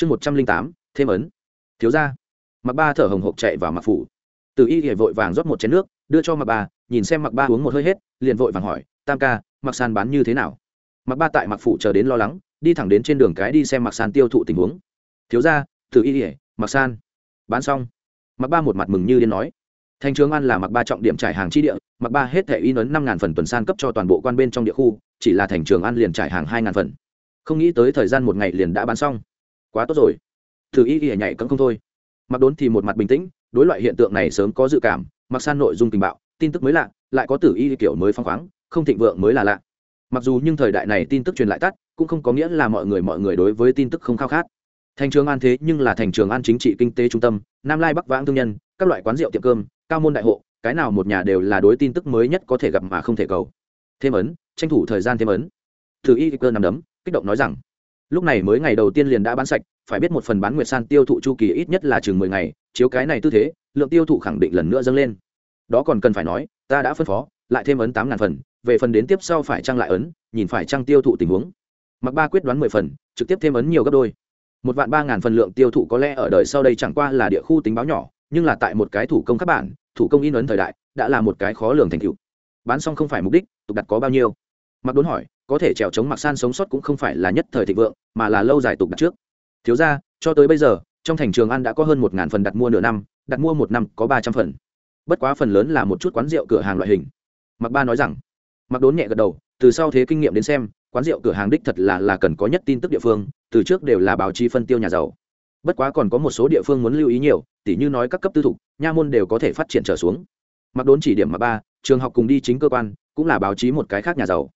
chương một trăm linh tám, thêm ấn. Thiếu ra mặc ba thở hồng hộc chạy vào mặc phủ. Từ y thì vội vàng rót một chén nước, đưa cho mặc ba, nhìn xem mặc ba uống một hơi hết, liền vội vàng hỏi, tam ca mặc san bán như thế nào? Mặc ba tại mặc phủ chờ đến lo lắng, đi thẳng đến trên đường cái đi xem mặc san tiêu thụ tình huống. Thiếu ra từ y ỉa mặc san. Bán xong. Mặc ba một mặt mừng như điên nói. Thành trường an là mặc ba trọng điểm trải hàng chi địa mặc ba hết thẻ in ấn năm ngàn phần tuần san cấp cho toàn bộ quan bên trong địa khu, chỉ là thành trường an liền trải hàng hai ngàn phần. Không nghĩ tới thời gian một ngày liền đã bán xong quá tốt rồi. Thử y y nhảy cấm không thôi. Mặc đốn thì một mặt bình tĩnh, đối loại hiện tượng này sớm có dự cảm, mặc san nội dung tình bạo, tin tức mới lạ, lại có tử y kiểu mới phong khoáng, không thịnh vượng mới là lạ. Mặc dù nhưng thời đại này tin tức truyền lại tắt, cũng không có nghĩa là mọi người mọi người đối với tin tức không khao khát. Thành trường an thế nhưng là thành trường an chính trị kinh tế trung tâm, nam lai bắc vãng thương nhân, các loại quán rượu tiệm cơm, cao môn đại hộ, cái nào một nhà đều là đối tin tức mới nhất có thể gặp mà không thể cầu. Thêm ấn, tranh thủ thời gian thêm ấn. Thử y cơ nằm đấm, kích động nói rằng lúc này mới ngày đầu tiên liền đã bán sạch, phải biết một phần bán nguyệt san tiêu thụ chu kỳ ít nhất là chừng mười ngày, chiếu cái này tư thế, lượng tiêu thụ khẳng định lần nữa dâng lên. Đó còn cần phải nói, ta đã phân phó, lại thêm ấn tám ngàn phần, về phần đến tiếp sau phải trăng lại ấn, nhìn phải trăng tiêu thụ tình huống. Mặc ba quyết đoán mười phần, trực tiếp thêm ấn nhiều gấp đôi. Một vạn ba ngàn phần lượng tiêu thụ có lẽ ở đời sau đây chẳng qua là địa khu tính báo nhỏ, nhưng là tại một cái thủ công các bản thủ công in ấn thời đại, đã là một cái khó lường thành tựu. Bán xong không phải mục đích, tục đặt có bao nhiêu? Mặc đốn hỏi có thể trèo chống mặc san sống sót cũng không phải là nhất thời thịnh vượng, mà là lâu dài tục đặt trước. Thiếu ra cho tới bây giờ, trong thành trường ăn đã có hơn một ngàn phần đặt mua nửa năm, đặt mua một năm có ba trăm phần. Bất quá phần lớn là một chút quán rượu cửa hàng loại hình. Mặc ba nói rằng mặc đốn nhẹ gật đầu, từ sau thế kinh nghiệm đến xem, quán rượu cửa hàng đích thật là là cần có nhất tin tức địa phương, từ trước đều là báo chí phân tiêu nhà giàu. Bất quá còn có một số địa phương muốn lưu ý nhiều, tỉ như nói các cấp tư thục, nha môn đều có thể phát triển trở xuống. Mặc đốn chỉ điểm mà ba, trường học cùng đi chính cơ quan, cũng là báo chí một cái khác nhà giàu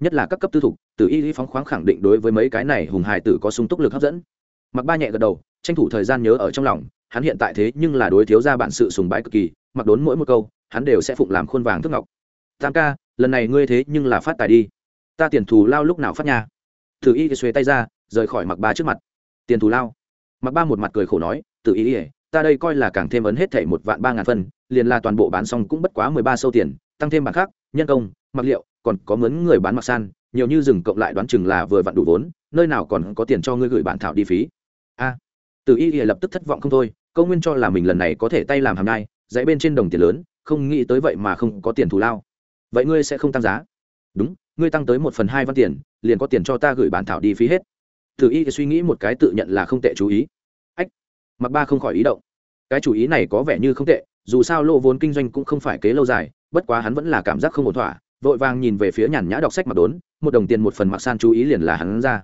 nhất là các cấp tư thục, từ y phóng khoáng khẳng định đối với mấy cái này hùng hài tử có sung túc lực hấp dẫn. Mặc ba nhẹ gật đầu, tranh thủ thời gian nhớ ở trong lòng, hắn hiện tại thế nhưng là đối thiếu ra bản sự sùng bái cực kỳ, mặc đốn mỗi một câu, hắn đều sẽ phụng làm khuôn vàng thức ngọc. Tam ca, lần này ngươi thế nhưng là phát tài đi. Ta tiền thù lao lúc nào phát nhà thử y xuê tay ra, rời khỏi mặc ba trước mặt. Tiền thù lao. Mặc ba một mặt cười khổ nói tự ý ỉa ta đây coi là càng thêm ấn hết thảy một vạn ba ngàn phân, liền là toàn bộ bán xong cũng bất quá mười ba sâu tiền, tăng thêm bản khác, nhân công, mặc liệu còn có mướn người bán mặc san nhiều như rừng cộng lại đoán chừng là vừa vặn đủ vốn nơi nào còn có tiền cho ngươi gửi bản thảo đi phí. A à, từ y lập tức thất vọng không thôi câu nguyên cho là mình lần này có thể tay làm hàm ngày dãy bên trên đồng tiền lớn không nghĩ tới vậy mà không có tiền thù lao. Vậy ngươi sẽ không tăng giá? Đúng ngươi tăng tới một phần hai văn tiền liền có tiền cho ta gửi bản thảo đi phí hết. Từ y suy nghĩ một cái tự nhận là không tệ chú ý. Ách mặc ba không khỏi ý động. Cái chủ ý này có vẻ như không tệ dù sao lộ vốn kinh doanh cũng không phải kế lâu dài bất quá hắn vẫn là cảm giác không ổn thỏa vội vàng nhìn về phía nhàn nhã đọc sách mặc đốn, một đồng tiền một phần mặc san chú ý liền là hắn ra.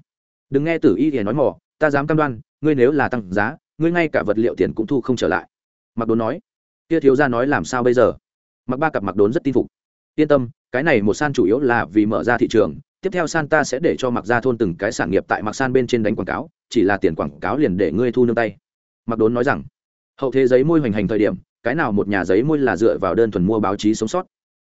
Đừng nghe tử y thì nói mỏ, ta dám cam đoan, ngươi nếu là tăng giá, ngươi ngay cả vật liệu tiền cũng thu không trở lại. Mặc đốn nói, kia thiếu ra nói làm sao bây giờ? Mặc ba cặp mặc đốn rất tin phục. Yên tâm, cái này một san chủ yếu là vì mở ra thị trường, tiếp theo san ta sẽ để cho mặc ra thôn từng cái sản nghiệp tại mặc san bên trên đánh quảng cáo, chỉ là tiền quảng cáo liền để ngươi thu nương tay. Mặc đốn nói rằng, hậu thế giấy môi hoành hành thời điểm, cái nào một nhà giấy môi là dựa vào đơn thuần mua báo chí sống sót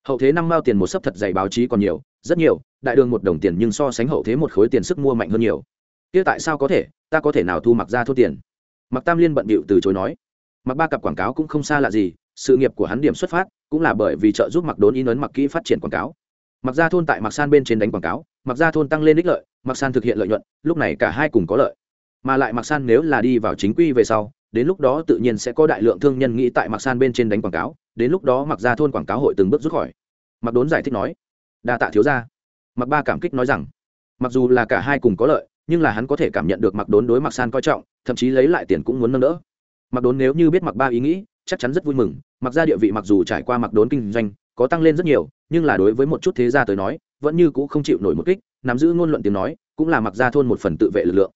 hậu thế năm mao tiền một sấp thật dày báo chí còn nhiều, rất nhiều, đại đường một đồng tiền nhưng so sánh hậu thế một khối tiền sức mua mạnh hơn nhiều. Kia tại sao có thể, ta có thể nào thu mặc ra thốt tiền? Mặc tam liên bận bịu từ chối nói. Mặc ba cặp quảng cáo cũng không xa lạ gì, sự nghiệp của hắn điểm xuất phát cũng là bởi vì trợ giúp mặc đốn in ấn mặc kỹ phát triển quảng cáo. Mặc ra thôn tại mặc san bên trên đánh quảng cáo mặc ra thôn tăng lên ích lợi mặc san thực hiện lợi nhuận, lúc này cả hai cùng có lợi. Mà lại mặc san nếu là đi vào chính quy về sau, đến lúc đó tự nhiên sẽ có đại lượng thương nhân nghĩ tại mặc san bên trên đánh quảng cáo đến lúc đó mặc ra thôn quảng cáo hội từng bước rút khỏi. Mặc đốn giải thích nói, đa tạ thiếu ra mặc ba cảm kích nói rằng, mặc dù là cả hai cùng có lợi, nhưng là hắn có thể cảm nhận được mặc đốn đối mặc san coi trọng, thậm chí lấy lại tiền cũng muốn nâng đỡ. Mặc đốn nếu như biết mặc ba ý nghĩ, chắc chắn rất vui mừng. Mặc ra địa vị mặc dù trải qua mặc đốn kinh doanh, có tăng lên rất nhiều, nhưng là đối với một chút thế gia tới nói, vẫn như cũ không chịu nổi một kích, nắm giữ ngôn luận tiếng nói, cũng là mặc ra thôn một phần tự vệ lực lượng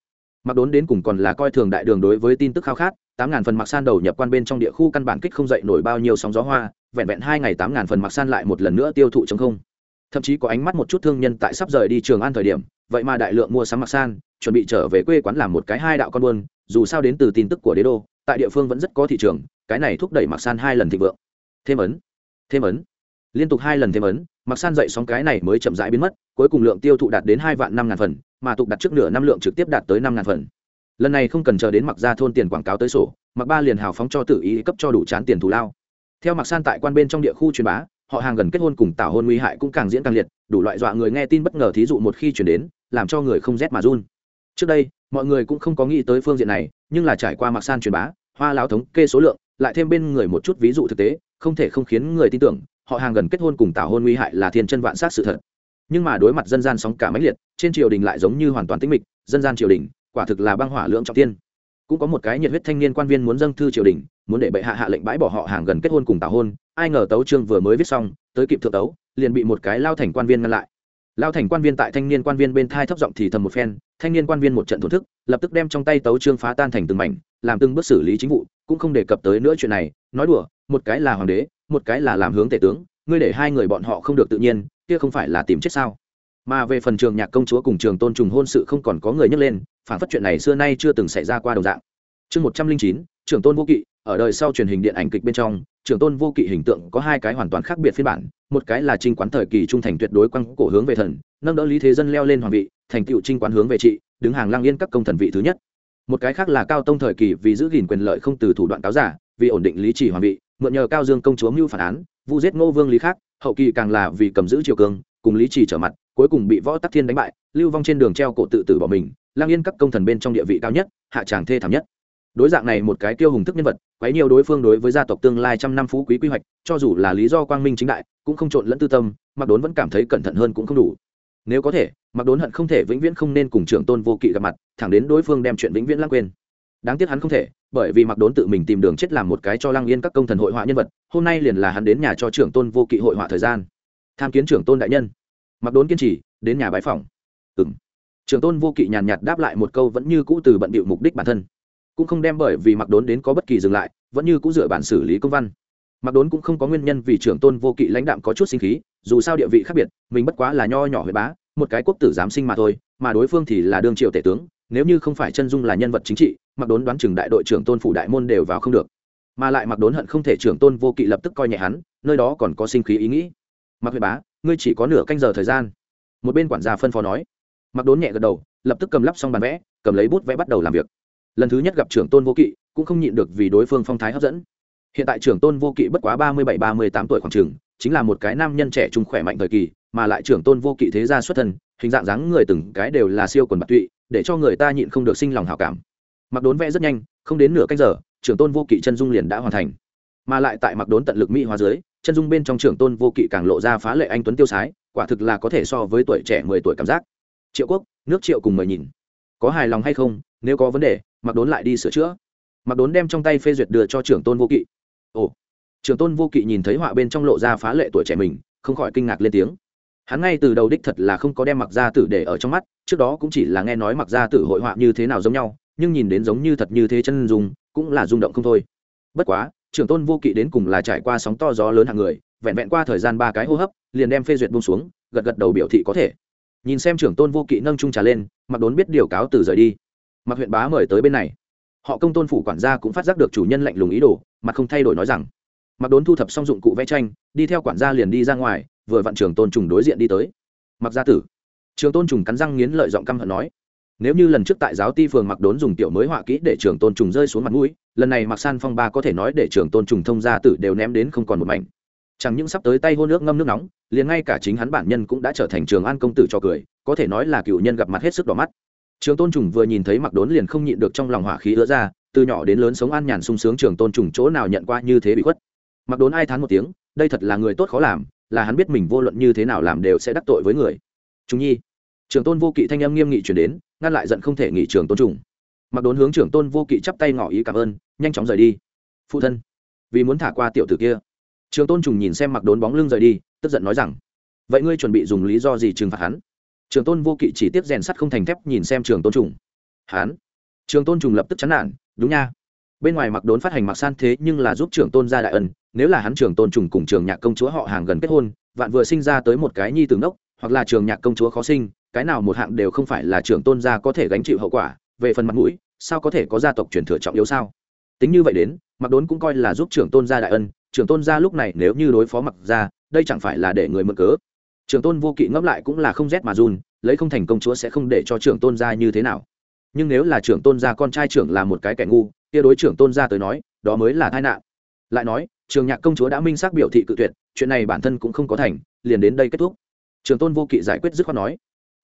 mặc đốn đến cùng còn là coi thường đại đường đối với tin tức khao khát, tám ngàn phần mặc san đầu nhập quan bên trong địa khu căn bản kích không dậy nổi bao nhiêu sóng gió hoa, vẹn vẹn hai ngày tám ngàn phần mặc san lại một lần nữa tiêu thụ chống không. Thậm chí có ánh mắt một chút thương nhân tại sắp rời đi trường an thời điểm, vậy mà đại lượng mua sắm mặc san, chuẩn bị trở về quê quán làm một cái hai đạo con buôn, dù sao đến từ tin tức của đế đô, tại địa phương vẫn rất có thị trường, cái này thúc đẩy mặc san hai lần thịnh vượng. Thêm ấn thêm ấn, liên tục hai lần thêm ấn, mặc san dậy sóng cái này mới chậm rãi biến mất, cuối cùng lượng tiêu thụ đạt đến hai vạn năm ngàn phần mà tục đặt trước nửa năm lượng trực tiếp đạt tới năm ngàn phần. Lần này không cần chờ đến mặc ra thôn tiền quảng cáo tới sổ mặc ba liền hào phóng cho tự ý cấp cho đủ chán tiền thù lao. Theo mặc san tại quan bên trong địa khu truyền bá, họ hàng gần kết hôn cùng tảo hôn nguy hại cũng càng diễn càng liệt, đủ loại dọa người nghe tin bất ngờ thí dụ một khi chuyển đến, làm cho người không rét mà run. Trước đây, mọi người cũng không có nghĩ tới phương diện này, nhưng là trải qua mặc san truyền bá, hoa lão thống kê số lượng, lại thêm bên người một chút ví dụ thực tế, không thể không khiến người tin tưởng, họ hàng gần kết hôn cùng tảo hôn nguy hại là thiên chân vạn sát sự thật nhưng mà đối mặt dân gian sóng cả máy liệt, trên triều đình lại giống như hoàn toàn tĩnh mịch, dân gian triều đình, quả thực là băng hỏa lượng trọng tiên. Cũng có một cái nhiệt huyết thanh niên quan viên muốn dâng thư triều đình, muốn để bệ hạ hạ lệnh bãi bỏ họ hàng gần kết hôn cùng tảo hôn, ai ngờ tấu trương vừa mới viết xong, tới kịp thượng tấu, liền bị một cái lao thành quan viên ngăn lại. Lao thành quan viên tại thanh niên quan viên bên thai thấp giọng thì thầm một phen, thanh niên quan viên một trận thổn thức, lập tức đem trong tay tấu trương phá tan thành từng mảnh, làm từng bước xử lý chính vụ, cũng không đề cập tới nữa chuyện này, nói đùa, một cái là hoàng đế, một cái là làm hướng tể tướng, ngươi để hai người bọn họ không được tự nhiên kia không phải là tìm chết sao? Mà về phần trường nhạc công chúa cùng trường tôn trùng hôn sự không còn có người nhắc lên, phản phát chuyện này xưa nay chưa từng xảy ra qua đồng dạng. Chương một trăm linh chín, trường tôn vô kỵ, ở đời sau truyền hình điện ảnh kịch bên trong, trường tôn vô kỵ hình tượng có hai cái hoàn toàn khác biệt phiên bản, một cái là trinh quán thời kỳ trung thành tuyệt đối quăng cổ hướng về thần, nâng đỡ lý thế dân leo lên hoàng vị, thành tựu trinh quán hướng về trị, đứng hàng lang yên các công thần vị thứ nhất. Một cái khác là cao tông thời kỳ vì giữ gìn quyền lợi không từ thủ đoạn cáo giả, vì ổn định lý trì hoàng vị mượn nhờ cao dương công chúa mưu phản án, vu giết ngô vương lý khác hậu kỳ càng là vì cầm giữ triều cường, cùng lý trì trở mặt, cuối cùng bị võ tắc thiên đánh bại, lưu vong trên đường treo cổ tự tử bỏ mình, lang yên các công thần bên trong địa vị cao nhất, hạ tràng thê thảm nhất. Đối dạng này một cái tiêu hùng thức nhân vật, quấy nhiều đối phương đối với gia tộc tương lai trăm năm phú quý quy hoạch, cho dù là lý do quang minh chính đại, cũng không trộn lẫn tư tâm mặc đốn vẫn cảm thấy cẩn thận hơn cũng không đủ. Nếu có thể mặc đốn hận không thể vĩnh viễn không nên cùng trưởng tôn vô kỵ gặp mặt, thẳng đến đối phương đem chuyện vĩnh viễn lãng quên. Đáng tiếc hắn không thể bởi vì mặc đốn tự mình tìm đường chết làm một cái cho lăng yên các công thần hội họa nhân vật, hôm nay liền là hắn đến nhà cho trưởng tôn vô kỵ hội họa thời gian. Tham kiến trưởng tôn đại nhân. Mặc đốn kiên trì, đến nhà bái phòng ừng trưởng tôn vô kỵ nhàn nhạt đáp lại một câu vẫn như cũ từ bận bịu mục đích bản thân. Cũng không đem bởi vì mặc đốn đến có bất kỳ dừng lại, vẫn như cũ dựa bản xử lý công văn. Mặc đốn cũng không có nguyên nhân vì trưởng tôn vô kỵ lãnh đạm có chút sinh khí, dù sao địa vị khác biệt, mình bất quá là nho nhỏ huệ bá, một cái quốc tử giám sinh mà thôi, mà đối phương thì là đương triệu tể tướng nếu như không phải chân dung là nhân vật chính trị mặc đốn đoán chừng đại đội trưởng tôn phủ đại môn đều vào không được. Mà lại mặc đốn hận không thể trưởng tôn vô kỵ lập tức coi nhẹ hắn, nơi đó còn có sinh khí ý nghĩ. Mặc huệ bá, ngươi chỉ có nửa canh giờ thời gian. Một bên quản gia phân phó nói. Mặc đốn nhẹ gật đầu, lập tức cầm lắp xong bàn vẽ, cầm lấy bút vẽ bắt đầu làm việc. Lần thứ nhất gặp trưởng tôn vô kỵ, cũng không nhịn được vì đối phương phong thái hấp dẫn. Hiện tại trưởng tôn vô kỵ bất quá ba mươi bảy, ba mươi tám tuổi khoảng trường, chính là một cái nam nhân trẻ trung khỏe mạnh thời kỳ, mà lại trưởng tôn vô kỵ thế gia xuất thân, hình dạng dáng người từng cái đều là siêu quần bạc tụy để cho người ta nhịn không được sinh lòng hảo cảm. Mặc đốn vẽ rất nhanh, không đến nửa canh giờ, trưởng tôn vô kỵ chân dung liền đã hoàn thành. Mà lại tại mặc đốn tận lực mỹ hóa dưới, chân dung bên trong trưởng tôn vô kỵ càng lộ ra phá lệ anh tuấn tiêu sái, quả thực là có thể so với tuổi trẻ mười tuổi cảm giác. Triệu quốc, nước triệu cùng mời nhìn. Có hài lòng hay không? Nếu có vấn đề, mặc đốn lại đi sửa chữa. Mặc đốn đem trong tay phê duyệt đưa cho trưởng tôn vô kỵ. Ồ. Trưởng tôn vô kỵ nhìn thấy họa bên trong lộ ra phá lệ tuổi trẻ mình, không khỏi kinh ngạc lên tiếng. Hắn ngay từ đầu đích thật là không có đem mặc gia tử để ở trong mắt trước đó cũng chỉ là nghe nói mặc gia tử hội họa như thế nào giống nhau, nhưng nhìn đến giống như thật như thế chân dùng cũng là rung động không thôi. Bất quá, trưởng tôn vô kỵ đến cùng là trải qua sóng to gió lớn hàng người, vẹn vẹn qua thời gian ba cái hô hấp, liền đem phê duyệt bông xuống, gật gật đầu biểu thị có thể. Nhìn xem trưởng tôn vô kỵ nâng trung trà lên, mặc đốn biết điều cáo từ rời đi. Mặc huyện bá mời tới bên này. Họ công tôn phủ quản gia cũng phát giác được chủ nhân lạnh lùng ý đồ mà không thay đổi nói rằng, mặc đốn thu thập xong dụng cụ vẽ tranh, đi theo quản gia liền đi ra ngoài, vừa vặn trưởng tôn trùng đối diện đi tới. Mặc gia tử trường tôn trùng cắn răng nghiến lợi giọng căm hận nói, nếu như lần trước tại giáo ti phường mặc đốn dùng tiểu mới họa kỹ để trường tôn trùng rơi xuống mặt mũi, lần này mặc san phong ba có thể nói để trường tôn trùng thông gia tử đều ném đến không còn một mảnh. Chẳng những sắp tới tay hôn nước ngâm nước nóng, liền ngay cả chính hắn bản nhân cũng đã trở thành trường an công tử cho cười, có thể nói là cựu nhân gặp mặt hết sức đỏ mắt. Trường tôn trùng vừa nhìn thấy mặc đốn liền không nhịn được trong lòng hỏa khí ứa ra, từ nhỏ đến lớn sống an nhàn sung sướng trường tôn trùng chỗ nào nhận qua như thế bị khuất. Mặc đốn ai thán một tiếng, đây thật là người tốt khó làm, là hắn biết mình vô luận như thế nào làm đều sẽ đắc tội với người chúng nhi. Trường tôn vô kỵ thanh âm nghiêm nghị chuyển đến, ngăn lại giận không thể nghỉ trường tôn trùng. Mặc đốn hướng trưởng tôn vô kỵ chắp tay ngỏ ý cảm ơn, nhanh chóng rời đi. Phụ thân, vì muốn thả qua tiểu tử kia. Trường tôn trùng nhìn xem mặc đốn bóng lưng rời đi, tức giận nói rằng, vậy ngươi chuẩn bị dùng lý do gì trừng phạt hắn? Trường tôn vô kỵ chỉ tiếp rèn sắt không thành thép nhìn xem trường tôn trùng. Hắn? Trường tôn trùng lập tức chán nản, đúng nha. Bên ngoài mặc đốn phát hành mặc san thế nhưng là giúp trưởng tôn ra đại ân, nếu là hắn trưởng tôn trùng cùng trường nhạc công chúa họ hàng gần kết hôn, vạn vừa sinh ra tới một cái nhi tướng đốc hoặc là trường nhạc công chúa khó sinh, cái nào một hạng đều không phải là trường tôn gia có thể gánh chịu hậu quả, về phần mặt mũi, sao có thể có gia tộc truyền thừa trọng yếu sao? Tính như vậy đến mặc đốn cũng coi là giúp trưởng tôn gia đại ân, trưởng tôn gia lúc này nếu như đối phó mặc gia, đây chẳng phải là để người mượn cớ. Trưởng tôn vô kỵ ngẫm lại cũng là không rét mà run, lấy không thành công chúa sẽ không để cho trưởng tôn gia như thế nào. Nhưng nếu là trưởng tôn gia con trai trưởng là một cái kẻ ngu, kia đối trưởng tôn gia tới nói, đó mới là tai nạn. Lại nói, trường nhạc công chúa đã minh xác biểu thị cự tuyệt, chuyện này bản thân cũng không có thành, liền đến đây kết thúc trường tôn vô kỵ giải quyết dứt khoát nói.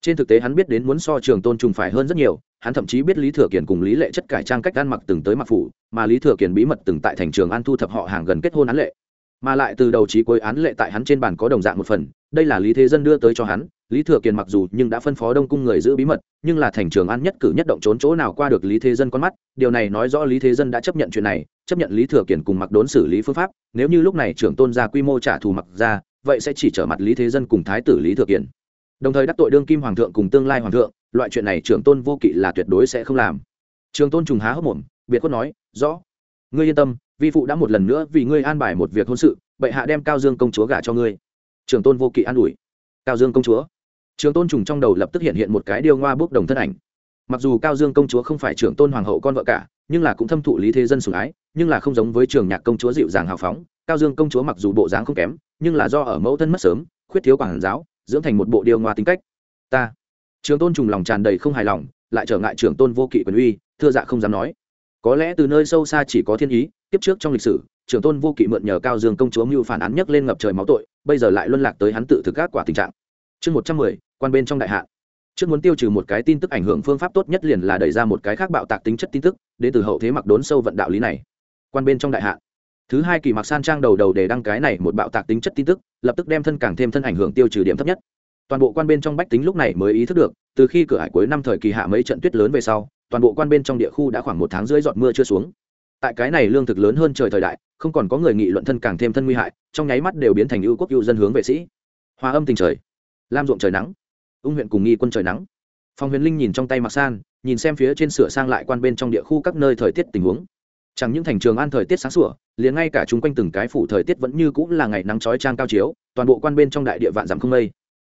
Trên thực tế hắn biết đến muốn so trường tôn trùng phải hơn rất nhiều, hắn thậm chí biết lý thừa kiền cùng lý lệ chất cải trang cách ăn mặc từng tới mặc phủ, mà lý thừa kiền bí mật từng tại thành trường an thu thập họ hàng gần kết hôn án lệ. Mà lại từ đầu trí cuối án lệ tại hắn trên bàn có đồng dạng một phần, đây là lý thế dân đưa tới cho hắn. Lý thừa kiền mặc dù nhưng đã phân phó đông cung người giữ bí mật, nhưng là thành trường an nhất cử nhất động trốn chỗ nào qua được lý thế dân con mắt. Điều này nói rõ lý thế dân đã chấp nhận chuyện này, chấp nhận lý thừa kiền cùng mặc đốn xử lý phương pháp. Nếu như lúc này trưởng tôn ra quy mô trả thù mặc ra vậy sẽ chỉ trở mặt lý thế dân cùng thái tử lý thừa Kiện, đồng thời đắc tội đương kim hoàng thượng cùng tương lai hoàng thượng loại chuyện này trưởng tôn vô kỵ là tuyệt đối sẽ không làm. Trường tôn trùng há hốc mồm biệt khuất nói rõ. Ngươi yên tâm vi phụ đã một lần nữa vì ngươi an bài một việc hôn sự bệ hạ đem cao dương công chúa gả cho ngươi. Trường tôn vô kỵ an ủi cao dương công chúa? Trường tôn trùng trong đầu lập tức hiện hiện một cái điêu ngoa bốc đồng thân ảnh. Mặc dù cao dương công chúa không phải trưởng tôn hoàng hậu con vợ cả nhưng là cũng thâm thụ lý thế dân sủng ái nhưng là không giống với trường nhạc công chúa dịu dàng hào phóng cao dương công chúa mặc dù bộ dáng không kém nhưng là do ở mẫu thân mất sớm, khuyết thiếu quản giáo, dưỡng thành một bộ điều ngoa tính cách. Ta. Trường tôn trùng lòng tràn đầy không hài lòng, lại trở ngại trường tôn vô kỵ quyền uy, thưa dạ không dám nói. Có lẽ từ nơi sâu xa chỉ có thiên ý, tiếp trước trong lịch sử, trường tôn vô kỵ mượn nhờ cao dương công chúa mưu phản án nhấc lên ngập trời máu tội, bây giờ lại luân lạc tới hắn tự thực các quả tình trạng. Chương một trăm mười, quan bên trong đại hạ trước muốn tiêu trừ một cái tin tức ảnh hưởng phương pháp tốt nhất liền là đẩy ra một cái khác bạo tạc tính chất tin tức, đến từ hậu thế mặc đốn sâu vận đạo lý này. Quan bên trong đại hạ thứ hai kỳ mặc san trang đầu đầu để đăng cái này một bạo tạc tính chất tin tức, lập tức đem thân càng thêm thân ảnh hưởng tiêu trừ điểm thấp nhất. Toàn bộ quan bên trong bách tính lúc này mới ý thức được, từ khi cửa hải cuối năm thời kỳ hạ mấy trận tuyết lớn về sau, toàn bộ quan bên trong địa khu đã khoảng một tháng rưỡi giọt mưa chưa xuống. Tại cái này lương thực lớn hơn trời thời đại, không còn có người nghị luận thân càng thêm thân nguy hại, trong nháy mắt đều biến thành ưu quốc ưu dân hướng vệ sĩ. Hòa âm tình trời, lam ruộng trời nắng, ung huyện cùng nghi quân trời nắng. Phòng huyền linh nhìn trong tay mặc san, nhìn xem phía trên sửa sang lại quan bên trong địa khu các nơi thời tiết tình huống chẳng những thành trường an thời tiết sáng sủa, liền ngay cả chung quanh từng cái phủ thời tiết vẫn như cũng là ngày nắng chói trang cao chiếu, toàn bộ quan bên trong đại địa vạn giảm không mây.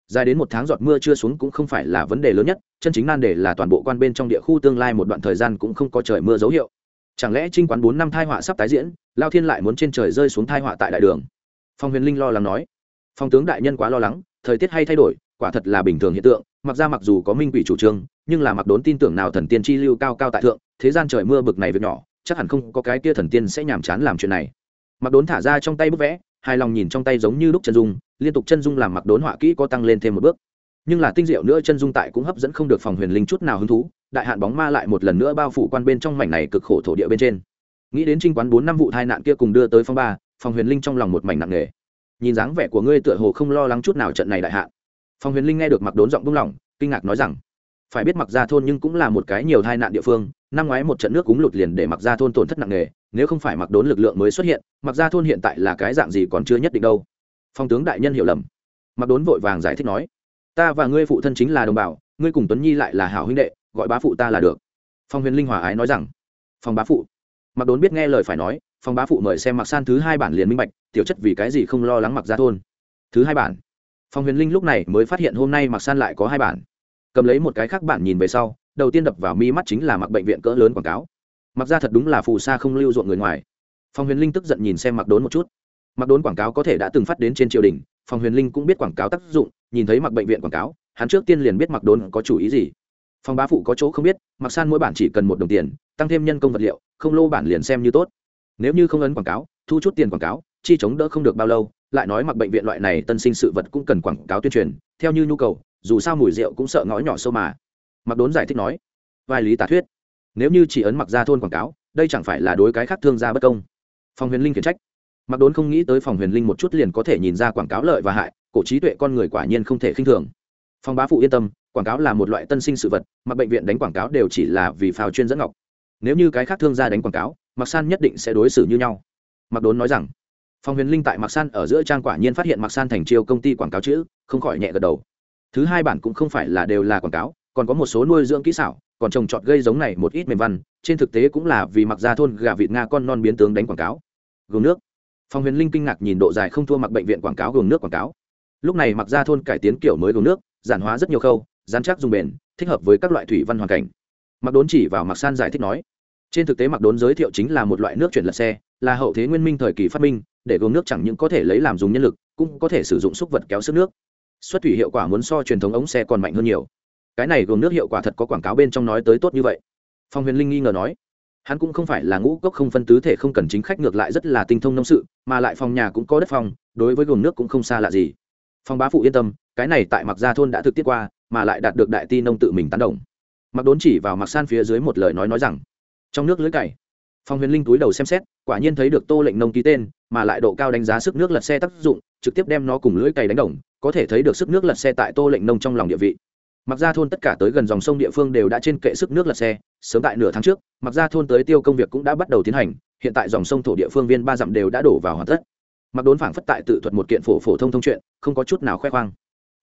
Dài đến một tháng giọt mưa chưa xuống cũng không phải là vấn đề lớn nhất, chân chính nan đề là toàn bộ quan bên trong địa khu tương lai một đoạn thời gian cũng không có trời mưa dấu hiệu. Chẳng lẽ trinh quán bốn năm thai họa sắp tái diễn, lao thiên lại muốn trên trời rơi xuống thai họa tại đại đường? Phong huyền linh lo lắng nói. Phong tướng đại nhân quá lo lắng, thời tiết hay thay đổi, quả thật là bình thường hiện tượng, mặc ra mặc dù có minh quỷ chủ trương, nhưng là mặc đốn tin tưởng nào thần tiên chi lưu cao cao tại thượng, thế gian trời mưa bực này việc nhỏ chắc hẳn không có cái kia thần tiên sẽ nhàm chán làm chuyện này. Mặc đốn thả ra trong tay bức vẽ, hài lòng nhìn trong tay giống như lúc chân dung, liên tục chân dung làm mặc đốn họa kỹ có tăng lên thêm một bước. Nhưng là tinh diệu nữa chân dung tại cũng hấp dẫn không được phòng huyền linh chút nào hứng thú, đại hạn bóng ma lại một lần nữa bao phủ quan bên trong mảnh này cực khổ thổ địa bên trên. Nghĩ đến trinh quán bốn năm vụ tai nạn kia cùng đưa tới phong ba, phòng huyền linh trong lòng một mảnh nặng nề. Nhìn dáng vẻ của ngươi tựa hồ không lo lắng chút nào trận này đại hạn. Phòng huyền linh nghe được mặc đốn giọng buông lỏng kinh ngạc nói rằng, phải biết mặc ra thôn nhưng cũng là một cái nhiều tai nạn địa phương năm ngoái một trận nước cúng lụt liền để mặc ra thôn tổn thất nặng nề, nếu không phải mặc đốn lực lượng mới xuất hiện mặc ra thôn hiện tại là cái dạng gì còn chưa nhất định đâu. Phong tướng đại nhân hiểu lầm. Mặc đốn vội vàng giải thích nói, ta và ngươi phụ thân chính là đồng bào, ngươi cùng tuấn nhi lại là hảo huynh đệ, gọi bá phụ ta là được. Phong huyền linh hòa ái nói rằng, phong bá phụ. Mặc đốn biết nghe lời phải nói, phong bá phụ mời xem mặc san thứ hai bản liền minh bạch, tiểu chất vì cái gì không lo lắng mặc ra thôn. Thứ hai bản? Phong huyền linh lúc này mới phát hiện hôm nay mặc san lại có hai bản. Cầm lấy một cái khác bản nhìn về sau đầu tiên đập vào mi mắt chính là mặc bệnh viện cỡ lớn quảng cáo. Mặc ra thật đúng là phù sa không lưu ruộng người ngoài. Phong huyền linh tức giận nhìn xem mặc đốn một chút. Mặc đốn quảng cáo có thể đã từng phát đến trên triều đình, Phong huyền linh cũng biết quảng cáo tác dụng, nhìn thấy mặc bệnh viện quảng cáo, hắn trước tiên liền biết mặc đốn có chủ ý gì. Phong bá phụ có chỗ không biết, mặc san mỗi bản chỉ cần một đồng tiền, tăng thêm nhân công vật liệu, không lô bản liền xem như tốt. Nếu như không ấn quảng cáo, thu chút tiền quảng cáo, chi chống đỡ không được bao lâu, lại nói mặc bệnh viện loại này tân sinh sự vật cũng cần quảng cáo tuyên truyền, theo như nhu cầu, dù sao mùi rượu cũng sợ ngõ nhỏ sâu mà mặc đốn giải thích nói, vai lý tả thuyết, nếu như chỉ ấn mặc ra thôn quảng cáo, đây chẳng phải là đối cái khác thương gia bất công. Phòng huyền linh khiển trách. Mặc đốn không nghĩ tới phòng huyền linh một chút liền có thể nhìn ra quảng cáo lợi và hại, cổ trí tuệ con người quả nhiên không thể khinh thường. Phòng bá phụ yên tâm, quảng cáo là một loại tân sinh sự vật mặc bệnh viện đánh quảng cáo đều chỉ là vì phào chuyên dẫn ngọc. Nếu như cái khác thương gia đánh quảng cáo mặc san nhất định sẽ đối xử như nhau. Mặc đốn nói rằng, phòng huyền linh tại mặc san ở giữa trang quả nhiên phát hiện mặc san thành chiêu công ty quảng cáo chữ, không khỏi nhẹ gật đầu. Thứ hai bản cũng không phải là đều là quảng cáo còn có một số nuôi dưỡng kỹ xảo, còn trồng trọt gây giống này một ít mềm văn, trên thực tế cũng là vì mặc ra thôn gà vịt nga con non biến tướng đánh quảng cáo. Gồm nước. Phòng huyền linh kinh ngạc nhìn độ dài không thua mặc bệnh viện quảng cáo gồm nước quảng cáo. Lúc này mặc ra thôn cải tiến kiểu mới gồm nước, giản hóa rất nhiều khâu dán chắc dùng bền, thích hợp với các loại thủy văn hoàn cảnh. Mặc đốn chỉ vào mặc san giải thích nói. Trên thực tế mặc đốn giới thiệu chính là một loại nước chuyển lật xe, là hậu thế nguyên minh thời kỳ phát minh, để gồm nước chẳng những có thể lấy làm dùng nhân lực, cũng có thể sử dụng xúc vật kéo sức nước. Xuất thủy hiệu quả muốn so truyền thống ống xe còn mạnh hơn nhiều cái này gồm nước hiệu quả thật có quảng cáo bên trong nói tới tốt như vậy. Phong huyền linh nghi ngờ nói, hắn cũng không phải là ngũ cốc không phân tứ thể không cần chính khách ngược lại rất là tinh thông nông sự, mà lại phòng nhà cũng có đất phòng, đối với gồm nước cũng không xa lạ gì. Phong bá phụ yên tâm, cái này tại mặc gia thôn đã thực tiết qua, mà lại đạt được đại ti nông tự mình tán đồng. Mặc đốn chỉ vào mặc san phía dưới một lời nói nói rằng, trong nước lưới cày. Phong huyền linh túi đầu xem xét, quả nhiên thấy được tô lệnh nông ký tên, mà lại độ cao đánh giá sức nước lật xe tác dụng, trực tiếp đem nó cùng lưới cày đánh đồng, có thể thấy được sức nước lật xe tại tô lệnh nông trong lòng địa vị mặc ra thôn tất cả tới gần dòng sông địa phương đều đã trên kệ sức nước lật xe, sớm tại nửa tháng trước, mặc ra thôn tới tiêu công việc cũng đã bắt đầu tiến hành, hiện tại dòng sông thổ địa phương viên ba dặm đều đã đổ vào hoàn tất. Mặc đốn phảng phất tại tự thuật một kiện phổ phổ thông thông chuyện, không có chút nào khoe khoang.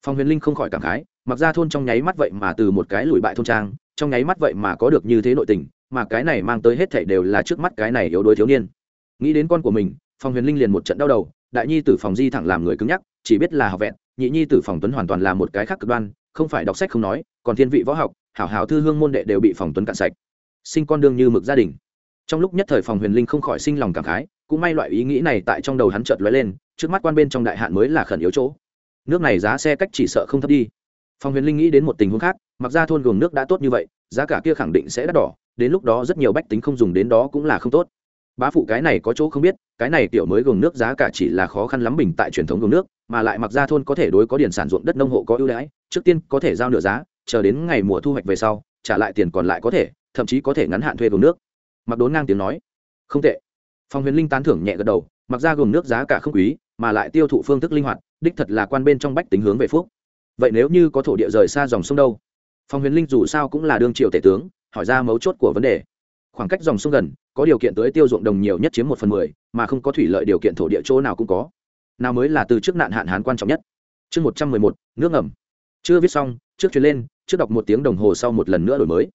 Phong huyền linh không khỏi cảm khái, mặc ra thôn trong nháy mắt vậy mà từ một cái lùi bại thôn trang, trong nháy mắt vậy mà có được như thế nội tình, mà cái này mang tới hết thảy đều là trước mắt cái này yếu đuối thiếu niên. Nghĩ đến con của mình, phong huyền linh liền một trận đau đầu, đại nhi tử phòng di thẳng làm người cứng nhắc, chỉ biết là học vẹn, nhị nhi tử phòng tuấn hoàn toàn là một cái khác cực đoan không phải đọc sách không nói, còn thiên vị võ học, hảo hảo thư hương môn đệ đều bị phòng tuấn cạn sạch. Sinh con đương như mực gia đình. Trong lúc nhất thời phòng huyền linh không khỏi sinh lòng cảm khái, cũng may loại ý nghĩ này tại trong đầu hắn chợt lóe lên, trước mắt quan bên trong đại hạn mới là khẩn yếu chỗ. Nước này giá xe cách chỉ sợ không thấp đi. Phòng huyền linh nghĩ đến một tình huống khác, mặc ra thôn gồm nước đã tốt như vậy, giá cả kia khẳng định sẽ đắt đỏ, đến lúc đó rất nhiều bách tính không dùng đến đó cũng là không tốt bá phụ cái này có chỗ không biết, cái này tiểu mới gồm nước giá cả chỉ là khó khăn lắm bình tại truyền thống gồm nước, mà lại mặc ra thôn có thể đối có điền sản ruộng đất nông hộ có ưu đãi, trước tiên có thể giao nửa giá, chờ đến ngày mùa thu hoạch về sau, trả lại tiền còn lại có thể, thậm chí có thể ngắn hạn thuê gồm nước. Mặc đốn ngang tiếng nói, không tệ. Phòng huyền linh tán thưởng nhẹ gật đầu, mặc ra gồm nước giá cả không quý, mà lại tiêu thụ phương thức linh hoạt, đích thật là quan bên trong bách tính hướng về phúc. Vậy nếu như có thổ địa rời xa dòng sông đâu? Phòng huyền linh dù sao cũng là đương triều tể tướng, hỏi ra mấu chốt của vấn đề khoảng cách dòng sông gần, có điều kiện tới tiêu ruộng đồng nhiều nhất chiếm một phần mười, mà không có thủy lợi điều kiện thổ địa chỗ nào cũng có. Nào mới là từ trước nạn hạn hán quan trọng nhất. Chương một trăm mười một, nước ngầm. Chưa viết xong, trước chuyến lên, trước đọc một tiếng đồng hồ sau một lần nữa đổi mới.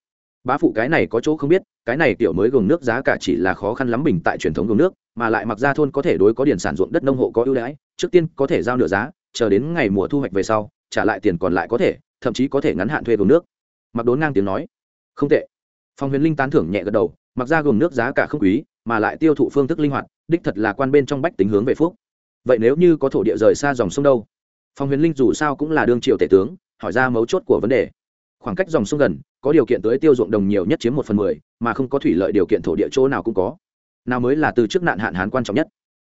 Bá phụ cái này có chỗ không biết, cái này tiểu mới gồng nước giá cả chỉ là khó khăn lắm bình tại truyền thống gồng nước, mà lại mặc ra thôn có thể đối có điển sản ruộng đất nông hộ có ưu đãi, trước tiên có thể giao nửa giá, chờ đến ngày mùa thu hoạch về sau, trả lại tiền còn lại có thể, thậm chí có thể ngắn hạn thuê gồng nước. Mặc đốn ngang tiếng nói, không tệ phòng huyền linh tán thưởng nhẹ gật đầu, mặc ra gồm nước giá cả không quý, mà lại tiêu thụ phương thức linh hoạt, đích thật là quan bên trong bách tính hướng về phúc. Vậy nếu như có thổ địa rời xa dòng sông đâu? Phòng huyền linh dù sao cũng là đương triều tể tướng, hỏi ra mấu chốt của vấn đề. Khoảng cách dòng sông gần, có điều kiện tới tiêu ruộng đồng nhiều nhất chiếm một phần mười, mà không có thủy lợi điều kiện thổ địa chỗ nào cũng có. Nào mới là từ trước nạn hạn hán quan trọng nhất.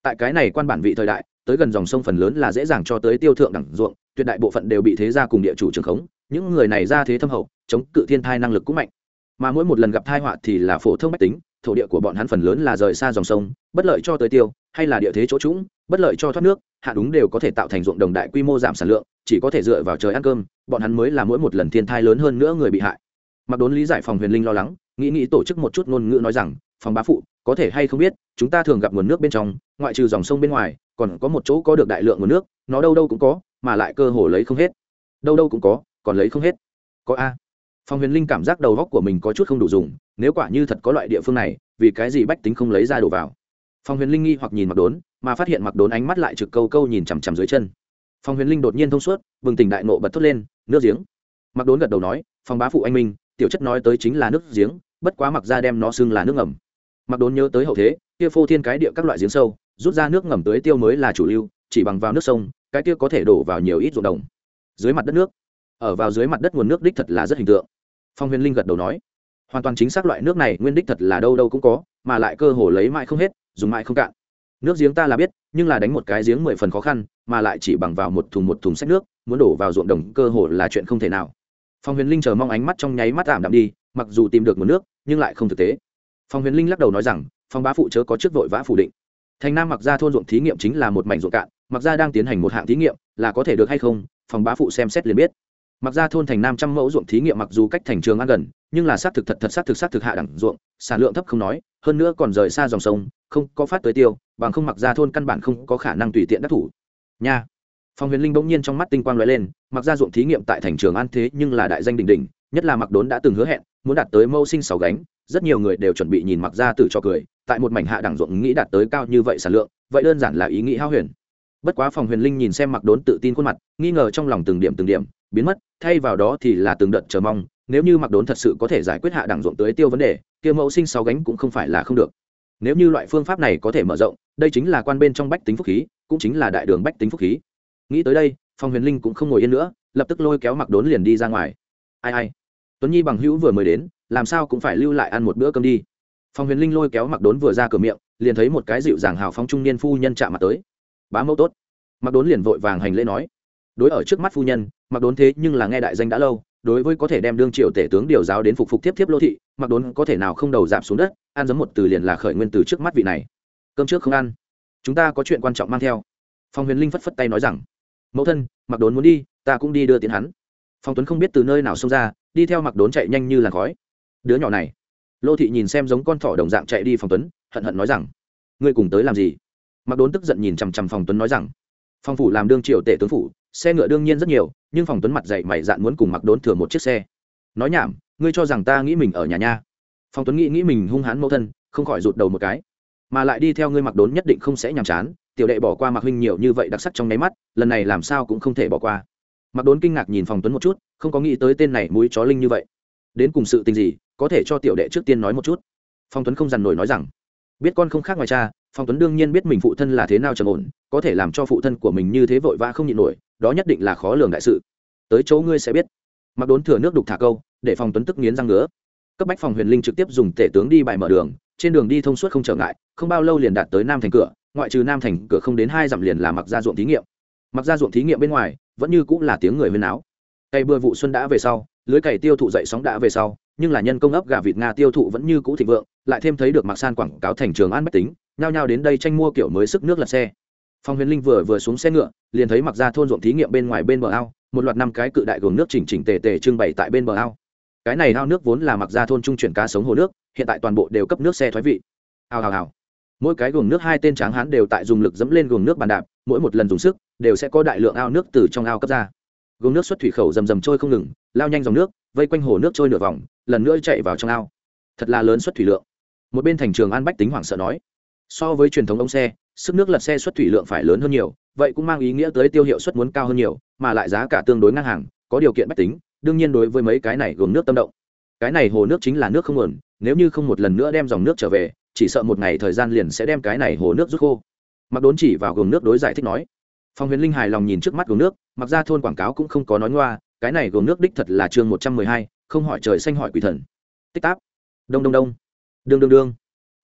Tại cái này quan bản vị thời đại, tới gần dòng sông phần lớn là dễ dàng cho tới tiêu thượng đẳng ruộng, tuyệt đại bộ phận đều bị thế gia cùng địa chủ trường khống, những người này ra thế thâm hậu, chống cự thiên thai năng lực cũng mạnh mà mỗi một lần gặp tai họa thì là phổ thông bách tính, thổ địa của bọn hắn phần lớn là rời xa dòng sông, bất lợi cho tới tiêu, hay là địa thế chỗ trũng, bất lợi cho thoát nước, hạ đúng đều có thể tạo thành ruộng đồng đại quy mô giảm sản lượng, chỉ có thể dựa vào trời ăn cơm, bọn hắn mới là mỗi một lần thiên thai lớn hơn nữa người bị hại. Mặc đốn lý giải phòng huyền linh lo lắng, nghĩ nghĩ tổ chức một chút ngôn ngữ nói rằng, phòng bá phụ, có thể hay không biết, chúng ta thường gặp nguồn nước bên trong, ngoại trừ dòng sông bên ngoài, còn có một chỗ có được đại lượng nguồn nước, nó đâu đâu cũng có, mà lại cơ hồ lấy không hết. Đâu đâu cũng có, còn lấy không hết. Có a phòng huyền linh cảm giác đầu góc của mình có chút không đủ dùng, nếu quả như thật có loại địa phương này, vì cái gì bách tính không lấy ra đổ vào? Phòng huyền linh nghi hoặc nhìn mặc đốn, mà phát hiện mặc đốn ánh mắt lại trực câu câu nhìn chằm chằm dưới chân. Phòng huyền linh đột nhiên thông suốt, bừng tỉnh đại nộ bật thốt lên, nước giếng. Mặc đốn gật đầu nói phòng bá phụ anh minh, tiểu chất nói tới chính là nước giếng, bất quá mặc ra đem nó xưng là nước ngầm. Mặc đốn nhớ tới hậu thế, kia phô thiên cái địa các loại giếng sâu, rút ra nước ngầm tới tiêu mới là chủ lưu, chỉ bằng vào nước sông, cái kia có thể đổ vào nhiều ít ruộng đồng. Dưới mặt đất nước, ở vào dưới mặt đất nguồn nước đích thật là rất hình tượng phong huyền linh gật đầu nói, hoàn toàn chính xác loại nước này nguyên đích thật là đâu đâu cũng có, mà lại cơ hồ lấy mãi không hết, dùng mãi không cạn. Nước giếng ta là biết, nhưng là đánh một cái giếng mười phần khó khăn, mà lại chỉ bằng vào một thùng một thùng sách nước, muốn đổ vào ruộng đồng cơ hồ là chuyện không thể nào. Phong huyền linh chờ mong ánh mắt trong nháy mắt tạm đạm đi, mặc dù tìm được một nước, nhưng lại không thực tế. Phong huyền linh lắc đầu nói rằng, phong bá phụ chớ có trước vội vã phủ định. Thành nam mặc ra thôn ruộng thí nghiệm chính là một mảnh ruộng cạn, mặc ra đang tiến hành một hạng thí nghiệm, là có thể được hay không phòng bá phụ xem xét liền biết mặc ra thôn thành nam trăm mẫu ruộng thí nghiệm mặc dù cách thành trường ăn gần, nhưng là xác thực thật thật xác thực xác thực hạ đẳng ruộng, sản lượng thấp không nói, hơn nữa còn rời xa dòng sông, không có phát tới tiêu, bằng không mặc ra thôn căn bản không có khả năng tùy tiện đắc thủ. Nha. Phòng huyền linh bỗng nhiên trong mắt tinh quang lóe lên, mặc ra ruộng thí nghiệm tại thành trường an thế nhưng là đại danh đỉnh đỉnh, nhất là mặc đốn đã từng hứa hẹn, muốn đạt tới mâu sinh sáu gánh, rất nhiều người đều chuẩn bị nhìn mặc ra từ cho cười, tại một mảnh hạ đẳng ruộng nghĩ đạt tới cao như vậy sản lượng, vậy đơn giản là ý nghĩ hao huyền. Bất quá phòng huyền linh nhìn xem mặc đốn tự tin khuôn mặt, nghi ngờ trong lòng từng điểm từng điểm biến mất, thay vào đó thì là từng đợt chờ mong, nếu như mặc đốn thật sự có thể giải quyết hạ đẳng ruộng tưới tiêu vấn đề, kia mẫu sinh sáu gánh cũng không phải là không được. Nếu như loại phương pháp này có thể mở rộng, đây chính là quan bên trong bách tính phúc khí, cũng chính là đại đường bách tính phúc khí. Nghĩ tới đây, Phong huyền linh cũng không ngồi yên nữa, lập tức lôi kéo mặc đốn liền đi ra ngoài. Ai ai, tuấn nhi bằng hữu vừa mới đến, làm sao cũng phải lưu lại ăn một bữa cơm đi. Phong huyền linh lôi kéo mặc đốn vừa ra cửa miệng, liền thấy một cái dịu dàng hào phóng trung niên phu nhân chạm mặt tới. Bá mẫu tốt. Mặc đốn liền vội vàng hành lễ nói đối ở trước mắt phu nhân mặc đốn thế nhưng là nghe đại danh đã lâu, đối với có thể đem đương triều tể tướng điều giáo đến phục phục tiếp tiếp lô thị mặc đốn có thể nào không đầu giảm xuống đất, ăn giấm một từ liền là khởi nguyên từ trước mắt vị này. Cơm trước không ăn. Chúng ta có chuyện quan trọng mang theo. Phong huyền linh phất phất tay nói rằng, mẫu thân mặc đốn muốn đi, ta cũng đi đưa tiến hắn. Phong tuấn không biết từ nơi nào xông ra, đi theo mặc đốn chạy nhanh như làn khói. Đứa nhỏ này. Lô thị nhìn xem giống con thỏ đồng dạng chạy đi phong tuấn, hận hận nói rằng, ngươi cùng tới làm gì? Mặc đốn tức giận nhìn chằm chằm phong tuấn nói rằng, phong phủ làm đương triều tể tướng phủ xe ngựa đương nhiên rất nhiều, nhưng phòng tuấn mặt dậy mày dạn muốn cùng mặc đốn thừa một chiếc xe. Nói nhảm, ngươi cho rằng ta nghĩ mình ở nhà nha. Phòng tuấn nghĩ nghĩ mình hung hãn mẫu thân, không khỏi rụt đầu một cái. Mà lại đi theo ngươi mặc đốn nhất định không sẽ nhàm chán, tiểu đệ bỏ qua mặc huynh nhiều như vậy đặc sắc trong nháy mắt, lần này làm sao cũng không thể bỏ qua. Mặc đốn kinh ngạc nhìn phòng tuấn một chút, không có nghĩ tới tên này mũi chó linh như vậy. Đến cùng sự tình gì, có thể cho tiểu đệ trước tiên nói một chút. Phong tuấn không dằn nổi nói rằng, biết con không khác ngoài cha phong tuấn đương nhiên biết mình phụ thân là thế nào trầm ổn, có thể làm cho phụ thân của mình như thế vội vã không nhịn nổi đó nhất định là khó lường đại sự. Tới chỗ ngươi sẽ biết. Mặc đốn thừa nước đục thả câu, để phòng tuấn tức nghiến răng ngứa. Cấp bách phòng huyền linh trực tiếp dùng tể tướng đi bài mở đường, trên đường đi thông suốt không trở ngại, không bao lâu liền đạt tới nam thành cửa, ngoại trừ nam thành cửa không đến hai dặm liền là mặc ra ruộng thí nghiệm. Mặc ra ruộng thí nghiệm bên ngoài, vẫn như cũng là tiếng người huyên áo cây bừa vụ xuân đã về sau, lưới cày tiêu thụ dậy sóng đã về sau, nhưng là nhân công ấp gà vịt nga tiêu thụ vẫn như cũ thịnh vượng, lại thêm thấy được mặc san quảng cáo thành trường an bách tính, nhao nhao đến đây tranh mua kiểu mới sức nước lật xe phong huyền linh vừa vừa xuống xe ngựa, liền thấy mặc ra thôn ruộng thí nghiệm bên ngoài bên bờ ao, một loạt năm cái cự đại gồm nước chỉnh chỉnh tề tề trưng bày tại bên bờ ao. Cái này ao nước vốn là mặc ra thôn trung chuyển cá sống hồ nước, hiện tại toàn bộ đều cấp nước xe thoái vị. Ao hào hào. Mỗi cái gồm nước hai tên tráng hán đều tại dùng lực dẫm lên gồm nước bàn đạp, mỗi một lần dùng sức, đều sẽ có đại lượng ao nước từ trong ao cấp ra. Gồm nước xuất thủy khẩu rầm rầm trôi không ngừng, lao nhanh dòng nước, vây quanh hồ nước trôi nửa vòng, lần nữa chạy vào trong ao. Thật là lớn xuất thủy lượng. Một bên thành trường an bách tính hoảng sợ nói, so với truyền thống ống xe sức nước lật xe xuất thủy lượng phải lớn hơn nhiều, vậy cũng mang ý nghĩa tới tiêu hiệu suất muốn cao hơn nhiều, mà lại giá cả tương đối ngang hàng, có điều kiện bách tính, đương nhiên đối với mấy cái này gồm nước tâm động. Cái này hồ nước chính là nước không nguồn, nếu như không một lần nữa đem dòng nước trở về, chỉ sợ một ngày thời gian liền sẽ đem cái này hồ nước rút khô. Mặc đốn chỉ vào gồm nước đối giải thích nói. Phong huyền linh hài lòng nhìn trước mắt gồm nước, mặc ra thôn quảng cáo cũng không có nói ngoa, cái này gồm nước đích thật là chương một trăm mười hai, không hỏi trời xanh hỏi quỷ thần. Tích táp. Đông đông đông. Đương đương đương.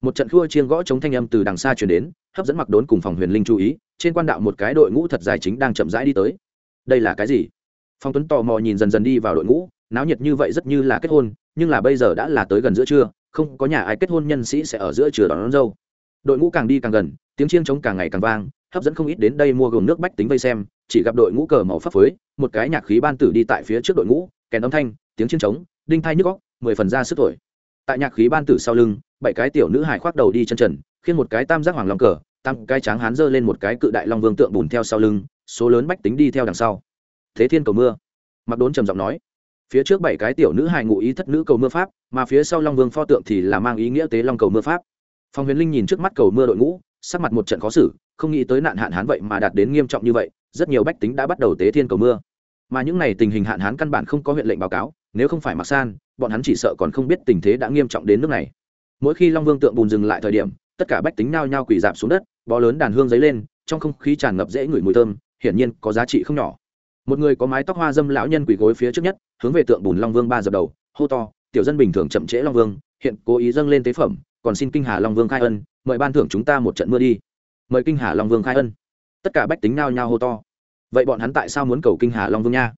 Một trận khua chiêng gõ chống thanh âm từ đằng xa chuyển đến hấp dẫn mặc đốn cùng phòng huyền linh chú ý trên quan đạo một cái đội ngũ thật dài chính đang chậm rãi đi tới. Đây là cái gì? Phong tuấn tò mò nhìn dần dần đi vào đội ngũ náo nhiệt như vậy rất như là kết hôn nhưng là bây giờ đã là tới gần giữa trưa không có nhà ai kết hôn nhân sĩ sẽ ở giữa trưa đón, đón dâu. Đội ngũ càng đi càng gần tiếng chiêng trống càng ngày càng vang hấp dẫn không ít đến đây mua gồm nước bách tính vây xem chỉ gặp đội ngũ cờ màu phấp phới một cái nhạc khí ban tử đi tại phía trước đội ngũ kèn âm thanh tiếng chiêng trống đinh thai nhức góc mười phần ra sức thổi tại nhạc khí ban tử sau lưng, bảy cái tiểu nữ hải khoác đầu đi chân trần, khiến một cái tam giác hoàng long cờ tăng cái tráng hán dơ lên một cái cự đại long vương tượng bùn theo sau lưng, số lớn bách tính đi theo đằng sau. Thế thiên cầu mưa. Mặc đốn trầm giọng nói, phía trước bảy cái tiểu nữ hài ngụ ý thất nữ cầu mưa pháp, mà phía sau long vương pho tượng thì là mang ý nghĩa tế long cầu mưa pháp. Phong huyền linh nhìn trước mắt cầu mưa đội ngũ, sắc mặt một trận khó xử, không nghĩ tới nạn hạn hán vậy mà đạt đến nghiêm trọng như vậy, rất nhiều bách tính đã bắt đầu tế thiên cầu mưa. Mà những n à y tình hình hạn hán căn bản không có huyện lệnh báo cáo, nếu không phải mặc san bọn hắn chỉ sợ còn không biết tình thế đã nghiêm trọng đến nước này. Mỗi khi long vương tượng bùn dừng lại thời điểm, tất cả bách tính nao nhao quỳ dạp xuống đất, bó lớn đàn hương dấy lên, trong không khí tràn ngập dễ ngửi mùi thơm, hiển nhiên có giá trị không nhỏ. Một người có mái tóc hoa dâm lão nhân quỳ gối phía trước nhất, hướng về tượng bùn long vương ba dập đầu, hô to, tiểu dân bình thường chậm trễ long vương, hiện cố ý dâng lên tế phẩm, còn xin kinh hà long vương khai ân, mời ban thưởng chúng ta một trận mưa đi. Mời kinh hà long vương khai ân. Tất cả bách tính nao nhao hô to. Vậy bọn hắn tại sao muốn cầu kinh hà long vương nha?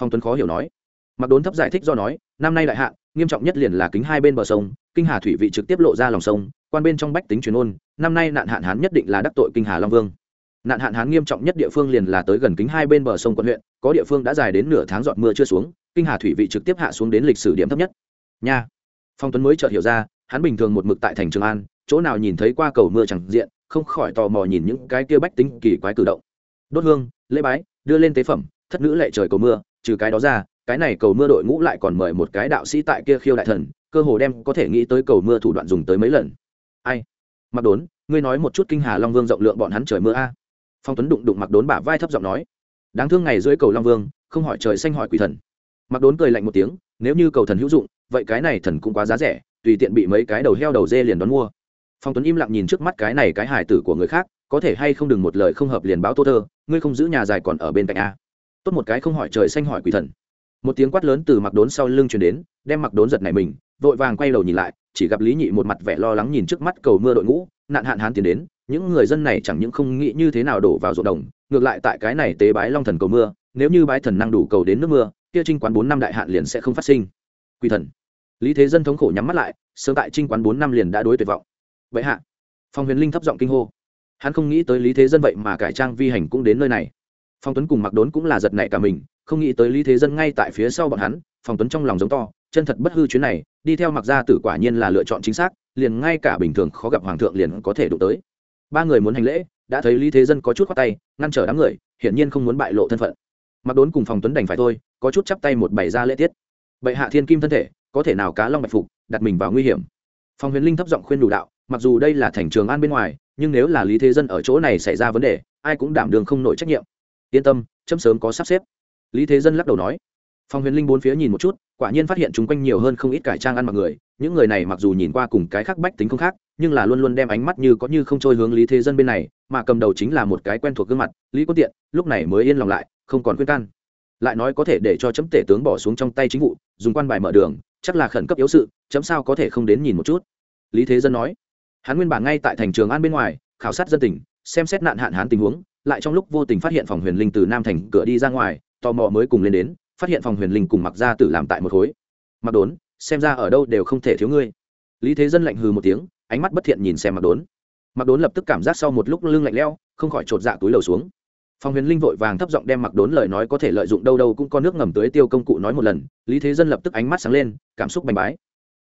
Phong tuấn khó hiểu nói. Mặc đốn thấp giải thích do nói năm nay đại hạn, nghiêm trọng nhất liền là kính hai bên bờ sông, kinh hà thủy vị trực tiếp lộ ra lòng sông, quan bên trong bách tính truyền ôn, năm nay nạn hạn hán nhất định là đắc tội kinh hà long vương. Nạn hạn hán nghiêm trọng nhất địa phương liền là tới gần kính hai bên bờ sông quận huyện, có địa phương đã dài đến nửa tháng giọt mưa chưa xuống, kinh hà thủy vị trực tiếp hạ xuống đến lịch sử điểm thấp nhất. Nha. Phong tuấn mới chợt hiểu ra, hắn bình thường một mực tại thành trường an, chỗ nào nhìn thấy qua cầu mưa chẳng diện, không khỏi tò mò nhìn những cái kia bách tính kỳ quái cử động. Đốt hương, lễ bái, đưa lên tế phẩm, thất nữ lệ trời cầu mưa, trừ cái đó ra cái này cầu mưa đội ngũ lại còn mời một cái đạo sĩ tại kia khiêu đại thần, cơ hồ đem có thể nghĩ tới cầu mưa thủ đoạn dùng tới mấy lần. Ai? Mặc đốn, ngươi nói một chút kinh hà long vương rộng lượng bọn hắn trời mưa a. Phong tuấn đụng đụng mặc đốn bả vai thấp giọng nói. Đáng thương ngày dưới cầu long vương, không hỏi trời xanh hỏi quỷ thần. Mặc đốn cười lạnh một tiếng, nếu như cầu thần hữu dụng, vậy cái này thần cũng quá giá rẻ, tùy tiện bị mấy cái đầu heo đầu dê liền đón mua. Phong tuấn im lặng nhìn trước mắt cái này cái hải tử của người khác, có thể hay không đừng một lời không hợp liền báo tô thơ, ngươi không giữ nhà dài còn ở bên cạnh a. Tốt một cái không hỏi trời xanh hỏi quỷ thần một tiếng quát lớn từ mặc đốn sau lưng truyền đến, đem mặc đốn giật này mình, vội vàng quay đầu nhìn lại, chỉ gặp lý nhị một mặt vẻ lo lắng nhìn trước mắt cầu mưa đội ngũ, nạn hạn hán tiến đến, những người dân này chẳng những không nghĩ như thế nào đổ vào ruộng đồng, ngược lại tại cái này tế bái long thần cầu mưa, nếu như bái thần năng đủ cầu đến nước mưa, kia trinh quán bốn năm đại hạn liền sẽ không phát sinh. Quy thần. Lý thế dân thống khổ nhắm mắt lại, sớm tại trinh quán bốn năm liền đã đối tuyệt vọng. Vậy hạ. Phong huyền linh thấp giọng kinh hô. Hắn không nghĩ tới lý thế dân vậy mà cải trang vi hành cũng đến nơi này. Phong tuấn cùng mặc đốn cũng là giật nảy cả mình không nghĩ tới lý thế dân ngay tại phía sau bọn hắn phong tuấn trong lòng giống to, chân thật bất hư chuyến này, đi theo mặc gia tử quả nhiên là lựa chọn chính xác, liền ngay cả bình thường khó gặp hoàng thượng liền có thể đụng tới. Ba người muốn hành lễ, đã thấy lý thế dân có chút khoát tay, ngăn trở đám người, hiển nhiên không muốn bại lộ thân phận. Mặc đốn cùng phòng tuấn đành phải thôi, có chút chắp tay một bày ra lễ tiết. Bệ hạ thiên kim thân thể, có thể nào cá long bạch phục, đặt mình vào nguy hiểm. Phòng huyền linh thấp giọng khuyên đủ đạo, mặc dù đây là thành trường an bên ngoài, nhưng nếu là lý thế dân ở chỗ này xảy ra vấn đề, ai cũng đảm đường không nổi trách nhiệm. Yên tâm, chấm sớm có sắp xếp lý thế dân lắc đầu nói phòng huyền linh bốn phía nhìn một chút, quả nhiên phát hiện chúng quanh nhiều hơn không ít cải trang ăn mặc người, những người này mặc dù nhìn qua cùng cái khác bách tính không khác, nhưng là luôn luôn đem ánh mắt như có như không trôi hướng lý thế dân bên này, mà cầm đầu chính là một cái quen thuộc gương mặt, lý quân tiện, lúc này mới yên lòng lại, không còn khuyên can. Lại nói có thể để cho chấm tể tướng bỏ xuống trong tay chính vụ, dùng quan bài mở đường, chắc là khẩn cấp yếu sự, chấm sao có thể không đến nhìn một chút? Lý thế dân nói. Hắn nguyên bản ngay tại thành trường an bên ngoài, khảo sát dân tình, xem xét nạn hạn hán tình huống, lại trong lúc vô tình phát hiện phòng huyền linh từ nam thành cửa đi ra ngoài tò mò mới cùng lên đến, phát hiện phòng huyền linh cùng mặc Gia tử làm tại một khối. Mặc đốn, xem ra ở đâu đều không thể thiếu ngươi. Lý thế dân lạnh hừ một tiếng, ánh mắt bất thiện nhìn xem mặc đốn. Mặc đốn lập tức cảm giác sau một lúc lưng lạnh leo không khỏi chột dạ túi lầu xuống. Phòng huyền linh vội vàng thấp giọng đem mặc đốn lời nói có thể lợi dụng đâu đâu cũng có nước ngầm tới tiêu công cụ nói một lần, lý thế dân lập tức ánh mắt sáng lên, cảm xúc bành bái.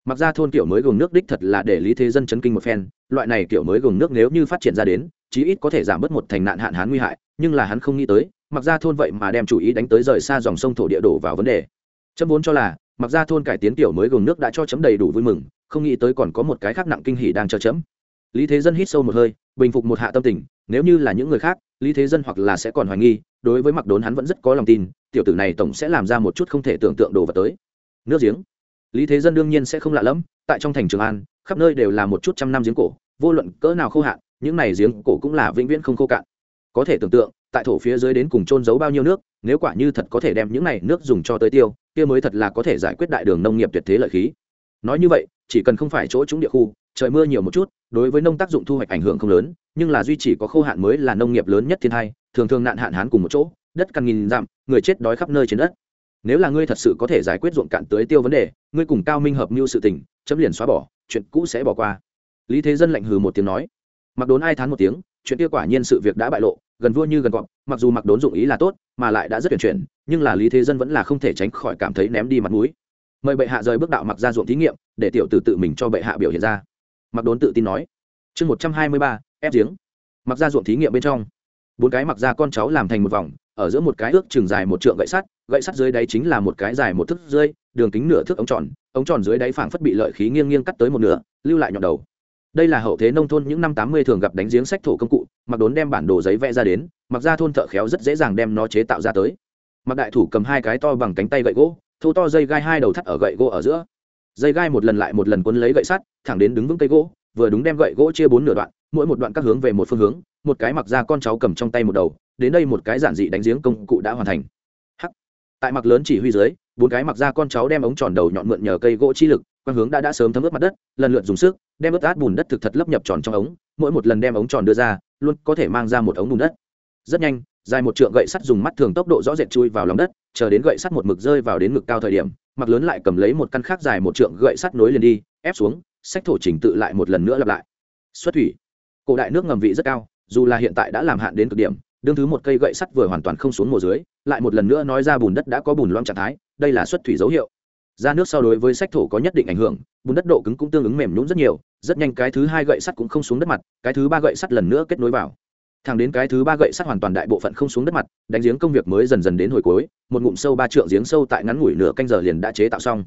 Mặc ra thôn kiểu mới gồm nước đích thật là để lý thế dân chấn kinh một phen, loại này kiểu mới gồm nước nếu như phát triển ra đến, chí ít có thể giảm bớt một thành nạn hạn hán nguy hại, nhưng là hắn không nghĩ tới mặc ra thôn vậy mà đem chủ ý đánh tới rời xa dòng sông thổ địa đổ vào vấn đề. Chấm vốn cho là mặc ra thôn cải tiến tiểu mới gồm nước đã cho chấm đầy đủ vui mừng, không nghĩ tới còn có một cái khác nặng kinh hỉ đang chờ chấm. Lý thế dân hít sâu một hơi, bình phục một hạ tâm tình, nếu như là những người khác, lý thế dân hoặc là sẽ còn hoài nghi, đối với mặc đốn hắn vẫn rất có lòng tin, tiểu tử này tổng sẽ làm ra một chút không thể tưởng tượng đồ vật tới. Nước giếng. Lý thế dân đương nhiên sẽ không lạ lẫm, tại trong thành trường an, khắp nơi đều là một chút trăm năm giếng cổ, vô luận cỡ nào khô hạn, những này giếng cổ cũng là vĩnh viễn không khô cạn. Có thể tưởng tượng tại thổ phía dưới đến cùng trôn giấu bao nhiêu nước, nếu quả như thật có thể đem những này nước dùng cho tới tiêu, kia mới thật là có thể giải quyết đại đường nông nghiệp tuyệt thế lợi khí. Nói như vậy, chỉ cần không phải chỗ trúng địa khu, trời mưa nhiều một chút, đối với nông tác dụng thu hoạch ảnh hưởng không lớn, nhưng là duy trì có khô hạn mới là nông nghiệp lớn nhất thiên hai, thường thường nạn hạn hán cùng một chỗ, đất càng nghìn dặm, người chết đói khắp nơi trên đất. Nếu là ngươi thật sự có thể giải quyết ruộng cạn tưới tiêu vấn đề, ngươi cùng cao minh hợp mưu sự tình, chấm liền xóa bỏ, chuyện cũ sẽ bỏ qua. Lý thế dân lạnh hừ một tiếng nói. Mặc đốn ai thán một tiếng, chuyện kia quả nhiên sự việc đã bại lộ gần vua như gần cọp, mặc dù mặc đốn dụng ý là tốt, mà lại đã rất tuyển chuyển, nhưng là lý thế dân vẫn là không thể tránh khỏi cảm thấy ném đi mặt mũi. Mời bệ hạ rời bước đạo mặc ra ruộng thí nghiệm, để tiểu tử tự mình cho bệ hạ biểu hiện ra. Mặc đốn tự tin nói. Chương một trăm hai mươi ba, ép giếng. Mặc ra ruộng thí nghiệm bên trong. Bốn cái mặc ra con cháu làm thành một vòng, ở giữa một cái ước chừng dài một trượng gậy sắt gậy sắt dưới đáy chính là một cái dài một thước rơi đường kính nửa thước ống tròn ống tròn dưới đáy phảng phất bị lợi khí nghiêng nghiêng cắt tới một nửa, lưu lại nhọn đầu. Đây là hậu thế nông thôn những năm tám mươi thường gặp đánh giếng sách thổ công cụ mặc đốn đem bản đồ giấy vẽ ra đến mặc ra thôn thợ khéo rất dễ dàng đem nó chế tạo ra tới. Mặc đại thủ cầm hai cái to bằng cánh tay gậy gỗ, thô to dây gai hai đầu thắt ở gậy gỗ ở giữa. Dây gai một lần lại một lần quấn lấy gậy sắt, thẳng đến đứng vững cây gỗ, vừa đúng đem gậy gỗ chia bốn nửa đoạn, mỗi một đoạn các hướng về một phương hướng, một cái mặc ra con cháu cầm trong tay một đầu, đến đây một cái giản dị đánh giếng công cụ đã hoàn thành. Hắc. Tại mặc lớn chỉ huy dưới, bốn cái mặc ra con cháu đem ống tròn đầu nhọn mượn nhờ cây gỗ chi lực, quang hướng đã đã sớm thấm ướt mặt đất, lần lượt dùng sức, đem ướt át bùn đất thực thật lấp nhập tròn trong ống, mỗi một lần đem ống tròn đưa ra luôn có thể mang ra một ống bùn đất. Rất nhanh, dài một trượng gậy sắt dùng mắt thường tốc độ rõ rệt chui vào lòng đất, chờ đến gậy sắt một mực rơi vào đến mực cao thời điểm mặc lớn lại cầm lấy một căn khác dài một trượng gậy sắt nối liền đi, ép xuống, sách thổ chỉnh tự lại một lần nữa lặp lại. Xuất thủy. Cổ đại nước ngầm vị rất cao, dù là hiện tại đã làm hạn đến cực điểm, đương thứ một cây gậy sắt vừa hoàn toàn không xuống mùa dưới, lại một lần nữa nói ra bùn đất đã có bùn loang trạng thái, đây là xuất thủy dấu hiệu. Ra nước so đối với sách thổ có nhất định ảnh hưởng, bùn đất độ cứng cũng tương ứng mềm nhún rất nhiều rất nhanh cái thứ hai gậy sắt cũng không xuống đất mặt, cái thứ ba gậy sắt lần nữa kết nối vào. Thẳng đến cái thứ ba gậy sắt hoàn toàn đại bộ phận không xuống đất mặt, đánh giếng công việc mới dần dần đến hồi cuối, một ngụm sâu ba trượng giếng sâu tại ngắn ngủi nửa canh giờ liền đã chế tạo xong.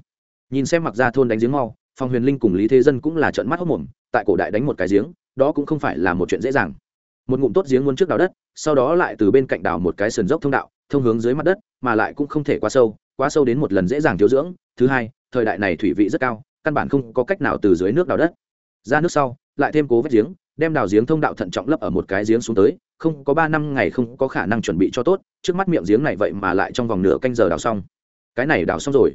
Nhìn xem mặc ra thôn đánh giếng mau phòng huyền linh cùng lý thế dân cũng là trận mắt hốc mồm, tại cổ đại đánh một cái giếng, đó cũng không phải là một chuyện dễ dàng. Một ngụm tốt giếng muốn trước đào đất, sau đó lại từ bên cạnh đào một cái sườn dốc thông đạo, thông hướng dưới mặt đất, mà lại cũng không thể quá sâu quá sâu đến một lần dễ dàng thiếu dưỡng. Thứ hai, thời đại này thủy vị rất cao, căn bản không có cách nào từ dưới nước đào đất ra nước sau, lại thêm cố vết giếng, đem đào giếng thông đạo thận trọng lấp ở một cái giếng xuống tới, không có ba năm ngày không có khả năng chuẩn bị cho tốt, trước mắt miệng giếng này vậy mà lại trong vòng nửa canh giờ đào xong. Cái này đào xong rồi.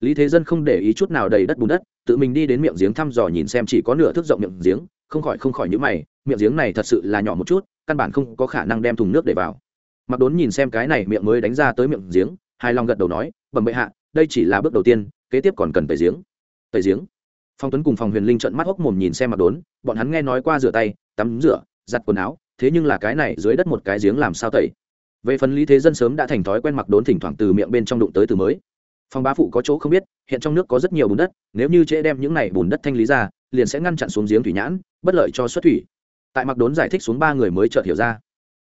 Lý thế dân không để ý chút nào đầy đất bùn đất, tự mình đi đến miệng giếng thăm dò nhìn xem chỉ có nửa thước rộng miệng giếng, không khỏi không khỏi những mày, miệng giếng này thật sự là nhỏ một chút, căn bản không có khả năng đem thùng nước để vào. Mặc đốn nhìn xem cái này miệng mới đánh ra tới miệng giếng hai lòng gật đầu nói, bẩm bệ hạ, đây chỉ là bước đầu tiên, kế tiếp còn cần tẩy giếng. Tẩy giếng? Phong tuấn cùng phòng huyền linh trận mắt hốc mồm nhìn xem mặc đốn, bọn hắn nghe nói qua rửa tay, tắm rửa, giặt quần áo, thế nhưng là cái này dưới đất một cái giếng làm sao tẩy. Về phần lý thế dân sớm đã thành thói quen mặc đốn thỉnh thoảng từ miệng bên trong đụng tới từ mới. Phòng bá phụ có chỗ không biết, hiện trong nước có rất nhiều bùn đất, nếu như trễ đem những này bùn đất thanh lý ra, liền sẽ ngăn chặn xuống giếng thủy nhãn, bất lợi cho xuất thủy. Tại mặc đốn giải thích xuống ba người mới chợt hiểu ra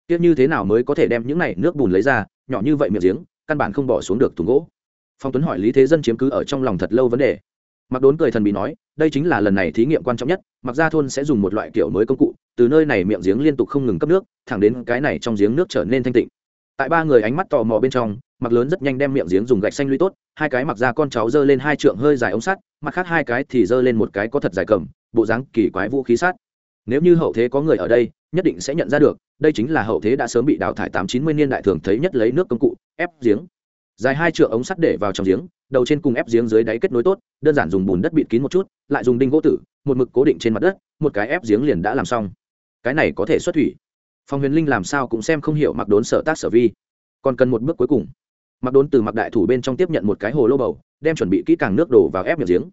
tiếc như thế nào mới có thể đem những này nước bùn lấy ra, nhỏ như vậy miệng giếng, căn bản không bỏ xuống được thùng gỗ. Phong tuấn hỏi lý thế dân chiếm cứ ở trong lòng thật lâu vấn đề mặc đốn cười thần bị nói, đây chính là lần này thí nghiệm quan trọng nhất mặc ra thôn sẽ dùng một loại kiểu mới công cụ, từ nơi này miệng giếng liên tục không ngừng cấp nước, thẳng đến cái này trong giếng nước trở nên thanh tịnh. Tại ba người ánh mắt tò mò bên trong mặc lớn rất nhanh đem miệng giếng dùng gạch xanh lũy tốt, hai cái mặc ra con cháu giơ lên hai trượng hơi dài ống sắt, mặt khác hai cái thì giơ lên một cái có thật dài cầm, bộ dáng kỳ quái vũ khí sát nếu như hậu thế có người ở đây, nhất định sẽ nhận ra được, đây chính là hậu thế đã sớm bị đào thải tám chín mươi niên đại thường thấy nhất lấy nước công cụ, ép giếng. Dài hai trượng ống sắt để vào trong giếng đầu trên cùng ép giếng dưới đáy kết nối tốt, đơn giản dùng bùn đất bịt kín một chút, lại dùng đinh gỗ tử, một mực cố định trên mặt đất, một cái ép giếng liền đã làm xong. Cái này có thể xuất thủy. Phòng huyền linh làm sao cũng xem không hiểu mặc đốn sở tác sở vi. Còn cần một bước cuối cùng. Mặc đốn từ mặc đại thủ bên trong tiếp nhận một cái hồ lô bầu, đem chuẩn bị kỹ càng nước đổ vào ép miệng giếng.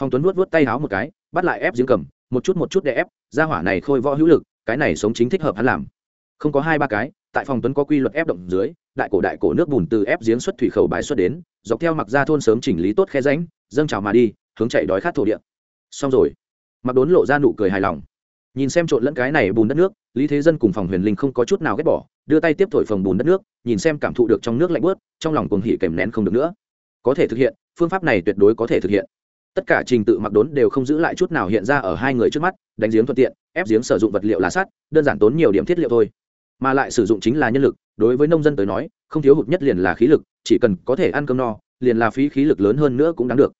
Phong tuấn vuốt vuốt tay háo một cái, bắt lại ép giếng cầm, một chút một chút để ép, ra hỏa này khôi võ hữu lực, cái này sống chính thích hợp hắn làm. Không có hai ba cái, tại phòng tuấn có quy luật ép động dưới, đại cổ đại cổ nước bùn từ ép giếng xuất thủy khẩu bài xuất đến dọc theo mặc ra thôn sớm chỉnh lý tốt khe ránh dâng trào mà đi, hướng chạy đói khát thổ địa. Xong rồi mặc đốn lộ ra nụ cười hài lòng. Nhìn xem trộn lẫn cái này bùn đất nước, lý thế dân cùng phòng huyền linh không có chút nào ghét bỏ, đưa tay tiếp thổi phòng bùn đất nước, nhìn xem cảm thụ được trong nước lạnh bớt trong lòng cuồng hỉ kèm nén không được nữa. Có thể thực hiện, phương pháp này tuyệt đối có thể thực hiện. Tất cả trình tự mặc đốn đều không giữ lại chút nào hiện ra ở hai người trước mắt, đánh giếng thuận tiện, ép giếng sử dụng vật liệu lá sắt, đơn giản tốn nhiều điểm thiết liệu thôi. Mà lại sử dụng chính là nhân lực đối với nông dân tới nói, không thiếu hụt nhất liền là khí lực, chỉ cần có thể ăn cơm no, liền là phí khí lực lớn hơn nữa cũng đáng được.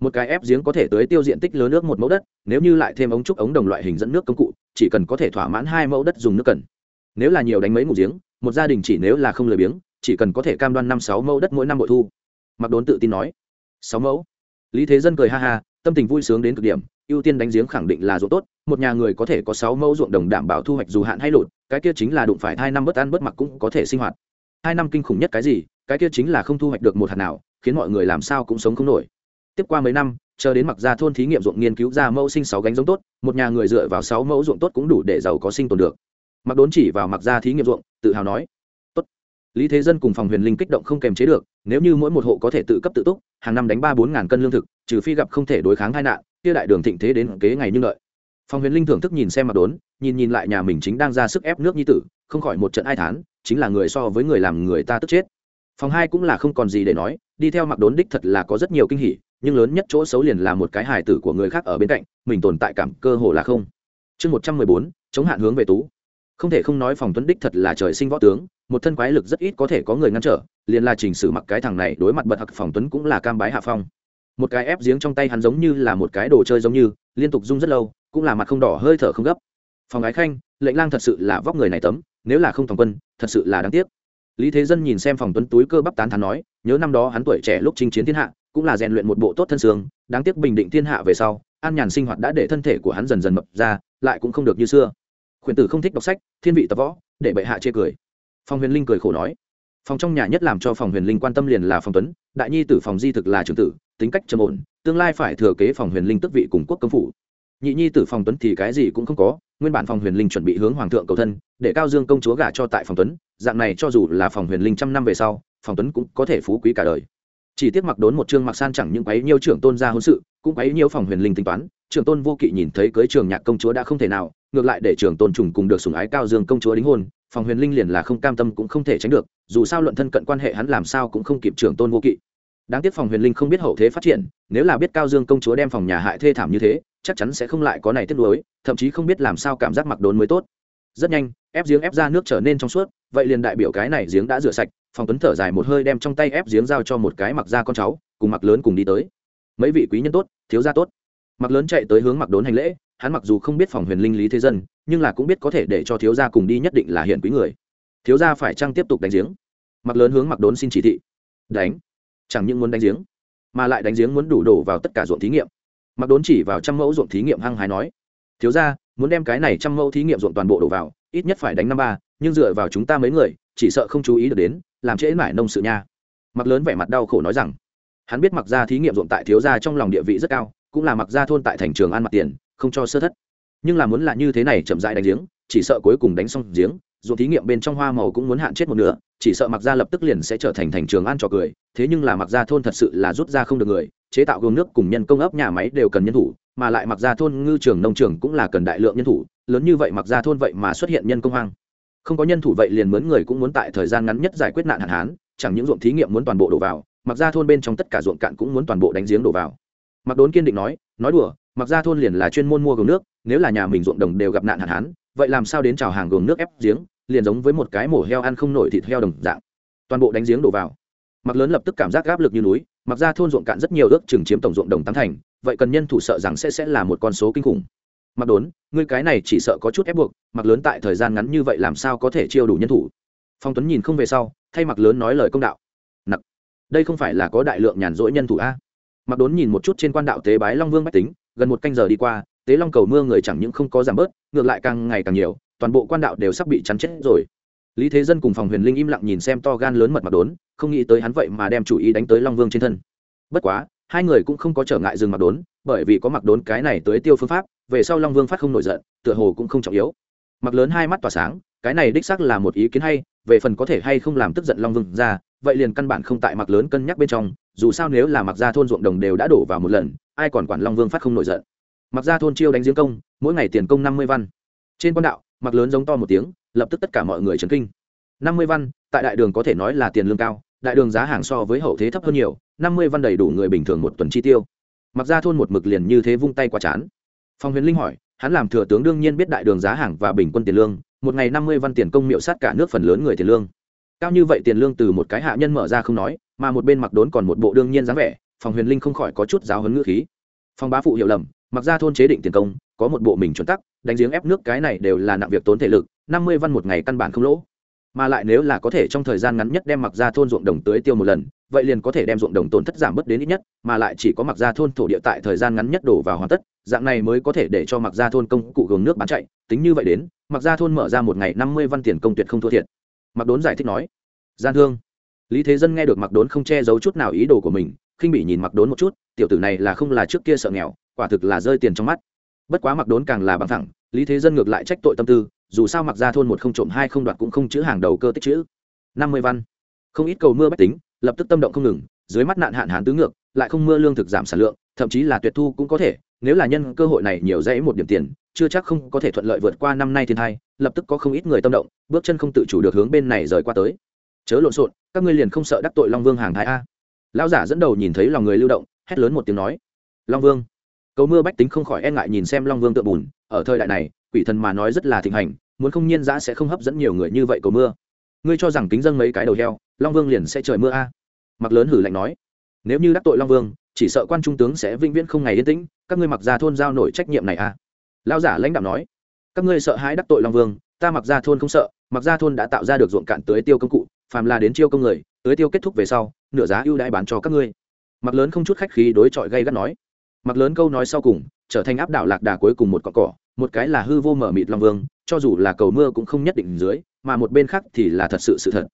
Một cái ép giếng có thể tới tiêu diện tích lớn nước một mẫu đất, nếu như lại thêm ống trúc ống đồng loại hình dẫn nước công cụ, chỉ cần có thể thỏa mãn hai mẫu đất dùng nước cần. Nếu là nhiều đánh mấy ngụ giếng, một gia đình chỉ nếu là không lười biếng, chỉ cần có thể cam đoan năm sáu mẫu đất mỗi năm bội thu. Mặc đốn tự tin nói. Sáu mẫu? Lý thế dân cười ha ha, tâm tình vui sướng đến cực điểm, ưu tiên đánh giếng khẳng định là ruộng tốt, một nhà người có thể có sáu mẫu ruộng đồng đảm bảo thu hoạch dù hạn hay lụt cái kia chính là đụng phải hai năm bất ăn bất mặc cũng có thể sinh hoạt. Hai năm kinh khủng nhất cái gì, cái kia chính là không thu hoạch được một hạt nào, khiến mọi người làm sao cũng sống không nổi. Tiếp qua mấy năm, chờ đến mặc ra thôn thí nghiệm ruộng nghiên cứu ra mẫu sinh sáu gánh giống tốt, một nhà người dựa vào sáu mẫu ruộng tốt cũng đủ để giàu có sinh tồn được. Mặc đốn chỉ vào mặc ra thí nghiệm ruộng, tự hào nói, tốt. Lý thế dân cùng phòng huyền linh kích động không kềm chế được, nếu như mỗi một hộ có thể tự cấp tự túc, hàng năm đánh ba bốn ngàn cân lương thực, trừ phi gặp không thể đối kháng hai nạn, kia đại đường thịnh thế đến kế ngày như lợi phòng huyền linh thưởng thức nhìn xem mặc đốn, nhìn nhìn lại nhà mình chính đang ra sức ép nước như tử, không khỏi một trận ai thán, chính là người so với người làm người ta tức chết. Phòng hai cũng là không còn gì để nói, đi theo mặc đốn đích thật là có rất nhiều kinh hỉ, nhưng lớn nhất chỗ xấu liền là một cái hài tử của người khác ở bên cạnh, mình tồn tại cảm cơ hồ là không. Chương một trăm mười bốn, chống hạn hướng về tú. Không thể không nói phòng tuấn đích thật là trời sinh võ tướng, một thân quái lực rất ít có thể có người ngăn trở, liền là chỉnh sử mặc cái thằng này đối mặt bật hặc phòng tuấn cũng là cam bái hạ phong. Một cái ép giếng trong tay hắn giống như là một cái đồ chơi giống như, liên tục rung rất lâu cũng là mặt không đỏ hơi thở không gấp. Phòng ái khanh, lệnh lang thật sự là vóc người này tấm, nếu là không thòng quân, thật sự là đáng tiếc. Lý thế dân nhìn xem phòng tuấn túi cơ bắp tán thán nói, nhớ năm đó hắn tuổi trẻ lúc chinh chiến thiên hạ, cũng là rèn luyện một bộ tốt thân xương, đáng tiếc bình định thiên hạ về sau, an nhàn sinh hoạt đã để thân thể của hắn dần dần mập ra, lại cũng không được như xưa. Khuyển tử không thích đọc sách, thiên vị tập võ, để bệ hạ chê cười. Phòng huyền linh cười khổ nói, phòng trong nhà nhất làm cho phòng huyền linh quan tâm liền là phòng tuấn, đại nhi tử phòng di thực là trưởng tử, tính cách trầm ổn, tương lai phải thừa kế phòng huyền linh tức vị cùng quốc công phủ nhị nhi tử phòng tuấn thì cái gì cũng không có, nguyên bản phòng huyền linh chuẩn bị hướng hoàng thượng cầu thân, để cao dương công chúa gả cho tại phòng tuấn, dạng này cho dù là phòng huyền linh trăm năm về sau, phòng tuấn cũng có thể phú quý cả đời. Chỉ tiếc mặc đốn một chương mặc san chẳng những quấy nhiều trưởng tôn ra hôn sự, cũng quấy nhiều phòng huyền linh tính toán, trưởng tôn vô kỵ nhìn thấy cưới trường nhạc công chúa đã không thể nào, ngược lại để trưởng tôn trùng cùng được sủng ái cao dương công chúa đính hôn, phòng huyền linh liền là không cam tâm cũng không thể tránh được, dù sao luận thân cận quan hệ hắn làm sao cũng không kịp trưởng tôn vô kỵ. Đáng tiếc phòng huyền linh không biết hậu thế phát triển, nếu là biết cao dương công chúa đem phòng nhà hại thê thảm như thế chắc chắn sẽ không lại có này tiếc nuối, thậm chí không biết làm sao cảm giác mặc đốn mới tốt. Rất nhanh, ép giếng ép ra nước trở nên trong suốt, vậy liền đại biểu cái này giếng đã rửa sạch, phòng tuấn thở dài một hơi đem trong tay ép giếng giao cho một cái mặc ra con cháu, cùng mặc lớn cùng đi tới. Mấy vị quý nhân tốt, thiếu gia tốt. Mặc lớn chạy tới hướng mặc đốn hành lễ, hắn mặc dù không biết phòng huyền linh lý thế dân, nhưng là cũng biết có thể để cho thiếu gia cùng đi nhất định là hiện quý người. Thiếu gia phải chăng tiếp tục đánh giếng? Mặc lớn hướng mặc đốn xin chỉ thị. Đánh. Chẳng những muốn đánh giếng, mà lại đánh giếng muốn đủ đổ vào tất cả ruộng thí nghiệm mặc đốn chỉ vào trăm mẫu ruộng thí nghiệm hăng hái nói, thiếu gia, muốn đem cái này trăm mẫu thí nghiệm ruộng toàn bộ đổ vào, ít nhất phải đánh năm ba, nhưng dựa vào chúng ta mấy người, chỉ sợ không chú ý được đến, làm trễ mải nông sự nha. Mặc lớn vẻ mặt đau khổ nói rằng, hắn biết mặc ra thí nghiệm ruộng tại thiếu gia trong lòng địa vị rất cao, cũng là mặc ra thôn tại thành trường an mặt tiền, không cho sơ thất. Nhưng là muốn là như thế này chậm dại đánh giếng, chỉ sợ cuối cùng đánh xong giếng, ruộng thí nghiệm bên trong hoa màu cũng muốn hạn chết một nửa, chỉ sợ mặc ra lập tức liền sẽ trở thành thành trường an trò cười, thế nhưng là mặc ra thôn thật sự là rút ra không được người chế tạo gương nước cùng nhân công ấp nhà máy đều cần nhân thủ, mà lại mặc ra thôn ngư trường nông trường cũng là cần đại lượng nhân thủ, lớn như vậy mặc ra thôn vậy mà xuất hiện nhân công hoang. Không có nhân thủ vậy liền mướn người cũng muốn tại thời gian ngắn nhất giải quyết nạn hạn hán, chẳng những ruộng thí nghiệm muốn toàn bộ đổ vào, mặc ra thôn bên trong tất cả ruộng cạn cũng muốn toàn bộ đánh giếng đổ vào. Mặc đốn kiên định nói nói đùa, mặc ra thôn liền là chuyên môn mua gồm nước, nếu là nhà mình ruộng đồng đều gặp nạn hạn hán, vậy làm sao đến chào hàng gồm nước ép giếng, liền giống với một cái mổ heo ăn không nổi thịt heo đồng dạng. Toàn bộ đánh giếng đổ vào. Mặc lớn lập tức cảm giác áp lực như núi mặc ra thôn ruộng cạn rất nhiều ước chừng chiếm tổng ruộng đồng tám thành, vậy cần nhân thủ sợ rằng sẽ sẽ là một con số kinh khủng. Mặc đốn, ngươi cái này chỉ sợ có chút ép buộc, mặc lớn tại thời gian ngắn như vậy làm sao có thể chiêu đủ nhân thủ? Phong tuấn nhìn không về sau, thay mặc lớn nói lời công đạo. Nặc, đây không phải là có đại lượng nhàn rỗi nhân thủ a? Mặc đốn nhìn một chút trên quan đạo tế bái long vương bách tính, gần một canh giờ đi qua, tế long cầu mưa người chẳng những không có giảm bớt, ngược lại càng ngày càng nhiều, toàn bộ quan đạo đều sắp bị chắn chết rồi lý thế dân cùng phòng huyền linh im lặng nhìn xem to gan lớn mật mặc đốn, không nghĩ tới hắn vậy mà đem chủ ý đánh tới long vương trên thân. Bất quá, hai người cũng không có trở ngại dừng mặc đốn, bởi vì có mặc đốn cái này tới tiêu phương pháp, về sau long vương phát không nổi giận, tựa hồ cũng không trọng yếu. Mặc lớn hai mắt tỏa sáng, cái này đích xác là một ý kiến hay, về phần có thể hay không làm tức giận long vương ra, vậy liền căn bản không tại mặc lớn cân nhắc bên trong, dù sao nếu là mặc ra thôn ruộng đồng đều đã đổ vào một lần, ai còn quản long vương phát không nổi giận. Mặc ra thôn chiêu đánh giếng công, mỗi ngày tiền công năm mươi văn. Trên quan đạo mặc lớn giống to một tiếng, lập tức tất cả mọi người chấn kinh. Năm mươi văn, tại đại đường có thể nói là tiền lương cao, đại đường giá hàng so với hậu thế thấp hơn nhiều, năm mươi văn đầy đủ người bình thường một tuần chi tiêu. Mặc ra thôn một mực liền như thế vung tay qua chán. Phong huyền linh hỏi, hắn làm thừa tướng đương nhiên biết đại đường giá hàng và bình quân tiền lương, một ngày năm mươi văn tiền công miệu sát cả nước phần lớn người tiền lương. Cao như vậy tiền lương từ một cái hạ nhân mở ra không nói, mà một bên mặc đốn còn một bộ đương nhiên dáng vẻ phòng huyền linh không khỏi có chút giáo hấn ngữ khí. Phong bá phụ hiểu lầm, mặc ra thôn chế định tiền công có một bộ mình chuẩn tắc, đánh giếng ép nước cái này đều là nặng việc tốn thể lực, năm mươi văn một ngày căn bản không lỗ. Mà lại nếu là có thể trong thời gian ngắn nhất đem mặc ra thôn ruộng đồng tưới tiêu một lần, vậy liền có thể đem ruộng đồng tổn thất giảm bớt đến ít nhất, mà lại chỉ có mặc ra thôn thổ địa tại thời gian ngắn nhất đổ vào hoàn tất, dạng này mới có thể để cho mặc ra thôn công cụ gồm nước bán chạy, tính như vậy đến, mặc ra thôn mở ra một ngày năm mươi văn tiền công tuyệt không thua thiệt. Mặc đốn giải thích nói, gian thương. Lý thế dân nghe được mặc đốn không che giấu chút nào ý đồ của mình, khinh bị nhìn mặc đốn một chút, tiểu tử này là không là trước kia sợ nghèo, quả thực là rơi tiền trong mắt bất quá mặc đốn càng là bằng thẳng, lý thế dân ngược lại trách tội tâm tư, dù sao mặc ra thôn một không trộm hai không đoạt cũng không chữ hàng đầu cơ tích chữ. Năm mươi văn. Không ít cầu mưa bách tính, lập tức tâm động không ngừng, dưới mắt nạn hạn hán tứ ngược, lại không mưa lương thực giảm sản lượng, thậm chí là tuyệt thu cũng có thể, nếu là nhân cơ hội này nhiều dễ một điểm tiền, chưa chắc không có thể thuận lợi vượt qua năm nay thiên hai lập tức có không ít người tâm động, bước chân không tự chủ được hướng bên này rời qua tới. Chớ lộn xộn, các ngươi liền không sợ đắc tội long vương hàng thái a. Lão giả dẫn đầu nhìn thấy lòng người lưu động, hét lớn một tiếng nói, long vương cầu mưa bách tính không khỏi e ngại nhìn xem long vương tượng bùn, ở thời đại này, quỷ thần mà nói rất là thịnh hành, muốn không nhiên giã sẽ không hấp dẫn nhiều người như vậy cầu mưa. Ngươi cho rằng kính dân mấy cái đầu heo, long vương liền sẽ trời mưa a? Mặc lớn hử lạnh nói. Nếu như đắc tội long vương, chỉ sợ quan trung tướng sẽ vĩnh viễn không ngày yên tĩnh, các ngươi mặc ra thôn giao nổi trách nhiệm này a? Lao giả lãnh đạo nói. Các ngươi sợ hãi đắc tội long vương, ta mặc ra thôn không sợ, mặc ra thôn đã tạo ra được ruộng cạn tới tiêu công cụ, phàm là đến chiêu công người tới tiêu kết thúc về sau, nửa giá ưu đãi bán cho các ngươi. Mặc lớn không chút khách khí đối chọi gây gắt nói mặc lớn câu nói sau cùng, trở thành áp đảo lạc đà cuối cùng một cọn cỏ, một cái là hư vô mở mịt long vương, cho dù là cầu mưa cũng không nhất định dưới, mà một bên khác thì là thật sự sự thật.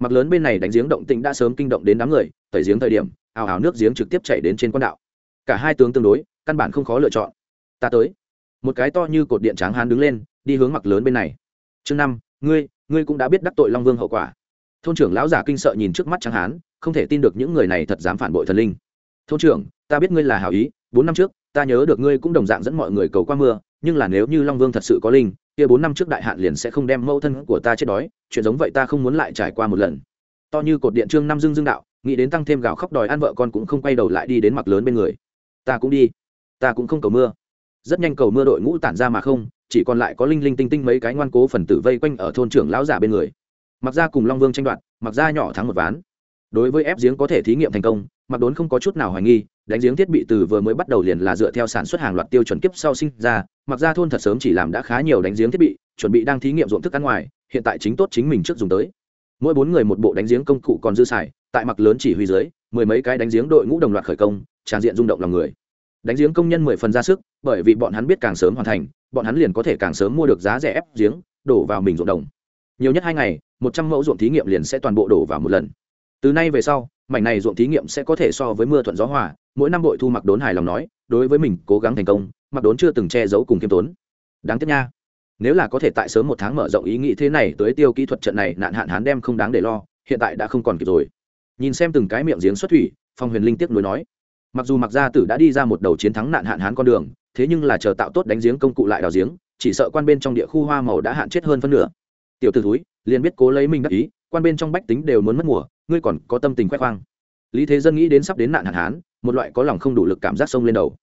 Mặc lớn bên này đánh giếng động tĩnh đã sớm kinh động đến đám người, tẩy giếng thời điểm, ào ào nước giếng trực tiếp chảy đến trên quan đạo. Cả hai tướng tương đối, căn bản không khó lựa chọn. Ta tới. Một cái to như cột điện tráng hán đứng lên, đi hướng mặc lớn bên này. Chương năm, ngươi ngươi cũng đã biết đắc tội long vương hậu quả. Thôn trưởng lão giả kinh sợ nhìn trước mắt tráng hán, không thể tin được những người này thật dám phản bội thần linh. Thôn trưởng, ta biết ngươi là hảo ý bốn năm trước, ta nhớ được ngươi cũng đồng dạng dẫn mọi người cầu qua mưa, nhưng là nếu như long vương thật sự có linh, kia bốn năm trước đại hạn liền sẽ không đem mẫu thân của ta chết đói, chuyện giống vậy ta không muốn lại trải qua một lần. To như cột điện trương năm dương dương đạo, nghĩ đến tăng thêm gạo khóc đòi ăn vợ con cũng không quay đầu lại đi đến mặc lớn bên người. Ta cũng đi. Ta cũng không cầu mưa. Rất nhanh cầu mưa đội ngũ tản ra mà không, chỉ còn lại có linh linh tinh tinh mấy cái ngoan cố phần tử vây quanh ở thôn trưởng lão giả bên người. Mặc ra cùng long vương tranh đoạt, mặc ra nhỏ thắng một ván. Đối với ép giếng có thể thí nghiệm thành công, mặc đốn không có chút nào hoài nghi đánh giếng thiết bị từ vừa mới bắt đầu liền là dựa theo sản xuất hàng loạt tiêu chuẩn kiếp sau sinh ra, mặc ra thôn thật sớm chỉ làm đã khá nhiều đánh giếng thiết bị, chuẩn bị đang thí nghiệm ruộng thức ăn ngoài, hiện tại chính tốt chính mình trước dùng tới. Mỗi bốn người một bộ đánh giếng công cụ còn dư xài, tại mặc lớn chỉ huy dưới, mười mấy cái đánh giếng đội ngũ đồng loạt khởi công, tràn diện rung động lòng người. Đánh giếng công nhân mười phần ra sức, bởi vì bọn hắn biết càng sớm hoàn thành, bọn hắn liền có thể càng sớm mua được giá rẻ ép giếng, đổ vào mình ruộng đồng. Nhiều nhất hai ngày, một trăm mẫu ruộng thí nghiệm liền sẽ toàn bộ đổ vào một lần. Từ nay về sau mảnh này ruộng thí nghiệm sẽ có thể so với mưa thuận gió hòa, mỗi năm bội thu mặc đốn hài lòng nói, đối với mình cố gắng thành công mặc đốn chưa từng che giấu cùng kiêm tốn. Đáng tiếc nha. Nếu là có thể tại sớm một tháng mở rộng ý nghĩ thế này tới tiêu kỹ thuật trận này, nạn hạn hán đem không đáng để lo, hiện tại đã không còn kịp rồi. Nhìn xem từng cái miệng giếng xuất thủy, phong huyền linh tiếc nuối nói, mặc dù mặc gia tử đã đi ra một đầu chiến thắng nạn hạn hán con đường, thế nhưng là chờ tạo tốt đánh giếng công cụ lại đào giếng, chỉ sợ quan bên trong địa khu hoa màu đã hạn chết hơn phân nửa. Tiểu t ử thúi, liền biết cố lấy mình đắc ý, quan bên trong bách tính đều muốn mất mùa ngươi còn có tâm tình khoe khoang. Lý thế dân nghĩ đến sắp đến nạn hạn hán, một loại có lòng không đủ lực cảm giác sông lên đầu.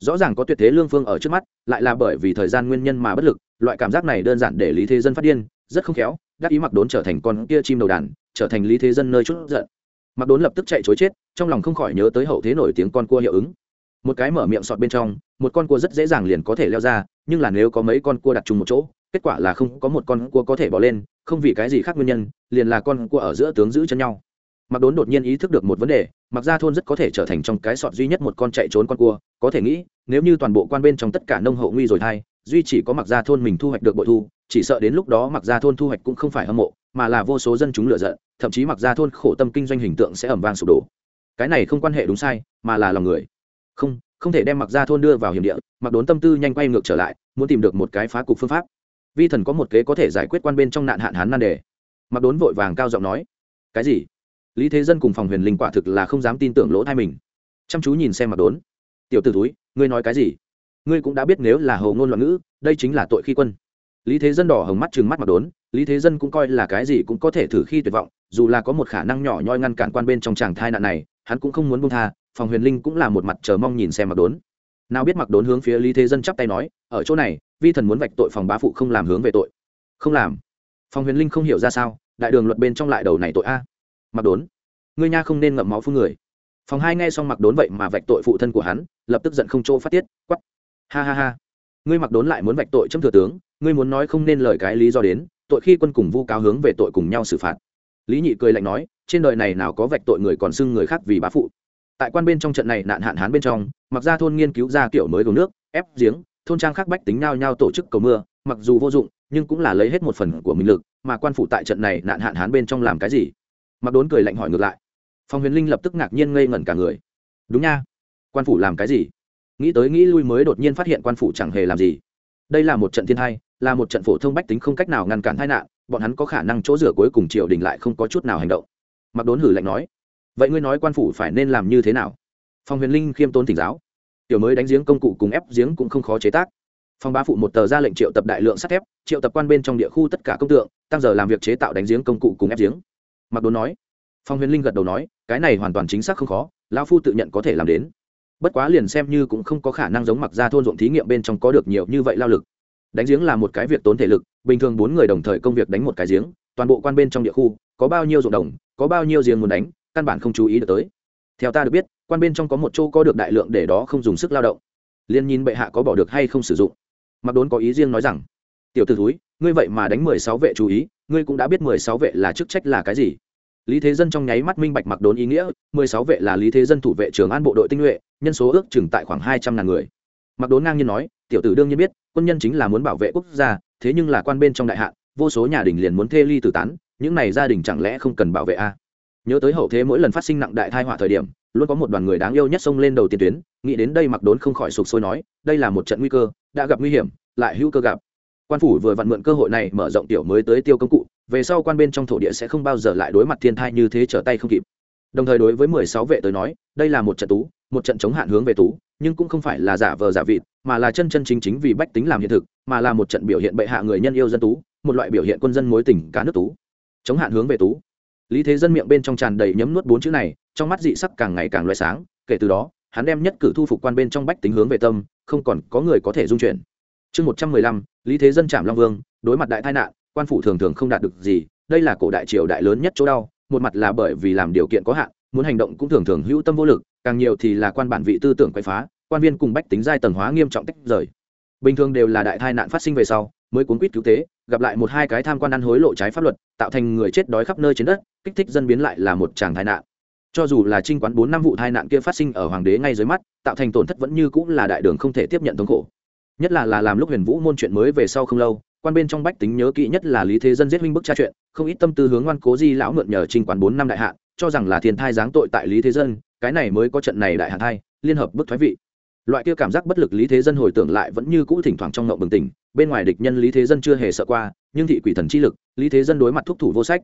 Rõ ràng có tuyệt thế lương phương ở trước mắt, lại là bởi vì thời gian nguyên nhân mà bất lực, loại cảm giác này đơn giản để lý thế dân phát điên, rất không khéo, đắc ý mặc đốn trở thành con kia chim đầu đàn, trở thành lý thế dân nơi chút giận. Mặc đốn lập tức chạy chối chết, trong lòng không khỏi nhớ tới hậu thế nổi tiếng con cua hiệu ứng. Một cái mở miệng sọt bên trong, một con cua rất dễ dàng liền có thể leo ra, nhưng là nếu có mấy con cua đặt chung một chỗ, kết quả là không có một con cua có thể bỏ lên, không vì cái gì khác nguyên nhân, liền là con cua ở giữa tướng giữ chân nhau mặc đốn đột nhiên ý thức được một vấn đề mặc ra thôn rất có thể trở thành trong cái sọt duy nhất một con chạy trốn con cua, có thể nghĩ, nếu như toàn bộ quan bên trong tất cả nông hậu nguy rồi thay, duy chỉ có mặc ra thôn mình thu hoạch được bội thu, chỉ sợ đến lúc đó mặc ra thôn thu hoạch cũng không phải hâm mộ, mà là vô số dân chúng lựa giận, thậm chí mặc ra thôn khổ tâm kinh doanh hình tượng sẽ ẩm vang sụp đổ. Cái này không quan hệ đúng sai, mà là lòng người. Không không thể đem mặc ra thôn đưa vào hiểm địa mặc đốn tâm tư nhanh quay ngược trở lại, muốn tìm được một cái phá cục phương pháp. Vi thần có một kế có thể giải quyết quan bên trong nạn hạn hán nan đề. Mặc đốn vội vàng cao giọng nói, cái gì? Lý thế dân cùng phòng huyền linh quả thực là không dám tin tưởng lỗ thai mình. Chăm chú nhìn xem mặc đốn. Tiểu t ử túi, ngươi nói cái gì? Ngươi cũng đã biết nếu là hầu ngôn loạn ngữ, đây chính là tội khi quân. Lý thế dân đỏ hồng mắt chừng mắt mặc đốn, lý thế dân cũng coi là cái gì cũng có thể thử khi tuyệt vọng, dù là có một khả năng nhỏ nhoi ngăn cản quan bên trong tràng thai nạn này, hắn cũng không muốn bông tha, phòng huyền linh cũng là một mặt chờ mong nhìn xem mặc đốn. Nào biết mặc đốn hướng phía lý thế dân chắp tay nói, ở chỗ này, vi thần muốn vạch tội phòng bá phụ không làm hướng về tội. Không làm. Phòng huyền linh không hiểu ra sao, đại đường luật bên trong lại đầu này tội a mặc đốn. Ngươi nha không nên ngậm máu phương người. Phòng hai nghe xong mặc đốn vậy mà vạch tội phụ thân của hắn, lập tức giận không chỗ phát tiết quắp ha ha ha. Ngươi mặc đốn lại muốn vạch tội chấm thừa tướng, ngươi muốn nói không nên lời cái lý do đến, tội khi quân cùng vu cáo hướng về tội cùng nhau xử phạt. Lý nhị cười lạnh nói, trên đời này nào có vạch tội người còn xưng người khác vì bá phụ. Tại quan bên trong trận này nạn hạn hán bên trong, mặc ra thôn nghiên cứu ra kiểu mới gồm nước, ép giếng, thôn trang khác bách tính nhau nhau tổ chức cầu mưa, mặc dù vô dụng, nhưng cũng là lấy hết một phần của mình lực, mà quan phụ tại trận này nạn hạn hán bên trong làm cái gì? Mặc đốn cười lạnh hỏi ngược lại. Phong huyền linh lập tức ngạc nhiên ngây ngẩn cả người. Đúng nha. Quan phủ làm cái gì? Nghĩ tới nghĩ lui mới đột nhiên phát hiện quan phủ chẳng hề làm gì. Đây là một trận thiên hai là một trận phổ thông bách tính không cách nào ngăn cản tai nạn, bọn hắn có khả năng chỗ rửa cuối cùng triều đình lại không có chút nào hành động. Mặc đốn hử lạnh nói, vậy ngươi nói quan phủ phải nên làm như thế nào? Phong huyền linh khiêm tốn thỉnh giáo, tiểu mới đánh giếng công cụ cùng ép giếng cũng không khó chế tác. Phong ba phụ một tờ ra lệnh triệu tập đại lượng sắt thép, triệu tập quan bên trong địa khu tất cả công tượng, tăng giờ làm việc chế tạo đánh giếng công cụ cùng ép giếng mặc đốn nói. Phong huyền linh gật đầu nói, cái này hoàn toàn chính xác không khó, lão phu tự nhận có thể làm đến. Bất quá liền xem như cũng không có khả năng giống mặc ra thôn ruộng thí nghiệm bên trong có được nhiều như vậy lao lực. Đánh giếng là một cái việc tốn thể lực, bình thường bốn người đồng thời công việc đánh một cái giếng, toàn bộ quan bên trong địa khu, có bao nhiêu ruộng đồng, có bao nhiêu giếng muốn đánh, căn bản không chú ý được tới. Theo ta được biết, quan bên trong có một chỗ có được đại lượng để đó không dùng sức lao động. Liền nhìn bệ hạ có bỏ được hay không sử dụng. Mặc đốn có ý riêng nói rằng, tiểu t ử thúi ngươi vậy mà đánh mười sáu vệ chú ý, ngươi cũng đã biết mười sáu vệ là chức trách là cái gì. Lý thế dân trong nháy mắt minh bạch mặc đốn ý nghĩa, mười sáu vệ là lý thế dân thủ vệ trường an bộ đội tinh nhuệ, nhân số ước chừng tại khoảng hai trăm ngàn người. Mặc đốn ngang nhiên nói, tiểu tử đương nhiên biết, quân nhân chính là muốn bảo vệ quốc gia, thế nhưng là quan bên trong đại hạn, vô số nhà đình liền muốn thê ly tử tán, những này gia đình chẳng lẽ không cần bảo vệ a à? nhớ tới hậu thế mỗi lần phát sinh nặng đại thai họa thời điểm, luôn có một đoàn người đáng yêu nhất xông lên đầu tiền tuyến, nghĩ đến đây mặc đốn không khỏi sụp sôi nói, đây là một trận nguy cơ, đã gặp nguy hiểm, lại hữu cơ gặp quan phủ vừa vặn mượn cơ hội này mở rộng tiểu mới tới tiêu công cụ, về sau quan bên trong thổ địa sẽ không bao giờ lại đối mặt thiên thai như thế trở tay không kịp. Đồng thời đối với mười sáu vệ tới nói, đây là một trận tú, một trận chống hạn hướng về tú, nhưng cũng không phải là giả vờ giả vịt, mà là chân chân chính chính vì bách tính làm hiện thực, mà là một trận biểu hiện bệ hạ người nhân yêu dân tú, một loại biểu hiện quân dân mối tình cá nước tú. Chống hạn hướng về tú. Lý thế dân miệng bên trong tràn đầy nhấm nuốt bốn chữ này, trong mắt dị sắc càng ngày càng loại sáng, kể từ đó, hắn đem nhất cử thu phục quan bên trong bách tính hướng về tâm, không còn có người có thể dung chuyển. Chương một trăm mười lăm lý thế dân chạm long vương, đối mặt đại tai nạn, quan phủ thường thường không đạt được gì, đây là cổ đại triều đại lớn nhất chỗ đau, một mặt là bởi vì làm điều kiện có hạn, muốn hành động cũng thường thường hữu tâm vô lực, càng nhiều thì là quan bản vị tư tưởng quậy phá, quan viên cùng bách tính giai tầng hóa nghiêm trọng tách rời. Bình thường đều là đại tai nạn phát sinh về sau, mới cuốn quýt cứu tế, gặp lại một hai cái tham quan ăn hối lộ trái pháp luật, tạo thành người chết đói khắp nơi trên đất, kích thích dân biến lại là một tràng tai nạn. Cho dù là trinh quán bốn năm vụ tai nạn kia phát sinh ở hoàng đế ngay dưới mắt, tạo thành tổn thất vẫn như cũng là đại đường không thể tiếp nhận thống khổ nhất là là làm lúc huyền vũ môn chuyện mới về sau không lâu, quan bên trong bách tính nhớ kỹ nhất là lý thế dân giết huynh bức tra chuyện, không ít tâm tư hướng ngoan cố di lão mượn nhờ trình quán bốn năm đại hạ, cho rằng là thiên thai giáng tội tại lý thế dân, cái này mới có trận này đại hạ thai, liên hợp bức thoái vị. Loại kia cảm giác bất lực lý thế dân hồi tưởng lại vẫn như cũ thỉnh thoảng trong ngộng bừng tỉnh, bên ngoài địch nhân lý thế dân chưa hề sợ qua, nhưng thị quỷ thần chi lực, lý thế dân đối mặt thúc thủ vô sách.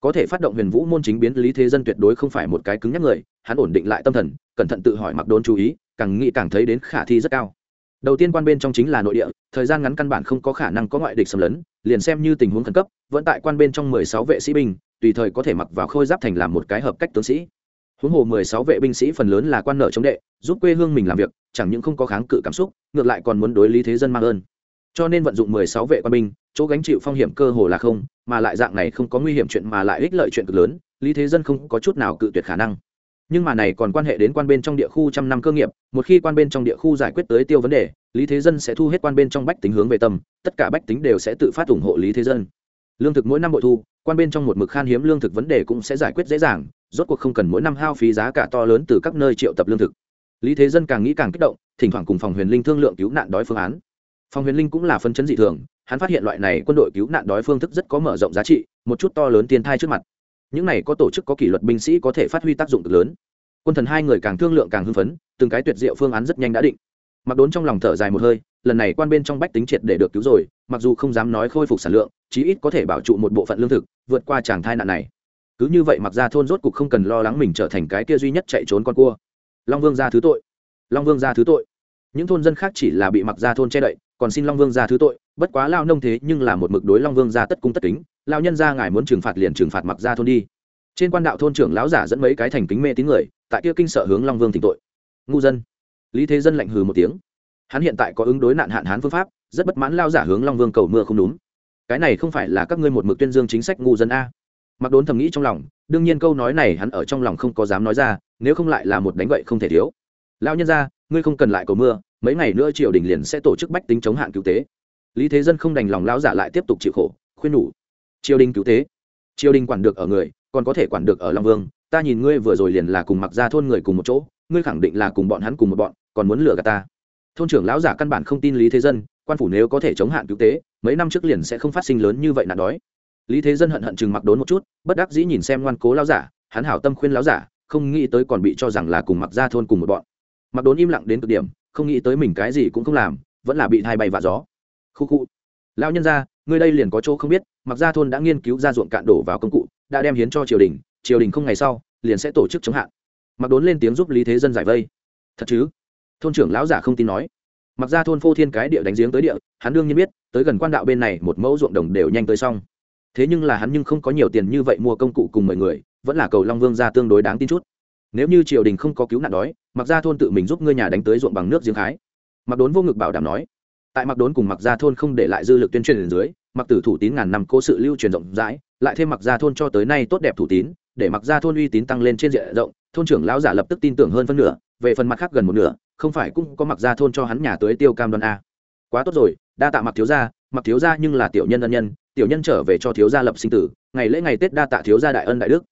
Có thể phát động huyền vũ môn chính biến, lý thế dân tuyệt đối không phải một cái cứng nhắc người, hắn ổn định lại tâm thần, cẩn thận tự hỏi mặc đốn chú ý, càng nghĩ càng thấy đến khả thi rất cao đầu tiên quan bên trong chính là nội địa, thời gian ngắn căn bản không có khả năng có ngoại địch xâm lấn, liền xem như tình huống khẩn cấp, vẫn tại quan bên trong mười sáu vệ sĩ binh, tùy thời có thể mặc vào khôi giáp thành làm một cái hợp cách tướng sĩ. Huống hồ mười sáu vệ binh sĩ phần lớn là quan nợ chống đệ, giúp quê hương mình làm việc, chẳng những không có kháng cự cảm xúc, ngược lại còn muốn đối lý thế dân mang ơn. Cho nên vận dụng mười sáu vệ quan binh, chỗ gánh chịu phong hiểm cơ hồ là không, mà lại dạng này không có nguy hiểm chuyện mà lại ích lợi chuyện cực lớn, lý thế dân không có chút nào cự tuyệt khả năng nhưng mà này còn quan hệ đến quan bên trong địa khu trăm năm cơ nghiệp, một khi quan bên trong địa khu giải quyết tới tiêu vấn đề, lý thế dân sẽ thu hết quan bên trong bách tính hướng về tâm, tất cả bách tính đều sẽ tự phát ủng hộ lý thế dân. Lương thực mỗi năm bội thu, quan bên trong một mực khan hiếm lương thực vấn đề cũng sẽ giải quyết dễ dàng, rốt cuộc không cần mỗi năm hao phí giá cả to lớn từ các nơi triệu tập lương thực. Lý thế dân càng nghĩ càng kích động, thỉnh thoảng cùng phòng huyền linh thương lượng cứu nạn đói phương án. Phòng huyền linh cũng là phân chấn dị thường, hắn phát hiện loại này quân đội cứu nạn đói phương thức rất có mở rộng giá trị, một chút to lớn tiền thai trước mặt những này có tổ chức, có kỷ luật binh sĩ có thể phát huy tác dụng cực lớn. Quân thần hai người càng thương lượng càng hưng phấn, từng cái tuyệt diệu phương án rất nhanh đã định. Mặc đốn trong lòng thở dài một hơi, lần này quan bên trong bách tính triệt để được cứu rồi, mặc dù không dám nói khôi phục sản lượng, chí ít có thể bảo trụ một bộ phận lương thực, vượt qua tràng thai nạn này. Cứ như vậy mặc ra thôn rốt cục không cần lo lắng mình trở thành cái kia duy nhất chạy trốn con cua. Long vương ra thứ tội. Long vương ra thứ tội. Những thôn dân khác chỉ là bị mặc ra thôn che đậy, còn xin long vương ra thứ tội, bất quá lao nông thế nhưng là một mực đối long vương ra tất cung tất kính lao nhân ra ngài muốn trừng phạt liền trừng phạt mặc ra thôn đi. Trên quan đạo thôn trưởng lão giả dẫn mấy cái thành kính mê tín người, tại kia kinh sợ hướng long vương thỉnh tội. Ngu dân. Lý thế dân lạnh hừ một tiếng. Hắn hiện tại có ứng đối nạn hạn hán phương pháp, rất bất mãn lao giả hướng long vương cầu mưa không đúng. Cái này không phải là các ngươi một mực tuyên dương chính sách ngu dân a? Mặc đốn thầm nghĩ trong lòng, đương nhiên câu nói này hắn ở trong lòng không có dám nói ra, nếu không lại là một đánh vậy không thể thiếu. Lao nhân ra ngươi không cần lại cầu mưa, mấy ngày nữa triều đình liền sẽ tổ chức bách tính chống hạn cứu tế. Lý thế dân không đành lòng lao giả lại tiếp tục chịu khổ, khuyên nhủ triều đình cứu tế. Triều đình quản được ở người, còn có thể quản được ở long vương. Ta nhìn ngươi vừa rồi liền là cùng mặc ra thôn người cùng một chỗ, ngươi khẳng định là cùng bọn hắn cùng một bọn, còn muốn lừa gạt ta. Thôn trưởng lão giả căn bản không tin lý thế dân, quan phủ nếu có thể chống hạn cứu tế, mấy năm trước liền sẽ không phát sinh lớn như vậy nạn đói. Lý thế dân hận hận chừng mặc đốn một chút, bất đắc dĩ nhìn xem ngoan cố lão giả, hắn hảo tâm khuyên lão giả, không nghĩ tới còn bị cho rằng là cùng mặc ra thôn cùng một bọn. Mặc đốn im lặng đến cực điểm, không nghĩ tới mình cái gì cũng không làm, vẫn là bị hai bay và gió. Khu khu. Lão nhân gia ngươi đây liền có chỗ không biết mặc ra thôn đã nghiên cứu ra ruộng cạn đổ vào công cụ, đã đem hiến cho triều đình triều đình không ngày sau, liền sẽ tổ chức chống hạn. Mặc đốn lên tiếng giúp lý thế dân giải vây. Thật chứ? Thôn trưởng lão giả không tin nói. Mặc ra thôn phô thiên cái địa đánh giếng tới địa, hắn đương nhiên biết, tới gần quan đạo bên này một mẫu ruộng đồng đều nhanh tới xong. Thế nhưng là hắn nhưng không có nhiều tiền như vậy mua công cụ cùng mọi người, vẫn là cầu long vương ra tương đối đáng tin chút. Nếu như triều đình không có cứu nạn đói mặc ra thôn tự mình giúp ngươi nhà đánh tới ruộng bằng nước giếng khái mặc đốn vô ngực bảo đảm nói tại mặc đốn cùng mặc gia thôn không để lại dư lực tuyên truyền dưới mặc tử thủ tín ngàn năm cố sự lưu truyền rộng rãi, lại thêm mặc gia thôn cho tới nay tốt đẹp thủ tín, để mặc gia thôn uy tín tăng lên trên diện rộng, thôn trưởng lão giả lập tức tin tưởng hơn phân nửa, về phần mặt khác gần một nửa, không phải cũng có mặc gia thôn cho hắn nhà tới tiêu cam đoan a. Quá tốt rồi, đa tạ mặc thiếu gia mặc thiếu gia nhưng là tiểu nhân ân nhân, tiểu nhân trở về cho thiếu gia lập sinh tử, ngày lễ ngày tết đa tạ thiếu gia đại ân đại đức.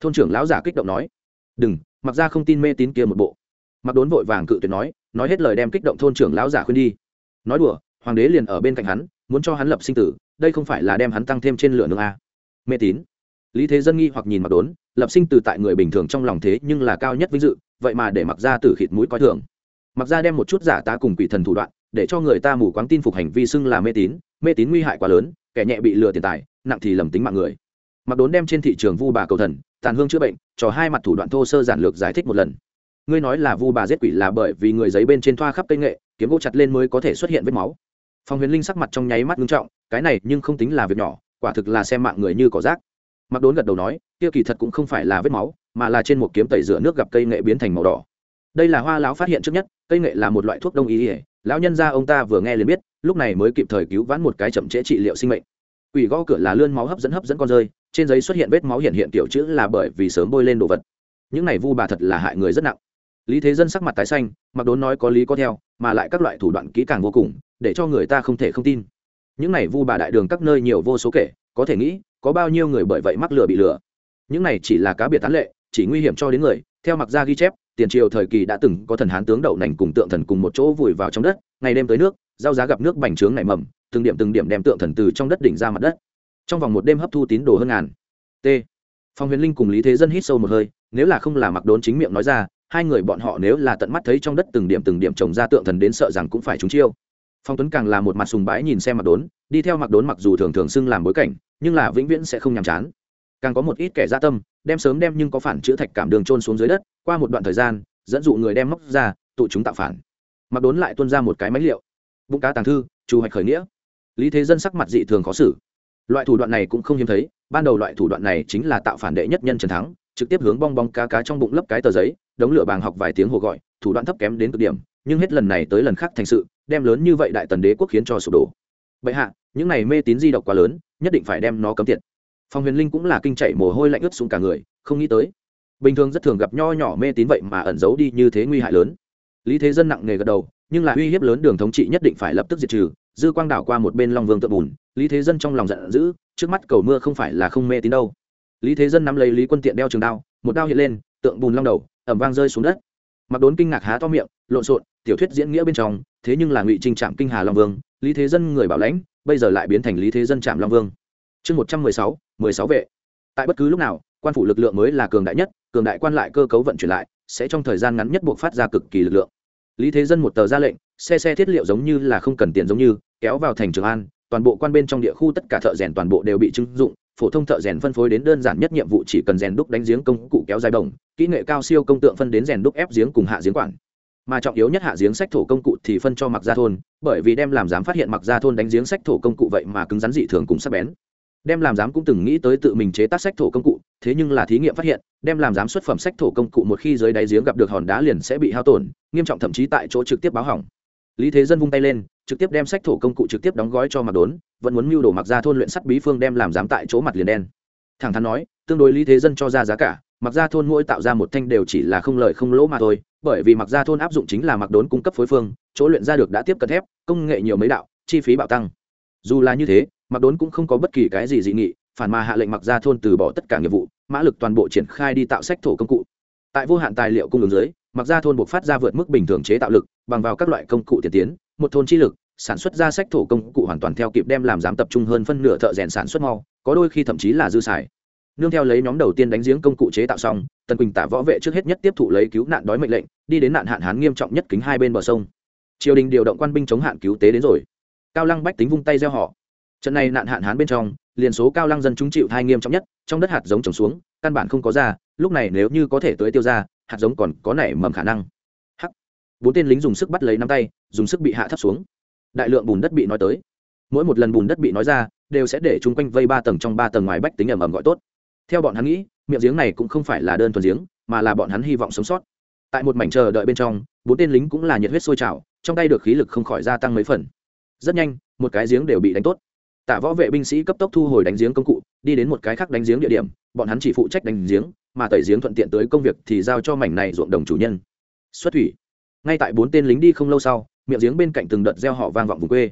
Thôn trưởng lão giả kích động nói. Đừng mặc gia không tin mê tín kia một bộ. Mặc đốn vội vàng cự tuyệt nói nói hết lời đem kích động thôn trưởng lão giả khuyên đi nói đùa, hoàng đế liền ở bên cạnh hắn, muốn cho hắn lập sinh tử, đây không phải là đem hắn tăng thêm trên lửa nương a. Mê tín. Lý thế dân nghi hoặc nhìn mặc đốn, lập sinh tử tại người bình thường trong lòng thế nhưng là cao nhất vinh dự, vậy mà để mặc ra tử khịt mũi coi thường. Mặc ra đem một chút giả tá cùng quỷ thần thủ đoạn, để cho người ta mù quáng tin phục hành vi xưng là mê tín mê tín nguy hại quá lớn, kẻ nhẹ bị lừa tiền tài, nặng thì lầm tính mạng người. Mặc đốn đem trên thị trường vu bà cầu thần, tàn hương chữa bệnh, cho hai mặt thủ đoạn thô sơ giản lược giải thích một lần. Ngươi nói là vu bà giết quỷ là bởi vì người giấy bên trên thoa khắp cây nghệ kiếm gỗ chặt lên mới có thể xuất hiện vết máu. Phòng huyền linh sắc mặt trong nháy mắt ngưng trọng, cái này nhưng không tính là việc nhỏ, quả thực là xem mạng người như cỏ rác. Mặc đốn gật đầu nói, kia kỳ thật cũng không phải là vết máu, mà là trên một kiếm tẩy rửa nước gặp cây nghệ biến thành màu đỏ. Đây là hoa lão phát hiện trước nhất, cây nghệ là một loại thuốc đông y ỉa lão nhân gia ông ta vừa nghe liền biết, lúc này mới kịp thời cứu vãn một cái chậm trễ trị liệu sinh mệnh. Quỷ gõ cửa là lươn máu hấp dẫn hấp dẫn con rơi, trên giấy xuất hiện vết máu hiện hiện tiểu chữ là bởi vì sớm bôi lên đồ vật. Những này vu bà thật là hại người rất nặng lý thế dân sắc mặt tái xanh, mặc đốn nói có lý có theo, mà lại các loại thủ đoạn kỹ càng vô cùng, để cho người ta không thể không tin. Những này vu bà đại đường các nơi nhiều vô số kể, có thể nghĩ, có bao nhiêu người bởi vậy mắc lừa bị lừa. Những này chỉ là cá biệt tán lệ, chỉ nguy hiểm cho đến người, theo mặc gia ghi chép, tiền triều thời kỳ đã từng có thần hán tướng đậu nành cùng tượng thần cùng một chỗ vùi vào trong đất, ngày đêm tới nước, giao giá gặp nước bành trướng nảy mầm, từng điểm từng điểm đem tượng thần từ trong đất đỉnh ra mặt đất. Trong vòng một đêm hấp thu tín đồ hơn ngàn. T. Phong huyền linh cùng lý thế dân hít sâu một hơi, nếu là không là mặc đốn chính miệng nói ra hai người bọn họ nếu là tận mắt thấy trong đất từng điểm từng điểm trồng ra tượng thần đến sợ rằng cũng phải trúng chiêu. Phong tuấn càng là một mặt sùng bái nhìn xem mặc đốn, đi theo mặc đốn mặc dù thường thường xưng làm bối cảnh, nhưng là vĩnh viễn sẽ không nhàm chán. Càng có một ít kẻ gia tâm, đem sớm đem nhưng có phản chữa thạch cảm đường trôn xuống dưới đất, qua một đoạn thời gian, dẫn dụ người đem móc ra, tụ chúng tạo phản. Mặc đốn lại tuân ra một cái máy liệu. Bụng cá tàng thư trù hoạch khởi nghĩa. Lý thế dân sắc mặt dị thường khó xử. Loại thủ đoạn này cũng không hiếm thấy, ban đầu loại thủ đoạn này chính là tạo phản đệ nhất nhân trần thắng trực tiếp hướng bong bong cá cá trong bụng lấp cái tờ giấy, đống lửa bàng học vài tiếng hồ gọi, thủ đoạn thấp kém đến cực điểm, nhưng hết lần này tới lần khác thành sự, đem lớn như vậy đại tần đế quốc khiến cho sụp đổ. Bệ hạ, những này mê tín di độc quá lớn, nhất định phải đem nó cấm tiệt. Phong huyền linh cũng là kinh chạy mồ hôi lạnh ướt xuống cả người, không nghĩ tới. Bình thường rất thường gặp nho nhỏ mê tín vậy mà ẩn giấu đi như thế nguy hại lớn. Lý thế dân nặng nề gật đầu, nhưng là uy hiếp lớn đường thống trị nhất định phải lập tức diệt trừ, dư quang đảo qua một bên long vương tự bùn, lý thế dân trong lòng giận dữ, trước mắt cầu mưa không phải là không mê tín đâu lý thế dân nắm lấy lý quân tiện đeo trường đao, một đao hiện lên, tượng bùn long đầu, ẩm vang rơi xuống đất. Mặc đốn kinh ngạc há to miệng, lộn xộn, tiểu thuyết diễn nghĩa bên trong, thế nhưng là ngụy trinh trạm kinh hà long vương, lý thế dân người bảo lãnh, bây giờ lại biến thành lý thế dân trạm long vương. Chương một trăm mười sáu mười sáu vệ. Tại bất cứ lúc nào, quan phủ lực lượng mới là cường đại nhất, cường đại quan lại cơ cấu vận chuyển lại, sẽ trong thời gian ngắn nhất buộc phát ra cực kỳ lực lượng. Lý thế dân một tờ ra lệnh, xe xe thiết liệu giống như là không cần tiền giống như, kéo vào thành trường an, toàn bộ quan bên trong địa khu tất cả thợ rèn toàn bộ đều bị trưng dụng phổ thông thợ rèn phân phối đến đơn giản nhất nhiệm vụ chỉ cần rèn đúc đánh giếng công cụ kéo dài đồng kỹ nghệ cao siêu công tượng phân đến rèn đúc ép giếng cùng hạ giếng quản. Mà trọng yếu nhất hạ giếng sách thổ công cụ thì phân cho mặc gia thôn, bởi vì đem làm dám phát hiện mặc gia thôn đánh giếng sách thổ công cụ vậy mà cứng rắn dị thường cùng sắc bén. Đem làm dám cũng từng nghĩ tới tự mình chế tác sách thổ công cụ, thế nhưng là thí nghiệm phát hiện, đem làm dám xuất phẩm sách thổ công cụ một khi dưới đáy giếng gặp được hòn đá liền sẽ bị hao tổn, nghiêm trọng thậm chí tại chỗ trực tiếp báo hỏng. Lý thế dân vung tay lên trực tiếp đem sách thổ công cụ trực tiếp đóng gói cho mặc đốn, vẫn muốn mưu đồ mặc ra thôn luyện sắt bí phương đem làm dám tại chỗ mặt liền đen. Thẳng thắn nói, tương đối lý thế dân cho ra giá cả mặc ra thôn mỗi tạo ra một thanh đều chỉ là không lợi không lỗ mà thôi, bởi vì mặc ra thôn áp dụng chính là mặc đốn cung cấp phối phương, chỗ luyện ra được đã tiếp cận thép, công nghệ nhiều mấy đạo, chi phí bạo tăng. Dù là như thế mặc đốn cũng không có bất kỳ cái gì dị nghị, phản mà hạ lệnh mặc ra thôn từ bỏ tất cả nghiệp vụ, mã lực toàn bộ triển khai đi tạo sách thổ công cụ. Tại vô hạn tài liệu cung ứng dưới mặc ra thôn buộc phát ra vượt mức bình thường chế tạo lực, bằng vào các loại công cụ tiên tiến một thôn chi lực, sản xuất ra sách thổ công cụ hoàn toàn theo kịp đem làm dám tập trung hơn phân nửa thợ rèn sản xuất mau, có đôi khi thậm chí là dư xài. Nương theo lấy nhóm đầu tiên đánh giếng công cụ chế tạo xong, tần quỳnh tả võ vệ trước hết nhất tiếp thụ lấy cứu nạn đói mệnh lệnh, đi đến nạn hạn hán nghiêm trọng nhất kính hai bên bờ sông. Triều đình điều động quan binh chống hạn cứu tế đến rồi. Cao lăng bách tính vung tay gieo họ. Trận này nạn hạn hán bên trong, liền số cao lăng dân chúng chịu thai nghiêm trọng nhất, trong đất hạt giống trồng xuống, căn bản không có ra, lúc này nếu như có thể tới tiêu ra, hạt giống còn có nảy mầm khả năng bốn tên lính dùng sức bắt lấy nắm tay, dùng sức bị hạ thấp xuống. Đại lượng bùn đất bị nói tới. Mỗi một lần bùn đất bị nói ra, đều sẽ để chung quanh vây ba tầng trong ba tầng ngoài bách tính ẩm ẩm gọi tốt. Theo bọn hắn nghĩ, miệng giếng này cũng không phải là đơn thuần giếng, mà là bọn hắn hy vọng sống sót. Tại một mảnh chờ đợi bên trong, bốn tên lính cũng là nhiệt huyết sôi trào, trong tay được khí lực không khỏi gia tăng mấy phần. Rất nhanh, một cái giếng đều bị đánh tốt. Tạ võ vệ binh sĩ cấp tốc thu hồi đánh giếng công cụ, đi đến một cái khác đánh giếng địa điểm, bọn hắn chỉ phụ trách đánh giếng, mà tẩy giếng thuận tiện tới công việc thì giao cho mảnh này ruộng đồng chủ nhân. Xuất thủy ngay tại bốn tên lính đi không lâu sau, miệng giếng bên cạnh từng đợt gieo họ vang vọng vùng quê.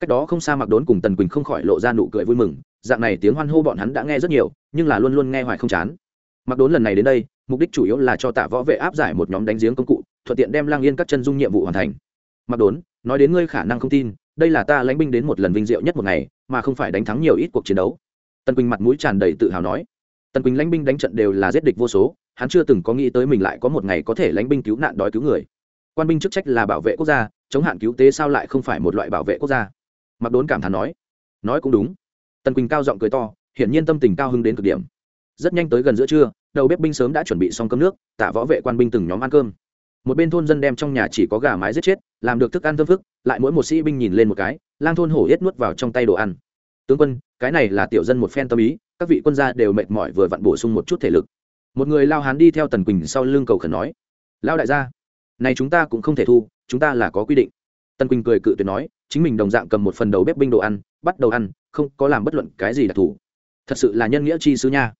Cách đó không xa mặc đốn cùng tần quỳnh không khỏi lộ ra nụ cười vui mừng, dạng này tiếng hoan hô bọn hắn đã nghe rất nhiều, nhưng là luôn luôn nghe hoài không chán. Mặc đốn lần này đến đây, mục đích chủ yếu là cho tạ võ vệ áp giải một nhóm đánh giếng công cụ, thuận tiện đem lang yên các chân dung nhiệm vụ hoàn thành. Mặc đốn, nói đến ngươi khả năng không tin, đây là ta lãnh binh đến một lần vinh diệu nhất một ngày, mà không phải đánh thắng nhiều ít cuộc chiến đấu. Tần quỳnh mặt mũi tràn đầy tự hào nói. Tần quỳnh lãnh binh đánh trận đều là giết địch vô số, hắn chưa từng có nghĩ tới mình lại có một ngày có thể lãnh binh cứu nạn đói cứu người quan binh chức trách là bảo vệ quốc gia, chống hạn cứu tế sao lại không phải một loại bảo vệ quốc gia? Mặc đốn cảm thán nói. Nói cũng đúng. Tần quỳnh cao giọng cười to, hiển nhiên tâm tình cao hứng đến cực điểm. Rất nhanh tới gần giữa trưa, đầu bếp binh sớm đã chuẩn bị xong cơm nước, tạ võ vệ quan binh từng nhóm ăn cơm. Một bên thôn dân đem trong nhà chỉ có gà mái giết chết, làm được thức ăn thơm phức, lại mỗi một sĩ binh nhìn lên một cái, lang thôn hổ yết nuốt vào trong tay đồ ăn. Tướng quân, cái này là tiểu dân một phen tâm ý, các vị quân gia đều mệt mỏi vừa vặn bổ sung một chút thể lực. Một người lao hán đi theo tần quỳnh sau lưng cầu khẩn nói. Lao đại gia này chúng ta cũng không thể thu, chúng ta là có quy định. Tân quỳnh cười cự tuyệt nói, chính mình đồng dạng cầm một phần đầu bếp binh đồ ăn, bắt đầu ăn, không có làm bất luận cái gì đặc thù. Thật sự là nhân nghĩa chi sứ nha.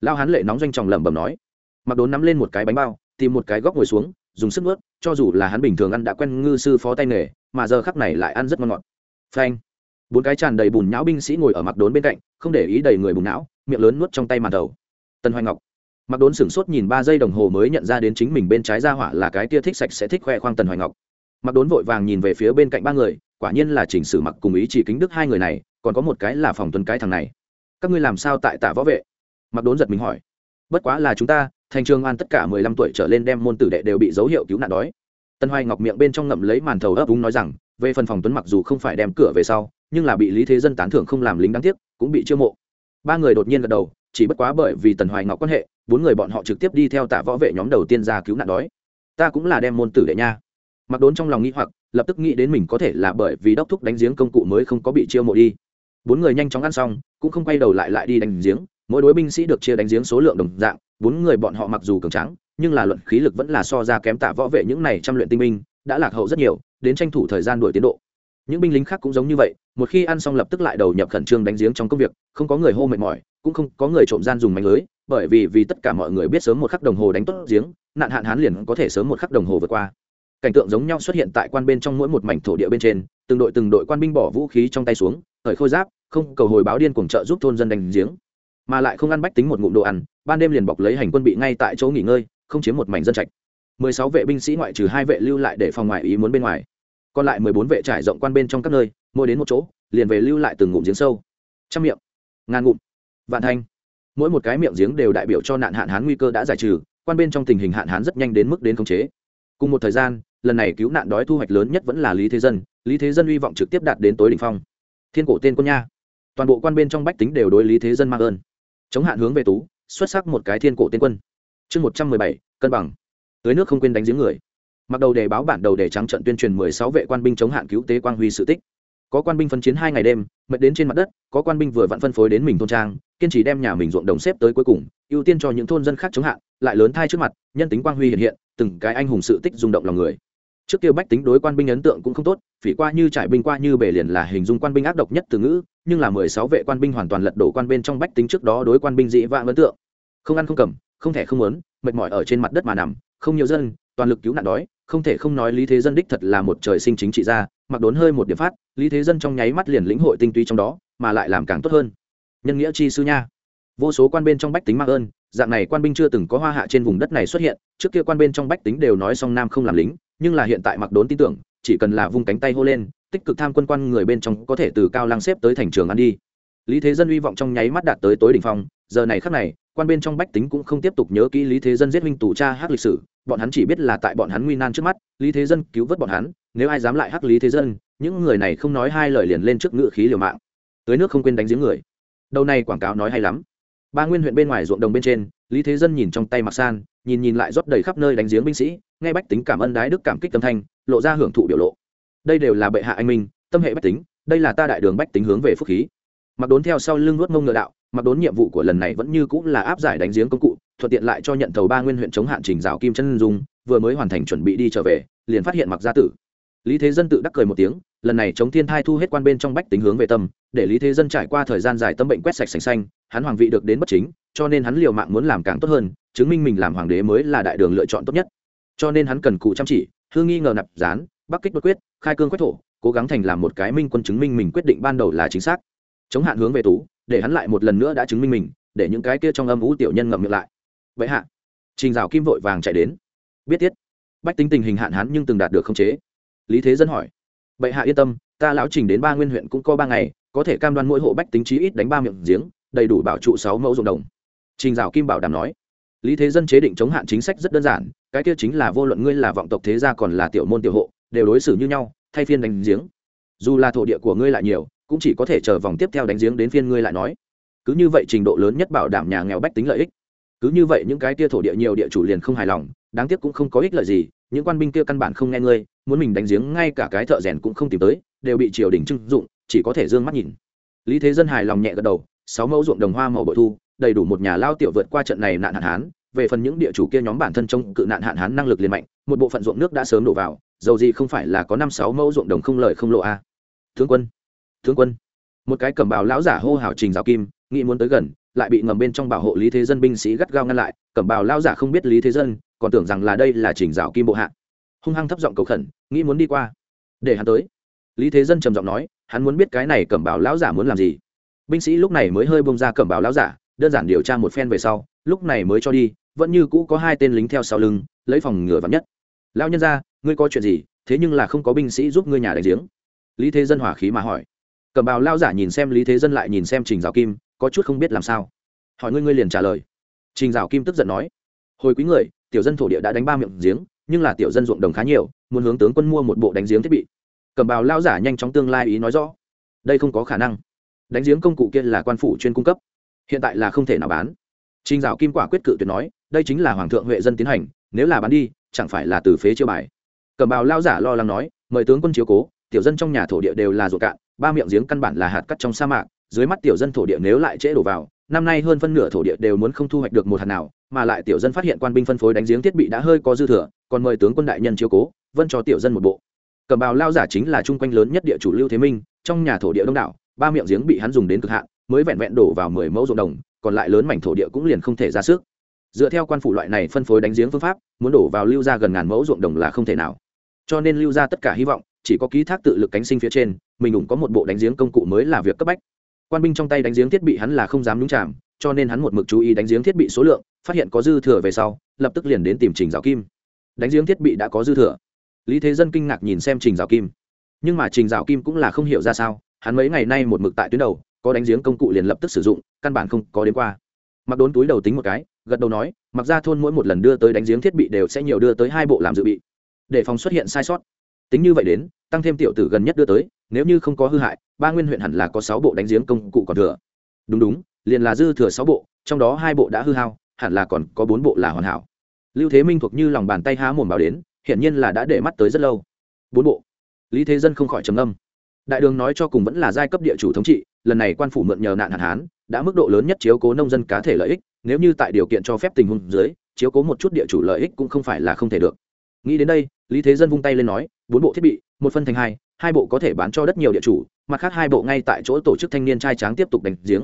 Lao hán lệ nóng doanh tròng lẩm bẩm nói. Mặc đốn nắm lên một cái bánh bao, tìm một cái góc ngồi xuống, dùng sức ướt cho dù là hắn bình thường ăn đã quen ngư sư phó tay nghề, mà giờ khắc này lại ăn rất ngon ngọt. Phanh. Bốn cái tràn đầy bùn nhão binh sĩ ngồi ở mặc đốn bên cạnh, không để ý đầy người bùn não, miệng lớn nuốt trong tay màn đầu. Tân hoài ngọc mặc đốn sửng sốt nhìn ba giây đồng hồ mới nhận ra đến chính mình bên trái ra hỏa là cái tia thích sạch sẽ thích khoe khoang tần hoài ngọc. Mặc đốn vội vàng nhìn về phía bên cạnh ba người, quả nhiên là chỉnh sử mặc cùng ý chỉ kính đức hai người này, còn có một cái là phòng tuần cái thằng này. Các ngươi làm sao tại tạ võ vệ? Mặc đốn giật mình hỏi. Bất quá là chúng ta thành trường an tất cả mười lăm tuổi trở lên đem môn tử đệ đều bị dấu hiệu cứu nạn đói. Tân hoài ngọc miệng bên trong ngậm lấy màn thầu ấp úng nói rằng, về phần phòng tuấn mặc dù không phải đem cửa về sau, nhưng là bị lý thế dân tán thưởng không làm lính đáng tiếc, cũng bị chiêu mộ. Ba người đột nhiên gật đầu, chỉ bất quá bởi vì tần hoài ngọc quan hệ bốn người bọn họ trực tiếp đi theo tạ võ vệ nhóm đầu tiên ra cứu nạn đói. Ta cũng là đem môn tử đệ nha. Mặc đốn trong lòng nghĩ hoặc, lập tức nghĩ đến mình có thể là bởi vì đốc thúc đánh giếng công cụ mới không có bị chiêu mộ đi. Bốn người nhanh chóng ăn xong, cũng không quay đầu lại lại đi đánh giếng, mỗi đối binh sĩ được chia đánh giếng số lượng đồng dạng, bốn người bọn họ mặc dù cường tráng, nhưng là luận khí lực vẫn là so ra kém tạ võ vệ những này trăm luyện tinh binh, đã lạc hậu rất nhiều, đến tranh thủ thời gian đuổi tiến độ. Những binh lính khác cũng giống như vậy, một khi ăn xong lập tức lại đầu nhập khẩn trương đánh giếng trong công việc, không có người hô mệt mỏi, cũng không có người trộm gian dùng mánh lưới bởi vì vì tất cả mọi người biết sớm một khắc đồng hồ đánh tốt giếng, nạn hạn hán liền có thể sớm một khắc đồng hồ vượt qua. Cảnh tượng giống nhau xuất hiện tại quan bên trong mỗi một mảnh thổ địa bên trên, từng đội từng đội quan binh bỏ vũ khí trong tay xuống khởi khôi giáp, không cầu hồi báo điên cùng trợ giúp thôn dân đánh giếng. Mà lại không ăn bách tính một ngụm đồ ăn, ban đêm liền bọc lấy hành quân bị ngay tại chỗ nghỉ ngơi, không chiếm một mảnh dân trạch. Mười sáu vệ binh sĩ ngoại trừ hai vệ lưu lại để phòng ngoại ý muốn bên ngoài. Còn lại mười bốn vệ trải rộng quan bên trong các nơi, mỗi đến một chỗ, liền về lưu lại từng ngụm giếng sâu. Trăm miệng, ngàn ngụm, vạn thanh mỗi một cái miệng giếng đều đại biểu cho nạn hạn hán nguy cơ đã giải trừ, quan bên trong tình hình hạn hán rất nhanh đến mức đến khống chế. Cùng một thời gian, lần này cứu nạn đói thu hoạch lớn nhất vẫn là lý thế dân, lý thế dân hy vọng trực tiếp đạt đến tối đ ỉ n h phong. Thiên cổ tên quân nha. Toàn bộ quan bên trong bách tính đều đối lý thế dân mang ơn. Chống hạn hướng về tú, xuất sắc một cái thiên cổ tên quân. Chương một trăm mười bảy, cân bằng. Tưới nước không quên đánh giếng người. Mặc đầu đề báo bản đầu đề trắng trận tuyên truyền mười sáu vệ quan binh chống hạn cứu tế quang huy sự tích có quan binh phân chiến hai ngày đêm, mệt đến trên mặt đất, có quan binh vừa vặn phân phối đến mình thôn trang, kiên trì đem nhà mình ruộng đồng xếp tới cuối cùng, ưu tiên cho những thôn dân khác chống hạn, lại lớn thai trước mặt, nhân tính quang huy hiện hiện, từng cái anh hùng sự tích rung động lòng người. Trước kia bách tính đối quan binh ấn tượng cũng không tốt, phỉ qua như trải binh qua như bể liền là hình dung quan binh ác độc nhất từ ngữ, nhưng là mười sáu vệ quan binh hoàn toàn lật đổ quan bên trong bách tính trước đó đối quan binh dĩ vãng ấn tượng. Không ăn không cầm, không thể không muốn, mệt mỏi ở trên mặt đất mà nằm, không nhiều dân, toàn lực cứu nạn đói, không thể không nói lý thế dân đích thật là một trời sinh chính trị gia, mặc đốn hơi một điểm phát lý thế dân trong nháy mắt liền lĩnh hội tinh túy trong đó, mà lại làm càng tốt hơn. Nhân nghĩa chi sư nha. Vô số quan bên trong bách tính mạng ơn, dạng này quan binh chưa từng có hoa hạ trên vùng đất này xuất hiện, trước kia quan bên trong bách tính đều nói song nam không làm lính, nhưng là hiện tại mặc đốn tin tưởng, chỉ cần là vung cánh tay hô lên, tích cực tham quân quan người bên trong có thể từ cao lăng xếp tới thành trường ăn đi. Lý thế dân hy vọng trong nháy mắt đạt tới tối đỉnh phong, giờ này khắc này, quan bên trong bách tính cũng không tiếp tục nhớ kỹ lý thế dân giết huynh tù cha hát lịch sử, bọn hắn chỉ biết là tại bọn hắn nguy nan trước mắt, lý thế dân cứu vớt bọn hắn, nếu ai dám lại hắc lý thế dân những người này không nói hai lời liền lên trước ngự khí liều mạng, tưới nước không quên đánh giếng người. Đầu này quảng cáo nói hay lắm. Ba nguyên huyện bên ngoài ruộng đồng bên trên, lý thế dân nhìn trong tay mặc san, nhìn nhìn lại rót đầy khắp nơi đánh giếng binh sĩ, nghe bách tính cảm ơn đái đức cảm kích tâm thanh, lộ ra hưởng thụ biểu lộ. Đây đều là bệ hạ anh minh, tâm hệ bách tính, đây là ta đại đường bách tính hướng về phúc khí. Mặc đốn theo sau lưng nuốt mông ngựa đạo, mặc đốn nhiệm vụ của lần này vẫn như cũng là áp giải đánh giếng công cụ, thuận tiện lại cho nhận thầu ba nguyên huyện chống hạn trình rào kim chân dung, vừa mới hoàn thành chuẩn bị đi trở về, liền phát hiện mặc gia tử. Lý thế dân tự đắc cười một tiếng lần này chống thiên thai thu hết quan bên trong bách tính hướng về tâm, để lý thế dân trải qua thời gian dài tâm bệnh quét sạch sành xanh, hắn hoàng vị được đến bất chính, cho nên hắn liều mạng muốn làm càng tốt hơn, chứng minh mình làm hoàng đế mới là đại đường lựa chọn tốt nhất. Cho nên hắn cần cụ chăm chỉ, hương nghi ngờ nạp gián, bắc kích bất quyết, khai cương quét thổ, cố gắng thành làm một cái minh quân chứng minh mình quyết định ban đầu là chính xác. Chống hạn hướng về tú, để hắn lại một lần nữa đã chứng minh mình, để những cái kia trong âm ủ tiểu nhân ngậm miệng lại. Vậy hạ, trình rào kim vội vàng chạy đến. Biết tiết, bách tính tình hình hạn hán nhưng từng đạt được khống chế. Lý thế dân hỏi bệ hạ yên tâm, ta lão trình đến ba nguyên huyện cũng có ba ngày, có thể cam đoan mỗi hộ bách tính trí ít đánh ba miệng giếng, đầy đủ bảo trụ sáu mẫu ruộng đồng. Trình dạo kim bảo đảm nói. Lý thế dân chế định chống hạn chính sách rất đơn giản, cái kia chính là vô luận ngươi là vọng tộc thế gia còn là tiểu môn tiểu hộ, đều đối xử như nhau, thay phiên đánh giếng. Dù là thổ địa của ngươi lại nhiều, cũng chỉ có thể chờ vòng tiếp theo đánh giếng đến phiên ngươi lại nói. Cứ như vậy trình độ lớn nhất bảo đảm nhà nghèo bách tính lợi ích. Cứ như vậy những cái kia thổ địa nhiều địa chủ liền không hài lòng, đáng tiếc cũng không có ích lợi gì những quan binh kia căn bản không nghe ngươi, muốn mình đánh giếng ngay cả cái thợ rèn cũng không tìm tới, đều bị triều đình trưng dụng, chỉ có thể d ư ơ n g mắt nhìn lý thế dân hài lòng nhẹ gật đầu, sáu mẫu ruộng đồng hoa màu bội thu, đầy đủ một nhà lao tiểu vượt qua trận này nạn hạn hán, về phần những địa chủ kia nhóm bản thân trong cự nạn hạn hán năng lực liền mạnh, một bộ phận ruộng nước đã sớm đổ vào, dầu gì không phải là có năm sáu mẫu ruộng đồng không lời không lộ a à. tướng quân tướng quân một cái cầm bào lão giả hô hào trình giáo kim, nghĩ muốn tới gần, lại bị ngầm bên trong bảo hộ lý thế dân binh sĩ gắt gao ngăn lại, cẩm bào lao giả không biết lý thế dân còn tưởng rằng là đây là trình dạo kim bộ hạ. Hung hăng thấp giọng cầu khẩn, nghĩ muốn đi qua. Để hắn tới. Lý thế dân trầm giọng nói, hắn muốn biết cái này cẩm bào lão giả muốn làm gì. Binh sĩ lúc này mới hơi bông ra cẩm bào lão giả, đơn giản điều tra một phen về sau, lúc này mới cho đi, vẫn như cũ có hai tên lính theo sau lưng, lấy phòng ngừa vắn nhất. Lão nhân ra ngươi có chuyện gì? Thế nhưng là không có binh sĩ giúp ngươi nhà đánh giếng. Lý thế dân hỏa khí mà hỏi. Cẩm bào lao giả nhìn xem lý thế dân lại nhìn xem trình giáo kim, có chút không biết làm sao. Hỏi ngươi ngươi liền trả lời. Trình giáo kim tức giận nói hồi quý người, tiểu dân thổ địa đã đánh ba miệng giếng, nhưng là tiểu dân ruộng đồng khá nhiều, muốn hướng tướng quân mua một bộ đánh giếng thiết bị. Cầm bào lao giả nhanh chóng tương lai ý nói rõ. Đây không có khả năng. Đánh giếng công cụ kia là quan phủ chuyên cung cấp. Hiện tại là không thể nào bán. Trình dạo kim quả quyết cự tuyệt nói, đây chính là hoàng thượng huệ dân tiến hành, nếu là bán đi, chẳng phải là từ phế chiêu bài. Cầm bào lao giả lo lắng nói, mời tướng quân chiếu cố, tiểu dân trong nhà thổ địa đều là ruộng cạn, ba miệng giếng căn bản là hạt cắt trong sa mạc, dưới mắt tiểu dân thổ địa nếu lại trễ đổ vào, năm nay hơn phân nửa thổ địa đều muốn không thu hoạch được một hạt nào mà lại tiểu dân phát hiện quan binh phân phối đánh giếng thiết bị đã hơi có dư thừa, còn mời tướng quân đại nhân chiếu cố, vân cho tiểu dân một bộ. Cầm bào lao giả chính là chung quanh lớn nhất địa chủ lưu thế minh, trong nhà thổ địa đông đảo, ba miệng giếng bị hắn dùng đến cực hạn, mới vẹn vẹn đổ vào mười mẫu ruộng đồng, còn lại lớn mảnh thổ địa cũng liền không thể ra sức. Dựa theo quan phủ loại này phân phối đánh giếng phương pháp, muốn đổ vào lưu ra gần ngàn mẫu ruộng đồng là không thể nào. Cho nên lưu ra tất cả hy vọng, chỉ có ký thác tự lực cánh sinh phía trên, mình cũng có một bộ đánh giếng công cụ mới là việc cấp bách. Quan binh trong tay đánh giếng thiết bị hắn là không dám nhúng chạm cho nên hắn một mực chú ý đánh giếng thiết bị số lượng, phát hiện có dư thừa về sau, lập tức liền đến tìm trình giáo kim. Đánh giếng thiết bị đã có dư thừa. Lý thế dân kinh ngạc nhìn xem trình giáo kim. Nhưng mà trình giáo kim cũng là không hiểu ra sao, hắn mấy ngày nay một mực tại tuyến đầu, có đánh giếng công cụ liền lập tức sử dụng, căn bản không có đến qua. Mặc đốn túi đầu tính một cái, gật đầu nói, mặc ra thôn mỗi một lần đưa tới đánh giếng thiết bị đều sẽ nhiều đưa tới hai bộ làm dự bị. Để phòng xuất hiện sai sót. Tính như vậy đến, tăng thêm tiểu tử gần nhất đưa tới, nếu như không có hư hại, ba nguyên huyện hẳn là có sáu bộ đánh giếng công cụ còn thừa. Đúng đúng liền là dư thừa sáu bộ, trong đó hai bộ đã hư hao, hẳn là còn có bốn bộ là hoàn hảo. Lưu thế minh thuộc như lòng bàn tay há mồm bảo đến, hiển nhiên là đã để mắt tới rất lâu. Bốn bộ. Lý thế dân không khỏi trầm âm đại đường nói cho cùng vẫn là giai cấp địa chủ thống trị, lần này quan phủ mượn nhờ nạn hạn hán, đã mức độ lớn nhất chiếu cố nông dân cá thể lợi ích, nếu như tại điều kiện cho phép tình huống dưới, chiếu cố một chút địa chủ lợi ích cũng không phải là không thể được. Nghĩ đến đây, lý thế dân vung tay lên nói, bốn bộ thiết bị, một phân thành hai hai bộ có thể bán cho rất nhiều địa chủ, mặt khác hai bộ ngay tại chỗ tổ chức thanh niên trai tráng tiếp tục đánh giếng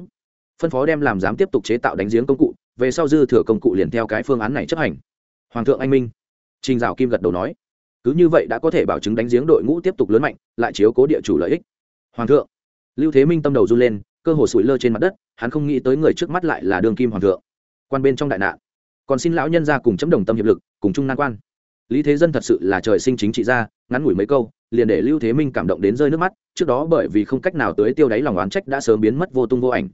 phân phó đem làm giám tiếp tục chế tạo đánh giếng công cụ, về sau dư thừa công cụ liền theo cái phương án này chấp hành. Hoàng thượng anh minh. Trình dạo kim gật đầu nói, cứ như vậy đã có thể bảo chứng đánh giếng đội ngũ tiếp tục lớn mạnh, lại chiếu cố địa chủ lợi ích. Hoàng thượng. Lưu thế minh tâm đầu run lên, cơ hồ sủi lơ trên mặt đất, hắn không nghĩ tới người trước mắt lại là đường kim hoàng thượng. Quan bên trong đại nạn. Còn xin lão nhân ra cùng chấm đồng tâm hiệp lực, cùng chung nan quan. Lý thế dân thật sự là trời sinh chính trị ra ngắn ngủi mấy câu, liền để lưu thế minh cảm động đến rơi nước mắt, trước đó bởi vì không cách nào tới tiêu đáy lòng oán trách đã sớm biến mất vô tung vô ảnh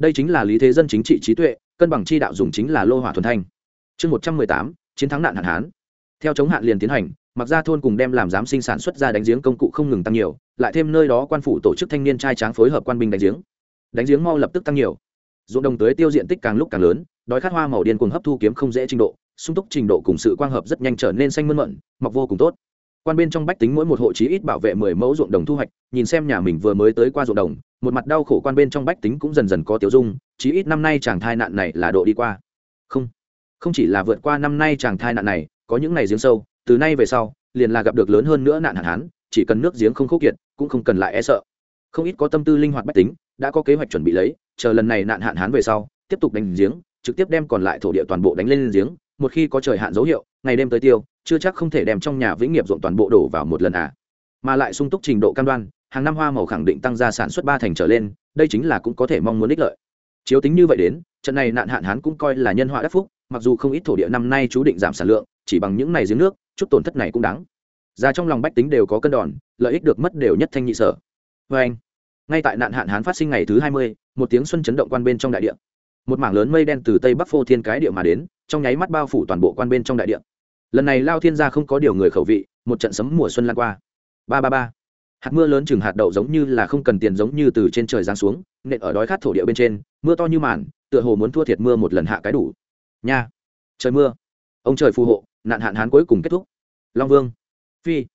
đây chính là lý thế dân chính trị trí tuệ, cân bằng chi đạo dùng chính là lô hỏa thuần thanh. Chương một trăm mười tám, chiến thắng nạn hạn hán. Theo chống hạn liền tiến hành mặc ra thôn cùng đem làm giám sinh sản xuất ra đánh giếng công cụ không ngừng tăng nhiều, lại thêm nơi đó quan phủ tổ chức thanh niên trai tráng phối hợp quan binh đánh giếng. Đánh giếng mau lập tức tăng nhiều. Ruộng đồng tưới tiêu diện tích càng lúc càng lớn, đói khát hoa màu điên cùng hấp thu kiếm không dễ trình độ, sung túc trình độ cùng sự quang hợp rất nhanh trở nên xanh mơn mận, mọc vô cùng tốt. Quan bên trong bách tính mỗi một hộ chí ít bảo vệ mười mẫu ruộng đồng thu hoạch, nhìn xem nhà mình vừa mới tới qua ruộng đồng một mặt đau khổ quan bên trong bách tính cũng dần dần có tiểu dung, chí ít năm nay chàng thai nạn này là độ đi qua. Không không chỉ là vượt qua năm nay chàng thai nạn này, có những ngày giếng sâu, từ nay về sau, liền là gặp được lớn hơn nữa nạn hạn hán, chỉ cần nước giếng không khốc kiệt, cũng không cần lại e sợ. Không ít có tâm tư linh hoạt bách tính, đã có kế hoạch chuẩn bị lấy, chờ lần này nạn hạn hán về sau, tiếp tục đánh giếng, trực tiếp đem còn lại thổ địa toàn bộ đánh lên giếng, một khi có trời hạn dấu hiệu, ngày đêm tới tiêu, chưa chắc không thể đem trong nhà vĩnh nghiệp ruộng toàn bộ đổ vào một lần à. Mà lại sung túc trình độ cam đoan hàng năm hoa màu khẳng định tăng ra sản xuất ba thành trở lên, đây chính là cũng có thể mong muốn ích lợi. Chiếu tính như vậy đến, trận này nạn hạn hán cũng coi là nhân họa đắc phúc, mặc dù không ít thổ địa năm nay chú định giảm sản lượng, chỉ bằng những này giếng nước, chút tổn thất này cũng đáng. Ra trong lòng bách tính đều có cân đòn, lợi ích được mất đều nhất thanh nhị sở. Vê anh. Ngay tại nạn hạn hán phát sinh ngày thứ hai mươi, một tiếng xuân chấn động quan bên trong đại địa. Một mảng lớn mây đen từ tây bắc phô thiên cái địa mà đến, trong nháy mắt bao phủ toàn bộ quan bên trong đại địa. Lần này lao thiên gia không có điều người khẩu vị, một trận sấm mùa xuân lan qua. Ba ba ba hạt mưa lớn chừng hạt đậu giống như là không cần tiền giống như từ trên trời giáng xuống, nện ở đói khát thổ địa bên trên, mưa to như màn, tựa hồ muốn thua thiệt mưa một lần hạ cái đủ. Nha! Trời mưa! Ông trời phù hộ, nạn hạn hán cuối cùng kết thúc. Long vương! Phi!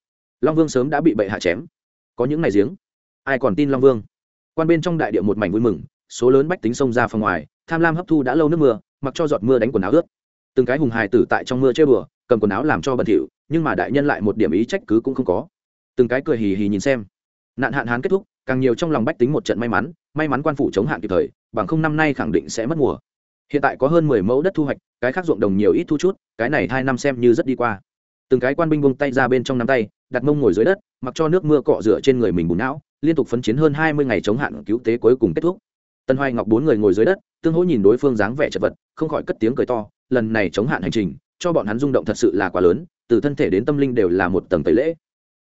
Long vương sớm đã bị bệ hạ chém. Có những ngày giếng. Ai còn tin long vương? Quan bên trong đại địa một mảnh vui mừng, số lớn bách tính sông ra phòng ngoài, tham lam hấp thu đã lâu nước mưa, mặc cho giọt mưa đánh quần áo ướt. Từng cái hùng hài tử tại trong mưa chơi bừa, cầm quần áo làm cho bẩn thỉu, nhưng mà đại nhân lại một điểm ý trách cứ cũng không có từng cái cười hì hì nhìn xem. Nạn hạn hán kết thúc, càng nhiều trong lòng bách tính một trận may mắn may mắn quan phủ chống hạn kịp thời, bằng không năm nay khẳng định sẽ mất mùa. Hiện tại có hơn mười mẫu đất thu hoạch, cái khác ruộng đồng nhiều ít thu chút, cái này hai năm xem như rất đi qua. Từng cái quan binh buông tay ra bên trong nắm tay, đặt mông ngồi dưới đất, mặc cho nước mưa cọ rửa trên người mình bùn não, liên tục phấn chiến hơn hai mươi ngày chống hạn cứu tế cuối cùng kết thúc. Tân hoài ngọc bốn người ngồi dưới đất, tương hỗ nhìn đối phương dáng vẻ chật vật, không khỏi cất tiếng cười to, lần này chống hạn hành trình, cho bọn hắn rung động thật sự là quá lớn, từ thân thể đến tâm linh đều là một tầng tẩy lễ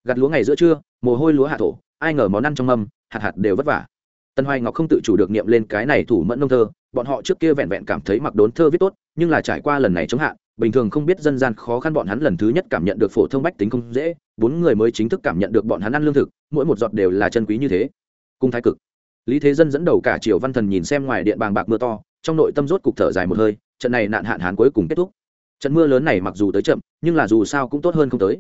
gặt lúa ngày giữa trưa, mồ hôi lúa hạ thổ, ai ngờ món ăn trong mâm, hạt hạt đều vất vả. Tân hoài ngọc không tự chủ được niệm lên cái này thủ mẫn nông thơ, bọn họ trước kia vẹn vẹn cảm thấy mặc đốn thơ viết tốt, nhưng là trải qua lần này chống hạn, bình thường không biết dân gian khó khăn bọn hắn lần thứ nhất cảm nhận được phổ thông bách tính không dễ, bốn người mới chính thức cảm nhận được bọn hắn ăn lương thực, mỗi một giọt đều là chân quý như thế. Cung thái cực. Lý thế dân dẫn đầu cả triều văn thần nhìn xem ngoài điện bàng bạc mưa to, trong nội tâm rốt cục thở dài một hơi, trận này nạn hạn hán cuối cùng kết thúc. Trận mưa lớn này mặc dù tới chậm, nhưng là dù sao cũng tốt hơn không tới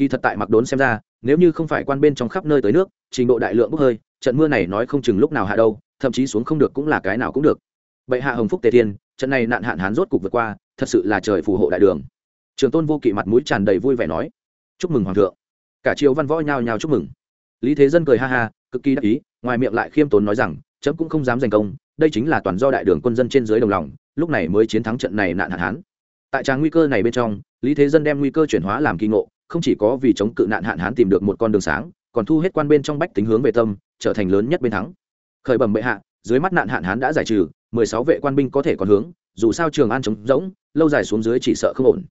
kỳ thật tại mặc đốn xem ra, nếu như không phải quan bên trong khắp nơi tới nước, trình độ đại lượng bốc hơi, trận mưa này nói không chừng lúc nào hạ đâu, thậm chí xuống không được cũng là cái nào cũng được. Bệ hạ hồng phúc tề thiên, trận này nạn hạn hán rốt cục vượt qua, thật sự là trời phù hộ đại đường. Trường tôn vô kỵ mặt mũi tràn đầy vui vẻ nói, chúc mừng hoàng thượng. Cả triều văn võ nhao nhao chúc mừng. Lý thế dân cười ha ha, cực kỳ đắc ý, ngoài miệng lại khiêm tốn nói rằng, chấm cũng không dám giành công, đây chính là toàn do đại đường quân dân trên dưới đồng lòng, lúc này mới chiến thắng trận này nạn hạn hán. Tại trang nguy cơ này bên trong, lý thế dân đem nguy cơ chuyển hóa làm kỳ ngộ không chỉ có vì chống cự nạn hạn hán tìm được một con đường sáng, còn thu hết quan bên trong bách tính hướng về tâm, trở thành lớn nhất bên thắng. Khởi bẩm bệ hạ, dưới mắt nạn hạn hán đã giải trừ, mười sáu vệ quan binh có thể còn hướng, dù sao trường an trống rỗng, lâu dài xuống dưới chỉ sợ không ổn.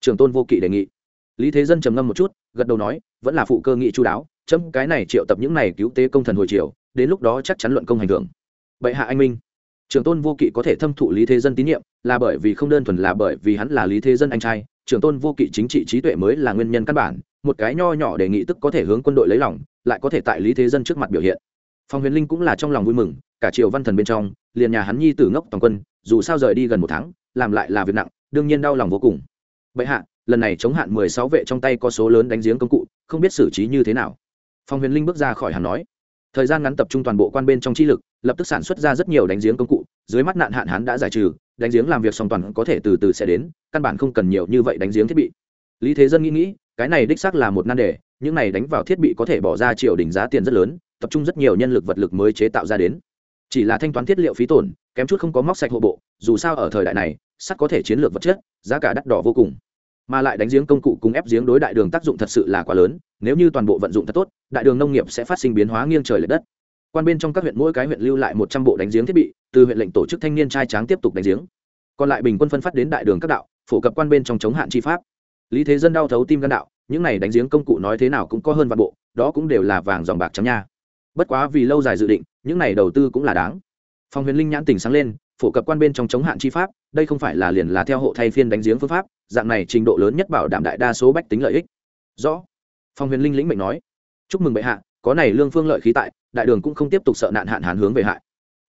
Trường tôn vô kỵ đề nghị. Lý thế dân trầm ngâm một chút, gật đầu nói, vẫn là phụ cơ nghị chú đáo, chấm cái này triệu tập những này cứu tế công thần hồi triều, đến lúc đó chắc chắn luận công hành hưởng bệ hạ anh minh. Trường tôn vô kỵ có thể thâm thụ lý thế dân tín nhiệm, là bởi vì không đơn thuần là bởi vì hắn là lý thế dân anh trai trường tôn vô kỵ chính trị trí tuệ mới là nguyên nhân căn bản, một cái nho nhỏ đề nghị tức có thể hướng quân đội lấy lòng, lại có thể tại lý thế dân trước mặt biểu hiện. Phong huyền linh cũng là trong lòng vui mừng, cả triều văn thần bên trong, liền nhà hắn nhi tử ngốc toàn quân, dù sao rời đi gần một tháng, làm lại là việc nặng, đương nhiên đau lòng vô cùng. Bệ hạ, lần này chống hạn mười sáu vệ trong tay có số lớn đánh giếng công cụ, không biết xử trí như thế nào. Phong huyền linh bước ra khỏi hàn nói. Thời gian ngắn tập trung toàn bộ quan bên trong chi lực, lập tức sản xuất ra rất nhiều đánh giếng công cụ, dưới mắt nạn hạn hán đã giải trừ đánh giếng làm việc song toàn có thể từ từ sẽ đến, căn bản không cần nhiều như vậy đánh giếng thiết bị. Lý thế dân nghĩ nghĩ, cái này đích xác là một nan đề, những này đánh vào thiết bị có thể bỏ ra triệu đỉnh giá tiền rất lớn, tập trung rất nhiều nhân lực vật lực mới chế tạo ra đến. Chỉ là thanh toán thiết liệu phí tổn, kém chút không có móc sạch hộ bộ, dù sao ở thời đại này, sắt có thể chiến lược vật chất, giá cả đắt đỏ vô cùng. Mà lại đánh giếng công cụ cùng ép giếng đối đại đường tác dụng thật sự là quá lớn, nếu như toàn bộ vận dụng thật tốt, đại đường nông nghiệp sẽ phát sinh biến hóa nghiêng trời l ệ đất. Quan bên trong các huyện mỗi cái huyện lưu lại một trăm bộ đánh giếng thiết bị từ huyện lệnh tổ chức thanh niên trai tráng tiếp tục đánh giếng. Còn lại bình quân phân phát đến đại đường các đạo, phổ cập quan bên trong chống hạn chi pháp. Lý thế dân đau thấu tim gan đạo, những này đánh giếng công cụ nói thế nào cũng có hơn vạn bộ, đó cũng đều là vàng dòng bạc trắng nha. Bất quá vì lâu dài dự định, những này đầu tư cũng là đáng. Phòng huyền linh nhãn tỉnh sáng lên, phổ cập quan bên trong chống hạn chi pháp, đây không phải là liền là theo hộ thay phiên đánh giếng phương pháp, dạng này trình độ lớn nhất bảo đảm đại đa số bách tính lợi ích. Rõ. Phòng huyền linh lĩnh mệnh nói. Chúc mừng bệ hạ, có này lương phương lợi khí tại, đại đường cũng không tiếp tục sợ nạn hạn hán hướng về hại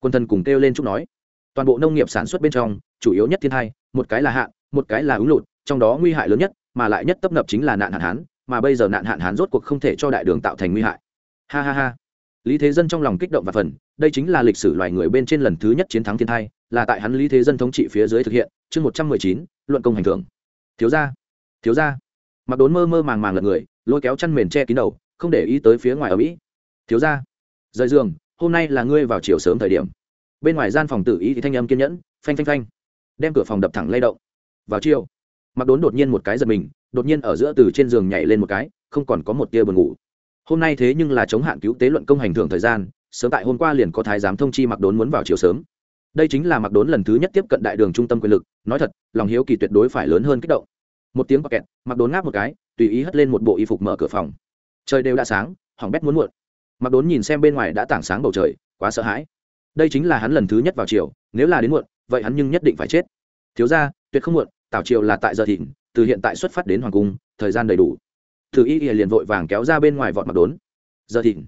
quân thần cùng kêu lên chúc nói. Toàn bộ nông nghiệp sản xuất bên trong, chủ yếu nhất thiên hai một cái là hạn một cái là úng lụt, trong đó nguy hại lớn nhất, mà lại nhất tấp nập chính là nạn hạn hán, mà bây giờ nạn hạn hán rốt cuộc không thể cho đại đường tạo thành nguy hại. Ha ha ha. Lý thế dân trong lòng kích động và phần đây chính là lịch sử loài người bên trên lần thứ nhất chiến thắng thiên thai, là tại hắn lý thế dân thống trị phía dưới thực hiện, chương một trăm mười chín, luận công hành thưởng. Thiếu gia thiếu gia. Mặc đốn mơ mơ màng màng lật người, lôi kéo chăn mền che kín đầu, không để ý tới phía ngoài ở mỹ. Thiếu gia, rời giường hôm nay là ngươi vào chiều sớm thời điểm. Bên ngoài gian phòng tử ý thì thanh âm kiên nhẫn, phanh phanh phanh. Đem cửa phòng đập thẳng lay động. Vào chiều mặc đốn đột nhiên một cái giật mình, đột nhiên ở giữa từ trên giường nhảy lên một cái, không còn có một tia buồn ngủ. Hôm nay thế nhưng là chống hạn cứu tế luận công hành thưởng thời gian, sớm tại hôm qua liền có thái giám thông chi mặc đốn muốn vào chiều sớm. Đây chính là mặc đốn lần thứ nhất tiếp cận đại đường trung tâm quyền lực, nói thật, lòng hiếu kỳ tuyệt đối phải lớn hơn kích động. Một tiếng kẹt mặc đốn ngáp một cái, tùy ý hất lên một bộ y phục mở cửa phòng. Trời đều đã sáng, hỏng bét muốn muộn mặc đốn nhìn xem bên ngoài đã tảng sáng bầu trời, quá sợ hãi. Đây chính là hắn lần thứ nhất vào chiều nếu là đến muộn, vậy hắn nhưng nhất định phải chết. Thiếu ra tuyệt không muộn, tảo triều là tại giờ thịnh từ hiện tại xuất phát đến hoàng cung, thời gian đầy đủ. Thử y liền vội vàng kéo ra bên ngoài vọt mặc đốn. Giờ thịnh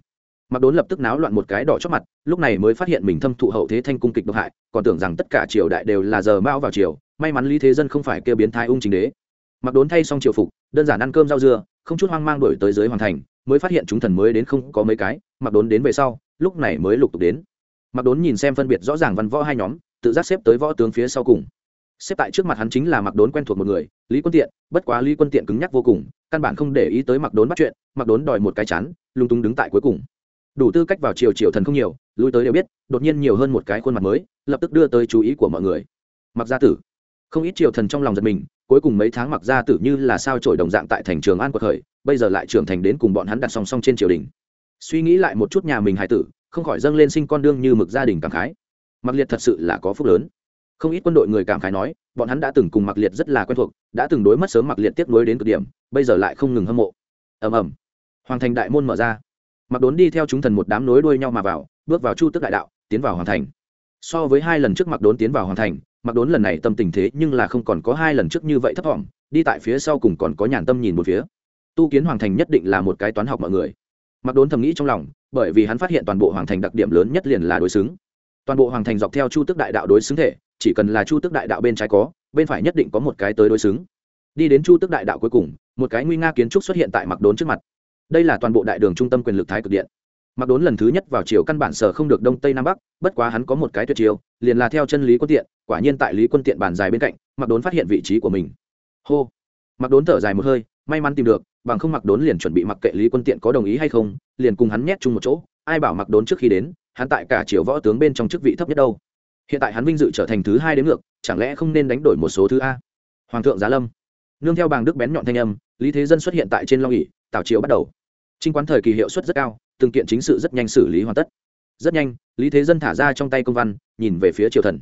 mặc đốn lập tức náo loạn một cái đỏ chót mặt, lúc này mới phát hiện mình thâm thụ hậu thế thanh cung kịch độc hại, còn tưởng rằng tất cả triều đại đều là giờ mão vào triều, may mắn lý thế dân không phải kêu biến thái ung chính đế mặc đốn thay xong triều phục, đơn giản ăn cơm rau dưa, không chút hoang mang đổi tới dưới hoàng thành, mới phát hiện chúng thần mới đến không có mấy cái, mặc đốn đến về sau, lúc này mới lục tục đến. Mặc đốn nhìn xem phân biệt rõ ràng văn võ hai nhóm, tự giác xếp tới võ tướng phía sau cùng. Xếp tại trước mặt hắn chính là mặc đốn quen thuộc một người, lý quân tiện, bất quá lý quân tiện cứng nhắc vô cùng, căn bản không để ý tới mặc đốn bắt chuyện, mặc đốn đòi một cái chắn lung tung đứng tại cuối cùng. Đủ tư cách vào triều triều thần không nhiều, lui tới đều biết, đột nhiên nhiều hơn một cái khuôn mặt mới, lập tức đưa tới chú ý của mọi người. Mặc gia tử. Không ít triều thần trong lòng giật mình cuối cùng mấy tháng mặc gia tử như là sao trổi đồng dạng tại thành trường an quật khởi, bây giờ lại trưởng thành đến cùng bọn hắn đặt song song trên triều đình. Suy nghĩ lại một chút nhà mình hài tử, không khỏi dâng lên sinh con đương như mực gia đình cảm khái. Mặc liệt thật sự là có phúc lớn. Không ít quân đội người cảm khái nói, bọn hắn đã từng cùng mặc liệt rất là quen thuộc, đã từng đối mất sớm mặc liệt tiếp nối đến cực điểm, bây giờ lại không ngừng hâm mộ. Ầm ầm. Hoàng thành đại môn mở ra. Mặc đốn đi theo chúng thần một đám nối đuôi nhau mà vào, bước vào chu tức đại đạo, tiến vào hoàng thành. So với hai lần trước mặc đốn tiến vào hoàng thành mặc đốn lần này tâm tình thế nhưng là không còn có hai lần trước như vậy thấp thỏm, đi tại phía sau cùng còn có nhàn tâm nhìn một phía. Tu kiến hoàng thành nhất định là một cái toán học mọi người. Mặc đốn thầm nghĩ trong lòng, bởi vì hắn phát hiện toàn bộ hoàng thành đặc điểm lớn nhất liền là đối xứng. Toàn bộ hoàng thành dọc theo chu tức đại đạo đối xứng thể, chỉ cần là chu tức đại đạo bên trái có, bên phải nhất định có một cái tới đối xứng. Đi đến chu tức đại đạo cuối cùng, một cái nguy nga kiến trúc xuất hiện tại mặc đốn trước mặt. Đây là toàn bộ đại đường trung tâm quyền lực thái cực điện mặc đốn lần thứ nhất vào chiều căn bản sở không được đông tây nam bắc, bất quá hắn có một cái tuyệt chiều liền là theo chân lý quân tiện, quả nhiên tại lý quân tiện bàn dài bên cạnh, mặc đốn phát hiện vị trí của mình. Hô! Mặc đốn thở dài một hơi, may mắn tìm được, bằng không mặc đốn liền chuẩn bị mặc kệ lý quân tiện có đồng ý hay không, liền cùng hắn nhét chung một chỗ, ai bảo mặc đốn trước khi đến, hắn tại cả triều võ tướng bên trong chức vị thấp nhất đâu. Hiện tại hắn vinh dự trở thành thứ hai đến ngược, chẳng lẽ không nên đánh đổi một số thứ a? Hoàng thượng giá lâm. Nương theo bàng đức bén nhọn thanh âm, lý thế dân xuất hiện tại trên long ỉ tảo triều bắt đầu. Trinh quán thời kỳ hiệu suất rất cao từng kiện chính sự rất nhanh xử lý hoàn tất. Rất nhanh, lý thế dân thả ra trong tay công văn, nhìn về phía triều thần.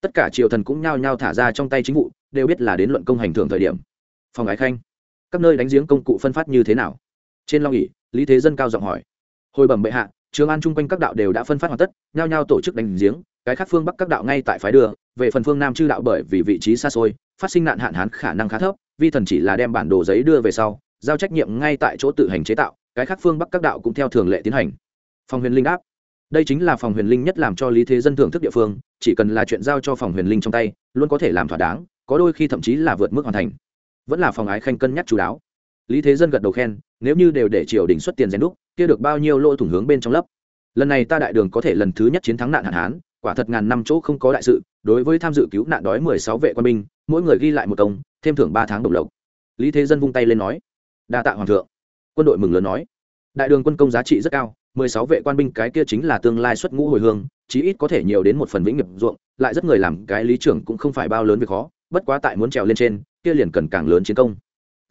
Tất cả triều thần cũng nhao nhao thả ra trong tay chính vụ, đều biết là đến luận công hành thường thời điểm. Phòng ái khanh, các nơi đánh giếng công cụ phân phát như thế nào? Trên long ỉ lý thế dân cao giọng hỏi. Hồi bẩm bệ hạ, trường an chung quanh các đạo đều đã phân phát hoàn tất, nhao nhao tổ chức đánh giếng, cái khác phương bắc các đạo ngay tại phái đưa, về phần phương nam chư đạo bởi vì vị trí xa xôi, phát sinh nạn hạn hán khả năng khá thấp, vi thần chỉ là đem bản đồ giấy đưa về sau, giao trách nhiệm ngay tại chỗ tự hành chế tạo cái khác phương bắc các đạo cũng theo thường lệ tiến hành. Phòng huyền linh đáp đây chính là phòng huyền linh nhất làm cho lý thế dân thưởng thức địa phương, chỉ cần là chuyện giao cho phòng huyền linh trong tay, luôn có thể làm thỏa đáng, có đôi khi thậm chí là vượt mức hoàn thành. Vẫn là phòng ái khanh cân nhắc chú đáo. Lý thế dân gật đầu khen, nếu như đều để triều đình xuất tiền rèn đúc, kia được bao nhiêu lỗ thủng hướng bên trong lấp. Lần này ta đại đường có thể lần thứ nhất chiến thắng nạn hạn hán, quả thật ngàn năm chỗ không có đại sự, đối với tham dự cứu nạn đói mười sáu vệ quân binh, mỗi người ghi lại một công, thêm thưởng ba tháng đồng lộc. Lý thế dân vung tay lên nói, đa tạ hoàng thượng quân đội mừng lớn nói, đại đường quân công giá trị rất cao, mười sáu vệ quan binh cái kia chính là tương lai xuất ngũ hồi hương, chí ít có thể nhiều đến một phần vĩnh nghiệp ruộng, lại rất người làm cái lý trưởng cũng không phải bao lớn việc khó, bất quá tại muốn trèo lên trên, kia liền cần càng lớn chiến công.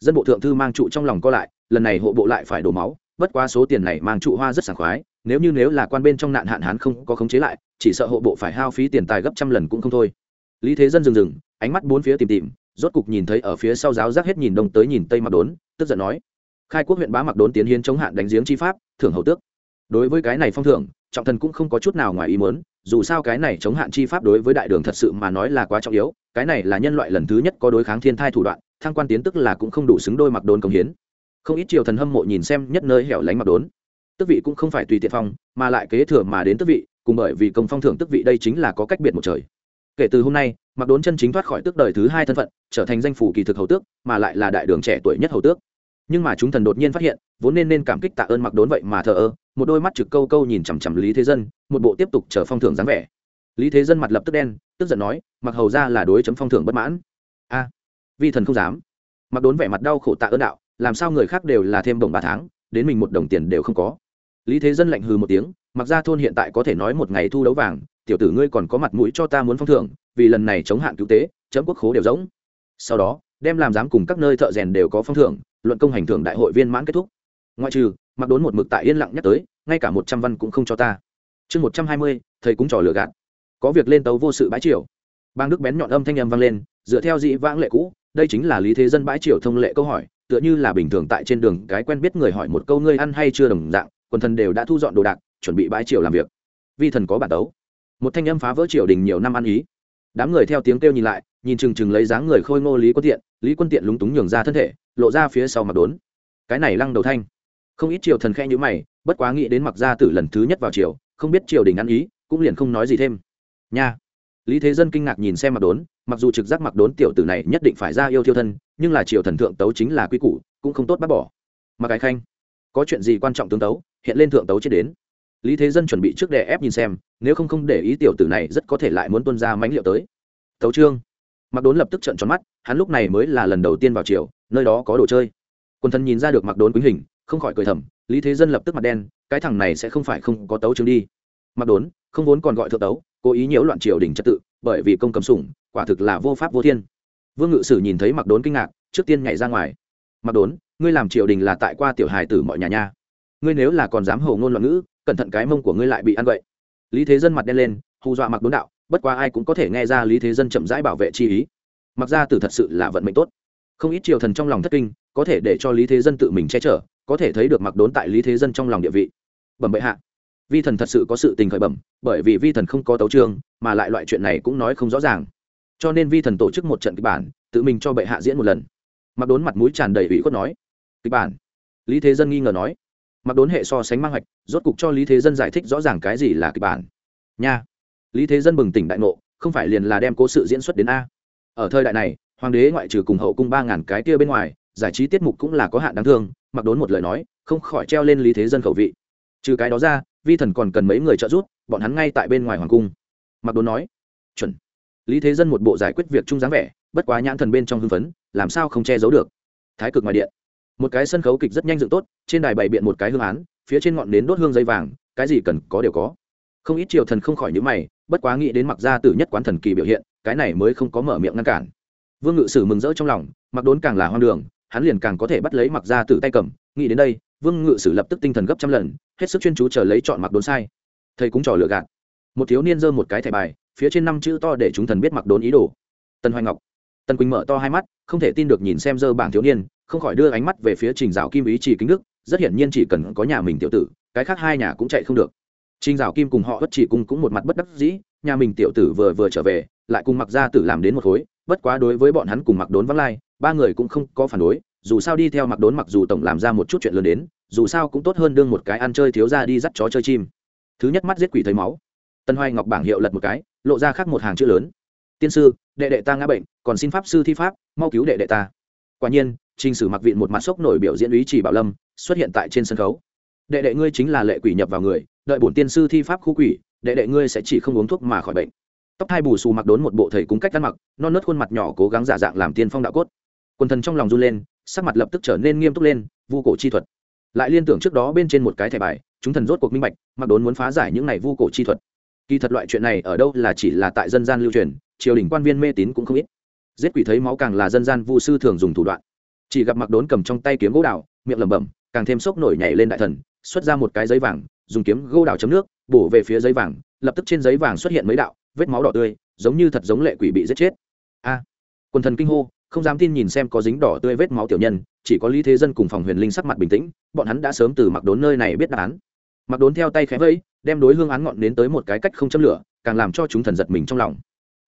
Dân bộ thượng thư mang trụ trong lòng co lại, lần này hộ bộ lại phải đổ máu, bất quá số tiền này mang trụ hoa rất sảng khoái, nếu như nếu là quan bên trong nạn hạn hán không có khống chế lại, chỉ sợ hộ bộ phải hao phí tiền tài gấp trăm lần cũng không thôi. Lý thế dân dừng dừng, ánh mắt bốn phía tìm tìm, rốt cục nhìn thấy ở phía sau giáo giác hết nhìn đông tới nhìn tây mặc đốn, tức giận nói khai quốc huyện bá mặc đốn tiến hiến chống hạn đánh giếng chi pháp, thưởng hầu tước. Đối với cái này phong thưởng, trọng thần cũng không có chút nào ngoài ý muốn, dù sao cái này chống hạn chi pháp đối với đại đường thật sự mà nói là quá trọng yếu, cái này là nhân loại lần thứ nhất có đối kháng thiên thai thủ đoạn, thăng quan tiến tức là cũng không đủ xứng đôi mặc đốn công hiến. Không ít triều thần hâm mộ nhìn xem nhất nơi hẻo lánh mặc đốn. Tức vị cũng không phải tùy tiện phong, mà lại kế thừa mà đến tức vị, cùng bởi vì công phong thưởng tức vị đây chính là có cách biệt một trời. Kể từ hôm nay, mặc đốn chân chính thoát khỏi tước đời thứ hai thân phận, trở thành danh phủ kỳ thực hầu tước, mà lại là đại đường trẻ tuổi nhất hầu tước nhưng mà chúng thần đột nhiên phát hiện, vốn nên nên cảm kích tạ ơn mặc đốn vậy mà thờ ơ, một đôi mắt trực câu câu nhìn chằm chằm lý thế dân, một bộ tiếp tục chờ phong thưởng dáng vẻ. Lý thế dân mặt lập tức đen, tức giận nói, mặc hầu ra là đối chấm phong thưởng bất mãn. A, vi thần không dám. Mặc đốn vẻ mặt đau khổ tạ ơn đạo, làm sao người khác đều là thêm đồng ba tháng, đến mình một đồng tiền đều không có. Lý thế dân lạnh hừ một tiếng, mặc ra thôn hiện tại có thể nói một ngày thu đấu vàng, tiểu tử ngươi còn có mặt mũi cho ta muốn phong thưởng, vì lần này chống hạn cứu tế, chấm quốc khố đều giống sau đó, đem làm giám cùng các nơi thợ rèn đều có phong thưởng luận công hành thưởng đại hội viên mãn kết thúc. Ngoại trừ, mặc đốn một mực tại yên lặng nhắc tới, ngay cả một trăm văn cũng không cho ta. Chương một trăm hai mươi, thầy cũng trò lừa gạt. Có việc lên tấu vô sự bãi triều. Bang đức bén nhọn âm thanh âm vang lên, dựa theo dĩ vãng lệ cũ, đây chính là lý thế dân bãi triều thông lệ câu hỏi, tựa như là bình thường tại trên đường cái quen biết người hỏi một câu ngươi ăn hay chưa đồng dạng, quần thần đều đã thu dọn đồ đạc, chuẩn bị bãi triều làm việc. Vi thần có bản tấu. Một thanh âm phá vỡ triều đình nhiều năm ăn ý. Đám người theo tiếng kêu nhìn lại, nhìn chừng chừng lấy dáng người khôi ngô lý quân tiện, lý quân tiện lúng túng nhường ra thân thể lộ ra phía sau mặt đốn. Cái này lăng đầu thanh. Không ít triều thần khe như mày, bất quá nghĩ đến mặc gia tử lần thứ nhất vào triều, không biết triều đình ăn ý, cũng liền không nói gì thêm. Nha. Lý thế dân kinh ngạc nhìn xem mặc đốn, mặc dù trực giác mặc đốn tiểu tử này nhất định phải ra yêu thiêu thân, nhưng là triều thần thượng tấu chính là quy củ, cũng không tốt bác bỏ. Mặc cái khanh, có chuyện gì quan trọng tướng tấu, hiện lên thượng tấu chết đến. Lý thế dân chuẩn bị trước đè ép nhìn xem, nếu không không để ý tiểu tử này rất có thể lại muốn tuân ra mãnh liệu tới. Tấu trương mặc đốn lập tức trận tròn mắt, hắn lúc này mới là lần đầu tiên vào triều, nơi đó có đồ chơi. Quần thần nhìn ra được mặc đốn quýnh hình, không khỏi cười thầm, lý thế dân lập tức mặt đen, cái thằng này sẽ không phải không có tấu chứng đi. Mặc đốn, không vốn còn gọi thượng tấu, cố ý nhiễu loạn triều đình trật tự, bởi vì công cầm sủng, quả thực là vô pháp vô thiên. Vương ngự sử nhìn thấy mặc đốn kinh ngạc, trước tiên nhảy ra ngoài. Mặc đốn, ngươi làm triều đình là tại qua tiểu hài tử mọi nhà nha. Ngươi nếu là còn dám hầu ngôn loạn ngữ, cẩn thận cái mông của ngươi lại bị ăn vậy lý thế dân mặt đen lên, hù dọa mặc đốn đạo bất quá ai cũng có thể nghe ra lý thế dân chậm rãi bảo vệ chi ý. Mặc ra tử thật sự là vận mệnh tốt. Không ít triều thần trong lòng thất kinh, có thể để cho lý thế dân tự mình che chở, có thể thấy được mặc đốn tại lý thế dân trong lòng địa vị. Bẩm bệ hạ. Vi thần thật sự có sự tình khởi bẩm, bởi vì vi thần không có tấu trương mà lại loại chuyện này cũng nói không rõ ràng. Cho nên vi thần tổ chức một trận kịch bản, tự mình cho bệ hạ diễn một lần. Mặc đốn mặt mũi tràn đầy ủy khuất nói. Kịch bản. Lý thế dân nghi ngờ nói. Mặc đốn hệ so sánh mang hoạch, rốt cục cho lý thế dân giải thích rõ ràng cái gì là kịch bản. Nha lý thế dân bừng tỉnh đại ngộ, không phải liền là đem cố sự diễn xuất đến a. Ở thời đại này, hoàng đế ngoại trừ cùng hậu cung ba ngàn cái kia bên ngoài, giải trí tiết mục cũng là có hạn đáng thương, mặc đốn một lời nói, không khỏi treo lên lý thế dân khẩu vị. Trừ cái đó ra, vi thần còn cần mấy người trợ giúp, bọn hắn ngay tại bên ngoài hoàng cung. Mặc đốn nói, chuẩn. Lý thế dân một bộ giải quyết việc chung dáng vẻ, bất quá nhãn thần bên trong hưng phấn, làm sao không che giấu được. Thái cực ngoài điện. Một cái sân khấu kịch rất nhanh dựng tốt, trên đài bày biện một cái hương án, phía trên ngọn nến đốt hương dây vàng, cái gì cần có đều có. Không ít triều thần không khỏi nhữ mày bất quá nghĩ đến mặc gia tử nhất quán thần kỳ biểu hiện, cái này mới không có mở miệng ngăn cản. Vương ngự sử mừng rỡ trong lòng, mặc đốn càng là hoang đường, hắn liền càng có thể bắt lấy mặc gia tử tay cầm. Nghĩ đến đây, vương ngự sử lập tức tinh thần gấp trăm lần, hết sức chuyên chú chờ lấy chọn mặc đốn sai. Thầy cũng trò lựa gạt. Một thiếu niên giơ một cái thẻ bài, phía trên năm chữ to để chúng thần biết mặc đốn ý đồ. Tân hoài ngọc. Tân quỳnh mở to hai mắt, không thể tin được nhìn xem dơ bảng thiếu niên, không khỏi đưa ánh mắt về phía trình dạo kim ý chỉ kính đức, rất hiển nhiên chỉ cần có nhà mình tiểu tử, cái khác hai nhà cũng chạy không được trình Giảo kim cùng họ bất chỉ cung cũng một mặt bất đắc dĩ, nhà mình tiểu tử vừa vừa trở về, lại cùng mặc gia tử làm đến một khối, bất quá đối với bọn hắn cùng mặc đốn vắng lai, ba người cũng không có phản đối, dù sao đi theo mặc đốn mặc dù tổng làm ra một chút chuyện lớn đến, dù sao cũng tốt hơn đương một cái ăn chơi thiếu ra đi dắt chó chơi chim. Thứ nhất mắt giết quỷ thấy máu. Tân hoài ngọc bảng hiệu lật một cái, lộ ra khác một hàng chữ lớn. Tiên sư, đệ đệ ta ngã bệnh, còn xin pháp sư thi pháp, mau cứu đệ đệ ta. Quả nhiên, trình sử mặc viện một mặt sốc nổi biểu diễn ý chỉ bảo lâm, xuất hiện tại trên sân khấu. Đệ đệ ngươi chính là lệ quỷ nhập vào người đợi bổn tiên sư thi pháp khu quỷ, đệ đệ ngươi sẽ chỉ không uống thuốc mà khỏi bệnh. Tóc hai bù xù mặc đốn một bộ thầy cúng cách ăn mặc, non nớt khuôn mặt nhỏ cố gắng giả dạng làm tiên phong đạo cốt. Quần thần trong lòng run lên, sắc mặt lập tức trở nên nghiêm túc lên, vu cổ chi thuật. Lại liên tưởng trước đó bên trên một cái thẻ bài, chúng thần rốt cuộc minh bạch, mặc đốn muốn phá giải những này vu cổ chi thuật. Kỳ thật loại chuyện này ở đâu là chỉ là tại dân gian lưu truyền, triều đình quan viên mê tín cũng không ít. Giết quỷ thấy máu càng là dân gian vu sư thường dùng thủ đoạn. Chỉ gặp mặc đốn cầm trong tay kiếm gỗ đào, miệng lẩm bẩm, càng thêm sốc nổi nhảy lên đại thần, xuất ra một cái giấy vàng dùng kiếm gô đào chấm nước, bổ về phía giấy vàng, lập tức trên giấy vàng xuất hiện mấy đạo, vết máu đỏ tươi, giống như thật giống lệ quỷ bị giết chết. A! Quần thần kinh hô, không dám tin nhìn xem có dính đỏ tươi vết máu tiểu nhân, chỉ có lý thế dân cùng phòng huyền linh sắc mặt bình tĩnh, bọn hắn đã sớm từ mặc đốn nơi này biết đáp án. Mặc đốn theo tay khẽ vẫy, đem đối hương án ngọn đến tới một cái cách không châm lửa, càng làm cho chúng thần giật mình trong lòng.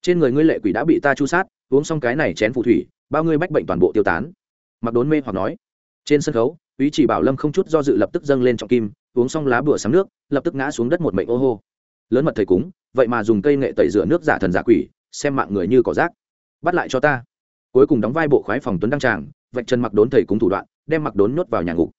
Trên người ngươi lệ quỷ đã bị ta chu sát, uống xong cái này chén phù thủy, bao ngươi bách bệnh toàn bộ tiêu tán. Mặc đốn mê hoặc nói. Trên sân khấu ý chỉ bảo lâm không chút do dự lập tức dâng lên trọng kim uống xong lá bùa sắm nước, lập tức ngã xuống đất một mệnh ô hô. Lớn mật thầy cúng, vậy mà dùng cây nghệ tẩy rửa nước giả thần giả quỷ, xem mạng người như cỏ rác. Bắt lại cho ta. Cuối cùng đóng vai bộ khoái phòng tuấn đăng tràng, vạch chân mặc đốn thầy cúng thủ đoạn, đem mặc đốn nhốt vào nhà ngục.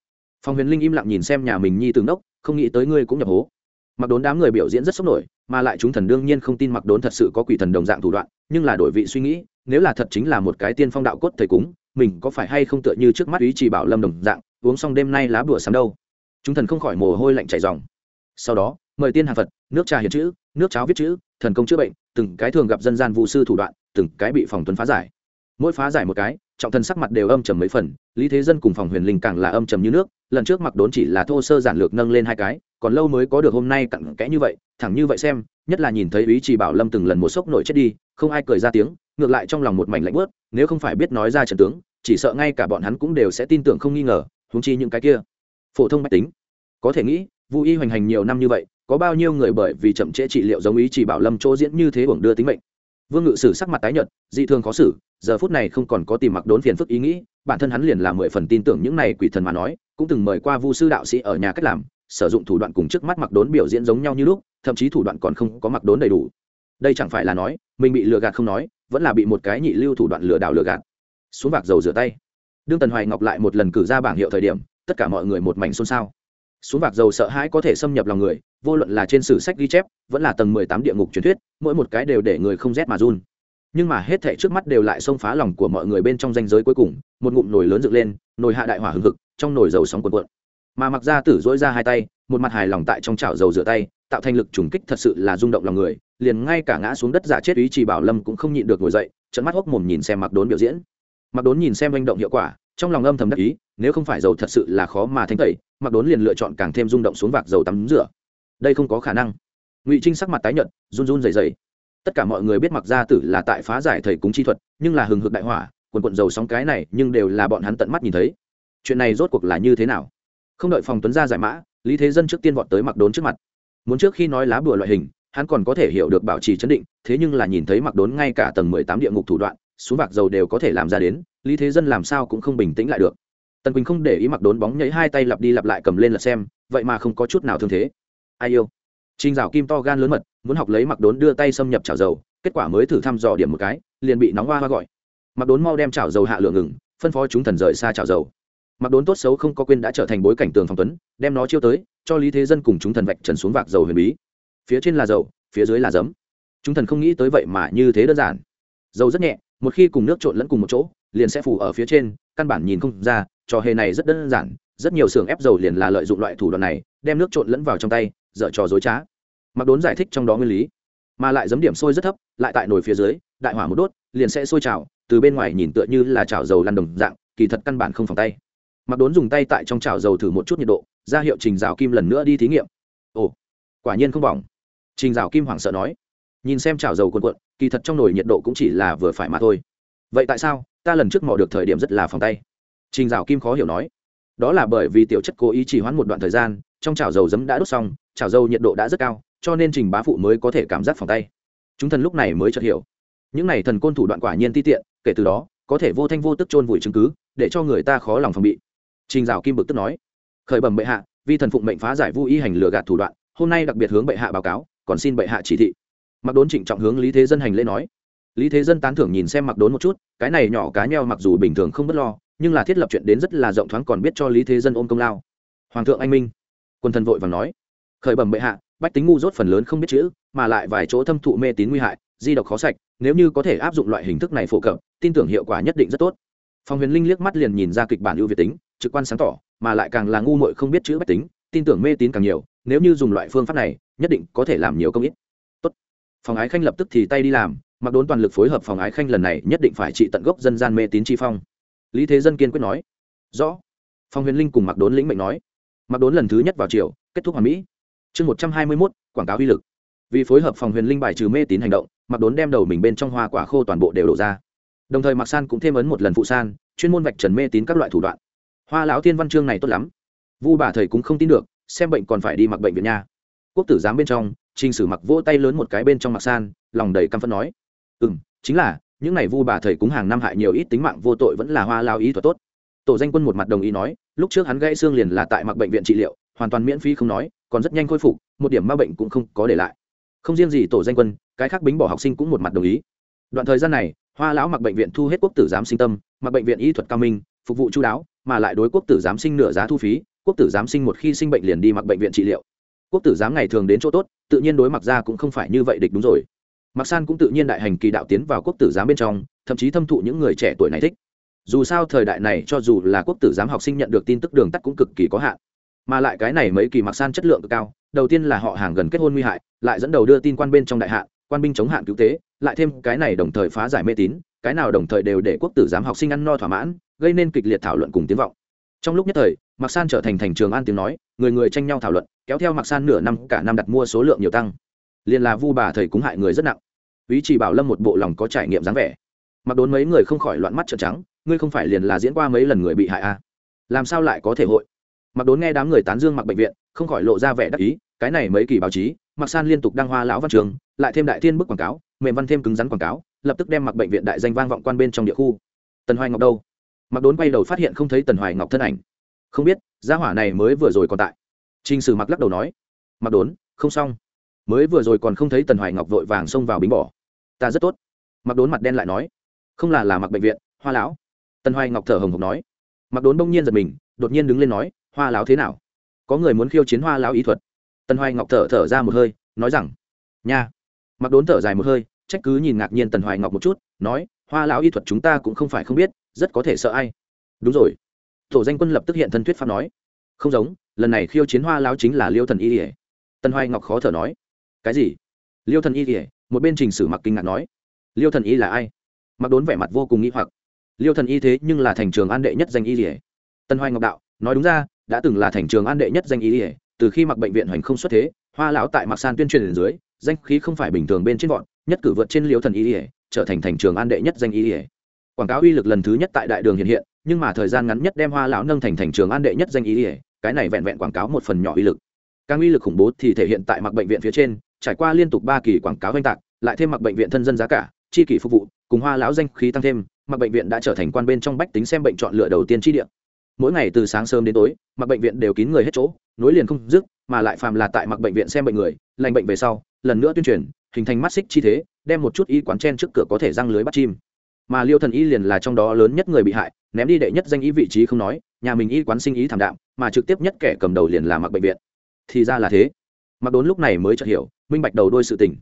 Phòng huyền linh im lặng nhìn xem nhà mình nhi từng đốc, không nghĩ tới ngươi cũng nhập hố. Mặc đốn đám người biểu diễn rất sốc nổi, mà lại chúng thần đương nhiên không tin mặc đốn thật sự có quỷ thần đồng dạng thủ đoạn, nhưng là đổi vị suy nghĩ, nếu là thật chính là một cái tiên phong đạo cốt thầy cúng, mình có phải hay không tựa như trước mắt ý chỉ bảo lâm đồng dạng, uống xong đêm nay lá bùa sắm đâu? Chúng thần không khỏi mồ hôi lạnh chảy dòng. Sau đó, mời tiên hàng phật, nước trà hiền chữ, nước cháo viết chữ, thần công chữa bệnh, từng cái thường gặp dân gian vụ sư thủ đoạn, từng cái bị phòng tuấn phá giải. Mỗi phá giải một cái, trọng thần sắc mặt đều âm trầm mấy phần, lý thế dân cùng phòng huyền linh càng là âm trầm như nước, lần trước mặc đốn chỉ là thô sơ giản lược nâng lên hai cái, còn lâu mới có được hôm nay cặn kẽ như vậy, thẳng như vậy xem, nhất là nhìn thấy ý chỉ bảo lâm từng lần một sốc nổi chết đi, không ai cười ra tiếng, ngược lại trong lòng một mảnh lạnh bớt nếu không phải biết nói ra trận tướng, chỉ sợ ngay cả bọn hắn cũng đều sẽ tin tưởng không nghi ngờ húng chi những cái kia phổ thông mách tính. Có thể nghĩ vũ y hoành hành nhiều năm như vậy, có bao nhiêu người bởi vì chậm trễ trị liệu giống ý chỉ bảo lâm chỗ diễn như thế uổng đưa tính mệnh. Vương ngự sử sắc mặt tái nhợt, dị thường khó xử, giờ phút này không còn có tìm mặc đốn phiền phức ý nghĩ, bản thân hắn liền là mười phần tin tưởng những này quỷ thần mà nói, cũng từng mời qua vu sư đạo sĩ ở nhà cách làm, sử dụng thủ đoạn cùng trước mắt mặc đốn biểu diễn giống nhau như lúc, thậm chí thủ đoạn còn không có mặc đốn đầy đủ. Đây chẳng phải là nói, mình bị lừa gạt không nói, vẫn là bị một cái nhị lưu thủ đoạn lừa đảo lừa gạt. Xuống bạc dầu rửa tay. Đương tần hoài ngọc lại một lần cử ra bảng hiệu thời điểm tất cả mọi người một mảnh xôn xao. Xuống vạc dầu sợ hãi có thể xâm nhập lòng người, vô luận là trên sử sách ghi chép, vẫn là tầng mười tám địa ngục truyền thuyết, mỗi một cái đều để người không rét mà run. Nhưng mà hết thảy trước mắt đều lại xông phá lòng của mọi người bên trong danh giới cuối cùng, một ngụm nồi lớn dựng lên, nồi hạ đại hỏa hừng hực, trong nồi dầu sóng cuộn cuộn. Mà mặc ra tử dỗi ra hai tay, một mặt hài lòng tại trong chảo dầu rửa tay, tạo thành lực trùng kích thật sự là rung động lòng người, liền ngay cả ngã xuống đất giả chết ý chỉ bảo lâm cũng không nhịn được ngồi dậy trận mắt hốc mồm nhìn xem mặc đốn biểu diễn. Mặc đốn nhìn xem manh động hiệu quả trong lòng âm thầm đắc ý, nếu không phải dầu thật sự là khó mà thanh tẩy, mặc đốn liền lựa chọn càng thêm rung động xuống vạc dầu tắm rửa. Đây không có khả năng. Ngụy trinh sắc mặt tái nhợt, run run dày dày tất cả mọi người biết mặc gia tử là tại phá giải thầy cúng chi thuật, nhưng là hừng hực đại hỏa, quần quận dầu sóng cái này nhưng đều là bọn hắn tận mắt nhìn thấy. Chuyện này rốt cuộc là như thế nào? Không đợi phòng tuấn ra giải mã, lý thế dân trước tiên vọt tới mặc đốn trước mặt. Muốn trước khi nói lá bùa loại hình, hắn còn có thể hiểu được bảo trì chấn định, thế nhưng là nhìn thấy mặc đốn ngay cả tầng mười tám địa ngục thủ đoạn, xuống bạc dầu đều có thể làm ra đến lý thế dân làm sao cũng không bình tĩnh lại được tần quỳnh không để ý mặc đốn bóng nhảy hai tay lặp đi lặp lại cầm lên lật xem vậy mà không có chút nào thương thế ai yêu Trình Dạo Kim to gan lớn mật, muốn học lấy Mặc Đốn đưa tay xâm nhập chảo dầu, kết quả mới thử thăm dò điểm một cái, liền bị nóng hoa hoa gọi. Mặc Đốn mau đem chảo dầu hạ lửa ngừng, phân phó chúng thần rời xa chảo dầu. Mặc Đốn tốt xấu không có quên đã trở thành bối cảnh tường phong tuấn, đem nó chiêu tới, cho Lý Thế Dân cùng chúng thần vạch trần xuống vạc dầu huyền bí. Phía trên là dầu, phía dưới là giấm. Chúng thần không nghĩ tới vậy mà như thế đơn giản. Dầu rất nhẹ, một khi cùng nước trộn lẫn cùng một chỗ, liền sẽ phủ ở phía trên, căn bản nhìn không ra, trò hề này rất đơn giản, rất nhiều xưởng ép dầu liền là lợi dụng loại thủ đoạn này, đem nước trộn lẫn vào trong tay, dở trò dối trá. Mặc đốn giải thích trong đó nguyên lý mà lại giấm điểm sôi rất thấp lại tại nồi phía dưới đại hỏa một đốt liền sẽ sôi trào từ bên ngoài nhìn tựa như là chảo dầu lăn đồng dạng kỳ thật căn bản không phòng tay. Mặc đốn dùng tay tại trong chảo dầu thử một chút nhiệt độ ra hiệu trình rào kim lần nữa đi thí nghiệm. Ồ quả nhiên không bỏng. Trình rào kim hoảng sợ nói nhìn xem chảo dầu cuộn cuộn kỳ thật trong nồi nhiệt độ cũng chỉ là vừa phải mà thôi vậy tại sao? Ta lần trước mò được thời điểm rất là phòng tay. Trình rào kim khó hiểu nói. Đó là bởi vì tiểu chất cố ý chỉ hoãn một đoạn thời gian, trong chảo dầu giấm đã đốt xong, chảo dầu nhiệt độ đã rất cao, cho nên trình bá phụ mới có thể cảm giác phòng tay. Chúng thần lúc này mới chợt hiểu. Những này thần côn thủ đoạn quả nhiên ti tiện, kể từ đó, có thể vô thanh vô tức chôn vùi chứng cứ, để cho người ta khó lòng phòng bị. Trình dạo kim bực tức nói. Khởi bẩm bệ hạ vì thần phụng mệnh phá giải vô y hành lừa gạt thủ đoạn, hôm nay đặc biệt hướng bệ hạ báo cáo, còn xin bệ hạ chỉ thị. Mặc đốn trịnh trọng hướng lý thế dân hành lễ nói lý thế dân tán thưởng nhìn xem mặc đốn một chút, cái này nhỏ cá nheo mặc dù bình thường không b ấ t lo, nhưng là thiết lập chuyện đến rất là rộng thoáng còn biết cho lý thế dân ôm công lao. Hoàng thượng anh minh, quân thần vội và nói, khởi bẩm bệ hạ, bách tính ngu dốt phần lớn không biết chữ, mà lại vài chỗ thâm thụ mê tín nguy hại, di độc khó sạch, nếu như có thể áp dụng loại hình thức này phổ cập, tin tưởng hiệu quả nhất định rất tốt. Phòng huyền linh liếc mắt liền nhìn ra kịch bản ưu việt tính, trực quan sáng tỏ, mà lại càng là ngu muội không biết chữ bách tính, tin tưởng mê tín càng nhiều, nếu như dùng loại phương pháp này, nhất định có thể làm nhiều công ít. Tốt. Phòng ái khanh lập tức thì tay đi làm mặc đốn toàn lực phối hợp phòng ái khanh lần này nhất định phải trị tận gốc dân gian mê tín chi phong. Lý thế dân kiên quyết nói. Rõ. Phong huyền linh cùng mặc đốn lĩnh mệnh nói. Mặc đốn lần thứ nhất vào triều, kết thúc hoàn mỹ. Chương một trăm hai mươi mốt quảng cáo uy lực. Vì phối hợp phòng huyền linh bài trừ mê tín hành động mặc đốn đem đầu mình bên trong hoa quả khô toàn bộ đều đổ ra. Đồng thời mặc san cũng thêm ấn một lần phụ san chuyên môn vạch trần mê tín các loại thủ đoạn. Hoa lão thiên văn chương này tốt lắm. Vu bà thầy cũng không tin được xem bệnh còn phải đi mặc bệnh viện nha. Quốc tử giám bên trong trình sử mặc vỗ tay lớn một cái bên trong mặc san lòng đầy căm phẫn nói ừ m chính là, những n à y vu bà thầy cúng hàng năm hại nhiều ít tính mạng vô tội vẫn là hoa lao ý thuật tốt. Tổ danh quân một mặt đồng ý nói, lúc trước hắn gãy xương liền là tại mặc bệnh viện trị liệu, hoàn toàn miễn phí không nói, còn rất nhanh khôi phục, một điểm ma bệnh cũng không có để lại. Không riêng gì tổ danh quân, cái khác bính bỏ học sinh cũng một mặt đồng ý. Đoạn thời gian này, hoa lão mặc bệnh viện thu hết quốc tử giám sinh tâm, mặc bệnh viện y thuật cao minh, phục vụ chú đáo, mà lại đối quốc tử giám sinh nửa giá thu phí, quốc tử giám sinh một khi sinh bệnh liền đi mặc bệnh viện trị liệu. Quốc tử giám ngày thường đến chỗ tốt, tự nhiên đối mặc ra cũng không phải như vậy địch đúng rồi mặc san cũng tự nhiên đại hành kỳ đạo tiến vào quốc tử giám bên trong, thậm chí thâm thụ những người trẻ tuổi này thích. Dù sao thời đại này cho dù là quốc tử giám học sinh nhận được tin tức đường tắt cũng cực kỳ có hạn. Mà lại cái này mấy kỳ mặc san chất lượng cực cao, đầu tiên là họ hàng gần kết hôn nguy hại, lại dẫn đầu đưa tin quan bên trong đại hạ, quan binh chống hạn cứu tế, lại thêm cái này đồng thời phá giải mê tín, cái nào đồng thời đều để quốc tử giám học sinh ăn no thỏa mãn, gây nên kịch liệt thảo luận cùng tiếng vọng. Trong lúc nhất thời mặc san trở thành thành trường an tiếng nói, người người tranh nhau thảo luận, kéo theo mặc san nửa năm, cả năm đặt mua số lượng nhiều tăng liền là vu bà thầy cúng hại người rất nặng. Ý chỉ bảo lâm một bộ lòng có trải nghiệm dáng vẻ. Mặc đốn mấy người không khỏi loạn mắt trợn trắng ngươi không phải liền là diễn qua mấy lần người bị hại à? làm sao lại có thể hội? Mặc đốn nghe đám người tán dương mặc bệnh viện không khỏi lộ ra vẻ đắc ý cái này mấy kỳ báo chí mặc san liên tục đăng hoa lão văn trường lại thêm đại thiên bức quảng cáo mềm văn thêm cứng rắn quảng cáo lập tức đem mặc bệnh viện đại danh vang vọng quan bên trong địa khu. Tần hoài ngọc đâu? Mặc đốn quay đầu phát hiện không thấy tần hoài ngọc thân ảnh. Không biết gia hỏa này mới vừa rồi còn tại. Trình Sử Mặc lắc đầu nói, "Mặc đốn, không xong. Mới vừa rồi còn không thấy Tần Hoài Ngọc vội vàng xông vào bính bỏ. Ta rất tốt." Mặc đốn mặt đen lại nói, "Không là là Mặc bệnh viện, Hoa lão." Tần Hoài Ngọc thở hồng hộc nói. Mặc đốn bỗng nhiên giật mình, đột nhiên đứng lên nói, "Hoa lão thế nào? Có người muốn khiêu chiến Hoa lão ý thuật." Tần Hoài Ngọc thở thở ra một hơi, nói rằng, "Nha." Mặc đốn thở dài một hơi, trách cứ nhìn ngạc nhiên Tần Hoài Ngọc một chút, nói, "Hoa lão y thuật chúng ta cũng không phải không biết, rất có thể sợ ai." Đúng rồi. Tổ danh quân lập tức hiện thân thuyết pháp nói, "Không giống, lần này khiêu chiến hoa lão chính là liêu thần y ỉa tần hoài ngọc khó thở nói cái gì? Liêu thần y kể một bên trình sử mặc kinh ngạc nói. Liêu thần y là ai? Mặc đốn vẻ mặt vô cùng nghĩ hoặc. Liêu thần y thế nhưng là thành trường an đệ nhất danh y kể tân hoài ngọc đạo, nói đúng ra, đã từng là thành trường an đệ nhất danh y kể từ khi mặc bệnh viện hoành không xuất thế, hoa lão tại mặc san tuyên truyền dưới, danh khí không phải bình thường bên trên vọn nhất cử vượt trên liêu thần y kể trở thành thành trường an đệ nhất danh y kể quảng cáo uy lực lần thứ nhất tại đại đường hiện hiện, nhưng mà thời gian ngắn nhất đem hoa lão nâng thành thành trường an đệ nhất danh y kể cái này vẹn vẹn quảng cáo một phần nhỏ uy lực. Càng uy lực khủng bố thì thể hiện tại mặc bệnh viện phía trên trải qua liên tục ba kỳ quảng cáo oanh tạc, lại thêm mặc bệnh viện thân dân giá cả, chi kỷ phục vụ, cùng hoa lão danh khí tăng thêm, mặc bệnh viện đã trở thành quan bên trong bách tính xem bệnh chọn lựa đầu tiên chi địa. Mỗi ngày từ sáng sớm đến tối, mặc bệnh viện đều kín người hết chỗ, nối liền không dứt, mà lại phàm là tại mặc bệnh viện xem bệnh người, lành bệnh về sau, lần nữa tuyên truyền, hình thành mắt xích chi thế, đem một chút y quán chen trước cửa có thể răng lưới bắt chim. Mà liêu thần y liền là trong đó lớn nhất người bị hại, ném đi đệ nhất danh y vị trí không nói, nhà mình y quán sinh ý thảm đạm, mà trực tiếp nhất kẻ cầm đầu liền là mặc bệnh viện. Thì ra là thế mặc đốn lúc này mới chợt hiểu, minh bạch đầu đôi sự tình.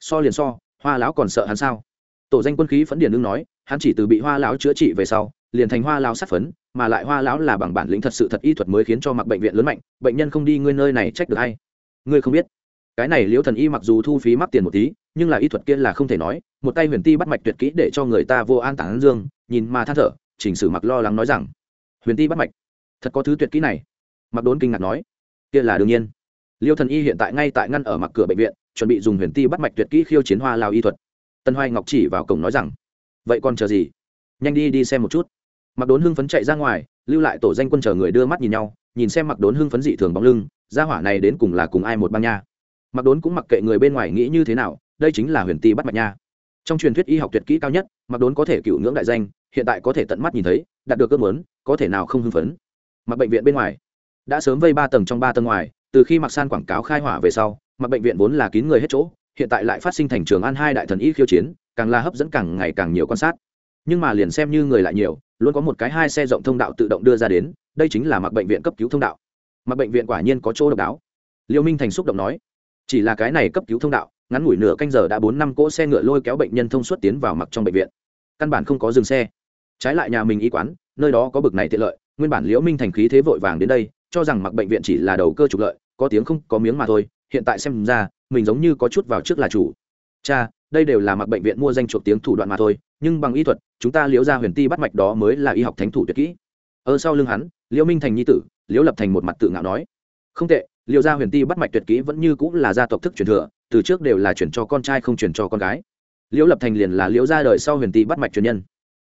So liền so, hoa lão còn sợ hắn sao? Tổ danh quân khí phấn điển đương nói, hắn chỉ từ bị hoa lão chữa trị về sau, liền thành hoa lão sát phấn, mà lại hoa lão là bằng bản lĩnh thật sự thật y thuật mới khiến cho mặc bệnh viện lớn mạnh, bệnh nhân không đi ngươi nơi này trách được hay ngươi không biết. Cái này liễu thần y mặc dù thu phí mắc tiền một tí, nhưng là y thuật kia là không thể nói, một tay huyền ti bắt mạch tuyệt kỹ để cho người ta vô an tản dương, nhìn mà than thở, chỉnh sử mặc lo lắng nói rằng, huyền ti bắt mạch? Thật có thứ tuyệt kỹ này? Mặc đốn kinh ngạc nói, kia là đương nhiên liêu thần y hiện tại ngay tại ngăn ở mặt cửa bệnh viện, chuẩn bị dùng huyền ti bắt mạch tuyệt kỹ khiêu chiến hoa lao y thuật. Tân hoài ngọc chỉ vào cổng nói rằng, vậy còn chờ gì? Nhanh đi đi xem một chút. Mặc đốn hưng phấn chạy ra ngoài, lưu lại tổ danh quân chờ người đưa mắt nhìn nhau, nhìn xem mặc đốn hưng phấn dị thường bóng lưng ra hỏa này đến cùng là cùng ai một băng nha? Mặc đốn cũng mặc kệ người bên ngoài nghĩ như thế nào, đây chính là huyền ti bắt mạch nha. Trong truyền thuyết y học tuyệt kỹ cao nhất mặc đốn có thể cựu ngưỡng đại danh, hiện tại có thể tận mắt nhìn thấy, đạt được ước muốn, có thể nào không hưng phấn? Mặc bệnh viện bên ngoài, đã sớm vây ba tầng trong ba tầng ngoài từ khi mặc san quảng cáo khai hỏa về sau mặc bệnh viện vốn là kín người hết chỗ, hiện tại lại phát sinh thành trường an hai đại thần y khiêu chiến, càng là hấp dẫn càng ngày càng nhiều quan sát. Nhưng mà liền xem như người lại nhiều, luôn có một cái hai xe rộng thông đạo tự động đưa ra đến, đây chính là mặc bệnh viện cấp cứu thông đạo. Mặc bệnh viện quả nhiên có chỗ độc đáo. Liêu minh thành xúc động nói, chỉ là cái này cấp cứu thông đạo, ngắn ngủi nửa canh giờ đã bốn năm cỗ xe ngựa lôi kéo bệnh nhân thông suốt tiến vào mặc trong bệnh viện. Căn bản không có dừng xe. Trái lại nhà mình y quán, nơi đó có bực này tiện lợi, nguyên bản liễu minh thành khí thế vội vàng đến đây cho rằng mặc bệnh viện chỉ là đầu cơ trục lợi, có tiếng không, có miếng mà thôi, hiện tại xem ra, mình giống như có chút vào trước là chủ. Cha, đây đều là mặc bệnh viện mua danh chuộc tiếng thủ đoạn mà thôi, nhưng bằng y thuật, chúng ta liễu ra huyền ti bắt mạch đó mới là y học thánh thủ tuyệt kỹ. Ở sau lưng hắn, liễu minh thành nhi tử, liễu lập thành một mặt tự ngạo nói. Không tệ, liễu gia huyền ti bắt mạch tuyệt kỹ vẫn như cũng là gia tộc thức truyền thừa, từ trước đều là chuyển cho con trai không chuyển cho con gái. Liễu lập thành liền là liễu gia đời sau huyền ti bắt mạch truyền nhân.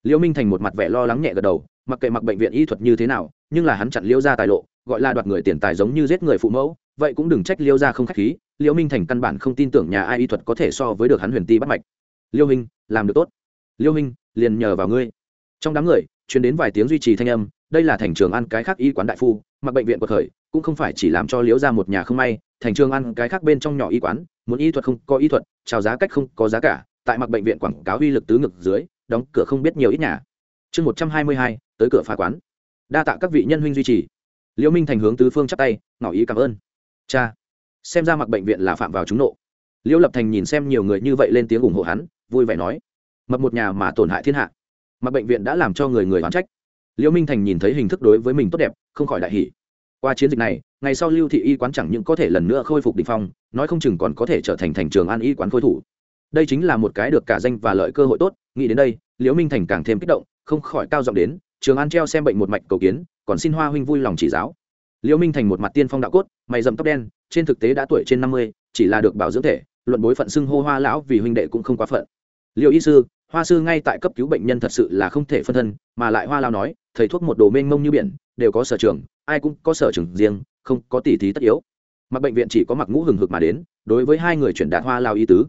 Liễu minh thành một mặt vẻ lo lắng nhẹ gật đầu, mặc kệ mặc bệnh viện y thuật như thế nào nhưng là hắn chặn liễu gia tài lộ, gọi là đoạt người tiền tài giống như giết người phụ mẫu, vậy cũng đừng trách liễu gia không khách khí liễu minh thành căn bản không tin tưởng nhà ai y thuật có thể so với được hắn huyền ti bắt mạch. Liễu minh, làm được tốt. Liễu minh, liền nhờ vào ngươi. Trong đám người, truyền đến vài tiếng duy trì thanh âm, đây là thành trường ăn cái khác y quán đại phu, mặc bệnh viện của khởi, cũng không phải chỉ làm cho liễu gia một nhà không may, thành trường ăn cái khác bên trong nhỏ y quán, muốn y thuật không có y thuật, chào giá cách không có giá cả, tại mặc bệnh viện quảng cáo uy lực tứ ngực dưới, đóng cửa không biết nhiều ít nhà. Chương một trăm hai mươi hai, tới cửa phá quán đa tạ các vị nhân huynh duy trì. Liễu minh thành hướng tứ phương chắp tay, ngỏ ý cảm ơn. Cha, xem ra mặc bệnh viện là phạm vào chúng nộ. Liễu lập thành nhìn xem nhiều người như vậy lên tiếng ủng hộ hắn, vui vẻ nói, mập một nhà mà tổn hại thiên hạ. Mặc bệnh viện đã làm cho người người oán trách. Liễu minh thành nhìn thấy hình thức đối với mình tốt đẹp, không khỏi đại hỷ qua chiến dịch này, ngày sau lưu thị y quán chẳng những có thể lần nữa khôi phục đ ỉ n h phong, nói không chừng còn có thể trở thành thành trường an y quán khôi thủ. Đây chính là một cái được cả danh và lợi cơ hội tốt, nghĩ đến đây, liễu minh thành càng thêm kích động, không khỏi cao giọng đến trường an treo xem bệnh một mạch cầu kiến, còn xin hoa huynh vui lòng chỉ giáo. Liễu minh thành một mặt tiên phong đạo cốt, mày dầm tóc đen, trên thực tế đã tuổi trên năm mươi, chỉ là được bảo dưỡng thể, luận bối phận xưng hô hoa lão vì huynh đệ cũng không quá phận. Liệu y sư, hoa sư ngay tại cấp cứu bệnh nhân thật sự là không thể phân thân, mà lại hoa lao nói, thầy thuốc một đồ mênh mông như biển, đều có sở trường, ai cũng có sở trường riêng, không có tỉ thí tất yếu. Mặc bệnh viện chỉ có mặc ngũ hừng hực mà đến, đối với hai người chuyển đạt hoa lao y tứ.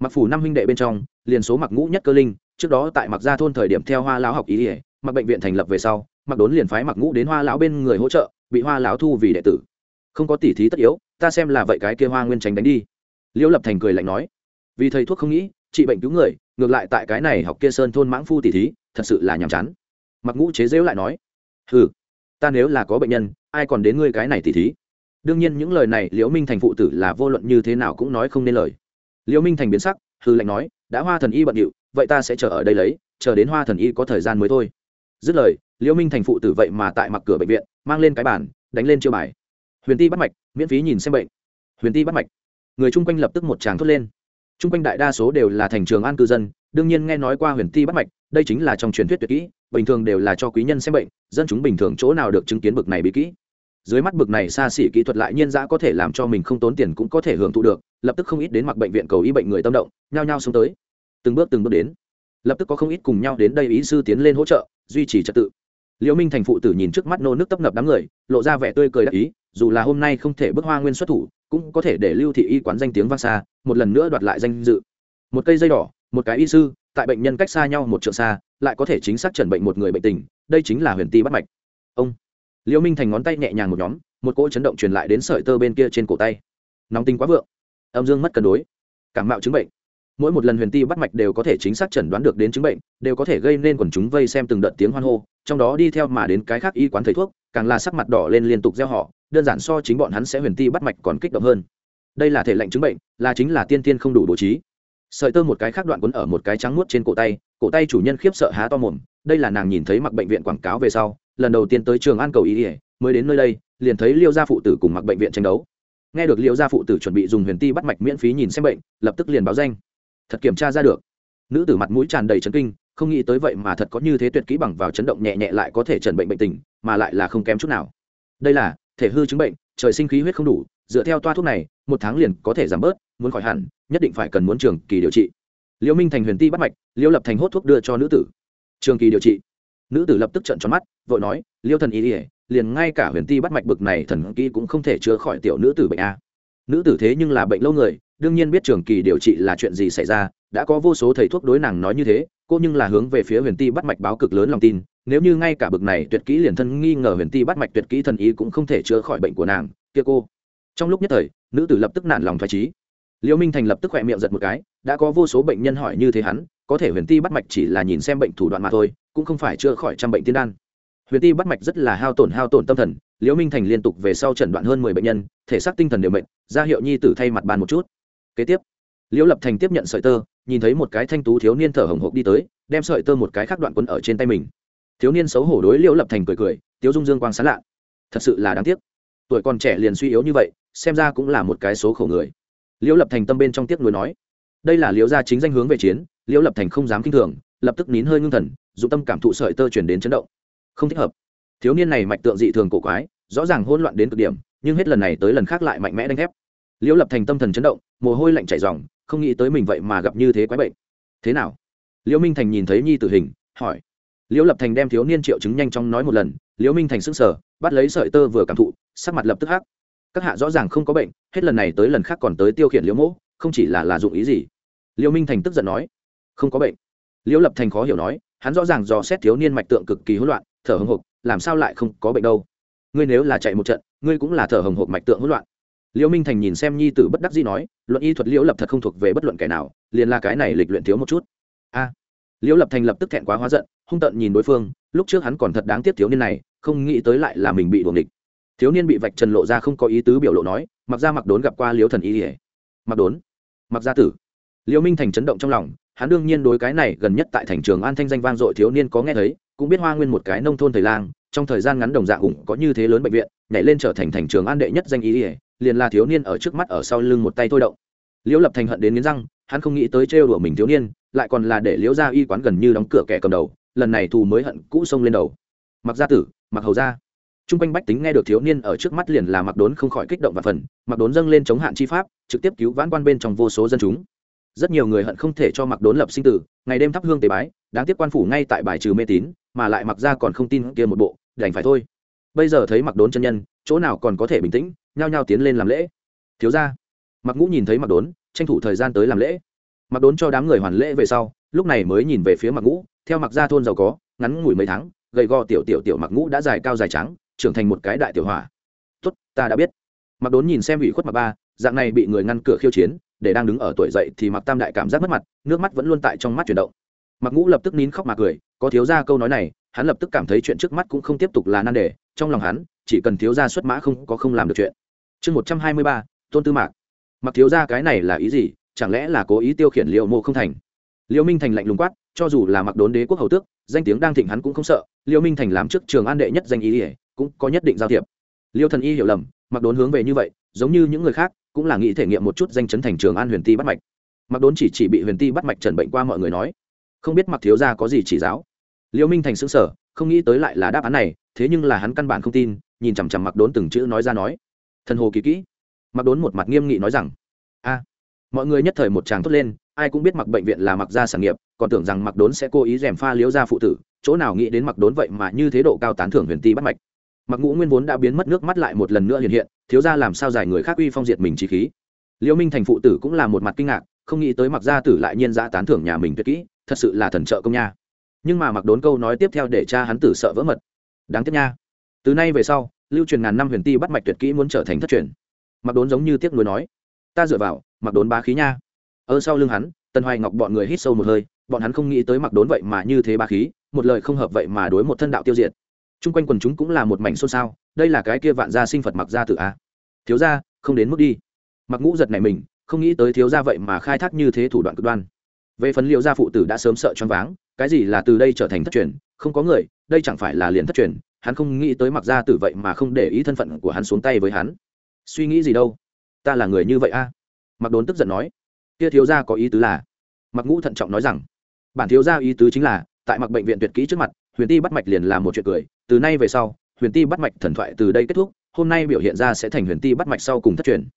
Mặc phủ năm huynh đệ bên trong, liền số mặc ngũ nhất cơ linh, trước đó tại mặc gia thôn thời điểm theo hoa lão học ý ỉa mặc bệnh viện thành lập về sau, mặc đốn liền phái mặc ngũ đến hoa lão bên người hỗ trợ, bị hoa lão thu vì đệ tử. Không có tỉ thí tất yếu, ta xem là vậy cái kia hoa nguyên tránh đánh đi. Liễu lập thành cười lạnh nói, vì thầy thuốc không nghĩ, trị bệnh cứu người, ngược lại tại cái này học kia sơn thôn mãng phu tỉ thí, thật sự là nhàm chán. Mặc ngũ chế dễu lại nói ừ ta nếu là có bệnh nhân, ai còn đến ngươi cái này tỉ thí? Đương nhiên những lời này liễu minh thành phụ tử là vô luận như thế nào cũng nói không nên lời. Liễu minh thành biến sắc hư lệnh nói, đã hoa thần y bận điệu, vậy ta sẽ chờ ở đây lấy, chờ đến hoa thần y có thời gian mới thôi dứt lời, liễu minh thành phụ tử vậy mà tại mặc cửa bệnh viện, mang lên cái bàn, đánh lên chiêu bài. Huyền ti bắt mạch, miễn phí nhìn xem bệnh. Huyền ti bắt mạch. Người chung quanh lập tức một tràng thốt lên. Chung quanh đại đa số đều là thành trường an cư dân, đương nhiên nghe nói qua huyền ti bắt mạch, đây chính là trong truyền thuyết tuyệt kỹ, bình thường đều là cho quý nhân xem bệnh, dân chúng bình thường chỗ nào được chứng kiến bực này bí kỹ. Dưới mắt bực này xa xỉ kỹ thuật lại nhiên dã có thể làm cho mình không tốn tiền cũng có thể hưởng thụ được, lập tức không ít đến mặc bệnh viện cầu y bệnh người tâm động, nhao nhao xuống tới. Từng bước từng bước đến. Lập tức có không ít cùng nhau đến đây ý sư tiến lên hỗ trợ duy trì trật tự. Liễu minh thành phụ tử nhìn trước mắt nô nước tấp nập đám người, lộ ra vẻ tươi cười đắc ý, dù là hôm nay không thể bước hoa nguyên xuất thủ, cũng có thể để lưu thị y quán danh tiếng vang xa, một lần nữa đoạt lại danh dự. Một cây dây đỏ, một cái y sư, tại bệnh nhân cách xa nhau một trượng xa, lại có thể chính xác chẩn bệnh một người bệnh tình, đây chính là huyền ti bắt mạch. Ông. Liễu minh thành ngón tay nhẹ nhàng một nhóm, một cỗ chấn động truyền lại đến sợi tơ bên kia trên cổ tay. Nóng tinh quá vượng. Âm dương mất cân đối. Cảm mạo chứng bệnh mỗi một lần huyền ti bắt mạch đều có thể chính xác chẩn đoán được đến chứng bệnh, đều có thể gây nên quần chúng vây xem từng đợt tiếng hoan hô, trong đó đi theo mà đến cái khác y quán thầy thuốc, càng là sắc mặt đỏ lên liên tục gieo họ, đơn giản so chính bọn hắn sẽ huyền ti bắt mạch còn kích động hơn. Đây là thể lệnh chứng bệnh, là chính là tiên tiên không đủ bố trí. Sợi tơ một cái khác đoạn quấn ở một cái trắng muốt trên cổ tay cổ tay chủ nhân khiếp sợ há to mồm, đây là nàng nhìn thấy mặc bệnh viện quảng cáo về sau, lần đầu tiên tới trường an cầu ý ỉa mới đến nơi đây, liền thấy liêu gia phụ tử cùng mặc bệnh viện tranh đấu. Nghe được liêu gia phụ tử chuẩn bị dùng huyền ti bắt mạch miễn phí nhìn xem bệnh, lập tức liền báo danh thật kiểm tra ra được. Nữ tử mặt mũi tràn đầy chấn kinh, không nghĩ tới vậy mà thật có như thế tuyệt kỹ bằng vào chấn động nhẹ nhẹ lại có thể trần bệnh bệnh tình, mà lại là không kém chút nào. Đây là, thể hư chứng bệnh, trời sinh khí huyết không đủ, dựa theo toa thuốc này, một tháng liền có thể giảm bớt, muốn khỏi hẳn, nhất định phải cần muốn trường kỳ điều trị. Liễu minh thành huyền ti bắt mạch, liễu lập thành hốt thuốc đưa cho nữ tử. Trường kỳ điều trị. Nữ tử lập tức trợn tròn mắt, vội nói liêu thần ý ỉa liền ngay cả huyền ti bắt mạch bực này thần kỹ cũng không thể chữa khỏi tiểu nữ tử bệnh a. Nữ tử thế nhưng là bệnh lâu người đương nhiên biết trường kỳ điều trị là chuyện gì xảy ra, đã có vô số thầy thuốc đối nàng nói như thế, cô nhưng là hướng về phía huyền ti bắt mạch báo cực lớn lòng tin, nếu như ngay cả bực này tuyệt kỹ liền thân nghi ngờ huyền ti bắt mạch tuyệt kỹ thần ý cũng không thể chữa khỏi bệnh của nàng, kia cô. Trong lúc nhất thời, nữ tử lập tức nản lòng thoải trí liễu minh thành lập tức khỏe miệng giật một cái, đã có vô số bệnh nhân hỏi như thế hắn, có thể huyền ti bắt mạch chỉ là nhìn xem bệnh thủ đoạn mà thôi, cũng không phải chữa khỏi trăm bệnh tiên đan. Huyền ti bắt mạch rất là hao tổn hao tổn tâm thần liễu minh thành liên tục về sau chẩn đoạn hơn mười bệnh nhân, thể xác tinh thần đều bệnh ra hiệu nhi tử thay mặt bàn một chút kế tiếp, liễu lập thành tiếp nhận sợi tơ, nhìn thấy một cái thanh tú thiếu niên thở hồng hộc đi tới, đem sợi tơ một cái khác đoạn quấn ở trên tay mình. Thiếu niên xấu hổ đối liễu lập thành cười cười, tiếu dung dương quang sán lạ. Thật sự là đáng tiếc. Tuổi còn trẻ liền suy yếu như vậy, xem ra cũng là một cái số khổ người. Liễu lập thành tâm bên trong tiếc nuối nói, đây là liễu gia chính danh hướng về chiến, liễu lập thành không dám kinh thường, lập tức nín hơi ngưng thần, dụng tâm cảm thụ sợi tơ chuyển đến chấn động. Không thích hợp. Thiếu niên này mạch tượng dị thường cổ quái, rõ ràng hỗn loạn đến cực điểm, nhưng hết lần này tới lần khác lại mạnh mẽ đánh thép liễu lập thành tâm thần chấn động mồ hôi lạnh chảy dòng không nghĩ tới mình vậy mà gặp như thế quái bệnh. Thế nào? Liễu minh thành nhìn thấy nhi tử hình hỏi. Liễu lập thành đem thiếu niên triệu chứng nhanh chóng nói một lần liễu minh thành s sờ, n g sở bắt lấy sợi tơ vừa cảm thụ sắc mặt lập tức hắc. Các hạ rõ ràng không có bệnh hết lần này tới lần khác còn tới tiêu khiển liễu mỗ không chỉ là là dụng ý gì. Liễu minh thành tức giận nói. Không có bệnh. Liễu lập thành khó hiểu nói hắn rõ ràng dò xét thiếu niên mạch tượng cực kỳ hỗn loạn thở hồng hộc làm sao lại không có bệnh đâu? Ngươi nếu là chạy một trận ngươi cũng là thở hồng hộc mạch tượng hỗn loạn liễu minh thành nhìn xem nhi tử bất đắc dĩ nói, luận y thuật liễu lập thật không thuộc về bất luận kẻ nào, liền là cái này lịch luyện thiếu một chút. A. Liễu lập thành lập tức thẹn quá hóa giận, hung tận nhìn đối phương, lúc trước hắn còn thật đáng tiếc thiếu niên này, không nghĩ tới lại là mình bị đuồng địch thiếu niên bị vạch trần lộ ra không có ý tứ biểu lộ nói, mặc ra mặc đốn gặp qua liễu thần y ỉa mặc đốn. Mặc gia tử. Liễu minh thành chấn động trong lòng, hắn đương nhiên đối cái này gần nhất tại thành trường an thanh danh vang dội thiếu niên có nghe thấy, cũng biết hoa nguyên một cái nông thôn thầy lang, trong thời gian ngắn đồng dạng hùng có như thế lớn bệnh viện, nhảy lên trở thành thành trường an đệ nhất danh y ỉa liền là thiếu niên ở trước mắt ở sau lưng một tay thôi động. Liễu lập thành hận đến nghiến răng, hắn không nghĩ tới trêu đùa mình thiếu niên, lại còn là để liễu gia y quán gần như đóng cửa kẻ cầm đầu, lần này thù mới hận cũ xông lên đầu. Mặc gia tử, mặc hầu gia. Trung quanh bách tính nghe được thiếu niên ở trước mắt liền là mặc đốn không khỏi kích động và phần, mặc đốn dâng lên chống hạn chi pháp, trực tiếp cứu vãn quan bên trong vô số dân chúng. Rất nhiều người hận không thể cho mặc đốn lập sinh tử, ngày đêm thắp hương tế bái, đáng tiếc quan phủ ngay tại bài trừ mê tín, mà lại mặc ra còn không tin kia một bộ, đành phải thôi. Bây giờ thấy mặc đốn chân nhân, chỗ nào còn có thể bình tĩnh nhao nhao tiến lên làm lễ. Thiếu ra mặc ngũ nhìn thấy mặc đốn, tranh thủ thời gian tới làm lễ. Mặc đốn cho đám người hoàn lễ về sau, lúc này mới nhìn về phía mặc ngũ, theo mặc gia thôn giàu có, ngắn ngủi mấy tháng, gầy gò tiểu tiểu tiểu mặc ngũ đã dài cao dài trắng, trưởng thành một cái đại tiểu hỏa. Tốt, ta đã biết. Mặc đốn nhìn xem ủy khuất mặc ba, dạng này bị người ngăn cửa khiêu chiến, để đang đứng ở tuổi dậy thì mặc tam đại cảm giác mất mặt, nước mắt vẫn luôn tại trong mắt chuyển động. Mặc ngũ lập tức nín khóc mà cười, có thiếu ra câu nói này, hắn lập tức cảm thấy chuyện trước mắt cũng không tiếp tục là nan đề, trong lòng hắn, chỉ cần thiếu ra xuất mã không có không làm được chuyện chương một trăm hai mươi ba, tôn tư mạc. Mặc thiếu ra cái này là ý gì? Chẳng lẽ là cố ý tiêu khiển liệu mộ không thành? Liêu minh thành lạnh lùng quát, cho dù là mặc đốn đế quốc hầu tước, danh tiếng đang thịnh hắn cũng không sợ. Liêu minh thành làm trước trường an đệ nhất danh ý ỉa cũng có nhất định giao thiệp. Liêu thần y hiểu lầm mặc đốn hướng về như vậy, giống như những người khác, cũng là nghĩ thể nghiệm một chút danh chấn thành trường an huyền ti bắt mạch. Mặc đốn chỉ chỉ bị huyền ti bắt mạch trần bệnh qua mọi người nói. Không biết mặc thiếu gia có gì chỉ giáo? Liêu minh thành xứng sở không nghĩ tới lại là đáp án này, thế nhưng là hắn căn bản không tin, nhìn chằm chằm mặc đốn từng chữ nói ra nói thần hồ kỳ kỹ. Mặc đốn một mặt nghiêm nghị nói rằng, a, mọi người nhất thời một tràng thốt lên, ai cũng biết mặc bệnh viện là mặc gia sản nghiệp, còn tưởng rằng mặc đốn sẽ cố ý rèm pha liếu ra phụ tử, chỗ nào nghĩ đến mặc đốn vậy mà như thế độ cao tán thưởng huyền ti bắt mạch. Mặc ngũ nguyên vốn đã biến mất nước mắt lại một lần nữa hiện hiện, thiếu ra làm sao giải người khác uy phong diệt mình trí khí. Liễu minh thành phụ tử cũng là một mặt kinh ngạc, không nghĩ tới mặc gia tử lại nhiên giã tán thưởng nhà mình tuyệt kỹ, thật sự là thần trợ công nha. Nhưng mà mặc đốn câu nói tiếp theo để cha hắn tử sợ vỡ mật. Đáng tiếc nha. Từ nay về sau lưu truyền ngàn năm huyền ti bắt mạch tuyệt kỹ muốn trở thành thất truyền. Mặc đốn giống như tiếc nuối nói, ta dựa vào, mặc đốn bá khí nha. Ở sau lưng hắn, tần hoài ngọc bọn người hít sâu một hơi, bọn hắn không nghĩ tới mặc đốn vậy mà như thế bá khí, một lời không hợp vậy mà đối một thân đạo tiêu diệt. Chung quanh quần chúng cũng là một mảnh xôn xao, đây là cái kia vạn gia sinh phật mặc gia tử a. Thiếu gia, không đến mức đi. Mặc ngũ giật này mình, không nghĩ tới thiếu gia vậy mà khai thác như thế thủ đoạn cực đoan. Về phần liệu gia phụ tử đã sớm sợ choáng váng, cái gì là từ đây trở thành thất truyền, không có người, đây chẳng phải là liền thất truyền hắn không nghĩ tới mặc gia tử vậy mà không để ý thân phận của hắn xuống tay với hắn. Suy nghĩ gì đâu? Ta là người như vậy a? Mặc đốn tức giận nói. Kia thiếu gia có ý tứ là? Mặc ngũ thận trọng nói rằng, bản thiếu gia ý tứ chính là, tại mặc bệnh viện tuyệt kỹ trước mặt, huyền ti bắt mạch liền là một chuyện cười. Từ nay về sau, huyền ti bắt mạch thần thoại từ đây kết thúc, hôm nay biểu hiện ra sẽ thành huyền ti bắt mạch sau cùng thất truyền.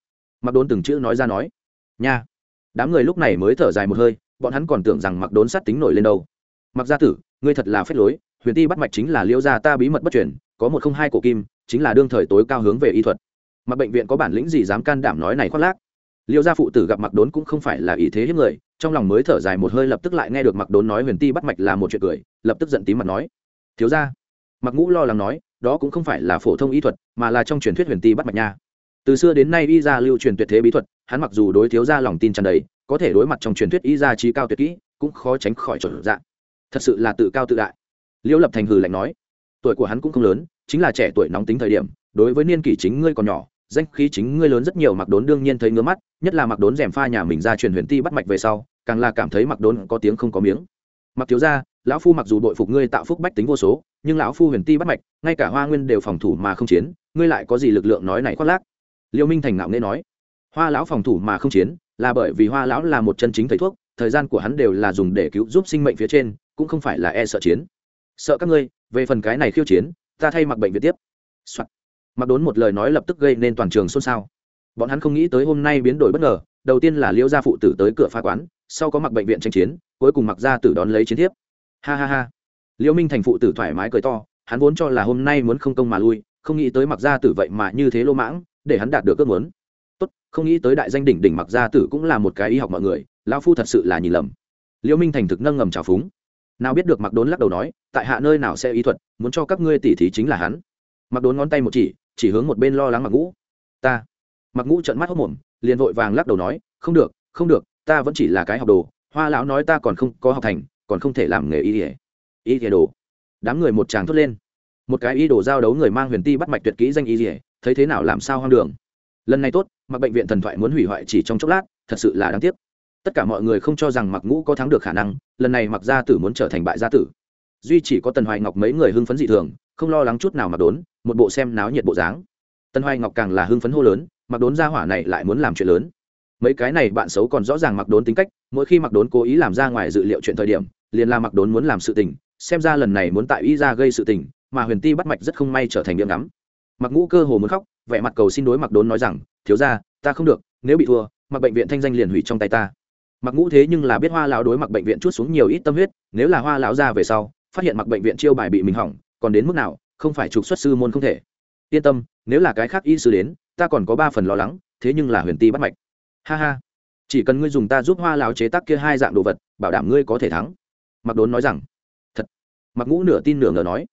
Mặc đốn từng chữ nói ra nói, nha. Đám người lúc này mới thở dài một hơi, bọn hắn còn tưởng rằng mặc đốn sát tính nổi lên đâu. Mặc gia tử, ngươi thật là phép lối huyền ti bắt mạch chính là liễu gia ta bí mật bất truyền, có một không hai cổ kim, chính là đương thời tối cao hướng về y thuật. Mà bệnh viện có bản lĩnh gì dám can đảm nói này khoác lác? Liễu gia phụ tử gặp mặc đốn cũng không phải là ý thế hiếp người, trong lòng mới thở dài một hơi lập tức lại nghe được mặc đốn nói huyền ti bắt mạch là một chuyện cười, lập tức giận tím mặt nói, thiếu gia. Mặc ngũ lo lắng nói, đó cũng không phải là phổ thông y thuật, mà là trong truyền thuyết huyền ti bắt mạch nha. Từ xưa đến nay y gia lưu truyền tuyệt thế bí thuật, hắn mặc dù đối thiếu gia lòng tin tràn đầy, có thể đối mặt trong truyền thuyết y gia trí cao tuyệt kỹ, cũng khó tránh khỏi chuẩn dạng thật sự là tự cao tự đại liễu lập thành hừ lạnh nói, tuổi của hắn cũng không lớn, chính là trẻ tuổi nóng tính thời điểm, đối với niên kỷ chính ngươi còn nhỏ, danh khí chính ngươi lớn rất nhiều mặc đốn đương nhiên thấy ngứa mắt, nhất là mặc đốn rèm pha nhà mình ra truyền huyền ti bắt mạch về sau, càng là cảm thấy mặc đốn có tiếng không có miếng. Mặc thiếu gia, lão phu mặc dù đội phục ngươi tạo phúc bách tính vô số, nhưng lão phu huyền ti bắt mạch, ngay cả hoa nguyên đều phòng thủ mà không chiến, ngươi lại có gì lực lượng nói này khoác lác? Liêu minh thành ngạo nghễ nói, hoa lão phòng thủ mà không chiến, là bởi vì hoa lão là một chân chính thầy thuốc, thời gian của hắn đều là dùng để cứu giúp sinh mệnh phía trên, cũng không phải là e sợ chiến sợ các ngươi, về phần cái này khiêu chiến, ta thay mặc bệnh viện tiếp、Soạn. mặc đốn một lời nói lập tức gây nên toàn trường xôn xao. Bọn hắn không nghĩ tới hôm nay biến đổi bất ngờ, đầu tiên là liễu gia phụ tử tới cửa phá quán, sau có mặc bệnh viện tranh chiến, cuối cùng mặc gia tử đón lấy chiến thiếp. Ha ha ha. Liễu minh thành phụ tử thoải mái cười to, hắn vốn cho là hôm nay muốn không công mà lui, không nghĩ tới mặc gia tử vậy mà như thế lô mãng, để hắn đạt được ước muốn. Tốt, không nghĩ tới đại danh đỉnh đỉnh mặc gia tử cũng là một cái y học mọi người, lão phu thật sự là nhìn lầm. Liễu minh thành thực nâng ngầm trào phúng nào biết được mặc đốn lắc đầu nói, tại hạ nơi nào sẽ y thuật, muốn cho các ngươi tỉ thí chính là hắn. Mặc đốn ngón tay một chỉ chỉ hướng một bên lo lắng mặc ngũ. Ta. Mặc ngũ trận mắt hốc mồm, liền vội vàng lắc đầu nói, không được không được, ta vẫn chỉ là cái học đồ, hoa lão nói ta còn không có học thành, còn không thể làm nghề y ỉa y ỉa đồ. Đám người một tràng thốt lên. Một cái y đồ giao đấu người mang huyền ti bắt mạch tuyệt kỹ danh y ỉa thấy thế nào làm sao hoang đường. Lần này tốt mặc bệnh viện thần thoại muốn hủy hoại chỉ trong chốc lát, thật sự là đáng tiếc tất cả mọi người không cho rằng mặc ngũ có thắng được khả năng, lần này mặc gia tử muốn trở thành bại gia tử. Duy chỉ có tần hoài ngọc mấy người hưng phấn dị thường, không lo lắng chút nào mặc đốn, một bộ xem náo nhiệt bộ dáng. Tần hoài ngọc càng là hưng phấn hô lớn mặc đốn gia hỏa này lại muốn làm chuyện lớn. Mấy cái này bạn xấu còn rõ ràng mặc đốn tính cách, mỗi khi mặc đốn cố ý làm ra ngoài dự liệu chuyện thời điểm, liền là mặc đốn muốn làm sự tình, xem ra lần này muốn tại ý ra gây sự tình, mà huyền ti bắt mạch rất không may trở thành điểm ngắm. Mặc ngũ cơ hồ muốn khóc, vẻ mặt cầu xin đối mặc đốn nói rằng, thiếu ra ta không được, nếu bị thua mặc bệnh viện thanh danh liền hủy trong tay ta mặc ngũ thế nhưng là biết hoa lão đối mặc bệnh viện chút xuống nhiều ít tâm huyết, nếu là hoa lão ra về sau, phát hiện mặc bệnh viện chiêu bài bị mình hỏng, còn đến mức nào, không phải trục xuất sư môn không thể. Yên tâm, nếu là cái khác y sư đến, ta còn có ba phần lo lắng, thế nhưng là huyền ti bắt mạch. Ha ha. Chỉ cần ngươi dùng ta giúp hoa lão chế tác kia hai dạng đồ vật, bảo đảm ngươi có thể thắng. Mặc đốn nói rằng. Thật. Mặc ngũ nửa tin nửa ngờ nói.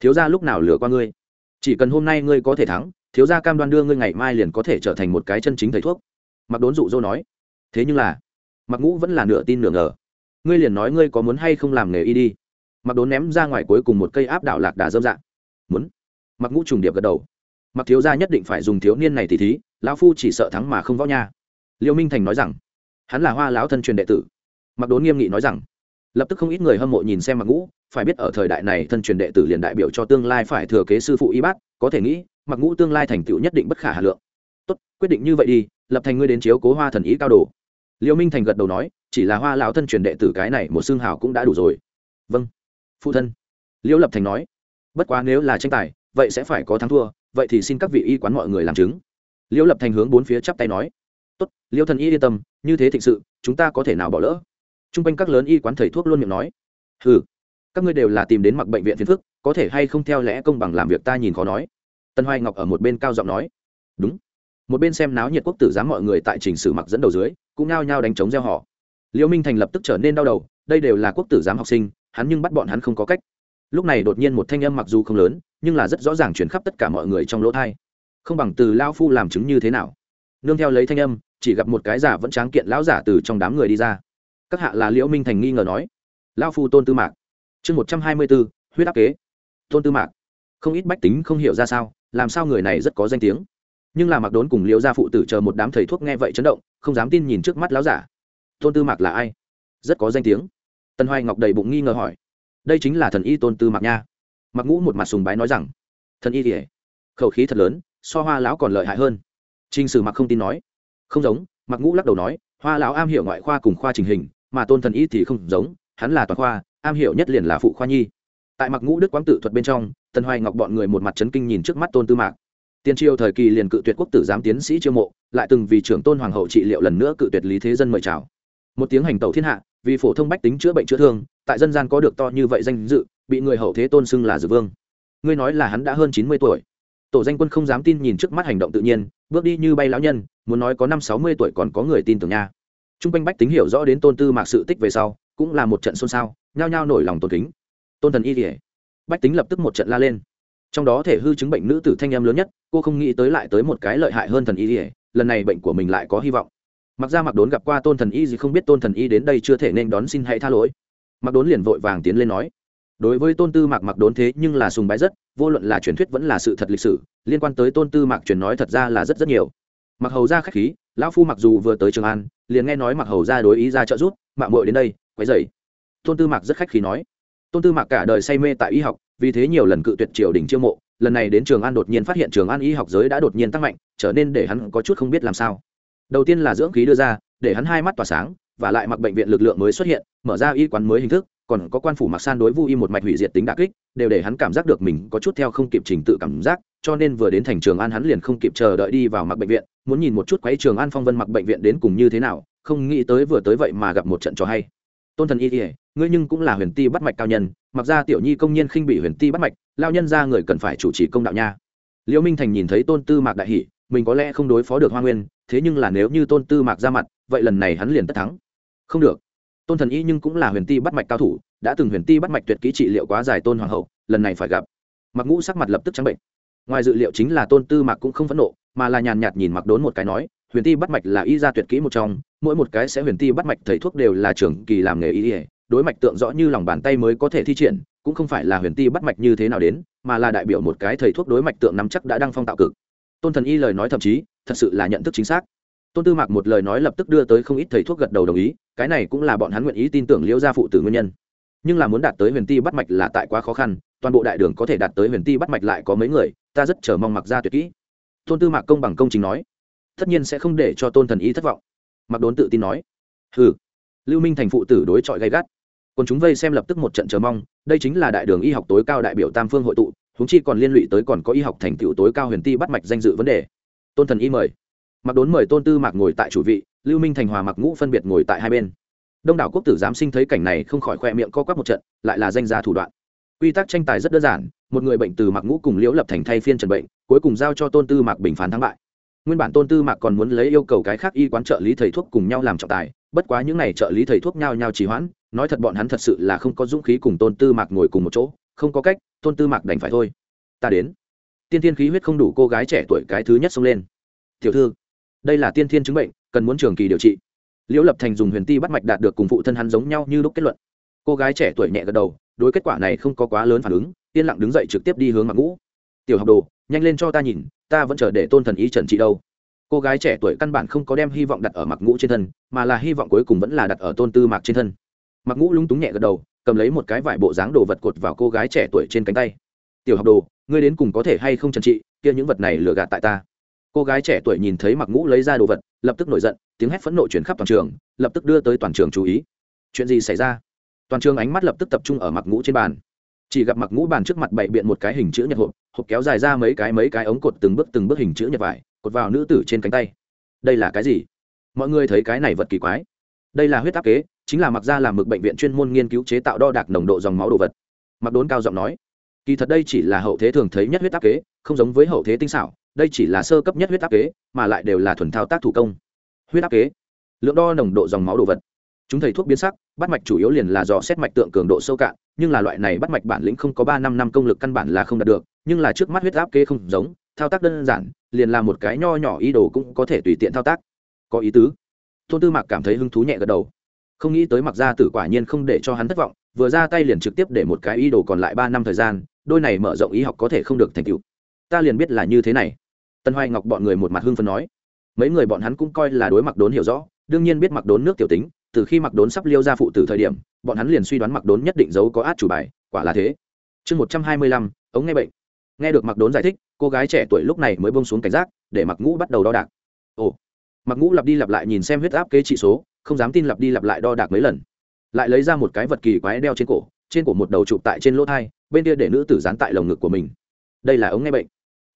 Thiếu ra lúc nào lừa qua ngươi? Chỉ cần hôm nay ngươi có thể thắng, thiếu gia cam đoan đưa ngươi ngày mai liền có thể trở thành một cái chân chính thầy thuốc. Mặc đốn dụ dỗ nói. Thế nhưng là mặc ngũ vẫn là nửa tin nửa ngờ. Ngươi liền nói ngươi có muốn hay không làm nghề y đi. Mặc đốn ném ra ngoài cuối cùng một cây áp đảo lạc đà dâm dạng. Muốn. Mặc ngũ trùng điệp gật đầu. Mặc thiếu gia nhất định phải dùng thiếu niên này thì thí, lão phu chỉ sợ thắng mà không võ nha. Liêu minh thành nói rằng, hắn là hoa lão thân truyền đệ tử. Mặc đốn nghiêm nghị nói rằng, lập tức không ít người hâm mộ nhìn xem mặc ngũ, phải biết ở thời đại này thân truyền đệ tử liền đại biểu cho tương lai phải thừa kế sư phụ y bát, có thể nghĩ, mặc ngũ tương lai thành tựu nhất định bất khả hà lượng. Tốt, quyết định như vậy đi, lập thành ngươi đến chiếu cố hoa thần ý cao đồ liêu minh thành gật đầu nói, chỉ là hoa lão thân truyền đệ tử cái này một xương hào cũng đã đủ rồi. Vâng phụ thân. Liêu lập thành nói, bất quá nếu là tranh tài, vậy sẽ phải có thắng thua, vậy thì xin các vị y quán mọi người làm chứng. Liêu lập thành hướng bốn phía chắp tay nói, tốt, Liêu thần y yên tâm, như thế thịnh sự, chúng ta có thể nào bỏ lỡ? T r u n g quanh các lớn y quán thầy thuốc luôn miệng nói ừ các ngươi đều là tìm đến mặc bệnh viện phiền phức, có thể hay không theo lẽ công bằng làm việc ta nhìn khó nói. Tân hoài ngọc ở một bên cao giọng nói, đúng một bên xem náo nhiệt quốc tử giám mọi người tại trình sử mặc dẫn đầu dưới, cũng nao nhao đánh chống gieo họ. Liễu minh thành lập tức trở nên đau đầu, đây đều là quốc tử giám học sinh, hắn nhưng bắt bọn hắn không có cách. Lúc này đột nhiên một thanh âm mặc dù không lớn, nhưng là rất rõ ràng chuyển khắp tất cả mọi người trong lỗ thai không bằng từ lao phu làm chứng như thế nào? Nương theo lấy thanh âm, chỉ gặp một cái giả vẫn tráng kiện lão giả từ trong đám người đi ra. Các hạ là liễu minh thành nghi ngờ nói. Lao phu tôn tư mạc. Chương một trăm hai mươi bốn huyết áp kế. Tôn tư mạc. Không ít bách tính không hiểu ra sao, làm sao người này rất có danh tiếng? Nhưng là mặc đốn cùng liễu gia phụ tử chờ một đám thầy thuốc nghe vậy chấn động, không dám tin nhìn trước mắt láo giả. Tôn tư mạc là ai? Rất có danh tiếng. Tân hoài ngọc đầy bụng nghi ngờ hỏi. Đây chính là thần y tôn tư mạc nha. Mặc ngũ một mặt sùng bái nói rằng, thần y kể khẩu khí thật lớn, so hoa lão còn lợi hại hơn. T r ì n h sử mặc không tin nói. Không giống. Mặc ngũ lắc đầu nói, hoa lão am hiểu ngoại khoa cùng khoa trình hình, mà tôn thần y thì không giống, hắn là toàn khoa, am hiểu nhất liền là phụ khoa nhi. Tại mặc ngũ đức quang tự thuật bên trong, tần hoài ngọc bọn người một mặt trấn kinh nhìn trước mắt tôn tư mạc tiên triều thời kỳ liền cự tuyệt quốc tử giám tiến sĩ chiêu mộ, lại từng vì trưởng tôn hoàng hậu trị liệu lần nữa cự tuyệt lý thế dân mời chào. Một tiếng hành tẩu thiên hạ, vì phổ thông bách tính chữa bệnh chữa thương, tại dân gian có được to như vậy danh dự, bị người hậu thế tôn xưng là dược vương. Ngươi nói là hắn đã hơn chín mươi tuổi. Tổ danh quân không dám tin nhìn trước mắt hành động tự nhiên, bước đi như bay lão nhân, muốn nói có năm sáu mươi tuổi còn có người tin tưởng nha. T r u n g quanh bách tính hiểu rõ đến tôn tư mạc sự tích về sau, cũng là một trận xôn xao, nhao nhao nổi lòng tôn kính. Tôn thần y kỉa bách tính lập tức một trận la lên trong đó thể hư chứng bệnh nữ tử thanh em lớn nhất, cô không nghĩ tới lại tới một cái lợi hại hơn thần y kỉa lần này bệnh của mình lại có hy vọng. Mặc ra mặc đốn gặp qua tôn thần y gì không biết tôn thần y đến đây chưa thể nên đón xin hãy tha lỗi. Mặc đốn liền vội vàng tiến lên nói, đối với tôn tư mạc mặc đốn thế nhưng là sùng bái rất, vô luận là truyền thuyết vẫn là sự thật lịch sử, liên quan tới tôn tư mạc truyền nói thật ra là rất rất nhiều. Mặc hầu ra k h á c h khí, lão phu mặc dù vừa tới trường an, liền nghe nói mặc hầu ra đối ý ra trợ giúp mạng mội đến đây, quấy dày tôn tư mạc rất khách khí nói tôn tư mạc cả đời say mê tại y học, vì thế nhiều lần cự tuyệt triều đình chiêu mộ, lần này đến trường an đột nhiên phát hiện trường an y học giới đã đột nhiên tăng mạnh, trở nên để hắn có chút không biết làm sao. Đầu tiên là dưỡng khí đưa ra, để hắn hai mắt tỏa sáng, và lại mặc bệnh viện lực lượng mới xuất hiện, mở ra y quán mới hình thức, còn có quan phủ mặc san đối vu y một mạch hủy diệt tính đà kích, đều để hắn cảm giác được mình có chút theo không kịp trình tự cảm giác, cho nên vừa đến thành trường an hắn liền không kịp chờ đợi đi vào mặc bệnh viện, muốn nhìn một chút quấy trường an phong vân mặc bệnh viện đến cùng như thế nào, không nghĩ tới vừa tới vậy mà gặp một trận cho hay. Tôn thần y ỉa ngươi nhưng cũng là huyền ti bắt mạch cao nhân, mặc ra tiểu nhi công nhân khinh bị huyền ti bắt mạch, lao nhân ra người cần phải chủ trì công đạo nha. Liễu minh thành nhìn thấy tôn tư mạc đại hỷ mình có lẽ không đối phó được hoa nguyên, thế nhưng là nếu như tôn tư mạc ra mặt, vậy lần này hắn liền tất thắng. Không được. Tôn thần y nhưng cũng là huyền ti bắt mạch cao thủ, đã từng huyền ti bắt mạch tuyệt kỹ trị liệu quá dài tôn hoàng hậu, lần này phải gặp. Mặc ngũ sắc mặt lập tức trắng bệnh. Ngoài dự liệu chính là tôn tư mạc cũng không phẫn nộ, mà là nhàn nhạt nhìn mặc đốn một cái nói, huyền ti bắt mạch là y gia tuyệt kỹ một trong, mỗi một cái sẽ huyền ti bắt mạch thầy thuốc đều là trưởng kỳ làm nghề y đối mạch tượng rõ như lòng bàn tay mới có thể thi triển, cũng không phải là huyền ti bắt mạch như thế nào đến, mà là đại biểu một cái thầy thuốc đối mạch tượng nắm chắc đã đăng phong tạo cực. Tôn thần y lời nói thậm chí, thật sự là nhận thức chính xác. Tôn tư mạc một lời nói lập tức đưa tới không ít thầy thuốc gật đầu đồng ý, cái này cũng là bọn hắn nguyện ý tin tưởng liễu gia phụ tử nguyên nhân. Nhưng là muốn đạt tới huyền ti bắt mạch là tại quá khó khăn, toàn bộ đại đường có thể đạt tới huyền ti bắt mạch lại có mấy người, ta rất chờ mong mặc ra tuyệt kỹ. Tôn tư mạc công bằng công chính nói, tất nhiên sẽ không để cho tôn thần y thất vọng. Mặc đốn tự tin nói ừ lưu minh thành phụ tử đối chọi gay gắt còn chúng vây xem lập tức một trận chờ mong, đây chính là đại đường y học tối cao đại biểu tam phương hội tụ húng chi còn liên lụy tới còn có y học thành tựu tối cao huyền ti bắt mạch danh dự vấn đề. Tôn thần y mời. Mặc đốn mời tôn tư mạc ngồi tại chủ vị, lưu minh thành hòa mặc ngũ phân biệt ngồi tại hai bên. Đông đảo quốc tử giám sinh thấy cảnh này không khỏi khoe miệng co quắp một trận, lại là danh gia thủ đoạn. Quy tắc tranh tài rất đơn giản, một người bệnh từ mặc ngũ cùng liễu lập thành thay phiên trần bệnh, cuối cùng giao cho tôn tư mạc bình phán thắng bại. Nguyên bản tôn tư mạc còn muốn lấy yêu cầu cái khác y quán trợ lý thầy thuốc cùng nhau làm trọng tài, bất quá những n à y trợ lý thầy thuốc nhau nhau trì hoãn nói thật bọn hắn thật sự là không có dũng khí cùng tôn tư mạc ngồi cùng một chỗ, không có cách, tôn tư mạc đành phải thôi. Ta đến. Tiên thiên khí huyết không đủ cô gái trẻ tuổi cái thứ nhất xông lên. Tiểu thư, đây là tiên thiên chứng bệnh, cần muốn trường kỳ điều trị. Liễu lập thành dùng huyền ti bắt mạch đạt được cùng phụ thân hắn giống nhau như lúc kết luận. Cô gái trẻ tuổi nhẹ gật đầu, đối kết quả này không có quá lớn phản ứng, yên lặng đứng dậy trực tiếp đi hướng mặc ngũ. Tiểu học đồ, nhanh lên cho ta nhìn, ta vẫn chờ để tôn thần ý trần trị đâu. Cô gái trẻ tuổi căn bản không có đem hy vọng đặt ở mặc ngũ trên thân, mà là hy vọng cuối cùng vẫn là đặt ở tôn tư mạc trên thân mặc ngũ lúng túng nhẹ gật đầu, cầm lấy một cái vải bộ dáng đồ vật cột vào cô gái trẻ tuổi trên cánh tay. Tiểu học đồ, ngươi đến cùng có thể hay không trần trị, kia những vật này lừa gạt tại ta. Cô gái trẻ tuổi nhìn thấy mặc ngũ lấy ra đồ vật, lập tức nổi giận, tiếng hét phẫn nộ chuyển khắp toàn trường, lập tức đưa tới toàn trường chú ý. Chuyện gì xảy ra? Toàn trường ánh mắt lập tức tập trung ở mặc ngũ trên bàn. Chỉ gặp mặc ngũ bàn trước mặt bày biện một cái hình chữ nhật hộp hộp kéo dài ra mấy cái mấy cái ống cột từng bước từng bước hình chữ nhật vải, cột vào nữ tử trên cánh tay. Đây là cái gì? Mọi người thấy cái này vật kỳ quái. Đây là huyết áp kế chính là mặc ra làm mực bệnh viện chuyên môn nghiên cứu chế tạo đo đạc nồng độ dòng máu đồ vật. Mặc đốn cao giọng nói, kỳ thật đây chỉ là hậu thế thường thấy nhất huyết áp kế, không giống với hậu thế tinh xảo, đây chỉ là sơ cấp nhất huyết áp kế, mà lại đều là thuần thao tác thủ công. Huyết áp kế, lượng đo nồng độ dòng máu đồ vật. Chúng thầy thuốc biến sắc, bắt mạch chủ yếu liền là do xét mạch tượng cường độ sâu cạn, nhưng là loại này bắt mạch bản lĩnh không có ba năm năm công lực căn bản là không đạt được, nhưng là trước mắt huyết áp kế không giống, thao tác đơn giản, liền là một cái nho nhỏ ý đồ cũng có thể tùy tiện thao tác. Có ý tứ. Tôn tư mạc cảm thấy hứng thú nhẹ gật đầu không nghĩ tới mặc ra tử quả nhiên không để cho hắn thất vọng, vừa ra tay liền trực tiếp để một cái ý đồ còn lại ba năm thời gian, đôi này mở rộng ý học có thể không được thành tựu. Ta liền biết là như thế này. Tân hoài ngọc bọn người một mặt hưng phấn nói. Mấy người bọn hắn cũng coi là đối mặc đốn hiểu rõ, đương nhiên biết mặc đốn nước tiểu tính, từ khi mặc đốn sắp liêu ra phụ từ thời điểm, bọn hắn liền suy đoán mặc đốn nhất định giấu có át chủ bài, quả là thế. Chương một trăm hai mươi lăm, ống nghe bệnh. Nghe được mặc đốn giải thích, cô gái trẻ tuổi lúc này mới bông xuống cảnh giác, để mặc ngũ bắt đầu đo đạc. Ồ. Mặc ngũ lặp đi lặp lại nhìn xem huyết áp kế trị số không dám tin lặp đi lặp lại đo đạc mấy lần. Lại lấy ra một cái vật kỳ quái đeo trên cổ trên cổ một đầu chụp tại trên lỗ thai, bên kia để nữ tử dán tại lồng ngực của mình. Đây là ống nghe bệnh.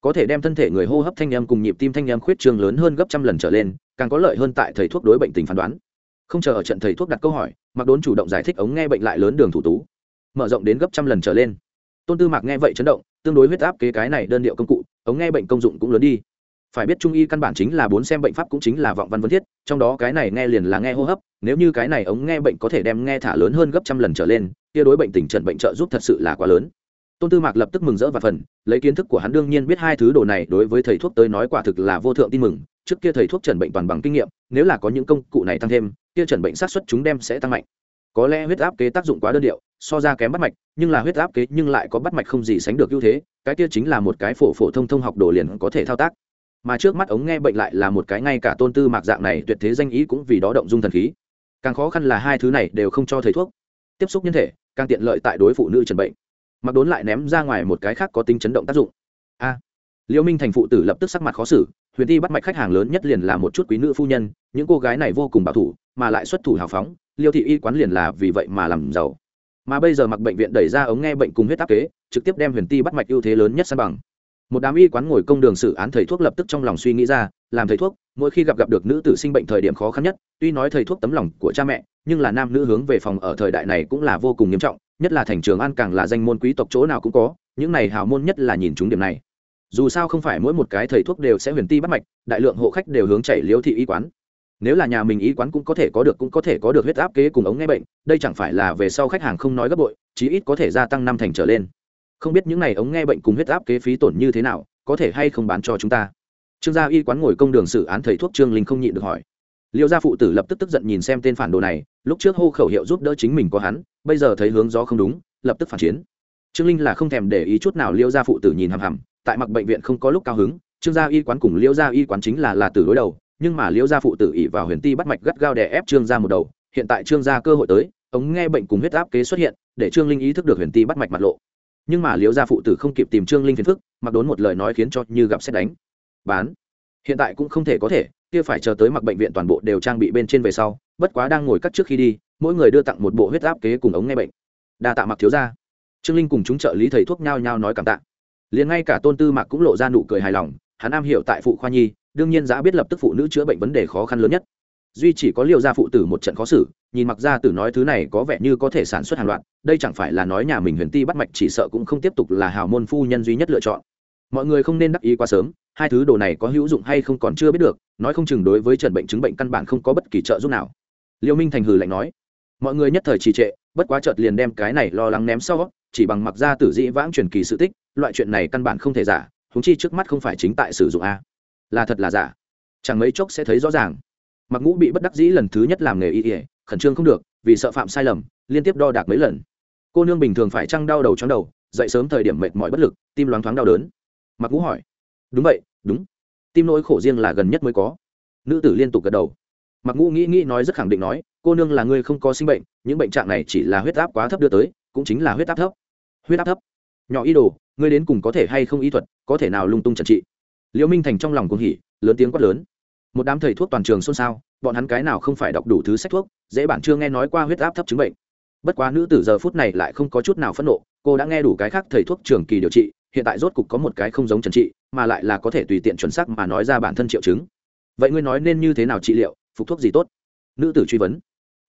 Có thể đem thân thể người hô hấp thanh em cùng nhịp tim thanh em khuyết trường lớn hơn gấp trăm lần trở lên, càng có lợi hơn tại thầy thuốc đối bệnh tình phán đoán. Không chờ ở trận thầy thuốc đặt câu hỏi mặc đốn chủ động giải thích ống nghe bệnh lại lớn đường thủ tú. Mở rộng đến gấp trăm lần trở lên. Tôn tư mạc nghe vậy chấn động, tương đối huyết áp kế cái này đơn điệu công cụ, ống nghe bệnh công dụng cũng lớn đi phải biết trung y căn bản chính là bốn xem bệnh pháp cũng chính là vọng văn vân thiết, trong đó cái này nghe liền là nghe hô hấp, nếu như cái này ống nghe bệnh có thể đem nghe thả lớn hơn gấp trăm lần trở lên, kia đối bệnh tình trận bệnh trợ giúp thật sự là quá lớn. Tôn tư mạc lập tức mừng rỡ và phần, lấy kiến thức của hắn đương nhiên biết hai thứ đồ này đối với thầy thuốc tới nói quả thực là vô thượng tin mừng, trước kia thầy thuốc trần bệnh toàn bằng kinh nghiệm, nếu là có những công cụ này tăng thêm, kia trần bệnh sát xuất chúng đem sẽ tăng mạnh. Có lẽ huyết áp kế tác dụng quá đơn điệu, so ra kém bắt mạch, nhưng là huyết áp kế nhưng lại có bắt mạch không gì sánh được ưu thế, cái kia chính là một cái phổ phổ thông thông học đồ liền có thể thao tác mà trước mắt ống nghe bệnh lại là một cái ngay cả tôn tư mạc dạng này tuyệt thế danh ý cũng vì đó động dung thần khí. Càng khó khăn là hai thứ này đều không cho thầy thuốc. Tiếp xúc nhân thể, càng tiện lợi tại đối phụ nữ trần bệnh. Mặc đốn lại ném ra ngoài một cái khác có tính chấn động tác dụng. A! Liễu minh thành phụ tử lập tức sắc mặt khó xử, huyền ti bắt mạch khách hàng lớn nhất liền là một chút quý nữ phu nhân, những cô gái này vô cùng bảo thủ, mà lại xuất thủ hào phóng, liêu thị y quán liền là vì vậy mà làm giàu. Mà bây giờ mặc bệnh viện đẩy ra ống nghe bệnh cùng huyết áp kế, trực tiếp đem huyền ti bắt mạch ưu thế lớn nhất san bằng một đám y quán ngồi công đường xử án thầy thuốc lập tức trong lòng suy nghĩ ra, làm thầy thuốc, mỗi khi gặp gặp được nữ tử sinh bệnh thời điểm khó khăn nhất, tuy nói thầy thuốc tấm lòng của cha mẹ, nhưng là nam nữ hướng về phòng ở thời đại này cũng là vô cùng nghiêm trọng, nhất là thành trường an càng là danh môn quý tộc chỗ nào cũng có, những này hào môn nhất là nhìn chúng điểm này. Dù sao không phải mỗi một cái thầy thuốc đều sẽ huyền ti bắt mạch, đại lượng hộ khách đều hướng chảy liếu thị y quán. Nếu là nhà mình y quán cũng có thể có được, cũng có thể có được huyết áp kế cùng ống nghe bệnh, đây chẳng phải là về sau khách hàng không nói gấp bội, chí ít có thể gia tăng năm thành trở lên không biết những n à y ống nghe bệnh cùng huyết áp kế phí tổn như thế nào, có thể hay không bán cho chúng ta. Trương gia y quán ngồi công đường xử án thầy thuốc trương linh không nhịn được hỏi. Liệu gia phụ tử lập tức tức giận nhìn xem tên phản đồ này, lúc trước hô khẩu hiệu giúp đỡ chính mình có hắn, bây giờ thấy hướng gió không đúng, lập tức phản chiến. Trương linh là không thèm để ý chút nào liêu gia phụ tử nhìn hằm hằm, tại mặc bệnh viện không có lúc cao hứng, trương gia y quán cùng liêu gia y quán chính là là tử đối đầu, nhưng mà liêu gia phụ tử ỉ vào huyền ti bắt mạch gắt gao đè ép trương gia một đầu, hiện tại trương gia cơ hội tới, ống nghe bệnh cùng huyết áp kế xuất hiện, để trương linh ý thức được huyền ti bắt mạch mặt lộ nhưng mà liễu gia phụ tử không kịp tìm trương linh phiền phức, mặc đốn một lời nói khiến cho như gặp xét đánh. Bán. Hiện tại cũng không thể có thể, kia phải chờ tới mặc bệnh viện toàn bộ đều trang bị bên trên về sau, bất quá đang ngồi cắt trước khi đi, mỗi người đưa tặng một bộ huyết áp kế cùng ống nghe bệnh. Đa tạ mặc thiếu gia. Trương linh cùng chúng trợ lý thầy thuốc nhao nhao nói cảm tạ. Liền ngay cả tôn tư mạc cũng lộ ra nụ cười hài lòng, hắn am hiểu tại phụ khoa nhi, đương nhiên giã biết lập tức phụ nữ chữa bệnh vấn đề khó khăn lớn nhất duy chỉ có liệu gia phụ tử một trận khó xử, nhìn mặc gia tử nói thứ này có vẻ như có thể sản xuất hàng loạt, đây chẳng phải là nói nhà mình huyền ti bắt mạch chỉ sợ cũng không tiếp tục là hào môn phu nhân duy nhất lựa chọn. Mọi người không nên đắc ý quá sớm, hai thứ đồ này có hữu dụng hay không còn chưa biết được, nói không chừng đối với trần bệnh chứng bệnh căn bản không có bất kỳ trợ giúp nào. Liêu minh thành hừ lạnh nói, mọi người nhất thời trì trệ, bất quá chợt liền đem cái này lo lắng ném sau, chỉ bằng mặc gia tử dĩ vãng truyền kỳ sự tích, loại chuyện này căn bản không thể giả húng chi trước mắt không phải chính tại sử dụng a. Là thật là giả. Chẳng mấy chốc sẽ thấy rõ ràng mặc ngũ bị bất đắc dĩ lần thứ nhất làm nghề y ỉa khẩn trương không được, vì sợ phạm sai lầm, liên tiếp đo đạc mấy lần. Cô nương bình thường phải trăng đau đầu chóng đầu, dậy sớm thời điểm mệt mỏi bất lực, tim loáng thoáng đau đớn. Mặc ngũ hỏi, đúng vậy, đúng. Tim nỗi khổ riêng là gần nhất mới có. Nữ tử liên tục gật đầu. Mặc ngũ nghĩ nghĩ nói rất khẳng định nói, cô nương là người không có sinh bệnh, những bệnh trạng này chỉ là huyết áp quá thấp đưa tới, cũng chính là huyết áp thấp. Huyết áp thấp? Nhỏ y đồ, ngươi đến cùng có thể hay không y thuật, có thể nào lung tung trần trị? Liễu minh thành trong lòng cuồng hỉ, lớn tiếng quát lớn một đám thầy thuốc toàn trường xôn xao, bọn hắn cái nào không phải đọc đủ thứ sách thuốc, dễ bản chưa nghe nói qua huyết áp thấp chứng bệnh. Bất quá nữ tử giờ phút này lại không có chút nào phẫn nộ, cô đã nghe đủ cái khác thầy thuốc trường kỳ điều trị, hiện tại rốt cục có một cái không giống trần trị, mà lại là có thể tùy tiện chuẩn xác mà nói ra bản thân triệu chứng. Vậy ngươi nói nên như thế nào trị liệu, phục thuốc gì tốt? Nữ tử truy vấn.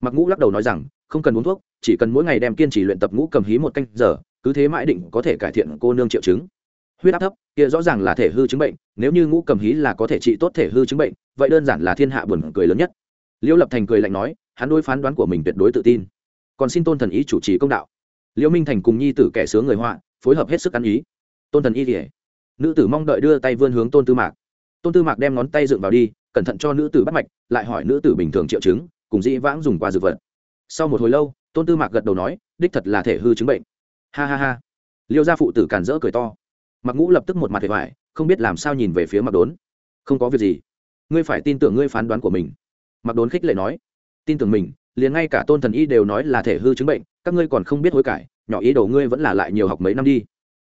Mặc ngũ lắc đầu nói rằng, không cần uống thuốc, chỉ cần mỗi ngày đem kiên trì luyện tập ngũ cầm hí một canh giờ, cứ thế mãi định có thể cải thiện cô nương triệu chứng huyết áp thấp, kia rõ ràng là thể hư chứng bệnh, nếu như ngũ cầm hí là có thể trị tốt thể hư chứng bệnh, vậy đơn giản là thiên hạ buồn cười lớn nhất. Liễu lập thành cười lạnh nói, hắn đối phán đoán của mình tuyệt đối tự tin. Còn xin tôn thần ý chủ trì công đạo. Liễu minh thành cùng nhi tử kẻ sướng người họa, phối hợp hết sức ăn ý. Tôn thần y kể nữ tử mong đợi đưa tay vươn hướng tôn tư mạc. Tôn tư mạc đem ngón tay dựng vào đi, cẩn thận cho nữ tử bắt mạch, lại hỏi nữ tử bình thường triệu chứng, cùng dĩ vãng dùng qua dược vật. Sau một hồi lâu, tôn tư mạc gật đầu nói, đích thật là thể hư chứng bệnh. Ha ha ha. Liêu gia phụ tử càn rỡ cười to mặc ngũ lập tức một mặt hề hoài, không biết làm sao nhìn về phía mặc đốn. Không có việc gì. Ngươi phải tin tưởng ngươi phán đoán của mình. Mặc đốn khích lệ nói. Tin tưởng mình, liền ngay cả tôn thần y đều nói là thể hư chứng bệnh, các ngươi còn không biết hối cải, nhỏ ý đồ ngươi vẫn là lại nhiều học mấy năm đi.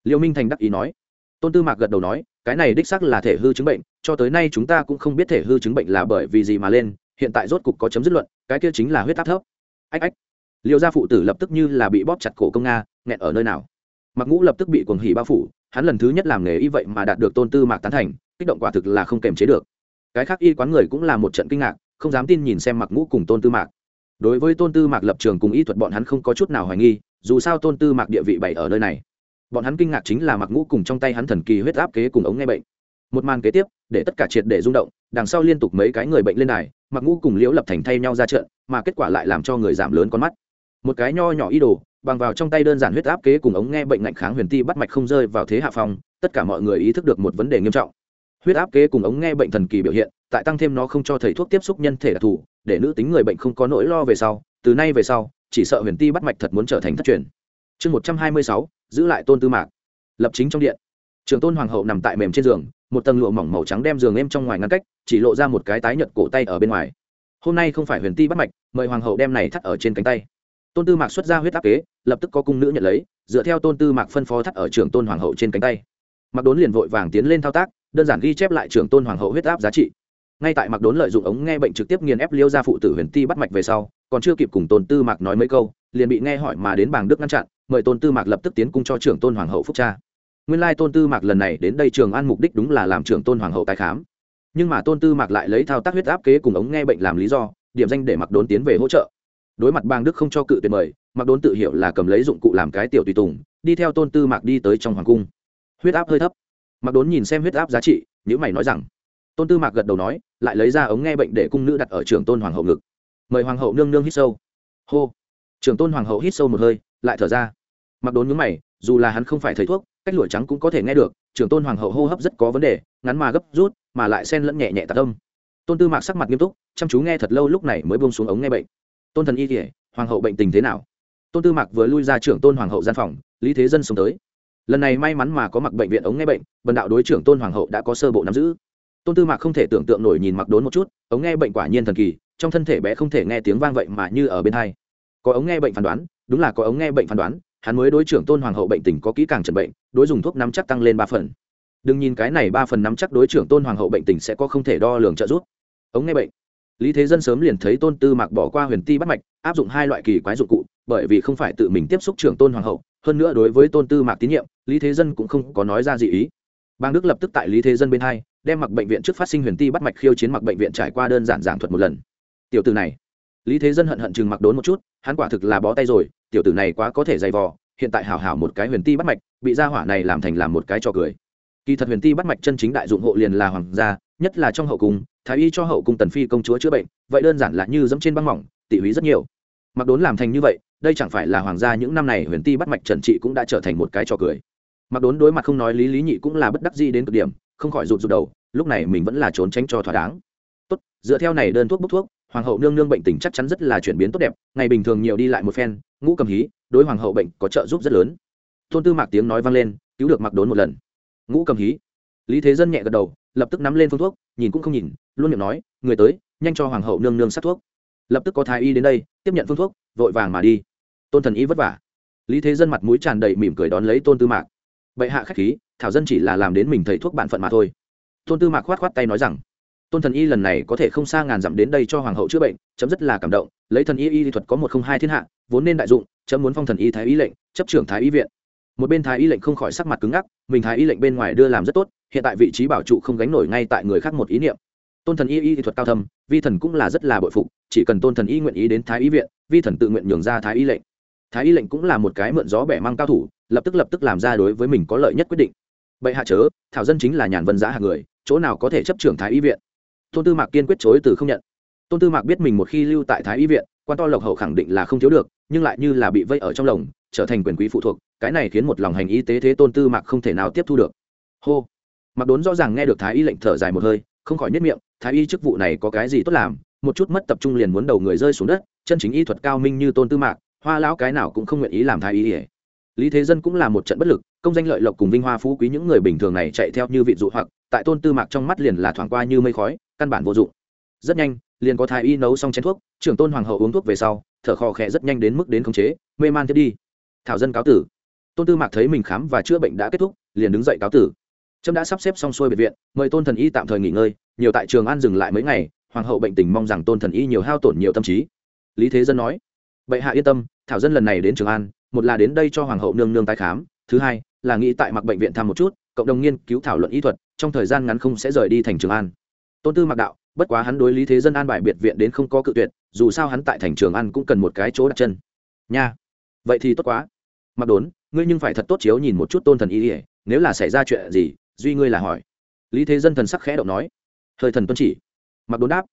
Liêu minh thành đắc ý nói. Tôn tư mạc gật đầu nói, cái này đích xác là thể hư chứng bệnh, cho tới nay chúng ta cũng không biết thể hư chứng bệnh là bởi vì gì mà lên, hiện tại rốt cục có chấm dứt luận, cái kia chính là huyết áp thấp. Ách ách. Liêu gia phụ tử lập tức như là bị bóp chặt cổ công nga, nghẹn ở nơi nào? Mặc ngũ lập tức bị cuồng hỉ bao phủ, hắn lần thứ nhất làm nghề y vậy mà đạt được tôn tư mạc tán thành, kích động quả thực là không kềm chế được. Cái khác y quán người cũng là một trận kinh ngạc, không dám tin nhìn xem mặc ngũ cùng tôn tư mạc. Đối với tôn tư mạc lập trường cùng y thuật bọn hắn không có chút nào hoài nghi, dù sao tôn tư mạc địa vị bảy ở nơi này. Bọn hắn kinh ngạc chính là mặc ngũ cùng trong tay hắn thần kỳ huyết áp kế cùng ống nghe bệnh. Một màn kế tiếp, để tất cả triệt để rung động, đằng sau liên tục mấy cái người bệnh lên đài mặc ngũ cùng liễu lập thành thay nhau ra trận, mà kết quả lại làm cho người giảm lớn con mắt. Một cái nho nhỏ ý đồ bằng vào trong tay đơn giản huyết áp kế cùng ống nghe bệnh ngạnh kháng huyền ti bắt mạch không rơi vào thế hạ phòng tất cả mọi người ý thức được một vấn đề nghiêm trọng. Huyết áp kế cùng ống nghe bệnh thần kỳ biểu hiện, tại tăng thêm nó không cho thầy thuốc tiếp xúc nhân thể đặc thù, để nữ tính người bệnh không có nỗi lo về sau, từ nay về sau, chỉ sợ huyền ti bắt mạch thật muốn trở thành thất truyền. Chương một trăm hai mươi sáu, giữ lại tôn tư mạc. Lập chính trong điện. Trường tôn hoàng hậu nằm tại mềm trên giường, một tầng lụa mỏng màu trắng đem giường em trong ngoài ngăn cách, chỉ lộ ra một cái tái nhợt cổ tay ở bên ngoài. Hôm nay không phải huyền ti bắt mạch, mời hoàng hậu đem này thắt ở trên cánh tay. Tôn tư mạc xuất ra huyết áp kế lập tức có cung nữ nhận lấy, dựa theo tôn tư mạc phân phó thắt ở trường tôn hoàng hậu trên cánh tay. Mặc đốn liền vội vàng tiến lên thao tác, đơn giản ghi chép lại trường tôn hoàng hậu huyết áp giá trị. Ngay tại mặc đốn lợi dụng ống nghe bệnh trực tiếp nghiền ép liêu ra phụ tử huyền ti bắt mạch về sau, còn chưa kịp cùng tôn tư mạc nói mấy câu, liền bị nghe hỏi mà đến bảng đức ngăn chặn, mời tôn tư mạc lập tức tiến cung cho trưởng tôn hoàng hậu phúc cha nguyên lai tôn tư mạc lần này đến đây trường an mục đích đúng là làm trưởng tôn hoàng hậu tái khám. Nhưng mà tôn tư mạc lại lấy thao tác huyết áp kế cùng ống nghe bệnh làm lý do, điểm danh để mặc đốn tiến về hỗ trợ. Đối mặt bang đức không cho cự tuyệt mời mặc đốn tự hiểu là cầm lấy dụng cụ làm cái tiểu tùy tùng, đi theo tôn tư mạc đi tới trong hoàng cung. Huyết áp hơi thấp. Mặc đốn nhìn xem huyết áp giá trị nhữ mày nói rằng, tôn tư mạc gật đầu nói, lại lấy ra ống nghe bệnh để cung nữ đặt ở trường tôn hoàng hậu ngực. Mời hoàng hậu nương nương hít sâu. Hô. Trường tôn hoàng hậu hít sâu một hơi, lại thở ra. Mặc đốn nhướng mày, dù là hắn không phải thầy thuốc, cách lụa trắng cũng có thể nghe được, trường tôn hoàng hậu hô hấp rất có vấn đề, ngắn mà gấp rút, mà lại sen lẫn nhẹ nhẹ tạc tâm tôn tư mạc sắc mặt nghiêm túc, chăm chú nghe thật lâu lúc này mới buông xuống ống nghe bệnh. Tôn thần y kể hoàng hậu bệnh tình thế nào? Tôn tư mạc vừa lui ra trưởng tôn hoàng hậu gian phòng, lý thế dân sống tới. Lần này may mắn mà có mặc bệnh viện ống nghe bệnh, bần đạo đối trưởng tôn hoàng hậu đã có sơ bộ nắm giữ. Tôn tư mạc không thể tưởng tượng nổi nhìn mặc đốn một chút, ống nghe bệnh quả nhiên thần kỳ, trong thân thể bé không thể nghe tiếng vang vậy mà như ở bên hai. Có ống nghe bệnh phán đoán, đúng là có ống nghe bệnh phán đoán, hắn mới đối trưởng tôn hoàng hậu bệnh tình có kỹ càng chẩn bệnh, đối dùng thuốc nắm chắc tăng lên ba phần. Đừng nhìn cái này ba phần nắm chắc đối trưởng tôn hoàng hậu bệnh tình sẽ có không thể đo lường trợ giúp. Ống nghe bệnh lý thế dân sớm liền thấy tôn tư mạc bỏ qua huyền ti bắt mạch, áp dụng hai loại kỳ quái dụng cụ, bởi vì không phải tự mình tiếp xúc trưởng tôn hoàng hậu, hơn nữa đối với tôn tư mạc tín nhiệm, lý thế dân cũng không có nói ra gì ý. Bang đức lập tức tại lý thế dân bên hai, đem mặc bệnh viện trước phát sinh huyền ti bắt mạch khiêu chiến mặc bệnh viện trải qua đơn giản giảng thuật một lần. Tiểu từ này. Lý thế dân hận hận chừng mặc đốn một chút, hắn quả thực là bó tay rồi, tiểu tử này quá có thể dày vò, hiện tại hảo hảo một cái huyền ti bắt mạch, bị gia hỏa này làm thành làm một cái trò cười kỳ thật huyền ti bắt mạch chân chính đại dụng hộ liền là hoàng gia, nhất là trong hậu cung, thái y cho hậu cung tần phi công chúa chữa bệnh, vậy đơn giản là như dẫm trên băng mỏng, tỉ húy rất nhiều. Mặc đốn làm thành như vậy, đây chẳng phải là hoàng gia những năm này huyền ti bắt mạch trần trị cũng đã trở thành một cái trò cười. Mặc đốn đối mặt không nói lý lý nhị cũng là bất đắc gì đến cực điểm, không khỏi rụt rụt đầu, lúc này mình vẫn là trốn tránh cho thỏa đáng. Tốt, dựa theo này đơn thuốc bốc thuốc, hoàng hậu nương nương bệnh tình chắc chắn rất là chuyển biến tốt đẹp, ngày bình thường nhiều đi lại một phen, ngũ cầm hí, đối hoàng hậu bệnh có trợ giúp rất lớn. Tôn tư mạc tiếng nói vang lên, cứu được mặc đốn một lần ngũ cầm hí. Lý thế dân nhẹ gật đầu, lập tức nắm lên phương thuốc, nhìn cũng không nhìn, luôn miệng nói, người tới, nhanh cho hoàng hậu nương nương sát thuốc. Lập tức có thái y đến đây, tiếp nhận phương thuốc, vội vàng mà đi. Tôn thần y vất vả. Lý thế dân mặt mũi tràn đầy mỉm cười đón lấy tôn tư mạc. Bệ hạ khách khí, thảo dân chỉ là làm đến mình thầy thuốc bản phận mà thôi. Tôn tư mạc khoát khoát tay nói rằng, tôn thần y lần này có thể không xa ngàn dặm đến đây cho hoàng hậu chữa bệnh, chấm rất là cảm động, lấy thần y y thuật có một không hai thiên hạ, vốn nên đại dụng, chấm muốn phong thần y thái y lệnh, chấp trưởng thái y viện một bên thái y lệnh không khỏi sắc mặt cứng ngắc, mình thái y lệnh bên ngoài đưa làm rất tốt, hiện tại vị trí bảo trụ không gánh nổi ngay tại người khác một ý niệm. Tôn thần y y thuật cao thâm, vi thần cũng là rất là bội phục, chỉ cần tôn thần y nguyện ý đến thái y viện, vi thần tự nguyện nhường ra thái y lệnh. Thái y lệnh cũng là một cái mượn gió bẻ mang cao thủ, lập tức lập tức làm ra đối với mình có lợi nhất quyết định. Bệ hạ chớ, thảo dân chính là nhàn vân giã hạng người, chỗ nào có thể chấp trưởng thái y viện? Tôn tư mạc kiên quyết chối từ không nhận. Tôn tư mạc biết mình một khi lưu tại thái y viện, quan to lộc hậu khẳng định là không thiếu được, nhưng lại như là bị vây ở trong lồng trở thành quyền quý phụ thuộc, cái này khiến một lòng hành y tế thế tôn tư mạc không thể nào tiếp thu được. Hô. Mặc đốn rõ ràng nghe được thái y lệnh thở dài một hơi, không khỏi nhất miệng, thái y chức vụ này có cái gì tốt làm, một chút mất tập trung liền muốn đầu người rơi xuống đất, chân chính y thuật cao minh như tôn tư mạc, hoa lão cái nào cũng không nguyện ý làm thái y ỉa lý thế dân cũng là một trận bất lực, công danh lợi lộc cùng vinh hoa phú quý những người bình thường này chạy theo như vị dụ hoặc, tại tôn tư mạc trong mắt liền là thoảng qua như mây khói, căn bản vô dụng. Rất nhanh, liền có thái y nấu xong chén thuốc, trưởng tôn hoàng hậu uống thuốc về sau, thở khò khẽ rất nhanh đến mức đến khống chế, mê man thiết đi thảo dân cáo tử. Tôn tư mạc thấy mình khám và chữa bệnh đã kết thúc, liền đứng dậy cáo tử. Trâm đã sắp xếp xong xuôi biệt viện, mời tôn thần y tạm thời nghỉ ngơi, nhiều tại trường an dừng lại mấy ngày, hoàng hậu bệnh tình mong rằng tôn thần y nhiều hao tổn nhiều tâm trí. Lý thế dân nói, bệ hạ yên tâm, thảo dân lần này đến trường an, một là đến đây cho hoàng hậu nương nương tái khám, thứ hai là nghĩ tại mặc bệnh viện thăm một chút, cộng đồng nghiên cứu thảo luận y thuật, trong thời gian ngắn không sẽ rời đi thành trường an. Tôn tư mặc đạo, bất quá hắn đối lý thế dân an bài biệt viện đến không có cự tuyệt, dù sao hắn tại thành trường an cũng cần một cái chỗ đặt chân. Nha vậy thì tốt quá. Mặc đốn, ngươi nhưng phải thật tốt chiếu nhìn một chút tôn thần y ỉa nếu là xảy ra chuyện gì, duy ngươi là hỏi. Lý thế dân thần sắc khẽ động nói. Thời thần tuân chỉ. Mặc đốn đáp.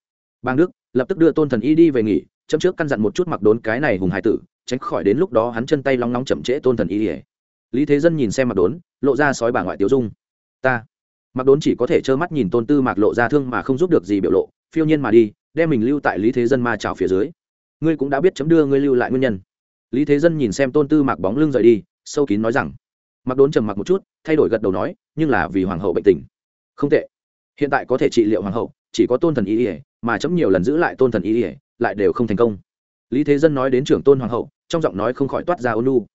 Bang đức, lập tức đưa tôn thần y đi về nghỉ, chấm trước căn dặn một chút mặc đốn cái này hùng hải tử, tránh khỏi đến lúc đó hắn chân tay long nóng chậm trễ tôn thần y ỉa lý thế dân nhìn xem mặc đốn, lộ ra sói bà ngoại tiêu dung. Ta. Mặc đốn chỉ có thể trơ mắt nhìn tôn tư mạc lộ ra thương mà không giúp được gì biểu lộ, phiêu nhiên mà đi, đem mình lưu tại lý thế dân ma trào phía dưới. Ngươi cũng đã biết chấm đưa ngươi lưu lại nguyên nhân lý thế dân nhìn xem tôn tư mạc bóng lưng rời đi, sâu kín nói rằng mặc đốn trầm mặc một chút, thay đổi gật đầu nói, nhưng là vì hoàng hậu bệnh tình. Không tệ. Hiện tại có thể trị liệu hoàng hậu, chỉ có tôn thần y ỉa mà chấm nhiều lần giữ lại tôn thần y ỉa lại đều không thành công. Lý thế dân nói đến trưởng tôn hoàng hậu, trong giọng nói không khỏi toát ra ôn lu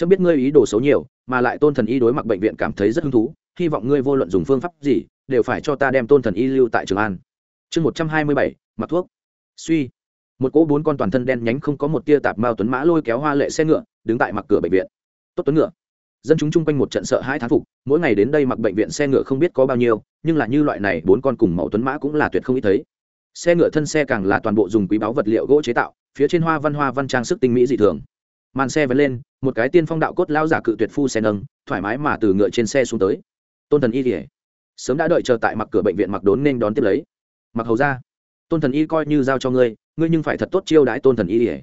chấm biết ngươi ý đồ xấu nhiều, mà lại tôn thần y đối mặt bệnh viện cảm thấy rất hứng thú, hy vọng ngươi vô luận dùng phương pháp gì, đều phải cho ta đem tôn thần y lưu tại trường an. Chương một trăm hai mươi bảy, mặc thuốc. Suy một cỗ bốn con toàn thân đen nhánh không có một tia tạp mao tuấn mã lôi kéo hoa lệ xe ngựa, đứng tại mặt cửa bệnh viện. Tốt tuấn ngựa. Dân chúng chung quanh một trận sợ hai thán phục, mỗi ngày đến đây mặc bệnh viện xe ngựa không biết có bao nhiêu, nhưng là như loại này bốn con cùng mẫu tuấn mã cũng là tuyệt không ít thấy. Xe ngựa thân xe càng là toàn bộ dùng quý báu vật liệu gỗ chế tạo, phía trên hoa văn hoa văn trang sức tinh mỹ dị thường. Màn xe vẫn lên, một cái tiên phong đạo cốt lao giả cự tuyệt phu xe nâng, thoải mái mà từ ngựa trên xe xuống tới. Tôn thần y thể sớm đã đợi chờ tại mặc cửa bệnh viện mặc đốn nên đón tiếp lấy. Mặc hầu ra tôn thần y coi như giao cho ngươi ngươi nhưng phải thật tốt chiêu đãi tôn thần y ỉa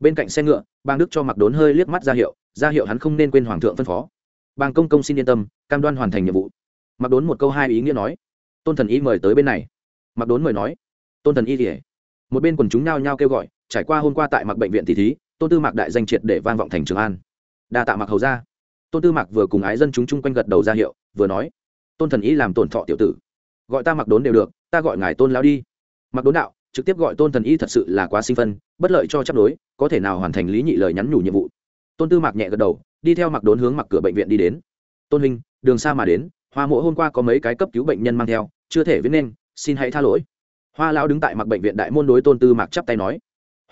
bên cạnh xe ngựa bang đức cho mặc đốn hơi liếc mắt ra hiệu ra hiệu hắn không nên quên hoàng thượng phân phó. Bang công công xin yên tâm, cam đoan hoàn thành nhiệm vụ. Mặc đốn một câu hai ý nghĩa nói. Tôn thần y mời tới bên này. Mặc đốn mời nói. Tôn thần y ỉa một bên quần chúng nhao nhao kêu gọi, trải qua hôm qua tại mặc bệnh viện tỷ thí, tôn tư mạc đại danh triệt để vang vọng thành trường an. Đa tạ mặc hầu ra tôn tư mạc vừa cùng ái dân chúng chung quanh gật đầu ra hiệu, vừa nói. Tôn thần y làm tổn thọ tiểu tử. Gọi ta mặc đốn đều được, ta gọi ngài tôn lao đi mặc đốn đạo, trực tiếp gọi tôn thần y thật sự là quá sinh phân, bất lợi cho chấp đối, có thể nào hoàn thành lý nhị lời nhắn nhủ nhiệm vụ. Tôn tư mạc nhẹ gật đầu, đi theo mặc đốn hướng mặc cửa bệnh viện đi đến. Tôn huynh, đường xa mà đến, hoa mộ hôm qua có mấy cái cấp cứu bệnh nhân mang theo, chưa thể viết nên, xin hãy tha lỗi. Hoa lão đứng tại mặc bệnh viện đại môn đối tôn tư mạc chắp tay nói.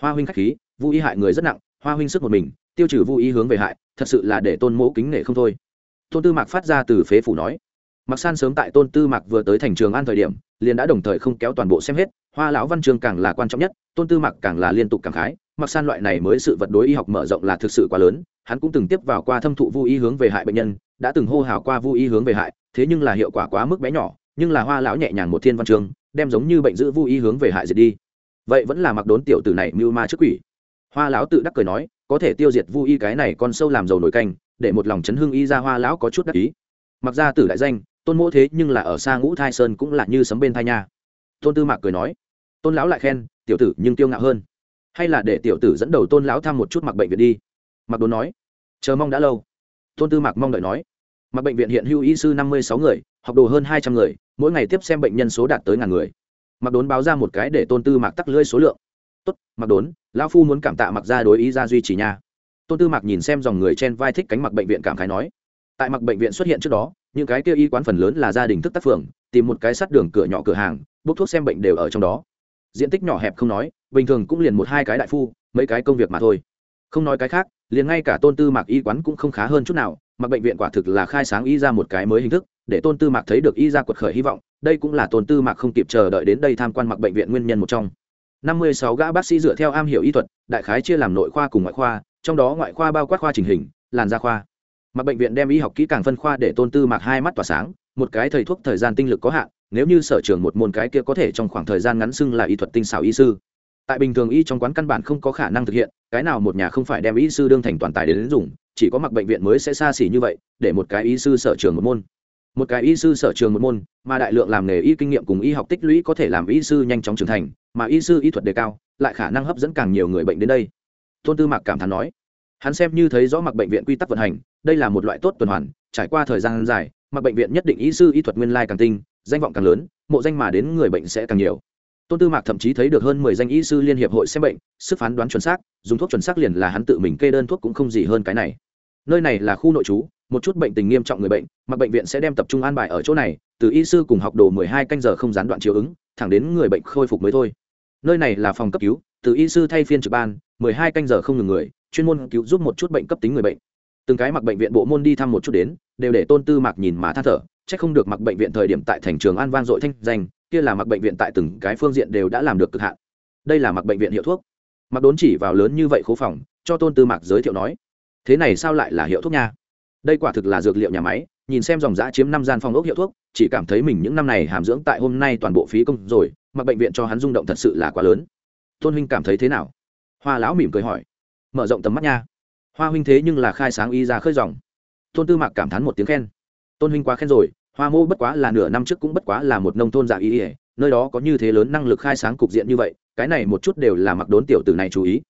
Hoa huynh k h á c h khí vô y hại người rất nặng, hoa huynh sức một mình, tiêu trừ vô y hướng về hại, thật sự là để tôn mỗ kính nể không thôi. Tôn tư mạc phát ra từ phế phủ nói. Mặc san sớm tại tôn tư mạc vừa tới thành trường an thời điểm liền đã đồng thời không kéo toàn bộ xem hết, hoa lão văn trường càng là quan trọng nhất, tôn tư mặc càng là liên tục càng khái mặc san loại này mới sự vật đối y học mở rộng là thực sự quá lớn, hắn cũng từng tiếp vào qua thâm thụ vô y hướng về hại bệnh nhân, đã từng hô hào qua vô y hướng về hại, thế nhưng là hiệu quả quá mức bé nhỏ, nhưng là hoa lão nhẹ nhàng một thiên văn trường đem giống như bệnh giữ vô y hướng về hại diệt đi. Vậy vẫn là mặc đốn tiểu tử này mưu ma trước quỷ. Hoa lão tự đắc cười nói, có thể tiêu diệt vu y cái này con sâu làm dầu nổi canh, để một lòng chấn hương y ra hoa lão có chút đắc ý. Mặc ra tử đại danh tôn mỗ thế nhưng là ở xa ngũ thai sơn cũng là như sấm bên thai nha. Tôn tư mạc cười nói, tôn lão lại khen, tiểu tử nhưng tiêu ngạo hơn. Hay là để tiểu tử dẫn đầu tôn lão thăm một chút mặc bệnh viện đi. Mặc đốn nói, chờ mong đã lâu. Tôn tư mạc mong đợi nói, mặc bệnh viện hiện hưu y sư năm mươi sáu người, học đồ hơn hai trăm người, mỗi ngày tiếp xem bệnh nhân số đạt tới ngàn người. Mặc đốn báo ra một cái để tôn tư mạc tắc lưỡi số lượng. Tốt mặc đốn, lão phu muốn cảm tạ mặc ra đối ý ra duy trì nha. Tôn tư mạc nhìn xem dòng người trên vai thích cánh mặc bệnh viện cảm khái nói, tại mặc bệnh viện xuất hiện trước đó những cái kia y quán phần lớn là gia đình thức tác phường, tìm một cái sắt đường cửa nhỏ cửa hàng, bốc thuốc xem bệnh đều ở trong đó. Diện tích nhỏ hẹp không nói, bình thường cũng liền một hai cái đại phu, mấy cái công việc mà thôi. Không nói cái khác, liền ngay cả tôn tư mạc y quán cũng không khá hơn chút nào, mặc bệnh viện quả thực là khai sáng y ra một cái mới hình thức, để tôn tư mạc thấy được y ra quật khởi hy vọng, đây cũng là tôn tư mạc không kịp chờ đợi đến đây tham quan mặc bệnh viện nguyên nhân một trong. Năm mươi sáu gã bác sĩ dựa theo am hiểu y thuật, đại khái chia làm nội khoa cùng ngoại khoa, trong đó ngoại khoa bao quát khoa trình hình, làn da khoa mà bệnh viện đem y học kỹ càng phân khoa để tôn tư mạc hai mắt tỏa sáng, một cái thầy thuốc thời gian tinh lực có hạn, nếu như sở trường một môn cái kia có thể trong khoảng thời gian ngắn xưng là y thuật tinh xảo y sư. Tại bình thường y trong quán căn bản không có khả năng thực hiện, cái nào một nhà không phải đem y sư đương thành toàn tài đến dùng, chỉ có mặc bệnh viện mới sẽ xa xỉ như vậy, để một cái y sư sở trường một môn. Một cái y sư sở trường một môn, mà đại lượng làm nghề y kinh nghiệm cùng y học tích lũy có thể làm y sư nhanh chóng trưởng thành, mà y sư y thuật đề cao, lại khả năng hấp dẫn càng nhiều người bệnh đến đây. Tôn tư mạc cảm thán nói hắn xem như thấy rõ mặc bệnh viện quy tắc vận hành, đây là một loại tốt tuần hoàn, trải qua thời gian dài, mặc bệnh viện nhất định y sư y thuật nguyên lai càng tinh, danh vọng càng lớn, mộ danh mà đến người bệnh sẽ càng nhiều. Tôn tư mạc thậm chí thấy được hơn mười danh y sư liên hiệp hội xem bệnh, sức phán đoán chuẩn xác, dùng thuốc chuẩn xác liền là hắn tự mình kê đơn thuốc cũng không gì hơn cái này. Nơi này là khu nội trú, một chút bệnh tình nghiêm trọng người bệnh, mặc bệnh viện sẽ đem tập trung an bài ở chỗ này, từ y sư cùng học đồ mười hai canh giờ không gián đoạn chiếu ứng, thẳng đến người bệnh khôi phục mới thôi. Nơi này là phòng cấp cứu, từ y sư thay phiên trực ban, mười hai canh giờ không ngừng người chuyên môn cứu giúp một chút bệnh cấp tính người bệnh. Từng cái mặc bệnh viện bộ môn đi thăm một chút đến, đều để tôn tư mạc nhìn mà than thở c h ắ c không được mặc bệnh viện thời điểm tại thành trường an vang dội thanh danh, kia là mặc bệnh viện tại từng cái phương diện đều đã làm được cực hạn. Đây là mặc bệnh viện hiệu thuốc. Mặc đốn chỉ vào lớn như vậy khố phòng, cho tôn tư mạc giới thiệu nói, thế này sao lại là hiệu thuốc nha? Đây quả thực là dược liệu nhà máy, nhìn xem dòng giã chiếm năm gian phòng ốc hiệu thuốc, chỉ cảm thấy mình những năm này hàm dưỡng tại hôm nay toàn bộ phí công rồi, mặc bệnh viện cho hắn rung động thật sự là quá lớn. Tôn huynh cảm thấy thế nào? Hoa lão mỉm cười hỏi mở rộng tầm mắt nha. Hoa huynh thế nhưng là khai sáng y ra khơi dòng. Tôn tư mạc cảm thán một tiếng khen. Tôn huynh quá khen rồi, hoa mô bất quá là nửa năm trước cũng bất quá là một nông thôn dạ y ỉa nơi đó có như thế lớn năng lực khai sáng cục diện như vậy, cái này một chút đều là mặc đốn tiểu tử này chú ý.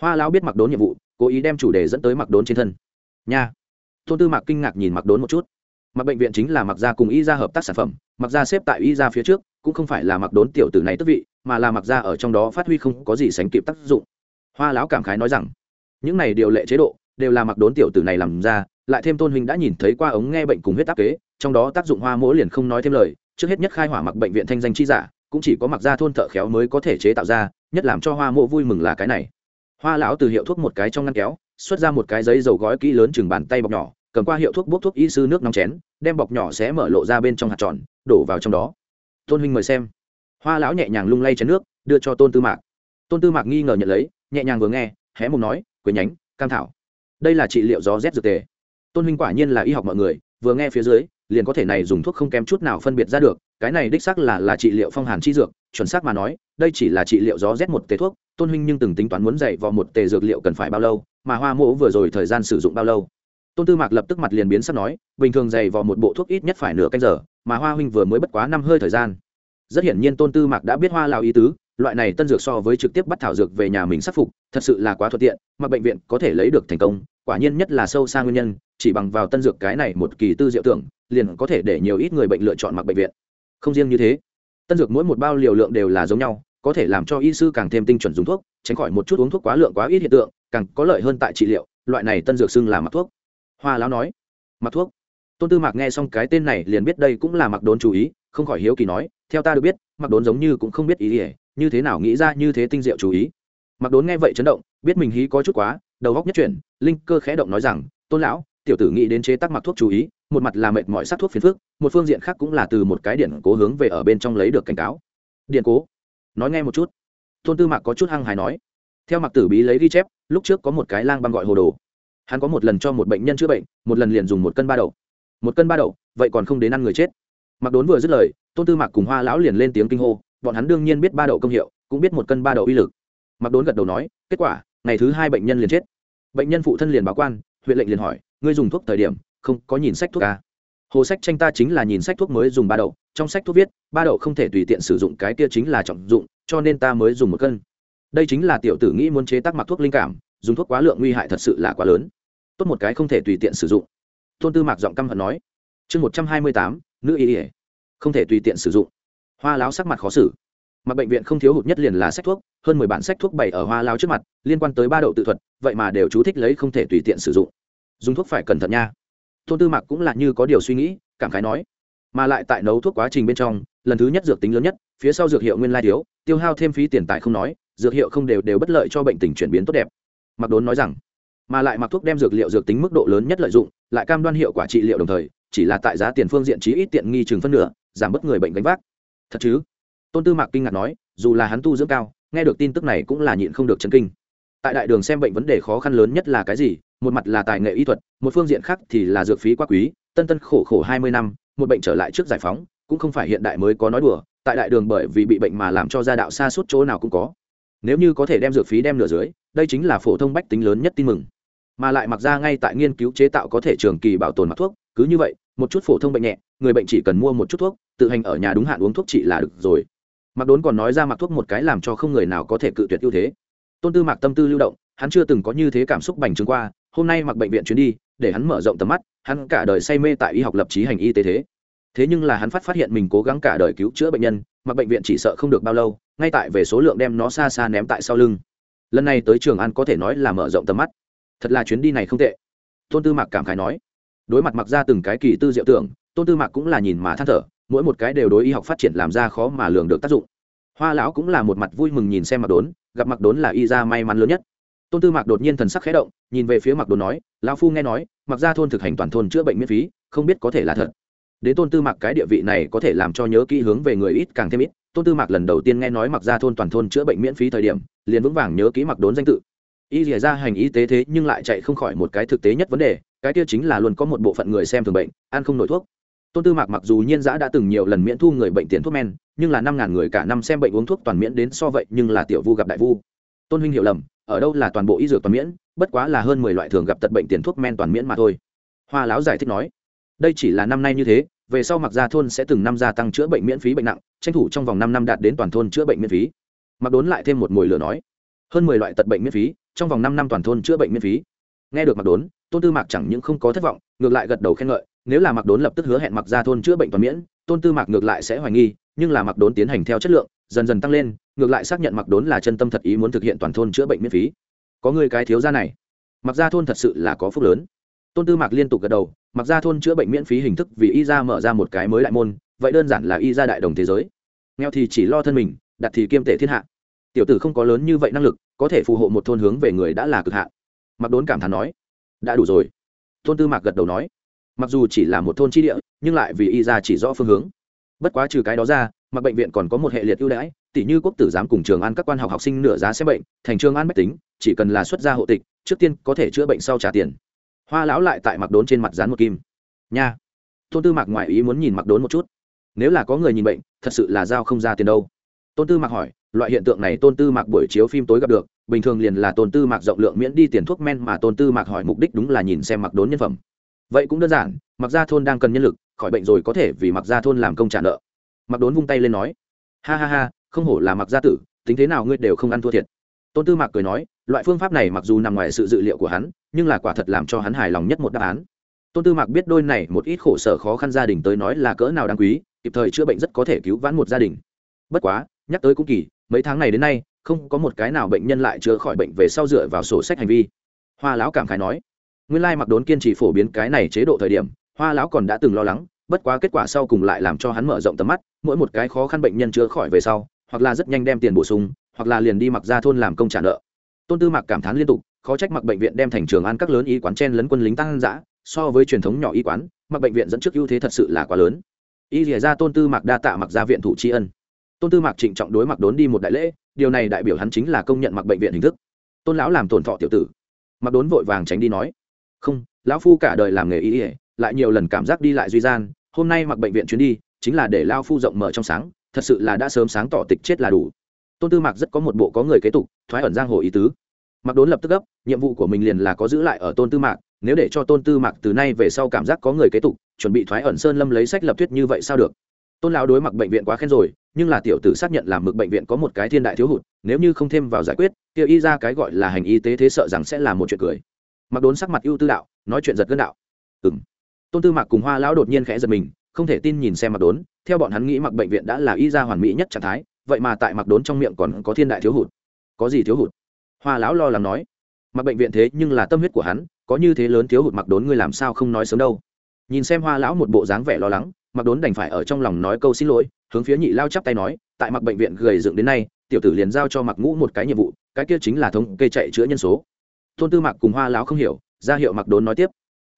Hoa lão biết mặc đốn nhiệm vụ, cố ý đem chủ đề dẫn tới mặc đốn trên thân. Nha. Tôn tư mạc kinh ngạc nhìn mặc đốn một chút. Mặc bệnh viện chính là mặc gia cùng y ra hợp tác sản phẩm, mặc gia xếp tại y ra phía trước, cũng không phải là mặc đốn tiểu tử này tức vị, mà là mặc gia ở trong đó phát huy không có gì sánh kịp tác dụng. Hoa lão cảm khái nói rằng những này điều lệ chế độ đều là mặc đốn tiểu tử này làm ra, lại thêm tôn huynh đã nhìn thấy qua ống nghe bệnh cùng huyết áp kế, trong đó tác dụng hoa mỗ liền không nói thêm lời, trước hết nhất khai hỏa mặc bệnh viện thanh danh chi giả, cũng chỉ có mặc gia thôn thợ khéo mới có thể chế tạo ra, nhất làm cho hoa mỗ vui mừng là cái này. Hoa lão từ hiệu thuốc một cái trong ngăn kéo, xuất ra một cái giấy dầu gói kỹ lớn chừng bàn tay bọc nhỏ, cầm qua hiệu thuốc bốc thuốc y sư nước nóng chén, đem bọc nhỏ sẽ mở lộ ra bên trong hạt tròn, đổ vào trong đó. Tôn huynh mời xem. Hoa lão nhẹ nhàng lung lay chén nước, đưa cho tôn tư mạc. Tôn tư mạc nghi ngờ nhận lấy, nhẹ nhàng vừa nghe, hé mồm nói quế nhánh, cam thảo. Đây là trị liệu gió rét dược tề. Tôn huynh quả nhiên là y học mọi người, vừa nghe phía dưới, liền có thể này dùng thuốc không kém chút nào phân biệt ra được, cái này đích xác là là trị liệu phong hàn chi dược, chuẩn xác mà nói, đây chỉ là trị liệu gió rét một tề thuốc, tôn huynh nhưng từng tính toán muốn dạy vào một tề dược liệu cần phải bao lâu, mà hoa mỗ vừa rồi thời gian sử dụng bao lâu. Tôn tư mạc lập tức mặt liền biến sắp nói, bình thường dày vào một bộ thuốc ít nhất phải nửa canh giờ, mà hoa huynh vừa mới bất quá năm hơi thời gian. Rất hiển nhiên tôn tư mạc đã biết hoa lào ý tứ loại này tân dược so với trực tiếp bắt thảo dược về nhà mình sắp phục, thật sự là quá thuận tiện, mà bệnh viện có thể lấy được thành công, quả nhiên nhất là sâu xa nguyên nhân, chỉ bằng vào tân dược cái này một kỳ tư diệu tưởng, liền có thể để nhiều ít người bệnh lựa chọn mặc bệnh viện. Không riêng như thế, tân dược mỗi một bao liều lượng đều là giống nhau, có thể làm cho y sư càng thêm tinh chuẩn dùng thuốc, tránh khỏi một chút uống thuốc quá lượng quá ít hiện tượng, càng có lợi hơn tại trị liệu, loại này tân dược xưng là mặc thuốc. Hoa lão nói, mặc thuốc. Tôn tư mạc nghe xong cái tên này liền biết đây cũng là mặc đốn chú ý, không khỏi hiếu kỳ nói, theo ta được biết, mặc đốn giống như cũng không biết ý ỉa như thế nào nghĩ ra như thế tinh diệu chú ý. Mặc đốn nghe vậy chấn động, biết mình hí có chút quá, đầu góc nhất chuyển, linh cơ khẽ động nói rằng, tôn lão, tiểu tử nghĩ đến chế tác mặc thuốc chú ý, một mặt là mệt mỏi sắc thuốc phiền phức, một phương diện khác cũng là từ một cái điện cố hướng về ở bên trong lấy được cảnh cáo. Điện cố? Nói nghe một chút. Tôn tư mạc có chút hăng hài nói. Theo mặc tử bí lấy ghi chép, lúc trước có một cái lang băng gọi hồ đồ. Hắn có một lần cho một bệnh nhân chữa bệnh, một lần liền dùng một cân ba đậu. Một cân ba đậu, vậy còn không đến ăn người chết. Mặc đốn vừa dứt lời, tôn tư mạc cùng hoa lão liền lên tiếng kinh hô bọn hắn đương nhiên biết ba đậu công hiệu, cũng biết một cân ba đậu uy lực. Mặc đốn gật đầu nói, kết quả, ngày thứ hai bệnh nhân liền chết. Bệnh nhân phụ thân liền báo quan, huyện lệnh liền hỏi, ngươi dùng thuốc thời điểm, không có nhìn sách thuốc à? hồ sách tranh ta chính là nhìn sách thuốc mới dùng ba đậu, trong sách thuốc viết, ba đậu không thể tùy tiện sử dụng, cái kia chính là trọng dụng, cho nên ta mới dùng một cân. Đây chính là tiểu tử nghĩ muốn chế tác mặc thuốc linh cảm, dùng thuốc quá lượng nguy hại thật sự là quá lớn. Tốt một cái không thể tùy tiện sử dụng. Tôn tư mạc giọng căm hận nói, chương một trăm hai mươi tám, nữ y ỉa không thể tùy tiện sử dụng hoa láo sắc mặt khó xử. Mà bệnh viện không thiếu hụt nhất liền là sách thuốc, hơn mười bản sách thuốc bày ở hoa lao trước mặt, liên quan tới ba đậu tự thuật, vậy mà đều chú thích lấy không thể tùy tiện sử dụng. Dùng thuốc phải cẩn thận nha. Thôn tư mạc cũng là như có điều suy nghĩ, cảm khái nói. Mà lại tại nấu thuốc quá trình bên trong, lần thứ nhất dược tính lớn nhất, phía sau dược hiệu nguyên lai thiếu, tiêu hao thêm phí tiền tài không nói, dược hiệu không đều đều bất lợi cho bệnh tình chuyển biến tốt đẹp. Mặc đốn nói rằng, mà lại mặc thuốc đem dược liệu dược tính mức độ lớn nhất lợi dụng, lại cam đoan hiệu quả trị liệu đồng thời, chỉ là tại giá tiền phương diện chí ít tiện nghi chừng phân nửa, giảm bớt người bệnh gánh vác thật chứ? Tôn tư mạc kinh ngạc nói, dù là hắn tu dưỡng cao, nghe được tin tức này cũng là nhịn không được chấn kinh. Tại đại đường xem bệnh vấn đề khó khăn lớn nhất là cái gì? Một mặt là tài nghệ y thuật, một phương diện khác thì là dược phí quá quý, tân tân khổ khổ hai mươi năm, một bệnh trở lại trước giải phóng, cũng không phải hiện đại mới có nói đùa, tại đại đường bởi vì bị bệnh mà làm cho gia đạo xa suốt chỗ nào cũng có. Nếu như có thể đem dược phí đem nửa dưới, đây chính là phổ thông bách tính lớn nhất tin mừng. Mà lại mặc ra ngay tại nghiên cứu chế tạo có thể trường kỳ bảo tồn mặc thuốc, cứ như vậy một chút phổ thông bệnh nhẹ, người bệnh chỉ cần mua một chút thuốc, tự hành ở nhà đúng hạn uống thuốc trị là được rồi. Mặc đốn còn nói ra mặc thuốc một cái làm cho không người nào có thể cự tuyệt ưu thế. Tôn tư mạc tâm tư lưu động, hắn chưa từng có như thế cảm xúc bành trướng qua, hôm nay mặc bệnh viện chuyến đi, để hắn mở rộng tầm mắt, hắn cả đời say mê tại y học lập trí hành y tế thế. Thế nhưng là hắn phát phát hiện mình cố gắng cả đời cứu chữa bệnh nhân, mặc bệnh viện chỉ sợ không được bao lâu, ngay tại về số lượng đem nó xa xa ném tại sau lưng. Lần này tới trường ăn có thể nói là mở rộng tầm mắt. Thật là chuyến đi này không tệ. Tôn tư mạc cảm khái nói đối mặt mặc ra từng cái kỳ tư diệu tưởng, tôn tư mạc cũng là nhìn mà than thở, mỗi một cái đều đối y học phát triển làm ra khó mà lường được tác dụng. Hoa lão cũng là một mặt vui mừng nhìn xem mặc đốn, gặp mặc đốn là y ra may mắn lớn nhất. Tôn tư mạc đột nhiên thần sắc khẽ động, nhìn về phía mặc đốn nói, lão phu nghe nói mặc ra thôn thực hành toàn thôn chữa bệnh miễn phí, không biết có thể là thật. Đến tôn tư mạc cái địa vị này có thể làm cho nhớ kỹ hướng về người ít càng thêm ít, tôn tư mạc lần đầu tiên nghe nói mặc ra thôn toàn thôn chữa bệnh miễn phí thời điểm, liền vững vàng nhớ kỹ mặc đốn danh tự. Y dỉa ra hành y tế thế nhưng lại chạy không khỏi một cái thực tế nhất vấn đề cái kia chính là luôn có một bộ phận người xem thường bệnh, ăn không nổi thuốc. Tôn tư mạc mặc dù nhiên giã đã từng nhiều lần miễn thu người bệnh tiền thuốc men, nhưng là năm ngàn người cả năm xem bệnh uống thuốc toàn miễn đến so vậy, nhưng là tiểu vu gặp đại vu. Tôn huynh hiểu lầm, ở đâu là toàn bộ y dược toàn miễn, bất quá là hơn mười loại thường gặp tật bệnh tiền thuốc men toàn miễn mà thôi. Hoa lão giải thích nói, đây chỉ là năm nay như thế, về sau mặc gia thôn sẽ từng năm gia tăng chữa bệnh miễn phí bệnh nặng, tranh thủ trong vòng năm năm đạt đến toàn thôn chữa bệnh miễn phí. Mặc đốn lại thêm một mồi lửa nói, hơn mười loại tật bệnh miễn phí, trong vòng năm năm toàn thôn chữa bệnh miễn phí. Nghe được mặc đốn tôn tư mạc chẳng những không có thất vọng, ngược lại gật đầu khen ngợi, nếu là mặc đốn lập tức hứa hẹn mặc ra thôn chữa bệnh toàn miễn, tôn tư mạc ngược lại sẽ hoài nghi, nhưng là mặc đốn tiến hành theo chất lượng, dần dần tăng lên, ngược lại xác nhận mặc đốn là chân tâm thật ý muốn thực hiện toàn thôn chữa bệnh miễn phí. Có người cái thiếu ra này. Mặc ra thôn thật sự là có phúc lớn. Tôn tư mạc liên tục gật đầu mặc ra thôn chữa bệnh miễn phí hình thức vì y ra mở ra một cái mới đại môn, vậy đơn giản là y ra đại đồng thế giới. Nghèo thì chỉ lo thân mình đặt thì kiêm tể thiên hạ. Tiểu tử không có lớn như vậy năng lực, có thể phù hộ một thôn hướng về người đã là cực hạn. Mặc đốn cảm thán nói đã đủ rồi. Tôn tư mạc gật đầu nói, mặc dù chỉ là một thôn tri địa, nhưng lại vì y ra chỉ rõ phương hướng. Bất quá trừ cái đó ra, mặc bệnh viện còn có một hệ liệt ưu đãi, tỷ như quốc tử giám cùng trường an các quan học học sinh nửa giá xem bệnh, thành trường an bách tính, chỉ cần là xuất gia hộ tịch, trước tiên có thể chữa bệnh sau trả tiền. Hoa lão lại tại mặc đốn trên mặt dán một kim. Nha. Tôn tư mạc ngoại ý muốn nhìn mặc đốn một chút. Nếu là có người nhìn bệnh, thật sự là giao không ra tiền đâu. Tôn tư mạc hỏi loại hiện tượng này tôn tư mạc buổi chiếu phim tối gặp được, bình thường liền là tôn tư mạc rộng lượng miễn đi tiền thuốc men mà tôn tư mạc hỏi mục đích đúng là nhìn xem mặc đốn nhân phẩm. Vậy cũng đơn giản mặc gia thôn đang cần nhân lực, khỏi bệnh rồi có thể vì mặc gia thôn làm công trả nợ. Mặc đốn vung tay lên nói, ha ha ha, không hổ là mặc gia tử, tính thế nào ngươi đều không ăn thua thiệt. Tôn tư mạc cười nói, loại phương pháp này mặc dù nằm ngoài sự dự liệu của hắn, nhưng là quả thật làm cho hắn hài lòng nhất một đáp án. Tôn tư mạc biết đôi này một ít khổ sở khó khăn gia đình tới nói là cỡ nào đáng quý, kịp thời chữa bệnh rất có thể cứu vãn một gia đình. Bất quá nhắc tới cũng kỳ, mấy tháng này đến nay, không có một cái nào bệnh nhân lại chữa khỏi bệnh về sau dựa vào sổ sách hành vi. Hoa lão cảm khái nói, nguyên lai mặc đốn kiên trì phổ biến cái này chế độ thời điểm, hoa lão còn đã từng lo lắng, bất quá kết quả sau cùng lại làm cho hắn mở rộng tầm mắt, mỗi một cái khó khăn bệnh nhân chữa khỏi về sau, hoặc là rất nhanh đem tiền bổ sung, hoặc là liền đi mặc ra thôn làm công trả nợ. Tôn tư mặc cảm thán liên tục, khó trách mặc bệnh viện đem thành trường ăn các lớn y quán chen lấn quân lính tăng giã so với truyền thống nhỏ y quán mặc bệnh viện dẫn trước ưu thế thật sự là quá lớn. Y rỉa ra tôn tư mặc đa tạ mặc ra viện thủ tri ân tôn tư mặc trịnh trọng đối mặc đốn đi một đại lễ, điều này đại biểu hắn chính là công nhận mặc bệnh viện hình thức. Tôn lão làm tổn thọ tiểu tử. Mặc đốn vội vàng tránh đi nói, không, lão phu cả đời làm nghề y ỉa lại nhiều lần cảm giác đi lại duy gian, hôm nay mặc bệnh viện chuyến đi, chính là để lao phu rộng mở trong sáng, thật sự là đã sớm sáng tỏ tịch chết là đủ. Tôn tư mạc rất có một bộ có người kế tục, thoái ẩn giang hồ ý tứ. Mặc đốn lập tức gấp, nhiệm vụ của mình liền là có giữ lại ở tôn tư mạc, nếu để cho tôn tư mạc từ nay về sau cảm giác có người kế tục, chuẩn bị thoái ẩn sơn lâm lấy sách lập thuyết như vậy sao được? Tôn lão đối mặc bệnh viện quá khen rồi nhưng là tiểu tử xác nhận làm mực bệnh viện có một cái thiên đại thiếu hụt, nếu như không thêm vào giải quyết tiêu y ra cái gọi là hành y tế thế sợ rằng sẽ là một chuyện cười. Mặc đốn sắc mặt ưu tư đạo, nói chuyện giật gân đạo. Ừng tôn tư mạc cùng hoa lão đột nhiên khẽ giật mình, không thể tin nhìn xem mặc đốn, theo bọn hắn nghĩ mặc bệnh viện đã là y ra hoàn mỹ nhất trạng thái, vậy mà tại mặc đốn trong miệng còn có thiên đại thiếu hụt. Có gì thiếu hụt? Hoa lão lo lắng nói. Mặc bệnh viện thế nhưng là tâm huyết của hắn, có như thế lớn thiếu hụt mặc đốn ngươi làm sao không nói sớm đâu. Nhìn xem hoa lão một bộ dáng vẻ lo lắng, mặc đốn đành phải ở trong lòng nói câu xin lỗi hướng phía nhị lao chắp tay nói, tại mặc bệnh viện gầy dựng đến nay, tiểu tử liền giao cho mặc ngũ một cái nhiệm vụ, cái kia chính là thống kê chạy chữa nhân số. Tôn tư mạc cùng hoa lão không hiểu, ra hiệu mặc đốn nói tiếp.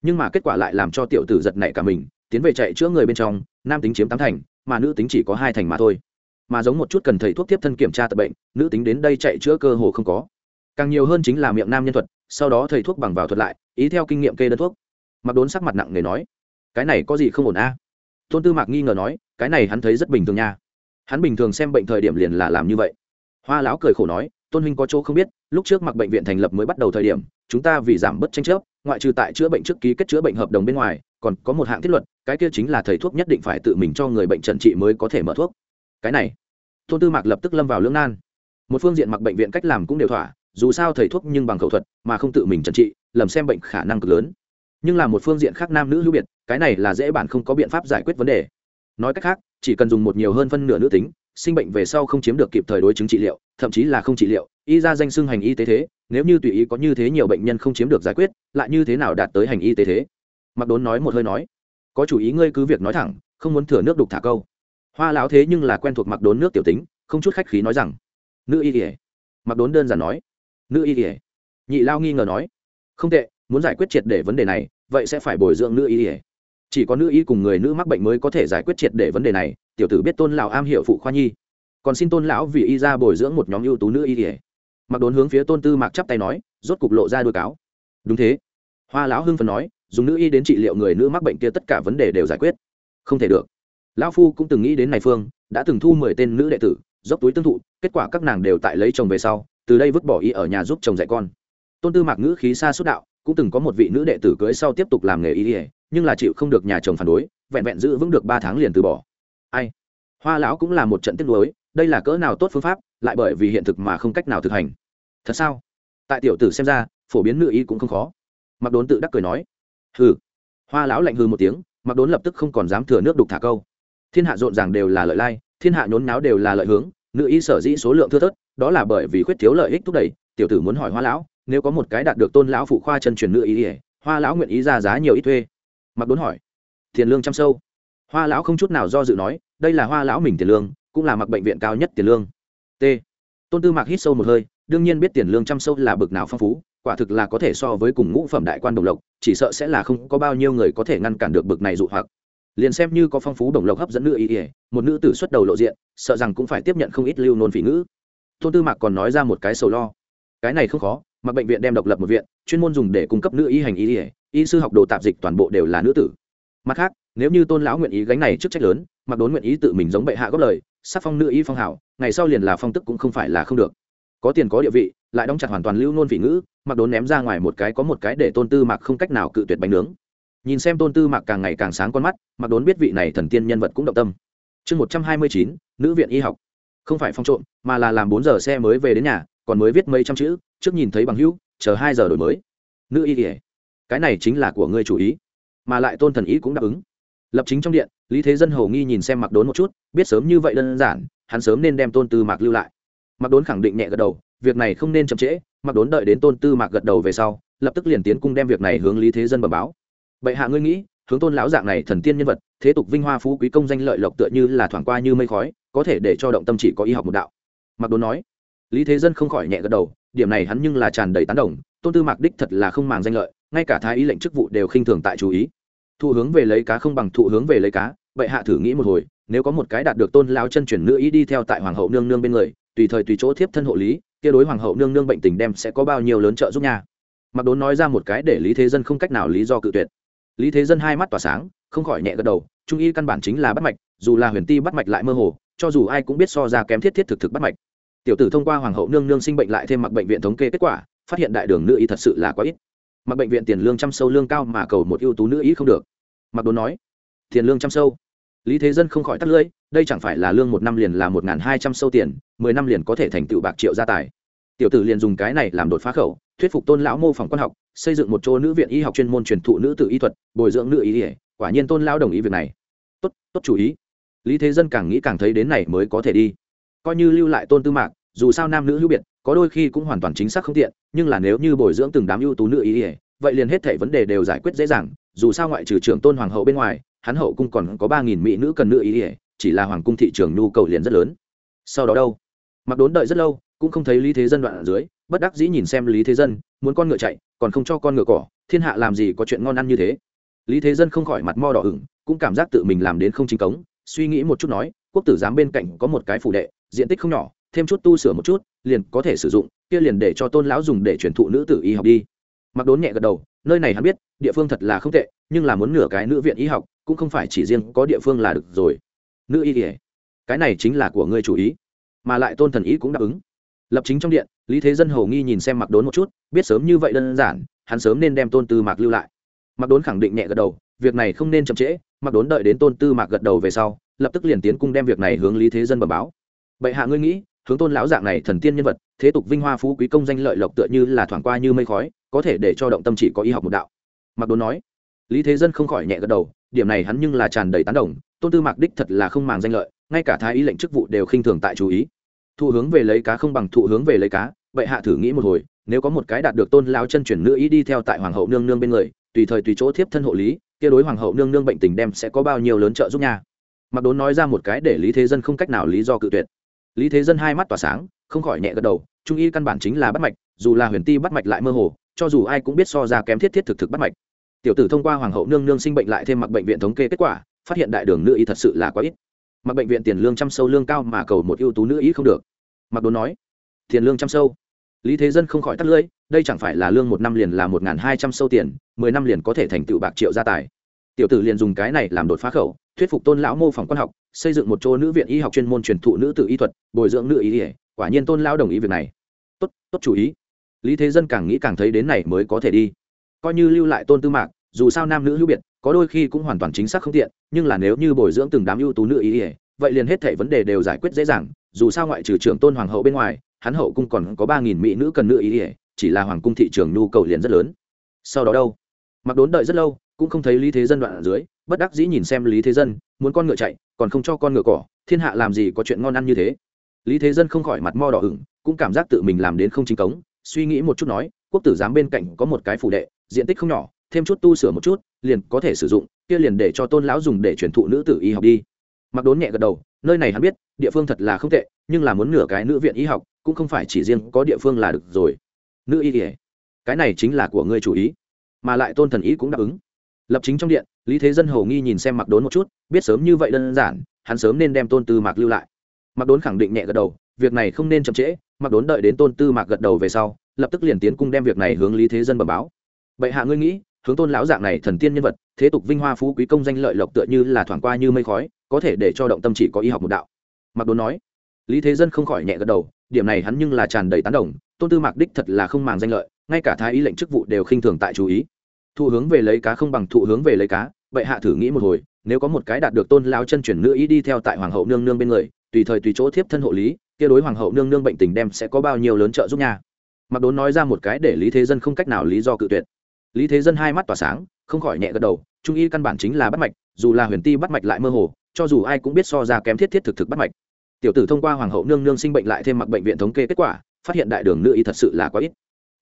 Nhưng mà kết quả lại làm cho tiểu tử giật nảy cả mình, tiến về chạy chữa người bên trong, nam tính chiếm tám thành, mà nữ tính chỉ có hai thành mà thôi. Mà giống một chút cần thầy thuốc tiếp thân kiểm tra tập bệnh, nữ tính đến đây chạy chữa cơ hồ không có. Càng nhiều hơn chính là miệng nam nhân thuật, sau đó thầy thuốc bằng vào thuật lại, ý theo kinh nghiệm kê đơn thuốc. Mặc đốn sắc mặt nặng nề nói, cái này có gì không ổn a? Tôn tư mạc nghi ngờ nói cái này hắn thấy rất bình thường nha. Hắn bình thường xem bệnh thời điểm liền là làm như vậy. Hoa lão cười khổ nói, tôn huynh có chỗ không biết, lúc trước mặc bệnh viện thành lập mới bắt đầu thời điểm, chúng ta vì giảm bớt tranh chấp, ngoại trừ tại chữa bệnh trước ký kết chữa bệnh hợp đồng bên ngoài, còn có một hạng thiết luật, cái kia chính là thầy thuốc nhất định phải tự mình cho người bệnh trần trị mới có thể mở thuốc. Cái này, tôn tư mạc lập tức lâm vào lưỡng nan. Một phương diện mặc bệnh viện cách làm cũng đều thỏa, dù sao thầy thuốc nhưng bằng khẩu thuật, mà không tự mình trần trị, lầm xem bệnh khả năng cực lớn. Nhưng là một phương diện khác nam nữ hữu biệt, cái này là dễ bản không có biện pháp giải quyết vấn đề nói cách khác, chỉ cần dùng một nhiều hơn phân nửa nữ tính, sinh bệnh về sau không chiếm được kịp thời đối chứng trị liệu, thậm chí là không trị liệu, y ra danh xưng hành y tế thế, nếu như tùy ý có như thế nhiều bệnh nhân không chiếm được giải quyết, lại như thế nào đạt tới hành y tế thế? Mặc đốn nói một hơi nói, có chủ ý ngươi cứ việc nói thẳng, không muốn thừa nước đục thả câu. Hoa láo thế nhưng là quen thuộc mặc đốn nước tiểu tính, không chút khách khí nói rằng, nữ y ỉa mặc đốn đơn giản nói, nữ y ỉa nhị lao nghi ngờ nói, không tệ, muốn giải quyết triệt để vấn đề này, vậy sẽ phải bồi dưỡng nữ y ỉa chỉ có nữ y cùng người nữ mắc bệnh mới có thể giải quyết triệt để vấn đề này, tiểu tử biết tôn lão am hiểu phụ khoa nhi. Còn xin tôn lão vì y ra bồi dưỡng một nhóm ưu tú nữ y kể mặc đốn hướng phía tôn tư mạc chắp tay nói, rốt cục lộ ra đôi cáo. Đúng thế. Hoa lão hưng phần nói, dùng nữ y đến trị liệu người nữ mắc bệnh kia tất cả vấn đề đều giải quyết. Không thể được. Lão phu cũng từng nghĩ đến này phương, đã từng thu mười tên nữ đệ tử, dốc túi tương thụ, kết quả các nàng đều tại lấy chồng về sau, từ đây vứt bỏ y ở nhà giúp chồng dạy con. Tôn tư mạc ngữ khí xa suốt đạo, cũng từng có một vị nữ đệ tử cưới sau tiếp tục làm nghề y nhưng là chịu không được nhà chồng phản đối, vẹn vẹn giữ vững được ba tháng liền từ bỏ. Ai? Hoa lão cũng là một trận tiếp nối đây là cỡ nào tốt phương pháp, lại bởi vì hiện thực mà không cách nào thực hành. Thật sao? Tại tiểu tử xem ra, phổ biến nữ y cũng không khó. Mặc đốn tự đắc cười nói. Hừ. Hoa lão lạnh hư một tiếng mặc đốn lập tức không còn dám thừa nước đục thả câu. Thiên hạ rộn ràng đều là lợi lai, thiên hạ nhốn náo đều là lợi hướng nữ y sở dĩ số lượng thưa thớt, đó là bởi vì khuyết thiếu lợi ích thúc đẩy. Tiểu tử muốn hỏi hoa lão, nếu có một cái đạt được tôn lão phụ khoa chân truyền nữ y ỉa hoa lão nguyện ý ra giá nhiều ít thuê mặc đốn hỏi, tiền lương chăm sâu? Hoa lão không chút nào do dự nói, đây là hoa lão mình tiền lương, cũng là mặc bệnh viện cao nhất tiền lương. T. Tôn tư mạc hít sâu một hơi, đương nhiên biết tiền lương chăm sâu là bực nào phong phú, quả thực là có thể so với cùng ngũ phẩm đại quan đồng lộc, chỉ sợ sẽ là không có bao nhiêu người có thể ngăn cản được bực này dụ hoặc. Liền xem như có phong phú đồng lộc hấp dẫn nữ ý ỉa một nữ tử xuất đầu lộ diện, sợ rằng cũng phải tiếp nhận không ít lưu nôn phỉ ngữ. Tôn tư mạc còn nói ra một cái sầu lo, cái này không khó mặc bệnh viện đem độc lập một viện, chuyên môn dùng để cung cấp nữ y hành y ỉa y sư học đồ tạp dịch toàn bộ đều là nữ tử. Mặt khác, nếu như tôn lão nguyện ý gánh này chức trách lớn, mặc đốn nguyện ý tự mình giống bệ hạ góp lời, sắc phong nữ y phong hảo, ngày sau liền là phong tức cũng không phải là không được. Có tiền có địa vị, lại đóng chặt hoàn toàn lưu nôn vị ngữ, mặc đốn ném ra ngoài một cái có một cái để tôn tư mạc không cách nào cự tuyệt bánh nướng. Nhìn xem tôn tư mạc càng ngày càng sáng con mắt, mặc đốn biết vị này thần tiên nhân vật cũng động tâm. Chương một trăm hai mươi chín, nữ viện y học. Không phải phong trộm, mà là làm bốn giờ xe mới về đến nhà, còn mới viết mấy trăm chữ trước nhìn thấy bằng hữu, chờ hai giờ đổi mới. Nữ y kể cái này chính là của ngươi chủ ý, mà lại tôn thần ý cũng đáp ứng. Lập chính trong điện, lý thế dân hầu nghi nhìn xem mặc đốn một chút, biết sớm như vậy đơn giản, hắn sớm nên đem tôn tư mạc lưu lại. Mặc đốn khẳng định nhẹ gật đầu, việc này không nên chậm trễ mặc đốn đợi đến tôn tư mạc gật đầu về sau, lập tức liền tiến cung đem việc này hướng lý thế dân bẩm báo. Bệ hạ ngươi nghĩ, hướng tôn lão dạng này thần tiên nhân vật, thế tục vinh hoa phú quý công danh lợi lộc tựa như là thoảng qua như mây khói, có thể để cho động tâm chỉ có y học một đạo. Mặc đốn nói lý thế dân không khỏi nhẹ gật đầu, điểm này hắn nhưng là tràn đầy tán đồng, tôn tư mạc đích thật là không màng danh lợi, ngay cả thái ý lệnh chức vụ đều khinh thường tại chú ý. Thụ hướng về lấy cá không bằng thụ hướng về lấy cá, vậy hạ thử nghĩ một hồi, nếu có một cái đạt được tôn lao chân chuyển nữ ý đi theo tại hoàng hậu nương nương bên người, tùy thời tùy chỗ thiếp thân hộ lý, kia đối hoàng hậu nương nương bệnh tình đem sẽ có bao nhiêu lớn trợ giúp nha. Mặc đốn nói ra một cái để lý thế dân không cách nào lý do cự tuyệt. Lý thế dân hai mắt tỏa sáng, không khỏi nhẹ gật đầu, trung y căn bản chính là bắt mạch, dù là huyền ti bắt mạch lại mơ hồ, cho dù ai cũng biết so ra kém thiết thiết thực thực bắt mạch tiểu tử thông qua hoàng hậu nương nương sinh bệnh lại thêm mặc bệnh viện thống kê kết quả, phát hiện đại đường nữ y thật sự là quá ít. Mặc bệnh viện tiền lương chăm sâu lương cao mà cầu một ưu tú nữ y không được. Mặc đốn nói, tiền lương chăm sâu. Lý thế dân không khỏi tắt lưỡi, đây chẳng phải là lương một năm liền là một n g h n hai trăm sâu tiền, mười năm liền có thể thành tựu bạc triệu gia tài. Tiểu tử liền dùng cái này làm đột phá khẩu, thuyết phục tôn lão mô phỏng quan học, xây dựng một chỗ nữ viện y học chuyên môn truyền thụ nữ tự y thuật, bồi dưỡng nữ y ỉa quả nhiên tôn lão đồng ý việc này. Tốt tốt chủ ý. Lý thế dân càng nghĩ càng thấy đến này mới có thể đi coi như lưu lại tôn tư mạc, dù sao nam nữ hữu biệt, có đôi khi cũng hoàn toàn chính xác không tiện, nhưng là nếu như bồi dưỡng từng đám ưu tú nữ ý ỉa vậy liền hết thể vấn đề đều giải quyết dễ dàng, dù sao ngoại trừ trưởng tôn hoàng hậu bên ngoài, hắn hậu cung còn có ba nghìn mỹ nữ cần nữ ý ỉa chỉ là hoàng cung thị trường nhu cầu liền rất lớn. Sau đó đâu? Mặc đốn đợi rất lâu, cũng không thấy lý thế dân đoạn ở dưới, bất đắc dĩ nhìn xem lý thế dân, muốn con ngựa chạy, còn không cho con ngựa cỏ, thiên hạ làm gì có chuyện ngon ăn như thế. Lý thế dân không khỏi mặt mo đỏ ửng, cũng cảm giác tự mình làm đến không chính cống, suy nghĩ một chút nói, quốc tử giám bên cạnh có một cái phủ đệ diện tích không nhỏ, thêm chút tu sửa một chút, liền có thể sử dụng, kia liền để cho tôn lão dùng để truyền thụ nữ tử y học đi. Mặc đốn nhẹ gật đầu, nơi này hắn biết, địa phương thật là không tệ, nhưng là muốn nửa cái nữ viện y học, cũng không phải chỉ riêng có địa phương là được rồi. Nữ y kể cái này chính là của ngươi chủ ý. Mà lại tôn thần ý cũng đáp ứng. Lập chính trong điện, lý thế dân hầu nghi nhìn xem mặc đốn một chút, biết sớm như vậy đơn giản, hắn sớm nên đem tôn tư mạc lưu lại. Mặc đốn khẳng định nhẹ gật đầu, việc này không nên chậm trễ, mặc đốn đợi đến tôn tư mạc gật đầu về sau, lập tức liền tiến cung đem việc này hướng lý thế dân bẩm báo bệ hạ ngươi nghĩ, hướng tôn lão dạng này thần tiên nhân vật, thế tục vinh hoa phú quý công danh lợi lộc tựa như là thoảng qua như mây khói, có thể để cho động tâm chỉ có y học một đạo. Mặc đốn nói. Lý thế dân không khỏi nhẹ gật đầu, điểm này hắn nhưng là tràn đầy tán đồng, tôn tư mạc đích thật là không màng danh lợi, ngay cả thái ý lệnh chức vụ đều khinh thường tại chú ý. Thụ hướng về lấy cá không bằng thụ hướng về lấy cá vậy hạ thử nghĩ một hồi, nếu có một cái đạt được tôn lao chân chuyển nữ ý đi theo tại hoàng hậu nương nương bên người, tùy thời tùy chỗ thiếp thân hộ lý, kia đối hoàng hậu nương nương bệnh tình đem sẽ có bao nhiêu lớn trợ giúp nha. Mặc đốn nói ra một cái để lý thế dân không cách nào lý do cự tuyệt lý thế dân hai mắt tỏa sáng, không khỏi nhẹ gật đầu, trung y căn bản chính là bắt mạch, dù là huyền ti bắt mạch lại mơ hồ, cho dù ai cũng biết so ra kém thiết thiết thực thực bắt mạch. Tiểu tử thông qua hoàng hậu nương nương sinh bệnh lại thêm mặc bệnh viện thống kê kết quả, phát hiện đại đường nữ y thật sự là quá ít. Mặc bệnh viện tiền lương chăm sâu lương cao mà cầu một ưu tú nữ y không được. Mặc đốn nói, tiền lương chăm sâu. Lý thế dân không khỏi tắt lưỡi, đây chẳng phải là lương một năm liền là một n g h n hai trăm sâu tiền, mười năm liền có thể thành tựu bạc triệu gia tài tiểu tử liền dùng cái này làm đột phá khẩu, thuyết phục tôn lão mô phỏng quan học, xây dựng một chỗ nữ viện y học chuyên môn truyền thụ nữ tự y thuật, bồi dưỡng nữ y ỉa quả nhiên tôn lão đồng ý việc này. Tốt tốt chủ ý. Lý thế dân càng nghĩ càng thấy đến này mới có thể đi. Coi như lưu lại tôn tư mạc, dù sao nam nữ hữu biệt, có đôi khi cũng hoàn toàn chính xác không tiện, nhưng là nếu như bồi dưỡng từng đám ưu tú nữ y ỉa vậy liền hết thể vấn đề đều giải quyết dễ dàng, dù sao ngoại trừ trưởng tôn hoàng hậu bên ngoài, hắn hậu cung còn có ba nghìn mỹ nữ cần nữ y ỉa chỉ là hoàng cung thị trường nhu cầu liền rất lớn. Sau đó đâu? Mặc đốn đợi rất lâu cũng không thấy lý thế dân đoạn ở dưới bất đắc dĩ nhìn xem lý thế dân muốn con ngựa chạy còn không cho con ngựa cỏ thiên hạ làm gì có chuyện ngon ăn như thế. Lý thế dân không khỏi mặt mo đỏ hửng, cũng cảm giác tự mình làm đến không chính cống suy nghĩ một chút nói quốc tử giám bên cạnh có một cái phủ đệ diện tích không nhỏ thêm chút tu sửa một chút liền có thể sử dụng kia liền để cho tôn lão dùng để truyền thụ nữ tử y học đi. Mặc đốn nhẹ gật đầu nơi này hắn biết địa phương thật là không tệ nhưng là muốn nửa cái nữ viện y học cũng không phải chỉ riêng có địa phương là được rồi. Nữ y kể cái này chính là của ngươi chủ ý. Mà lại tôn thần ý cũng đáp ứng lập chính trong điện, lý thế dân hầu nghi nhìn xem mặc đốn một chút, biết sớm như vậy đơn giản, hắn sớm nên đem tôn tư mạc lưu lại. Mặc đốn khẳng định nhẹ gật đầu, việc này không nên chậm trễ mặc đốn đợi đến tôn tư mạc gật đầu về sau, lập tức liền tiến cung đem việc này hướng lý thế dân bẩm báo. Bệ hạ ngươi nghĩ, hướng tôn lão dạng này thần tiên nhân vật, thế tục vinh hoa phú quý công danh lợi lộc tựa như là thoảng qua như mây khói, có thể để cho động tâm chỉ có y học một đạo. Mặc đốn nói. Lý thế dân không khỏi nhẹ gật đầu, điểm này hắn nhưng là tràn đầy tán đồng, tôn tư mạc đích thật là không màng danh lợi, ngay cả thái ý lệnh chức vụ đều khinh thường tại chú ý thụ hướng về lấy cá không bằng thụ hướng về lấy cá bệ hạ thử nghĩ một hồi, nếu có một cái đạt được tôn lao chân chuyển nữ ý đi theo tại hoàng hậu nương nương bên người, tùy thời tùy chỗ thiếp thân hộ lý, kia đối hoàng hậu nương nương bệnh tình đem sẽ có bao nhiêu lớn trợ giúp nha. Mặc đốn nói ra một cái để lý thế dân không cách nào lý do cự tuyệt. Lý thế dân hai mắt tỏa sáng, không khỏi nhẹ gật đầu, trung y căn bản chính là bắt mạch, dù là huyền ti bắt mạch lại mơ hồ, cho dù ai cũng biết so ra kém thiết thiết thực thực bắt mạch. Tiểu tử thông qua hoàng hậu nương nương sinh bệnh lại thêm mặc bệnh viện thống kê kết quả, phát hiện đại đường nữ y thật sự là quá ít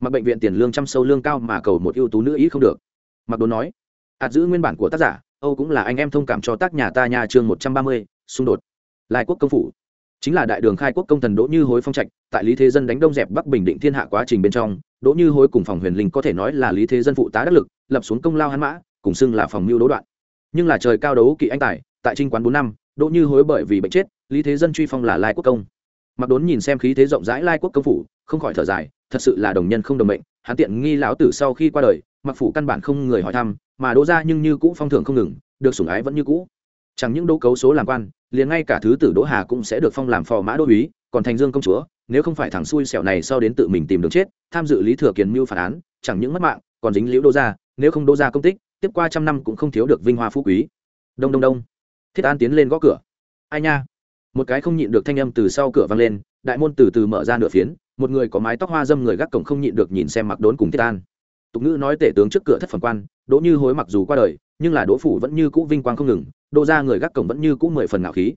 mặc bệnh viện tiền lương chăm sâu lương cao mà cầu một ưu tú nữ y không được. Mặc đốn nói, ạt giữ nguyên bản của tác giả, âu cũng là anh em thông cảm cho tác nhà ta nhà chương một trăm ba mươi, xung đột. Lai quốc công phủ. Chính là đại đường khai quốc công thần đỗ như hối phong trạch, tại lý thế dân đánh đông dẹp bắc bình định thiên hạ quá trình bên trong, đỗ như hối cùng phòng huyền linh có thể nói là lý thế dân phụ tá đắc lực, lập xuống công lao hắn mã, cùng xưng là phòng mưu đỗ đoạn. Nhưng là trời cao đấu kỵ anh tài, tại trinh quán bốn năm, đỗ như hối bởi vì bệnh chết, lý thế dân truy phong là lai quốc công. Mặc đốn nhìn xem khí thế rộng rãi lai quốc công phủ, không khỏi thở dài thật sự là đồng nhân không đồng mệnh hắn tiện nghi lão tử sau khi qua đời mặc phủ căn bản không người hỏi thăm mà đỗ ra nhưng như cũ phong thưởng không ngừng được sủng ái vẫn như cũ. Chẳng những đỗ cấu số làm quan liền ngay cả thứ tử đỗ hà cũng sẽ được phong làm phò mã đô uý còn thành dương công chúa nếu không phải thằng xui xẻo này sau đến tự mình tìm đường chết tham dự lý thừa kiến mưu phản án chẳng những mất mạng còn dính liễu đỗ gia, nếu không đỗ gia công tích tiếp qua trăm năm cũng không thiếu được vinh hoa phú quý. Đông đông đông. Thiết an tiến lên gõ cửa. Ai nha? Một cái không nhịn được thanh âm từ sau cửa vang lên đại môn từ từ mở ra nửa phiến một người có mái tóc hoa dâm người gác cổng không nhịn được nhìn xem mặc đốn cùng thiết an. Tục ngữ nói tể tướng trước cửa thất phần quan, đỗ như hối mặc dù qua đời, nhưng là đỗ phủ vẫn như cũ vinh quang không ngừng đỗ ra người gác cổng vẫn như cũ mười phần ngạo khí.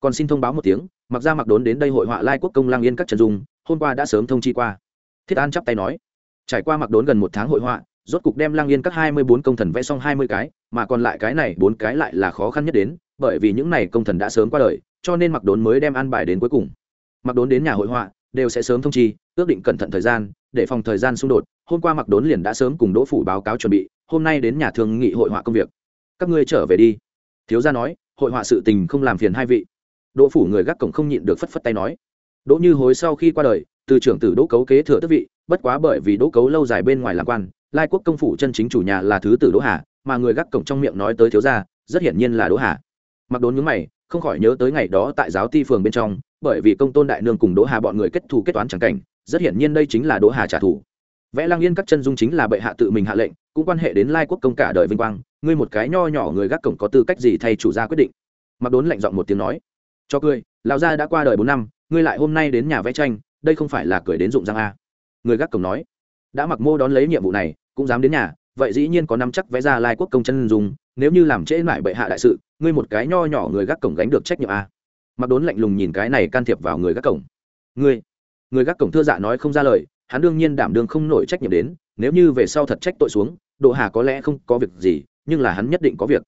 Còn xin thông báo một tiếng, mặc ra mặc đốn đến đây hội họa lai quốc công lang yên các trần dung, hôm qua đã sớm thông chi qua. Thiết an chắp tay nói, trải qua mặc đốn gần một tháng hội họa, rốt cục đem lang yên các hai mươi bốn công thần vẽ xong hai mươi cái, mà còn lại cái này bốn cái lại là khó khăn nhất đến, bởi vì những này công thần đã sớm qua đời, cho nên mặc đốn mới đem an bài đến cuối cùng. Mặc đốn đến nhà hội họa đều sẽ sớm thông chi, ước định cẩn thận thời gian, để phòng thời gian xung đột. Hôm qua mặc đốn liền đã sớm cùng đỗ phủ báo cáo chuẩn bị, hôm nay đến nhà thương nghị hội họa công việc. Các ngươi trở về đi. Thiếu gia nói, hội họa sự tình không làm phiền hai vị. Đỗ phủ người gác cổng không nhịn được phất phất tay nói. Đỗ như hối sau khi qua đời, từ trưởng tử đỗ cấu kế thừa tước vị, bất quá bởi vì đỗ cấu lâu dài bên ngoài làm quan, lai quốc công phủ chân chính chủ nhà là thứ tử đỗ hà, mà người gác cổng trong miệng nói tới thiếu gia, rất hiển nhiên là đỗ hà. Mặc đốn nhướng mày, không khỏi nhớ tới ngày đó tại giáo ti phường bên trong bởi vì công tôn đại nương cùng đỗ hà bọn người kết thù kết toán chẳng cảnh, rất hiển nhiên đây chính là đỗ hà trả thù. Vẽ lang yên các chân dung chính là bệ hạ tự mình hạ lệnh, cũng quan hệ đến lai quốc công cả đời vinh quang, ngươi một cái nho nhỏ người gác cổng có tư cách gì thay chủ gia quyết định? Mặc đốn lạnh giọng một tiếng nói. Cho cười, lão gia đã qua đời bốn năm, ngươi lại hôm nay đến nhà vẽ tranh, đây không phải là cười đến dụng răng a? Người gác cổng nói. Đã mặc mô đón lấy nhiệm vụ này, cũng dám đến nhà, vậy dĩ nhiên có năm chắc vẽ ra lai quốc công chân dùng nếu như làm trễ lại bệ hạ đại sự, ngươi một cái nho nhỏ người gác cổng gánh được trách nhiệm a? Mặc đốn lạnh lùng nhìn cái này can thiệp vào người gác cổng. Ngươi, người gác cổng thưa dạ nói không ra lời, hắn đương nhiên đảm đương không nổi trách nhiệm đến, nếu như về sau thật trách tội xuống, đỗ hà có lẽ không có việc gì, nhưng là hắn nhất định có việc.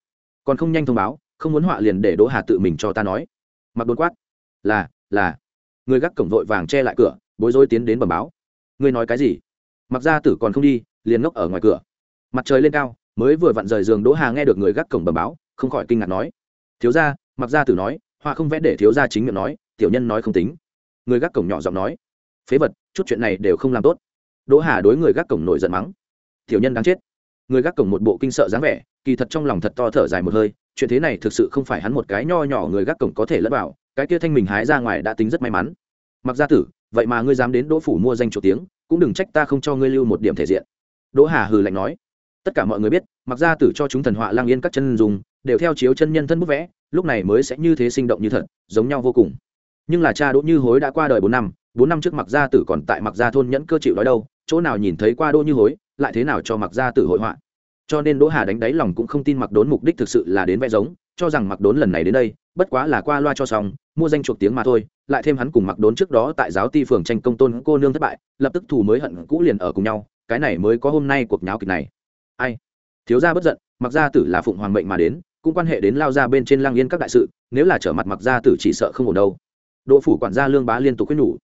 Còn không nhanh thông báo, không muốn họa liền để đỗ hà tự mình cho ta nói. Mặc đốn quát. Là là. Người gác cổng vội vàng che lại cửa, bối rối tiến đến bẩm báo. Ngươi nói cái gì? Mặc gia tử còn không đi, liền ngốc ở ngoài cửa. Mặt trời lên cao, mới vừa vặn rời giường đỗ hà nghe được người gác cổng bẩm báo, không khỏi kinh ngạc nói. Thiếu gia, mặc gia tử nói họa không vẽ để thiếu gia chính miệng nói, tiểu nhân nói không tính. Người gác cổng nhỏ giọng nói, phế vật, chút chuyện này đều không làm tốt. Đỗ hà đối người gác cổng nổi giận mắng, tiểu nhân đáng chết. Người gác cổng một bộ kinh sợ dáng vẻ, kỳ thật trong lòng thật to thở dài một hơi, chuyện thế này thực sự không phải hắn một cái nho nhỏ người gác cổng có thể lẫn vào, cái kia thanh mình hái ra ngoài đã tính rất may mắn. Mặc gia tử, vậy mà ngươi dám đến đỗ phủ mua danh chỗ tiếng, cũng đừng trách ta không cho ngươi lưu một điểm thể diện. Đỗ hà hừ lạnh nói tất cả mọi người biết, mặc gia tử cho chúng thần họa lang yên các chân dùng đều theo chiếu chân nhân thân bút vẽ, lúc này mới sẽ như thế sinh động như thật, giống nhau vô cùng. Nhưng là cha đỗ như hối đã qua đời bốn năm bốn năm trước mặc gia tử còn tại mặc gia thôn nhẫn cơ chịu đói đâu, chỗ nào nhìn thấy qua đỗ như hối, lại thế nào cho mặc gia tử hội họa. Cho nên đỗ hà đánh đáy lòng cũng không tin mặc đốn mục đích thực sự là đến vẽ giống, cho rằng mặc đốn lần này đến đây, bất quá là qua loa cho xong, mua danh chuộc tiếng mà thôi, lại thêm hắn cùng mặc đốn trước đó tại giáo ti phường tranh công tôn cô nương thất bại, lập tức thù mới hận cũ liền ở cùng nhau, cái này mới có hôm nay cuộc nháo kịch này ai? Thiếu gia bất giận, mặc gia tử là phụng hoàng mệnh mà đến, cũng quan hệ đến lao ra bên trên lang yên các đại sự, nếu là trở mặt mặc gia tử chỉ sợ không ổn đâu. Đỗ phủ quản gia lương bá liên tục quyết nhủ.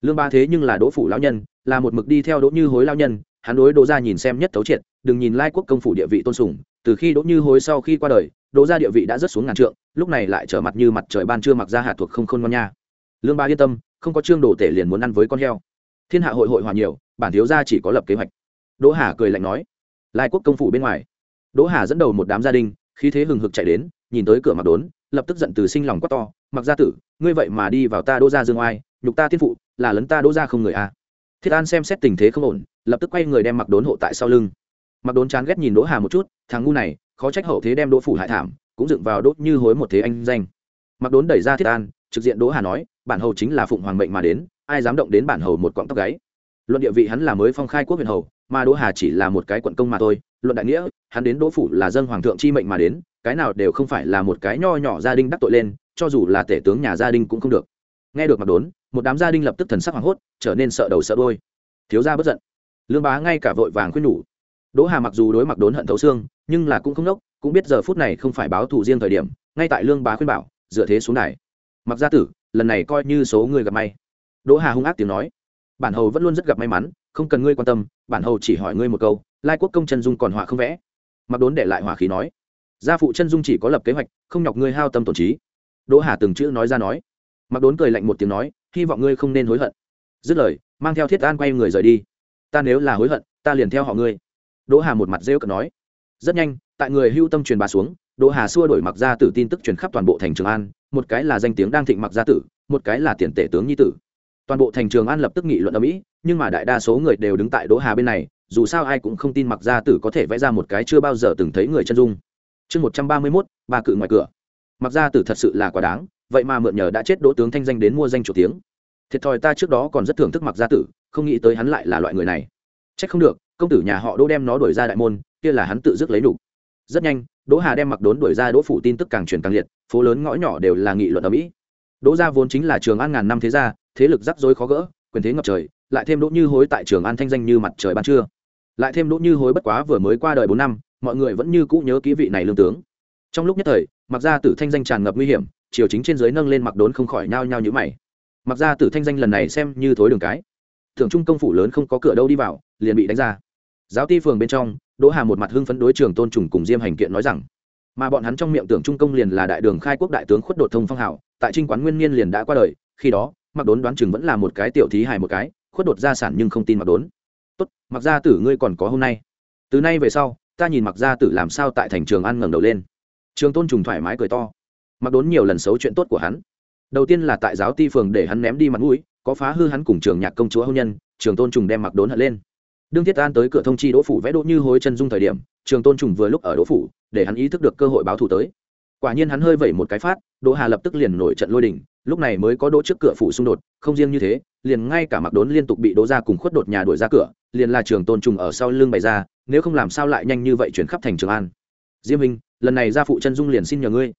Lương bá thế nhưng là đỗ phủ lão nhân, là một mực đi theo đỗ như hối lao nhân, hắn đối đỗ gia nhìn xem nhất thấu triệt, đừng nhìn lai quốc công phủ địa vị tôn sùng, từ khi đỗ như hối sau khi qua đời, đỗ gia địa vị đã rất xuống ngàn trượng, lúc này lại trở mặt như mặt trời ban trưa mặc ra hạt thuộc không khôn ngon nha. Lương ba yên tâm, không có trương đồ tể liền muốn ăn với con heo. Thiên hạ hội hội hòa nhiều, bản thiếu gia chỉ có lập kế hoạch. Đỗ hà cười lạnh nói lai quốc công phủ bên ngoài. Đỗ hà dẫn đầu một đám gia đình khi thế hừng hực chạy đến, nhìn tới cửa mặc đốn, lập tức giận từ sinh lòng quát to mặc gia tử, ngươi vậy mà đi vào ta đỗ gia dương oai, nhục ta thiên phụ, là lấn ta đỗ gia không người a thiết an xem xét tình thế không ổn, lập tức quay người đem mặc đốn hộ tại sau lưng. Mặc đốn chán ghét nhìn đỗ hà một chút, thằng ngu này, khó trách hậu thế đem đỗ phủ hại thảm, cũng dựng vào đốt như hối một thế anh danh. Mặc đốn đẩy ra thiết an, trực diện đỗ hà nói, bản hầu chính là phụng hoàng mệnh mà đến, ai dám động đến bản hầu một cọng tóc gáy? Luận địa vị hắn là mới phong khai quốc huyện hầu mà đỗ hà chỉ là một cái quận công mà thôi, luận đại nghĩa, hắn đến đỗ phủ là dân hoàng thượng chi mệnh mà đến, cái nào đều không phải là một cái nho nhỏ gia đình đắc tội lên, cho dù là tể tướng nhà gia đình cũng không được. Nghe được mặc đốn, một đám gia đình lập tức thần sắc hoảng hốt, trở nên sợ đầu sợ đôi thiếu gia bất giận. Lương bá ngay cả vội vàng khuyên nhủ. Đỗ hà mặc dù đối mặc đốn hận thấu xương, nhưng là cũng không nốc, cũng biết giờ phút này không phải báo thù riêng thời điểm, ngay tại lương bá khuyên bảo, dựa thế xuống này mặc gia tử, lần này coi như số người gặp may. Đỗ hà hung ác tiếng nói bản hầu vẫn luôn rất gặp may mắn, không cần ngươi quan tâm, bản hầu chỉ hỏi ngươi một câu, lai quốc công chân dung còn họa không vẽ. Mặc đốn để lại hỏa khí nói, gia phụ chân dung chỉ có lập kế hoạch, không nhọc ngươi hao tâm tổn trí. Đỗ hà từng chữ nói ra nói. Mặc đốn cười lạnh một tiếng nói, hy vọng ngươi không nên hối hận. Dứt lời, mang theo thiết an quay người rời đi. Ta nếu là hối hận, ta liền theo họ ngươi. Đỗ hà một mặt rêu cợt nói. Rất nhanh, tại người hưu tâm truyền bà xuống, đỗ hà xua đổi mặc gia tử tin tức truyền khắp toàn bộ thành trường an, một cái là danh tiếng đang thịnh mặc gia tử, một cái là tiền tể tướng nhi tử toàn bộ thành trường an lập tức nghị luận ở mỹ, nhưng mà đại đa số người đều đứng tại đỗ hà bên này, dù sao ai cũng không tin mặc gia tử có thể vẽ ra một cái chưa bao giờ từng thấy người chân dung. Chương một trăm ba mươi mốt, ba cự ngoài cửa. Mặc gia tử thật sự là quá đáng, vậy mà mượn nhờ đã chết đỗ tướng thanh danh đến mua danh chủ tiếng. Thiệt thòi ta trước đó còn rất thưởng thức mặc gia tử, không nghĩ tới hắn lại là loại người này. Trách không được, công tử nhà họ đỗ đem nó đuổi ra đại môn, kia là hắn tự dứt lấy đủ rất nhanh, đỗ hà đem mặc đốn đuổi ra đỗ phủ tin tức càng truyền càng liệt, phố lớn ngõ nhỏ đều là nghị luận ở mỹ. Đỗ gia vốn chính là trường an ngàn năm thế gia thế lực rắc rối khó gỡ, quyền thế ngập trời, lại thêm đỗ như hối tại trường an thanh danh như mặt trời ban trưa. Lại thêm đỗ như hối bất quá vừa mới qua đời bốn năm, mọi người vẫn như cũ nhớ kỹ vị này lương tướng. Trong lúc nhất thời mặc ra tử thanh danh tràn ngập nguy hiểm, triều chính trên dưới nâng lên mặc đốn không khỏi nhao nhao như mày. Mặc ra tử thanh danh lần này xem như thối đường cái. Thượng trung công phủ lớn không có cửa đâu đi vào, liền bị đánh ra. Giáo ti phường bên trong, đỗ hà một mặt hưng phấn đối trường tôn trùng cùng diêm hành kiện nói rằng, mà bọn hắn trong miệng tưởng trung công liền là đại đường khai quốc đại tướng khuất đột thông phong hảo tại trinh quán nguyên niên liền đã qua đời, khi đó mặc đốn đoán chừng vẫn là một cái tiểu thí hài một cái, khuất đột gia sản nhưng không tin mặc đốn. Tốt, mặc gia tử ngươi còn có hôm nay. Từ nay về sau, ta nhìn mặc gia tử làm sao tại thành trường ăn ngẩng đầu lên. Trường tôn trùng thoải mái cười to. Mặc đốn nhiều lần xấu chuyện tốt của hắn. Đầu tiên là tại giáo ti phường để hắn ném đi mặt mũi, có phá hư hắn cùng trường nhạc công chúa hôn nhân, trường tôn trùng đem mặc đốn hận lên. Đương thiết an tới cửa thông chi đỗ phủ vẽ đỗ như hối chân dung thời điểm, trường tôn trùng vừa lúc ở đỗ phủ, để hắn ý thức được cơ hội báo thù tới quả nhiên hắn hơi vẩy một cái phát, đỗ hà lập tức liền nổi trận lôi đình, lúc này mới có đỗ trước cửa phủ xung đột, không riêng như thế, liền ngay cả mặc đốn liên tục bị đỗ ra cùng khuất đột nhà đuổi ra cửa, liền là trường tôn trùng ở sau lưng bày ra, nếu không làm sao lại nhanh như vậy chuyển khắp thành trường an. Diêm hình lần này ra phụ chân dung liền xin nhờ ngươi.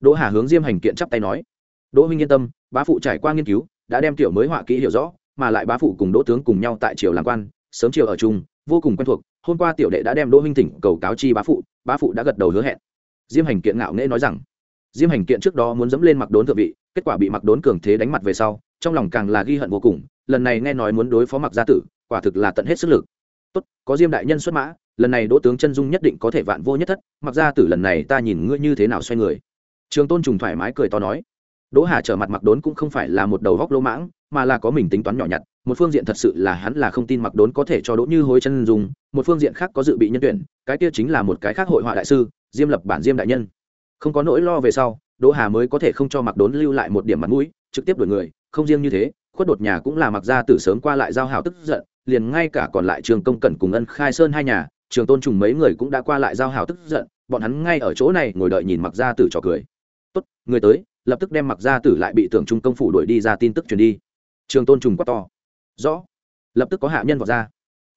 Đỗ hà hướng diêm hành kiện chắp tay nói. Đỗ huynh yên tâm, bá phụ trải qua nghiên cứu, đã đem tiểu mới họa kỹ hiểu rõ, mà lại bá phụ cùng đỗ tướng cùng nhau tại triều làm quan, sớm chiều ở chung, vô cùng quen thuộc, hôm qua tiểu đệ đã đem đỗ huynh thỉnh cầu cáo chi bá phụ bá phụ đã gật đầu hứa hẹn diêm hành kiện ngạo nghễ nói rằng, diêm hành kiện trước đó muốn dẫm lên mặc đốn thượng vị, kết quả bị mặc đốn cường thế đánh mặt về sau, trong lòng càng là ghi hận vô cùng, lần này nghe nói muốn đối phó mặc gia tử, quả thực là tận hết sức lực. Tốt, có diêm đại nhân xuất mã, lần này đỗ tướng chân dung nhất định có thể vạn vô nhất thất, mặc gia tử lần này ta nhìn ngươi như thế nào xoay người. Trường tôn trùng thoải mái cười to nói, đỗ hà trở mặt mặc đốn cũng không phải là một đầu góc lỗ mãng, mà là có mình tính toán nhỏ nhặt một phương diện thật sự là hắn là không tin mặc đốn có thể cho đỗ như hối chân dùng một phương diện khác có dự bị nhân tuyển, cái kia chính là một cái khác hội họa đại sư, diêm lập bản diêm đại nhân. Không có nỗi lo về sau, đỗ hà mới có thể không cho mặc đốn lưu lại một điểm mặt mũi, trực tiếp đuổi người, không riêng như thế, khuất đột nhà cũng là mặc ra từ sớm qua lại giao hảo tức giận, liền ngay cả còn lại trường công cẩn cùng ân khai sơn hai nhà, trường tôn trùng mấy người cũng đã qua lại giao hảo tức giận, bọn hắn ngay ở chỗ này ngồi đợi nhìn mặc ra tử trò cười. Tốt, người tới. Lập tức đem mặc ra tử lại bị tưởng trung công phủ đuổi đi ra tin tức truyền đi. Trường tôn trùng quát to rõ. Lập tức có hạ nhân vào ra.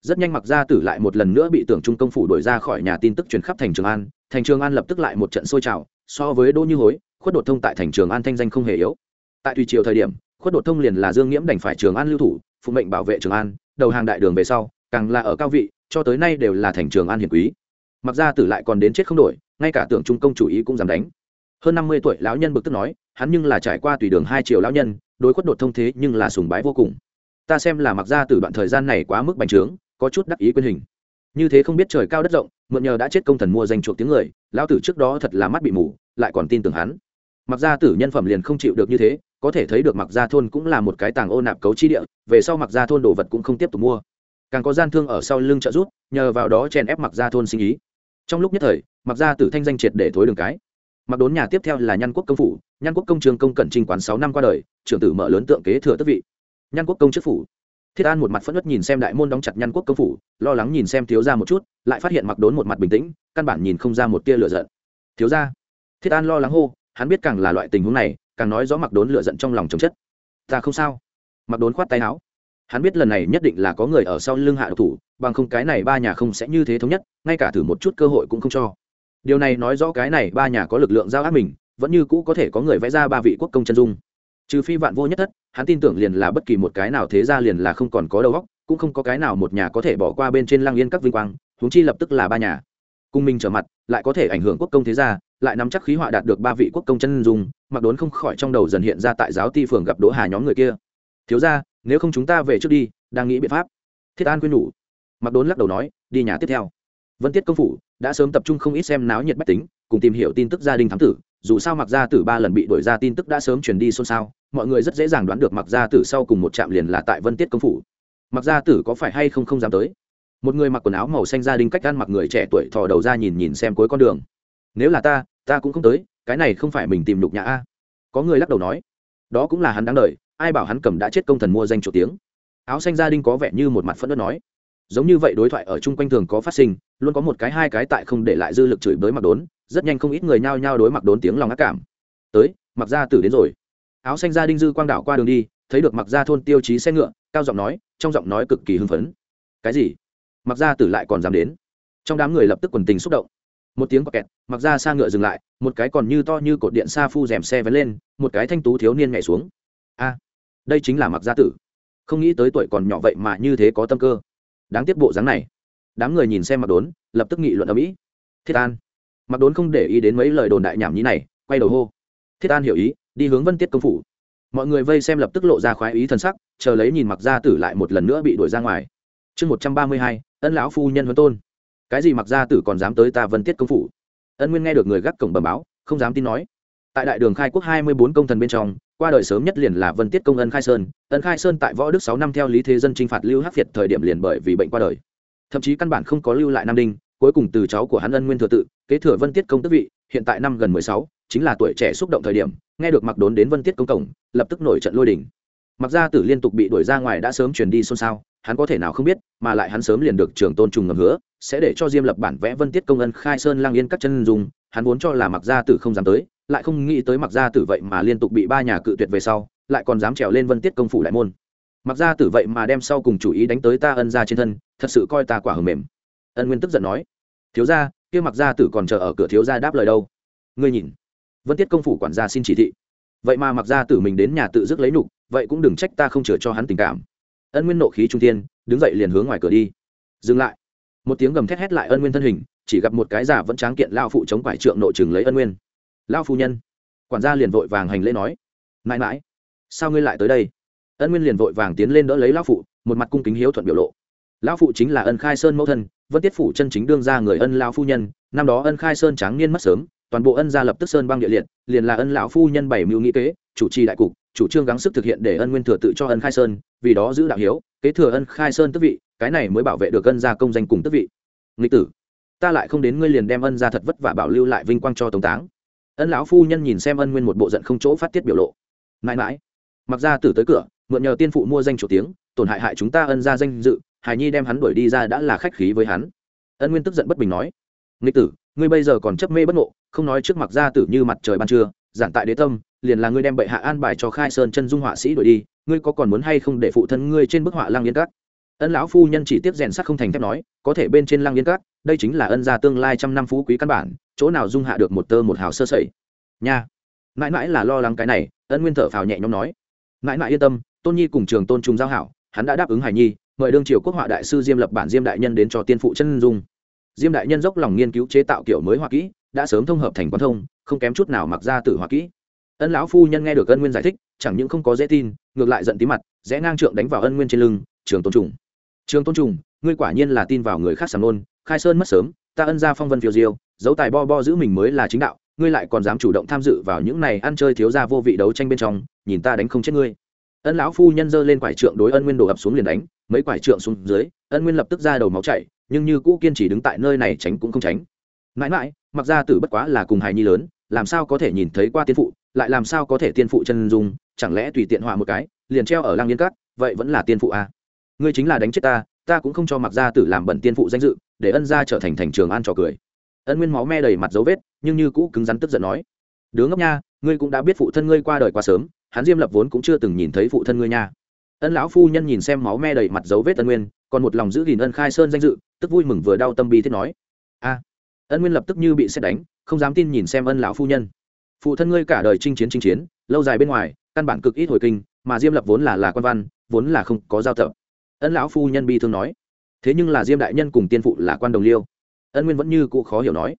Rất nhanh mặc ra tử lại một lần nữa bị tưởng trung công phủ đuổi ra khỏi nhà tin tức truyền khắp thành trường an. Thành trường an lập tức lại một trận sôi trào, so với đỗ như hối, khuất đột thông tại thành trường an thanh danh không hề yếu. Tại tùy triều thời điểm, khuất đột thông liền là dương nghiễm đành phải trường an lưu thủ, phụ mệnh bảo vệ trường an, đầu hàng đại đường về sau, càng là ở cao vị, cho tới nay đều là thành trường an hiền quý. Mặc ra tử lại còn đến chết không đổi, ngay cả tưởng trung công chủ ý cũng dám đánh. Hơn năm mươi tuổi lão nhân bực tức nói, hắn nhưng là trải qua tùy đường hai triệu lão nhân, đối khuất đột thông thế nhưng là sùng bái vô cùng ta xem là mặc ra từ đoạn thời gian này quá mức bành trướng, có chút đắc ý quyền hình. Như thế không biết trời cao đất rộng, mượn nhờ đã chết công thần mua danh chuộc tiếng người, lão tử trước đó thật là mắt bị mù, lại còn tin tưởng hắn. Mặc ra tử nhân phẩm liền không chịu được như thế, có thể thấy được mặc ra thôn cũng là một cái tàng ô nạp cấu chi địa, về sau mặc ra thôn đồ vật cũng không tiếp tục mua. Càng có gian thương ở sau lưng trợ rút nhờ vào đó chèn ép mặc ra thôn sinh ý. Trong lúc nhất thời, mặc ra tử thanh danh triệt để thối đường cái. Mặc đốn nhà tiếp theo là nhan quốc công phủ, nhan quốc công trường công cận trình quán sáu năm qua đời, trưởng tử mở lớn tượng kế thừa tức vị nhan quốc công chức phủ. Thiết an một mặt phẫn nứt nhìn xem đại môn đóng chặt nhan quốc công phủ, lo lắng nhìn xem thiếu ra một chút, lại phát hiện mặc đốn một mặt bình tĩnh, căn bản nhìn không ra một tia lựa giận. Thiếu ra thiết an lo lắng hô, hắn biết càng là loại tình huống này, càng nói rõ mặc đốn lựa giận trong lòng chồng chất. Ta không sao. Mặc đốn khoát tay áo. Hắn biết lần này nhất định là có người ở sau lưng hạ độc thủ, bằng không cái này ba nhà không sẽ như thế thống nhất, ngay cả thử một chút cơ hội cũng không cho. Điều này nói rõ cái này ba nhà có lực lượng giao ác mình, vẫn như cũ có thể có người vẽ ra ba vị quốc công chân dung trừ phi vạn vô nhất thất, hắn tin tưởng liền là bất kỳ một cái nào thế ra liền là không còn có đầu óc, cũng không có cái nào một nhà có thể bỏ qua bên trên lang yên các vinh quang, huống chi lập tức là ba nhà. Cùng mình trở mặt, lại có thể ảnh hưởng quốc công thế gia, lại nắm chắc khí họa đạt được ba vị quốc công chân dung, mặc đốn không khỏi trong đầu dần hiện ra tại giáo ti phường gặp đỗ hà nhóm người kia. Thiếu ra nếu không chúng ta về trước đi, đang nghĩ biện pháp. Thiết an quyên nhủ mặc đốn lắc đầu nói, đi nhà tiếp theo. Vân tiết công phủ, đã sớm tập trung không ít xem náo nhiệt bách tính, cùng tìm hiểu tin tức gia đình thám tử dù sao mặc gia tử ba lần bị đổi ra tin tức đã sớm truyền đi xôn xao, mọi người rất dễ dàng đoán được mặc gia tử sau cùng một trạm liền là tại vân tiết công phủ. Mặc gia tử có phải hay không không dám tới? Một người mặc quần áo màu xanh gia đình cách ăn mặc người trẻ tuổi thò đầu ra nhìn nhìn xem cuối con đường. Nếu là ta ta cũng không tới, cái này không phải mình tìm lục nhà a? Có người lắc đầu nói. Đó cũng là hắn đáng đời, ai bảo hắn cầm đã chết công thần mua danh chủ tiếng. Áo xanh gia đình có vẻ như một mặt phẫn nộ nói giống như vậy đối thoại ở chung quanh thường có phát sinh, luôn có một cái hai cái tại không để lại dư lực chửi bới mặc đốn, rất nhanh không ít người nhao nhao đối mặc đốn tiếng lòng ác cảm. Tới, mặc gia tử đến rồi. Áo xanh gia đinh dư quang đảo qua đường đi, thấy được mặc gia thôn tiêu chí xe ngựa, cao giọng nói, trong giọng nói cực kỳ hưng phấn. Cái gì? Mặc gia tử lại còn dám đến. Trong đám người lập tức quần tình xúc động. Một tiếng có kẹt, mặc ra xa ngựa dừng lại, một cái còn như to như cột điện xa phu rèm xe vén lên, một cái thanh tú thiếu niên nhảy xuống. A, đây chính là mặc gia tử. Không nghĩ tới tuổi còn nhỏ vậy mà như thế có tâm cơ đáng tiếc bộ dáng này. Đám người nhìn xem mặc đốn, lập tức nghị luận ở mỹ thiết an. Mặc đốn không để ý đến mấy lời đồn đại nhảm nhí này, quay đầu hô. Thiết an hiểu ý, đi hướng vân tiết công phủ. Mọi người vây xem lập tức lộ ra khoái ý thân sắc, chờ lấy nhìn mặc gia tử lại một lần nữa bị đuổi ra ngoài. Chương một trăm ba mươi hai, ân lão phu nhân huấn tôn. Cái gì mặc gia tử còn dám tới ta vân tiết công phủ? Ân nguyên nghe được người gác cổng bầm báo, không dám tin nói. Tại đại đường khai quốc hai mươi bốn công thần bên trong qua đời sớm nhất liền là vân tiết công ân khai sơn ân khai sơn tại võ đức sáu năm theo lý thế dân t r i n h phạt lưu hắc việt thời điểm liền bởi vì bệnh qua đời. Thậm chí căn bản không có lưu lại nam đinh cuối cùng từ cháu của hắn ân nguyên thừa tự kế thừa vân tiết công tức vị hiện tại năm gần mười sáu chính là tuổi trẻ xúc động thời điểm nghe được mặc đốn đến vân tiết công cổng lập tức nổi trận lôi đình, mặc gia tử liên tục bị đuổi ra ngoài đã sớm chuyển đi xôn xao hắn có thể nào không biết mà lại hắn sớm liền được trường tôn trùng ngầm hứa sẽ để cho diêm lập bản vẽ vân tiết công ân khai sơn lang yên các chân dùng hắn vốn cho là mặc gia tử không dám tới lại không nghĩ tới mặc gia tử vậy mà liên tục bị ba nhà cự tuyệt về sau, lại còn dám trèo lên vân tiết công phủ đại môn. Mặc gia tử vậy mà đem sau cùng chủ ý đánh tới ta ân gia trên thân, thật sự coi ta quả hầm mềm. Ân nguyên tức giận nói, thiếu gia, kia mặc gia tử còn chờ ở cửa thiếu gia đáp lời đâu? Ngươi nhìn, vân tiết công phủ quản gia xin chỉ thị. Vậy mà mặc gia tử mình đến nhà tự dứt lấy nục vậy cũng đừng trách ta không chừa cho hắn tình cảm. Ân nguyên nộ khí trung thiên, đứng dậy liền hướng ngoài cửa đi. Dừng lại. Một tiếng gầm thét hét lại ân nguyên thân hình, chỉ gặp một cái giả vẫn tráng kiện lao phụ chống quải trượng nội trường lấy ân nguyên lao phu nhân. Quản gia liền vội vàng hành lễ nói. Mãi mãi, sao ngươi lại tới đây? Ân nguyên liền vội vàng tiến lên đỡ lấy lão phụ, một mặt cung kính hiếu thuận biểu lộ. Lão phụ chính là ân khai sơn mẫu thân, vân tiết phủ chân chính đương ra người ân lao phu nhân, năm đó ân khai sơn tráng niên mất sớm, toàn bộ ân gia lập tức sơn băng địa liệt, liền là ân lão phu nhân bảy mưu nghĩ kế, chủ trì đại cục, chủ trương gắng sức thực hiện để ân nguyên thừa tự cho ân khai sơn, vì đó giữ đạo hiếu, kế thừa ân khai sơn tức vị, cái này mới bảo vệ được ân gia công danh cùng tức vị. Nghịch tử, ta lại không đến ngươi liền đem ân gia thật vất vả bảo lưu lại vinh quang cho tống táng ân lão phu nhân nhìn xem ân nguyên một bộ giận không chỗ phát tiết biểu lộ. Mãi mãi. Mặc ra tử tới cửa, mượn nhờ tiên phụ mua danh chủ tiếng, tổn hại hại chúng ta ân ra danh dự, hài nhi đem hắn đuổi đi ra đã là khách khí với hắn. Ân nguyên tức giận bất bình nói. Nghịch tử, ngươi bây giờ còn chấp mê bất ngộ, không nói trước mặc ra tử như mặt trời ban trưa giản tại đế tâm, liền là ngươi đem bệ hạ an bài cho khai sơn chân dung họa sĩ đuổi đi, ngươi có còn muốn hay không để phụ thân ngươi trên bức họa lang yên cắt? Ân lão phu nhân chỉ tiếp rèn sắt không thành thép nói, có thể bên trên lăng yên cát đây chính là ân gia tương lai trăm năm phú quý căn bản, chỗ nào dung hạ được một tơ một hào sơ sẩy. Nha. Mãi mãi là lo lắng cái này, ân nguyên thở phào nhẹ nhõm nói. Mãi mãi yên tâm, tôn nhi cùng trường tôn trung giao hảo, hắn đã đáp ứng hải nhi, mời đương triều quốc họa đại sư diêm lập bản diêm đại nhân đến cho tiên phụ chân dung. Diêm đại nhân dốc lòng nghiên cứu chế tạo kiểu mới hoa kỹ, đã sớm thông hợp thành quan thông, không kém chút nào mặc ra tử hoa kỹ. Ân lão phu nhân nghe được ân nguyên giải thích, chẳng những không có dễ tin, ngược lại giận tí mặt, rẽ ngang trượng đánh vào ân nguyên trên lưng, trường tôn trùng trường tôn trùng, ngươi quả nhiên là tin vào người khác sầm nôn, khai sơn mất sớm, ta ân ra phong vân phiêu diêu dấu tài bo bo giữ mình mới là chính đạo, ngươi lại còn dám chủ động tham dự vào những này ăn chơi thiếu ra vô vị đấu tranh bên trong, nhìn ta đánh không chết ngươi ân lão phu nhân giơ lên quải trượng đối ân nguyên đổ ập xuống liền đánh, mấy quải trượng xuống dưới, ân nguyên lập tức ra đầu máu chảy, nhưng như cũ kiên trì đứng tại nơi này tránh cũng không tránh mãi mãi, mặc ra tử bất quá là cùng hài nhi lớn, làm sao có thể nhìn thấy qua tiên phụ, lại làm sao có thể tiên phụ chân dung, chẳng lẽ tùy tiện họa một cái, liền treo ở lang liên cát, vậy vẫn là tiên phụ à? Ngươi chính là đánh chết ta ta cũng không cho mặc gia tử làm bẩn tiên phụ danh dự, để ân gia trở thành thành trường an trò cười. Ân nguyên máu me đầy mặt dấu vết, nhưng như cũ cứng rắn tức giận nói, đứa ngốc nha, ngươi cũng đã biết phụ thân ngươi qua đời quá sớm, hắn diêm lập vốn cũng chưa từng nhìn thấy phụ thân ngươi nha. Ân lão phu nhân nhìn xem máu me đầy mặt dấu vết ân nguyên, còn một lòng giữ gìn ân khai sơn danh dự, tức vui mừng vừa đau tâm bi thiết nói, a, ân nguyên lập tức như bị xét đánh, không dám tin nhìn xem ân lão phu nhân. Phụ thân ngươi cả đời chinh chiến chinh chiến, lâu dài bên ngoài, căn bản cực ít hồi kinh, mà diêm lập vốn là là quan văn, vốn là không có giao tập ân lão phu nhân bi thương nói. Thế nhưng là diêm đại nhân cùng tiên phụ là quan đồng liêu. Ân nguyên vẫn như cụ khó hiểu nói.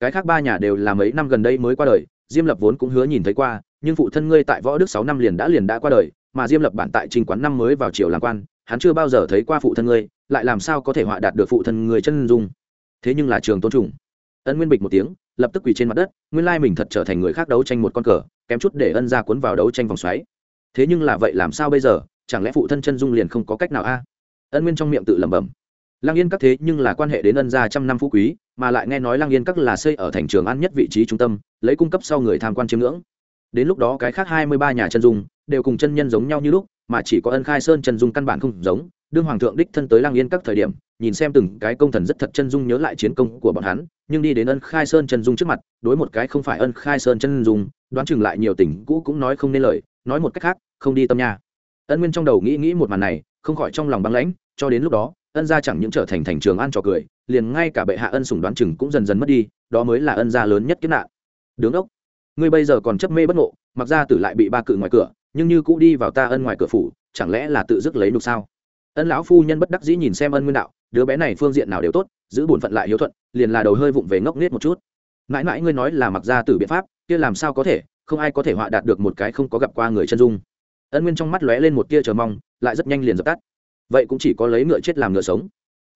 Cái khác ba nhà đều là mấy năm gần đây mới qua đời, diêm lập vốn cũng hứa nhìn thấy qua, nhưng phụ thân ngươi tại võ đức sáu năm liền đã liền đã qua đời, mà diêm lập bản tại trình quán năm mới vào triều làm quan, hắn chưa bao giờ thấy qua phụ thân ngươi, lại làm sao có thể họa đạt được phụ thân người chân dung? Thế nhưng là trường tôn trùng. Ân nguyên bịch một tiếng, lập tức quỳ trên mặt đất, nguyên lai mình thật trở thành người khác đấu tranh một con cờ, kém chút để ân ra cuốn vào đấu tranh vòng xoáy. Thế nhưng là vậy làm sao bây giờ? Chẳng lẽ phụ thân chân dung liền không có cách nào a? Ân nguyên trong miệng tự lẩm bẩm. Lang yên các thế nhưng là quan hệ đến ân gia trăm năm phú quý, mà lại nghe nói lang yên các là xây ở thành trường an nhất vị trí trung tâm, lấy cung cấp sau người tham quan chiêm ngưỡng. Đến lúc đó cái khác hai mươi ba nhà chân dung đều cùng chân nhân giống nhau như lúc, mà chỉ có ân khai sơn chân dung căn bản không giống. Đương hoàng thượng đích thân tới lang yên các thời điểm, nhìn xem từng cái công thần rất thật chân dung nhớ lại chiến công của bọn hắn, nhưng đi đến ân khai sơn chân dung trước mặt, đối một cái không phải ân khai sơn chân dung, đoán chừng lại nhiều tình cũ cũng nói không nên lời, nói một cách khác, không đi tâm nhà ân nguyên trong đầu nghĩ nghĩ một màn này, không khỏi trong lòng băng lãnh, cho đến lúc đó, ân gia chẳng những trở thành thành trường an trò cười, liền ngay cả bệ hạ ân sủng đoán chừng cũng dần dần mất đi, đó mới là ân gia lớn nhất kiếp nạn. Đứng ốc, ngươi bây giờ còn chấp mê bất ngộ, mặc ra tử lại bị ba cự ngoài cửa, nhưng như cũ đi vào ta ân ngoài cửa phủ, chẳng lẽ là tự dứt lấy nục sao? Ân lão phu nhân bất đắc dĩ nhìn xem ân nguyên đạo, đứa bé này phương diện nào đều tốt, giữ bổn phận lại hiếu thuận, liền là đầu hơi vụng về ngốc nghếch một chút. Mãi mãi ngươi nói là mặc ra tử biện pháp, kia làm sao có thể, không ai có thể họa đạt được một cái không có gặp qua người chân dung ân nguyên trong mắt lóe lên một tia chờ mong, lại rất nhanh liền dập tắt. Vậy cũng chỉ có lấy ngựa chết làm ngựa sống.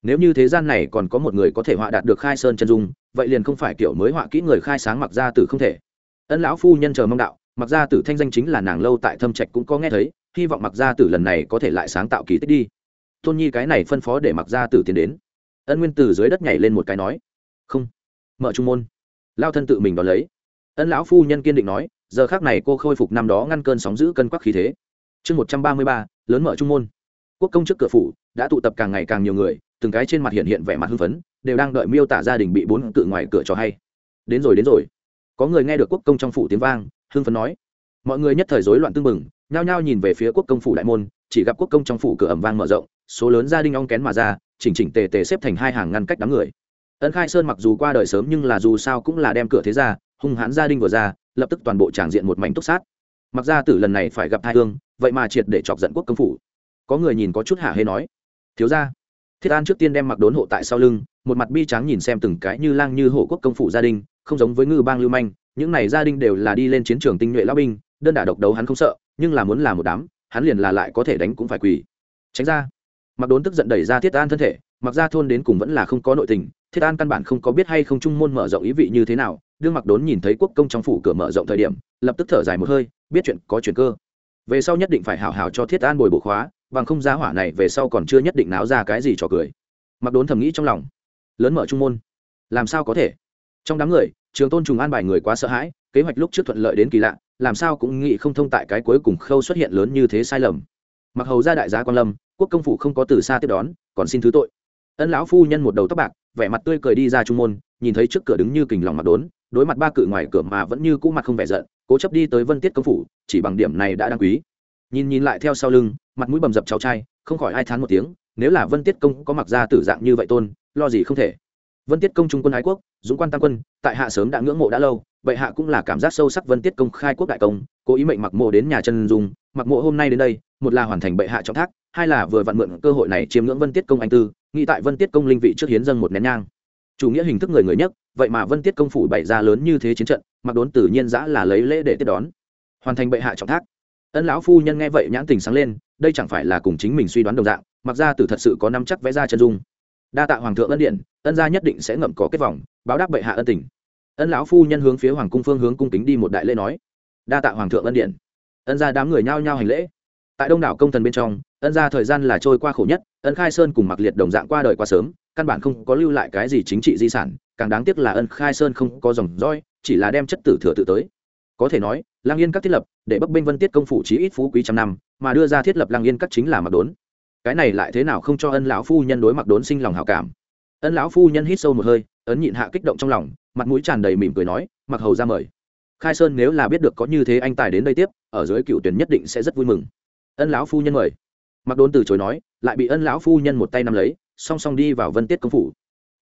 Nếu như thế gian này còn có một người có thể họa đạt được khai sơn chân dung, vậy liền không phải kiểu mới họa kỹ người khai sáng mặc ra tử không thể. Ân lão phu nhân chờ mong đạo, mặc ra tử thanh danh chính là nàng lâu tại thâm trạch cũng có nghe thấy, hy vọng mặc ra tử lần này có thể lại sáng tạo kỳ tích đi. Tôn nhi cái này phân phó để mặc ra tử tiến đến. Ân nguyên từ dưới đất nhảy lên một cái nói, không, mở trung môn. Lao thân tự mình đón lấy. Ân lão phu nhân kiên định nói giờ khác này cô khôi phục năm đó ngăn cơn sóng giữ cân quắc khí thế. Chương một trăm ba mươi ba, lớn mở trung môn. Quốc công trước cửa phủ, đã tụ tập càng ngày càng nhiều người, từng cái trên mặt hiện hiện vẻ mặt hưng phấn, đều đang đợi miêu tả gia đình bị bốn cự ngoài cửa cho hay. Đến rồi đến rồi. Có người nghe được quốc công trong phủ tiếng vang, hưng phấn nói. Mọi người nhất thời rối loạn tưng mừng nhao nhao nhìn về phía quốc công phủ đại môn, chỉ gặp quốc công trong phủ cửa ẩm vang mở rộng, số lớn gia đình ong kén mà ra, chỉnh chỉnh tề tề xếp thành hai hàng ngăn cách đám người. Ấn khai sơn mặc dù qua đời sớm nhưng là dù sao cũng là đem cửa thế ra, hung hãn gia đình vừa ra lập tức toàn bộ tràng diện một mảnh túc sát. Mặc ra tử lần này phải gặp thai hương, vậy mà triệt để chọc giận quốc công phủ. Có người nhìn có chút hả hê nói, thiếu ra thiết an trước tiên đem mặc đốn hộ tại sau lưng, một mặt bi tráng nhìn xem từng cái như lang như hộ quốc công phủ gia đình, không giống với ngư bang lưu manh, những này gia đình đều là đi lên chiến trường tinh nhuệ lão binh, đơn đả độc đấu hắn không sợ, nhưng là muốn làm một đám, hắn liền là lại có thể đánh cũng phải quỳ. Tránh ra. Mặc đốn tức giận đẩy ra thiết an thân thể, mặc ra thôn đến cùng vẫn là không có nội tình, thiết an căn bản không có biết hay không trung môn mở rộng ý vị như thế nào đương mặc đốn nhìn thấy quốc công trong phủ cửa mở rộng thời điểm, lập tức thở dài một hơi, biết chuyện có chuyện cơ. Về sau nhất định phải hảo hảo cho thiết an bồi bổ khóa, bằng không giá hỏa này về sau còn chưa nhất định náo ra cái gì trò cười. Mặc đốn thầm nghĩ trong lòng. Lớn mở trung môn. Làm sao có thể? Trong đám người, trường tôn trùng an bài người quá sợ hãi, kế hoạch lúc trước thuận lợi đến kỳ lạ, làm sao cũng nghĩ không thông tại cái cuối cùng khâu xuất hiện lớn như thế sai lầm. Mặc hầu ra đại gia quan lâm, quốc công phủ không có từ xa tiếp đón, còn xin thứ tội. Ân lão phu nhân một đầu tóc bạc, vẻ mặt tươi cười đi ra trung môn, nhìn thấy trước cửa đứng như kình lòng mặc đốn đối mặt ba cự ngoài cửa mà vẫn như cũ mặt không vẻ giận, cố chấp đi tới vân tiết công phủ, chỉ bằng điểm này đã đáng quý. Nhìn nhìn lại theo sau lưng, mặt mũi bầm dập cháu trai, không khỏi ai thán một tiếng, nếu là vân tiết công có mặc ra tử dạng như vậy tôn, lo gì không thể. Vân tiết công trung quân ái quốc, dũng quan tam quân, tại hạ sớm đã ngưỡng mộ đã lâu bệ hạ cũng là cảm giác sâu sắc vân tiết công khai quốc đại công, cố ý mệnh mặc mộ đến nhà chân dung, mặc mộ hôm nay đến đây, một là hoàn thành bệ hạ trọng thác, hai là vừa vặn mượn cơ hội này chiếm ngưỡng vân tiết công anh tư, nghĩ tại vân tiết công linh vị trước hiến dân một nén nhang chủ nghĩa hình thức người người nhất, vậy mà vân tiết công phủ bày ra lớn như thế chiến trận, mặc đốn tự nhiên giã là lấy lễ để tiếp đón. Hoàn thành bệ hạ trọng thác. Ân lão phu nhân nghe vậy nhãn tình sáng lên, đây chẳng phải là cùng chính mình suy đoán đồng dạng, mặc ra tử thật sự có năm chắc vẽ ra chân dung. Đa tạ hoàng thượng ân điện, ân gia nhất định sẽ ngậm có kết vòng, báo đáp bệ hạ ân tình. Ân lão phu nhân hướng phía hoàng cung phương hướng cung kính đi một đại lễ nói. Đa tạ hoàng thượng ân điện. Ân gia đám người nhao nhao hành lễ. Tại đông đảo công thần bên trong, ân gia thời gian là trôi qua khổ nhất, ân khai sơn cùng mặc liệt đồng dạng qua đời quá sớm căn bản không có lưu lại cái gì chính trị di sản, càng đáng tiếc là ân khai sơn không có dòng roi chỉ là đem chất tử thừa tự tới. Có thể nói lang yên các thiết lập, để bấp bênh vân tiết công phủ chí ít phú quý trăm năm, mà đưa ra thiết lập lang yên các chính là mặc đốn. Cái này lại thế nào không cho ân lão phu nhân đối mặc đốn sinh lòng hảo cảm. Ân lão phu nhân hít sâu một hơi, ấn nhịn hạ kích động trong lòng, mặt mũi tràn đầy mỉm cười nói mặc hầu ra mời. Khai sơn nếu là biết được có như thế anh tài đến đây tiếp, ở dưới cựu tuyển nhất định sẽ rất vui mừng. Ân lão phu nhân mời. Mặc đốn từ chối nói, lại bị ân lão phu nhân một tay nắm lấy song song đi vào vân tiết công phủ.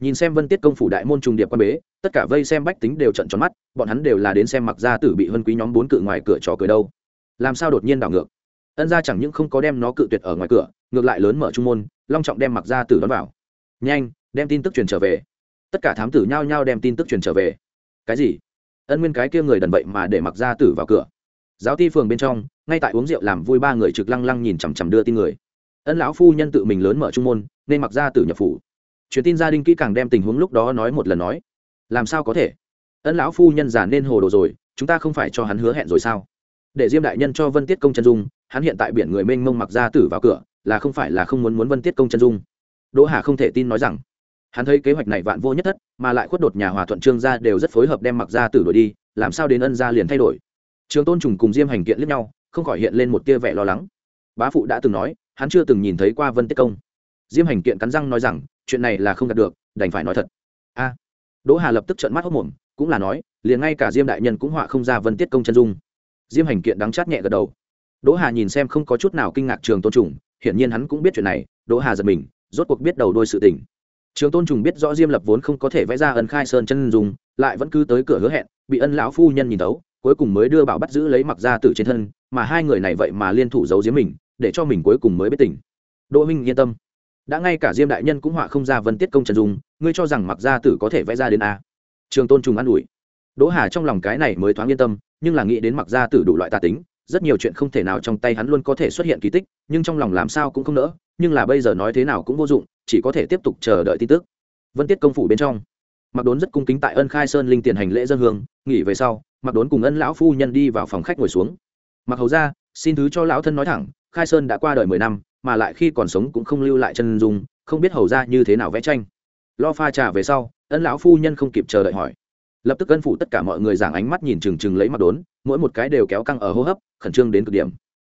Nhìn xem vân tiết công phủ đại môn trùng điệp quan bế, tất cả vây xem bách tính đều trận tròn mắt, bọn hắn đều là đến xem mặc gia tử bị vân quý nhóm bốn cự ngoài cửa trò cười đâu. Làm sao đột nhiên đảo ngược? Ân gia chẳng những không có đem nó cự tuyệt ở ngoài cửa, ngược lại lớn mở trung môn, long trọng đem mặc gia tử đón vào. Nhanh, đem tin tức truyền trở về. Tất cả thám tử nhao nhao đem tin tức truyền trở về. Cái gì? Ân nguyên cái kia người đần vậy mà để mặc gia tử vào cửa. Giáo ti phường bên trong, ngay tại uống rượu làm vui ba người trực lăng lăng nhìn chằm chằm đưa tin người ân lão phu nhân tự mình lớn mở trung môn, nên mặc gia tử nhập phủ. Truyền tin gia đình kỹ càng đem tình huống lúc đó nói một lần nói. Làm sao có thể? Ân lão phu nhân giả nên hồ đồ rồi, chúng ta không phải cho hắn hứa hẹn rồi sao? Để diêm đại nhân cho vân tiết công chân dung, hắn hiện tại biển người mênh mông mặc gia tử vào cửa, là không phải là không muốn muốn vân tiết công chân dung. Đỗ hà không thể tin nói rằng, hắn thấy kế hoạch này vạn vô nhất thất, mà lại khuất đột nhà hòa thuận trương gia đều rất phối hợp đem mặc gia tử đổi đi, làm sao đến ân gia liền thay đổi? Trường tôn trùng cùng diêm hành kiện lẫn nhau, không khỏi hiện lên một tia vẻ lo lắng. Bá phụ đã từng nói hắn chưa từng nhìn thấy qua vân tiết công. Diêm hành kiện cắn răng nói rằng, chuyện này là không đạt được, đành phải nói thật. A. Đỗ hà lập tức trợn mắt hốc mồm, cũng là nói, liền ngay cả diêm đại nhân cũng họa không ra vân tiết công chân dung. Diêm hành kiện đắng chát nhẹ gật đầu. Đỗ hà nhìn xem không có chút nào kinh ngạc trường tôn trùng, hiển nhiên hắn cũng biết chuyện này, đỗ hà giật mình, rốt cuộc biết đầu đôi sự tình. Trường tôn trùng biết rõ diêm lập vốn không có thể vẽ ra ân khai sơn chân dung, lại vẫn cứ tới cửa hứa hẹn, bị ân lão phu nhân nhìn tấu cuối cùng mới đưa bảo bắt giữ lấy mặc ra từ trên thân, mà hai người này vậy mà liên thủ giấu giếm mình để cho mình cuối cùng mới biết tỉnh đỗ minh, yên tâm. Đã ngay cả diêm đại nhân cũng họa không ra vân tiết công trần dung, ngươi cho rằng mặc gia tử có thể vẽ ra đến a. Trường tôn trùng an ủi. Đỗ hà trong lòng cái này mới thoáng yên tâm, nhưng là nghĩ đến mặc gia tử đủ loại tà tính, rất nhiều chuyện không thể nào trong tay hắn luôn có thể xuất hiện kỳ tích, nhưng trong lòng làm sao cũng không nỡ, nhưng là bây giờ nói thế nào cũng vô dụng, chỉ có thể tiếp tục chờ đợi tin tức. Vân tiết công phủ bên trong mặc đốn rất cung kính tại ân khai sơn linh tiền hành lễ dân hương, nghỉ về sau mặc đốn cùng ân lão phu nhân đi vào phòng khách ngồi xuống. Mặc hầu ra xin thứ cho lão thân nói thẳng khai sơn đã qua đời mười năm mà lại khi còn sống cũng không lưu lại chân dung không biết hầu ra như thế nào vẽ tranh. Lo pha trà về sau ân lão phu nhân không kịp chờ đợi hỏi. Lập tức ân phụ tất cả mọi người giảng ánh mắt nhìn trừng trừng lấy mặc đốn mỗi một cái đều kéo căng ở hô hấp khẩn trương đến cực điểm.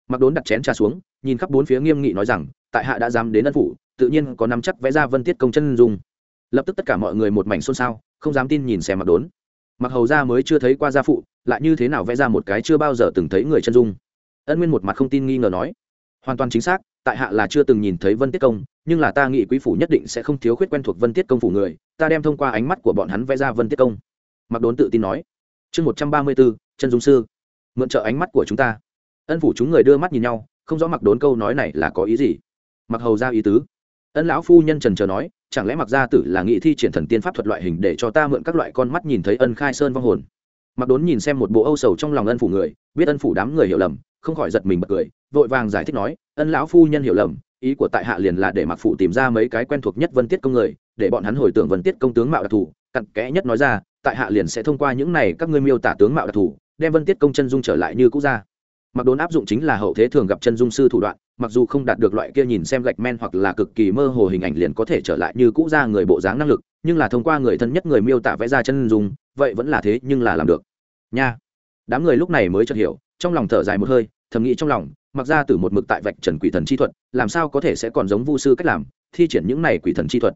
Mặc đốn đặt chén trà xuống nhìn khắp bốn phía nghiêm nghị nói rằng tại hạ đã dám đến ân phụ, tự nhiên có nắm chắc vẽ ra vân tiết công chân dung. Lập tức tất cả mọi người một mảnh xôn xao không dám tin nhìn xem mặc đốn. Mặc hầu ra mới chưa thấy qua gia phụ lại như thế nào vẽ ra một cái chưa bao giờ từng thấy người chân dung. Ân nguyên một mặt không tin nghi ngờ nói hoàn toàn chính xác, tại hạ là chưa từng nhìn thấy vân tiết công, nhưng là ta nghĩ quý phủ nhất định sẽ không thiếu khuyết quen thuộc vân tiết công phủ người, ta đem thông qua ánh mắt của bọn hắn vẽ ra vân tiết công. Mặc đốn tự tin nói. Chương một trăm ba mươi bốn chân dung sư. Mượn trợ ánh mắt của chúng ta. Ân phủ chúng người đưa mắt nhìn nhau, không rõ mặc đốn câu nói này là có ý gì. Mặc hầu ra ý tứ. Ân lão phu nhân trần trờ nói, chẳng lẽ mặc gia tử là nghị thi triển thần tiên pháp thuật loại hình để cho ta mượn các loại con mắt nhìn thấy ân khai sơn vong hồn? Mặc đốn nhìn xem một bộ âu sầu trong lòng ân phủ người, biết ân phủ đám người hiểu lầm, không khỏi giật mình bật cười vội vàng giải thích nói, ân lão phu nhân hiểu lầm, ý của tại hạ liền là để mặc phụ tìm ra mấy cái quen thuộc nhất vân tiết công người, để bọn hắn hồi tưởng vân tiết công tướng mạo đặc thù, cặn kẽ nhất nói ra, tại hạ liền sẽ thông qua những này các ngươi miêu tả tướng mạo đặc thù, đem vân tiết công chân dung trở lại như cũ ra. Mặc đốn áp dụng chính là hậu thế thường gặp chân dung sư thủ đoạn, mặc dù không đạt được loại kia nhìn xem gạch men hoặc là cực kỳ mơ hồ hình ảnh liền có thể trở lại như cũ ra người bộ dáng năng lực, nhưng là thông qua người thân nhất người miêu tả vẽ ra chân dung, vậy vẫn là thế nhưng là làm được. Nha. Đám người lúc này mới chợt hiểu, trong lòng thở dài một hơi, thầm nghĩ trong lòng mặc ra từ một mực tại vạch trần quỷ thần chi thuật, làm sao có thể sẽ còn giống vu sư cách làm, thi triển những này quỷ thần chi thuật?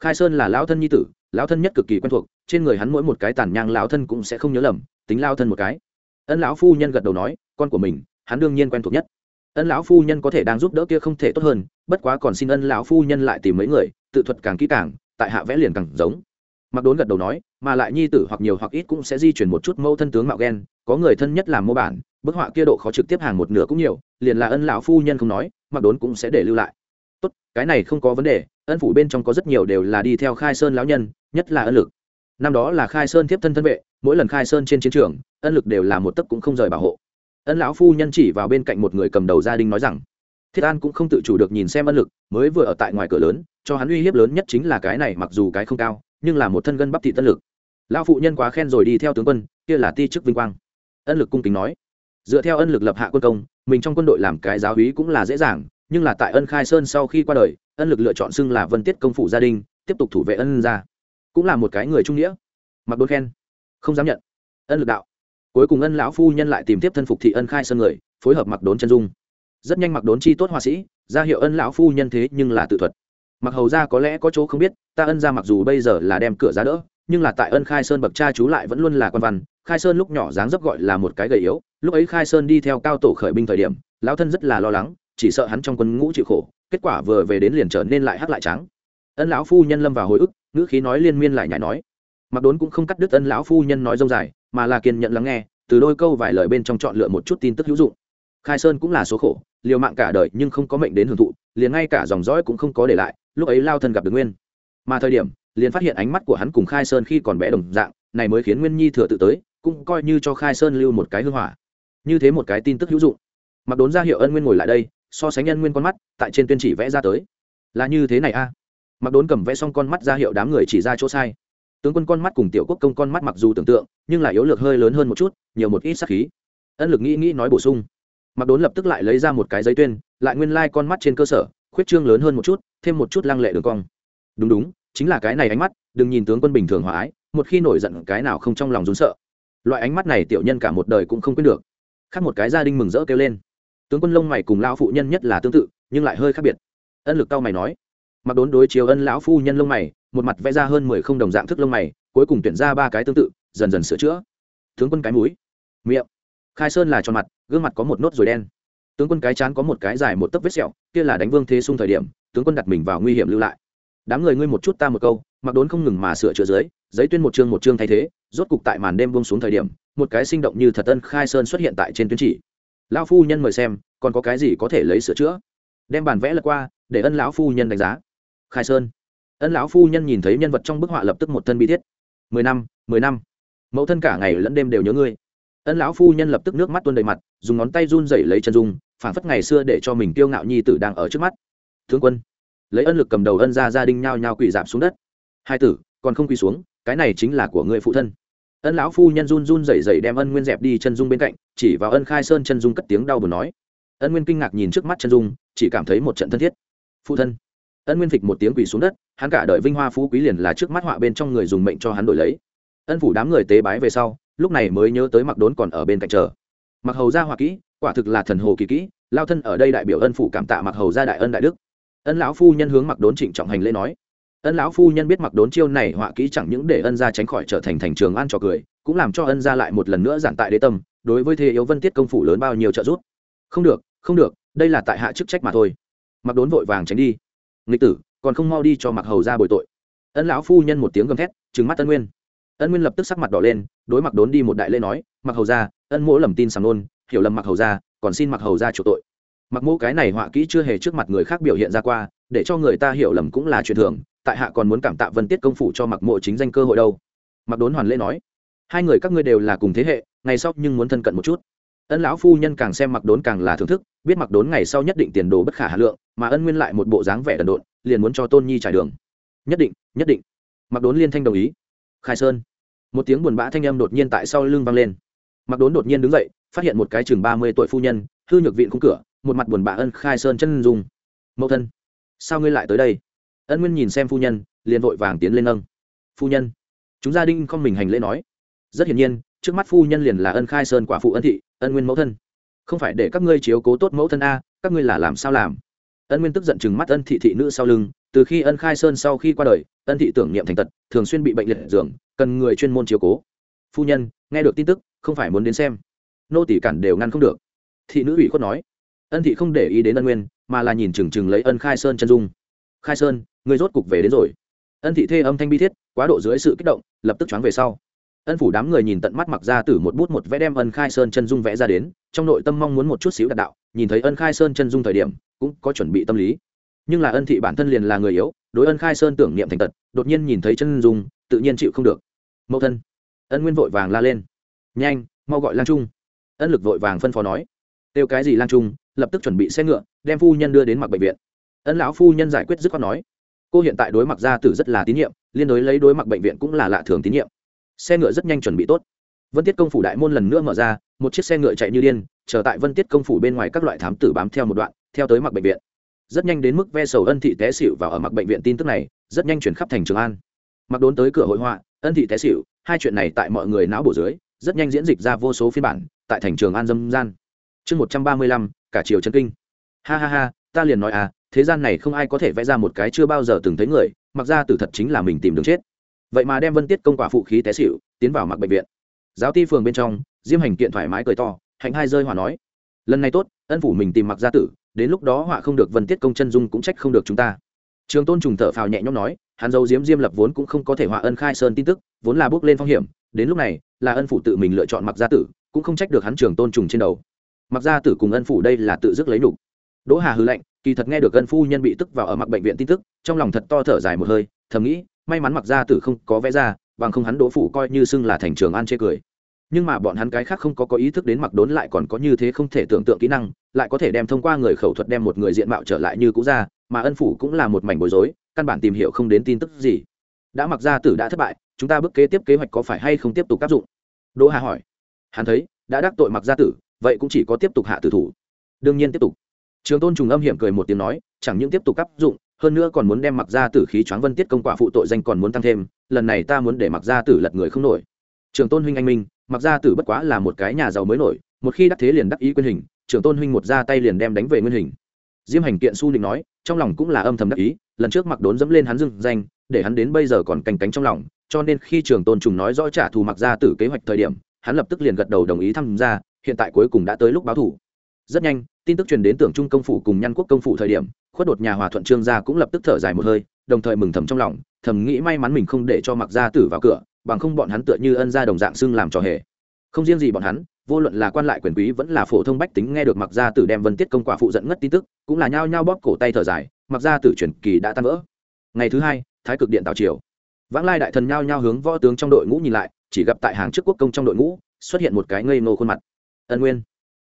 Khai sơn là lão thân nhi tử, lão thân nhất cực kỳ quen thuộc, trên người hắn mỗi một cái tàn nhang lão thân cũng sẽ không nhớ lầm, tính lao thân một cái. Ân lão phu nhân gật đầu nói, con của mình, hắn đương nhiên quen thuộc nhất. Ân lão phu nhân có thể đang giúp đỡ kia không thể tốt hơn, bất quá còn xin ân lão phu nhân lại tìm mấy người, tự thuật càng kỹ càng, tại hạ vẽ liền càng giống. Mặc đốn gật đầu nói, mà lại nhi tử hoặc nhiều hoặc ít cũng sẽ di chuyển một chút mâu thân tướng mạo ghen có người thân nhất làm mô bản bức họa kia độ khó trực tiếp hàng một nửa cũng nhiều, liền là ân lão phu nhân không nói, mặc đốn cũng sẽ để lưu lại. Tốt, cái này không có vấn đề, ân phủ bên trong có rất nhiều đều là đi theo khai sơn lão nhân, nhất là ân lực. Năm đó là khai sơn tiếp thân thân vệ, mỗi lần khai sơn trên chiến trường, ân lực đều là một tấc cũng không rời bảo hộ. Ân lão phu nhân chỉ vào bên cạnh một người cầm đầu gia đình nói rằng, thiết an cũng không tự chủ được nhìn xem ân lực, mới vừa ở tại ngoài cửa lớn, cho hắn uy hiếp lớn nhất chính là cái này mặc dù cái không cao, nhưng là một thân gân bắp thị tân lực. Lão phụ nhân quá khen rồi đi theo tướng quân, kia là ti chức vinh quang. Ân lực cung kính nói dựa theo ân lực lập hạ quân công, mình trong quân đội làm cái giáo hí cũng là dễ dàng, nhưng là tại ân khai sơn sau khi qua đời, ân lực lựa chọn xưng là vân tiết công phủ gia đình, tiếp tục thủ vệ ân gia cũng là một cái người trung nghĩa. Mặc đốn khen. Không dám nhận. Ân lực đạo. Cuối cùng ân lão phu nhân lại tìm tiếp thân phục thị ân khai sơn người, phối hợp mặc đốn chân dung. Rất nhanh mặc đốn chi tốt họa sĩ, ra hiệu ân lão phu nhân thế nhưng là tự thuật. Mặc hầu ra có lẽ có chỗ không biết, ta ân ra mặc dù bây giờ là đem cửa giá đỡ, nhưng là tại ân khai sơn bậc cha chú lại vẫn luôn là quan văn, khai sơn lúc nhỏ dáng dấp gọi là một cái gầy yếu lúc ấy khai sơn đi theo cao tổ khởi binh thời điểm, lão thân rất là lo lắng, chỉ sợ hắn trong quân ngũ chịu khổ, kết quả vừa về đến liền trở nên lại hắc lại trắng. Ân lão phu nhân lâm vào hồi ức, ngữ khí nói liên miên lại nhảy nói. Mặc đốn cũng không cắt đứt ân lão phu nhân nói dông dài, mà là kiên nhận lắng nghe, từ đôi câu vài lời bên trong chọn lựa một chút tin tức hữu dụng. Khai sơn cũng là số khổ, liều mạng cả đời nhưng không có mệnh đến hưởng thụ, liền ngay cả dòng dõi cũng không có để lại, lúc ấy lao thân gặp được nguyên. Mà thời điểm, liền phát hiện ánh mắt của hắn cùng khai sơn khi còn bé đồng dạng, này mới khiến nguyên nhi thừa tự tới, cũng coi như cho khai sơn lưu một cái hư hỏa như thế một cái tin tức hữu dụng. Mặc đốn ra hiệu ân nguyên ngồi lại đây, so sánh nhân nguyên con mắt, tại trên tuyên chỉ vẽ ra tới. Là như thế này a. Mặc đốn cầm vẽ xong con mắt ra hiệu đám người chỉ ra chỗ sai. Tướng quân con mắt cùng tiểu quốc công con mắt mặc dù tưởng tượng, nhưng lại yếu lược hơi lớn hơn một chút, nhiều một ít sắc khí. Ân lực nghĩ nghĩ nói bổ sung. Mặc đốn lập tức lại lấy ra một cái giấy tuyên, lại nguyên lai、like、con mắt trên cơ sở, khuyết trương lớn hơn một chút, thêm một chút lăng lệ đường cong. Đúng đúng, chính là cái này ánh mắt, đừng nhìn tướng quân bình thường hòa ái, một khi nổi giận cái nào không trong lòng rún sợ. Loại ánh mắt này tiểu nhân cả một đời cũng không quên được khác một cái gia đình mừng rỡ kêu lên. Tướng quân lông mày cùng lao phụ nhân nhất là tương tự, nhưng lại hơi khác biệt. Ân lực cao mày nói, mặc đốn đối chiếu ân lão phu nhân lông mày, một mặt vẽ ra hơn mười không đồng dạng thức lông mày, cuối cùng tuyển ra ba cái tương tự, dần dần sửa chữa. Tướng quân cái mũi, miệng, khai sơn là tròn mặt, gương mặt có một nốt rồi đen. Tướng quân cái chán có một cái dài một tấc vết sẹo, kia là đánh vương thế sung thời điểm, tướng quân đặt mình vào nguy hiểm lưu lại. Đám người ngươi một chút ta một câu, mặc đốn không ngừng mà sửa chữa dưới, giấy tuyên một chương một chương thay thế, rốt cục tại màn đêm buông xuống thời điểm một cái sinh động như thật tân khai sơn xuất hiện tại trên tuyến chỉ. Lão phu nhân mời xem, còn có cái gì có thể lấy sửa chữa? Đem bản vẽ lật qua, để ân lão phu nhân đánh giá. Khai sơn. Ân lão phu nhân nhìn thấy nhân vật trong bức họa lập tức một thân bi thiết. Mười năm mười năm. Mẫu thân cả ngày lẫn đêm đều nhớ ngươi. Ân lão phu nhân lập tức nước mắt tuôn đầy mặt, dùng ngón tay run rẩy lấy chân dung, phản phất ngày xưa để cho mình kiêu ngạo nhi tử đang ở trước mắt. Tướng quân. Lấy ân lực cầm đầu ân ra gia đình nhao nhao quỳ dạp xuống đất. Hai tử, còn không quỳ xuống, cái này chính là của người phụ thân ân lão phu nhân run run rẩy rẩy đem ân nguyên dẹp đi chân dung bên cạnh, chỉ vào ân khai sơn chân dung cất tiếng đau buồn nói. Ân nguyên kinh ngạc nhìn trước mắt chân dung, chỉ cảm thấy một trận thân thiết. Phụ thân. Ân nguyên phịch một tiếng quỳ xuống đất, hắn cả đợi vinh hoa phú quý liền là trước mắt họa bên trong người dùng mệnh cho hắn đổi lấy. Ân phủ đám người tế bái về sau, lúc này mới nhớ tới mặc đốn còn ở bên cạnh chờ. Mặc hầu ra họa kỹ, quả thực là thần hồ kỳ kỹ, lao thân ở đây đại biểu ân phủ cảm tạ mặc hầu ra đại ân đại đức. Ân lão phu nhân hướng mặc đốn trịnh trọng hành lễ nói ân lão phu nhân biết mặc đốn chiêu này họa kỹ chẳng những để ân gia tránh khỏi trở thành thành trường ăn trò cười, cũng làm cho ân gia lại một lần nữa giản tại đế tâm, đối với thế yếu vân tiết công phủ lớn bao nhiêu trợ giúp. Không được không được, đây là tại hạ chức trách mà thôi. Mặc đốn vội vàng tránh đi. Nghịch tử, còn không mau đi cho mặc hầu ra bồi tội. Ân lão phu nhân một tiếng gầm thét, trừng mắt ân nguyên. Ân nguyên lập tức sắc mặt đỏ lên, đối mặc đốn đi một đại lễ nói, mặc hầu ra, ân mỗ lầm tin sàng nôn, hiểu lầm mặc hầu ra, còn xin mặc hầu ra chủ tội mặc mỗ cái này họa kỹ chưa hề trước mặt người khác biểu hiện ra qua, để cho người ta hiểu lầm cũng là chuyện thường, tại hạ còn muốn cảm tạ vân tiết công phủ cho mặc mộ chính danh cơ hội đâu. Mặc đốn hoàn lễ nói, hai người các ngươi đều là cùng thế hệ, ngày sau nhưng muốn thân cận một chút. Ân lão phu nhân càng xem mặc đốn càng là thưởng thức, biết mặc đốn ngày sau nhất định tiền đồ bất khả hà lượng, mà ân nguyên lại một bộ dáng vẻ đần độn, liền muốn cho tôn nhi trải đường. Nhất định nhất định. Mặc đốn liên thanh đồng ý. Khai sơn. Một tiếng buồn bã thanh âm đột nhiên tại sau lưng vang lên. Mặc đốn đột nhiên đứng dậy, phát hiện một cái chừng ba mươi tuổi phu nhân, hư nhược viện khung cửa một mặt buồn bã ân khai sơn chân dùng mẫu thân, sao ngươi lại tới đây? Ân nguyên nhìn xem phu nhân, liền vội vàng tiến lên nâng. Phu nhân, chúng gia đinh không mình hành lễ nói. Rất hiển nhiên, trước mắt phu nhân liền là ân khai sơn quả phụ ân thị, ân nguyên mẫu thân. Không phải để các ngươi chiếu cố tốt mẫu thân a, các ngươi là làm sao làm? Ân nguyên tức giận chừng mắt ân thị thị nữ sau lưng, từ khi ân khai sơn sau khi qua đời, ân thị tưởng niệm thành tật, thường xuyên bị bệnh liệt giường, cần người chuyên môn chiếu cố. Phu nhân, nghe được tin tức, không phải muốn đến xem. Nô tỷ cản đều ngăn không được. Thị nữ ủy khuất nói ân thị không để ý đến ân nguyên, mà là nhìn chừng chừng lấy ân khai sơn chân dung. Khai sơn người rốt cục về đến rồi. Ân thị thê âm thanh bi thiết, quá độ dưới sự kích động, lập tức choáng về sau. Ân phủ đám người nhìn tận mắt mặc ra từ một bút một vẽ đem ân khai sơn chân dung vẽ ra đến, trong nội tâm mong muốn một chút xíu đạt đạo, nhìn thấy ân khai sơn chân dung thời điểm, cũng có chuẩn bị tâm lý. Nhưng là ân thị bản thân liền là người yếu, đối ân khai sơn tưởng niệm thành tật đột nhiên nhìn thấy chân dung, tự nhiên chịu không được. Mẫu thân. Ân nguyên vội vàng la lên. Nhanh, mau gọi Lan trung. Ân lực vội vàng phân phó nói kêu cái gì lang trung, lập tức chuẩn bị xe ngựa, đem phu nhân đưa đến mặc bệnh viện. Ân lão phu nhân giải quyết dứt khoát nói, cô hiện tại đối mặt gia tử rất là tín nhiệm, liên đối lấy đối mặt bệnh viện cũng là lạ thường tín nhiệm. Xe ngựa rất nhanh chuẩn bị tốt. Vân tiết công phủ đại môn lần nữa mở ra, một chiếc xe ngựa chạy như điên, chờ tại vân tiết công phủ bên ngoài các loại thám tử bám theo một đoạn, theo tới mặc bệnh viện. Rất nhanh đến mức ve sầu ân thị té xỉu vào ở mặc bệnh viện tin tức này, rất nhanh chuyển khắp thành trường an. Mặc đốn tới cửa hội họa, ân thị té xỉu, hai chuyện này tại mọi người não bổ dưới, rất nhanh diễn dịch ra vô số phiên bản tại thành trường an dâm gian chương một trăm ba mươi lăm, cả triều chân kinh. Ha ha ha, ta liền nói à thế gian này không ai có thể vẽ ra một cái chưa bao giờ từng thấy người, mặc ra tử thật chính là mình tìm đường chết. Vậy mà đem vân tiết công quả phụ khí té xịu tiến vào mặc bệnh viện. Giáo ti phường bên trong, diêm hành kiện thoải mái cười to, hạnh hai rơi hòa nói, lần này tốt, ân phủ mình tìm mặc gia tử, đến lúc đó họa không được vân tiết công chân dung cũng trách không được chúng ta. Trường tôn trùng thở phào nhẹ nhõm nói, hắn dâu diếm diêm lập vốn cũng không có thể họa ân khai sơn tin tức, vốn là bước lên phong hiểm, đến lúc này, là ân phủ tự mình lựa chọn mặc gia tử, cũng không trách được hắn trường tôn trùng trên đầu mặc gia tử cùng ân phủ đây là tự dứt lấy đủ. đỗ hà hư lệnh kỳ thật nghe được ân phu nhân bị tức vào ở mặc bệnh viện tin tức, trong lòng thật to thở dài một hơi, thầm nghĩ, may mắn mặc gia tử không có vẽ ra, bằng không hắn đỗ phủ coi như xưng là thành trường an chê cười. Nhưng mà bọn hắn cái khác không có có ý thức đến mặc đốn lại còn có như thế không thể tưởng tượng kỹ năng, lại có thể đem thông qua người khẩu thuật đem một người diện mạo trở lại như cũ ra, mà ân phủ cũng là một mảnh bối rối, căn bản tìm hiểu không đến tin tức gì. Đã mặc gia tử đã thất bại, chúng ta bước kế tiếp kế hoạch có phải hay không tiếp tục áp dụng? Đỗ hà hỏi. Hắn thấy, đã đắc tội mặc gia tử vậy cũng chỉ có tiếp tục hạ tử thủ. Đương nhiên tiếp tục. Trường tôn trùng âm hiểm cười một tiếng nói, chẳng những tiếp tục áp dụng, hơn nữa còn muốn đem mặc gia tử khí choáng vân tiết công quả phụ tội danh còn muốn tăng thêm, lần này ta muốn để mặc gia tử lật người không nổi. Trường tôn huynh anh minh, mặc gia tử bất quá là một cái nhà giàu mới nổi, một khi đắc thế liền đắc ý quyên hình, trường tôn huynh một ra tay liền đem đánh về nguyên hình. Diêm hành kiện su định nói, trong lòng cũng là âm thầm đắc ý, lần trước mặc đốn dẫm lên hắn dưng danh, để hắn đến bây giờ còn cành cánh trong lòng, cho nên khi trường tôn trùng nói rõ trả thù mặc gia tử kế hoạch thời điểm, hắn lập tức liền gật đầu đồng ý tham gia hiện tại cuối cùng đã tới lúc báo thủ. Rất nhanh, tin tức truyền đến tưởng trung công phủ cùng Nhan quốc công phủ thời điểm, khuất đột nhà hòa thuận trương gia cũng lập tức thở dài một hơi, đồng thời mừng thầm trong lòng, thầm nghĩ may mắn mình không để cho mặc gia tử vào cửa, bằng không bọn hắn tựa như ân gia đồng dạng xưng làm trò hề. Không riêng gì bọn hắn, vô luận là quan lại quyền quý vẫn là phổ thông bách tính nghe được mặc gia tử đem vân tiết công quả phụ dẫn ngất tin tức, cũng là nhao nhao bóp cổ tay thở dài, mặc gia tử truyền kỳ đã tan vỡ. Ngày thứ hai, thái cực điện tào triều. Vãng lai đại thần nhao nhao hướng võ tướng trong đội ngũ nhìn lại, chỉ gặp tại hàng trước quốc công trong đội ngũ, xuất hiện một cái ngây nô khuôn mặt ân nguyên.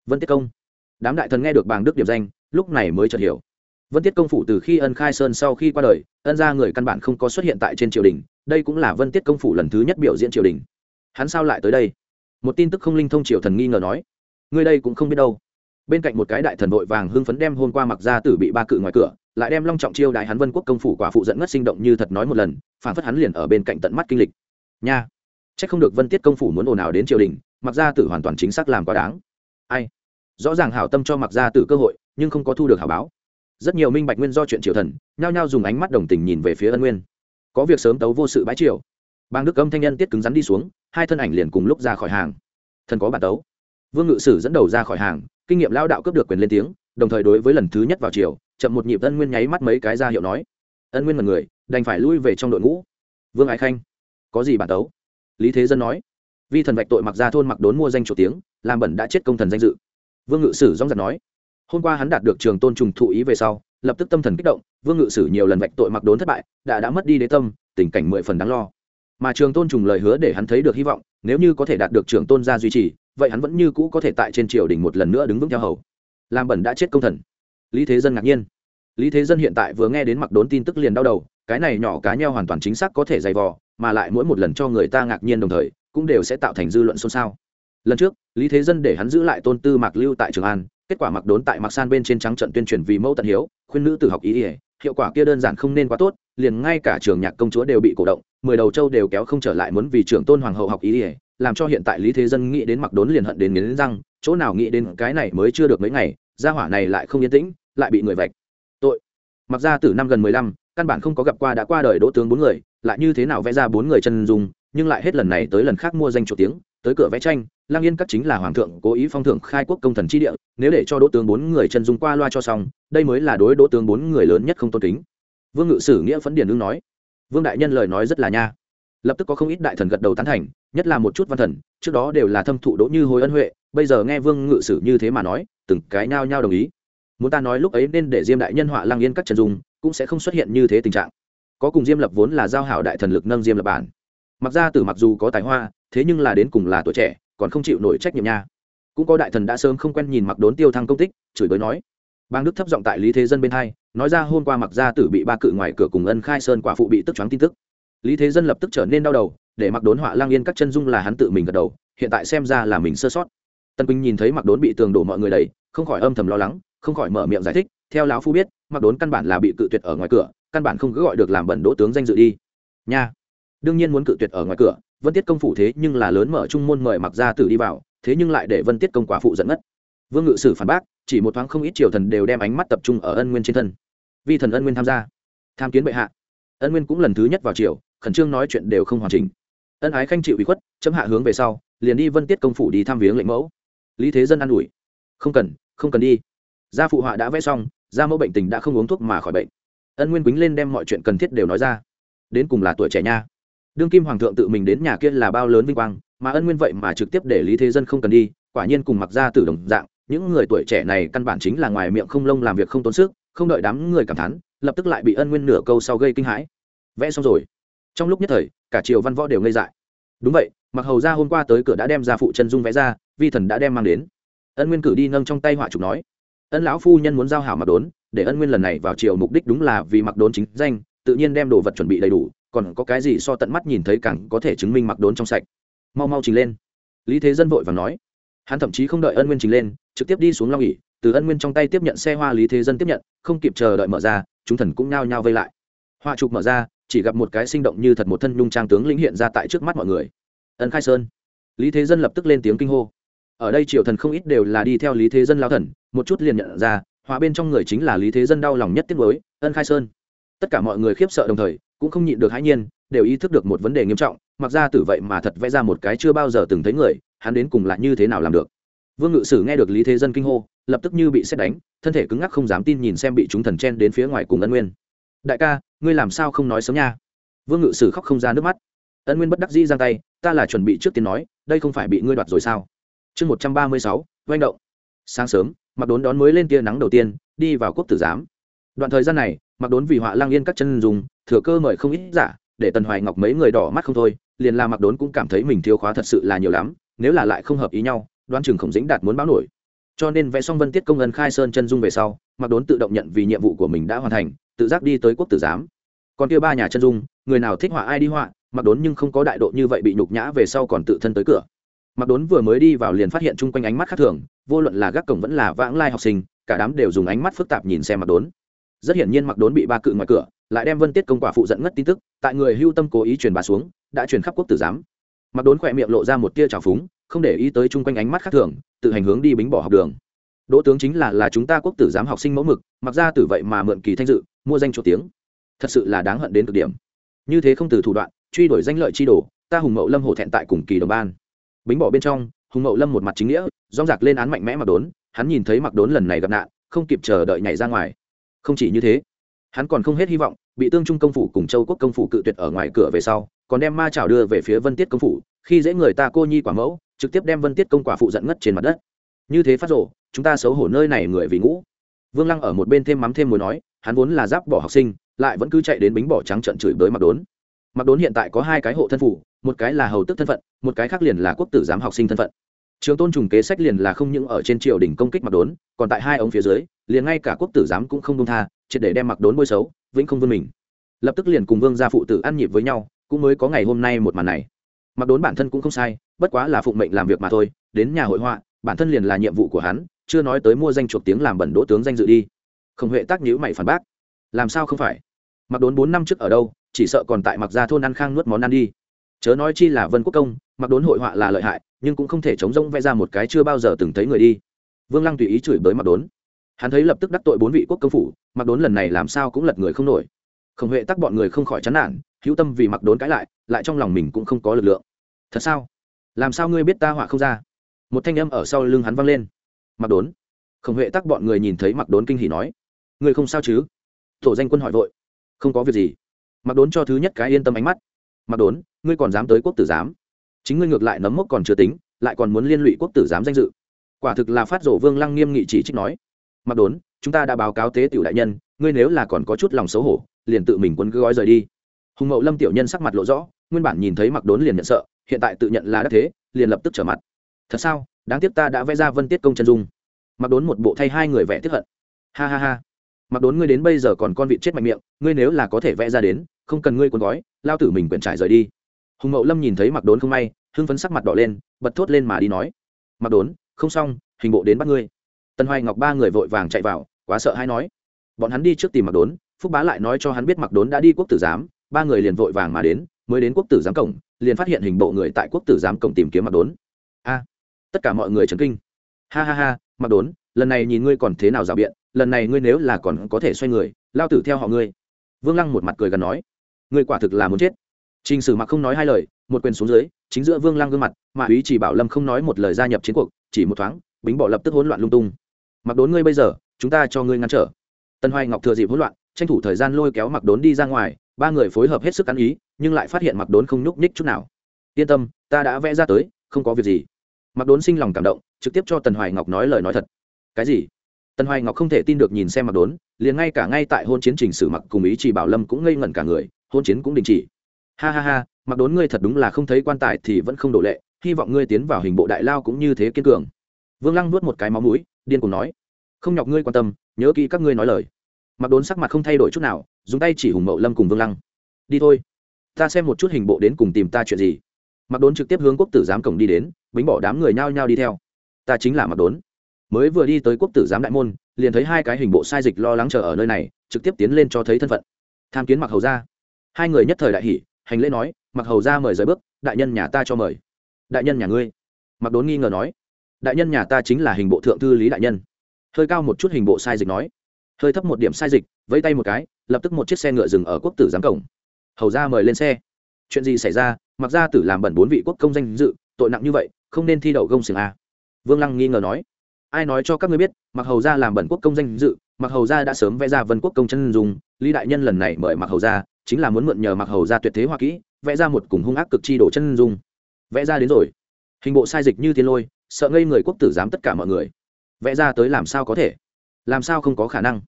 Vân tiết công. Đám đại thần nghe được bàng đức điểm danh, lúc này mới chợt hiểu. Vân tiết công phủ từ khi ân khai sơn sau khi qua đời, ân ra người căn bản không có xuất hiện tại trên triều đình, đây cũng là vân tiết công phủ lần thứ nhất biểu diễn triều đình. Hắn sao lại tới đây? Một tin tức không linh thông triều thần nghi ngờ nói. Người đây cũng không biết đâu. Bên cạnh một cái đại thần vội vàng hưng phấn đem hôm qua mặc ra tử bị ba cự ngoài cửa, lại đem long trọng chiêu đại hắn vân quốc công phủ quả phụ dẫn ngất sinh động như thật nói một lần, phản phất hắn liền ở bên cạnh tận mắt kinh lịch. Nha! C h ắ c không được vân tiết công phủ muốn ồn ào đến triều đình mặc gia tử hoàn toàn chính xác làm quá đáng. Ai? Rõ ràng hảo tâm cho mặc gia tử cơ hội nhưng không có thu được hảo báo. Rất nhiều minh bạch nguyên do chuyện triều thần nhao nhao dùng ánh mắt đồng tình nhìn về phía ân nguyên. Có việc sớm tấu vô sự bãi triều. Bang đức âm thanh nhân tiết cứng rắn đi xuống hai thân ảnh liền cùng lúc ra khỏi hàng. Thần có bản tấu. Vương ngự sử dẫn đầu ra khỏi hàng kinh nghiệm lao đạo cướp được quyền lên tiếng đồng thời đối với lần thứ nhất vào triều, chậm một nhịp ân nguyên nháy mắt mấy cái ra hiệu nói. Ân nguyên mật người đành phải lui về trong đội ngũ. Vương ái khanh có gì bản tấu? Lý thế dân nói vi thần vạch tội mặc ra thôn mặc đốn mua danh chủ tiếng, làm bẩn đã chết công thần danh dự. Vương ngự sử dóng giật nói, hôm qua hắn đạt được trường tôn trùng thụ ý về sau, lập tức tâm thần kích động, vương ngự sử nhiều lần vạch tội mặc đốn thất bại, đã đã mất đi đế tâm, tình cảnh mười phần đáng lo. Mà trường tôn trùng lời hứa để hắn thấy được hy vọng, nếu như có thể đạt được trường tôn gia duy trì, vậy hắn vẫn như cũ có thể tại trên triều đình một lần nữa đứng vững theo hầu. Làm bẩn đã chết công thần. Lý thế dân ngạc nhiên. Lý thế dân hiện tại vừa nghe đến mặc đốn tin tức liền đau đầu, cái này nhỏ cá nheo hoàn toàn chính xác có thể dày vò, mà lại mỗi một lần cho người ta ngạc nhiên đồng thời cũng đều sẽ tạo thành dư luận xôn xao. Lần trước, lý thế dân để hắn giữ lại tôn tư mạc lưu tại trường an, kết quả mặc đốn tại mặc san bên trên trắng trận tuyên truyền vì mẫu tận hiếu, khuyên nữ tử học ý ỉa hiệu quả kia đơn giản không nên quá tốt, liền ngay cả trường nhạc công chúa đều bị cổ động, mười đầu châu đều kéo không trở lại muốn vì trưởng tôn hoàng hậu học ý ỉa làm cho hiện tại lý thế dân nghĩ đến mặc đốn liền hận đến nghiến răng, chỗ nào nghĩ đến cái này mới chưa được mấy ngày, gia hỏa này lại không yên tĩnh, lại bị người vạch. Tội. Mặc ra từ năm gần mười lăm, căn bản không có gặp qua đã qua đời đỗ tướng bốn người, lại như thế nào vẽ ra bốn người chân dung nhưng lại hết lần này tới lần khác mua danh chủ tiếng, tới cửa vẽ tranh, lang yên các chính là hoàng thượng cố ý phong thưởng khai quốc công thần chi địa, nếu để cho đỗ tướng bốn người chân dung qua loa cho xong, đây mới là đối đỗ tướng bốn người lớn nhất không tôn kính. Vương ngự sử nghĩa phấn Điền ưng nói, vương đại nhân lời nói rất là nha. Lập tức có không ít đại thần gật đầu tán thành, nhất là một chút văn thần, trước đó đều là thâm thụ đỗ như hồi ân huệ, bây giờ nghe vương ngự sử như thế mà nói, từng cái nhao nhao đồng ý. Muốn ta nói lúc ấy nên để diêm đại nhân họa lang yên các trần dung, cũng sẽ không xuất hiện như thế tình trạng. Có cùng diêm lập vốn là giao hảo đại thần lực nâng diêm lập bản mặc ra Tử mặc dù có tài hoa, thế nhưng là đến cùng là tuổi trẻ, còn không chịu nổi trách nhiệm nha. Cũng có đại thần đã sớm không quen nhìn mặc đốn tiêu thăng công tích, chửi bới nói. Bang đức thấp giọng tại lý thế dân bên hai, nói ra hôm qua mặc gia tử bị ba cự ngoài cửa cùng ân khai sơn quả phụ bị tức choáng tin tức. Lý thế dân lập tức trở nên đau đầu, để mặc đốn họa lang yên các chân dung là hắn tự mình gật đầu, hiện tại xem ra là mình sơ sót. Tân quỳnh nhìn thấy mặc đốn bị tường đổ mọi người đầy, không khỏi âm thầm lo lắng, không khỏi mở miệng giải thích, theo lão phu biết, mặc đốn căn bản là bị cự tuyệt ở ngoài cửa, căn bản không cứ gọi được làm bẩn đỗ tướng danh dự đi. Nha đương nhiên muốn cự tuyệt ở ngoài cửa, vân tiết công phủ thế nhưng là lớn mở trung môn mời mặc gia tử đi vào, thế nhưng lại để vân tiết công quả phụ dẫn ngất. Vương ngự sử phản bác, chỉ một thoáng không ít triều thần đều đem ánh mắt tập trung ở ân nguyên trên thân. Vi thần ân nguyên tham gia. Tham kiến bệ hạ. Ân nguyên cũng lần thứ nhất vào triều, khẩn trương nói chuyện đều không hoàn chỉnh. Ân ái khanh chịu ủy khuất, chấm hạ hướng về sau, liền đi vân tiết công phủ đi thăm viếng lệnh mẫu. Lý thế dân an ủi. Không cần không cần đi. Gia phụ họa đã vẽ xong, gia mẫu bệnh tình đã không uống thuốc mà khỏi bệnh. Ân nguyên quýnh lên đem mọi chuyện cần thiết đều nói ra. Đến cùng là tuổi trẻ nha đương kim hoàng thượng tự mình đến nhà kia là bao lớn vinh quang, mà ân nguyên vậy mà trực tiếp để lý thế dân không cần đi, quả nhiên cùng mặc ra từ đồng dạng, những người tuổi trẻ này căn bản chính là ngoài miệng không lông làm việc không tốn sức, không đợi đám người cảm thán, lập tức lại bị ân nguyên nửa câu sau gây kinh hãi. Vẽ xong rồi. Trong lúc nhất thời, cả triều văn võ đều ngây dại. Đúng vậy mặc hầu ra hôm qua tới cửa đã đem ra phụ chân dung vẽ ra, vi thần đã đem mang đến. Ân nguyên cử đi nâng trong tay họa trục nói, ân lão phu nhân muốn giao hảo mặc đốn, để ân nguyên lần này vào triều mục đích đúng là vì mặc đốn chính danh, tự nhiên đem đồ vật chuẩn bị đầy đủ còn có cái gì so tận mắt nhìn thấy càng có thể chứng minh mặc đốn trong sạch. Mau mau trình lên. Lý thế dân vội và nói. Hắn thậm chí không đợi ân nguyên trình lên, trực tiếp đi xuống long ỉ từ ân nguyên trong tay tiếp nhận xe hoa lý thế dân tiếp nhận, không kịp chờ đợi mở ra, chúng thần cũng nhao nhao vây lại. Hoa chụp mở ra, chỉ gặp một cái sinh động như thật một thân nhung trang tướng lĩnh hiện ra tại trước mắt mọi người. Ân khai sơn. Lý thế dân lập tức lên tiếng kinh hô. Ở đây triều thần không ít đều là đi theo lý thế dân lao thần, một chút liền nhận ra hoa bên trong người chính là lý thế dân đau lòng nhất tiết mới ân khai sơn. Tất cả mọi người khiếp sợ đồng thời cũng không nhịn được hãi nhiên, đều ý thức được một vấn đề nghiêm trọng, mặc ra tử vậy mà thật vẽ ra một cái chưa bao giờ từng thấy người, hắn đến cùng là như thế nào làm được? Vương ngự sử nghe được lý thế dân kinh hô, lập tức như bị xét đánh, thân thể cứng ngắc không dám tin nhìn xem bị chúng thần chen đến phía ngoài cùng ân nguyên. Đại ca, ngươi làm sao không nói sớm nha? Vương ngự sử khóc không ra nước mắt. Ân nguyên bất đắc dĩ giang tay, ta là chuẩn bị trước tiên nói, đây không phải bị ngươi đoạt rồi sao? Chương một trăm ba mươi sáu doanh động. Sáng sớm, mặc đốn đón mới lên tia nắng đầu tiên, đi vào quốc tử giám. Đoạn thời gian này mặc đốn vì họa lang yên các chân dùng, thừa cơ mời không ít giả, để tần hoài ngọc mấy người đỏ mắt không thôi, liền là mặc đốn cũng cảm thấy mình thiếu khóa thật sự là nhiều lắm, nếu là lại không hợp ý nhau, đoán chừng khổng dĩnh đạt muốn báo nổi. Cho nên vẽ xong vân tiết công ân khai sơn chân dung về sau, mặc đốn tự động nhận vì nhiệm vụ của mình đã hoàn thành, tự giác đi tới quốc tử giám. Còn kia ba nhà chân dung, người nào thích họa ai đi họa, mặc đốn nhưng không có đại độ như vậy bị nhục nhã về sau còn tự thân tới cửa. Mặc đốn vừa mới đi vào liền phát hiện chung quanh ánh mắt khác thường, vô luận là gác cổng vẫn là vãng lai học sinh, cả đám đều dùng ánh mắt phức tạp nhìn xem mặc đốn rất hiển nhiên mặc đốn bị ba cự ngoài cửa, lại đem vân tiết công quả phụ dẫn ngất tin tức, tại người hưu tâm cố ý truyền bà xuống, đã truyền khắp quốc tử giám. Mặc đốn khỏe miệng lộ ra một tia trào phúng, không để ý tới chung quanh ánh mắt khác thường, tự hành hướng đi bính bỏ học đường. Đỗ tướng chính là là chúng ta quốc tử giám học sinh mẫu mực, mặc ra từ vậy mà mượn kỳ thanh dự, mua danh chỗ tiếng. Thật sự là đáng hận đến cực điểm. Như thế không từ thủ đoạn, truy đuổi danh lợi chi đồ, ta hùng mậu lâm hổ thẹn tại cùng kỳ đồng ban. Bính bỏ bên trong, hùng mậu lâm một mặt chính nghĩa dong dạc lên án mạnh mẽ mặc đốn, hắn nhìn thấy mặc đốn lần này gặp nạn, không kịp chờ đợi nhảy ra ngoài không chỉ như thế, hắn còn không hết hy vọng, bị tương trung công phủ cùng châu quốc công phủ cự tuyệt ở ngoài cửa về sau, còn đem ma chảo đưa về phía vân tiết công phủ, khi dễ người ta cô nhi quả mẫu, trực tiếp đem vân tiết công quả phụ dẫn ngất trên mặt đất. Như thế phát rộ chúng ta xấu hổ nơi này người vì ngũ. Vương lăng ở một bên thêm mắm thêm mối nói, hắn vốn là giáp bỏ học sinh, lại vẫn cứ chạy đến bính bỏ trắng trận chửi bới mặc đốn. Mặc đốn hiện tại có hai cái hộ thân phủ, một cái là hầu tức thân phận, một cái khác liền là quốc tử giám học sinh thân phận trường tôn trùng kế sách liền là không những ở trên triều đình công kích mặc đốn, còn tại hai ống phía dưới, liền ngay cả quốc tử giám cũng không công tha, triệt để đem mặc đốn bôi xấu, vĩnh không vươn mình. Lập tức liền cùng vương gia phụ tử ăn nhịp với nhau, cũng mới có ngày hôm nay một màn này. Mặc đốn bản thân cũng không sai, bất quá là phụng mệnh làm việc mà thôi, đến nhà hội họa, bản thân liền là nhiệm vụ của hắn, chưa nói tới mua danh chuộc tiếng làm bẩn đỗ tướng danh dự đi. Không huệ tác nhữ mày phản bác. Làm sao không phải? Mặc đốn bốn năm trước ở đâu, chỉ sợ còn tại mặc gia thôn ăn khang nuốt món ăn đi. Chớ nói chi là vân quốc công mặc đốn hội họa là lợi hại nhưng cũng không thể chống rông vẽ ra một cái chưa bao giờ từng thấy người đi. Vương lăng tùy ý chửi bới mặc đốn. Hắn thấy lập tức đắc tội bốn vị quốc công phủ mặc đốn lần này làm sao cũng lật người không nổi. Khổng huệ tắc bọn người không khỏi chán nản, hữu tâm vì mặc đốn cãi lại lại trong lòng mình cũng không có lực lượng. Thật sao? Làm sao ngươi biết ta họa không ra? Một thanh âm ở sau lưng hắn văng lên. Mặc đốn. Khổng huệ tắc bọn người nhìn thấy mặc đốn kinh hỉ nói. Ngươi không sao chứ? Tổ danh quân hỏi vội. Không có việc gì. Mặc đốn cho thứ nhất cái yên tâm ánh mắt. Mặc đốn, ngươi còn dám tới quốc tử giám? Chính ngươi ngược lại nấm mốc còn chưa tính, lại còn muốn liên lụy quốc tử giám danh dự. Quả thực là phát rổ vương lăng nghiêm nghị chỉ trích nói. Mặc đốn, chúng ta đã báo cáo tế tiểu đại nhân, ngươi nếu là còn có chút lòng xấu hổ, liền tự mình quấn cứ gói rời đi. Hùng mậu lâm tiểu nhân sắc mặt lộ rõ, nguyên bản nhìn thấy mặc đốn liền nhận sợ, hiện tại tự nhận là đắc thế, liền lập tức trở mặt. Thật sao, đáng tiếc ta đã vẽ ra vân tiết công chân dung. Mặc đốn một bộ thay hai người vẽ tiếp hận. Ha ha ha. Mặc đốn ngươi đến bây giờ còn con vị chết mạnh miệng, ngươi nếu là có thể vẽ ra đến, không cần ngươi cuốn gói, lao tử mình quyển trải rời đi hùng mậu lâm nhìn thấy mặc đốn không may, hưng phấn sắc mặt đỏ lên, bật thốt lên mà đi nói mặc đốn, không xong, hình bộ đến bắt ngươi. Tân hoài ngọc ba người vội vàng chạy vào, quá sợ hay nói, bọn hắn đi trước tìm mặc đốn, phúc bá lại nói cho hắn biết mặc đốn đã đi quốc tử giám, ba người liền vội vàng mà đến, mới đến quốc tử giám cổng, liền phát hiện hình bộ người tại quốc tử giám cổng tìm kiếm mặc đốn. A, tất cả mọi người chấn kinh. Ha ha ha mặc đốn, lần này nhìn ngươi còn thế nào rào biện, lần này ngươi nếu là còn có thể xoay người, lao tử theo họ ngươi. Vương lăng một mặt cười gần nói, ngươi quả thực là muốn chết. Trình sử mặc không nói hai lời, một quyền xuống dưới, chính giữa vương lăng gương mặt, mà úy chỉ bảo lâm không nói một lời gia nhập chiến cuộc, chỉ một thoáng, bính bỏ lập tức hỗn loạn lung tung. Mặc đốn ngươi bây giờ, chúng ta cho ngươi ngăn trở. Tân hoài ngọc thừa dịp hỗn loạn, tranh thủ thời gian lôi kéo mặc đốn đi ra ngoài, ba người phối hợp hết sức ăn ý, nhưng lại phát hiện mặc đốn không nhúc nhích chút nào. Yên tâm, ta đã vẽ ra tới, không có việc gì. Mặc đốn sinh lòng cảm động, trực tiếp cho tần hoài ngọc nói lời nói thật. Cái gì? Tần hoài ngọc không thể tin được nhìn xem mặc đốn, liền ngay cả ngay tại hôn chiến trình sử mặc cùng ý chỉ bảo lâm cũng ngây ngẩn cả người, hôn chiến cũng đình chỉ ha ha ha, mặc đốn ngươi thật đúng là không thấy quan tài thì vẫn không đổ lệ, hy vọng ngươi tiến vào hình bộ đại lao cũng như thế kiên cường. Vương lăng nuốt một cái máu mũi, điên cùng nói, không nhọc ngươi quan tâm, nhớ kỹ các ngươi nói lời. Mặc đốn sắc mặt không thay đổi chút nào, dùng tay chỉ hùng mậu lâm cùng vương lăng. Đi thôi, ta xem một chút hình bộ đến cùng tìm ta chuyện gì. Mặc đốn trực tiếp hướng quốc tử giám cổng đi đến, bính bỏ đám người nhao nhao đi theo. Ta chính là mặc đốn. Mới vừa đi tới quốc tử giám đại môn, liền thấy hai cái hình bộ sai dịch lo lắng chờ ở nơi này, trực tiếp tiến lên cho thấy thân phận. Tham kiến mặc hầu ra hai người nhất thời đại hỷ hành lễ nói, mặc hầu ra mời rời bước, đại nhân nhà ta cho mời. Đại nhân nhà ngươi? Mặc đốn nghi ngờ nói. Đại nhân nhà ta chính là hình bộ thượng thư lý đại nhân. Hơi cao một chút hình bộ sai dịch nói. Hơi thấp một điểm sai dịch, vẫy tay một cái, lập tức một chiếc xe ngựa dừng ở quốc tử giám cổng. Hầu ra mời lên xe. Chuyện gì xảy ra? Mặc ra tử làm bẩn bốn vị quốc công danh dự, tội nặng như vậy, không nên thi đậu gông xiềng a. Vương lăng nghi ngờ nói. Ai nói cho các ngươi biết, mặc hầu ra làm bẩn quốc công danh dự, mặc hầu ra đã sớm vẽ ra vân quốc công chân dùng lý đại nhân lần này mời mặc hầu ra chính là muốn mượn nhờ mặc hầu ra tuyệt thế hoa kỹ, vẽ ra một cùng hung ác cực chi đổ chân dung. Vẽ ra đến rồi. Hình bộ sai dịch như thiên lôi, sợ ngây người quốc tử dám tất cả mọi người. Vẽ ra tới làm sao có thể? Làm sao không có khả năng?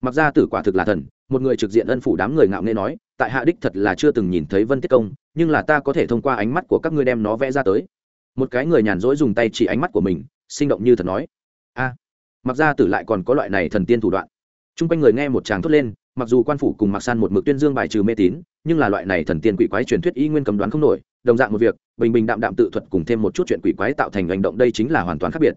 Mặc ra tử quả thực là thần, một người trực diện ân phủ đám người ngạo nghê nói, tại hạ đích thật là chưa từng nhìn thấy vân tiết công, nhưng là ta có thể thông qua ánh mắt của các ngươi đem nó vẽ ra tới. Một cái người nhàn rỗi dùng tay chỉ ánh mắt của mình, sinh động như thật nói. A, mặc ra tử lại còn có loại này thần tiên thủ đoạn. T r u n g quanh người nghe một tràng thốt lên mặc dù quan phủ cùng mặc san một mực tuyên dương bài trừ mê tín, nhưng là loại này thần tiên quỷ quái truyền thuyết y nguyên cầm đoán không nổi, đồng dạng một việc, bình bình đạm đạm tự thuật cùng thêm một chút chuyện quỷ quái tạo thành hành động đây chính là hoàn toàn khác biệt.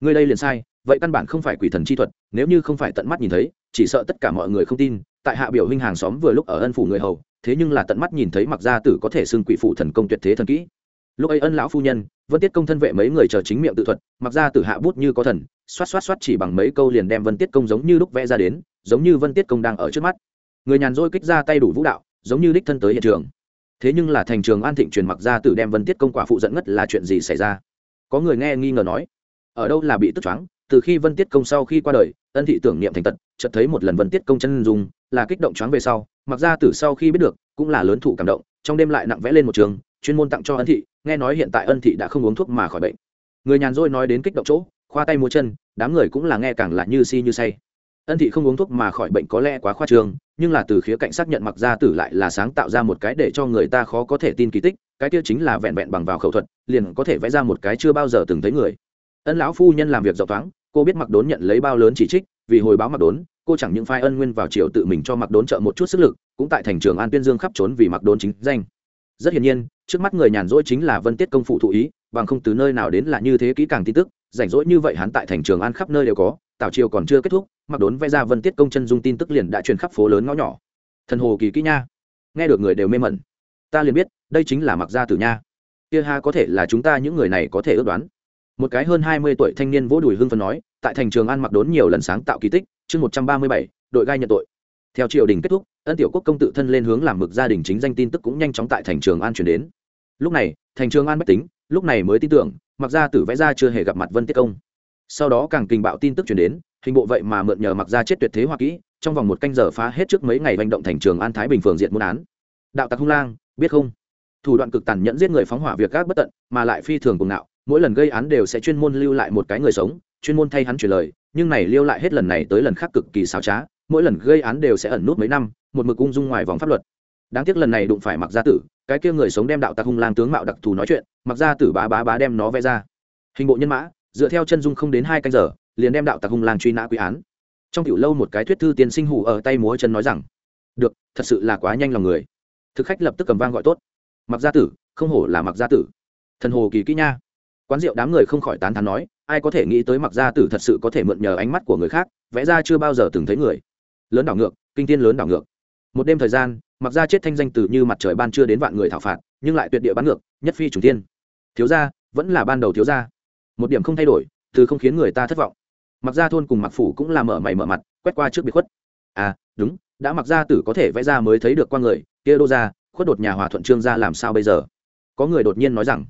Người đây liền sai, vậy căn bản không phải quỷ thần chi thuật, nếu như không phải tận mắt nhìn thấy, chỉ sợ tất cả mọi người không tin, tại hạ biểu huynh hàng xóm vừa lúc ở ân phủ người hầu, thế nhưng là tận mắt nhìn thấy mặc gia tử có thể xưng quỷ phụ thần công tuyệt thế thần kỹ. Lúc ấy ân lão phu nhân, vân tiết công thân vệ mấy người chờ chính miệng tự thuật mặc ra tử hạ bút như có thần, xoát xoát xoát chỉ bằng mấy câu liền đem vân tiết công giống như lúc vẽ ra đến giống như vân tiết công đang ở trước mắt. Người nhàn rỗi kích ra tay đủ vũ đạo, giống như đích thân tới hiện trường. Thế nhưng là thành trường an thịnh truyền mặc ra từ đem vân tiết công quả phụ dẫn ngất là chuyện gì xảy ra? Có người nghe nghi ngờ nói, ở đâu là bị tức choáng? Từ khi vân tiết công sau khi qua đời, ân thị tưởng niệm thành tật, chợt thấy một lần vân tiết công chân dùng là kích động choáng về sau, mặc ra từ sau khi biết được, cũng là lớn thụ cảm động, trong đêm lại nặng vẽ lên một trường, chuyên môn tặng cho ân thị, nghe nói hiện tại ân thị đã không uống thuốc mà khỏi bệnh. Người nhàn rỗi nói đến kích động chỗ, khoa tay múa chân, đám người cũng là nghe càng là như si như say ân thị không uống thuốc mà khỏi bệnh có lẽ quá khoa trương, nhưng là từ khía cạnh xác nhận mặc gia tử lại là sáng tạo ra một cái để cho người ta khó có thể tin kỳ tích, cái kia chính là vẹn vẹn bằng vào khẩu thuật, liền có thể vẽ ra một cái chưa bao giờ từng thấy người. Ân lão phu nhân làm việc dọc thoáng, cô biết mặc đốn nhận lấy bao lớn chỉ trích, vì hồi báo mặc đốn, cô chẳng những phai ân nguyên vào triều tự mình cho mặc đốn trợ một chút sức lực, cũng tại thành trường an tuyên dương khắp trốn vì mặc đốn chính danh. Rất hiển nhiên, trước mắt người nhàn rỗi chính là vân tiết công phụ thụ ý, bằng không từ nơi nào đến là như thế kỹ càng tin tức, rảnh rỗi như vậy hắn tại thành trường an khắp nơi đều có, tảo triều còn chưa kết thúc mặc đốn vẽ ra vân tiết công chân dung tin tức liền đã truyền khắp phố lớn ngõ nhỏ. Thần hồ kỳ kỹ nha. Nghe được người đều mê mẩn. Ta liền biết, đây chính là mặc gia tử nha. Kia ha có thể là chúng ta những người này có thể ước đoán. Một cái hơn hai mươi tuổi thanh niên vỗ đùi hưng phân nói, tại thành trường an mặc đốn nhiều lần sáng tạo kỳ tích, chương một trăm ba mươi bảy, đội gai nhận tội. Theo triều đình kết thúc, ân tiểu quốc công tự thân lên hướng làm mực gia đình chính danh tin tức cũng nhanh chóng tại thành trường an chuyển đến. Lúc này, thành trường an bách tính, lúc này mới tin tưởng, mặc gia tử vẽ ra chưa hề gặp mặt vân tiết công. Sau đó càng kinh bạo tin tức chuyển đến hình bộ vậy mà mượn nhờ mặc gia chết tuyệt thế hoa kỹ, trong vòng một canh giờ phá hết trước mấy ngày hành động thành trường an thái bình phường diện muôn án. Đạo tặc hung lang, biết không? Thủ đoạn cực tàn nhẫn giết người phóng hỏa việc gác bất tận, mà lại phi thường cùng ngạo, mỗi lần gây án đều sẽ chuyên môn lưu lại một cái người sống, chuyên môn thay hắn truyền lời, nhưng này lưu lại hết lần này tới lần khác cực kỳ xảo trá, mỗi lần gây án đều sẽ ẩn nút mấy năm, một mực ung dung ngoài vòng pháp luật. Đáng tiếc lần này đụng phải mặc gia tử, cái kia người sống đem đạo tặc hung lang tướng mạo đặc thù nói chuyện, mặc gia tử bá bá bá đem nó vẽ ra. Hình bộ nhân mã, dựa theo chân dung không đến hai canh giờ liền đem đạo tặc hung lang truy nã quy án. Trong tiểu lâu một cái thuyết thư tiên sinh hủ ở tay múa chân nói rằng, được, thật sự là quá nhanh lòng người. Thực khách lập tức cầm vang gọi tốt. Mặc gia tử, không hổ là mặc gia tử. Thần hồ kỳ kỹ nha. Quán rượu đám người không khỏi tán thán nói, ai có thể nghĩ tới mặc gia tử thật sự có thể mượn nhờ ánh mắt của người khác, vẽ ra chưa bao giờ từng thấy người. Lớn đảo ngược, kinh tiên lớn đảo ngược. Một đêm thời gian mặc gia chết thanh danh từ như mặt trời ban chưa đến vạn người thảo phạt, nhưng lại tuyệt địa bán ngược, nhất phi trùng tiên thiếu gia, vẫn là ban đầu thiếu gia. Một điểm không thay đổi, từ không khiến người ta thất vọng mặc ra thôn cùng mặc phủ cũng là mở mày mở mặt, quét qua trước biệt khuất. À đúng, đã mặc ra tử có thể vẽ ra mới thấy được qua người, kia đô ra, khuất đột nhà hòa thuận trương ra làm sao bây giờ? Có người đột nhiên nói rằng,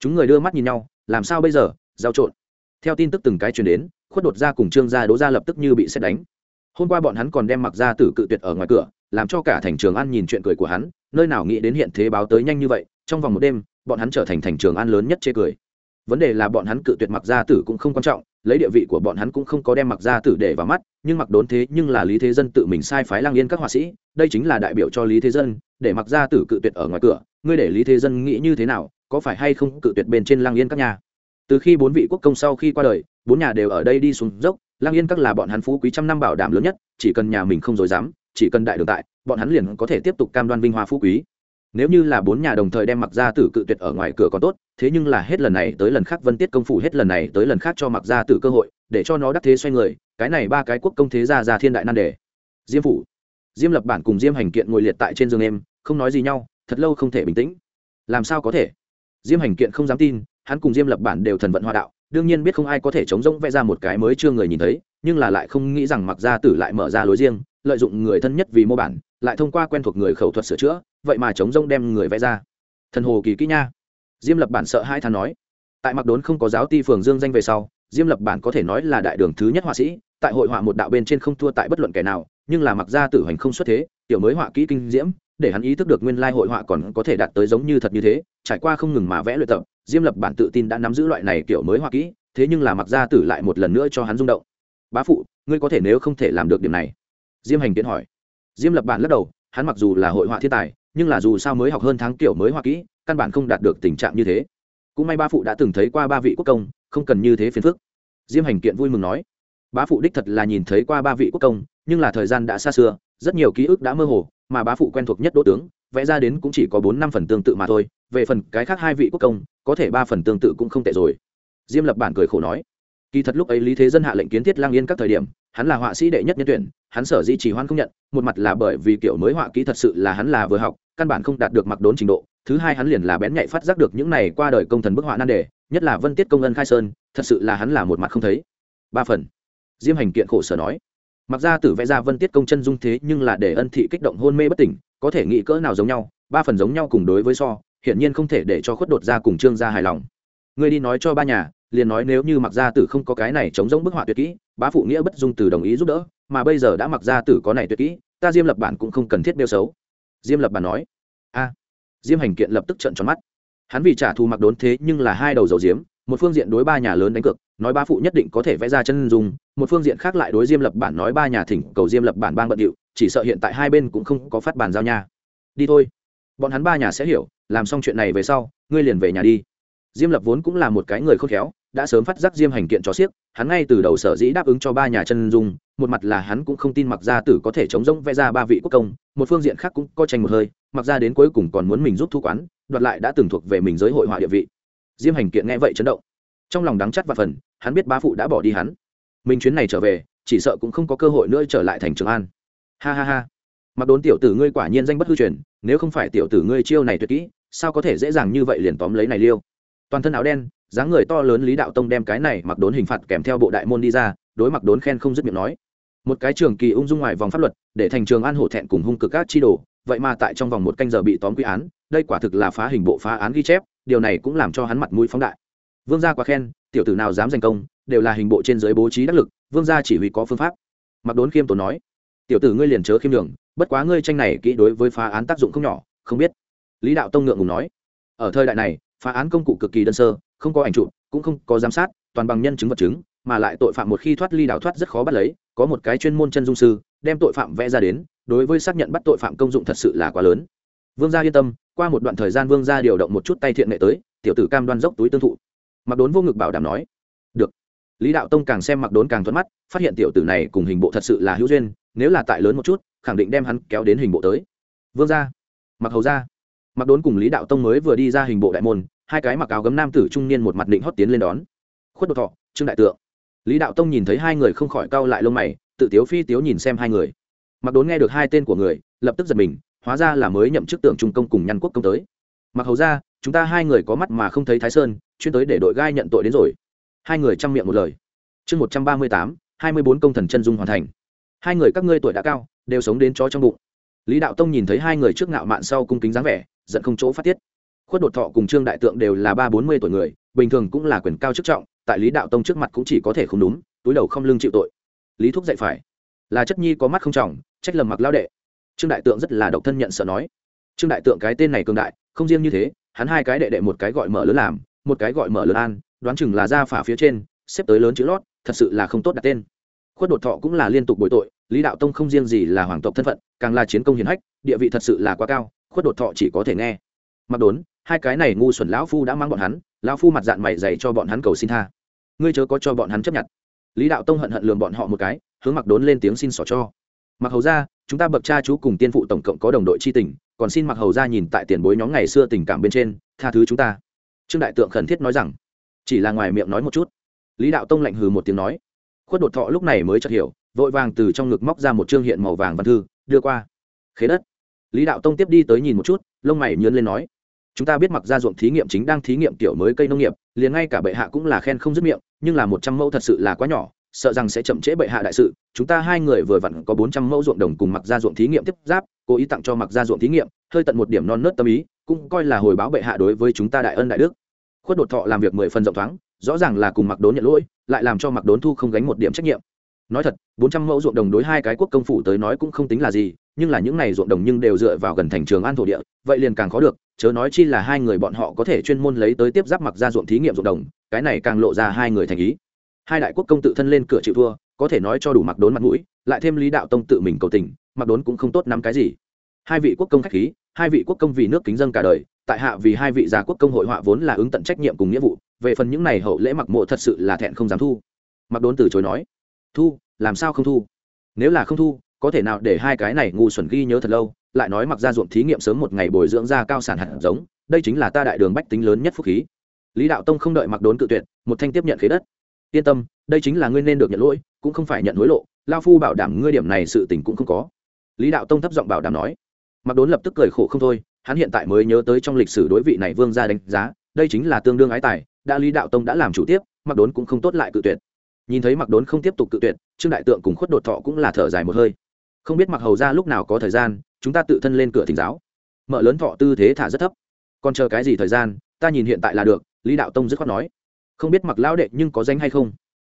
chúng người đưa mắt nhìn nhau, làm sao bây giờ? Giao trộn. Theo tin tức từng cái truyền đến, khuất đột ra cùng trương gia đố ra lập tức như bị xét đánh. Hôm qua bọn hắn còn đem mặc ra tử cự tuyệt ở ngoài cửa, làm cho cả thành trường an nhìn chuyện cười của hắn, nơi nào nghĩ đến hiện thế báo tới nhanh như vậy, trong vòng một đêm, bọn hắn trở thành thành trường an lớn nhất chê cười. Vấn đề là bọn hắn cự tuyệt mặc gia tử cũng không quan trọng lấy địa vị của bọn hắn cũng không có đem mặc gia tử để vào mắt, nhưng mặc đốn thế nhưng là lý thế dân tự mình sai phái lang yên các họa sĩ, đây chính là đại biểu cho lý thế dân, để mặc gia tử cự tuyệt ở ngoài cửa. Ngươi để lý thế dân nghĩ như thế nào, có phải hay không cự tuyệt bên trên lang yên các nhà? Từ khi bốn vị quốc công sau khi qua đời, bốn nhà đều ở đây đi xuống dốc lang yên các là bọn hắn phú quý trăm năm bảo đảm lớn nhất, chỉ cần nhà mình không dối dám, chỉ cần đại đường tại, bọn hắn liền có thể tiếp tục cam đoan vinh hoa phú quý nếu như là bốn nhà đồng thời đem mặc gia tử cự tuyệt ở ngoài cửa còn tốt, thế nhưng là hết lần này tới lần khác vân tiết công phủ hết lần này tới lần khác cho mặc gia tử cơ hội, để cho nó đắc thế xoay người, cái này ba cái quốc công thế ra ra thiên đại nan đề. Diêm phủ. Diêm lập bản cùng diêm hành kiện ngồi liệt tại trên giường em, không nói gì nhau, thật lâu không thể bình tĩnh. Làm sao có thể? Diêm hành kiện không dám tin, hắn cùng diêm lập bản đều thần vận hoa đạo, đương nhiên biết không ai có thể chống rỗng vẽ ra một cái mới chưa người nhìn thấy, nhưng là lại không nghĩ rằng mặc gia tử lại mở ra lối riêng lợi dụng người thân nhất vì mô bản, lại thông qua quen thuộc người khẩu thuật sửa chữa, vậy mà chống rông đem người vẽ ra. Thần hồ kỳ kỹ nha. Diêm lập bản sợ hai thằng nói. Tại mặc đốn không có giáo ti phường dương danh về sau, diêm lập bản có thể nói là đại đường thứ nhất họa sĩ, tại hội họa một đạo bên trên không thua tại bất luận kẻ nào, nhưng là mặc gia tử hành không xuất thế, tiểu mới họa kỹ kinh diễm, để hắn ý thức được nguyên lai hội họa còn có thể đạt tới giống như thật như thế, trải qua không ngừng mà vẽ luyện tập, diêm lập bản tự tin đã nắm giữ loại này kiểu mới họa kỹ, thế nhưng là mặc gia tử lại một lần nữa cho hắn rung động. Bá phụ, ngươi có thể nếu không thể làm được điểm này diêm hành tiến hỏi. Diêm lập bản lắc đầu, hắn mặc dù là hội họa thiên tài, nhưng là dù sao mới học hơn tháng kiểu mới họa kỹ, căn bản không đạt được tình trạng như thế. Cũng may ba phụ đã từng thấy qua ba vị quốc công, không cần như thế phiền phức. Diêm hành kiện vui mừng nói. Bá phụ đích thật là nhìn thấy qua ba vị quốc công, nhưng là thời gian đã xa xưa, rất nhiều ký ức đã mơ hồ, mà bá phụ quen thuộc nhất đỗ tướng, vẽ ra đến cũng chỉ có bốn năm phần tương tự mà thôi, về phần cái khác hai vị quốc công, có thể ba phần tương tự cũng không tệ rồi. Diêm lập bản cười khổ nói. Kỳ thật lúc ấy lý thế dân hạ lệnh kiến thiết lang yên các thời điểm, hắn là họa sĩ đệ nhất nhân tuyển hắn sở di chỉ hoan không nhận, một mặt là bởi vì kiểu mới họa kỹ thật sự là hắn là vừa học, căn bản không đạt được mặc đốn trình độ. Thứ hai hắn liền là bén nhạy phát giác được những này qua đời công thần bức họa nan đề, nhất là vân tiết công ân khai sơn, thật sự là hắn là một mặt không thấy. Ba phần. Diêm hành kiện khổ sở nói, mặc ra tử vẽ ra vân tiết công chân dung thế nhưng là để ân thị kích động hôn mê bất tỉnh, có thể nghĩ cỡ nào giống nhau, ba phần giống nhau cùng đối với so, hiển nhiên không thể để cho khuất đột ra cùng trương gia hài lòng. Ngươi đi nói cho ba nhà, liền nói nếu như mặc gia tử không có cái này chống giống bức họa tuyệt kỹ, bá phụ nghĩa bất dung từ đồng ý giúp đỡ mà bây giờ đã mặc ra tử có này tuyệt kỹ, ta diêm lập bản cũng không cần thiết đeo xấu. Diêm lập bản nói. A. Diêm hành kiện lập tức trận tròn mắt. Hắn vì trả thù mặc đốn thế nhưng là hai đầu dầu diếm, một phương diện đối ba nhà lớn đánh cược, nói ba phụ nhất định có thể vẽ ra chân dung, một phương diện khác lại đối diêm lập bản nói ba nhà thỉnh cầu diêm lập bản bang bận điệu, chỉ sợ hiện tại hai bên cũng không có phát bàn giao nha. Đi thôi, bọn hắn ba nhà sẽ hiểu, làm xong chuyện này về sau, ngươi liền về nhà đi. Diêm lập vốn cũng là một cái người khôn khéo đã sớm phát giác diêm hành kiện cho xiếc hắn ngay từ đầu sở dĩ đáp ứng cho ba nhà chân dung, một mặt là hắn cũng không tin mặc gia tử có thể chống rỗng vẽ ra ba vị quốc công, một phương diện khác cũng có tranh một hơi mặc ra đến cuối cùng còn muốn mình giúp thu quán, đoạt lại đã từng thuộc về mình giới hội họa địa vị. Diêm hành kiện nghe vậy chấn động. Trong lòng đắng chắt và phần, hắn biết ba phụ đã bỏ đi hắn. Mình chuyến này trở về, chỉ sợ cũng không có cơ hội nữa trở lại thành trường an. Ha ha ha. Mặc đốn tiểu tử ngươi quả nhiên danh bất hư truyền, nếu không phải tiểu tử ngươi chiêu này tuyệt kỹ, sao có thể dễ dàng như vậy liền tóm lấy này liêu? Toàn thân áo đen dáng người to lớn lý đạo tông đem cái này mặc đốn hình phạt kèm theo bộ đại môn đi ra, đối mặc đốn khen không dứt miệng nói. Một cái trường kỳ ung dung ngoài vòng pháp luật, để thành trường an hổ thẹn cùng hung cực các chi đồ, vậy mà tại trong vòng một canh giờ bị tóm quy án, đây quả thực là phá hình bộ phá án ghi chép, điều này cũng làm cho hắn mặt mũi phóng đại. Vương gia quá khen, tiểu tử nào dám giành công, đều là hình bộ trên giới bố trí đắc lực, vương gia chỉ huy có phương pháp. Mặc đốn khiêm tốn nói, tiểu tử ngươi liền chớ khiêm đường bất quá ngươi tranh này kỹ đối với phá án tác dụng không nhỏ, không biết. Lý đạo tông ngượng ngùng nói, ở thời đại này, phá án công cụ cực kỳ đơn sơ không có ảnh chụp, cũng không có giám sát, toàn bằng nhân chứng vật chứng, mà lại tội phạm một khi thoát ly đảo thoát rất khó bắt lấy, có một cái chuyên môn chân dung sư, đem tội phạm vẽ ra đến, đối với xác nhận bắt tội phạm công dụng thật sự là quá lớn. Vương gia yên tâm, qua một đoạn thời gian vương gia điều động một chút tay thiện nghệ tới, tiểu tử cam đoan dốc túi tương thụ. Mặc đốn vô ngực bảo đảm nói, được. Lý đạo tông càng xem mặc đốn càng thuận mắt, phát hiện tiểu tử này cùng hình bộ thật sự là hữu duyên, nếu là tại lớn một chút, khẳng định đem hắn kéo đến hình bộ tới. Vương gia mặc hầu gia. Mặc đốn cùng lý đạo tông mới vừa đi ra hình bộ đại môn hai cái mặc áo gấm nam tử trung niên một mặt định hót tiến lên đón. Khuất đột thọ, trương đại tượng. Lý đạo tông nhìn thấy hai người không khỏi cau lại lông mày, tự tiếu phi tiếu nhìn xem hai người. Mặc đốn nghe được hai tên của người, lập tức giật mình, hóa ra là mới nhậm chức tưởng trung công cùng nhăn quốc công tới. Mặc hầu ra, chúng ta hai người có mắt mà không thấy thái sơn, chuyên tới để đội gai nhận tội đến rồi. Hai người chăm miệng một lời. Chương một trăm ba mươi tám, hai mươi bốn công thần chân dung hoàn thành. Hai người các ngươi tuổi đã cao, đều sống đến chó trong bụng. Lý đạo tông nhìn thấy hai người trước ngạo mạn sau cung kính dáng vẻ, giận không chỗ phát tiết khuất đột thọ cùng trương đại tượng đều là ba bốn mươi tuổi người, bình thường cũng là quyền cao chức trọng, tại lý đạo tông trước mặt cũng chỉ có thể không đúng, túi đầu không lương chịu tội. Lý thúc dạy phải, là chất nhi có mắt không trọng, trách lầm mặc lao đệ. Trương đại tượng rất là độc thân nhận sợ nói. Trương đại tượng cái tên này cường đại, không riêng như thế, hắn hai cái đệ đệ một cái gọi mở lớn làm, một cái gọi mở lớn an, đoán chừng là ra phả phía trên, xếp tới lớn chữ lót, thật sự là không tốt đặt tên. Khuất đột thọ cũng là liên tục bồi tội, lý đạo tông không riêng gì là hoàng tộc thân phận, càng là chiến công hiền hách, địa vị thật sự là quá cao, khuất đột thọ chỉ có thể nghe. Mặc đốn hai cái này ngu xuẩn lão phu đã mang bọn hắn, lão phu mặt dạng mày dày cho bọn hắn cầu xin tha. Ngươi chớ có cho bọn hắn chấp nhận. Lý đạo tông hận hận lường bọn họ một cái, hướng mặc đốn lên tiếng xin xỏ cho. Mặc hầu ra chúng ta bậc cha chú cùng tiên phụ tổng cộng có đồng đội chi tình, còn xin mặc hầu ra nhìn tại tiền bối nhóm ngày xưa tình cảm bên trên, tha thứ chúng ta. Trương đại tượng khẩn thiết nói rằng, chỉ là ngoài miệng nói một chút. Lý đạo tông lạnh hừ một tiếng nói. Khuất đột thọ lúc này mới chợt hiểu, vội vàng từ trong ngực móc ra một trương hiện màu vàng văn thư, đưa qua. Khế đất. Lý đạo tông tiếp đi tới nhìn một chút, lông mày nhớn lên nói chúng ta biết mặc ra ruộng thí nghiệm chính đang thí nghiệm kiểu mới cây nông nghiệp, liền ngay cả bệ hạ cũng là khen không dứt miệng, nhưng là một trăm mẫu thật sự là quá nhỏ, sợ rằng sẽ chậm trễ bệ hạ đại sự. Chúng ta hai người vừa vặn có bốn trăm mẫu ruộng đồng cùng mặc ra ruộng thí nghiệm tiếp giáp, cố ý tặng cho mặc ra ruộng thí nghiệm, hơi tận một điểm non nớt tâm ý, cũng coi là hồi báo bệ hạ đối với chúng ta đại ân đại đức. Khuất đột thọ làm việc mười phần rộng thoáng, rõ ràng là cùng mặc đốn nhận lỗi, lại làm cho mặc đốn thu không gánh một điểm trách nhiệm. Nói thật, bốn trăm mẫu ruộng đồng đối hai cái quốc công phủ tới nói cũng không tính là gì nhưng là những này ruộng đồng nhưng đều dựa vào gần thành trường an thổ địa, vậy liền càng khó được, chớ nói chi là hai người bọn họ có thể chuyên môn lấy tới tiếp giáp mặc ra ruộng thí nghiệm ruộng đồng, cái này càng lộ ra hai người thành ý. Hai đại quốc công tự thân lên cửa chịu thua, có thể nói cho đủ mặc đốn mặt mũi, lại thêm lý đạo tông tự mình cầu tình, mặc đốn cũng không tốt nắm cái gì. Hai vị quốc công khách khí, hai vị quốc công vì nước kính dân cả đời, tại hạ vì hai vị gia quốc công hội họa vốn là ứng tận trách nhiệm cùng nghĩa vụ, về phần những này hậu lễ mặc mộ thật sự là thẹn không dám thu. Mặc đốn từ chối nói, thu, làm sao không thu? Nếu là không thu có thể nào để hai cái này ngu xuẩn ghi nhớ thật lâu, lại nói mặc ra ruộng thí nghiệm sớm một ngày bồi dưỡng ra cao sản hạt giống, đây chính là ta đại đường bách tính lớn nhất phúc khí. Lý đạo tông không đợi mặc đốn cự tuyệt, một thanh tiếp nhận khế đất. Yên tâm, đây chính là ngươi nên được nhận lỗi, cũng không phải nhận hối lộ, lao phu bảo đảm ngươi điểm này sự tình cũng không có. Lý đạo tông thấp giọng bảo đảm nói. Mặc đốn lập tức cười khổ không thôi, hắn hiện tại mới nhớ tới trong lịch sử đối vị này vương ra đánh giá, đây chính là tương đương ái tài, đã lý đạo tông đã làm chủ tiếp, mặc đốn cũng không tốt lại cự tuyệt. Nhìn thấy mặc đốn không tiếp tục cự tuyệt, trương đại tượng cùng khuất đột thọ cũng là thở dài một hơi không biết mặc hầu ra lúc nào có thời gian, chúng ta tự thân lên cửa thỉnh giáo. Mợ lớn thọ tư thế thả rất thấp. Còn chờ cái gì thời gian, ta nhìn hiện tại là được, lý đạo tông dứt khoát nói. Không biết mặc lão đệ nhưng có danh hay không?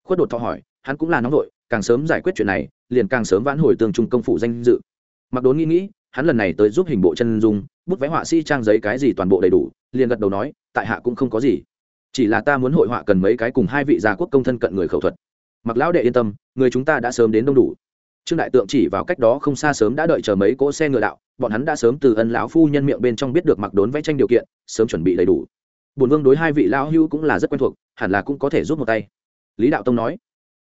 Khuất đột thọ hỏi, hắn cũng là nóng vội, càng sớm giải quyết chuyện này, liền càng sớm vãn hồi tương trung công phủ danh dự. Mặc đốn nghĩ nghĩ, hắn lần này tới giúp hình bộ chân dung, bút vẽ họa sĩ trang giấy cái gì toàn bộ đầy đủ, liền gật đầu nói, tại hạ cũng không có gì. Chỉ là ta muốn hội họa cần mấy cái cùng hai vị gia quốc công thân cận người khẩu thuật. Mặc lão đệ yên tâm, người chúng ta đã sớm đến đông đủ trương đại tượng chỉ vào cách đó không xa sớm đã đợi chờ mấy cỗ xe ngựa đạo, bọn hắn đã sớm từ ân lão phu nhân miệng bên trong biết được mặc đốn vẽ tranh điều kiện, sớm chuẩn bị đầy đủ. Bùn vương đối hai vị lão hưu cũng là rất quen thuộc, hẳn là cũng có thể giúp một tay. Lý đạo tông nói,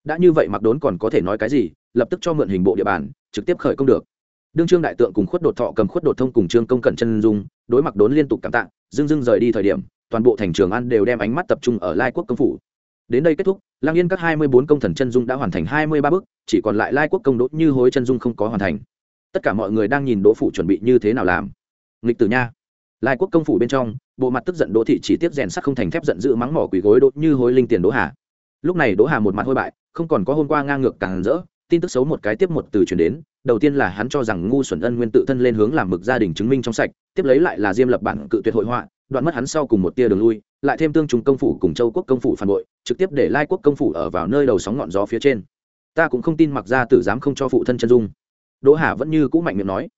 đã như vậy mặc đốn còn có thể nói cái gì, lập tức cho mượn hình bộ địa bàn, trực tiếp khởi công được. Đương trương đại tượng cùng khuất đột thọ cầm khuất đột thông cùng trương công cẩn chân dung, đối mặc đốn liên tục cảm tạ, dưng dưng rời đi thời điểm, toàn bộ thành trường an đều đem ánh mắt tập trung ở lai quốc công phủ đến đây kết thúc lang yên các hai mươi bốn công thần chân dung đã hoàn thành hai mươi ba bước, chỉ còn lại lai quốc công đỗ như hối chân dung không có hoàn thành. Tất cả mọi người đang nhìn đỗ phụ chuẩn bị như thế nào làm. Nghịch tử nha. Lai quốc công phủ bên trong, bộ mặt tức giận đỗ thị chỉ tiếp rèn sắc không thành thép giận dữ mắng mỏ quỳ gối đỗ như hối linh tiền đỗ hà. Lúc này đỗ hà một mặt hôi bại, không còn có hôm qua ngang ngược càng rỡ, tin tức xấu một cái tiếp một từ chuyển đến, đầu tiên là hắn cho rằng ngu xuẩn ân nguyên tự thân lên hướng làm mực gia đình chứng minh trong sạch, tiếp lấy lại là diêm lập bản cự tuyệt hội họa, đoạn mất hắn sau cùng một tia đường lui lại thêm tương trùng công phủ cùng châu quốc công phủ phản bội, trực tiếp để lai quốc công phủ ở vào nơi đầu sóng ngọn gió phía trên. Ta cũng không tin mặc gia tử dám không cho phụ thân chân dung. Đỗ hà vẫn như cũ mạnh miệng nói.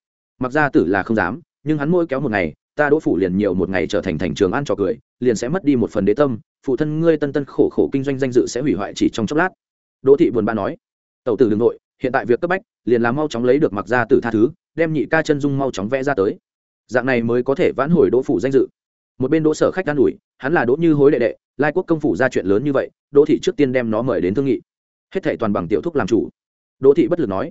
Mặc gia tử là không dám, nhưng hắn mỗi kéo một ngày, ta đỗ phủ liền nhiều một ngày trở thành thành trường ăn trò cười, liền sẽ mất đi một phần đế tâm, phụ thân ngươi tân tân khổ khổ kinh doanh danh dự sẽ hủy hoại chỉ trong chốc lát. Đỗ thị buồn bã nói. Tẩu tử đường nội, hiện tại việc cấp bách, liền làm mau chóng lấy được mặc gia tử tha thứ, đem nhị ca chân dung mau chóng vẽ ra tới. Dạng này mới có thể vãn hồi đỗ phủ danh dự một bên đỗ sở khách an ủi, hắn là đỗ như hối đệ đệ, lai quốc công phủ ra chuyện lớn như vậy, đỗ thị trước tiên đem nó mời đến thương nghị. Hết thệ toàn bằng tiểu thúc làm chủ. Đỗ thị bất lực nói.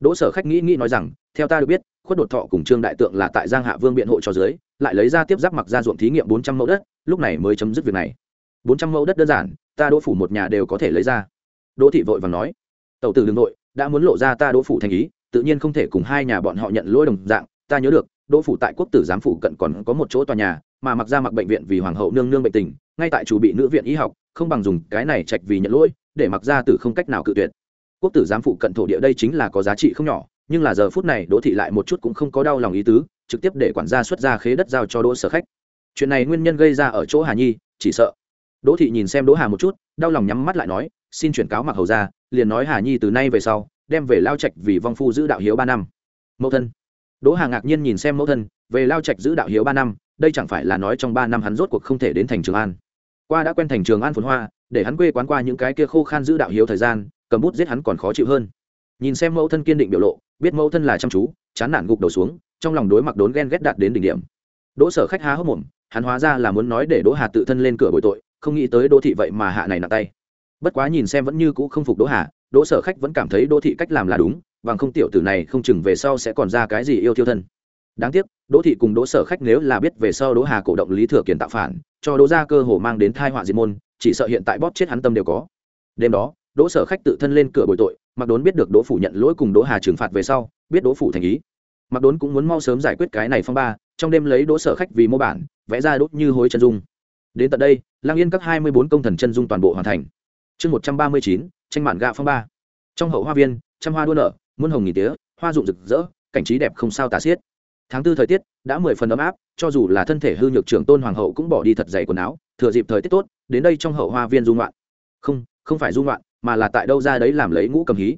Đỗ sở khách nghĩ nghĩ nói rằng, theo ta được biết, khuất đột thọ cùng trương đại tượng là tại giang hạ vương biện hộ cho dưới, lại lấy ra tiếp giáp mặc ra ruộng thí nghiệm bốn trăm mẫu đất, lúc này mới chấm dứt việc này. Bốn trăm mẫu đất đơn giản, ta đỗ phủ một nhà đều có thể lấy ra. Đỗ thị vội vàng nói. Tẩu tử đ ư n g nội đã muốn lộ ra ta đỗ phủ thành ý, tự nhiên không thể cùng hai nhà bọn họ nhận lỗi đồng dạng, ta nhớ được, đỗ phủ tại quốc tử giám phủ cận còn có một chỗ tòa nhà mà mặc ra mặc bệnh viện vì hoàng hậu nương nương bệnh tình, ngay tại chủ bị nữ viện y học, không bằng dùng cái này trạch vì nhận lỗi, để mặc ra từ không cách nào cự tuyệt. Quốc tử giám phụ cận thổ địa đây chính là có giá trị không nhỏ, nhưng là giờ phút này đỗ thị lại một chút cũng không có đau lòng ý tứ, trực tiếp để quản gia xuất ra khế đất giao cho đỗ sở khách. Chuyện này nguyên nhân gây ra ở chỗ hà nhi, chỉ sợ. Đỗ thị nhìn xem đỗ hà một chút, đau lòng nhắm mắt lại nói, xin chuyển cáo mặc hầu ra liền nói hà nhi từ nay về sau, đem về lao trạch vì vong phu giữ đạo hiếu ba năm. Mẫu thân. Đỗ hà ngạc nhiên nhìn xem mẫu thân, về lao trạch giữ đạo hiếu ba năm đây chẳng phải là nói trong ba năm hắn rốt cuộc không thể đến thành trường an. Qua đã quen thành trường an phồn hoa, để hắn quê quán qua những cái kia khô khan giữ đạo hiếu thời gian, cầm bút giết hắn còn khó chịu hơn. Nhìn xem mẫu thân kiên định biểu lộ, biết mẫu thân là chăm chú, chán nản gục đầu xuống, trong lòng đối mặt đốn ghen ghét đạt đến đỉnh điểm. Đỗ sở khách há hốc mồm, hắn hóa ra là muốn nói để đỗ hà tự thân lên cửa bồi tội, không nghĩ tới đỗ thị vậy mà hạ này nặng tay. Bất quá nhìn xem vẫn như cũ không phục đỗ hà, đỗ sở khách vẫn cảm thấy đỗ thị cách làm là đúng, bằng không tiểu tử này không chừng về sau sẽ còn ra cái gì yêu thiêu thân đáng tiếc, đỗ thị cùng đỗ sở khách nếu là biết về sau đỗ hà cổ động lý thừa kiển tạo phản, cho đỗ ra cơ hồ mang đến thai họa diệt môn, chỉ sợ hiện tại bóp chết hắn tâm đều có. Đêm đó, đỗ sở khách tự thân lên cửa bồi tội mặc đốn biết được đỗ phủ nhận lỗi cùng đỗ hà trừng phạt về sau, biết đỗ phủ thành ý. Mặc đốn cũng muốn mau sớm giải quyết cái này phong ba, trong đêm lấy đỗ sở khách vì mô bản, vẽ ra đốt như hối chân dung. Đến tận đây lang yên các hai mươi bốn công thần chân dung toàn bộ hoàn thành. Chương một trăm ba mươi chín, tranh mạn gạ phong ba. Trong hậu hoa viên, trăm hoa đua nở, muôn hồng nghìn tía, hoa rụng rực rỡ, cảnh trí đẹp không sao tả xiết tháng tư thời tiết đã mười phần ấm áp, cho dù là thân thể hư nhược trưởng tôn hoàng hậu cũng bỏ đi thật dày quần áo, thừa dịp thời tiết tốt, đến đây trong hậu hoa viên dung loạn không không phải dung loạn mà là tại đâu ra đấy làm lấy ngũ cầm hí.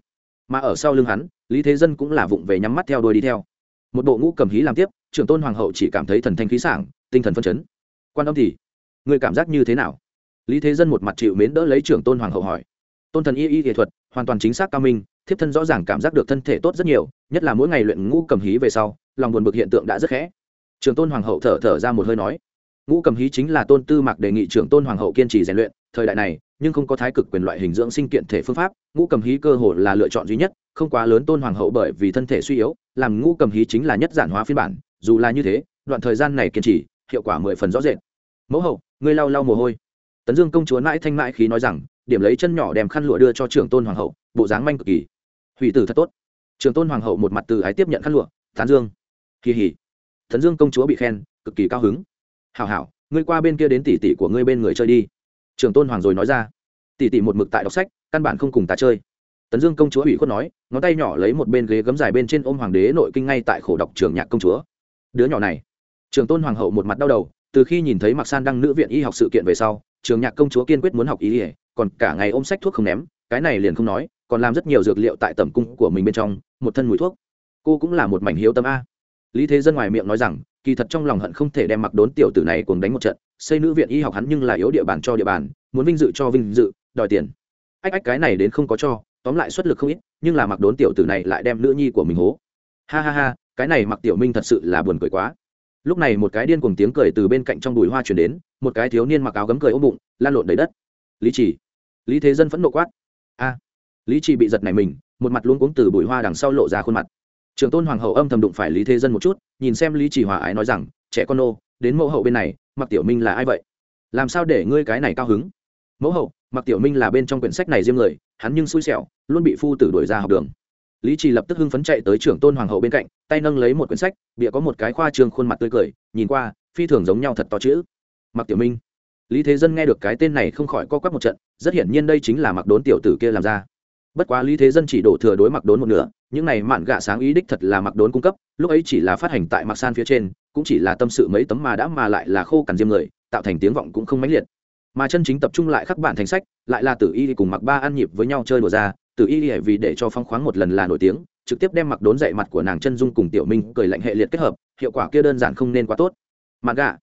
Mà ở sau lưng hắn, lý thế dân cũng là vụng về nhắm mắt theo đuôi đi theo. Một bộ ngũ cầm hí làm tiếp, trưởng tôn hoàng hậu chỉ cảm thấy thần thanh khí sảng, tinh thần phân chấn. Quan âm thì người cảm giác như thế nào? Lý thế dân một mặt chịu mến đỡ lấy trưởng tôn hoàng hậu hỏi tôn thần y y nghệ thuật, hoàn toàn chính xác cao minh, thiếp thân rõ ràng cảm giác được thân thể tốt rất nhiều, nhất là mỗi ngày luyện ngũ cầm hí về sau, lòng buồn bực hiện tượng đã rất khẽ. Trường tôn hoàng hậu thở thở ra một hơi nói, ngũ cầm hí chính là tôn tư mạc đề nghị trưởng tôn hoàng hậu kiên trì rèn luyện, thời đại này, nhưng không có thái cực quyền loại hình dưỡng sinh kiện thể phương pháp, ngũ cầm hí cơ hồ là lựa chọn duy nhất, không quá lớn tôn hoàng hậu bởi vì thân thể suy yếu, làm ngũ cầm hí chính là nhất giản hóa phiên bản, dù là như thế, đoạn thời gian này kiên trì, hiệu quả mười phần rõ rệt. Mẫu hậu, ngươi lau lau mồ hôi. Tấn dương công chúa mãi thanh mãi khí nói rằng điểm lấy chân nhỏ đem khăn lụa đưa cho trưởng tôn hoàng hậu, bộ dáng manh cực kỳ. Hủy tử thật tốt. Trưởng tôn hoàng hậu một mặt từ ái tiếp nhận khăn lụa, tán dương. Kỳ hỉ thần dương công chúa bị khen, cực kỳ cao hứng. Hảo hảo, ngươi qua bên kia đến tỷ tỷ của ngươi bên người chơi đi. Trưởng tôn hoàng rồi nói ra. Tỷ tỷ một mực tại đọc sách, căn bản không cùng ta chơi. Tấn dương công chúa ủy khuất nói, ngón tay nhỏ lấy một bên ghế gấm dài bên trên ôm hoàng đế nội kinh ngay tại khổ đọc trường nhạc công chúa. Đứa nhỏ này. Trường tôn hoàng hậu một mặt đau đầu, từ khi nhìn thấy mặc san đăng nữ viện y học sự kiện về sau trường nhạc công chúa kiên quyết muốn học y ỉa còn cả ngày ôm sách thuốc không ném, cái này liền không nói, còn làm rất nhiều dược liệu tại tầm cung của mình bên trong, một thân mùi thuốc. Cô cũng là một mảnh hiếu tâm a. Lý thế dân ngoài miệng nói rằng, kỳ thật trong lòng hận không thể đem mặc đốn tiểu tử này cùng đánh một trận, xây nữ viện y học hắn nhưng là yếu địa bàn cho địa bàn, muốn vinh dự cho vinh dự, đòi tiền. Ách ách cái này đến không có cho, tóm lại xuất lực không ít, nhưng là mặc đốn tiểu tử này lại đem nữ nhi của mình hố. Ha ha ha, cái này mặc tiểu minh thật sự là buồn cười quá. Lúc này một cái điên cùng tiếng cười từ bên cạnh trong đùi hoa chuyển đến, một cái thiếu niên mặc áo gấm cười ôm bụng lan lộn đầy đất lý chỉ lý thế dân phẫn nộ quát. A. Lý chỉ bị giật này mình, một mặt luống cuống từ bụi hoa đằng sau lộ ra khuôn mặt. Trường tôn hoàng hậu âm thầm đụng phải lý thế dân một chút, nhìn xem lý chỉ hòa ái nói rằng, trẻ con nô, đến mẫu hậu bên này mặc tiểu minh là ai vậy? Làm sao để ngươi cái này cao hứng? Mẫu hậu mặc tiểu minh là bên trong quyển sách này riêng người, hắn nhưng xui xẻo, luôn bị phu tử đuổi ra học đường. Lý trì lập tức hưng phấn chạy tới trưởng tôn hoàng hậu bên cạnh, tay nâng lấy một quyển sách bịa có một cái khoa trương khuôn mặt tươi cười, nhìn qua, phi thường giống nhau thật to chữ. Mặc tiểu minh lý thế dân nghe được cái tên này không khỏi co quắp một trận, rất hiển nhiên đây chính là mặc đốn tiểu tử kia làm ra. Bất quá lý thế dân chỉ đổ thừa đối mặc đốn một nửa, những này mạn gạ sáng ý đích thật là mặc đốn cung cấp, lúc ấy chỉ là phát hành tại mặc san phía trên, cũng chỉ là tâm sự mấy tấm mà đã mà lại là khô cằn diêm người, tạo thành tiếng vọng cũng không mãnh liệt. Mà chân chính tập trung lại khắc bản thành sách, lại là tử y cùng mặc ba ăn nhịp với nhau chơi đùa ra, tử y vì để cho phong khoáng một lần là nổi tiếng, trực tiếp đem mặc đốn dậy mặt của nàng chân dung cùng tiểu minh cười lạnh hệ liệt kết hợp, hiệu quả kia đơn giản không nên quá tốt. Mạn gạ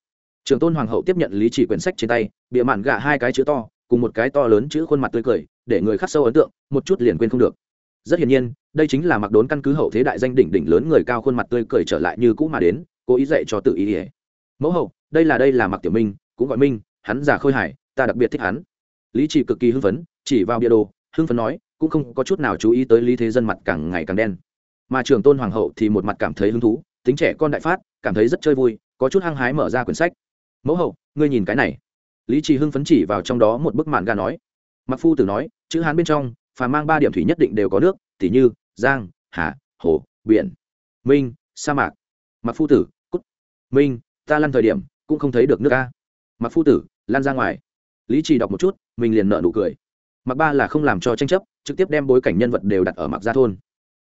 trường tôn hoàng hậu tiếp nhận lý chỉ quyển sách trên tay, bịa mạn gạ hai cái chữ to, cùng một cái to lớn chữ khuôn mặt tươi cười, để người khắc sâu ấn tượng, một chút liền quên không được. Rất hiển nhiên, đây chính là mặc đốn căn cứ hậu thế đại danh đỉnh đỉnh lớn người cao khuôn mặt tươi cười trở lại như cũ mà đến, cố ý dạy cho tự ý ỉa mẫu hậu, đây là đây là mặc tiểu minh, cũng gọi minh, hắn già khôi hải ta đặc biệt thích hắn. Lý chỉ cực kỳ hưng phấn, chỉ vào bia đồ, hưng phấn nói, cũng không có chút nào chú ý tới lý thế dân mặt càng ngày càng đen. Mà trường tôn hoàng hậu thì một mặt cảm thấy hứng thú, tính trẻ con đại phát, cảm thấy rất chơi vui, có chút hăng hái mở ra quyển sách mẫu hậu, ngươi nhìn cái này. Lý trì hưng phấn chỉ vào trong đó một bức mạn ga nói. Mặc phu tử nói, chữ hán bên trong, phà mang ba điểm thủy nhất định đều có nước, tỉ như, giang, hà, hồ, biển, minh, sa mạc. Mặc phu tử, cút. Minh, ta lăn thời điểm, cũng không thấy được nước ca mặc phu tử lan ra ngoài. Lý trì đọc một chút, mình liền nợ nụ cười. Mặc ba là không làm cho tranh chấp, trực tiếp đem bối cảnh nhân vật đều đặt ở mặc gia thôn.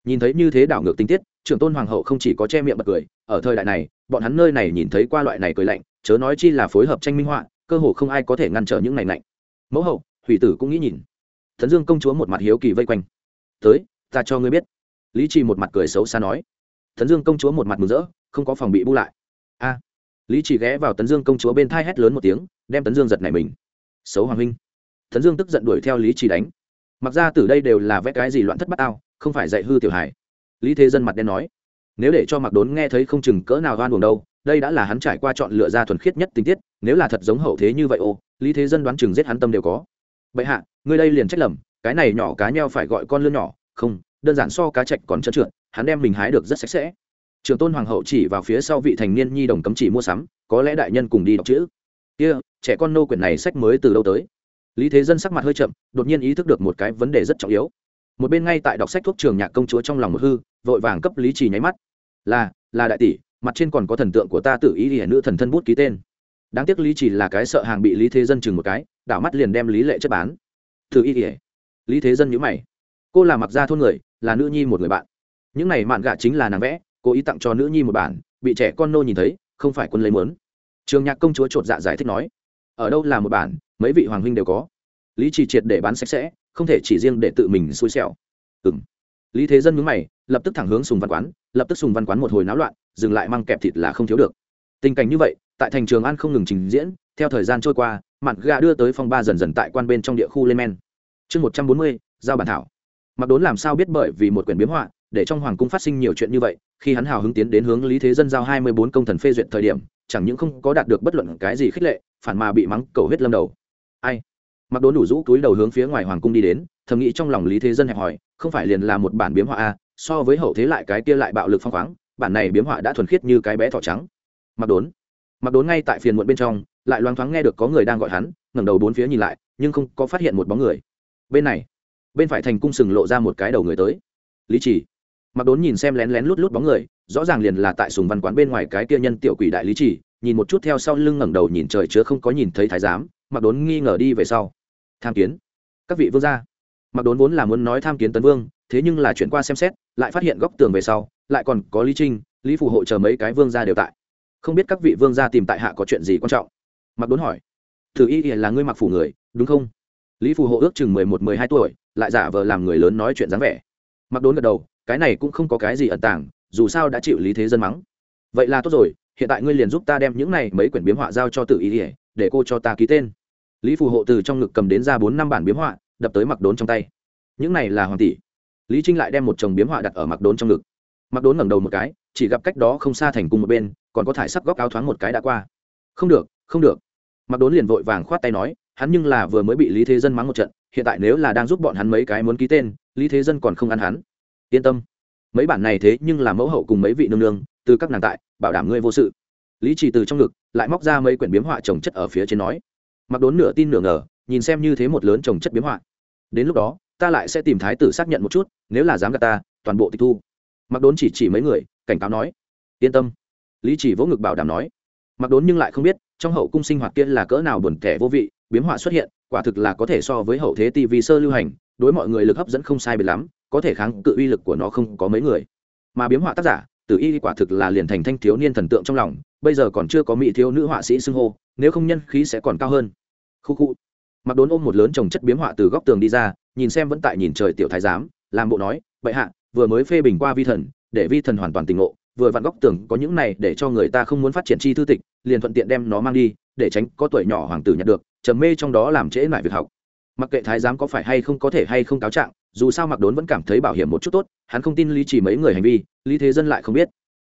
Nhìn thấy như thế đảo ngược tình tiết trưởng tôn hoàng hậu không chỉ có che miệng bật cười, ở thời đại này, bọn hắn nơi này nhìn thấy qua loại này cười lạnh, chớ nói chi là phối hợp tranh minh họa, cơ hồ không ai có thể ngăn trở những này lạnh. Mẫu hậu, hủy tử cũng nghĩ nhìn. Thần dương công chúa một mặt hiếu kỳ vây quanh. Tới, ta cho ngươi biết. Lý trì một mặt cười xấu xa nói. Thần dương công chúa một mặt mừng rỡ, không có phòng bị bu lại. A. Lý trì ghé vào tấn dương công chúa bên thai hét lớn một tiếng, đem tấn dương giật này mình. Xấu hoàng huynh. Tấn dương tức giận đuổi theo lý trì đánh. Mặc ra từ đây đều là vẽ cái gì loạn thất bát ao, không phải dạy hư tiểu hải lý thế dân mặt đen nói, nếu để cho mặc đốn nghe thấy không chừng cỡ nào oan buồn đâu, đây đã là hắn trải qua chọn lựa ra thuần khiết nhất tình tiết, nếu là thật giống hậu thế như vậy ô, lý thế dân đoán chừng giết hắn tâm đều có. Bệ hạ người đây liền trách lầm, cái này nhỏ cá nheo phải gọi con lươn nhỏ. Không, đơn giản so cá chạch còn trơn trượt, hắn đem mình hái được rất sạch sẽ. Trường tôn hoàng hậu chỉ vào phía sau vị thành niên nhi đồng cấm chỉ mua sắm, có lẽ đại nhân cùng đi đọc chữ. Kia, trẻ con nô quyển này sách mới từ đâu tới? Lý thế dân sắc mặt hơi chậm, đột nhiên ý thức được một cái vấn đề rất trọng yếu một bên ngay tại đọc sách thuốc trường nhạc công chúa trong lòng một hư, vội vàng cấp lý trì nháy mắt. Là là đại tỷ, mặt trên còn có thần tượng của ta tự ý hiển nữ thần thân bút ký tên. Đáng tiếc lý trì là cái sợ hàng bị lý thế dân chừng một cái, đảo mắt liền đem lý lệ chất bán. Tự ý hiển lý thế dân nhữ mày. Cô là mặc gia thôn người, là nữ nhi một người bạn. Những này mạn gạ chính là nàng vẽ, cố ý tặng cho nữ nhi một bản, bị trẻ con nô nhìn thấy, không phải quân lấy mướn trường nhạc công chúa chột dạ giải thích nói. Ở đâu là một bản, mấy vị hoàng huynh đều có. Lý trì triệt để bán sạch sẽ không thể chỉ riêng để tự mình xui xẻo. Ừng lý thế dân mướn mày, lập tức thẳng hướng sùng văn quán, lập tức sùng văn quán một hồi náo loạn, dừng lại mang kẹp thịt là không thiếu được. Tình cảnh như vậy, tại thành trường an không ngừng trình diễn, theo thời gian trôi qua mặn gà đưa tới phong ba dần dần tại quan bên trong địa khu lên men. Chương một trăm bốn mươi, giao bản thảo. Mặc đốn làm sao biết bởi vì một quyển biếm họa, để trong hoàng cung phát sinh nhiều chuyện như vậy, khi hắn hào hứng tiến đến hướng lý thế dân giao hai mươi bốn công thần phê duyệt thời điểm, chẳng những không có đạt được bất luận cái gì khích lệ, phản mà bị mắng cầu hết lâm đầu. Ai? Mặc đốn đủ rũ túi đầu hướng phía ngoài hoàng cung đi đến, thầm nghĩ trong lòng lý thế dân hẹp hỏi không phải liền là một bản biếm họa a, so với hậu thế lại cái kia lại bạo lực phong khoáng, bản này biếm họa đã thuần khiết như cái bé thỏ trắng. Mặc đốn mặc đốn ngay tại phiền muộn bên trong, lại loáng thoáng nghe được có người đang gọi hắn, ngẩng đầu bốn phía nhìn lại, nhưng không có phát hiện một bóng người. Bên này, bên phải thành cung sừng lộ ra một cái đầu người tới. Lý chỉ mặc đốn nhìn xem lén lén lút lút bóng người, rõ ràng liền là tại sùng văn quán bên ngoài cái kia nhân tiểu quỷ đại lý chỉ nhìn một chút theo sau lưng ngẩng đầu nhìn trời chứa không có nhìn thấy thái giám, mặc đốn nghi ngờ đi về sau tham kiến. Các vị vương gia. Mặc đốn vốn là muốn nói tham kiến tấn vương, thế nhưng là chuyển qua xem xét, lại phát hiện góc tường về sau, lại còn có lý trinh, lý phù hộ chờ mấy cái vương gia đều tại. Không biết các vị vương gia tìm tại hạ có chuyện gì quan trọng? Mặc đốn hỏi. Thử y là ngươi mặc phủ người, đúng không? Lý phù hộ ước chừng mười một, mười hai tuổi, lại giả vờ làm người lớn nói chuyện dáng vẻ. Mặc đốn gật đầu, cái này cũng không có cái gì ẩn tàng, dù sao đã chịu lý thế dân mắng. Vậy là tốt rồi, hiện tại ngươi liền giúp ta đem những này mấy quyển biếm họa giao cho tự ý ỉa để cô cho ta ký tên lý phù hộ từ trong ngực cầm đến ra bốn năm bản biếm họa, đập tới mặc đốn trong tay. Những này là hoàng tỷ. Lý trinh lại đem một chồng biếm họa đặt ở mặc đốn trong ngực. Mặc đốn ngẩng đầu một cái, chỉ gặp cách đó không xa thành cung một bên, còn có thải sắc góc áo thoáng một cái đã qua. Không được không được. Mặc đốn liền vội vàng khoát tay nói, hắn nhưng là vừa mới bị lý thế dân mắng một trận, hiện tại nếu là đang giúp bọn hắn mấy cái muốn ký tên, lý thế dân còn không ăn hắn. Yên tâm. Mấy bản này thế nhưng là mẫu hậu cùng mấy vị nương nương, từ các nàng tại, bảo đảm ngươi vô sự. Lý trì từ trong ngực, lại móc ra mấy quyển biếm họa trồng chất ở phía trên nói mặc đốn nửa tin nửa ngờ, nhìn xem như thế một lớn trồng chất biếm họa. Đến lúc đó, ta lại sẽ tìm thái tử xác nhận một chút, nếu là dám gạt ta, toàn bộ tịch thu. Mặc đốn chỉ chỉ mấy người, cảnh cáo nói. Yên tâm. Lý chỉ vỗ ngực bảo đảm nói. Mặc đốn nhưng lại không biết, trong hậu cung sinh hoạt kia là cỡ nào buồn kẻ vô vị, biếm họa xuất hiện, quả thực là có thể so với hậu thế tv sơ lưu hành, đối mọi người lực hấp dẫn không sai biệt lắm, có thể kháng cự uy lực của nó không có mấy người. Mà biếm họa tác giả, tử y quả thực là liền thành thanh thiếu niên thần tượng trong lòng, bây giờ còn chưa có mỹ thiếu nữ họa sĩ xưng hô nếu không nhân khí sẽ còn cao hơn. Khu khu. Mặc đốn ôm một lớn trồng chất biếm họa từ góc tường đi ra, nhìn xem vẫn tại nhìn trời tiểu thái giám, làm bộ nói, bệ hạ, vừa mới phê bình qua vi thần, để vi thần hoàn toàn tình ngộ, vừa vặn góc tường có những này để cho người ta không muốn phát triển chi thư tịch, liền thuận tiện đem nó mang đi, để tránh có tuổi nhỏ hoàng tử nhận được, trầm mê trong đó làm trễ lại việc học. Mặc kệ thái giám có phải hay không có thể hay không cáo trạng, dù sao mặc đốn vẫn cảm thấy bảo hiểm một chút tốt, hắn không tin lý chỉ mấy người hành vi, lý thế dân lại không biết.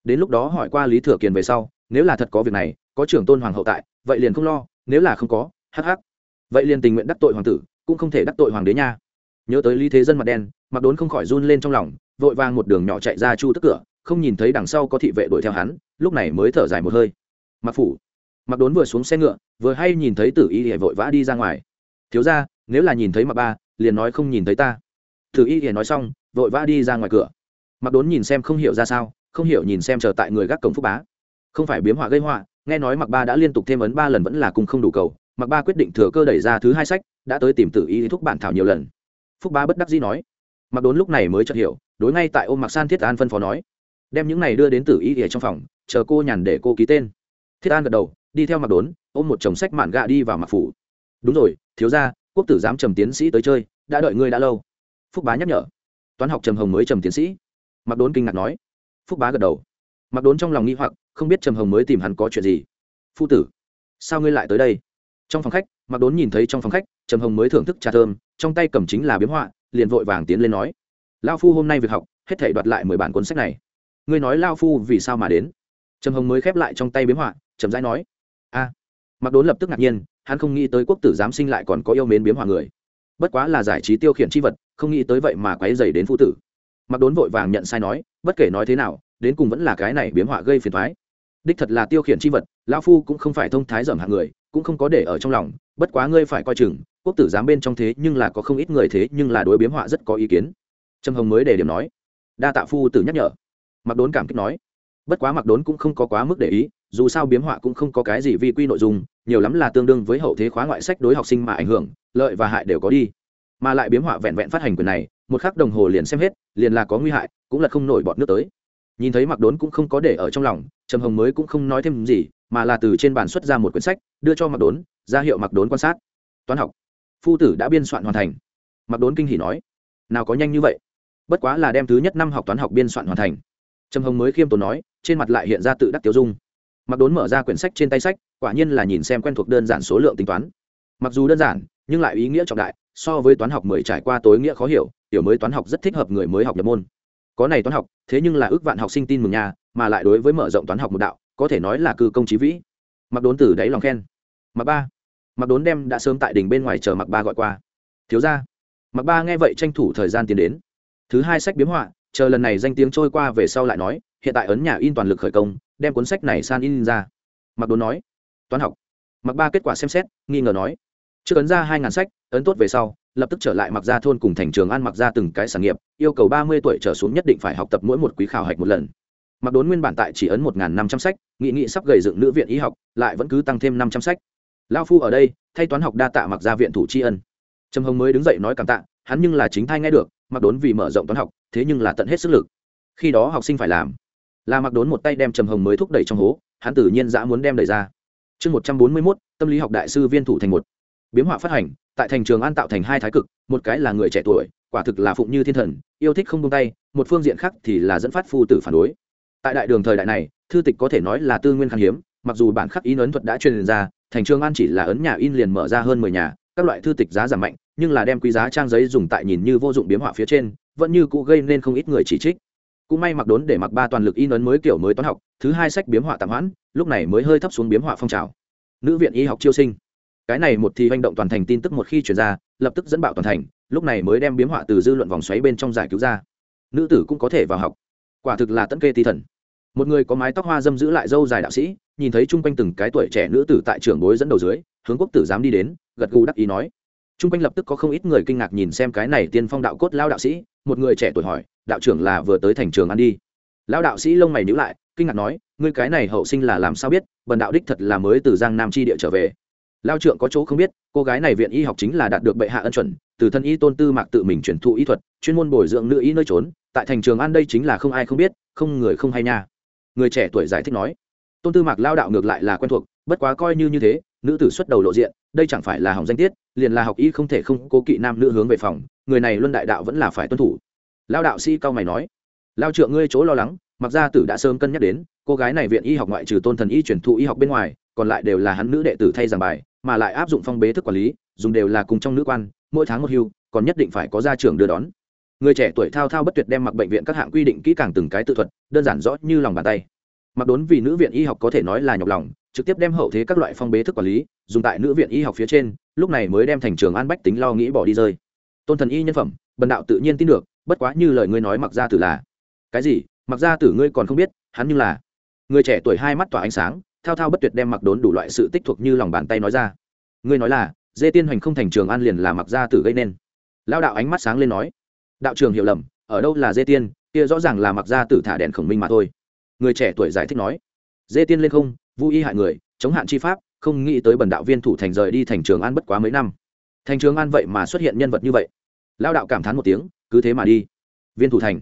Đến lúc đó hỏi qua lý thừa kiền về sau, nếu là thật có việc này có trưởng tôn hoàng hậu tại, vậy liền không lo, nếu là không có, hắc hắc. Vậy liền tình nguyện đắc tội hoàng tử, cũng không thể đắc tội hoàng đế nha. Nhớ tới lý thế dân mặt đen mặc đốn không khỏi run lên trong lòng, vội vàng một đường nhỏ chạy ra chu tức cửa, không nhìn thấy đằng sau có thị vệ đuổi theo hắn, lúc này mới thở dài một hơi. Mặc phủ mặc đốn vừa xuống xe ngựa, vừa hay nhìn thấy tử y hề vội vã đi ra ngoài. Thiếu ra nếu là nhìn thấy mặc ba, liền nói không nhìn thấy ta. Tử y hề nói xong, vội vã đi ra ngoài cửa. Mặc đốn nhìn xem không hiểu ra sao, không hiểu nhìn xem chờ tại người gác cổng phúc bá. Không phải biếm họa gây họa nghe nói mặc ba đã liên tục thêm ấn ba lần vẫn là cùng không đủ cầu mặc ba quyết định thừa cơ đẩy ra thứ hai sách, đã tới tìm tử y thúc bản thảo nhiều lần. Phúc ba bất đắc dĩ nói mặc đốn lúc này mới chợt hiểu, đối ngay tại ôm mặc san thiết an phân phó nói, đem những này đưa đến tử y ở trong phòng, chờ cô nhàn để cô ký tên. Thiết an gật đầu, đi theo mặc đốn, ôm một chồng sách mạn gạ đi vào mặc phủ. Đúng rồi, thiếu ra quốc tử giám trầm tiến sĩ tới chơi, đã đợi ngươi đã lâu. Phúc bá nhắc nhở. Toán học trầm hồng mới trầm tiến sĩ. Mặc đốn kinh ngạc nói. Phúc bá gật đầu. Mặc đốn trong lòng nghi hoặc không biết trầm hồng mới tìm hắn có chuyện gì. Phu tử, sao ngươi lại tới đây? Trong phòng khách mặc đốn nhìn thấy trong phòng khách, trầm hồng mới thưởng thức trà thơm, trong tay cầm chính là biếm họa, liền vội vàng tiến lên nói lao phu hôm nay việc học, hết thể đoạt lại mười bản cuốn sách này. Ngươi nói lao phu vì sao mà đến? Trầm hồng mới khép lại trong tay biếm họa trầm rãi nói, a. Mặc đốn lập tức ngạc nhiên, hắn không nghĩ tới quốc tử giám sinh lại còn có yêu mến biếm họa người. Bất quá là giải trí tiêu khiển c h i vật, không nghĩ tới vậy mà quáy dày đến phu tử. Mặc đốn vội vàng nhận sai nói, bất kể nói thế nào, đến cùng vẫn là cái này biếm họa gây phiền thoái đích thật là tiêu khiển chi vật, lão phu cũng không phải thông thái dởm hạng người, cũng không có để ở trong lòng, bất quá ngươi phải coi chừng, quốc tử giám bên trong thế nhưng là có không ít người thế nhưng là đối biếm họa rất có ý kiến. Trâm hồng mới để điểm nói. Đa tạ phu tử nhắc nhở. Mặc đốn cảm kích nói. Bất quá mặc đốn cũng không có quá mức để ý, dù sao biếm họa cũng không có cái gì vi quy nội dung, nhiều lắm là tương đương với hậu thế khóa ngoại sách đối học sinh mà ảnh hưởng, lợi và hại đều có đi. Mà lại biếm họa vẹn vẹn phát hành quyền này, một khắc đồng hồ liền xem hết, liền là có nguy hại, cũng là không nổi bọn nước tới nhìn thấy mặc đốn cũng không có để ở trong lòng, trầm hồng mới cũng không nói thêm gì, mà là từ trên bàn xuất ra một quyển sách, đưa cho mặc đốn, ra hiệu mặc đốn quan sát. Toán học, phu tử đã biên soạn hoàn thành. Mặc đốn kinh hỉ nói. Nào có nhanh như vậy? Bất quá là đem thứ nhất năm học toán học biên soạn hoàn thành. Trầm hồng mới khiêm tốn nói, trên mặt lại hiện ra tự đắc tiêu dung. Mặc đốn mở ra quyển sách trên tay sách, quả nhiên là nhìn xem quen thuộc đơn giản số lượng tính toán. Mặc dù đơn giản, nhưng lại ý nghĩa trọng đại, so với toán học mười trải qua tối nghĩa khó hiểu hiểu mới toán học rất thích hợp người mới học nhập môn có này toán học, thế nhưng là ước vạn học sinh tin mừng nhà, mà lại đối với mở rộng toán học một đạo, có thể nói là cư công trí vĩ. Mặc đốn từ đáy lòng khen. Mặc ba. Mặc đốn đem đã sớm tại đỉnh bên ngoài chờ mặc ba gọi qua. Thiếu ra mặc ba nghe vậy tranh thủ thời gian tiến đến. Thứ hai sách biếm họa, chờ lần này danh tiếng trôi qua về sau lại nói, hiện tại ấn nhà in toàn lực khởi công, đem cuốn sách này san in ra. Mặc đốn nói. Toán học. Mặc ba kết quả xem xét, nghi ngờ nói. Trước ấn ra hai ngàn sách, ấn tốt về sau lập tức trở lại mặc ra thôn cùng thành trường ăn mặc ra từng cái sản nghiệp, yêu cầu ba mươi tuổi trở xuống nhất định phải học tập mỗi một quý khảo hạch một lần. Mặc đốn nguyên bản tại chỉ ấn một năm trăm sách, nghị nghị sắp gầy dựng nữ viện y học, lại vẫn cứ tăng thêm năm trăm sách. Lao phu ở đây, thay toán học đa tạ mặc ra viện thủ tri ân. Trầm hồng mới đứng dậy nói cảm tạ, hắn nhưng là chính thay nghe được mặc đốn vì mở rộng toán học, thế nhưng là tận hết sức lực. Khi đó học sinh phải làm. Là mặc đốn một tay đem trầm hồng mới thúc đẩy trong hố, hắn tự nhiên dã muốn đem đẩy ra. Chương một trăm bốn mươi mốt, tâm lý học đại sư viên thủ thành một. Biếm họa phát hành tại thành trường an tạo thành hai thái cực, một cái là người trẻ tuổi, quả thực là phụng như thiên thần, yêu thích không buông tay, một phương diện khác thì là dẫn phát phu tử phản đối. Tại đại đường thời đại này, thư tịch có thể nói là tư nguyên khan hiếm, mặc dù bản khắc in ấn thuật đã truyền ra, thành trường an chỉ là ấn nhà in liền mở ra hơn mười nhà, các loại thư tịch giá giảm mạnh, nhưng là đem quý giá trang giấy dùng tại nhìn như vô dụng biếm họa phía trên, vẫn như cụ gây nên không ít người chỉ trích. Cũng may mặc đốn để mặc ba toàn lực in ấn mới kiểu mới toán học, thứ hai sách biếm họa tạm hoãn, lúc này mới hơi thấp xuống biếm họa phong trào. Nữ viện y học chiêu sinh cái này một thì hành động toàn thành tin tức một khi chuyển ra, lập tức dẫn bạo toàn thành, lúc này mới đem biếm họa từ dư luận vòng xoáy bên trong giải cứu ra. Nữ tử cũng có thể vào học. Quả thực là tận kê ti thần. Một người có mái tóc hoa dâm giữ lại dâu dài đạo sĩ, nhìn thấy chung quanh từng cái tuổi trẻ nữ tử tại trường bối dẫn đầu dưới, hướng quốc tử dám đi đến, gật gù đắc ý nói. Chung quanh lập tức có không ít người kinh ngạc nhìn xem cái này tiên phong đạo cốt lao đạo sĩ, một người trẻ tuổi hỏi, đạo trưởng là vừa tới thành trường ăn đi? Lao đạo sĩ lông mày nhữ lại, kinh ngạc nói, ngươi cái này hậu sinh là làm sao biết, bần đạo đích thật là mới từ giang nam tri địa trở về lao trượng có chỗ không biết, cô gái này viện y học chính là đạt được bệ hạ ân chuẩn, từ thân y tôn tư mạc tự mình chuyển thụ y thuật, chuyên môn bồi dưỡng nữ y nơi trốn, tại thành trường an đây chính là không ai không biết, không người không hay nha. Người trẻ tuổi giải thích nói, tôn tư mạc lao đạo ngược lại là quen thuộc, bất quá coi như như thế, nữ tử xuất đầu lộ diện, đây chẳng phải là hỏng danh tiết, liền là học y không thể không cố kỵ nam nữ hướng về phòng, người này luân đại đạo vẫn là phải tuân thủ. Lao đạo sĩ cao mày nói, lao trượng ngươi chỗ lo lắng, mặc ra tử đã sớm cân nhắc đến, cô gái này viện y học ngoại trừ tôn thần y chuyển thụ y học bên ngoài, còn lại đều là hắn nữ đệ tử thay giảng bài mà lại áp dụng phong bế thức quản lý, dùng đều là cùng trong nữ quan, mỗi tháng một hưu, còn nhất định phải có gia trưởng đưa đón. Người trẻ tuổi thao thao bất tuyệt đem mặc bệnh viện các hạng quy định kỹ càng từng cái tự thuật, đơn giản rõ như lòng bàn tay. Mặc đốn vì nữ viện y học có thể nói là nhọc lòng, trực tiếp đem hậu thế các loại phong bế thức quản lý, dùng tại nữ viện y học phía trên, lúc này mới đem thành trường an bách tính lo nghĩ bỏ đi rơi. Tôn thần y nhân phẩm, bần đạo tự nhiên tin được, bất quá như lời ngươi nói mặc ra tử là. Cái gì? Mặc ra tử ngươi còn không biết, hắn như là. Người trẻ tuổi hai mắt tỏa ánh sáng thao thao bất tuyệt đem mặc đốn đủ loại sự tích thuộc như lòng bàn tay nói ra. Ngươi nói là, dê tiên hoành không thành trường an liền là mặc Gia tử gây nên. Lao đạo ánh mắt sáng lên nói, đạo trường hiểu lầm, ở đâu là dê tiên, kia rõ ràng là mặc Gia tử thả đèn khổng minh mà thôi. Người trẻ tuổi giải thích nói, dê tiên lên không vô y hại người, chống hạn chi pháp, không nghĩ tới bần đạo viên thủ thành rời đi thành trường an bất quá mấy năm. Thành trường an vậy mà xuất hiện nhân vật như vậy. Lao đạo cảm thán một tiếng, cứ thế mà đi. Viên thủ thành.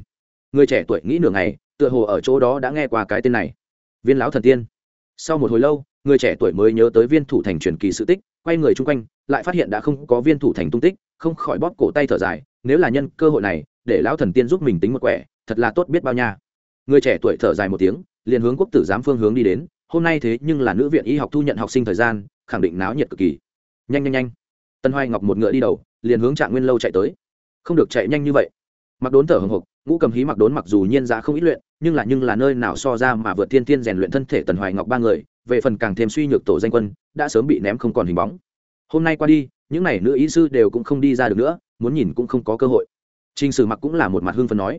Người trẻ tuổi nghĩ nửa ngày, tựa hồ ở chỗ đó đã nghe qua cái tên này. Viên lão thần tiên sau một hồi lâu, người trẻ tuổi mới nhớ tới viên thủ thành truyền kỳ sự tích, quay người chung quanh, lại phát hiện đã không có viên thủ thành tung tích, không khỏi bóp cổ tay thở dài, nếu là nhân cơ hội này, để lão thần tiên giúp mình tính một quẻ, thật là tốt biết bao nha. Người trẻ tuổi thở dài một tiếng, liền hướng quốc tử giám phương hướng đi đến, hôm nay thế nhưng là nữ viện y học thu nhận học sinh thời gian, khẳng định náo nhiệt cực kỳ. Nhanh nhanh nhanh. Tân hoài ngọc một ngựa đi đầu, liền hướng trạng nguyên lâu chạy tới. Không được chạy nhanh như vậy mặc đốn thở hồng hộc ngũ cầm hí mặc đốn mặc dù nhiên giá không ít luyện, nhưng là nhưng là nơi nào so ra mà vượt thiên thiên rèn luyện thân thể tần hoài ngọc ba người, về phần càng thêm suy nhược tổ danh quân, đã sớm bị ném không còn hình bóng. Hôm nay qua đi, những n à y nữ ý sư đều cũng không đi ra được nữa, muốn nhìn cũng không có cơ hội. T r ì n h sử mặc cũng là một mặt hương phần nói.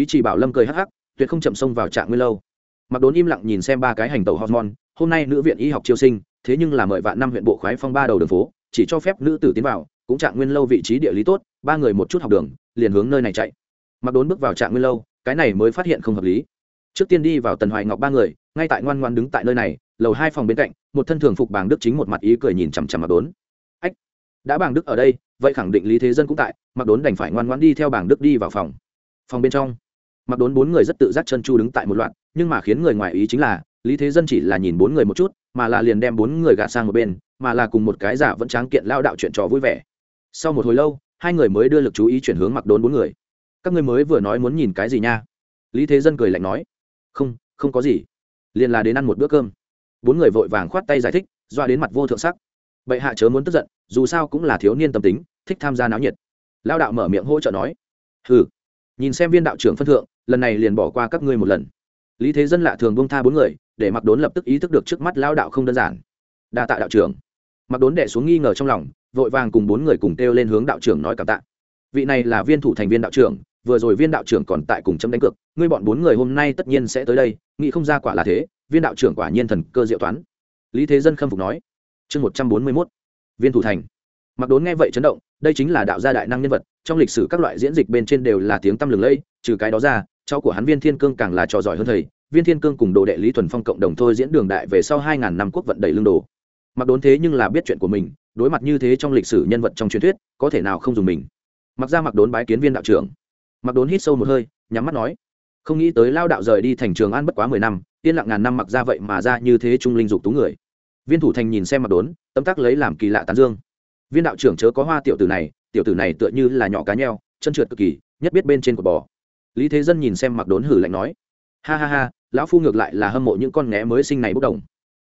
Ý chỉ bảo lâm cười hắc hắc, tuyệt không chậm xông vào trạng nguyên lâu. Mặc đốn im lặng nhìn xem ba cái hành tàu hormone, hôm nay nữ viện y học triều sinh, thế nhưng là mời vạn năm huyện bộ khoái phong ba đầu đường phố, chỉ cho phép nữ tử tiến vào, cũng trạng nguyên lâu vị trí địa lý tốt, ba người một chút học đường liền hướng nơi này chạy. Mặc đốn bước vào trạng nguyên lâu, cái này mới phát hiện không hợp lý. Trước tiên đi vào tần hoài ngọc ba người, ngay tại ngoan ngoan đứng tại nơi này, lầu hai phòng bên cạnh, một thân thường phục bàng đức chính một mặt ý cười nhìn chằm chằm mặc đốn. Ách, đã bàng đức ở đây, vậy khẳng định lý thế dân cũng tại, mặc đốn đành phải ngoan ngoan đi theo bàng đức đi vào phòng. Phòng bên trong, mặc đốn bốn người rất tự giác chân chu đứng tại một loạt, nhưng mà khiến người ngoài ý chính là, lý thế dân chỉ là nhìn bốn người một chút, mà là liền đem bốn người gạt sang một bên, mà là cùng một cái giả vẫn tráng kiện lao đạo chuyện trò vui vẻ. Sau một hồi lâu hai người mới đưa lực chú ý chuyển hướng mặc đốn bốn người. Các ngươi mới vừa nói muốn nhìn cái gì nha? Lý thế dân cười lạnh nói. Không không có gì. Liền là đến ăn một bữa cơm. Bốn người vội vàng khoát tay giải thích, doa đến mặt vô thượng sắc. Bệ hạ chớ muốn tức giận, dù sao cũng là thiếu niên tâm tính, thích tham gia náo nhiệt. Lao đạo mở miệng hỗ trợ nói. Ừ nhìn xem viên đạo trưởng phân thượng, lần này liền bỏ qua các ngươi một lần. Lý thế dân lạ thường bông tha bốn người, để mặc đốn lập tức ý thức được trước mắt lao đạo không đơn giản. Đa tạ đạo trưởng. Mặc đốn đẻ xuống nghi ngờ trong lòng vội vàng cùng bốn người cùng kêu lên hướng đạo trưởng nói cảm tạ. Vị này là viên thủ thành viên đạo trưởng, vừa rồi viên đạo trưởng còn tại cùng chấm đánh cược, ngươi bọn bốn người hôm nay tất nhiên sẽ tới đây, nghĩ không ra quả là thế, viên đạo trưởng quả nhiên thần cơ diệu toán. Lý thế dân khâm phục nói. Chương một trăm bốn mươi mốt. Viên thủ thành. Mặc đốn nghe vậy chấn động, đây chính là đạo gia đại năng nhân vật, trong lịch sử các loại diễn dịch bên trên đều là tiếng tăm lừng lẫy, trừ cái đó ra, cháu của hắn viên thiên cương càng là trò giỏi hơn thầy. Viên thiên cương cùng đồ đệ lý thuần phong cộng đồng thôi diễn đường đại về sau hai ngàn năm quốc vận đầy lương đồ mặc đốn thế nhưng là biết chuyện của mình, đối mặt như thế trong lịch sử nhân vật trong truyền thuyết, có thể nào không dùng mình? Mặc ra mặc đốn bái kiến viên đạo trưởng. Mặc đốn hít sâu một hơi, nhắm mắt nói, không nghĩ tới lao đạo rời đi thành trường an bất quá mười năm, yên lặng ngàn năm mặc ra vậy mà ra như thế trung linh dục tú người. Viên thủ thành nhìn xem mặc đốn, tâm tác lấy làm kỳ lạ tán dương. Viên đạo trưởng chớ có hoa tiểu tử này, tiểu tử này tựa như là nhỏ cá nheo, chân trượt cực kỳ, nhất biết bên trên của bò. Lý thế dân nhìn xem mặc đốn hử lạnh nói, ha ha ha, lão phu ngược lại là hâm mộ những con nghé mới sinh này bốc đồng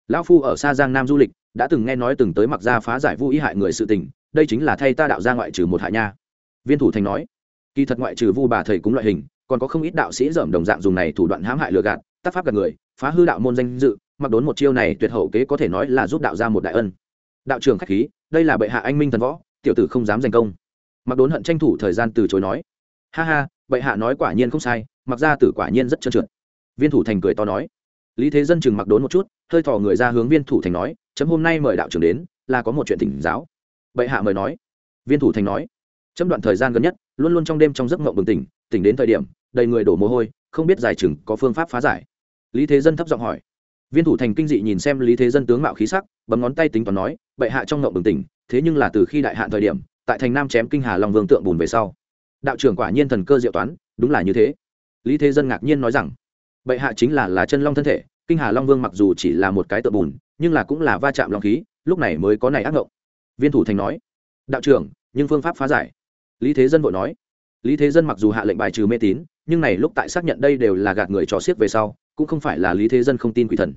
lão phu ở xa giang nam du lịch, đã từng nghe nói từng tới mặc gia phá giải vô ý hại người sự tình, đây chính là thay ta đạo ra ngoại trừ một hạ nha. Viên thủ thành nói. Kỳ thật ngoại trừ vu bà thầy cúng loại hình, còn có không ít đạo sĩ dởm đồng dạng dùng này thủ đoạn hãm hại lừa gạt, tác pháp gạt người, phá hư đạo môn danh dự, mặc đốn một chiêu này tuyệt hậu kế có thể nói là giúp đạo ra một đại ân. Đạo trưởng khách khí, đây là bệ hạ anh minh thần võ, tiểu tử không dám giành công. Mặc đốn hận tranh thủ thời gian từ chối nói. Ha ha, bệ hạ nói quả nhiên không sai mặc ra tử quả nhiên rất trơn trượt. Viên thủ thành cười to nói lý thế dân chừng mặc đốn một chút, hơi thò người ra hướng viên thủ thành nói, chấm hôm nay mời đạo trưởng đến, là có một chuyện tỉnh giáo. Bệ hạ mời nói. Viên thủ thành nói. Chấm đoạn thời gian gần nhất, luôn luôn trong đêm trong giấc mộng bừng tỉnh tỉnh đến thời điểm, đầy người đổ mồ hôi, không biết giải chừng có phương pháp phá giải. Lý thế dân thấp giọng hỏi. Viên thủ thành kinh dị nhìn xem lý thế dân tướng mạo khí sắc, bấm ngón tay tính toán nói, bệ hạ trong ngộng bừng tỉnh, thế nhưng là từ khi đại hạn thời điểm, tại thành nam chém kinh hà long vương tượng bùn về sau. Đạo trưởng quả nhiên thần cơ diệu toán, đúng là như thế. Lý thế dân ngạc nhiên nói rằng bệ hạ chính là là chân long thân thể, kinh hà long vương mặc dù chỉ là một cái tượng bùn, nhưng là cũng là va chạm long khí, lúc này mới có này ác ngộng. Viên thủ thành nói, đạo trưởng, nhưng phương pháp phá giải. Lý thế dân vội nói, lý thế dân mặc dù hạ lệnh bài trừ mê tín, nhưng này lúc tại xác nhận đây đều là gạt người trò xiết về sau, cũng không phải là lý thế dân không tin quỷ thần.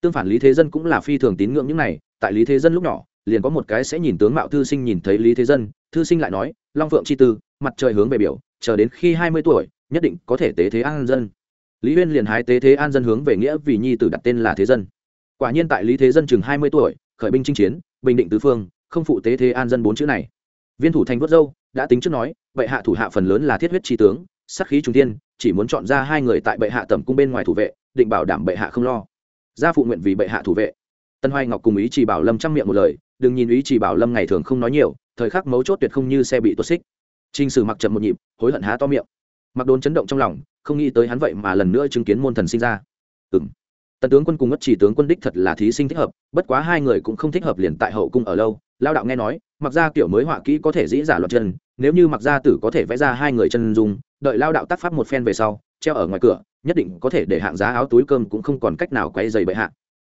Tương phản lý thế dân cũng là phi thường tín ngưỡng những này, tại lý thế dân lúc nhỏ, liền có một cái sẽ nhìn tướng mạo thư sinh nhìn thấy lý thế dân, thư sinh lại nói, long phượng c h i tư, mặt trời hướng về biểu, chờ đến khi hai mươi tuổi, nhất định có thể tế thế an dân lý huyên liền hái tế thế an dân hướng về nghĩa vì nhi tử đặt tên là thế dân. Quả nhiên tại lý thế dân chừng hai mươi tuổi khởi binh chinh chiến bình định tứ phương không phụ tế thế an dân bốn chữ này. Viên thủ thành vớt dâu đã tính trước nói bệ hạ thủ hạ phần lớn là thiết huyết tri tướng sắc khí trung tiên chỉ muốn chọn ra hai người tại bệ hạ tầm cung bên ngoài thủ vệ định bảo đảm bệ hạ không lo. Gia phụ nguyện vì bệ hạ thủ vệ. Tân hoài ngọc cùng ý chỉ bảo lâm chăm miệng một lời đừng nhìn ý chỉ bảo lâm ngày thường không nói nhiều thời khắc mấu chốt tuyệt không như xe bị tuột xích. Trình Sử mặc chậm một nhịp, hối hận há to miệng. Mặc Đốn chấn động trong lòng, không nghĩ tới hắn vậy mà lần nữa chứng kiến môn thần sinh ra. Ừm. Tần tướng quân cùng ngất chỉ tướng quân đích thật là thí sinh thích hợp, bất quá hai người cũng không thích hợp liền tại hậu cung ở lâu. Lao đạo nghe nói, mặc ra kiểu mới họa kỹ có thể dĩ giả luật chân, nếu như mặc ra tử có thể vẽ ra hai người chân dung, đợi lao đạo tác pháp một phen về sau, treo ở ngoài cửa, nhất định có thể để hạng giá áo túi cơm cũng không còn cách nào quay dày bệ hạ.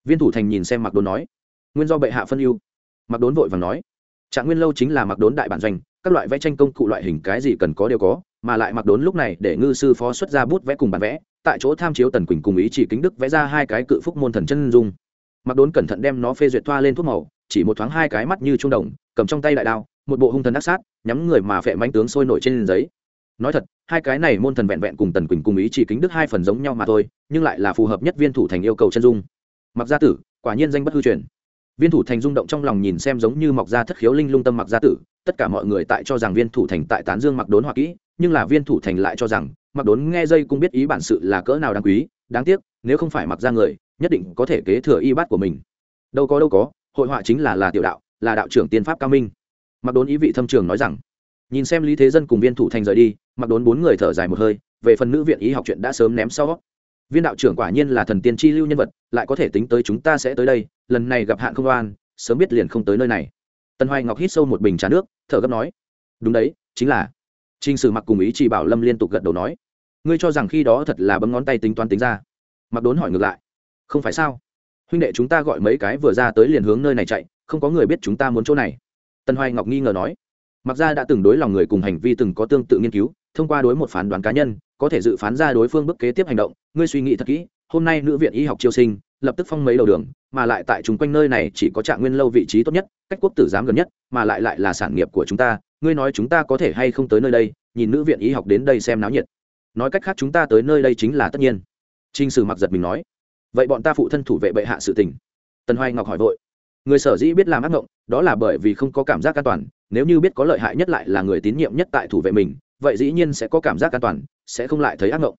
Viên thủ thành nhìn xem Mặc Đốn nói, nguyên do bệ hạ phân ưu. Mặc Đốn vội vàng nói, trạng nguyên lâu chính là Mặc Đốn đại bản doanh, các loại vẽ tranh công cụ loại hình cái gì cần có đều có mà lại mặc đốn lúc này để ngư sư phó xuất ra bút vẽ cùng bản vẽ, tại chỗ tham chiếu tần quỳnh cùng ý chỉ kính đức vẽ ra hai cái cự phúc môn thần chân dung. Mặc đốn cẩn thận đem nó phê duyệt thoa lên thuốc màu, chỉ một thoáng hai cái mắt như trung đồng, cầm trong tay đại đao, một bộ hung thần đắc sát, nhắm người mà phệ manh tướng sôi nổi trên giấy. Nói thật, hai cái này môn thần vẹn vẹn cùng tần quỳnh cùng ý chỉ kính đức hai phần giống nhau mà thôi, nhưng lại là phù hợp nhất viên thủ thành yêu cầu chân dung. Mặc gia tử, quả nhiên danh bất hư truyền. Viên thủ thành rung động trong lòng nhìn xem giống như mọc ra thất khiếu linh lung tâm mặc gia tử tất cả mọi người tại cho rằng viên thủ thành tại tán dương mặc đốn hoa kỹ, nhưng là viên thủ thành lại cho rằng mặc đốn nghe dây cũng biết ý bản sự là cỡ nào đáng quý, đáng tiếc, nếu không phải mặc ra người, nhất định có thể kế thừa y bát của mình. Đâu có đâu có, hội họa chính là là tiểu đạo, là đạo trưởng tiên pháp cao minh. Mặc đốn ý vị thâm trường nói rằng, nhìn xem lý thế dân cùng viên thủ thành rời đi, mặc đốn bốn người thở dài một hơi, về phần nữ viện y học chuyện đã sớm ném sau. Viên đạo trưởng quả nhiên là thần tiên chi lưu nhân vật, lại có thể tính tới chúng ta sẽ tới đây, lần này gặp hạn không oan, sớm biết liền không tới nơi này tần hoài ngọc hít sâu một bình trà nước, thở gấp nói, đúng đấy, chính là. T r ì n h sử mặc cùng ý chỉ bảo lâm liên tục gật đầu nói, ngươi cho rằng khi đó thật là bấm ngón tay tính toán tính ra. Mặc đốn hỏi ngược lại, không phải sao? Huynh đệ chúng ta gọi mấy cái vừa ra tới liền hướng nơi này chạy, không có người biết chúng ta muốn chỗ này. Tần hoài ngọc nghi ngờ nói, mặc ra đã từng đối lòng người cùng hành vi từng có tương tự nghiên cứu, thông qua đối một phán đoán cá nhân, có thể dự phán ra đối phương bức kế tiếp hành động, ngươi suy nghĩ thật kỹ, hôm nay nữ viện y học triều sinh lập tức phong mấy đầu đường, mà lại tại chúng quanh nơi này chỉ có trạng nguyên lâu vị trí tốt nhất, cách quốc tử giám gần nhất, mà lại lại là sản nghiệp của chúng ta. Ngươi nói chúng ta có thể hay không tới nơi đây, nhìn nữ viện y học đến đây xem náo nhiệt. Nói cách khác chúng ta tới nơi đây chính là tất nhiên. Trinh sử mặc giật mình nói. Vậy bọn ta phụ thân thủ vệ bệ hạ sự tình. Tần hoài ngọc hỏi vội. Người sở dĩ biết làm ác mộng đó là bởi vì không có cảm giác an toàn. Nếu như biết có lợi hại nhất lại là người tín nhiệm nhất tại thủ vệ mình, vậy dĩ nhiên sẽ có cảm giác an toàn, sẽ không lại thấy ác mộng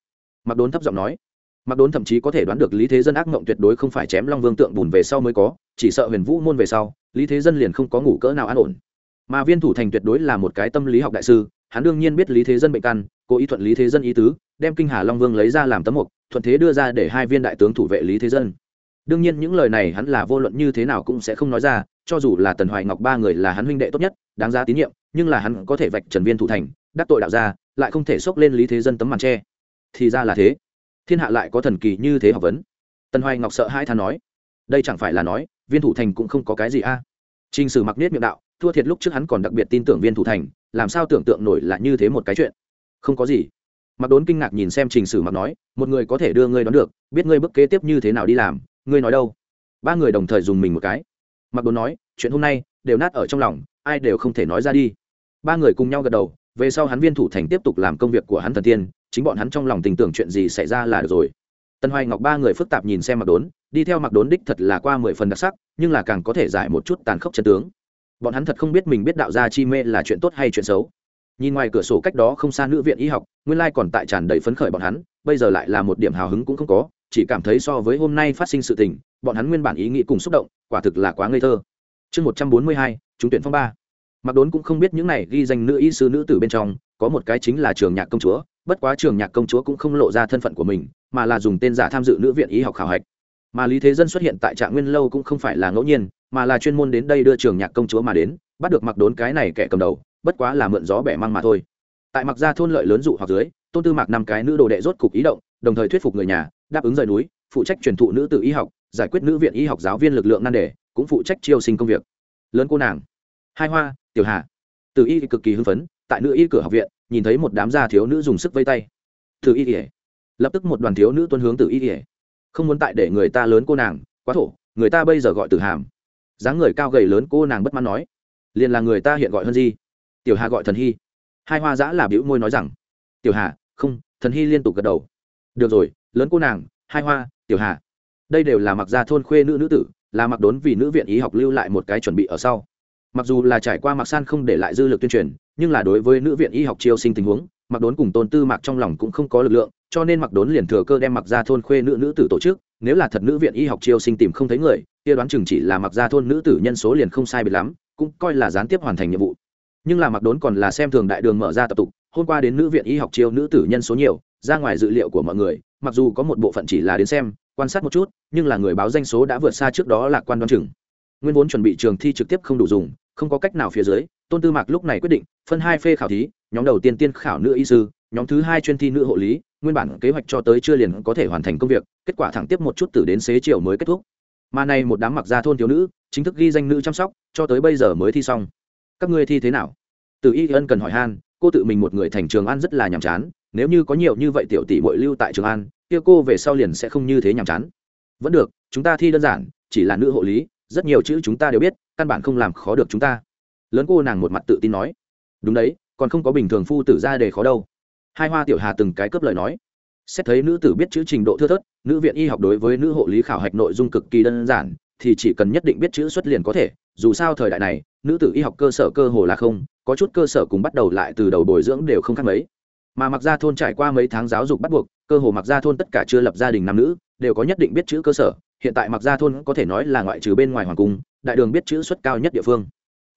mặc đốn thấp giọng nói mặc đốn thậm chí có thể đoán được lý thế dân ác mộng tuyệt đối không phải chém long vương tượng bùn về sau mới có, chỉ sợ huyền vũ môn về sau, lý thế dân liền không có ngủ cỡ nào an ổn. Mà viên thủ thành tuyệt đối là một cái tâm lý học đại sư, hắn đương nhiên biết lý thế dân bệnh căn, cố ý thuận lý thế dân ý tứ, đem kinh hà long vương lấy ra làm tấm mục, thuận thế đưa ra để hai viên đại tướng thủ vệ lý thế dân. Đương nhiên những lời này hắn là vô luận như thế nào cũng sẽ không nói ra, cho dù là tần hoài ngọc ba người là hắn huynh đệ tốt nhất, đáng giá tín nhiệm, nhưng là hắn có thể vạch trần viên thủ thành, đắc tội đạo ra lại không thể xốc lên lý thế dân tấm màn tre. Thì ra là thế thiên hạ lại có thần kỳ như thế học vấn. Tân hoài ngọc sợ hai than nói, đây chẳng phải là nói, viên thủ thành cũng không có cái gì a. À. t r ì n h sử mặc niết miệng đạo, thua thiệt lúc trước hắn còn đặc biệt tin tưởng viên thủ thành, làm sao tưởng tượng nổi là như thế một cái chuyện. Không có gì. Mặc đốn kinh ngạc nhìn xem trình sử mặc nói, một người có thể đưa ngươi đón được, biết ngươi bước kế tiếp như thế nào đi làm, ngươi nói đâu? Ba người đồng thời dùng mình một cái. Mặc đốn nói, chuyện hôm nay, đều nát ở trong lòng, ai đều không thể nói ra đi. Ba người cùng nhau gật đầu, về sau hắn viên thủ thành tiếp tục làm công việc của hắn thần tiên chính bọn hắn trong lòng tình tưởng chuyện gì xảy ra là được rồi. Tân hoài ngọc ba người phức tạp nhìn xem mặc đốn, đi theo mặc đốn đích thật là qua mười phần đặc sắc, nhưng là càng có thể giải một chút tàn khốc chân tướng. Bọn hắn thật không biết mình biết đạo gia chi mê là chuyện tốt hay chuyện xấu. Nhìn ngoài cửa sổ cách đó không xa nữ viện y học, nguyên lai còn tại tràn đầy phấn khởi bọn hắn, bây giờ lại là một điểm hào hứng cũng không có, chỉ cảm thấy so với hôm nay phát sinh sự tình, bọn hắn nguyên bản ý nghĩ cùng xúc động, quả thực là quá ngây thơ. Chương một trăm bốn mươi hai chúng tuyển phong ba. Mặc đốn cũng không biết những này ghi danh nữ y sư nữ tử bên trong, có một cái chính là trường nhạc công chúa bất quá trường nhạc công chúa cũng không lộ ra thân phận của mình, mà là dùng tên giả tham dự nữ viện y học khảo hạch. Mà lý thế dân xuất hiện tại trạng nguyên lâu cũng không phải là ngẫu nhiên, mà là chuyên môn đến đây đưa trường nhạc công chúa mà đến, bắt được mặc đốn cái này kẻ cầm đầu, bất quá là mượn gió bẻ măng mà thôi. Tại mặc gia thôn lợi lớn dụ hoặc dưới, tôn tư mạc năm cái nữ đồ đệ rốt cục ý động, đồng thời thuyết phục người nhà, đáp ứng rời núi, phụ trách truyền thụ nữ tự y học, giải quyết nữ viện y học giáo viên lực lượng nan đề, cũng phụ trách chiêu sinh công việc. Lớn cô nàng. Hai hoa, tiểu hà. Từ y cực kỳ hưng phấn, tại nữ y cửa học viện nhìn thấy một đám gia thiếu nữ dùng sức vây tay. Thử y ỉa lập tức một đoàn thiếu nữ tuân hướng từ y ỉa không muốn tại để người ta lớn cô nàng, quá thổ, người ta bây giờ gọi từ hàm. Dáng người cao gầy lớn cô nàng bất mãn nói, liền là người ta hiện gọi hơn gì tiểu hà gọi thần hy. Hai hoa giã là biểu môi nói rằng, tiểu hà, không, thần hy liên tục gật đầu. Được rồi, lớn cô nàng, hai hoa, tiểu hà. Đây đều là mặc gia thôn khuê nữ nữ tử, là mặc đốn vì nữ viện ý học lưu lại một cái chuẩn bị ở sau mặc dù là trải qua mạc san không để lại dư lực tuyên truyền, nhưng là đối với nữ viện y học chiêu sinh tình huống mặc đốn cùng tôn tư mạc trong lòng cũng không có lực lượng, cho nên mặc đốn liền thừa cơ đem mặc ra thôn khuê nữ nữ tử tổ chức. Nếu là thật nữ viện y học chiêu sinh tìm không thấy người, kia đoán chừng chỉ là mặc ra thôn nữ tử nhân số liền không sai biệt lắm, cũng coi là gián tiếp hoàn thành nhiệm vụ. Nhưng là mặc đốn còn là xem thường đại đường mở ra tập tục, hôm qua đến nữ viện y học chiêu nữ tử nhân số nhiều, ra ngoài dự liệu của mọi người, mặc dù có một bộ phận chỉ là đến xem, quan sát một chút, nhưng là người báo danh số đã vượt xa trước đó là quan đoán chừng. Nguyên vốn chuẩn bị trường thi trực tiếp không đủ dùng không có cách nào phía dưới, tôn tư mạc lúc này quyết định, phân hai phê khảo thí, nhóm đầu tiên tiên khảo nữ y sư, nhóm thứ hai chuyên thi nữ hộ lý, nguyên bản kế hoạch cho tới chưa liền có thể hoàn thành công việc, kết quả thẳng tiếp một chút từ đến xế chiều mới kết thúc. Mà này một đám mặc gia thôn thiếu nữ, chính thức ghi danh nữ chăm sóc, cho tới bây giờ mới thi xong. Các ngươi thi thế nào? Từ y ân cần hỏi han, cô tự mình một người thành trường an rất là nhàm chán, nếu như có nhiều như vậy tiểu tỷ bội lưu tại trường an, kia cô về sau liền sẽ không như thế nhàm chán. Vẫn được, chúng ta thi đơn giản, chỉ là nữ hộ lý rất nhiều chữ chúng ta đều biết, căn bản không làm khó được chúng ta. Lớn cô nàng một mặt tự tin nói. Đúng đấy, còn không có bình thường phu tử ra đề khó đâu. Hai hoa tiểu hà từng cái cướp lời nói. Xét thấy nữ tử biết chữ trình độ thưa thớt, nữ viện y học đối với nữ hộ lý khảo hạch nội dung cực kỳ đơn giản, thì chỉ cần nhất định biết chữ xuất liền có thể, dù sao thời đại này, nữ tử y học cơ sở cơ hồ là không, có chút cơ sở cùng bắt đầu lại từ đầu bồi dưỡng đều không khác mấy. Mà mặc ra thôn trải qua mấy tháng giáo dục bắt buộc, cơ hồ mặc ra thôn tất cả chưa lập gia đình nam nữ, đều có nhất định biết chữ cơ sở hiện tại mặc ra thôn có thể nói là ngoại trừ bên ngoài hoàng cung, đại đường biết chữ xuất cao nhất địa phương.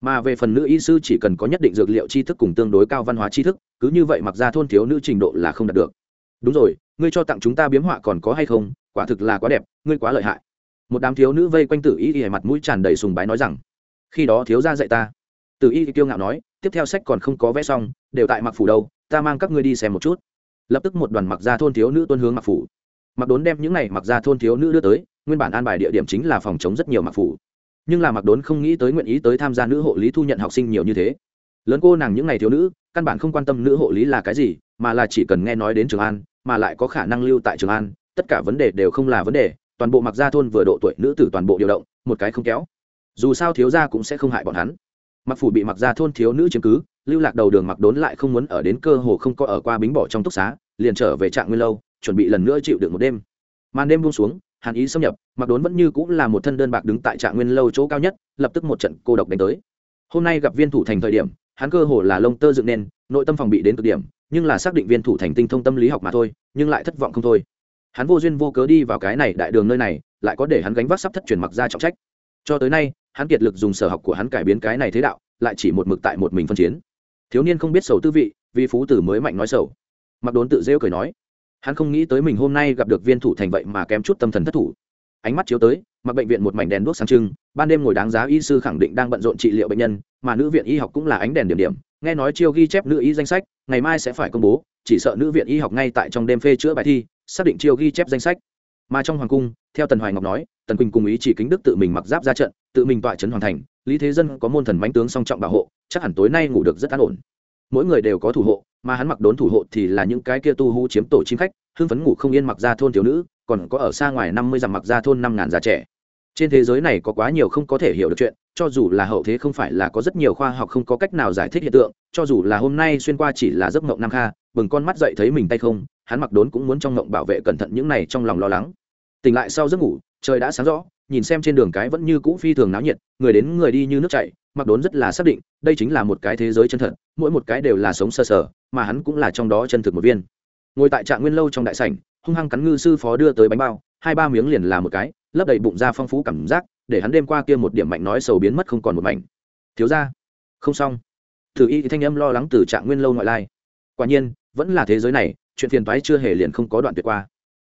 Mà về phần nữ y sư chỉ cần có nhất định dược liệu tri thức cùng tương đối cao văn hóa tri thức, cứ như vậy mặc ra thôn thiếu nữ trình độ là không đạt được. Đúng rồi, ngươi cho tặng chúng ta biếm họa còn có hay không? Quả thực là quá đẹp, ngươi quá lợi hại. Một đám thiếu nữ vây quanh tử y y mặt mũi tràn đầy sùng bái nói rằng, khi đó thiếu ra dạy ta. Tử y kiêu ngạo nói, tiếp theo sách còn không có vẽ xong, đều tại mặc phủ đâu, ta mang các ngươi đi xem một chút. Lập tức một đoàn mặc ra thôn thiếu nữ tuân hướng mặc phủ. Mặc đốn đem những này mặc ra thôn thiếu nữ đưa tới nguyên bản an bài địa điểm chính là phòng chống rất nhiều mặc phủ. Nhưng là mặc đốn không nghĩ tới nguyện ý tới tham gia nữ hộ lý thu nhận học sinh nhiều như thế. Lớn cô nàng những ngày thiếu nữ, căn bản không quan tâm nữ hộ lý là cái gì, mà là chỉ cần nghe nói đến trường an, mà lại có khả năng lưu tại trường an, tất cả vấn đề đều không là vấn đề, toàn bộ mặc gia thôn vừa độ tuổi nữ tử toàn bộ điều động, một cái không kéo. Dù sao thiếu gia cũng sẽ không hại bọn hắn. Mặc phủ bị mặc gia thôn thiếu nữ chiếm cứ, lưu lạc đầu đường mặc đốn lại không muốn ở đến cơ hồ không có ở qua bính bỏ trong túc xá, liền trở về trạng nguyên lâu, chuẩn bị lần nữa chịu được một đêm. Màn đêm buông xuống hàn ý xâm nhập mặc đốn vẫn như cũng là một thân đơn bạc đứng tại trạng nguyên lâu chỗ cao nhất, lập tức một trận cô độc đánh tới. Hôm nay gặp viên thủ thành thời điểm, hắn cơ hồ là lông tơ dựng nên, nội tâm phòng bị đến cực điểm, nhưng là xác định viên thủ thành tinh thông tâm lý học mà thôi, nhưng lại thất vọng không thôi. Hắn vô duyên vô cớ đi vào cái này đại đường nơi này, lại có để hắn gánh vác sắp thất truyền mặc ra trọng trách. Cho tới nay, hắn kiệt lực dùng sở học của hắn cải biến cái này thế đạo, lại chỉ một mực tại một mình phân chiến. Thiếu niên không biết sầu tư vị, vì phú tử mới mạnh nói sầu. Mặc đốn tự rêu cười nói hắn không nghĩ tới mình hôm nay gặp được viên thủ thành vậy mà kém chút tâm thần thất thủ. Ánh mắt chiếu tới, mặc bệnh viện một mảnh đèn đuốc sáng trưng, ban đêm ngồi đáng giá y sư khẳng định đang bận rộn trị liệu bệnh nhân, mà nữ viện y học cũng là ánh đèn điểm điểm. Nghe nói chiêu ghi chép nữ y danh sách, ngày mai sẽ phải công bố, chỉ sợ nữ viện y học ngay tại trong đêm phê chữa bài thi, xác định chiêu ghi chép danh sách. Mà trong hoàng cung, theo tần hoài ngọc nói, tần quỳnh cùng ý chỉ kính đức tự mình mặc giáp ra trận, tự mình tọa trấn hoàn thành, lý thế dân có môn thần bánh tướng song trọng bảo hộ, chắc hẳn tối nay ngủ được rất an ổn. Mỗi người đều có thủ hộ mà hắn mặc đốn thủ hộ thì là những cái kia tu hú chiếm tổ chim khách, hưng phấn ngủ không yên mặc ra thôn thiếu nữ, còn có ở xa ngoài năm mươi dặm mặc ra thôn năm ngàn già trẻ. Trên thế giới này có quá nhiều không có thể hiểu được chuyện, cho dù là hậu thế không phải là có rất nhiều khoa học không có cách nào giải thích hiện tượng, cho dù là hôm nay xuyên qua chỉ là giấc mộng nam kha, bừng con mắt dậy thấy mình tay không, hắn mặc đốn cũng muốn trong mộng bảo vệ cẩn thận những này trong lòng lo lắng. Tỉnh lại sau giấc ngủ, trời đã sáng rõ nhìn xem trên đường cái vẫn như cũ phi thường náo nhiệt, người đến người đi như nước chảy, mặc đốn rất là xác định, đây chính là một cái thế giới chân thật, mỗi một cái đều là sống sơ sở mà hắn cũng là trong đó chân thực một viên. Ngồi tại trạng nguyên lâu trong đại sảnh, hung hăng cắn ngư sư phó đưa tới bánh bao, hai ba miếng liền là một cái, lấp đầy bụng ra phong phú cảm giác, để hắn đêm qua kia một điểm mạnh nói sầu biến mất không còn một mảnh. Thiếu ra không xong. Thử y thanh âm lo lắng từ trạng nguyên lâu ngoại lai. Quả nhiên, vẫn là thế giới này, chuyện phiền toái chưa hề liền không có đoạn tuyệt qua.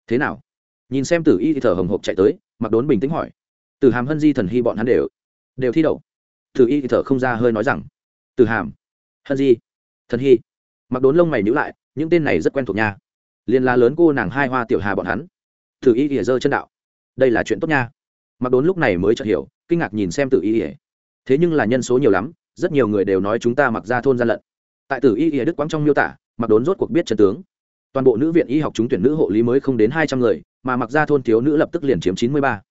Thế nào? Nhìn xem tử y thì thở hồng hộc chạy tới mặc đốn bình tĩnh hỏi. Từ hàm hân di thần hy bọn hắn đều đều thi đậu. Tử y thì thở không ra hơi nói rằng, từ hàm hân di thần hy. Mặc đốn lông mày nhữ lại, những tên này rất quen thuộc nha. Liền là lớn cô nàng hai hoa tiểu hà bọn hắn. Tử y thì giơ chân đạo, đây là chuyện tốt nha. Mặc đốn lúc này mới chợt hiểu, kinh ngạc nhìn xem tử y ỉa thế nhưng là nhân số nhiều lắm, rất nhiều người đều nói chúng ta mặc ra thôn gian lận. Tại tử y ỉa đức quang trong miêu tả, mặc đốn rốt cuộc biết chân tướng. Toàn bộ nữ viện y học trúng tuyển nữ hộ lý mới không đến hai trăm người mà mặc ra thôn thiếu nữ lập tức liền chiếm chín mươi ba.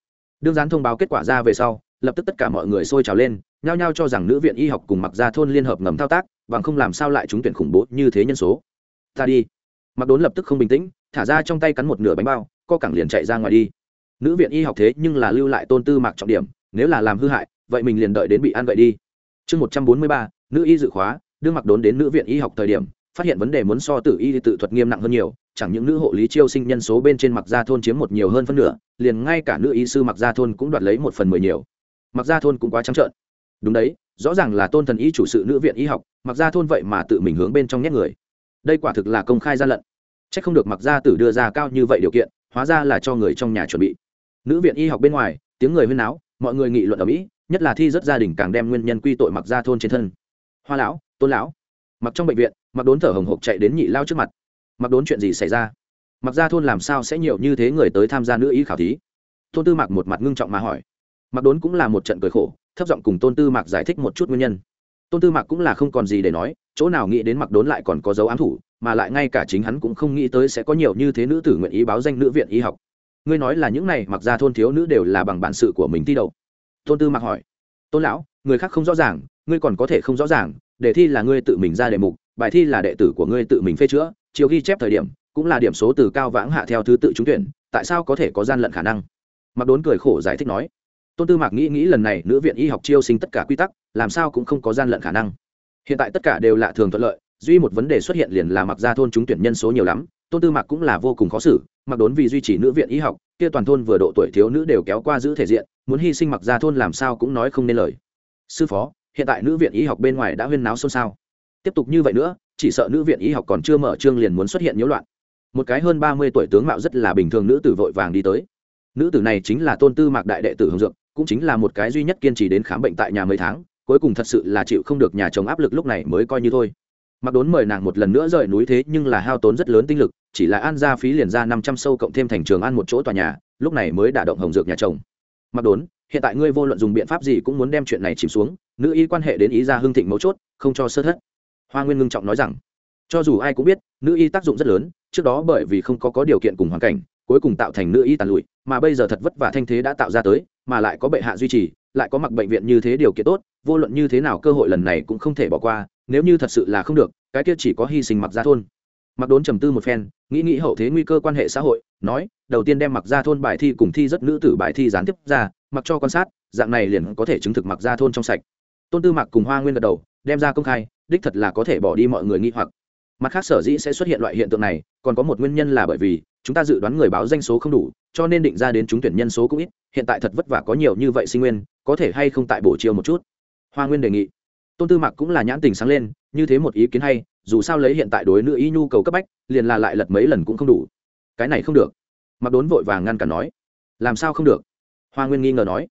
Đương gián thông báo kết quả ra về sau, lập tức tất cả mọi người sôi trào lên, nhao nhao cho rằng nữ viện y học cùng mặc ra thôn liên hợp ngầm thao tác, bằng không làm sao lại trúng tuyển khủng bố như thế nhân số. Ta đi. Mặc đốn lập tức không bình tĩnh, thả ra trong tay cắn một nửa bánh bao, co cẳng liền chạy ra ngoài đi. Nữ viện y học thế nhưng là lưu lại tôn tư mạc trọng điểm, nếu là làm hư hại, vậy mình liền đợi đến bị ăn vậy đi. Chương một trăm bốn mươi ba, nữ y dự khóa, đương mặc đốn đến nữ viện y học thời điểm phát hiện vấn đề muốn so tự y tự thuật nghiêm nặng hơn nhiều, chẳng những nữ hộ lý chiêu sinh nhân số bên trên mặc gia thôn chiếm một nhiều hơn phân nửa, liền ngay cả nữ y sư mặc gia thôn cũng đoạt lấy một phần mười nhiều. Mặc gia thôn cũng quá trắng trợn. Đúng đấy, rõ ràng là tôn thần y chủ sự nữ viện y học, mặc gia thôn vậy mà tự mình hướng bên trong nhét người. Đây quả thực là công khai gian lận. C h ắ c không được mặc gia tử đưa ra cao như vậy điều kiện, hóa ra là cho người trong nhà chuẩn bị. Nữ viện y học bên ngoài, tiếng người huyên náo, mọi người nghị luận ở mỹ, nhất là thi rất gia đình càng đem nguyên nhân quy tội mặc gia thôn trên thân. Hoa lão, tôn lão, mặc trong bệnh viện mặc đốn thở hồng hộc chạy đến nhị lao trước mặt. Mặc đốn, chuyện gì xảy ra? Mặc ra thôn làm sao sẽ nhiều như thế người tới tham gia nữ y khảo thí? Tôn tư mạc một mặt ngưng trọng mà hỏi. Mặc đốn cũng là một trận cười khổ, thấp giọng cùng tôn tư mạc giải thích một chút nguyên nhân. Tôn tư mạc cũng là không còn gì để nói, chỗ nào nghĩ đến mặc đốn lại còn có dấu ám thủ, mà lại ngay cả chính hắn cũng không nghĩ tới sẽ có nhiều như thế nữ tử nguyện ý báo danh nữ viện y học. Ngươi nói là những này, mặc ra thôn thiếu nữ đều là bằng bản sự của mình thi đầu tôn tư mạc hỏi. Tôn lão, người khác không rõ ràng, ngươi còn có thể không rõ ràng đề thi là ngươi tự mình ra đề mục bài thi là đệ tử của ngươi tự mình phê chữa, chiều ghi chép thời điểm, cũng là điểm số từ cao vãng hạ theo thứ tự trúng tuyển, tại sao có thể có gian lận khả năng? Mặc đốn cười khổ giải thích nói. Tôn tư mạc nghĩ nghĩ lần này nữ viện y học chiêu sinh tất cả quy tắc, làm sao cũng không có gian lận khả năng. Hiện tại tất cả đều lạ thường thuận lợi, duy một vấn đề xuất hiện liền là mặc ra thôn trúng tuyển nhân số nhiều lắm, tôn tư mạc cũng là vô cùng khó xử mặc đốn vì duy trì nữ viện y học, kia toàn thôn vừa độ tuổi thiếu nữ đều kéo qua giữ thể diện, muốn hy sinh mặc ra thôn làm sao cũng nói không nên lời. Sư phó, hiện tại nữ viện y học bên ngoài đã huyên náo xôn xao tiếp tục như vậy nữa, chỉ sợ nữ viện y học còn chưa mở trương liền muốn xuất hiện nhiễu loạn. Một cái hơn ba mươi tuổi tướng mạo rất là bình thường nữ tử vội vàng đi tới. Nữ tử này chính là tôn tư mạc đại đệ tử hồng dược, cũng chính là một cái duy nhất kiên trì đến khám bệnh tại nhà mấy tháng, cuối cùng thật sự là chịu không được nhà chồng áp lực lúc này mới coi như thôi. Mặc đốn mời nàng một lần nữa rời núi thế nhưng là hao tốn rất lớn tinh lực, chỉ là an gia phí liền ra năm trăm sâu cộng thêm thành trường an một chỗ tòa nhà, lúc này mới đả động hồng dược nhà chồng. Mặc đốn, hiện tại ngươi vô luận dùng biện pháp gì cũng muốn đem chuyện này chìm xuống, nữ y quan hệ đến ý ra hưng thịnh mấu chốt, không cho sơ thất hoa nguyên ngưng trọng nói rằng, cho dù ai cũng biết, nữ y tác dụng rất lớn, trước đó bởi vì không có có điều kiện cùng hoàn cảnh, cuối cùng tạo thành nữ y tàn lụi, mà bây giờ thật vất vả thanh thế đã tạo ra tới, mà lại có bệ hạ duy trì, lại có mặc bệnh viện như thế điều kiện tốt, vô luận như thế nào cơ hội lần này cũng không thể bỏ qua, nếu như thật sự là không được, cái kia chỉ có hy sinh mặc ra thôn. Mặc đốn trầm tư một phen, nghĩ nghĩ hậu thế nguy cơ quan hệ xã hội, nói, đầu tiên đem mặc ra thôn bài thi cùng thi rất nữ tử bài thi gián tiếp ra, mặc cho quan sát, dạng này liền có thể chứng thực mặc ra thôn trong sạch. Tôn tư mặc cùng hoa nguyên gật đầu, đem ra công khai đích thật là có thể bỏ đi mọi người nghi hoặc. Mặt khác sở dĩ sẽ xuất hiện loại hiện tượng này, còn có một nguyên nhân là bởi vì, chúng ta dự đoán người báo danh số không đủ, cho nên định ra đến chúng tuyển nhân số cũng ít, hiện tại thật vất vả có nhiều như vậy sinh nguyên, có thể hay không tại bổ chiêu một chút? Hoa nguyên đề nghị. Tôn tư mạc cũng là nhãn tình sáng lên, như thế một ý kiến hay, dù sao lấy hiện tại đối nữ y nhu cầu cấp bách, liền là lại lật mấy lần cũng không đủ. Cái này không được. Mặc đốn vội vàng ngăn cản nói. Làm sao không được? Hoa nguyên nghi ngờ nói.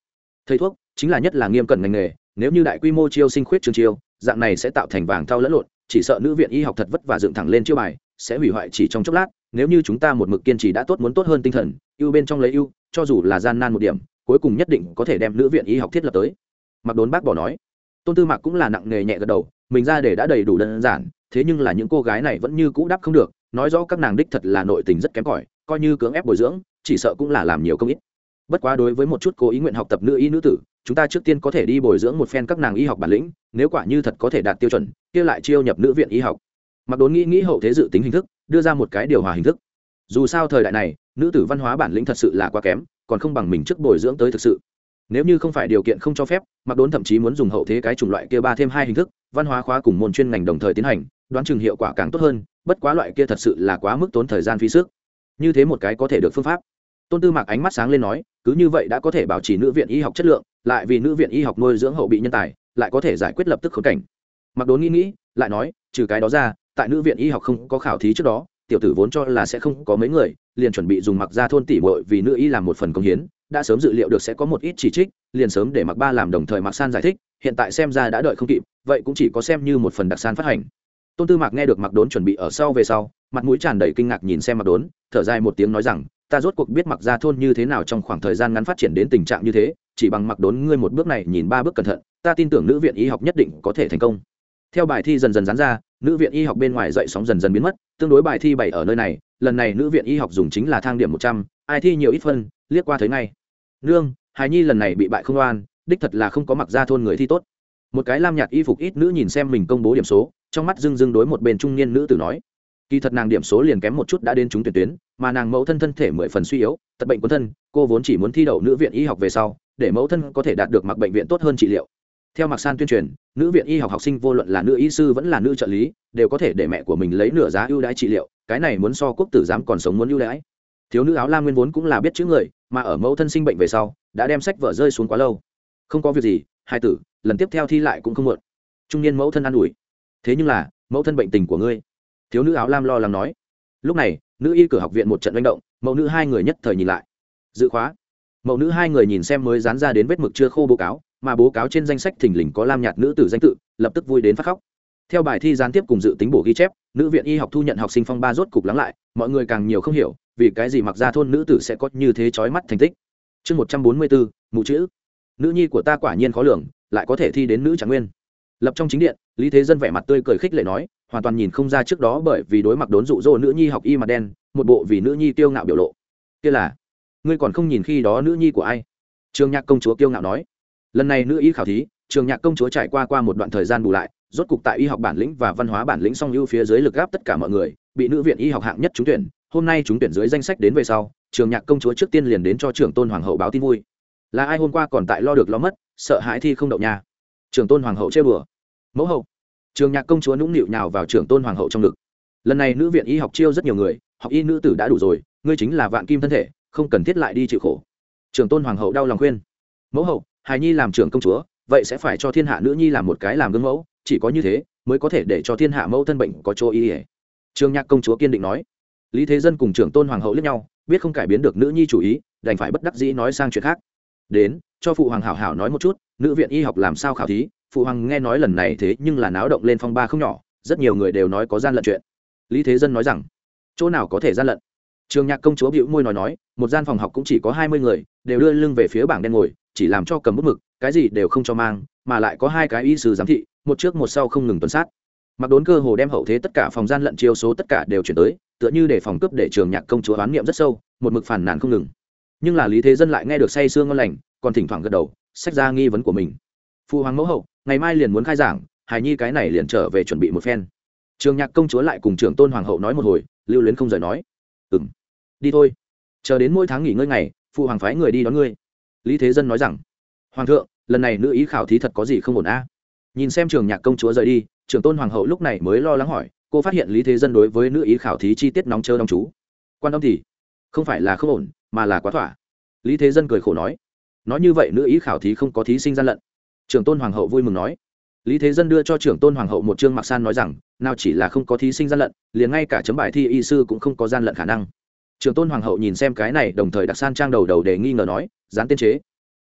Thầy thuốc, chính là nhất là nghiêm cẩn ngành nghề, nếu như đại quy mô chiêu sinh khuyết trường chiêu dạng này sẽ tạo thành vàng thau lẫn lộn, chỉ sợ nữ viện y học thật vất và dựng thẳng lên chiêu bài, sẽ hủy hoại chỉ trong chốc lát, nếu như chúng ta một mực kiên trì đã tốt muốn tốt hơn tinh thần, ưu bên trong lấy ưu, cho dù là gian nan một điểm, cuối cùng nhất định có thể đem nữ viện y học thiết lập tới. Mặc đốn bác bỏ nói. Tôn tư mạc cũng là nặng nghề nhẹ gật đầu, mình ra để đã đầy đủ đơn giản, thế nhưng là những cô gái này vẫn như cũ đáp không được, nói rõ các nàng đích thật là nội tình rất kém cỏi, coi như cưỡng ép bồi dưỡng, chỉ sợ cũng là làm nhiều công ít bất quá đối với một chút cố ý nguyện học tập nữ y nữ tử, chúng ta trước tiên có thể đi bồi dưỡng một phen các nàng y học bản lĩnh, nếu quả như thật có thể đạt tiêu chuẩn, kia lại chiêu nhập nữ viện y học. Mặc đốn nghĩ nghĩ hậu thế dự tính hình thức, đưa ra một cái điều hòa hình thức. Dù sao thời đại này, nữ tử văn hóa bản lĩnh thật sự là quá kém, còn không bằng mình trước bồi dưỡng tới thực sự. Nếu như không phải điều kiện không cho phép mặc đốn thậm chí muốn dùng hậu thế cái chủng loại kia ba thêm hai hình thức, văn hóa khóa cùng môn chuyên ngành đồng thời tiến hành, đoán chừng hiệu quả càng tốt hơn, bất quá loại kia thật sự là quá mức tốn thời gian phí sức. Như thế một cái có thể được phương pháp tôn tư mạc ánh mắt sáng lên nói, cứ như vậy đã có thể bảo trì nữ viện y học chất lượng, lại vì nữ viện y học nuôi dưỡng hậu bị nhân tài, lại có thể giải quyết lập tức khốn cảnh. Mặc đốn nghĩ nghĩ, lại nói, trừ cái đó ra, tại nữ viện y học không có khảo thí trước đó, tiểu tử vốn cho là sẽ không có mấy người, liền chuẩn bị dùng mặc ra thôn tỉ mội vì nữ y làm một phần công hiến, đã sớm dự liệu được sẽ có một ít chỉ trích, liền sớm để mặc ba làm đồng thời mặc san giải thích, hiện tại xem ra đã đợi không kịp, vậy cũng chỉ có xem như một phần đặc san phát hành. Tôn tư mạc nghe được mặc đốn chuẩn bị ở sau về sau, mặt mũi tràn đầy kinh ngạc nhìn xem mặc đốn, thở dài một tiếng nói rằng ta rốt cuộc biết mặc ra thôn như thế nào trong khoảng thời gian ngắn phát triển đến tình trạng như thế, chỉ bằng mặc đốn ngươi một bước này nhìn ba bước cẩn thận, ta tin tưởng nữ viện y học nhất định có thể thành công. Theo bài thi dần dần dán ra, nữ viện y học bên ngoài dậy sóng dần dần biến mất, tương đối bài thi bảy ở nơi này, lần này nữ viện y học dùng chính là thang điểm một trăm, ai thi nhiều ít phân, liếc qua thấy ngay. Nương, hài nhi lần này bị bại không oan, đích thật là không có mặc ra thôn người thi tốt. Một cái lam nhạt y phục ít nữ nhìn xem mình công bố điểm số, trong mắt dưng dưng đối một bên trung niên nữ tử nói kỳ thật nàng điểm số liền kém một chút đã đến trúng tuyển tuyến, mà nàng mẫu thân thân thể mười phần suy yếu, tật bệnh quân thân, cô vốn chỉ muốn thi đậu nữ viện y học về sau, để mẫu thân có thể đạt được mặc bệnh viện tốt hơn trị liệu. Theo mặc san tuyên truyền, nữ viện y học học sinh vô luận là nữ y sư vẫn là nữ trợ lý, đều có thể để mẹ của mình lấy nửa giá ưu đãi trị liệu, cái này muốn so quốc tử giám còn sống muốn ưu đãi. Thiếu nữ áo lam nguyên vốn cũng là biết chữ người, mà ở mẫu thân sinh bệnh về sau, đã đem sách vở rơi xuống quá lâu. Không có việc gì, hai tử, lần tiếp theo thi lại cũng không muộn. Trung niên mẫu thân an ủi. Thế nhưng là, mẫu thân bệnh tình của ngươi thiếu nữ áo lam lo lắng nói. Lúc này, nữ y cửa học viện một trận manh động, mẫu nữ hai người nhất thời nhìn lại. Dự khóa. Mẫu nữ hai người nhìn xem mới dán ra đến vết mực chưa khô bố cáo, mà bố cáo trên danh sách thình lình có lam nhạt nữ tử danh tự, lập tức vui đến phát khóc. Theo bài thi gián tiếp cùng dự tính bổ ghi chép, nữ viện y học thu nhận học sinh phong ba rốt cục lắng lại, mọi người càng nhiều không hiểu, vì cái gì mặc ra thôn nữ tử sẽ có như thế trói mắt thành tích. Chương một trăm bốn mươi bốn mụ chữ. Nữ nhi của ta quả nhiên khó lường, lại có thể thi đến nữ trạng nguyên. Lập trong chính điện, lý thế dân vẻ mặt tươi cười khích lệ nói hoàn toàn nhìn không ra trước đó bởi vì đối mặt đốn dụ dỗ nữ nhi học y mặt đen, một bộ vì nữ nhi tiêu ngạo biểu lộ. Kia là, ngươi còn không nhìn khi đó nữ nhi của ai? Trường nhạc công chúa kiêu ngạo nói. Lần này nữ y khảo thí, trường nhạc công chúa trải qua qua một đoạn thời gian bù lại, rốt cục tại y học bản lĩnh và văn hóa bản lĩnh song ưu phía dưới lực gáp tất cả mọi người, bị nữ viện y học hạng nhất trúng tuyển. Hôm nay chúng tuyển dưới danh sách đến về sau, trường nhạc công chúa trước tiên liền đến cho trưởng tôn hoàng hậu báo tin vui. Là ai hôm qua còn tại lo được lo mất, sợ hãi thi không đậu nhà. Trường tôn hoàng hậu chơi bừa mẫu hậu trường nhạc công chúa nũng nịu nhào vào trưởng tôn hoàng hậu trong ngực. Lần này nữ viện y học chiêu rất nhiều người, học y nữ tử đã đủ rồi, ngươi chính là vạn kim thân thể, không cần thiết lại đi chịu khổ. Trưởng tôn hoàng hậu đau lòng khuyên. Mẫu hậu, hài nhi làm trưởng công chúa, vậy sẽ phải cho thiên hạ nữ nhi làm một cái làm gương mẫu, chỉ có như thế mới có thể để cho thiên hạ mẫu thân bệnh có chỗ y ỉa trường nhạc công chúa kiên định nói. Lý thế dân cùng trưởng tôn hoàng hậu lẫn nhau, biết không cải biến được nữ nhi chủ ý, đành phải bất đắc dĩ nói sang chuyện khác. Đến, cho phụ hoàng hảo hảo nói một chút, nữ viện y học làm sao khảo thí phụ hoàng nghe nói lần này thế nhưng là náo động lên phong ba không nhỏ, rất nhiều người đều nói có gian lận chuyện. Lý thế dân nói rằng, chỗ nào có thể gian lận? Trường nhạc công chúa bịu môi nói nói, một gian phòng học cũng chỉ có hai mươi người, đều đưa lưng về phía bảng đen ngồi, chỉ làm cho cầm bút mực, cái gì đều không cho mang, mà lại có hai cái y sư giám thị, một trước một sau không ngừng tuần sát. Mặc đốn cơ hồ đem hậu thế tất cả phòng gian lận chiêu số tất cả đều chuyển tới, tựa như để phòng cướp để trường nhạc công chúa oán niệm rất sâu, một mực phản nàn không ngừng. Nhưng là lý thế dân lại nghe được say sương ngon lành, còn thỉnh thoảng gật đầu sách ra nghi vấn của mình phụ hoàng mẫu hậu, ngày mai liền muốn khai giảng, hài nhi cái này liền trở về chuẩn bị một phen. Trường nhạc công chúa lại cùng trưởng tôn hoàng hậu nói một hồi, lưu luyến không rời nói. Ừ m đi thôi. Chờ đến mỗi tháng nghỉ ngơi ngày phụ hoàng phái người đi đón ngươi. Lý thế dân nói rằng, hoàng thượng, lần này nữ ý khảo thí thật có gì không ổn a? Nhìn xem trường nhạc công chúa rời đi, trưởng tôn hoàng hậu lúc này mới lo lắng hỏi, cô phát hiện lý thế dân đối với nữ ý khảo thí chi tiết nóng chơ đóng chú. Quan tâm thì, không phải là không ổn, mà là quá thỏa. Lý thế dân cười khổ nói nói như vậy nữ ý khảo thí không có thí sinh gian lận trưởng tôn hoàng hậu vui mừng nói. Lý thế dân đưa cho trưởng tôn hoàng hậu một chương mặc san nói rằng, nào chỉ là không có thí sinh gian lận, liền ngay cả chấm bài thi y sư cũng không có gian lận khả năng. Trưởng tôn hoàng hậu nhìn xem cái này, đồng thời đặc san trang đầu đầu để nghi ngờ nói dán tiên chế.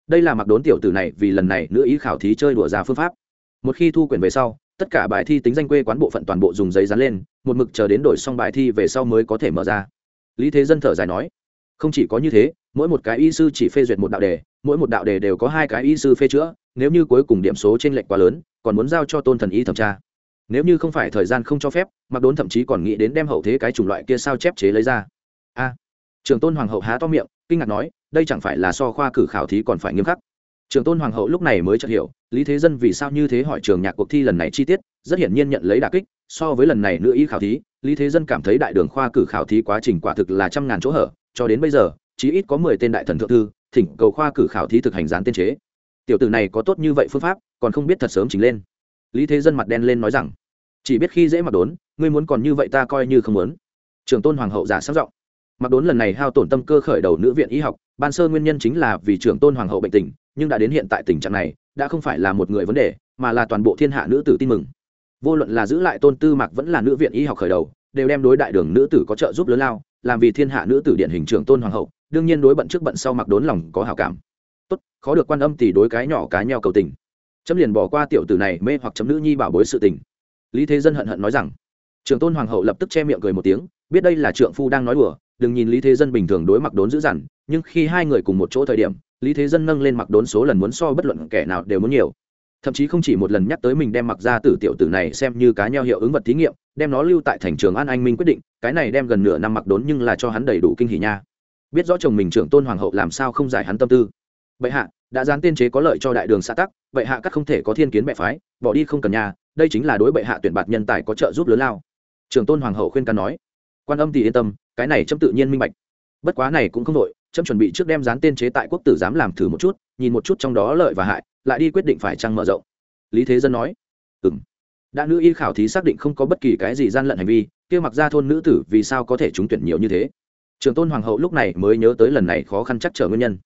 Đây là mặc đốn tiểu tử này, vì lần này nữ ý khảo thí chơi đùa ra phương pháp. Một khi thu quyển về sau, tất cả bài thi tính danh quê quán bộ phận toàn bộ dùng giấy dán lên, một mực chờ đến đổi xong bài thi về sau mới có thể mở ra. Lý thế dân thở dài nói không chỉ có như thế, mỗi một cái y sư chỉ phê duyệt một đạo đề, mỗi một đạo đề đều có hai cái y sư phê chữa, nếu như cuối cùng điểm số t r ê n lệch quá lớn, còn muốn giao cho tôn thần y thẩm tra. Nếu như không phải thời gian không cho phép mặc đốn thậm chí còn nghĩ đến đem hậu thế cái chủng loại kia sao chép chế lấy ra. A. Trường tôn hoàng hậu há to miệng, kinh ngạc nói, đây chẳng phải là so khoa cử khảo thí còn phải nghiêm khắc. Trường tôn hoàng hậu lúc này mới chợt hiểu, lý thế dân vì sao như thế hỏi trường nhạc cuộc thi lần này chi tiết, rất hiển nhiên nhận lấy đà kích, so với lần này nữ y khảo thí, lý thế dân cảm thấy đại đường khoa cử khảo thí quá trình quả thực là trăm ngàn chỗ hở cho đến bây giờ, chí ít có mười tên đại thần thượng thư, thỉnh cầu khoa cử khảo thí thực hành gián tiên chế. Tiểu tử này có tốt như vậy phương pháp, còn không biết thật sớm chính lên. Lý thế dân mặt đen lên nói rằng, chỉ biết khi dễ mặc đốn, ngươi muốn còn như vậy ta coi như không muốn. Trường tôn hoàng hậu giả sắc giọng mặc đốn lần này hao tổn tâm cơ khởi đầu nữ viện y học, ban sơ nguyên nhân chính là vì trưởng tôn hoàng hậu bệnh tình, nhưng đã đến hiện tại tình trạng này, đã không phải là một người vấn đề, mà là toàn bộ thiên hạ nữ tử tin mừng. Vô luận là giữ lại tôn tư mạc vẫn là nữ viện y học khởi đầu, đều đem đối đại đường nữ tử có trợ giúp lớn lao làm vì thiên hạ nữ tử điện hình trưởng tôn hoàng hậu, đương nhiên đối bận trước bận sau mặc đốn lòng có hào cảm. Tốt, khó được quan âm thì đối cái nhỏ cái nheo cầu tình. Chấm liền bỏ qua tiểu tử này mê hoặc chấm nữ nhi bảo bối sự tình. Lý thế dân hận hận nói rằng, trưởng tôn hoàng hậu lập tức che miệng cười một tiếng, biết đây là trượng phu đang nói đùa, đừng nhìn lý thế dân bình thường đối mặc đốn dữ dằn, nhưng khi hai người cùng một chỗ thời điểm, lý thế dân nâng lên mặc đốn số lần muốn so bất luận kẻ nào đều muốn nhiều thậm chí không chỉ một lần nhắc tới mình đem mặc ra tử tiểu tử này xem như cá nheo hiệu ứng vật thí nghiệm, đem nó lưu tại thành trường an anh minh quyết định, cái này đem gần nửa năm mặc đốn nhưng là cho hắn đầy đủ kinh hỉ nha. Biết rõ chồng mình trưởng tôn hoàng hậu làm sao không giải hắn tâm tư. Bệ hạ, đã dán tiên chế có lợi cho đại đường xã tắc bệ hạ các không thể có thiên kiến bệ phái, bỏ đi không cần nhà, đây chính là đối bệ hạ tuyển bạt nhân tài có trợ giúp lớn lao. Trưởng tôn hoàng hậu khuyên can nói. Quan âm thì yên tâm, cái này chấm tự nhiên minh bạch. Bất quá này cũng không đội chấm chuẩn bị trước đem dán tiên chế tại quốc tử dám làm thử một chút, nhìn một chút trong đó lợi và hại lại đi quyết định phải trăng mở rộng. Lý thế dân nói ừng đã nữ y khảo thí xác định không có bất kỳ cái gì gian lận hành vi, kia mặc ra thôn nữ tử vì sao có thể trúng tuyển nhiều như thế? Trường tôn hoàng hậu lúc này mới nhớ tới lần này khó khăn chắc trở nguyên nhân.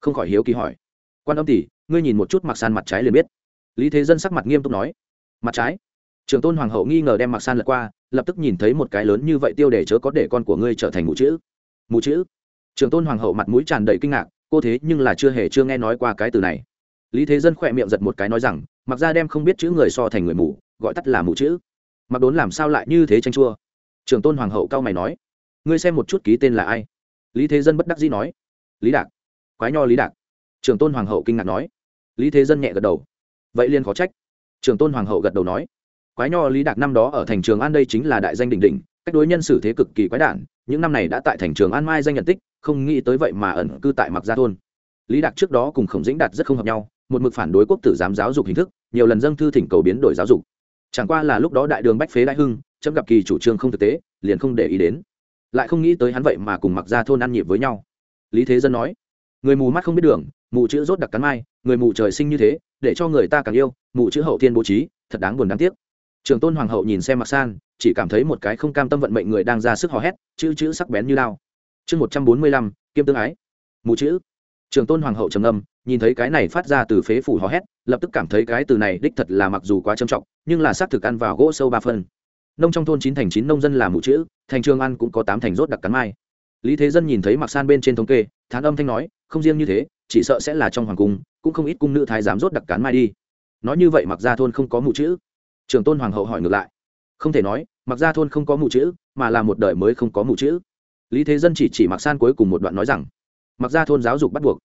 Không khỏi hiếu kỳ hỏi, quan âm tỷ, ngươi nhìn một chút mặc san mặt trái liền biết. Lý thế dân sắc mặt nghiêm túc nói, mặt trái? Trường tôn hoàng hậu nghi ngờ đem mặc san lật qua, lập tức nhìn thấy một cái lớn như vậy tiêu để chớ có để con của ngươi trở thành mù chữ. Mù chữ? Trường tôn hoàng hậu mặt mũi tràn đầy kinh ngạc, cô thế nhưng là chưa hề chưa nghe nói qua cái từ này lý thế dân khỏe miệng giật một cái nói rằng, mặc ra đem không biết chữ người so thành người mù, gọi tắt là mù chữ. Mặc đốn làm sao lại như thế tranh chua? Trường tôn hoàng hậu cao mày nói, ngươi xem một chút ký tên là ai? Lý thế dân bất đắc dĩ nói, lý đạc. Quái nho lý đạc. Trường tôn hoàng hậu kinh ngạc nói, lý thế dân nhẹ gật đầu. Vậy liên khó trách. Trường tôn hoàng hậu gật đầu nói, quái nho lý đạc năm đó ở thành trường an đây chính là đại danh đỉnh đỉnh, cách đối nhân xử thế cực kỳ quái đản, những năm này đã tại thành trường an mai danh nhận tích, không nghĩ tới vậy mà ẩn cư tại mặc gia thôn. Lý đạc trước đó cùng khổng dĩnh đạt rất không hợp nhau một mực phản đối quốc tử giám giáo dục hình thức, nhiều lần dâng thư thỉnh cầu biến đổi giáo dục. Chẳng qua là lúc đó đại đường bách phế đại hưng, chấm gặp kỳ chủ trương không thực tế, liền không để ý đến. Lại không nghĩ tới hắn vậy mà cùng mặc ra thôn ăn nhịp với nhau. Lý thế dân nói, người mù mắt không biết đường, mù chữ rốt đặc cắn mai, người mù trời sinh như thế, để cho người ta càng yêu, mù chữ hậu thiên bố trí, thật đáng buồn đáng tiếc. Trường tôn hoàng hậu nhìn xem mặc san, chỉ cảm thấy một cái không cam tâm vận mệnh người đang ra sức hò hét, chữ chữ sắc bén như lao. Chương một trăm bốn mươi lăm, kiêm tương ái. Mù chữ trường tôn hoàng hậu trầm âm nhìn thấy cái này phát ra từ phế phủ hò hét, lập tức cảm thấy cái từ này đích thật là mặc dù quá trầm trọng, nhưng là xác thực ăn vào gỗ sâu ba phân. Nông trong thôn chín thành chín nông dân là mù chữ, thành trường ăn cũng có tám thành rốt đặc cắn mai. Lý thế dân nhìn thấy mặc san bên trên thống kê, thán âm thanh nói, không riêng như thế, chỉ sợ sẽ là trong hoàng cung, cũng không ít cung nữ thái dám rốt đặc cắn mai đi. Nói như vậy mặc ra thôn không có mù chữ. Trường tôn hoàng hậu hỏi ngược lại, không thể nói, mặc ra thôn không có mù chữ, mà là một đời mới không có mù chữ. Lý thế dân chỉ chỉ mặc san cuối cùng một đoạn nói rằng mặc ra thôn giáo dục bắt buộc.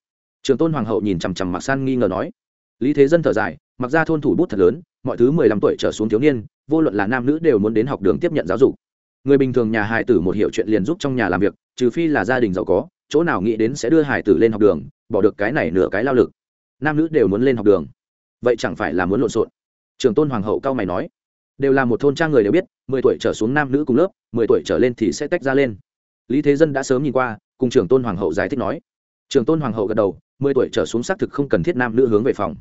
Trường tôn hoàng hậu nhìn chằm chằm mặc san nghi ngờ nói. Lý thế dân thở dài mặc ra thôn thủ bút thật lớn, mọi thứ mười lăm tuổi trở xuống thiếu niên, vô luận là nam nữ đều muốn đến học đường tiếp nhận giáo dục. Người bình thường nhà hài tử một hiệu chuyện liền giúp trong nhà làm việc, trừ phi là gia đình giàu có, chỗ nào nghĩ đến sẽ đưa hài tử lên học đường, bỏ được cái này nửa cái lao lực. Nam nữ đều muốn lên học đường. Vậy chẳng phải là muốn lộn xộn? Trường tôn hoàng hậu cao mày nói. Đều là một thôn trang người đều biết, mười tuổi trở xuống nam nữ cùng lớp, mười tuổi trở lên thì sẽ tách ra lên. Lý thế dân đã sớm nhìn qua cùng trưởng tôn hoàng hậu giải thích nói. Trưởng tôn hoàng hậu gật đầu, mười tuổi trở xuống xác thực không cần thiết nam nữ hướng về phòng.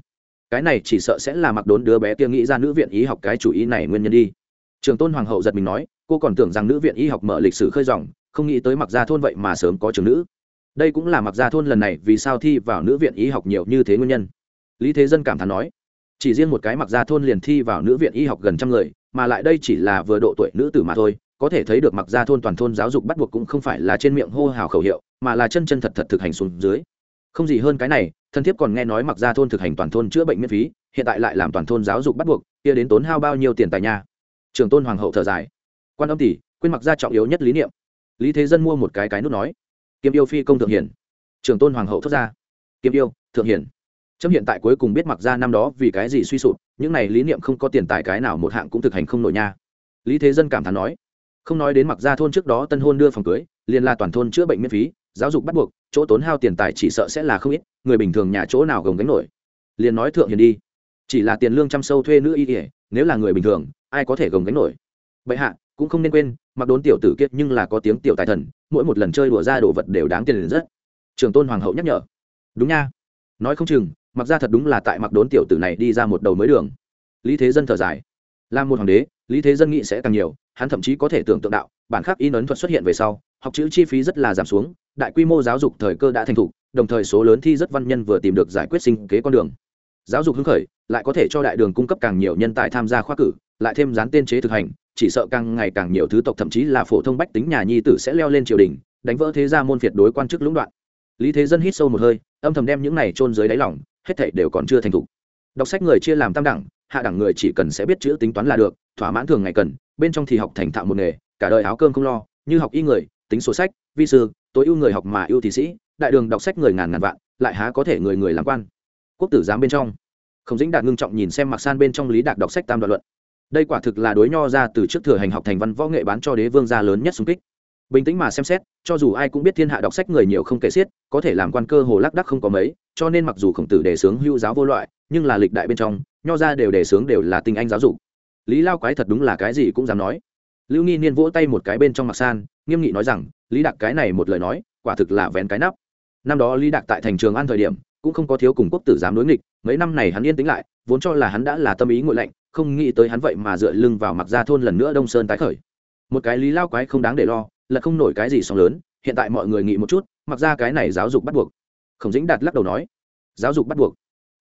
Cái này chỉ sợ sẽ là mặc đốn đứa bé kia nghĩ ra nữ viện y học cái chủ ý này nguyên nhân đi. Trường tôn hoàng hậu giật mình nói, cô còn tưởng rằng nữ viện y học mở lịch sử khơi dòng, không nghĩ tới mặc gia thôn vậy mà sớm có trường nữ. Đây cũng là mặc gia thôn lần này vì sao thi vào nữ viện y học nhiều như thế nguyên nhân. Lý thế dân cảm thán nói, chỉ riêng một cái mặc gia thôn liền thi vào nữ viện y học gần trăm người, mà lại đây chỉ là vừa độ tuổi nữ tử mà thôi có thể thấy được mặc gia thôn toàn thôn giáo dục bắt buộc cũng không phải là trên miệng hô hào khẩu hiệu, mà là chân chân thật thật thực hành xuống dưới. Không gì hơn cái này, thân thiết còn nghe nói mặc gia thôn thực hành toàn thôn chữa bệnh miễn phí, hiện tại lại làm toàn thôn giáo dục bắt buộc, kia đến tốn hao bao nhiêu tiền tài nhà trường tôn hoàng hậu thở dài. Quan âm tỷ, quên mặc gia trọng yếu nhất lý niệm. Lý thế dân mua một cái cái nút nói. Kiếm yêu phi công thượng hiển. Trường tôn hoàng hậu thốt ra. Kiếm yêu, thượng hiển. Chấm hiện tại cuối cùng biết mặc gia năm đó vì cái gì suy sụp, những này lý niệm không có tiền tài cái nào một hạng cũng thực hành không nổi nha. Lý thế dân cảm thán nói không nói đến mặc gia thôn trước đó tân hôn đưa phòng cưới, liền là toàn thôn chữa bệnh miễn phí, giáo dục bắt buộc, chỗ tốn hao tiền tài chỉ sợ sẽ là không ít, người bình thường nhà chỗ nào gồng gánh nổi. Liền nói thượng hiền đi. Chỉ là tiền lương chăm sâu thuê nữ y ỉa nếu là người bình thường, ai có thể gồng gánh nổi? Bệ hạ, cũng không nên quên, mặc đốn tiểu tử kiệt nhưng là có tiếng tiểu tài thần, mỗi một lần chơi đùa ra đồ vật đều đáng tiền rất. Trường tôn hoàng hậu nhắc nhở. Đúng nha. Nói không chừng, mặc ra thật đúng là tại mặc đốn tiểu tử này đi ra một đầu mới đường. Lý thế dân thở dài. Làm một hoàng đế, lý thế dân nghĩ sẽ càng nhiều hắn thậm chí có thể tưởng tượng đạo, bản khắc in ấn thuật xuất hiện về sau, học chữ chi phí rất là giảm xuống, đại quy mô giáo dục thời cơ đã thành thục, đồng thời số lớn thi rất văn nhân vừa tìm được giải quyết sinh kế con đường. Giáo dục hứng khởi, lại có thể cho đại đường cung cấp càng nhiều nhân tài tham gia khoa cử, lại thêm dán tên chế thực hành, chỉ sợ càng ngày càng nhiều thứ tộc thậm chí là phổ thông bách tính nhà nhi tử sẽ leo lên triều đình, đánh vỡ thế gia môn phiệt đối quan chức lũng đoạn. Lý thế dân hít sâu một hơi, âm thầm đem những này chôn dưới đáy lòng, hết thảy đều còn chưa thành thục. Đọc sách người chia làm tam đẳng, hạ đẳng người chỉ cần sẽ biết chữ tính toán là được, thỏa mãn thường ngày cần bên trong thì học thành thạo một nghề, cả đời áo cơm không lo, như học y người, tính sổ sách, vi sư, tối ưu người học mà ưu thị sĩ, đại đường đọc sách người ngàn ngàn vạn, lại há có thể người người làm quan. Quốc tử giám bên trong. Không dĩnh đạt ngưng trọng nhìn xem mặc san bên trong lý đạt đọc sách tam đoạn luận. Đây quả thực là đối nho ra từ trước thừa hành học thành văn võ nghệ bán cho đế vương gia lớn nhất xung kích. Bình tĩnh mà xem xét, cho dù ai cũng biết thiên hạ đọc sách người nhiều không kể xiết, có thể làm quan cơ hồ lác đắc không có mấy, cho nên mặc dù khổng tử đề sướng hưu giáo vô loại, nhưng là lịch đại bên trong, nho ra đều đề sướng đều là tinh anh giáo dục lý lao quái thật đúng là cái gì cũng dám nói. Lưu nghi niên vỗ tay một cái bên trong mặc san nghiêm nghị nói rằng, lý đạc cái này một lời nói, quả thực là vén cái nắp. Năm đó lý đạc tại thành trường an thời điểm, cũng không có thiếu cùng quốc tử dám đối nghịch, mấy năm này hắn yên tĩnh lại, vốn cho là hắn đã là tâm ý ngội lạnh, không nghĩ tới hắn vậy mà dựa lưng vào mặc gia thôn lần nữa đông sơn tái khởi. Một cái lý lao quái không đáng để lo, là không nổi cái gì sóng lớn, hiện tại mọi người nghĩ một chút, mặc ra cái này giáo dục bắt buộc. Khổng dĩnh đạt lắc đầu nói, giáo dục bắt buộc?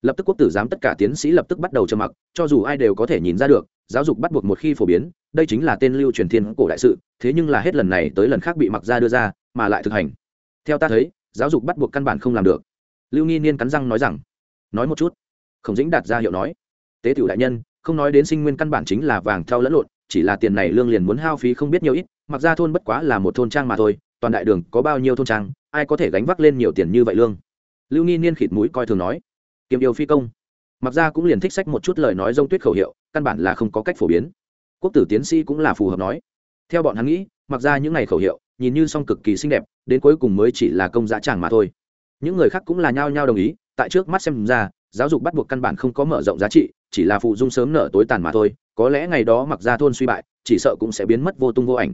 Lập tức quốc tử giám tất cả tiến sĩ lập tức bắt đầu trầm mặc, cho dù ai đều có thể nhìn ra được, giáo dục bắt buộc một khi phổ biến, đây chính là tên lưu truyền thiên cổ đại sự, thế nhưng là hết lần này tới lần khác bị mặc ra đưa ra, mà lại thực hành. Theo ta thấy, giáo dục bắt buộc căn bản không làm được. Lưu nghi niên cắn răng nói rằng, nói một chút. Khổng dĩnh đạt ra hiệu nói, tế tiểu đại nhân, không nói đến sinh nguyên căn bản chính là vàng theo lẫn lộn, chỉ là tiền này lương liền muốn hao phí không biết nhiều ít, mặc ra thôn bất quá là một thôn trang mà thôi, toàn đại đường có bao nhiêu thôn trang, ai có thể gánh vác lên nhiều tiền như vậy lương? Lưu nghi niên khịt mũi coi thường nói kiếm yêu phi công. Mặc ra cũng liền thích sách một chút lời nói rông tuyết khẩu hiệu, căn bản là không có cách phổ biến. Quốc tử tiến sĩ cũng là phù hợp nói. Theo bọn hắn nghĩ, mặc ra những ngày khẩu hiệu, nhìn như song cực kỳ xinh đẹp, đến cuối cùng mới chỉ là công giá tràng mà thôi. Những người khác cũng là nhao nhao đồng ý, tại trước mắt xem ra, giáo dục bắt buộc căn bản không có mở rộng giá trị, chỉ là phụ dung sớm nở tối tàn mà thôi, có lẽ ngày đó mặc ra thôn suy bại, chỉ sợ cũng sẽ biến mất vô tung vô ảnh.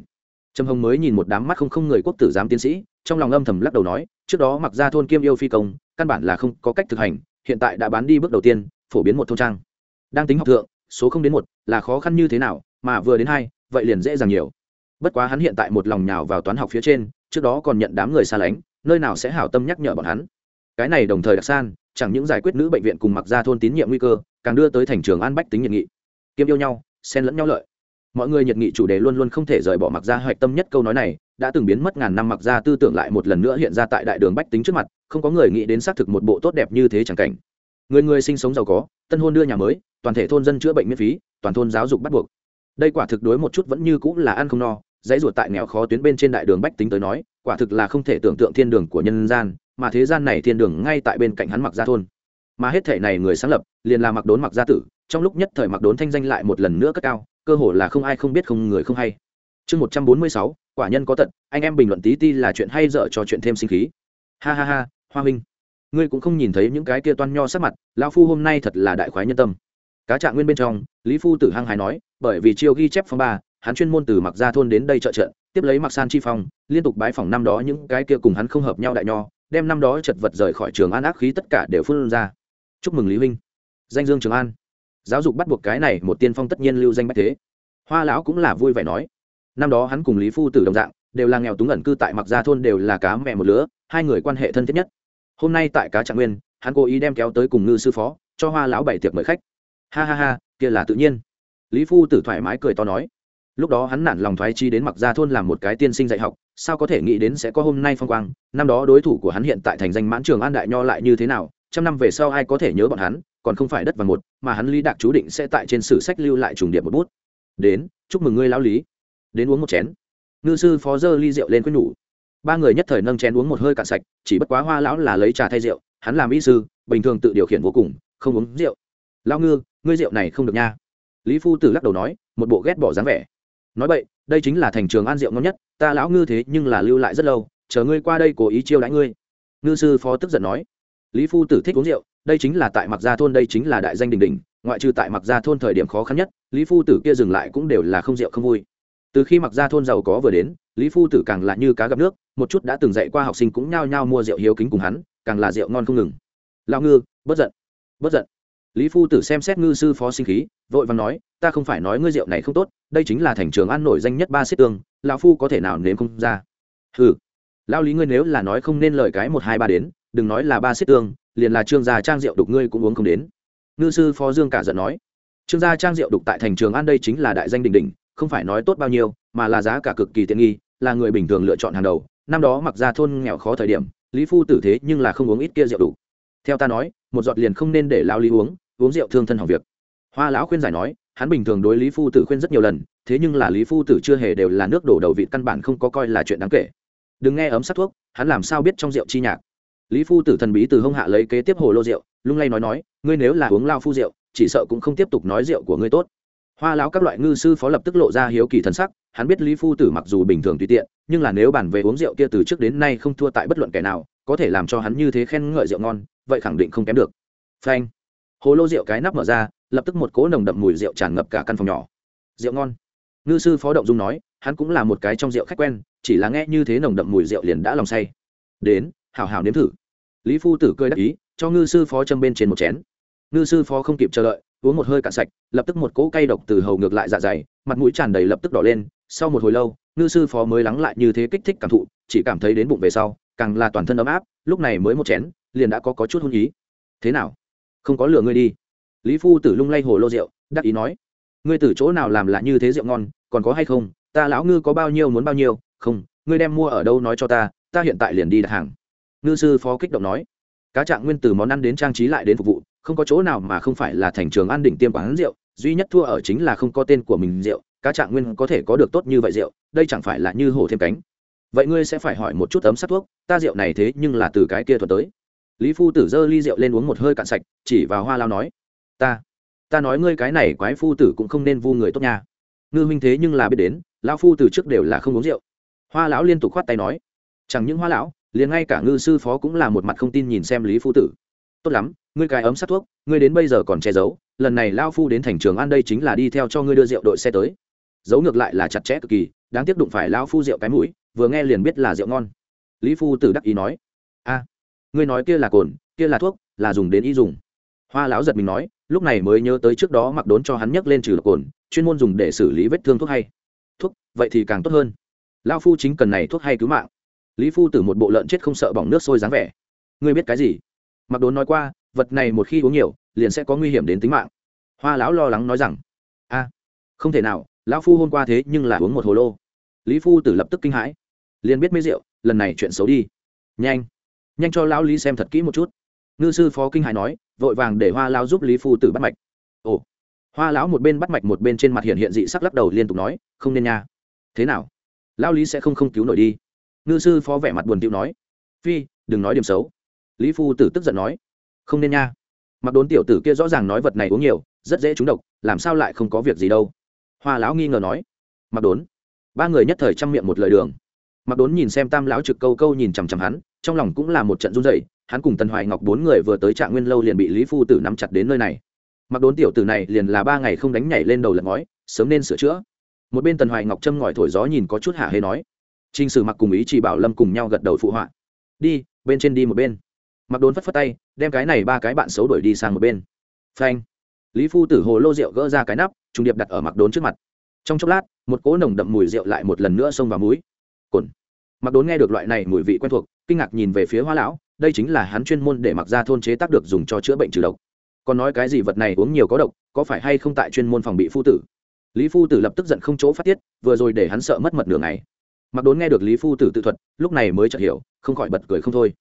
Trầm hồng mới nhìn một đám mắt không không người quốc tử giám tiến sĩ, trong lòng âm thầm lắc đầu nói, trước đó mặc ra thôn kiêm yêu phi công, căn bản là không có cách thực hành hiện tại đã bán đi bước đầu tiên, phổ biến một thôn trang. Đang tính học thượng, số không đến một, là khó khăn như thế nào, mà vừa đến hai, vậy liền dễ dàng nhiều. Bất quá hắn hiện tại một lòng nhào vào toán học phía trên, trước đó còn nhận đám người xa lánh, nơi nào sẽ hảo tâm nhắc nhở bọn hắn. Cái này đồng thời đặc san, chẳng những giải quyết nữ bệnh viện cùng mặc ra thôn tín nhiệm nguy cơ, càng đưa tới thành trường an bách tính nhiệt nghị. Kiêm yêu nhau, xen lẫn nhau lợi. Mọi người nhiệt nghị chủ đề luôn luôn không thể rời bỏ mặc ra hoạch tâm nhất câu nói này đã từng biến mất ngàn năm mặc ra tư tưởng lại một lần nữa hiện ra tại đại đường bách tính trước mặt, không có người nghĩ đến xác thực một bộ tốt đẹp như thế chẳng cảnh. Người người sinh sống giàu có, tân hôn đưa nhà mới, toàn thể thôn dân chữa bệnh miễn phí, toàn thôn giáo dục bắt buộc. Đây quả thực đối một chút vẫn như cũng là ăn không no, dãy ruột tại nghèo khó tuyến bên trên đại đường bách tính tới nói, quả thực là không thể tưởng tượng thiên đường của nhân gian, mà thế gian này thiên đường ngay tại bên cạnh hắn mặc gia thôn. Mà hết thể này người sáng lập, liền là mặc đốn mặc gia tử, trong lúc nhất thời mặc đốn thanh danh lại một lần nữa cất cao, cơ hồ là không ai không biết không người không hay. Chương một trăm bốn mươi sáu quả nhân có tận anh em bình luận tí ti là chuyện hay dở cho chuyện thêm sinh khí. Ha ha ha, hoa minh. Ngươi cũng không nhìn thấy những cái kia toan nho sắc mặt, lão phu hôm nay thật là đại khoái nhân tâm. Cá trạng nguyên bên trong, lý phu tử hăng hái nói, bởi vì chiêu ghi chép phong ba, hắn chuyên môn từ mặc gia thôn đến đây trợ trận, tiếp lấy mặc san chi phong, liên tục bái phỏng năm đó những cái kia cùng hắn không hợp nhau đại nho, đem năm đó chật vật rời khỏi trường an ác khí tất cả đều phun ra. Chúc mừng lý huynh. Danh dương trường an. Giáo dục bắt buộc cái này một tiên phong tất nhiên lưu danh bách thế. Hoa lão cũng là vui vẻ nói năm đó hắn cùng lý phu tử đồng dạng, đều là nghèo túng ẩn cư tại mặc gia thôn đều là cá mẹ một lứa, hai người quan hệ thân thiết nhất. Hôm nay tại cá trạng nguyên, hắn cố ý đem kéo tới cùng ngư sư phó, cho hoa lão bảy tiệc mời khách. Ha ha ha, kia là tự nhiên. Lý phu tử thoải mái cười to nói. Lúc đó hắn nản lòng thoái chi đến mặc gia thôn làm một cái tiên sinh dạy học, sao có thể nghĩ đến sẽ có hôm nay phong quang, năm đó đối thủ của hắn hiện tại thành danh mãn trường an đại nho lại như thế nào, trăm năm về sau ai có thể nhớ bọn hắn, còn không phải đất và một, mà hắn lý đạc chú định sẽ tại trên sử sách lưu lại trùng điệp một bút. Đến, chúc mừng ngươi lão lý đến uống một chén. Ngư sư phó dơ ly rượu lên quyết nhủ. Ba người nhất thời nâng chén uống một hơi cạn sạch, chỉ bất quá hoa lão là lấy trà thay rượu, hắn làm y sư, bình thường tự điều khiển vô cùng, không uống rượu. Lão ngư, ngươi rượu này không được nha. Lý phu tử lắc đầu nói, một bộ ghét bỏ dáng vẻ. Nói vậy đây chính là thành trường an rượu ngon nhất, ta lão ngư thế nhưng là lưu lại rất lâu, chờ ngươi qua đây cố ý chiêu đãi ngươi. Ngư sư phó tức giận nói. Lý phu tử thích uống rượu, đây chính là tại mặc gia thôn, đây chính là đại danh đình đình ngoại trừ tại mặc gia thôn thời điểm khó khăn nhất, lý phu tử kia dừng lại cũng đều là không rượu không vui từ khi mặc gia thôn giàu có vừa đến, lý phu tử càng là như cá gặp nước, một chút đã từng dạy qua học sinh cũng nhao nhao mua rượu hiếu kính cùng hắn, càng là rượu ngon không ngừng. Lao ngư bất giận bất giận. Lý phu tử xem xét ngư sư phó sinh khí, vội và nói, ta không phải nói ngươi rượu này không tốt, đây chính là thành trường ăn nổi danh nhất ba xích tương lão phu có thể nào nếm không ra? Ừ lão lý ngươi nếu là nói không nên lời cái một hai ba đến, đừng nói là ba xích tương liền là trương gia trang rượu đục ngươi cũng uống không đến. Ngư sư phó dương cả giận nói, trương gia trang rượu đục tại thành trường ăn đây chính là đại danh đình đình không phải nói tốt bao nhiêu, mà là giá cả cực kỳ tiện nghi, là người bình thường lựa chọn hàng đầu. Năm đó mặc ra thôn nghèo khó thời điểm, lý phu tử thế nhưng là không uống ít kia rượu đủ. Theo ta nói, một giọt liền không nên để lao lý uống uống rượu thương thân hỏng việc. Hoa lão khuyên giải nói, hắn bình thường đối lý phu tử khuyên rất nhiều lần, thế nhưng là lý phu tử chưa hề đều là nước đổ đầu vị căn bản không có coi là chuyện đáng kể. Đừng nghe ấm sát thuốc, hắn làm sao biết trong rượu chi nhạc? Lý phu tử thần bí từ hông hạ lấy kế tiếp hồ lô rượu, lung lay nói nói, ngươi nếu là uống lao phu rượu, chỉ sợ cũng không tiếp tục nói rượu của ngươi tốt hoa lão các loại ngư sư phó lập tức lộ ra hiếu kỳ thần sắc, hắn biết lý phu tử mặc dù bình thường tùy tiện, nhưng là nếu bàn về uống rượu kia từ trước đến nay không thua tại bất luận kẻ nào, có thể làm cho hắn như thế khen ngợi rượu ngon, vậy khẳng định không kém được. Phanh. Hồ lô rượu cái nắp mở ra, lập tức một cỗ nồng đậm mùi rượu tràn ngập cả căn phòng nhỏ. Rượu ngon. Ngư sư phó động dung nói, hắn cũng là một cái trong rượu khách quen, chỉ là nghe như thế nồng đậm mùi rượu liền đã lòng say. Đến hào hào nếm thử. Lý phu tử cười đắc ý, cho ngư sư phó châm bên trên một chén. Ngư sư phó không kịp chờ đợi uống một hơi cạn sạch lập tức một cỗ cay độc từ hầu ngược lại dạ dày mặt mũi tràn đầy lập tức đỏ lên sau một hồi lâu ngư sư phó mới lắng lại như thế kích thích cảm thụ chỉ cảm thấy đến bụng về sau càng là toàn thân ấm áp lúc này mới một chén liền đã có, có chút hôn ý. Thế nào? Không có lừa ngươi đi. Lý phu tử lung lay hồ lô rượu đắc ý nói. Ngươi từ chỗ nào làm là như thế rượu ngon còn có hay không? Ta lão ngư có bao nhiêu muốn bao nhiêu không ngươi đem mua ở đâu nói cho ta ta hiện tại liền đi đặt hàng. Ngư sư phó kích động nói. Cá trạng nguyên từ món ăn đến trang trí lại đến phục vụ không có chỗ nào mà không phải là thành trường an đỉnh tiêm quán rượu, duy nhất thua ở chính là không có tên của mình rượu, cá trạng nguyên có thể có được tốt như vậy rượu, đây chẳng phải là như hổ thêm cánh. Vậy ngươi sẽ phải hỏi một chút ấm sắt thuốc, ta rượu này thế nhưng là từ cái kia thuật tới. Lý phu tử giơ ly rượu lên uống một hơi cạn sạch, chỉ vào hoa lao nói, ta ta nói ngươi cái này quái phu tử cũng không nên vu người tốt nha. Ngư huynh thế nhưng là biết đến, lão phu từ trước đều là không uống rượu. Hoa lão liên tục khoát tay nói, chẳng những hoa lão, liền ngay cả ngư sư phó cũng là một mặt không tin nhìn xem lý phu tử. Tốt lắm ngươi cái ấm sát thuốc, ngươi đến bây giờ còn che giấu, lần này lao phu đến thành trường an đây chính là đi theo cho ngươi đưa rượu đội xe tới. Giấu ngược lại là chặt chẽ cực kỳ, đáng tiếc đụng phải lao phu rượu cái mũi, vừa nghe liền biết là rượu ngon. Lý phu tử đắc ý nói, a, ngươi nói kia là cồn, kia là thuốc, là dùng đến y dùng. Hoa lão giật mình nói, lúc này mới nhớ tới trước đó mặc đốn cho hắn nhấc lên trừ độc cồn, chuyên môn dùng để xử lý vết thương thuốc hay. Thuốc, vậy thì càng tốt hơn. Lao phu chính cần này thuốc hay cứu mạng. Lý phu tử một bộ lợn chết không sợ bỏng nước sôi dáng vẻ. Ngươi biết cái gì? Mặc đốn nói qua vật này một khi uống nhiều, liền sẽ có nguy hiểm đến tính mạng. Hoa lão lo lắng nói rằng, a, không thể nào, lão phu hôm qua thế nhưng là uống một hồ lô. Lý phu tử lập tức kinh hãi, liền biết mấy rượu, lần này chuyện xấu đi. Nhanh nhanh cho lão lý xem thật kỹ một chút. Ngư sư phó kinh hãi nói, vội vàng để hoa lão giúp lý phu tử bắt mạch. Ồ. Hoa lão một bên bắt mạch một bên trên mặt hiện hiện dị sắc lắc đầu liên tục nói, không nên nha. Thế nào? Lão lý sẽ không không cứu nổi đi. Ngư sư phó vẻ mặt buồn tiêu nói, phi, đừng nói điểm xấu. Lý phu tử tức giận nói không nên nha. Mặc đốn tiểu tử kia rõ ràng nói vật này uống nhiều, rất dễ trúng độc, làm sao lại không có việc gì đâu. Hoa lão nghi ngờ nói. Mặc đốn. Ba người nhất thời chăm miệng một lời đường. Mặc đốn nhìn xem tam lão trực câu câu nhìn chằm chằm hắn, trong lòng cũng là một trận run dậy hắn cùng tần hoài ngọc bốn người vừa tới trạng nguyên lâu liền bị lý phu tử nắm chặt đến nơi này. Mặc đốn tiểu tử này liền là ba ngày không đánh nhảy lên đầu lật ngói, sớm nên sửa chữa. Một bên tần hoài ngọc châm ngòi thổi gió nhìn có chút hạ hê nói. T r i n h sử mặc cùng ý chỉ bảo lâm cùng nhau gật đầu phụ họa. Đi, bên trên đi một bên mặc đốn phất phất tay, đem cái này ba cái bạn xấu đuổi đi sang một bên. Phanh. Lý phu tử hồ lô rượu gỡ ra cái nắp, trùng điệp đặt ở mặc đốn trước mặt. Trong chốc lát, một cỗ nồng đậm mùi rượu lại một lần nữa xông vào mũi. Cồn. Mặc đốn nghe được loại này mùi vị quen thuộc, kinh ngạc nhìn về phía hoa lão, đây chính là hắn chuyên môn để mặc ra thôn chế tác được dùng cho chữa bệnh trừ độc. Còn nói cái gì vật này uống nhiều có độc, có phải hay không tại chuyên môn phòng bị phu tử? Lý phu tử lập tức giận không chỗ phát tiết, vừa rồi để hắn sợ mất mật nửa ngày. Mặc đốn nghe được lý phu tử tự thuật, lúc này mới chợt hiểu, không khỏi bật cười không thôi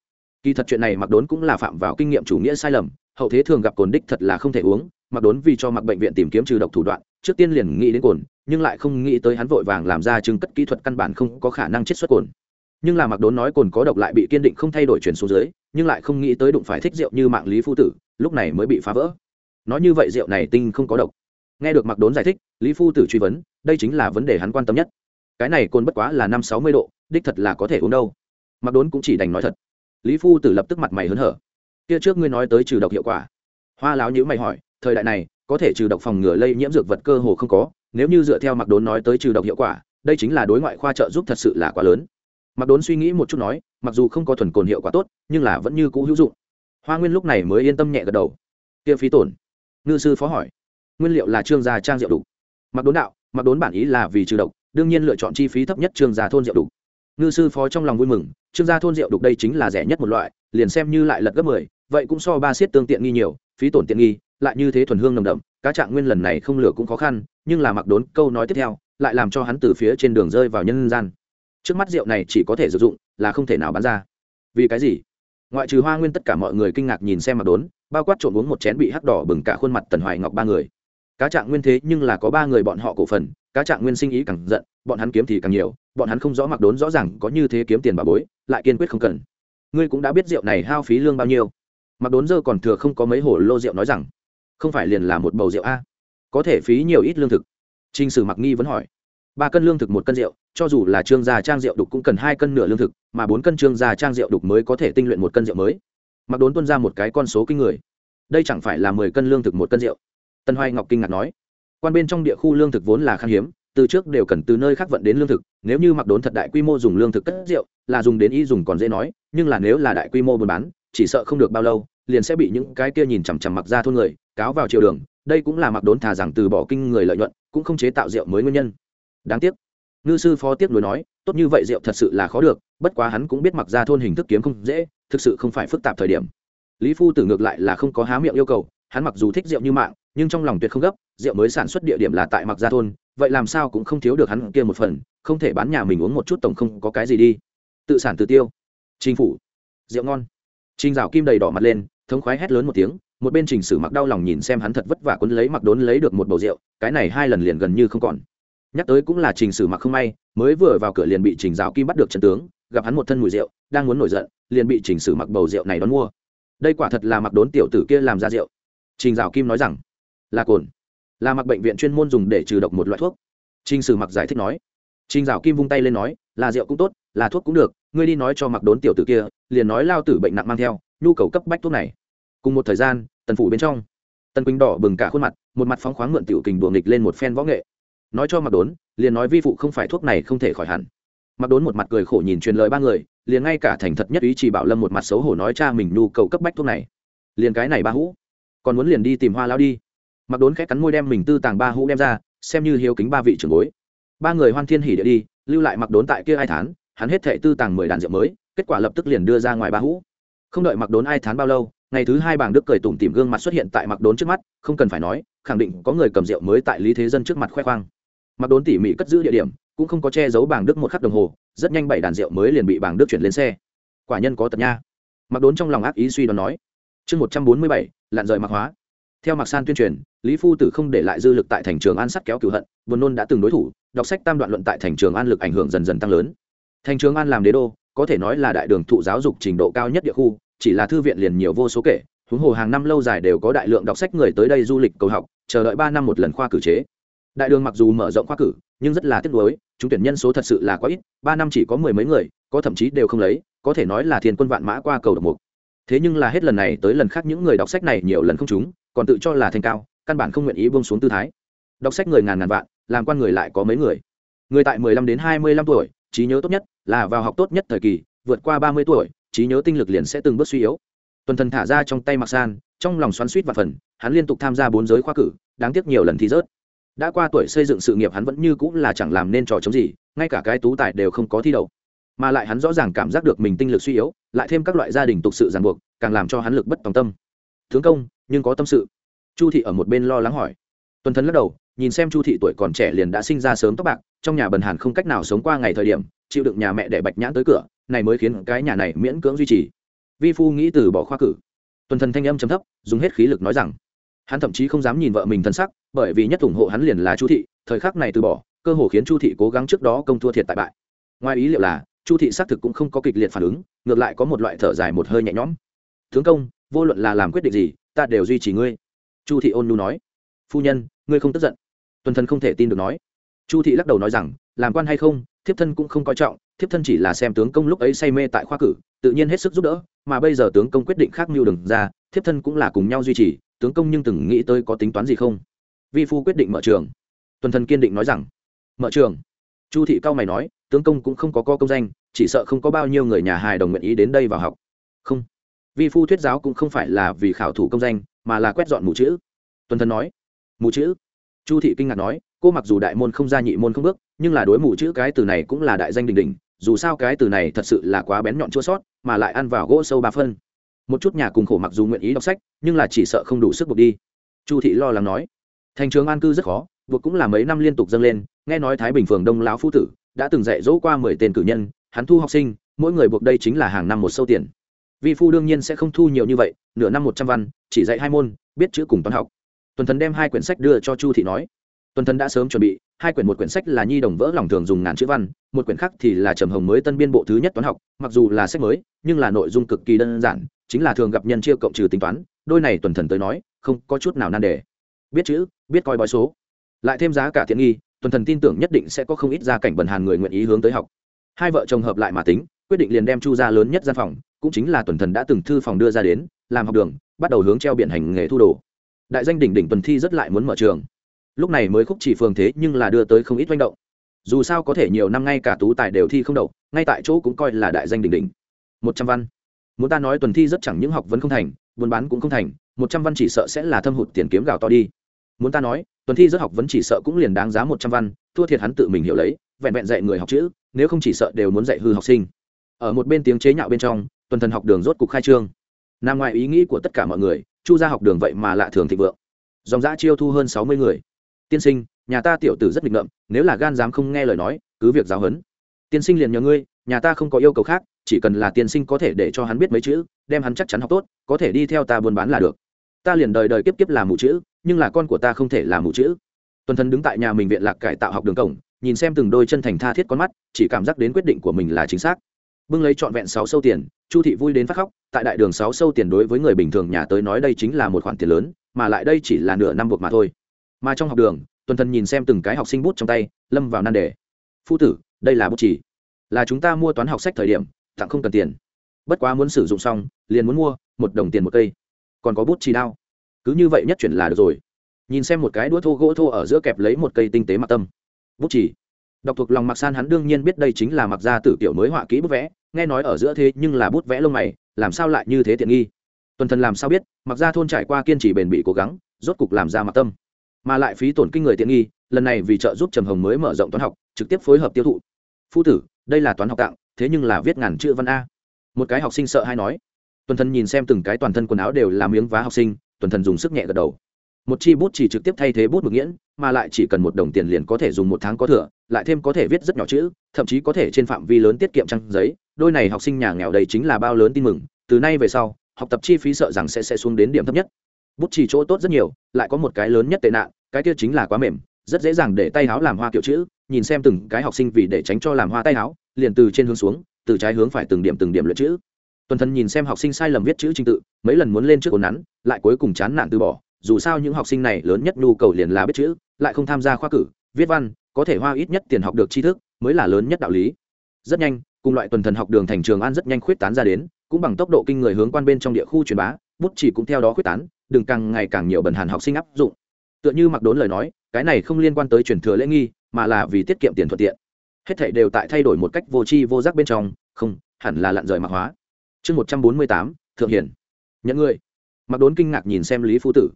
kỳ thật chuyện này mặc đốn cũng là phạm vào kinh nghiệm chủ nghĩa sai lầm, hậu thế thường gặp cồn đích thật là không thể uống mặc đốn vì cho mặc bệnh viện tìm kiếm trừ độc thủ đoạn, trước tiên liền nghĩ đến cồn, nhưng lại không nghĩ tới hắn vội vàng làm ra chứng cất kỹ thuật căn bản không có khả năng chiết xuất cồn. Nhưng là mặc đốn nói cồn có độc lại bị kiên định không thay đổi chuyển xuống dưới, nhưng lại không nghĩ tới đụng phải thích rượu như mạng lý phu tử, lúc này mới bị phá vỡ. Nói như vậy rượu này tinh không có độc. Nghe được mặc đốn giải thích, lý phu tử truy vấn, đây chính là vấn đề hắn quan tâm nhất. Cái này cồn bất quá là năm sáu mươi độ, đích thật là có thể uống đâu. Mặc đốn cũng chỉ đành nói thật lý phu tử lập tức mặt mày hớn hở. Kia trước ngươi nói tới trừ độc hiệu quả. Hoa láo nhữ mày hỏi, thời đại này, có thể trừ độc phòng ngừa lây nhiễm dược vật cơ hồ không có, nếu như dựa theo mặc đốn nói tới trừ độc hiệu quả, đây chính là đối ngoại khoa trợ giúp thật sự là quá lớn. Mặc đốn suy nghĩ một chút nói, mặc dù không có thuần cồn hiệu quả tốt, nhưng là vẫn như cũ hữu dụng. Hoa nguyên lúc này mới yên tâm nhẹ gật đầu. Kia phí tổn. Ngư sư phó hỏi, nguyên liệu là trương gia trang rượu đủ. mặc đốn đạo mặc đốn bản ý là vì trừ độc, đương nhiên lựa chọn chi phí thấp nhất trương gia thôn rượu đủ ngư sư phó trong lòng vui mừng, trương gia thôn rượu đục đây chính là rẻ nhất một loại, liền xem như lại lật gấp mười, vậy cũng so ba siết tương tiện nghi nhiều, phí tổn tiện nghi, lại như thế thuần hương nồng đậm, cá trạng nguyên lần này không lửa cũng khó khăn, nhưng là mặc đốn, câu nói tiếp theo, lại làm cho hắn từ phía trên đường rơi vào nhân gian. Trước mắt rượu này chỉ có thể sử dụng, là không thể nào bán ra. Vì cái gì? Ngoại trừ hoa nguyên tất cả mọi người kinh ngạc nhìn xem mặc đốn, bao quát trộn uống một chén bị hắc đỏ bừng cả khuôn mặt tần hoài ngọc ba người. Cá trạng nguyên thế nhưng là có ba người bọn họ cổ phần, cá trạng nguyên sinh ý càng giận, bọn hắn kiếm thì càng nhiều bọn hắn không rõ mặc đốn rõ ràng có như thế kiếm tiền bà bối, lại kiên quyết không cần. Ngươi cũng đã biết rượu này hao phí lương bao nhiêu. Mặc đốn dơ còn thừa không có mấy hổ lô rượu nói rằng, không phải liền là một bầu rượu a? Có thể phí nhiều ít lương thực. T r i n h sử mặc nghi vẫn hỏi. Ba cân lương thực một cân rượu, cho dù là trương gia trang rượu đục cũng cần hai cân nửa lương thực, mà bốn cân trương gia trang rượu đục mới có thể tinh luyện một cân rượu mới. Mặc đốn tuân ra một cái con số kinh người. Đây chẳng phải là mười cân lương thực một cân rượu? Tân hoài ngọc kinh ngạc nói. Quan bên trong địa khu lương thực vốn là khan hiếm từ trước đều cần từ nơi khác vận đến lương thực, nếu như mặc đốn thật đại quy mô dùng lương thực cất rượu, là dùng đến y dùng còn dễ nói, nhưng là nếu là đại quy mô buôn bán, chỉ sợ không được bao lâu, liền sẽ bị những cái kia nhìn chằm chằm mặc ra thôn người, cáo vào chiều đường, đây cũng là mặc đốn thà rằng từ bỏ kinh người lợi nhuận, cũng không chế tạo rượu mới nguyên nhân. Đáng tiếc. Ngư sư phó tiếp nối nói, tốt như vậy rượu thật sự là khó được, bất quá hắn cũng biết mặc ra thôn hình thức kiếm không dễ, thực sự không phải phức tạp thời điểm. Lý phu tử ngược lại là không có há miệng yêu cầu, hắn mặc dù thích rượu như mạng, nhưng trong lòng tuyệt không gấp, rượu mới sản xuất địa điểm là tại mặc gia thôn vậy làm sao cũng không thiếu được hắn kia một phần không thể bán nhà mình uống một chút tổng không có cái gì đi tự sản tự tiêu chính phủ rượu ngon Trình Dạo Kim đầy đỏ mặt lên, thống khoái hét lớn một tiếng, một bên Trình Sử Mặc đau lòng nhìn xem hắn thật vất vả cuốn lấy mặc đốn lấy được một bầu rượu, cái này hai lần liền gần như không còn. Nhắc tới cũng là Trình Sử Mặc không may, mới vừa vào cửa liền bị Trình Dạo Kim bắt được trận tướng, gặp hắn một thân mùi rượu, đang muốn nổi giận, liền bị Trình Sử Mặc bầu rượu này đón mua. Đây quả thật là mặc đốn tiểu tử kia làm ra rượu. Trình Dạo Kim nói rằng, là cồn, là mặc bệnh viện chuyên môn dùng để trừ độc một loại thuốc. Trình Sử Mặc giải thích nói. Trình Dạo Kim vung tay lên nói, là rượu cũng tốt, là thuốc cũng được, ngươi đi nói cho mặc đốn tiểu tử kia liền nói lao tử bệnh nặng mang theo nhu cầu cấp bách thuốc này. Cùng một thời gian tần phủ bên trong tần quỳnh đỏ bừng cả khuôn mặt một mặt phóng khoáng mượn tiểu kình đùa nghịch lên một phen võ nghệ. Nói cho mặc đốn liền nói vi phụ không phải thuốc này không thể khỏi hẳn. Mặc đốn một mặt cười khổ nhìn truyền lời ba người liền ngay cả thành thật nhất ý chỉ bảo lâm một mặt xấu hổ nói cha mình nhu cầu cấp bách thuốc này. Liền cái này ba hũ còn muốn liền đi tìm hoa lao đi mặc đốn khẽ cắn môi đem mình tư tàng ba hũ đem ra, xem như hiếu kính ba vị trưởng bối. Ba người hoan thiên hỉ địa đi, lưu lại mặc đốn tại kia hai tháng hắn hết thệ tư tàng mười đàn rượu mới, kết quả lập tức liền đưa ra ngoài ba hũ. Không đợi mặc đốn ai thán bao lâu, ngày thứ hai bảng đức cười tủm tìm gương mặt xuất hiện tại mặc đốn trước mắt, không cần phải nói, khẳng định có người cầm rượu mới tại lý thế dân trước mặt khoe khoang. Mặc đốn tỉ mỉ cất giữ địa điểm, cũng không có che giấu bảng đức một khắc đồng hồ, rất nhanh bảy đàn rượu mới liền bị bảng đức chuyển lên xe. Quả nhân có tật nha. Mặc đốn trong lòng ác ý suy đoán nói. Chương một trăm bốn mươi bảy lặn rời mặc hóa theo mạc san tuyên truyền, lý phu tử không để lại dư lực tại thành trường an sắt kéo cửu hận, buồn nôn đã từng đối thủ, đọc sách tam đoạn luận tại thành trường an lực ảnh hưởng dần dần tăng lớn. Thành trường an làm đế đô, có thể nói là đại đường thụ giáo dục trình độ cao nhất địa khu, chỉ là thư viện liền nhiều vô số kể, huống hồ hàng năm lâu dài đều có đại lượng đọc sách người tới đây du lịch cầu học, chờ đợi ba năm một lần khoa cử chế. Đại đường mặc dù mở rộng khoa cử, nhưng rất là tiếc nuối, chúng tuyển nhân số thật sự là quá ít, ba năm chỉ có mười mấy người, có thậm chí đều không lấy, có thể nói là thiên quân vạn mã qua cầu độc mục. Thế nhưng là hết lần này tới lần khác những người đọc sách này nhiều lần không chúng còn tự cho là thành cao, căn bản không nguyện ý buông xuống tư thái. Đọc sách người ngàn ngàn vạn, làm quan người lại có mấy người. Người tại mười lăm đến hai mươi lăm tuổi, trí nhớ tốt nhất là vào học tốt nhất thời kỳ, vượt qua ba mươi tuổi, trí nhớ tinh lực liền sẽ từng bước suy yếu. Tuần thần thả ra trong tay mặc san, trong lòng xoắn suýt và phần, hắn liên tục tham gia bốn giới khoa cử, đáng tiếc nhiều lần thi rớt. Đã qua tuổi xây dựng sự nghiệp hắn vẫn như cũng là chẳng làm nên trò chống gì, ngay cả cái tú tài đều không có thi đậu. Mà lại hắn rõ ràng cảm giác được mình tinh lực suy yếu, lại thêm các loại gia đình tục sự ràng buộc, càng làm cho hắn lực bất tòng tâm. Tướng công nhưng có tâm sự. Chu thị ở một bên lo lắng hỏi. Tuần thần lắc đầu, nhìn xem chu thị tuổi còn trẻ liền đã sinh ra sớm tóc bạc, trong nhà bần hàn không cách nào sống qua ngày thời điểm, chịu đựng nhà mẹ để bạch nhãn tới cửa, này mới khiến cái nhà này miễn cưỡng duy trì. Vi phu nghĩ từ bỏ khoa cử. Tuần thần thanh âm chấm thấp, dùng hết khí lực nói rằng, hắn thậm chí không dám nhìn vợ mình thân sắc, bởi vì nhất ủng hộ hắn liền là chu thị, thời khắc này từ bỏ, cơ hồ khiến chu thị cố gắng trước đó công thua thiệt tại bại. Ngoài ý liệu là, chu thị xác thực cũng không có kịch liệt phản ứng, ngược lại có một loại thở dài một hơi nhẹ nhõm. Tướng công, vô luận là làm quyết định gì ta đều duy trì ngươi. Chu thị ôn nhu nói. Phu nhân, ngươi không tức giận. Tuần thần không thể tin được nói. Chu thị lắc đầu nói rằng, làm quan hay không, thiếp thân cũng không coi trọng, thiếp thân chỉ là xem tướng công lúc ấy say mê tại khoa cử, tự nhiên hết sức giúp đỡ, mà bây giờ tướng công quyết định khác mưu đừng ra, thiếp thân cũng là cùng nhau duy trì, tướng công nhưng từng nghĩ tới có tính toán gì không? Vi phu quyết định mở trường. Tuần thần kiên định nói rằng, mở trường. Chu thị cao mày nói, tướng công cũng không có co công danh, chỉ sợ không có bao nhiêu người nhà hài đồng nguyện ý đến đây vào học. Không vi phu thuyết giáo cũng không phải là vì khảo thủ công danh, mà là quét dọn mù chữ. Tuần thần nói, mù chữ? Chu thị kinh ngạc nói, cô mặc dù đại môn không ra nhị môn không bước, nhưng là đối mù chữ cái từ này cũng là đại danh đình đình dù sao cái từ này thật sự là quá bén nhọn chua sót, mà lại ăn vào gỗ sâu ba phân. Một chút nhà cùng khổ mặc dù nguyện ý đọc sách, nhưng là chỉ sợ không đủ sức buộc đi. Chu thị lo lắng nói, thành trường an cư rất khó, buộc cũng là mấy năm liên tục dâng lên, nghe nói thái bình phường đông lão phu tử đã từng dạy dỗ qua mười tên cử nhân, hắn thu học sinh, mỗi người buộc đây chính là hàng năm một sâu tiền vi phu đương nhiên sẽ không thu nhiều như vậy, nửa năm một trăm văn, chỉ dạy hai môn, biết chữ cùng toán học. Tuần thần đem hai quyển sách đưa cho chu thị nói. Tuần thần đã sớm chuẩn bị, hai quyển một quyển sách là nhi đồng vỡ lòng thường dùng ngàn chữ văn, một quyển khác thì là trầm hồng mới tân biên bộ thứ nhất toán học, mặc dù là sách mới, nhưng là nội dung cực kỳ đơn giản, chính là thường gặp nhân chia cộng trừ tính toán, đôi này tuần thần tới nói, không có chút nào nan đề. Biết chữ, biết coi bói số. Lại thêm giá cả thiện nghi, tuần thần tin tưởng nhất định sẽ có không ít gia cảnh bần hàn người nguyện ý hướng tới học. Hai vợ chồng hợp lại mà tính, quyết định liền đem chu ra lớn nhất gian phòng cũng chính là tuần thần đã từng thư phòng đưa ra đến, làm học đường, bắt đầu hướng treo biển hành nghề thu đồ. Đại danh đỉnh đỉnh tuần thi rất lại muốn mở trường. Lúc này mới khúc chỉ phường thế nhưng là đưa tới không ít manh động. Dù sao có thể nhiều năm ngay cả tú tài đều thi không đậu, ngay tại chỗ cũng coi là đại danh đỉnh đỉnh. Một trăm văn. Muốn ta nói tuần thi rất chẳng những học vẫn không thành, buôn bán cũng không thành, một trăm văn chỉ sợ sẽ là thâm hụt tiền kiếm gạo to đi. Muốn ta nói, tuần thi rất học vẫn chỉ sợ cũng liền đáng giá một trăm văn, thua thiệt hắn tự mình hiểu lấy, vẹn vẹn dạy người học chữ, nếu không chỉ sợ đều muốn dạy hư học sinh. Ở một bên tiếng chế nhạo bên trong tuần thần học đường rốt cục khai trương. Nằm ngoài ý nghĩ của tất cả mọi người, chu ra học đường vậy mà lạ thường thịnh vượng. Dòng giã chiêu thu hơn sáu mươi người. Tiên sinh, nhà ta tiểu tử rất nghịch ngợm, nếu là gan dám không nghe lời nói, cứ việc giáo huấn. Tiên sinh liền nhờ ngươi, nhà ta không có yêu cầu khác, chỉ cần là tiên sinh có thể để cho hắn biết mấy chữ, đem hắn chắc chắn học tốt, có thể đi theo ta buôn bán là được. Ta liền đời đời kiếp kiếp làm mù chữ, nhưng là con của ta không thể làm mù chữ. Tuần thần đứng tại nhà mình viện lạc cải tạo học đường cổng, nhìn xem từng đôi chân thành tha thiết con mắt, chỉ cảm giác đến quyết định của mình là chính xác bưng lấy trọn vẹn sáu sâu tiền, chu thị vui đến phát khóc, tại đại đường sáu sâu tiền đối với người bình thường nhà tới nói đây chính là một khoản tiền lớn, mà lại đây chỉ là nửa năm buộc mà thôi. Mà trong học đường, tuần thần nhìn xem từng cái học sinh bút trong tay, lâm vào nan đề. Phu tử, đây là bút chỉ là chúng ta mua toán học sách thời điểm, tặng không cần tiền. Bất quá muốn sử dụng xong, liền muốn mua, một đồng tiền một cây. Còn có bút chỉ đao. Cứ như vậy nhất chuyển là được rồi. Nhìn xem một cái đũa thô gỗ thô ở giữa kẹp lấy một cây tinh tế mặc tâm. Bút chỉ đọc thuộc lòng mặc san hắn đương nhiên biết đây chính là mặc gia tử kiểu mới họa kỹ bút vẽ nghe nói ở giữa thế nhưng là bút vẽ lông mày, làm sao lại như thế tiện nghi? Tuần thần làm sao biết, mặc ra thôn trải qua kiên trì bền bỉ cố gắng, rốt cục làm ra mặc tâm. Mà lại phí tổn kinh người tiện nghi, lần này vì trợ giúp trầm hồng mới mở rộng toán học, trực tiếp phối hợp tiêu thụ. Phu tử, đây là toán học tặng, thế nhưng là viết ngàn chữ văn a. Một cái học sinh sợ hay nói. Tuần thần nhìn xem từng cái toàn thân quần áo đều là miếng vá học sinh, tuần thần dùng sức nhẹ gật đầu một chi bút chỉ trực tiếp thay thế bút mực nghiễn mà lại chỉ cần một đồng tiền liền có thể dùng một tháng có thừa lại thêm có thể viết rất nhỏ chữ thậm chí có thể trên phạm vi lớn tiết kiệm trang giấy. Đôi này học sinh nhà nghèo đây chính là bao lớn tin mừng từ nay về sau học tập chi phí sợ rằng sẽ sẽ xuống đến điểm thấp nhất. Bút chỉ chỗ tốt rất nhiều lại có một cái lớn nhất tệ nạn cái kia chính là quá mềm rất dễ dàng để tay háo làm hoa kiểu chữ nhìn xem từng cái học sinh vì để tránh cho làm hoa tay háo, liền từ trên hướng xuống từ trái hướng phải từng điểm từng điểm luyện chữ. Tuần thân nhìn xem học sinh sai lầm viết chữ trình tự mấy lần muốn lên trước ồn nắn lại cuối cùng chán nản từ bỏ dù sao những học sinh này lớn nhất nhu cầu liền là biết chữ, lại không tham gia khoa cử, viết văn, có thể hoa ít nhất tiền học được tri thức, mới là lớn nhất đạo lý. Rất nhanh, cùng loại tuần thần học đường thành trường an rất nhanh khuyết tán ra đến, cũng bằng tốc độ kinh người hướng quan bên trong địa khu truyền bá, bút chỉ cũng theo đó khuyết tán, đừng càng ngày càng nhiều bần hàn học sinh áp dụng. Tựa như mặc đốn lời nói, cái này không liên quan tới truyền thừa lễ nghi, mà là vì tiết kiệm tiền thuận tiện. Hết thảy đều tại thay đổi một cách vô tri vô giác bên trong, không, hẳn là lặn rời mặc hóa. Chương một trăm bốn mươi tám, thượng hiển nhận người. Mặc đốn kinh ngạc nhìn xem lý phu tử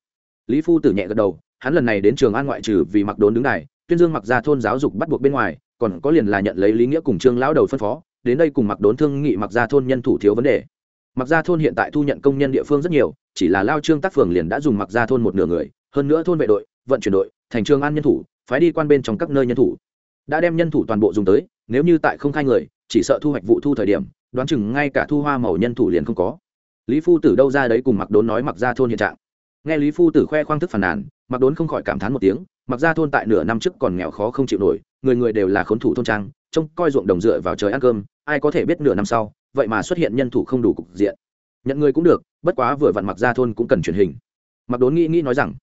lý phu tử nhẹ gật đầu, hắn lần này đến trường an ngoại trừ vì mặc đốn đứng này tuyên dương mặc ra thôn giáo dục bắt buộc bên ngoài, còn có liền là nhận lấy lý nghĩa cùng trương lão đầu phân phó, đến đây cùng mặc đốn thương nghị mặc ra thôn nhân thủ thiếu vấn đề. Mặc ra thôn hiện tại thu nhận công nhân địa phương rất nhiều, chỉ là lao trương tác phường liền đã dùng mặc ra thôn một nửa người, hơn nữa thôn vệ đội, vận chuyển đội, thành trường an nhân thủ, phái đi quan bên trong các nơi nhân thủ. Đã đem nhân thủ toàn bộ dùng tới, nếu như tại không khai người, chỉ sợ thu hoạch vụ thu thời điểm, đoán chừng ngay cả thu hoa màu nhân thủ liền không có. Lý phu tử đâu ra đấy cùng mặc đốn nói mặc ra thôn hiện trạng nghe lý phu tử khoe khoang thức phàn nàn mặc đốn không khỏi cảm thán một tiếng, mặc ra thôn tại nửa năm trước còn nghèo khó không chịu nổi, người người đều là khốn thủ thôn trang, trông coi ruộng đồng dựa vào trời ăn cơm, ai có thể biết nửa năm sau, vậy mà xuất hiện nhân thủ không đủ cục diện. Nhận người cũng được, bất quá vừa vặn mặc ra thôn cũng cần truyền hình. Mặc đốn nghĩ nghĩ nói rằng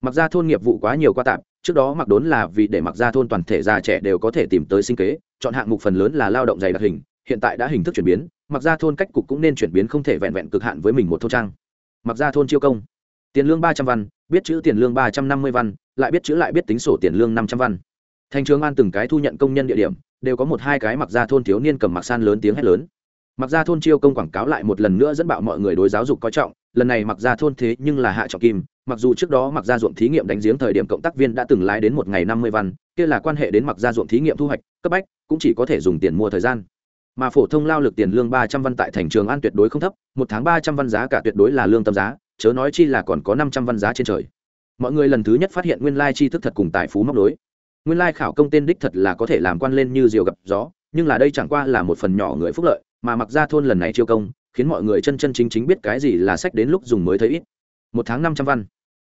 mặc ra thôn nghiệp vụ quá nhiều qua tạm, trước đó mặc đốn là vì để mặc ra thôn toàn thể già trẻ đều có thể tìm tới sinh kế, chọn hạng mục phần lớn là lao động dày đặc hình, hiện tại đã hình thức chuyển biến mặc ra thôn cách cục cũng nên chuyển biến không thể vẹn vẹn cực hạn với mình một thôn trang. Mặc ra thôn chiêu công tiền lương ba trăm văn, biết chữ tiền lương ba trăm năm mươi văn, lại biết chữ lại biết tính sổ tiền lương năm trăm văn. Thành trường an từng cái thu nhận công nhân địa điểm, đều có một hai cái mặc ra thôn thiếu niên cầm mặc san lớn tiếng hét lớn. Mặc ra thôn chiêu công quảng cáo lại một lần nữa dẫn bạo mọi người đối giáo dục coi trọng, lần này mặc ra thôn thế nhưng là hạ trọng kim, mặc dù trước đó mặc ra ruộng thí nghiệm đánh giếng thời điểm cộng tác viên đã từng lái đến một ngày năm mươi văn, kia là quan hệ đến mặc ra ruộng thí nghiệm thu hoạch, cấp bách, cũng chỉ có thể dùng tiền mua thời gian. Mà phổ thông lao lực tiền lương ba trăm văn tại thành trường an tuyệt đối không thấp, một tháng ba trăm văn giá cả tuyệt đối là lương tâm giá chớ nói chi là còn có năm trăm văn giá trên trời. Mọi người lần thứ nhất phát hiện nguyên lai chi thức thật cùng tài phú móc đối nguyên lai khảo công tên đích thật là có thể làm quan lên như diều gặp gió, nhưng là đây chẳng qua là một phần nhỏ người phúc lợi, mà mặc ra thôn lần này chiêu công, khiến mọi người chân chân chính chính biết cái gì là sách đến lúc dùng mới thấy ít. Một tháng năm trăm văn.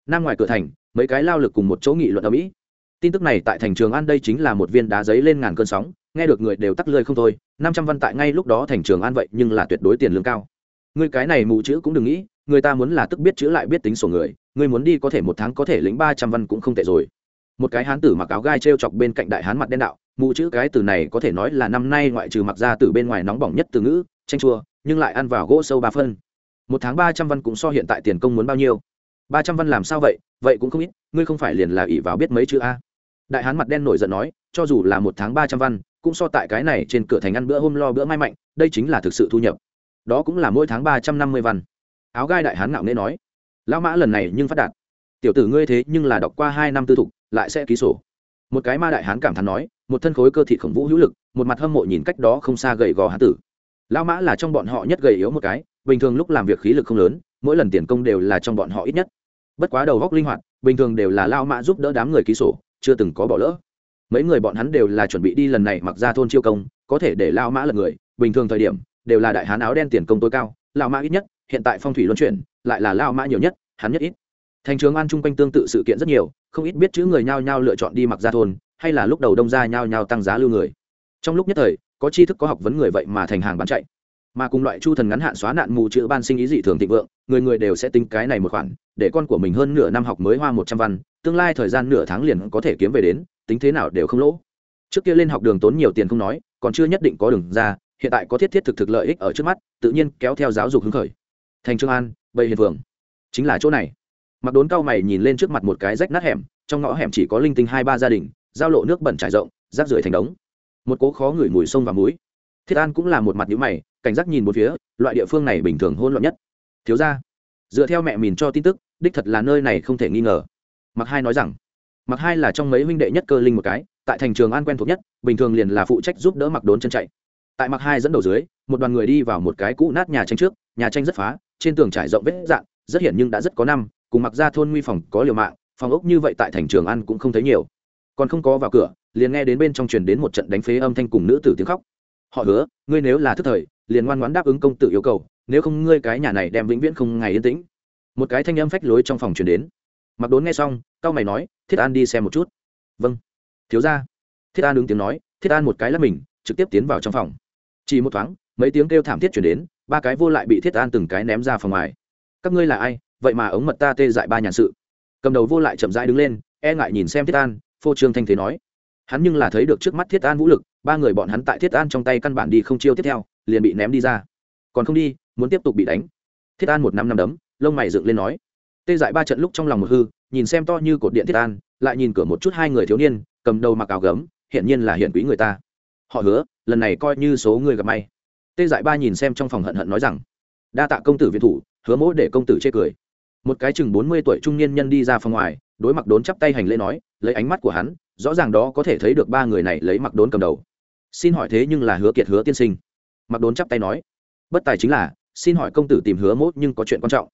Nam ngoài cửa thành, mấy cái lao lực cùng một chỗ nghị luận ở mỹ. Tin tức này tại thành trường an đây chính là một viên đá giấy lên ngàn cơn sóng, nghe được người đều tắc lơi không thôi, năm trăm văn tại ngay lúc đó thành trường an vậy nhưng là tuyệt đối tiền lương cao người cái này mù chữ cũng đừng nghĩ, người ta muốn là tức biết chữ lại biết tính sổ người người muốn đi có thể một tháng có thể lĩnh ba trăm văn cũng không tệ rồi. Một cái hán tử mặc áo gai t r e o chọc bên cạnh đại hán mặt đen đạo, mù chữ cái từ này có thể nói là năm nay ngoại trừ mặc ra từ bên ngoài nóng bỏng nhất từ ngữ, tranh chua, nhưng lại ăn vào gỗ sâu ba phân. Một tháng ba trăm văn cũng so hiện tại tiền công muốn bao nhiêu? Ba trăm văn làm sao vậy? Vậy cũng không ít, ngươi không phải liền là ỷ vào biết mấy chữ a? Đại hán mặt đen nổi giận nói, cho dù là một tháng ba trăm văn, cũng so tại cái này trên cửa thành ăn bữa hôm lo bữa mai mạnh, đây chính là thực sự thu nhập đó cũng là mỗi tháng ba trăm năm mươi văn. Áo gai đại hán ngạo nghễ nói, lão mã lần này nhưng phát đạt. Tiểu tử ngươi thế nhưng là đọc qua hai năm tư thục, lại sẽ ký sổ. Một cái ma đại hán cảm thán nói, một thân khối cơ thị khổng vũ hữu lực, một mặt hâm mộ nhìn cách đó không xa gầy gò hán tử. Lão mã là trong bọn họ nhất gầy yếu một cái, bình thường lúc làm việc khí lực không lớn, mỗi lần tiền công đều là trong bọn họ ít nhất. Bất quá đầu góc linh hoạt, bình thường đều là lao mã giúp đỡ đám người ký sổ, chưa từng có bỏ lỡ. Mấy người bọn hắn đều là chuẩn bị đi lần này mặc ra thôn chiêu công, có thể để lao mã là người, bình thường thời điểm đều là đại hán áo đen tiền công tối cao lao mã ít nhất, hiện tại phong thủy luân chuyển, lại là lao mã nhiều nhất, hắn nhất ít. Thành trường an chung quanh tương tự sự kiện rất nhiều, không ít biết chữ người nhao nhao lựa chọn đi mặc ra thôn, hay là lúc đầu đông ra nhao nhao tăng giá lưu người. Trong lúc nhất thời, có tri thức có học vấn người vậy mà thành hàng bán chạy. Mà cùng loại chu thần ngắn hạn xóa nạn mù chữ ban sinh ý dị thường thịnh vượng, người người đều sẽ tính cái này một khoản, để con của mình hơn nửa năm học mới hoa một trăm văn, tương lai thời gian nửa tháng liền có thể kiếm về đến, tính thế nào đều không lỗ. Trước kia lên học đường tốn nhiều tiền không nói, còn chưa nhất định có đường ra hiện tại có thiết thiết thực thực lợi ích ở trước mắt, tự nhiên kéo theo giáo dục hứng khởi. Thành trương an, bầy hiền phường chính là chỗ này. Mặc đốn cao mày nhìn lên trước mặt một cái rách nát hẻm, trong ngõ hẻm chỉ có linh tinh hai ba gia đình, giao lộ nước bẩn trải rộng, rác rưởi thành đống. Một cố khó ngửi mùi sông và muối. Thiết an cũng là một mặt nhữ mày, cảnh giác nhìn một phía, loại địa phương này bình thường hôn loạn nhất. Thiếu ra dựa theo mẹ mình cho tin tức, đích thật là nơi này không thể nghi ngờ. Mặc hai nói rằng, mặc hai là trong mấy huynh đệ nhất cơ linh một cái, tại thành trường an quen thuộc nhất, bình thường liền là phụ trách giúp đỡ mặc đốn chân chạy tại mặc hai dẫn đầu dưới, một đoàn người đi vào một cái cũ nát nhà tranh trước, nhà tranh rất phá, trên tường trải rộng vết dạn, rất hiển nhưng đã rất có năm, cùng mặc ra thôn nguy phòng có liều mạng, phòng ốc như vậy tại thành trường ăn cũng không thấy nhiều. Còn không có vào cửa, liền nghe đến bên trong truyền đến một trận đánh phế âm thanh cùng nữ tử tiếng khóc. Họ hứa, ngươi nếu là thức thời, liền ngoan ngoãn đáp ứng công tử yêu cầu, nếu không ngươi cái nhà này đem vĩnh viễn không ngày yên tĩnh. Một cái thanh âm phách lối trong phòng truyền đến. Mặc đốn nghe xong cao mày nói, thiết an đi xem một chút. Vâng. Thiếu ra thiết an ứng tiếng nói, thiết an một cái lắp mình, trực tiếp tiến vào trong phòng chỉ một thoáng, mấy tiếng kêu thảm thiết chuyển đến, ba cái vô lại bị thiết an từng cái ném ra phòng ngoài. Các ngươi là ai? Vậy mà ống mật ta tê dại ba nhàn sự. Cầm đầu vô lại chậm rãi đứng lên e ngại nhìn xem thiết an, phô trương thanh thế nói. Hắn nhưng là thấy được trước mắt thiết an vũ lực, ba người bọn hắn tại thiết an trong tay căn bản đi không chiêu tiếp theo, liền bị ném đi ra. Còn không đi, muốn tiếp tục bị đánh. Thiết an một năm năm đấm, lông mày dựng lên nói. Tê dại ba trận lúc trong lòng một hư, nhìn xem to như cột điện thiết an, lại nhìn cửa một chút hai người thiếu niên, cầm đầu mặc áo gấm, hiển nhiên là hiển quý người ta họ hứa, lần này coi như số người gặp may. Tê dại ba nhìn xem trong phòng hận hận nói rằng, đa tạ công tử viện thủ, hứa mỗ để công tử chê cười. Một cái chừng bốn mươi tuổi trung niên nhân đi ra phòng ngoài, đối mặt đốn chắp tay hành lễ nói, lấy ánh mắt của hắn, rõ ràng đó có thể thấy được ba người này lấy mặc đốn cầm đầu. Xin hỏi thế nhưng là hứa kiệt hứa tiên sinh. Mặc đốn chắp tay nói, bất tài chính là, xin hỏi công tử tìm hứa mốt nhưng có chuyện quan trọng.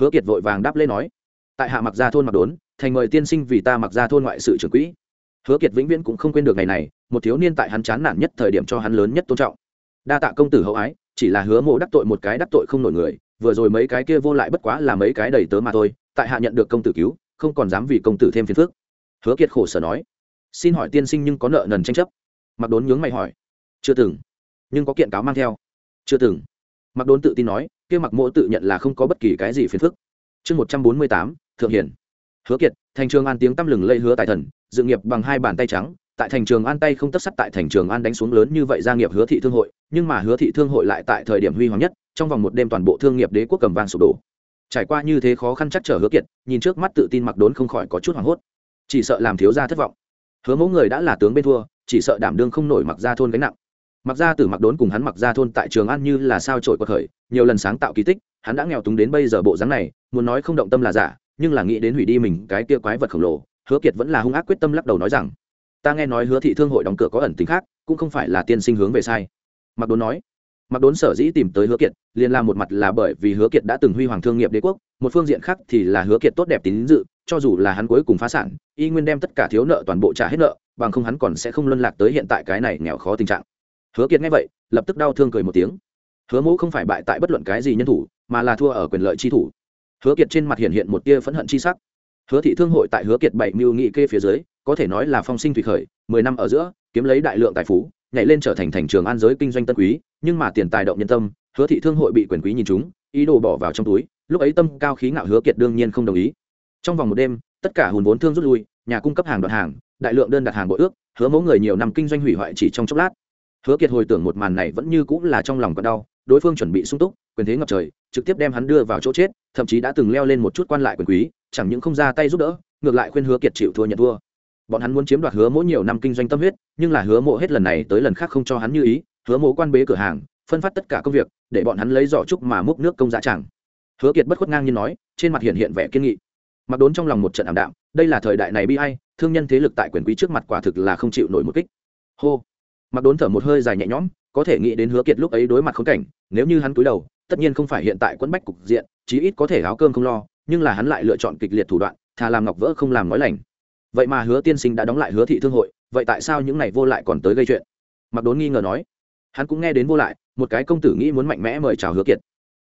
Hứa kiệt vội vàng đáp lễ nói, tại hạ mặc gia thôn mặc đốn, thành mời tiên sinh vì ta mặc gia thôn ngoại sự trưởng quỹ hứa kiệt vĩnh viễn cũng không quên được ngày này, một thiếu niên tại hắn chán nản nhất thời điểm cho hắn lớn nhất tôn trọng. Đa tạ công tử hậu ái, chỉ là hứa mộ đắc tội một cái đắc tội không nổi người, vừa rồi mấy cái kia vô lại bất quá là mấy cái đầy tớ mà thôi, tại hạ nhận được công tử cứu, không còn dám vì công tử thêm phiền phức. Hứa kiệt khổ sở nói, xin hỏi tiên sinh nhưng có nợ nần tranh chấp? Mặc đốn nhướng mày hỏi, chưa từng, nhưng có kiện cáo mang theo. Chưa từng. Mặc đốn tự tin nói, kia mặc mỗ tự nhận là không có bất kỳ cái gì phiền phức. Chương một trăm bốn mươi tám, thượng hiển hứa kiệt, thành trường an tiếng tăm lừng lây hứa tài thần dự nghiệp bằng hai bàn tay trắng. Tại thành trường an tay không tất sắt tại thành trường an đánh xuống lớn như vậy gia nghiệp hứa thị thương hội, nhưng mà hứa thị thương hội lại tại thời điểm huy hoàng nhất, trong vòng một đêm toàn bộ thương nghiệp đế quốc cầm vàng sụp đổ. Trải qua như thế khó khăn chắc trở hứa kiệt, nhìn trước mắt tự tin mặc đốn không khỏi có chút hoảng hốt. Chỉ sợ làm thiếu gia thất vọng. Hứa mẫu người đã là tướng bên thua, chỉ sợ đảm đương không nổi mặc ra thôn gánh nặng. Mặc ra từ mặc đốn cùng hắn mặc ra thôn tại trường an như là sao trổi quật khởi, nhiều lần sáng tạo kỳ tích, hắn đã nghèo túng đến bây giờ bộ dáng này, muốn nói không động tâm là giả nhưng là nghĩ đến hủy đi mình cái kia quái vật khổng lồ, hứa kiệt vẫn là hung ác quyết tâm lắc đầu nói rằng, ta nghe nói hứa thị thương hội đóng cửa có ẩn tính khác, cũng không phải là tiên sinh hướng về sai. Mặc đốn nói. Mặc đốn sở dĩ tìm tới hứa kiệt, liền làm một mặt là bởi vì hứa kiệt đã từng huy hoàng thương nghiệp đế quốc, một phương diện khác thì là hứa kiệt tốt đẹp tín dự, cho dù là hắn cuối cùng phá sản, y nguyên đem tất cả thiếu nợ toàn bộ trả hết nợ, bằng không hắn còn sẽ không luân lạc tới hiện tại cái này nghèo khó tình trạng. Hứa kiệt nghe vậy, lập tức đau thương cười một tiếng. Hứa mẫu không phải bại tại bất luận cái gì nhân thủ, mà là thua ở quyền lợi chi thủ hứa kiệt trên mặt hiện hiện một tia phẫn hận chi sắc. Hứa thị thương hội tại hứa kiệt bảy mưu nghị kê phía dưới, có thể nói là phong sinh thủy khởi, mười năm ở giữa, kiếm lấy đại lượng tài phú, nhảy lên trở thành thành trường an giới kinh doanh tân quý, nhưng mà tiền tài động nhân tâm, hứa thị thương hội bị quyền quý nhìn chúng, ý đồ bỏ vào trong túi, lúc ấy tâm cao khí ngạo hứa kiệt đương nhiên không đồng ý. Trong vòng một đêm, tất cả hùn vốn thương rút lui, nhà cung cấp hàng đoạn hàng, đại lượng đơn đặt hàng bộ ước, hứa mẫu người nhiều năm kinh doanh hủy hoại chỉ trong chốc lát. Hứa kiệt hồi tưởng một màn này vẫn như cũng là trong lòng còn đau đối phương chuẩn bị sung túc, quyền thế ngập trời, trực tiếp đem hắn đưa vào chỗ chết, thậm chí đã từng leo lên một chút quan lại quyền quý, chẳng những không ra tay giúp đỡ, ngược lại khuyên hứa kiệt chịu thua nhận thua. Bọn hắn muốn chiếm đoạt hứa mỗi nhiều năm kinh doanh tâm huyết, nhưng là hứa mộ hết lần này tới lần khác không cho hắn như ý, hứa mộ quan bế cửa hàng, phân phát tất cả công việc, để bọn hắn lấy giỏ trúc mà múc nước công giá chẳng. Hứa kiệt bất khuất ngang như nói, trên mặt hiện hiện vẻ kiên nghị. Mặc đốn trong lòng một trận ảm đạm, đây là thời đại này bi hay thương nhân thế lực tại quyền quý trước mặt quả thực là không chịu nổi một kích. Hô. Mặc đốn thở một hơi dài nhẹ nhõm có thể nghĩ đến hứa kiệt lúc ấy đối mặt khốn cảnh, nếu như hắn cúi đầu, tất nhiên không phải hiện tại quẫn bách cục diện, chí ít có thể áo cơm không lo, nhưng là hắn lại lựa chọn kịch liệt thủ đoạn, thà làm ngọc vỡ không làm nói lành. Vậy mà hứa tiên sinh đã đóng lại hứa thị thương hội, vậy tại sao những này vô lại còn tới gây chuyện? Mặc đốn nghi ngờ nói. Hắn cũng nghe đến vô lại, một cái công tử nghĩ muốn mạnh mẽ mời chào hứa kiệt.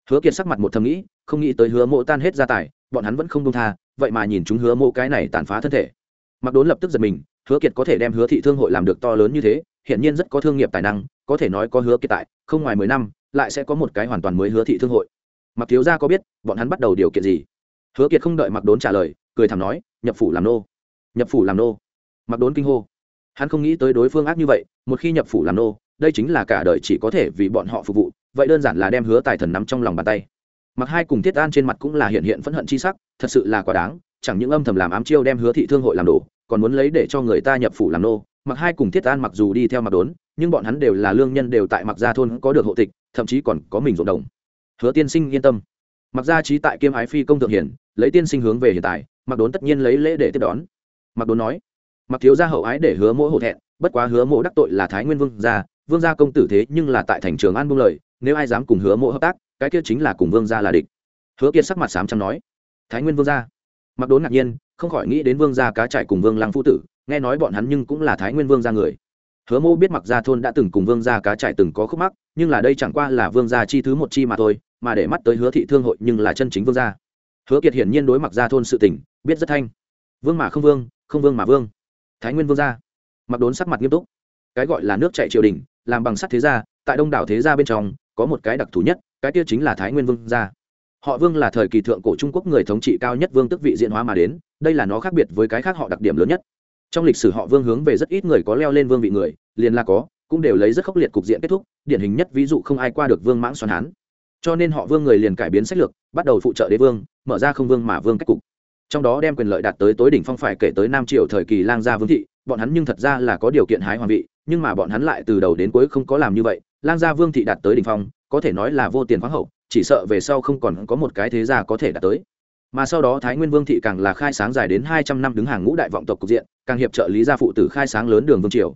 Hứa kiệt sắc mặt một thầm nghĩ, không nghĩ tới hứa mộ tan hết gia tài, bọn hắn vẫn không đông tha, vậy mà nhìn chúng hứa mộ cái này tàn phá thân thể. Mặc đốn lập tức giật mình, hứa kiệt có thể đem hứa thị thương hội làm được to lớn như thế hiện nhiên rất có thương nghiệp tài năng có thể nói có hứa kiệt tại, không ngoài mười năm, lại sẽ có một cái hoàn toàn mới hứa thị thương hội. Mặc thiếu gia có biết, bọn hắn bắt đầu điều kiện gì? Hứa kiệt không đợi mặc đốn trả lời, cười thầm nói, nhập phủ làm nô. Nhập phủ làm nô. Mặc đốn kinh hô. Hắn không nghĩ tới đối phương ác như vậy, một khi nhập phủ làm nô, đây chính là cả đời chỉ có thể vì bọn họ phục vụ, vậy đơn giản là đem hứa tài thần nắm trong lòng bàn tay. Mặc hai cùng thiết an trên mặt cũng là hiện hiện phẫn hận chi sắc, thật sự là quá đáng, chẳng những âm thầm làm ám chiêu đem hứa thị thương hội làm đổ, còn muốn lấy để cho người ta nhập phủ làm nô. Mặc hai cùng thiết an mặc dù đi theo mặc đốn nhưng bọn hắn đều là lương nhân đều tại mặc gia thôn có được hộ tịch, thậm chí còn có mình ruộng đồng. Hứa tiên sinh yên tâm. Mặc gia trí tại kiêm ái phi công thượng hiển, lấy tiên sinh hướng về hiện tại mặc đốn tất nhiên lấy lễ để tiếp đón. Mặc đốn nói mặc thiếu gia hậu ái để hứa mỗi hổ thẹn, bất quá hứa mộ đắc tội là thái nguyên vương gia vương gia công tử thế nhưng là tại thành trường an buông lời, nếu ai dám cùng hứa mộ hợp tác, cái kia chính là cùng vương gia là địch. Hứa kiệt sắc mặt sám chăm nói, thái nguyên vương gia? Mặc đốn ngạc nhiên, không khỏi nghĩ đến vương gia cá trải cùng vương lăng phu tử, nghe nói bọn hắn nhưng cũng là thái nguyên vương gia người hứa mô biết mặc gia thôn đã từng cùng vương gia cá trải từng có khúc mắc, nhưng là đây chẳng qua là vương gia chi thứ một chi mà thôi, mà để mắt tới hứa thị thương hội nhưng là chân chính vương gia. Hứa kiệt hiển nhiên đối mặc gia thôn sự tình, biết rất thanh. Vương mà không vương không vương mà vương. Thái nguyên vương gia. Mặc đốn sắc mặt nghiêm túc. Cái gọi là nước chạy triều đình, làm bằng sắt thế gia, tại đông đảo thế gia bên trong, có một cái đặc thù nhất, cái kia chính là thái nguyên vương gia. Họ vương là thời kỳ thượng cổ trung quốc người thống trị cao nhất vương tức vị diện hóa mà đến, đây là nó khác biệt với cái khác họ đặc điểm lớn nhất trong lịch sử họ vương hướng về rất ít người có leo lên vương vị người, liền là có, cũng đều lấy rất khốc liệt cục diện kết thúc, điển hình nhất ví dụ không ai qua được vương mãng xoắn hán. Cho nên họ vương người liền cải biến sách lược, bắt đầu phụ trợ đế vương, mở ra không vương mà vương cách cục. Trong đó đem quyền lợi đạt tới tối đỉnh phong phải kể tới nam triều thời kỳ lang gia vương thị, bọn hắn nhưng thật ra là có điều kiện hái hoàng vị, nhưng mà bọn hắn lại từ đầu đến cuối không có làm như vậy. Lang gia vương thị đạt tới đỉnh phong, có thể nói là vô tiền khoáng hậu, chỉ sợ về sau không còn có một cái thế gia có thể đạt tới mà sau đó thái nguyên vương thị càng là khai sáng dài đến hai trăm năm đứng hàng ngũ đại vọng tộc cục diện, càng hiệp trợ lý gia phụ tử khai sáng lớn đường vương triều.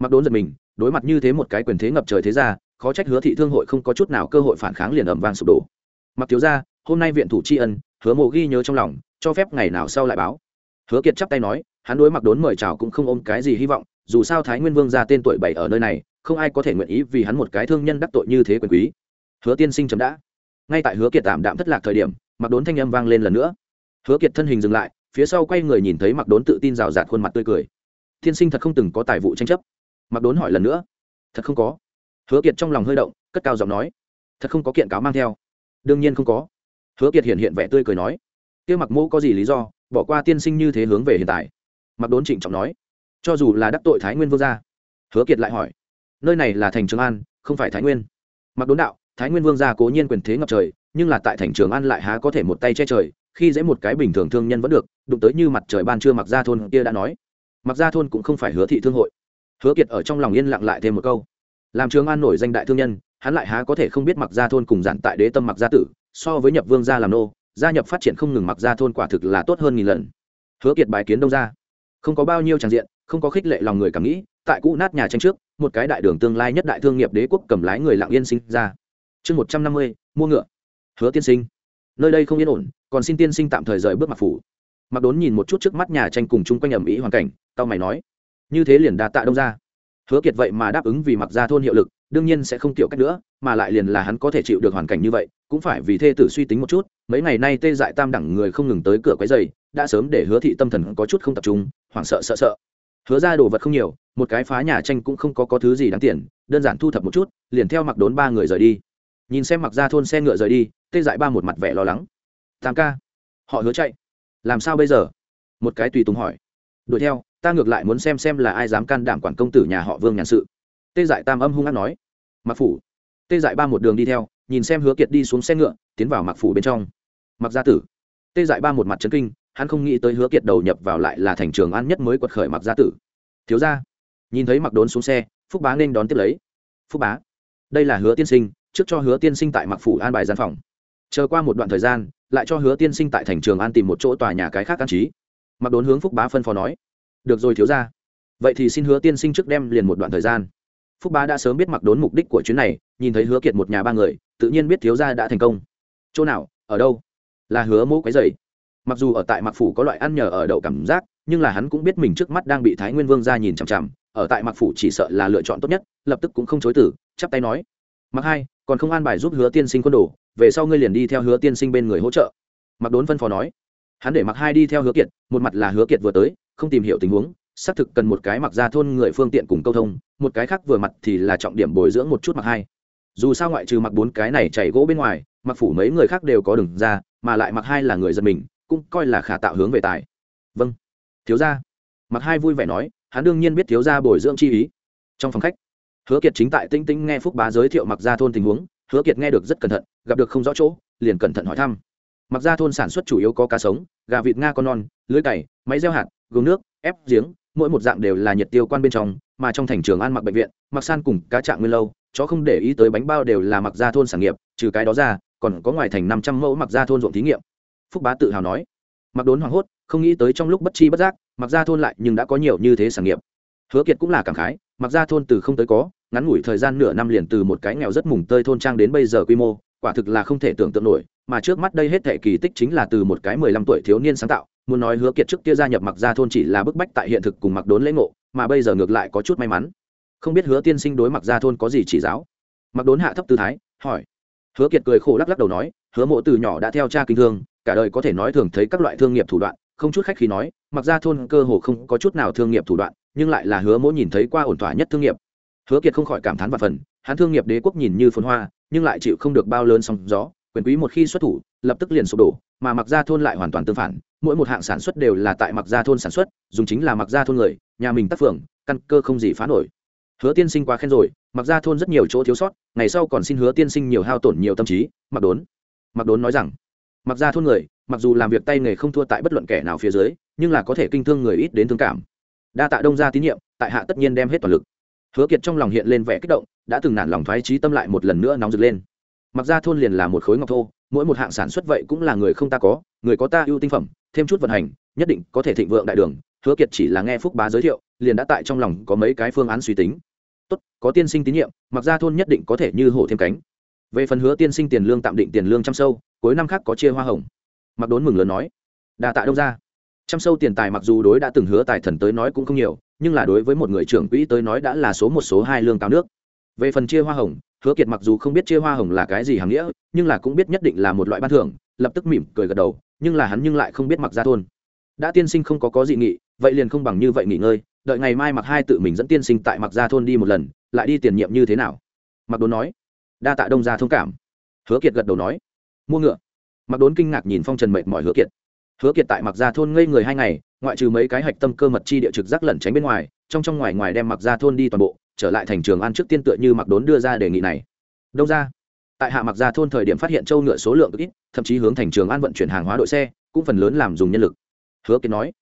Mặc đốn giật mình, đối mặt như thế một cái quyền thế ngập trời thế gia, khó trách hứa thị thương hội không có chút nào cơ hội phản kháng liền ẩm vang sụp đổ. Mặc thiếu gia, hôm nay viện thủ tri ân, hứa mộ ghi nhớ trong lòng, cho phép ngày nào sau lại báo. Hứa kiệt chắp tay nói, hắn đối mặc đốn mời chào cũng không ôm cái gì hy vọng, dù sao thái nguyên vương ra tên tuổi bảy ở nơi này, không ai có thể nguyện ý vì hắn một cái thương nhân đắc tội như thế quyền quý. Hứa tiên sinh chấm đã. Ngay tại hứa kiệt tạm đạm thất lạc thời điểm mặc đốn thanh âm vang lên lần nữa. Hứa kiệt thân hình dừng lại, phía sau quay người nhìn thấy mặc đốn tự tin rào rạt khuôn mặt tươi cười. Tiên sinh thật không từng có tài vụ tranh chấp. Mặc đốn hỏi lần nữa. Thật không có. Hứa kiệt trong lòng hơi động, cất cao giọng nói. Thật không có kiện cáo mang theo. Đương nhiên không có. Hứa kiệt hiện hiện vẻ tươi cười nói. Kia mặc mẫu có gì lý do, bỏ qua tiên sinh như thế hướng về hiện tại? Mặc đốn trịnh trọng nói. Cho dù là đắc tội thái nguyên vương gia. Hứa kiệt lại hỏi. Nơi này là thành trường an, không phải thái nguyên. Mặc đốn đạo thái nguyên vương gia cố nhiên quyền thế ngập trời, nhưng là tại thành trường an lại há có thể một tay che trời, khi dễ một cái bình thường thương nhân vẫn được, đụng tới như mặt trời ban trưa mặc gia thôn kia đã nói. Mặc gia thôn cũng không phải hứa thị thương hội. Hứa kiệt ở trong lòng yên lặng lại thêm một câu. Làm trường an nổi danh đại thương nhân, hắn lại há có thể không biết mặc gia thôn cùng giản tại đế tâm mặc gia tử, so với nhập vương gia làm nô, gia nhập phát triển không ngừng mặc gia thôn quả thực là tốt hơn nghìn lần. Hứa kiệt bài kiến đông ra không có bao nhiêu tràng diện, không có khích lệ lòng người cảm nghĩ, tại cũ nát nhà tranh trước, một cái đại đường tương lai nhất đại thương nghiệp đế quốc cầm lái người lặng yên sinh ra chương một trăm năm mươi, mua ngựa. Hứa tiên sinh. Nơi đây không yên ổn, còn xin tiên sinh tạm thời rời bước mặc phủ. Mặc đốn nhìn một chút trước mắt nhà tranh cùng chung quanh ẩm ý hoàn cảnh tao mày nói, như thế liền đa tạ đông ra hứa kiệt vậy mà đáp ứng vì mặc gia thôn hiệu lực, đương nhiên sẽ không tiểu cách nữa, mà lại liền là hắn có thể chịu được hoàn cảnh như vậy, cũng phải vì thê tử suy tính một chút, mấy ngày nay tê dại tam đẳng người không ngừng tới cửa quấy dày đã sớm để hứa thị tâm thần có chút không tập trung, hoảng sợ sợ sợ. Hứa ra đồ vật không nhiều, một cái phá nhà tranh cũng không có có thứ gì đáng tiền, đơn giản thu thập một chút, liền theo mặc đốn ba người rời đi nhìn xem mặc ra thôn xe ngựa rời đi, tê dại ba một mặt vẻ lo lắng. Tam ca, họ hứa chạy. Làm sao bây giờ? Một cái tùy tùng hỏi. Đuổi theo, ta ngược lại muốn xem xem là ai dám can đảm quản công tử nhà họ vương nhàn sự. Tê dại tam âm hung hát nói. Mặc phủ. Tê dại ba một đường đi theo, nhìn xem hứa kiệt đi xuống xe ngựa, tiến vào mặc phủ bên trong. Mặc gia tử. Tê dại ba một mặt trấn kinh, hắn không nghĩ tới hứa kiệt đầu nhập vào lại là thành trường an nhất mới quật khởi mặc gia tử. Thiếu ra nhìn thấy mặc đốn xuống xe, phúc bá nên đón tiếp lấy. Phúc bá. Đây là hứa tiên sinh trước cho hứa tiên sinh tại mặc phủ an bài gian phòng. Chờ qua một đoạn thời gian, lại cho hứa tiên sinh tại thành trường an tìm một chỗ tòa nhà cái khác an trí. Mặc đốn hướng phúc bá phân phó nói, được rồi thiếu ra vậy thì xin hứa tiên sinh trước đem liền một đoạn thời gian. Phúc bá đã sớm biết mặc đốn mục đích của chuyến này, nhìn thấy hứa kiệt một nhà ba người, tự nhiên biết thiếu gia đã thành công. Chỗ nào? Ở đâu? Là hứa mỗ cái dày mặc dù ở tại mặc phủ có loại ăn nhờ ở đậu cảm giác, nhưng là hắn cũng biết mình trước mắt đang bị thái nguyên vương ra nhìn chằm chằm, ở tại mặc phủ chỉ sợ là lựa chọn tốt nhất, lập tức cũng không chối tử chắp tay nói mặc hai, còn không an bài giúp hứa tiên sinh quân đồ, về sau ngươi liền đi theo hứa tiên sinh bên người hỗ trợ. Mặc đốn phân phó nói. Hắn để mặc hai đi theo hứa kiệt, một mặt là hứa kiệt vừa tới, không tìm hiểu tình huống, xác thực cần một cái mặc ra thôn người phương tiện cùng câu thông, một cái khác vừa mặt thì là trọng điểm bồi dưỡng một chút mặc hai. Dù sao ngoại trừ mặc bốn cái này chảy gỗ bên ngoài, mặc phủ mấy người khác đều có đường ra, mà lại mặc hai là người dân mình, cũng coi là khả tạo hướng về tài. Vâng. Thiếu gia. Mặc hai vui vẻ nói, hắn đương nhiên biết thiếu gia bồi dưỡng chi ý. Trong phòng khách hứa kiệt chính tại tinh tinh nghe phúc bá giới thiệu mặc ra thôn tình huống, hứa kiệt nghe được rất cẩn thận, gặp được không rõ chỗ, liền cẩn thận hỏi thăm. Mặc ra thôn sản xuất chủ yếu có cá sống, gà vịt nga con non, lưới cày, máy gieo hạt gương nước, ép, giếng, mỗi một dạng đều là nhiệt tiêu quan bên trong, mà trong thành trường an mặc bệnh viện, mặc san cùng cá trạng nguyên lâu, chó không để ý tới bánh bao đều là mặc ra thôn sản nghiệp, trừ cái đó ra, còn có ngoài thành năm trăm mẫu mặc ra thôn ruộng thí nghiệm. Phúc bá tự hào nói. Mặc đốn hoảng hốt, không nghĩ tới trong lúc bất chi bất giác mặc ra thôn lại nhưng đã có nhiều như thế sản nghiệp. Hứa kiệt cũng là cảm khái mặc ra thôn từ không tới có, ngắn ngủi thời gian nửa năm liền từ một cái nghèo rất mùng tơi thôn trang đến bây giờ quy mô, quả thực là không thể tưởng tượng nổi, mà trước mắt đây hết thể kỳ tích chính là từ một cái mười lăm tuổi thiếu niên sáng tạo, muốn nói hứa kiệt trước kia gia nhập mặc ra thôn chỉ là bức bách tại hiện thực cùng mặc đốn lễ ngộ, mà bây giờ ngược lại có chút may mắn. Không biết hứa tiên sinh đối mặc ra thôn có gì chỉ giáo? Mặc đốn hạ thấp tư thái, hỏi. Hứa kiệt cười khổ lắc lắc đầu nói, hứa mộ từ nhỏ đã theo cha kinh thương, cả đời có thể nói thường thấy các loại thương nghiệp thủ đoạn, không chút khách khi nói, mặc ra thôn cơ hồ không có chút nào thương nghiệp thủ đoạn nhưng lại là hứa mỗi nhìn thấy qua ổn thỏa nhất thương nghiệp. Hứa kiệt không khỏi cảm thán và phần, hắn thương nghiệp đế quốc nhìn như phồn hoa, nhưng lại chịu không được bao lớn sóng gió, quyền quý một khi xuất thủ, lập tức liền sụp đổ, mà mặc ra thôn lại hoàn toàn tương phản, mỗi một hạng sản xuất đều là tại mặc ra thôn sản xuất, dùng chính là mặc ra thôn người, nhà mình tác phường, căn cơ không gì phá nổi. Hứa tiên sinh quá khen rồi mặc ra thôn rất nhiều chỗ thiếu sót, ngày sau còn xin hứa tiên sinh nhiều hao tổn nhiều tâm trí mặc đốn. Mặc đốn nói rằng mặc ra thôn người, mặc dù làm việc tay nghề không thua tại bất luận kẻ nào phía dưới, nhưng là có thể kinh thương người ít đến thương cảm đa tạ đông gia tín nhiệm, tại hạ tất nhiên đem hết toàn lực. Hứa kiệt trong lòng hiện lên vẻ kích động, đã từng nản lòng thoái trí tâm lại một lần nữa nóng rực lên. Mặc ra thôn liền là một khối ngọc thô, mỗi một hạng sản xuất vậy cũng là người không ta có, người có ta ưu tinh phẩm, thêm chút vận hành, nhất định có thể thịnh vượng đại đường. Hứa kiệt chỉ là nghe phúc bá giới thiệu, liền đã tại trong lòng có mấy cái phương án suy tính. Tốt, có tiên sinh tín nhiệm, mặc ra thôn nhất định có thể như hổ thêm cánh. Về phần hứa tiên sinh tiền lương tạm định tiền lương trăm sâu, cuối năm khác có chia hoa hồng. Mặc đốn mừng lớn nói đà tạ đâu ra trăm sâu tiền tài mặc dù đối đã từng hứa tài thần tới nói cũng không nhiều, nhưng là đối với một người trưởng quỹ tới nói đã là số một, số hai lương cao nước. Về phần chia hoa hồng, hứa kiệt mặc dù không biết chia hoa hồng là cái gì hàng nghĩa, nhưng là cũng biết nhất định là một loại ban thưởng, lập tức mỉm cười gật đầu, nhưng là hắn nhưng lại không biết mặc ra thôn. Đã tiên sinh không có có dị nghị, vậy liền không bằng như vậy nghỉ ngơi, đợi ngày mai mặc hai tự mình dẫn tiên sinh tại mặc gia thôn đi một lần, lại đi tiền nhiệm như thế nào? Mặc đốn nói. Đa tạ đông gia thông cảm. Hứa kiệt gật đầu nói. Mua ngựa. Mặc đốn kinh ngạc nhìn phong trần mệt mỏi hứa kiệt hứa kiệt tại mặc gia thôn ngây người hai ngày, ngoại trừ mấy cái hạch tâm cơ mật chi địa trực giác lẩn tránh bên ngoài, trong trong ngoài ngoài đem mặc gia thôn đi toàn bộ, trở lại thành trường an trước tiên tựa như mặc đốn đưa ra đề nghị này. Đông ra, tại hạ mặc gia thôn thời điểm phát hiện châu ngựa số lượng ít, thậm chí hướng thành trường an vận chuyển hàng hóa đội xe, cũng phần lớn làm dùng nhân lực. Hứa kiệt nói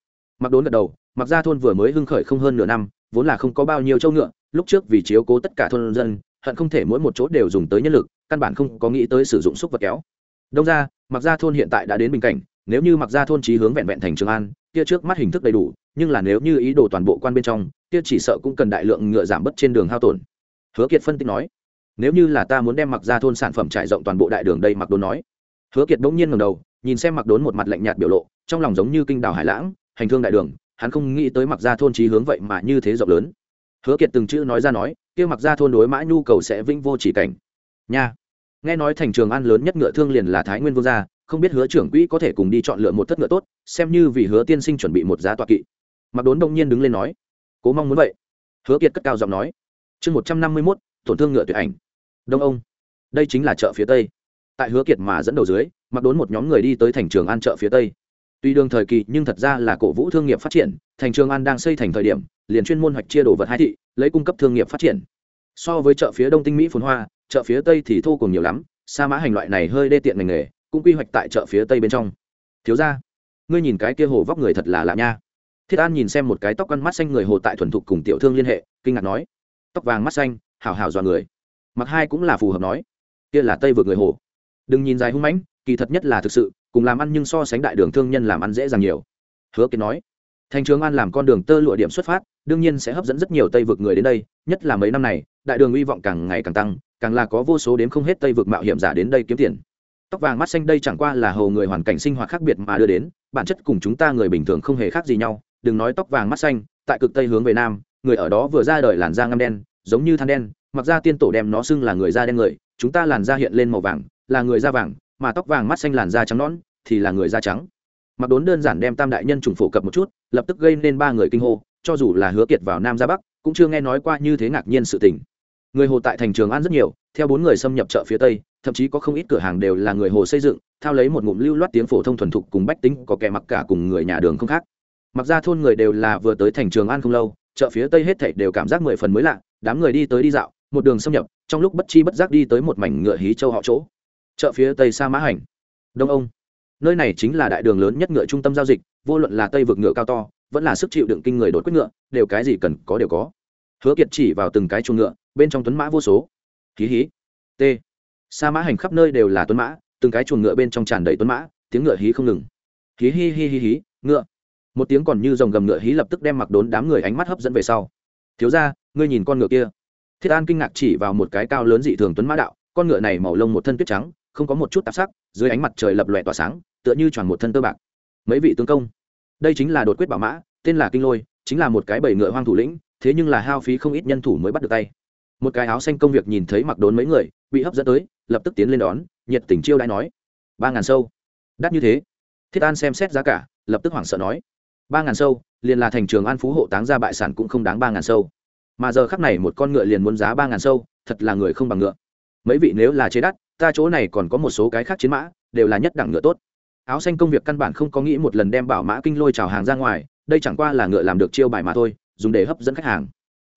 mặc đốn gật đầu mặc gia thôn vừa mới hưng khởi không hơn nửa năm, vốn là không có bao nhiêu châu ngựa, lúc trước vì chiếu cố tất cả thôn dân, hận không thể mỗi một chỗ đều dùng tới nhân lực, căn bản không có nghĩ tới sử dụng xúc vật kéo. Đông ra mặc gia thôn hiện tại đã đến bình cảnh nếu như mặc gia thôn trí hướng vẹn vẹn thành trường an, kia trước mắt hình thức đầy đủ, nhưng là nếu như ý đồ toàn bộ quan bên trong, kia chỉ sợ cũng cần đại lượng ngựa giảm bớt trên đường hao tổn. Hứa kiệt phân tích nói, nếu như là ta muốn đem mặc gia thôn sản phẩm trải rộng toàn bộ đại đường đây mặc đốn nói. Hứa kiệt bỗng nhiên ngầm đầu, nhìn xem mặc đốn một mặt lạnh nhạt biểu lộ, trong lòng giống như kinh đảo hải lãng, hành thương đại đường, hắn không nghĩ tới mặc gia thôn trí hướng vậy mà như thế rộng lớn. Hứa kiệt từng chữ nói ra nói, kia mặc gia thôn đối mã nhu cầu sẽ vinh vô chỉ cảnh. Nha, nghe nói thành trường an lớn nhất ngựa thương liền là thái nguyên vương gia không biết hứa trưởng quỹ có thể cùng đi chọn lựa một thất ngựa tốt, xem như vì hứa tiên sinh chuẩn bị một giá tọa kỵ. Mặc đốn đông nhiên đứng lên nói, cố mong muốn vậy. Hứa kiệt cất cao giọng nói, chương một trăm năm mươi mốt, tổn thương ngựa tuyệt ảnh. Đông ông, đây chính là chợ phía tây. Tại hứa kiệt mà dẫn đầu dưới mặc đốn một nhóm người đi tới thành trường an chợ phía tây. Tuy đường thời kỳ, nhưng thật ra là cổ vũ thương nghiệp phát triển, thành trường an đang xây thành thời điểm, liền chuyên môn hoạch chia đồ vật hai thị, lấy cung cấp thương nghiệp phát triển. So với chợ phía đông tinh mỹ phồn hoa, chợ phía tây thì thô cùng nhiều lắm, sa mã hành loại này hơi đê tiện ngành nghề cũng quy hoạch tại chợ phía tây bên trong. Thiếu ra ngươi nhìn cái kia hồ vóc người thật là lạ nha. Thiết an nhìn xem một cái tóc ăn mắt xanh người hồ tại thuần thục cùng tiểu thương liên hệ, kinh ngạc nói. Tóc vàng mắt xanh hào hào dọa người. Mặc hai cũng là phù hợp nói. Kia là tây vượt người hồ. Đừng nhìn dài hung mãnh, kỳ thật nhất là thực sự, cùng làm ăn nhưng so sánh đại đường thương nhân làm ăn dễ dàng nhiều. Hứa kiệt nói. Thành trường an làm con đường tơ lụa điểm xuất phát, đương nhiên sẽ hấp dẫn rất nhiều tây vực người đến đây, nhất là mấy năm này, đại đường hy vọng càng ngày càng tăng, càng là có vô số đến không hết tây vực mạo hiểm giả đến đây kiếm tiền tóc vàng mắt xanh đây chẳng qua là hầu người hoàn cảnh sinh hoạt khác biệt mà đưa đến, bản chất cùng chúng ta người bình thường không hề khác gì nhau. Đừng nói tóc vàng mắt xanh, tại cực tây hướng về nam, người ở đó vừa ra đời làn da ngâm đen, giống như than đen, mặc ra tiên tổ đem nó xưng là người da đen người, chúng ta làn da hiện lên màu vàng, là người da vàng, mà tóc vàng mắt xanh làn da trắng nõn, thì là người da trắng. Mặc đốn đơn giản đem tam đại nhân trùng phổ cập một chút, lập tức gây nên ba người kinh hô, cho dù là hứa kiệt vào nam ra bắc, cũng chưa nghe nói qua như thế ngạc nhiên sự tình. Người hồ tại thành trường an rất nhiều, theo bốn người xâm nhập chợ phía tây thậm chí có không ít cửa hàng đều là người hồ xây dựng, thao lấy một ngụm lưu loát tiếng phổ thông thuần thục cùng bách tính, có kẻ mặc cả cùng người nhà đường không khác. Mặc ra thôn người đều là vừa tới thành trường an không lâu, chợ phía tây hết thảy đều cảm giác mười phần mới lạ, đám người đi tới đi dạo, một đường xâm nhập, trong lúc bất chi bất giác đi tới một mảnh ngựa hí châu họ chỗ. Chợ phía tây sa mã hành. Đông ông. Nơi này chính là đại đường lớn nhất ngựa trung tâm giao dịch, vô luận là tây vực ngựa cao to, vẫn là sức chịu đựng kinh người đột quyết ngựa, đều cái gì cần có đều có. Hứa kiệt chỉ vào từng cái chuồng ngựa, bên trong tuấn mã vô số. Hí hí. T sa mã hành khắp nơi đều là tuấn mã, từng cái chuồng ngựa bên trong tràn đầy tuấn mã, tiếng ngựa hí không ngừng. Hí hí hí hí hí, ngựa. Một tiếng còn như dòng gầm ngựa hí lập tức đem mặc đốn đám người ánh mắt hấp dẫn về sau. Thiếu ra ngươi nhìn con ngựa kia. Thiết an kinh ngạc chỉ vào một cái cao lớn dị thường tuấn mã đạo, con ngựa này màu lông một thân tuyết trắng, không có một chút tạp sắc, dưới ánh mặt trời lập lòe tỏa sáng, tựa như tròn một thân tơ bạc. Mấy vị tướng công, đây chính là đột quyết bảo mã, tên là kinh lôi, chính là một cái bầy ngựa hoang thủ lĩnh, thế nhưng là hao phí không ít nhân thủ mới bắt được tay. Một cái áo xanh công việc nhìn thấy mặc đốn mấy người, bị hấp dẫn tới lập tức tiến lên đón, nhiệt tình chiêu đãi nói, ba ngàn sâu. Đắt như thế, thiết an xem xét giá cả, lập tức hoảng sợ nói, ba ngàn sâu, liền là thành trường an phú hộ táng ra bại sản cũng không đáng ba ngàn sâu. Mà giờ khắc này một con ngựa liền muốn giá ba ngàn sâu, thật là người không bằng ngựa. Mấy vị nếu là chế đắt, ta chỗ này còn có một số cái khác chiến mã, đều là nhất đẳng ngựa tốt. Áo xanh công việc căn bản không có nghĩ một lần đem bảo mã kinh lôi trào hàng ra ngoài, đây chẳng qua là ngựa làm được chiêu bài mà thôi, dùng để hấp dẫn khách hàng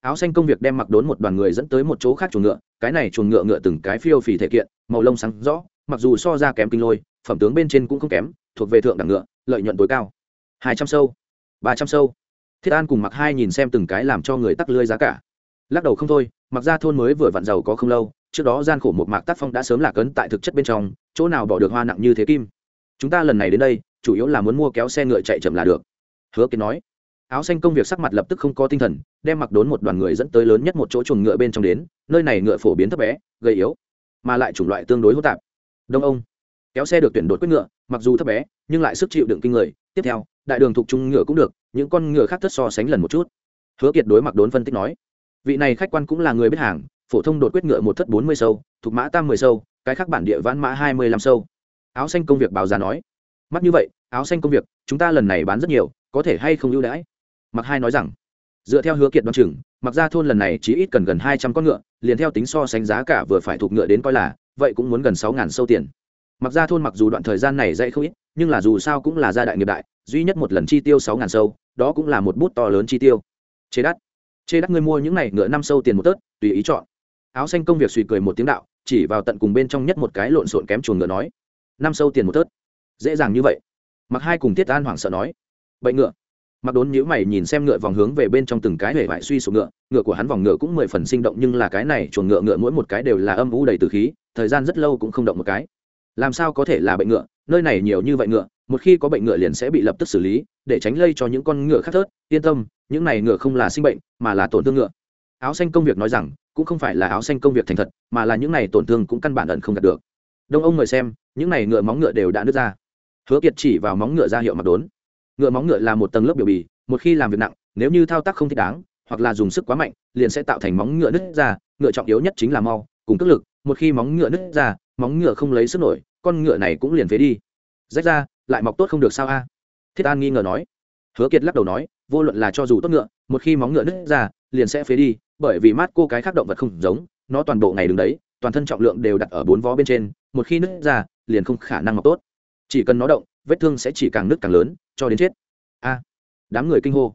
áo xanh công việc đem mặc đốn một đoàn người dẫn tới một chỗ khác chuồng ngựa, cái này chuồng ngựa ngựa từng cái phiêu phì thể kiện, màu lông sáng rõ, mặc dù so ra kém kinh lôi, phẩm tướng bên trên cũng không kém, thuộc về thượng đẳng ngựa, lợi nhuận tối cao. Hai trăm sâu, ba trăm sâu. Thiết an cùng mặc hai nhìn xem từng cái làm cho người tắc lưới giá cả. Lắc đầu không thôi mặc ra thôn mới vừa vặn giàu có không lâu, trước đó gian khổ một mạc tác phong đã sớm lạc ấn tại thực chất bên trong, chỗ nào bỏ được hoa nặng như thế kim? Chúng ta lần này đến đây, chủ yếu là muốn mua kéo xe ngựa chạy chậm là được. Hứa Kiến nói áo xanh công việc sắc mặt lập tức không có tinh thần, đem mặc đốn một đoàn người dẫn tới lớn nhất một chỗ chuồng ngựa bên trong đến, nơi này ngựa phổ biến thấp bé, gầy yếu, mà lại chủng loại tương đối hỗn tạp. Đông ông, kéo xe được tuyển đột quyết ngựa, mặc dù thấp bé, nhưng lại sức chịu đựng kinh người. Tiếp theo, đại đường thuộc trung ngựa cũng được, những con ngựa khác thất so sánh lần một chút. Hứa kiệt đối mặc đốn phân tích nói, vị này khách quan cũng là người biết hàng, phổ thông đột quyết ngựa một thất bốn mươi sâu, thuộc mã tam mười sâu, cái khác bản địa vãn mã hai mươi lăm sâu. Áo xanh công việc báo giá nói mắt như vậy, áo xanh công việc, chúng ta lần này bán rất nhiều, có thể hay không ưu đãi? Mặc hai nói rằng, dựa theo hứa kiệt đoan chừng mặc ra thôn lần này chỉ ít cần gần hai trăm con ngựa, liền theo tính so sánh giá cả vừa phải thuộc ngựa đến coi là, vậy cũng muốn gần sáu ngàn sâu tiền. Mặc ra thôn mặc dù đoạn thời gian này dạy không ít, nhưng là dù sao cũng là gia đại nghiệp đại, duy nhất một lần chi tiêu sáu ngàn sâu, đó cũng là một bút to lớn chi tiêu. Chế đắt. Chế đắt ngươi mua những này ngựa năm sâu tiền một tớt, tùy ý chọn. Áo xanh công việc suy cười một tiếng đạo, chỉ vào tận cùng bên trong nhất một cái lộn xộn kém chuồng ngựa nói, năm sâu tiền một tớt. Dễ dàng như vậy. Mặc hai cùng tiết an hoảng sợ nói bệnh ngựa mặc đốn nhíu mày nhìn xem ngựa vòng hướng về bên trong từng cái hể vải suy sụp ngựa ngựa của hắn vòng ngựa cũng mười phần sinh động nhưng là cái này chuồng ngựa ngựa mỗi một cái đều là âm u đầy từ khí, thời gian rất lâu cũng không động một cái. Làm sao có thể là bệnh ngựa? Nơi này nhiều như vậy ngựa, một khi có bệnh ngựa liền sẽ bị lập tức xử lý, để tránh lây cho những con ngựa khác thớt. Yên tâm, những này ngựa không là sinh bệnh, mà là tổn thương ngựa. Áo xanh công việc nói rằng, cũng không phải là áo xanh công việc thành thật, mà là những này tổn thương cũng căn bản ẩn không đạt được. Đông ông mời xem, những này ngựa móng ngựa đều đã nứt ra. Hứa kiệt chỉ vào móng ngựa ra hiệu mặc đốn ngựa móng ngựa là một tầng lớp biểu bì, một khi làm việc nặng, nếu như thao tác không thích đáng, hoặc là dùng sức quá mạnh, liền sẽ tạo thành móng ngựa nứt ra, ngựa trọng yếu nhất chính là mau, cùng tức lực, một khi móng ngựa nứt ra, móng ngựa không lấy sức nổi, con ngựa này cũng liền phế đi. Rách ra, lại mọc tốt không được sao a? Thiết an nghi ngờ nói. Hứa kiệt lắc đầu nói, vô luận là cho dù tốt ngựa, một khi móng ngựa nứt ra, liền sẽ phế đi, bởi vì mát cô cái khác động vật không giống, nó toàn bộ ngày đứng đấy, toàn thân trọng lượng đều đặt ở bốn vó bên trên, một khi nứt ra, liền không khả năng mọc tốt. Chỉ cần nó động, vết thương sẽ chỉ càng nứt càng lớn cho đến chết. A, đám người kinh hô.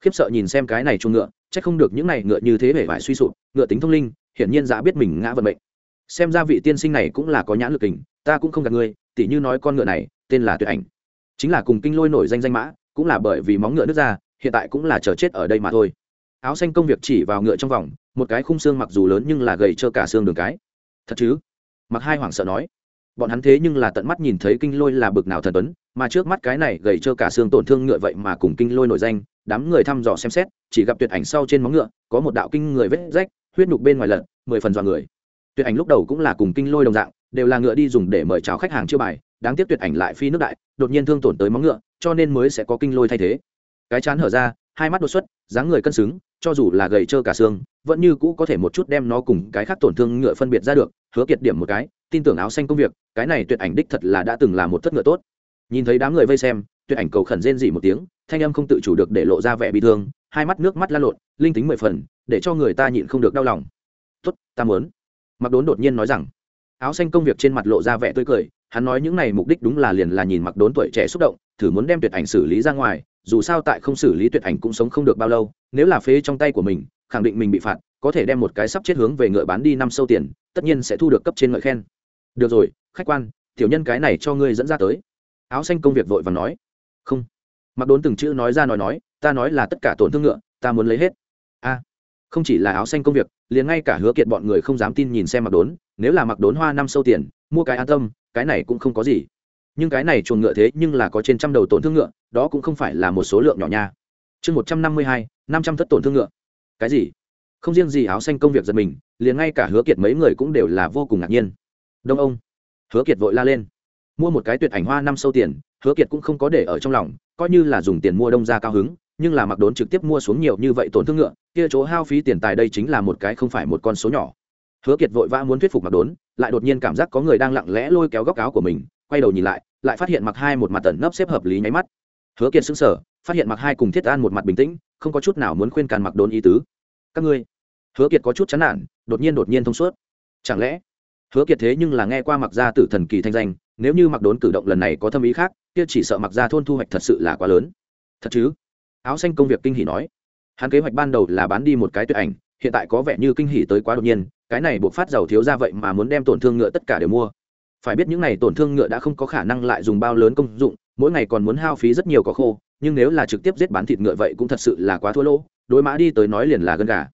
Khiếp sợ nhìn xem cái này chuồng ngựa, chắc không được những này ngựa như thế vẻ vải suy sụp, ngựa tính thông linh, hiển nhiên giả biết mình ngã vận mệnh. Xem ra vị tiên sinh này cũng là có nhãn lực kình, ta cũng không gạt ngươi, tỉ như nói con ngựa này, tên là tuyệt ảnh. Chính là cùng kinh lôi nổi danh danh mã, cũng là bởi vì móng ngựa nước ra, hiện tại cũng là chờ chết ở đây mà thôi. Áo xanh công việc chỉ vào ngựa trong vòng, một cái khung xương mặc dù lớn nhưng là gầy trơ cả xương đường cái. Thật chứ? Mặc hai hoảng sợ nói. Bọn hắn thế nhưng là tận mắt nhìn thấy kinh lôi là bực nào thần tuấn mà trước mắt cái này gầy trơ cả xương tổn thương ngựa vậy mà cùng kinh lôi nổi danh, đám người thăm dò xem xét, chỉ gặp tuyệt ảnh sau trên móng ngựa, có một đạo kinh người vết rách, huyết nhục bên ngoài lật, mười phần dọa người. Tuyệt ảnh lúc đầu cũng là cùng kinh lôi đồng dạng, đều là ngựa đi dùng để mời chào khách hàng chưa bài, đáng tiếc tuyệt ảnh lại phi nước đại, đột nhiên thương tổn tới móng ngựa, cho nên mới sẽ có kinh lôi thay thế. Cái chán hở ra, hai mắt đột xuất, dáng người cân xứng, cho dù là gầy trơ cả xương, vẫn như cũ có thể một chút đem nó cùng cái khác tổn thương ngựa phân biệt ra được, hứa kiệt điểm một cái, tin tưởng áo xanh công việc, cái này tuyệt ảnh đích thật là đã từng là một thất ngựa tốt nhìn thấy đám người vây xem tuyệt ảnh cầu khẩn rên dỉ một tiếng, thanh âm không tự chủ được để lộ ra vẻ bị thương, hai mắt nước mắt lan lộn, linh tính mười phần, để cho người ta nhịn không được đau lòng. Tốt, ta muốn. Mặc đốn đột nhiên nói rằng. Áo xanh công việc trên mặt lộ ra vẻ tươi cười, hắn nói những này mục đích đúng là liền là nhìn mặc đốn tuổi trẻ xúc động, thử muốn đem tuyệt ảnh xử lý ra ngoài, dù sao tại không xử lý tuyệt ảnh cũng sống không được bao lâu, nếu là phế trong tay của mình, khẳng định mình bị phạt, có thể đem một cái sắp chết hướng về ngựa bán đi năm sâu tiền, tất nhiên sẽ thu được cấp trên ngợi khen. Được rồi, khách quan, tiểu nhân cái này cho ngươi dẫn ra tới áo xanh công việc vội và nói, không. Mặc đốn từng chữ nói ra nói nói, ta nói là tất cả tổn thương ngựa, ta muốn lấy hết. A, không chỉ là áo xanh công việc, liền ngay cả hứa kiệt bọn người không dám tin nhìn xem mặc đốn, nếu là mặc đốn hoa năm sâu tiền, mua cái an tâm, cái này cũng không có gì. Nhưng cái này chuồng ngựa thế nhưng là có trên trăm đầu tổn thương ngựa, đó cũng không phải là một số lượng nhỏ nha. Chương một trăm năm mươi hai, năm trăm thất tổn thương ngựa. Cái gì? Không riêng gì áo xanh công việc giật mình, liền ngay cả hứa kiệt mấy người cũng đều là vô cùng ngạc nhiên. Đông ông. Hứa kiệt vội la lên mua một cái tuyệt ảnh hoa năm sâu tiền, hứa kiệt cũng không có để ở trong lòng, coi như là dùng tiền mua đông ra cao hứng, nhưng là mặc đốn trực tiếp mua xuống nhiều như vậy tổn thương ngựa, kia chỗ hao phí tiền tài đây chính là một cái không phải một con số nhỏ. Hứa kiệt vội vã muốn thuyết phục mặc đốn, lại đột nhiên cảm giác có người đang lặng lẽ lôi kéo góc áo của mình, quay đầu nhìn lại lại phát hiện mặc hai một mặt tẩn nấp xếp hợp lý nháy mắt. Hứa kiệt xứng sở phát hiện mặc hai cùng thiết an một mặt bình tĩnh, không có chút nào muốn khuyên càn mặc đốn ý tứ. Các ngươi? Hứa kiệt có chút chán nản, đột nhiên đột nhiên thông suốt. Chẳng lẽ? Hứa kiệt thế nhưng là nghe qua mặc gia tử thần kỳ thanh danh nếu như mặc đốn cử động lần này có thâm ý khác, kia chỉ sợ mặc ra thôn thu hoạch thật sự là quá lớn. Thật chứ? Áo xanh công việc kinh hỉ nói. Hắn kế hoạch ban đầu là bán đi một cái tuyệt ảnh, hiện tại có vẻ như kinh hỉ tới quá đột nhiên, cái này buộc phát giàu thiếu ra vậy mà muốn đem tổn thương ngựa tất cả đều mua. Phải biết những này tổn thương ngựa đã không có khả năng lại dùng bao lớn công dụng, mỗi ngày còn muốn hao phí rất nhiều có khô, nhưng nếu là trực tiếp giết bán thịt ngựa vậy cũng thật sự là quá thua lỗ, đối mã đi tới nói liền là gân gà.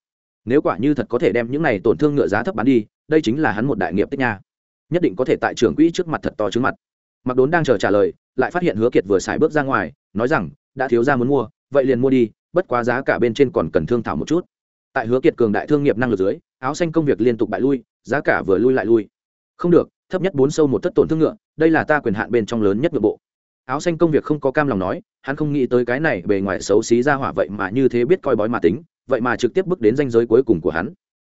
Nếu quả như thật có thể đem những này tổn thương ngựa giá thấp bán đi, đây chính là hắn một đại nghiệp tích nha nhất định có thể tại trưởng quỹ trước mặt thật to trước mặt. Mặc đốn đang chờ trả lời, lại phát hiện hứa kiệt vừa xài bước ra ngoài, nói rằng, đã thiếu ra muốn mua, vậy liền mua đi, bất quá giá cả bên trên còn cần thương thảo một chút. Tại hứa kiệt cường đại thương nghiệp năng lực dưới, áo xanh công việc liên tục bại lui, giá cả vừa lui lại lui. Không được, thấp nhất bốn sâu một thất tổn thương ngựa, đây là ta quyền hạn bên trong lớn nhất nội bộ. Áo xanh công việc không có cam lòng nói, hắn không nghĩ tới cái này bề ngoài xấu xí ra hỏa vậy mà như thế biết coi bói mà tính, vậy mà trực tiếp bước đến danh giới cuối cùng của hắn.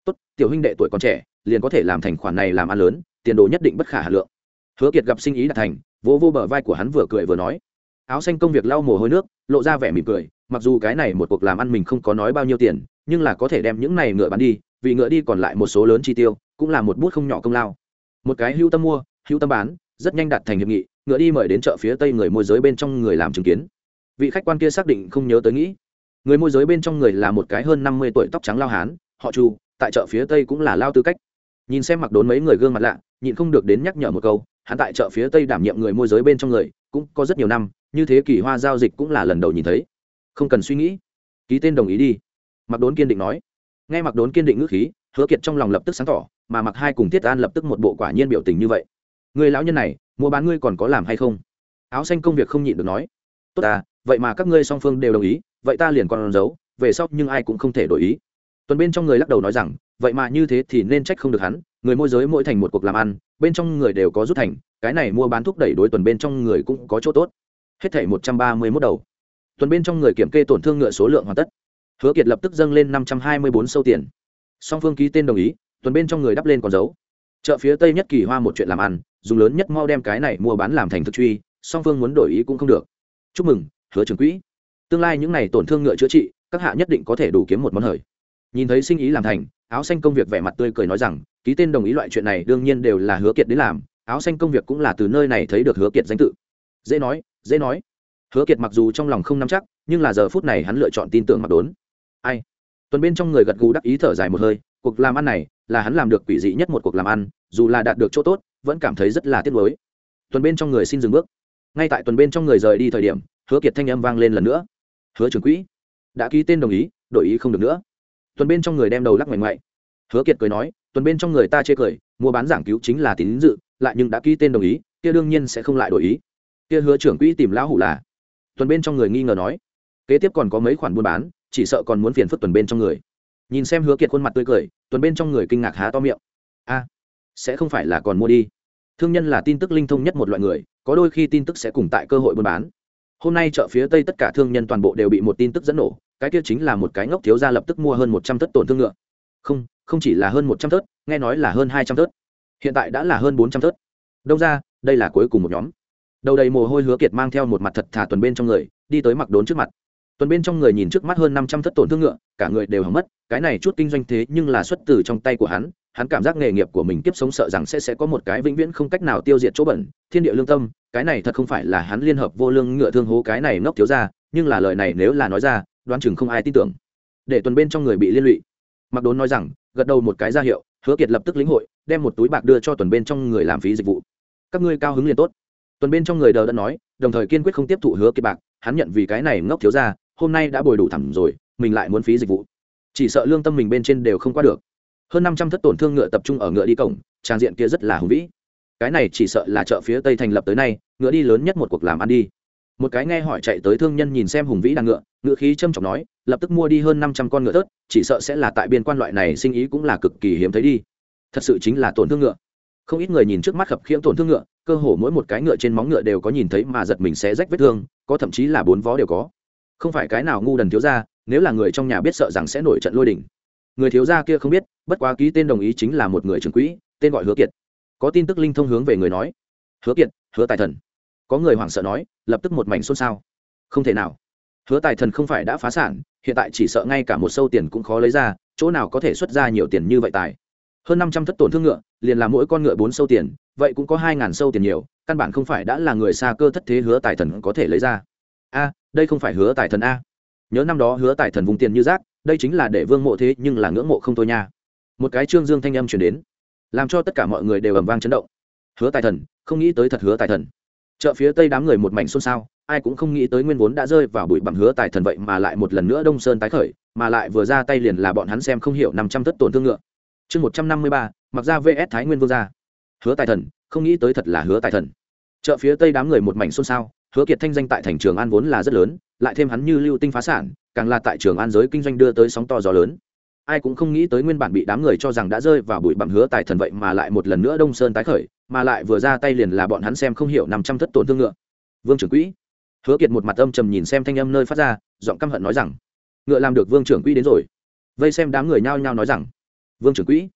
Tốt, tiểu huynh đệ tuổi còn trẻ, liền có thể làm thành khoản này làm ăn lớn tiền đồ nhất định bất khả hà lượng. Hứa kiệt gặp sinh ý đạt thành, vỗ vô bờ vai của hắn vừa cười vừa nói. Áo xanh công việc lau mồ hôi nước, lộ ra vẻ mỉm cười, mặc dù cái này một cuộc làm ăn mình không có nói bao nhiêu tiền, nhưng là có thể đem những này ngựa bán đi, vì ngựa đi còn lại một số lớn chi tiêu, cũng là một bút không nhỏ công lao. Một cái hữu tâm mua hữu tâm bán, rất nhanh đạt thành hiệp nghị, ngựa đi mời đến chợ phía tây người môi giới bên trong người làm chứng kiến. Vị khách quan kia xác định không nhớ tới nghĩ. Người môi giới bên trong người là một cái hơn năm mươi tuổi tóc trắng lao hán, họ chu, tại chợ phía tây cũng là lao tư cách nhìn xem mặc đốn mấy người gương mặt lạ, nhịn không được đến nhắc nhở một câu, hắn tại chợ phía tây đảm nhiệm người môi giới bên trong người, cũng có rất nhiều năm, như thế kỳ hoa giao dịch cũng là lần đầu nhìn thấy. Không cần suy nghĩ. Ký tên đồng ý đi. Mặc đốn kiên định nói. Nghe mặc đốn kiên định ngữ khí, hứa kiệt trong lòng lập tức sáng tỏ, mà mặc hai cùng thiết an lập tức một bộ quả nhiên biểu tình như vậy. Người lão nhân này, mua bán ngươi còn có làm hay không? Áo xanh công việc không nhịn được nói. Tốt à vậy mà các ngươi song phương đều đồng ý, vậy ta liền còn giấu, về sau nhưng ai cũng không thể đổi ý tuần bên trong người lắc đầu nói rằng, vậy mà như thế thì nên trách không được hắn, người môi giới mỗi thành một cuộc làm ăn, bên trong người đều có rút thành, cái này mua bán thúc đẩy đối tuần bên trong người cũng có chỗ tốt. Hết thảy một trăm ba mươi mốt đầu. Tuần bên trong người kiểm kê tổn thương ngựa số lượng hoàn tất. Hứa kiệt lập tức dâng lên năm trăm hai mươi bốn sâu tiền. Song phương ký tên đồng ý, tuần bên trong người đắp lên còn dấu. Chợ phía tây nhất kỳ hoa một chuyện làm ăn, dùng lớn nhất mau đem cái này mua bán làm thành thực truy, song phương muốn đổi ý cũng không được. Chúc mừng, hứa trưởng quỹ. Tương lai những n à y tổn thương ngựa chữa trị, các hạ nhất định có thể đủ kiếm một món hời nhìn thấy sinh ý làm thành, áo xanh công việc vẻ mặt tươi cười nói rằng, ký tên đồng ý loại chuyện này đương nhiên đều là hứa kiệt đến làm, áo xanh công việc cũng là từ nơi này thấy được hứa kiệt danh tự. Dễ nói dễ nói. Hứa kiệt mặc dù trong lòng không nắm chắc, nhưng là giờ phút này hắn lựa chọn tin tưởng mặc đốn. Ai? Tuần bên trong người gật gù đắc ý thở dài một hơi, cuộc làm ăn này, là hắn làm được quỷ dị nhất một cuộc làm ăn, dù là đạt được chỗ tốt, vẫn cảm thấy rất là tiếc nuối. Tuần bên trong người xin dừng bước. Ngay tại tuần bên trong người rời đi thời điểm, hứa kiệt thanh âm vang lên lần nữa. Hứa trưởng quỹ, đã ký tên đồng ý, đổi ý không được nữa tuần bên trong người đem đầu lắc ngoảnh ngoại. Hứa kiệt cười nói, tuần bên trong người ta chê cười, mua bán giảng cứu chính là tín dự, lại nhưng đã ký tên đồng ý, kia đương nhiên sẽ không lại đổi ý. Kia hứa trưởng quỹ tìm lão hủ là. Tuần bên trong người nghi ngờ nói, kế tiếp còn có mấy khoản buôn bán, chỉ sợ còn muốn phiền phức tuần bên trong người. Nhìn xem hứa kiệt khuôn mặt tươi cười, tuần bên trong người kinh ngạc há to miệng. A, sẽ không phải là còn mua đi. Thương nhân là tin tức linh thông nhất một loại người, có đôi khi tin tức sẽ cùng tại cơ hội buôn bán hôm nay chợ phía tây tất cả thương nhân toàn bộ đều bị một tin tức dẫn nổ, cái kia chính là một cái ngốc thiếu gia lập tức mua hơn một trăm thất tổn thương ngựa. Không không chỉ là hơn một trăm thớt, nghe nói là hơn hai trăm thớt. Hiện tại đã là hơn bốn trăm thớt. Đông ra đây là cuối cùng một nhóm. Đầu đầy mồ hôi hứa kiệt mang theo một mặt thật thả tuần bên trong người, đi tới mặc đốn trước mặt. Tuần bên trong người nhìn trước mắt hơn năm trăm thất tổn thương ngựa, cả người đều hỏng mất, cái này chút kinh doanh thế nhưng là xuất từ trong tay của hắn hắn cảm giác nghề nghiệp của mình kiếp sống sợ rằng sẽ sẽ có một cái vĩnh viễn không cách nào tiêu diệt chỗ bẩn. Thiên địa lương tâm, cái này thật không phải là hắn liên hợp vô lương ngựa thương hố cái này ngốc thiếu ra nhưng là lời này nếu là nói ra, đoán chừng không ai tin tưởng. Để tuần bên trong người bị liên lụy. Mặc đốn nói rằng, gật đầu một cái ra hiệu, hứa kiệt lập tức lĩnh hội, đem một túi bạc đưa cho tuần bên trong người làm phí dịch vụ. Các ngươi cao hứng liền tốt. Tuần bên trong người đờ đã nói, đồng thời kiên quyết không tiếp thụ hứa kiệt bạc, hắn nhận vì cái này ngốc thiếu ra hôm nay đã bồi đủ thẳm rồi, mình lại muốn phí dịch vụ. Chỉ sợ lương tâm mình bên trên đều không qua được hơn năm trăm thất tổn thương ngựa tập trung ở ngựa đi cổng, trang diện kia rất là hùng vĩ. Cái này chỉ sợ là chợ phía tây thành lập tới nay, ngựa đi lớn nhất một cuộc làm ăn đi. Một cái nghe hỏi chạy tới thương nhân nhìn xem hùng vĩ đàn ngựa ngựa khí trâm trọng nói, lập tức mua đi hơn năm trăm con ngựa tớt chỉ sợ sẽ là tại biên quan loại này sinh ý cũng là cực kỳ hiếm thấy đi. Thật sự chính là tổn thương ngựa. Không ít người nhìn trước mắt khập khiễng tổn thương ngựa, cơ hồ mỗi một cái ngựa trên móng ngựa đều có nhìn thấy mà giật mình sẽ rách vết thương, có thậm chí là bốn vó đều có. Không phải cái nào ngu đần thiếu ra, nếu là người trong nhà biết sợ rằng sẽ nổi trận lôi đỉnh người thiếu gia kia không biết, bất quá ký tên đồng ý chính là một người trưởng quỹ, tên gọi hứa kiệt. Có tin tức linh thông hướng về người nói, hứa kiệt, hứa tài thần. Có người hoảng sợ nói, lập tức một mảnh xôn xao. Không thể nào. Hứa tài thần không phải đã phá sản, hiện tại chỉ sợ ngay cả một sâu tiền cũng khó lấy ra, chỗ nào có thể xuất ra nhiều tiền như vậy tài? Hơn năm trăm thất tổn thương ngựa, liền là mỗi con ngựa bốn sâu tiền, vậy cũng có hai ngàn sâu tiền nhiều, căn bản không phải đã là người xa cơ thất thế hứa tài thần có thể lấy ra. A, đây không phải hứa tài thần a. Nhớ năm đó hứa tài thần vùng tiền như rác đây chính là để vương mộ thế nhưng là ngưỡng mộ không thôi nha. Một cái trương dương thanh âm chuyển đến, làm cho tất cả mọi người đều ầm vang chấn động. Hứa tài thần, không nghĩ tới thật hứa tài thần. Chợ phía tây đám người một mảnh xôn xao, ai cũng không nghĩ tới nguyên vốn đã rơi vào bụi bằng hứa tài thần vậy mà lại một lần nữa đông sơn tái khởi, mà lại vừa ra tay liền là bọn hắn xem không hiểu năm trăm thất tổn thương ngựa. Chương một trăm năm mươi ba, mặc ra vs thái nguyên vương gia. Hứa tài thần, không nghĩ tới thật là hứa tài thần. Chợ phía tây đám người một mảnh xôn xao, hứa kiệt thanh danh tại thành trường an vốn là rất lớn, lại thêm hắn như lưu tinh phá sản càng là tại trường an giới kinh doanh đưa tới sóng to gió lớn. Ai cũng không nghĩ tới nguyên bản bị đám người cho rằng đã rơi vào bụi bặm hứa tài thần vậy mà lại một lần nữa đông sơn tái khởi, mà lại vừa ra tay liền là bọn hắn xem không hiểu năm trăm thất tổn thương ngựa. Vương trưởng quỹ. Hứa kiệt một mặt âm trầm nhìn xem thanh âm nơi phát ra, giọng căm hận nói rằng, ngựa làm được vương trưởng quỹ đến rồi. Vây xem đám người nhao nhao nói rằng, vương trưởng quỹ.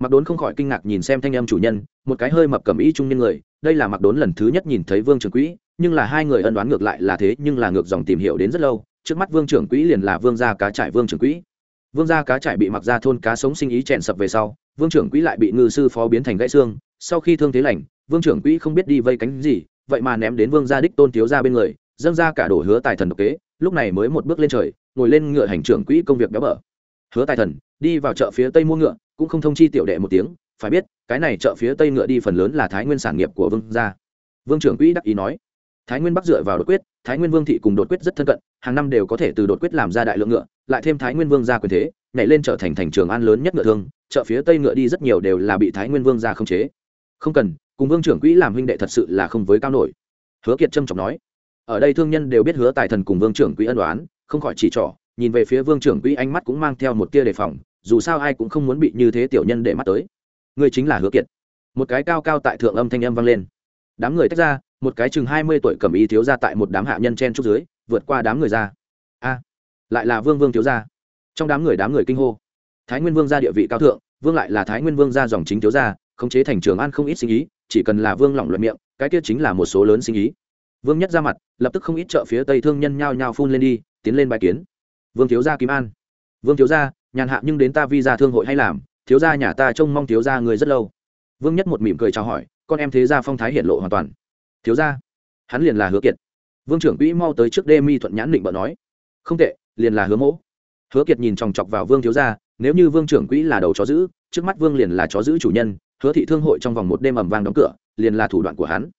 Mặc đốn không khỏi kinh ngạc nhìn xem thanh âm chủ nhân, một cái hơi mập cầm ý trung nhân người, đây là mặc đốn lần thứ nhất nhìn thấy vương trưởng quỹ, nhưng là hai người ân đoán ngược lại là thế, nhưng là ngược dòng tìm hiểu đến rất lâu trước mắt vương trưởng quỹ liền là vương gia cá trải vương trưởng quỹ. Vương gia cá trải bị mặc ra thôn cá sống sinh ý chèn sập về sau, vương trưởng quỹ lại bị ngư sư phó biến thành gãy xương. Sau khi thương thế lành, vương trưởng quỹ không biết đi vây cánh gì, vậy mà ném đến vương gia đích tôn thiếu ra bên người, dâng ra cả đổ hứa tài thần độc kế. Lúc này mới một bước lên trời, ngồi lên ngựa hành trưởng quỹ công việc béo bở. Hứa tài thần, đi vào chợ phía tây mua ngựa, cũng không thông chi tiểu đệ một tiếng, phải biết, cái này chợ phía tây ngựa đi phần lớn là thái nguyên sản nghiệp của vương gia. Vương trưởng quỹ đắc ý nói thái nguyên bắc dựa vào đột quyết, thái nguyên vương thị cùng đột quyết rất thân cận, hàng năm đều có thể từ đột quyết làm ra đại lượng ngựa, lại thêm thái nguyên vương gia quyền thế, nhảy lên trở thành thành trường an lớn nhất ngựa thương, chợ phía tây ngựa đi rất nhiều đều là bị thái nguyên vương gia khống chế. Không cần, cùng vương trưởng quỹ làm huynh đệ thật sự là không với cao nổi. Hứa kiệt trâm trọng nói, ở đây thương nhân đều biết hứa tài thần cùng vương trưởng quỹ ân đoán không khỏi chỉ trỏ, nhìn về phía vương trưởng quỹ ánh mắt cũng mang theo một tia đề phòng, dù sao ai cũng không muốn bị như thế tiểu nhân để mắt tới. Người chính là hứa kiệt. Một cái cao cao tại thượng âm thanh âm vang lên. Đám người tách ra một cái chừng hai mươi tuổi cầm y thiếu ra tại một đám hạ nhân chen trúc dưới, vượt qua đám người ra. A, lại là vương vương thiếu gia. Trong đám người đám người kinh hô. Thái nguyên vương gia địa vị cao thượng, vương lại là thái nguyên vương gia dòng chính thiếu gia, khống chế thành trường an không ít sinh ý, chỉ cần là vương lỏng luận miệng, cái kia chính là một số lớn sinh ý. Vương nhất ra mặt, lập tức không ít chợ phía tây thương nhân nhao nhao phun lên đi, tiến lên bài kiến. Vương thiếu gia kim an. Vương thiếu gia, nhàn hạ nhưng đến ta vi ra thương hội hay làm, thiếu gia nhà ta trông mong thiếu gia người rất lâu. Vương nhất một mỉm cười chào hỏi, con em thế gia phong thái hiện lộ hoàn toàn thiếu gia hắn liền là hứa kiệt. Vương trưởng quỹ mau tới trước đê mi thuận nhãn định bợ nói. Không tệ, liền là hứa mỗ. Hứa kiệt nhìn chòng chọc vào vương thiếu gia nếu như vương trưởng quỹ là đầu chó giữ, trước mắt vương liền là chó giữ chủ nhân, hứa thị thương hội trong vòng một đêm ẩm vang đóng cửa, liền là thủ đoạn của hắn.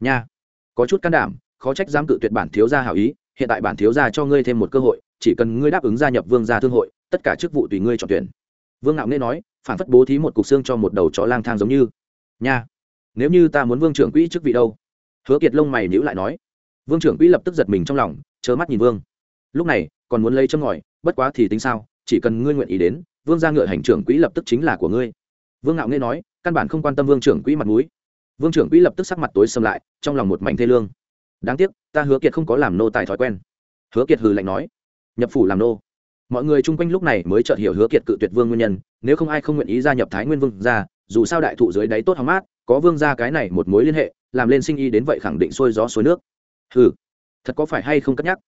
Nha, có chút can đảm, khó trách dám cự tuyệt bản thiếu gia hảo ý, hiện tại bản thiếu gia cho ngươi thêm một cơ hội, chỉ cần ngươi đáp ứng gia nhập vương gia thương hội, tất cả chức vụ tùy ngươi chọn tuyển. Vương ngạo nghe nói, phản phất bố thí một cục xương cho một đầu chó lang thang giống như. Nha, nếu như ta muốn vương trưởng quỹ chức vị đâu hứa kiệt lông mày nhữ lại nói. Vương trưởng quỹ lập tức giật mình trong lòng chớ mắt nhìn vương. Lúc này, còn muốn lấy châm ngòi, bất quá thì tính sao, chỉ cần ngươi nguyện ý đến, vương gia ngựa hành trưởng quỹ lập tức chính là của ngươi. Vương ngạo nghe nói, căn bản không quan tâm vương trưởng quỹ mặt mũi. Vương trưởng quỹ lập tức sắc mặt tối xâm lại, trong lòng một mảnh thê lương. Đáng tiếc, ta hứa kiệt không có làm nô tài thói quen. Hứa kiệt hừ lạnh nói, nhập phủ làm nô. Mọi người chung quanh lúc này mới chợt hiểu hứa kiệt cự tuyệt vương nguyên nhân, nếu không ai không nguyện ý gia nhập thái nguyên vương gia, dù sao đại thụ dưới đáy tốt hóng mát có vương gia cái này một mối liên hệ, làm lên sinh y đến vậy khẳng định xuôi gió xuôi nước. Hừ, thật có phải hay không cất nhắc?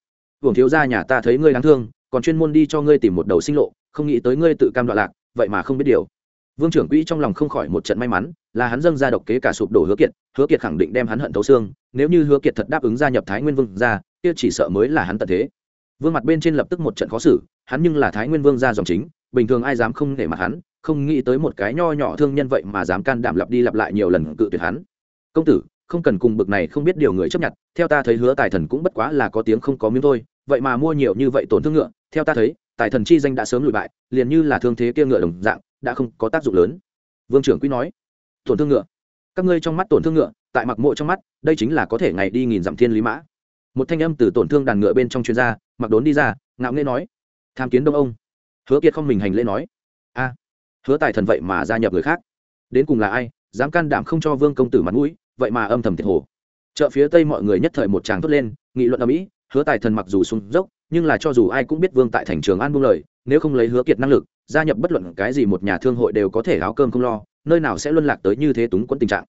Vương thiếu gia nhà ta thấy ngươi đáng thương, còn chuyên môn đi cho ngươi tìm một đầu sinh lộ, không nghĩ tới ngươi tự cam đoạn lạc, vậy mà không biết điều. Vương trưởng quỹ trong lòng không khỏi một trận may mắn, là hắn dâng ra độc kế cả sụp đổ hứa kiệt hứa kiệt khẳng định đem hắn hận thấu xương, nếu như hứa kiệt thật đáp ứng gia nhập thái nguyên vương gia, kia chỉ sợ mới là hắn tận thế. Vương mặt bên trên lập tức một trận khó xử, hắn nhưng là thái nguyên vương gia dòng chính bình thường ai dám không để mặt hắn, không nghĩ tới một cái nho nhỏ thương nhân vậy mà dám can đảm lặp đi lặp lại nhiều lần cự tuyệt hắn. Công tử, không cần cùng bực này không biết điều người chấp nhận, theo ta thấy hứa tài thần cũng bất quá là có tiếng không có miếng thôi, vậy mà mua nhiều như vậy tổn thương ngựa, theo ta thấy, tài thần chi danh đã sớm lùi bại, liền như là thương thế kia ngựa đồng dạng, đã không có tác dụng lớn. Vương trưởng quý nói, tổn thương ngựa. Các ngươi trong mắt tổn thương ngựa, tại mặc mộ trong mắt, đây chính là có thể ngày đi nghìn dặm thiên lý mã. Một thanh âm từ tổn thương đàn ngựa bên trong chuyên gia mặc đốn đi ra, ngạo nghễ nói, tham kiến đông ông hứa kiệt không mình hành lễ nói, a, hứa tài thần vậy mà gia nhập người khác. Đến cùng là ai, dám can đảm không cho vương công tử mặt mũi, vậy mà âm thầm thiệt hồ. Chợ phía tây mọi người nhất thời một tràng thốt lên, nghị luận ở mỹ hứa tài thần mặc dù sung dốc, nhưng là cho dù ai cũng biết vương tại thành trường an buông lời, nếu không lấy hứa kiệt năng lực, gia nhập bất luận cái gì một nhà thương hội đều có thể áo cơm không lo, nơi nào sẽ luân lạc tới như thế túng quẫn tình trạng.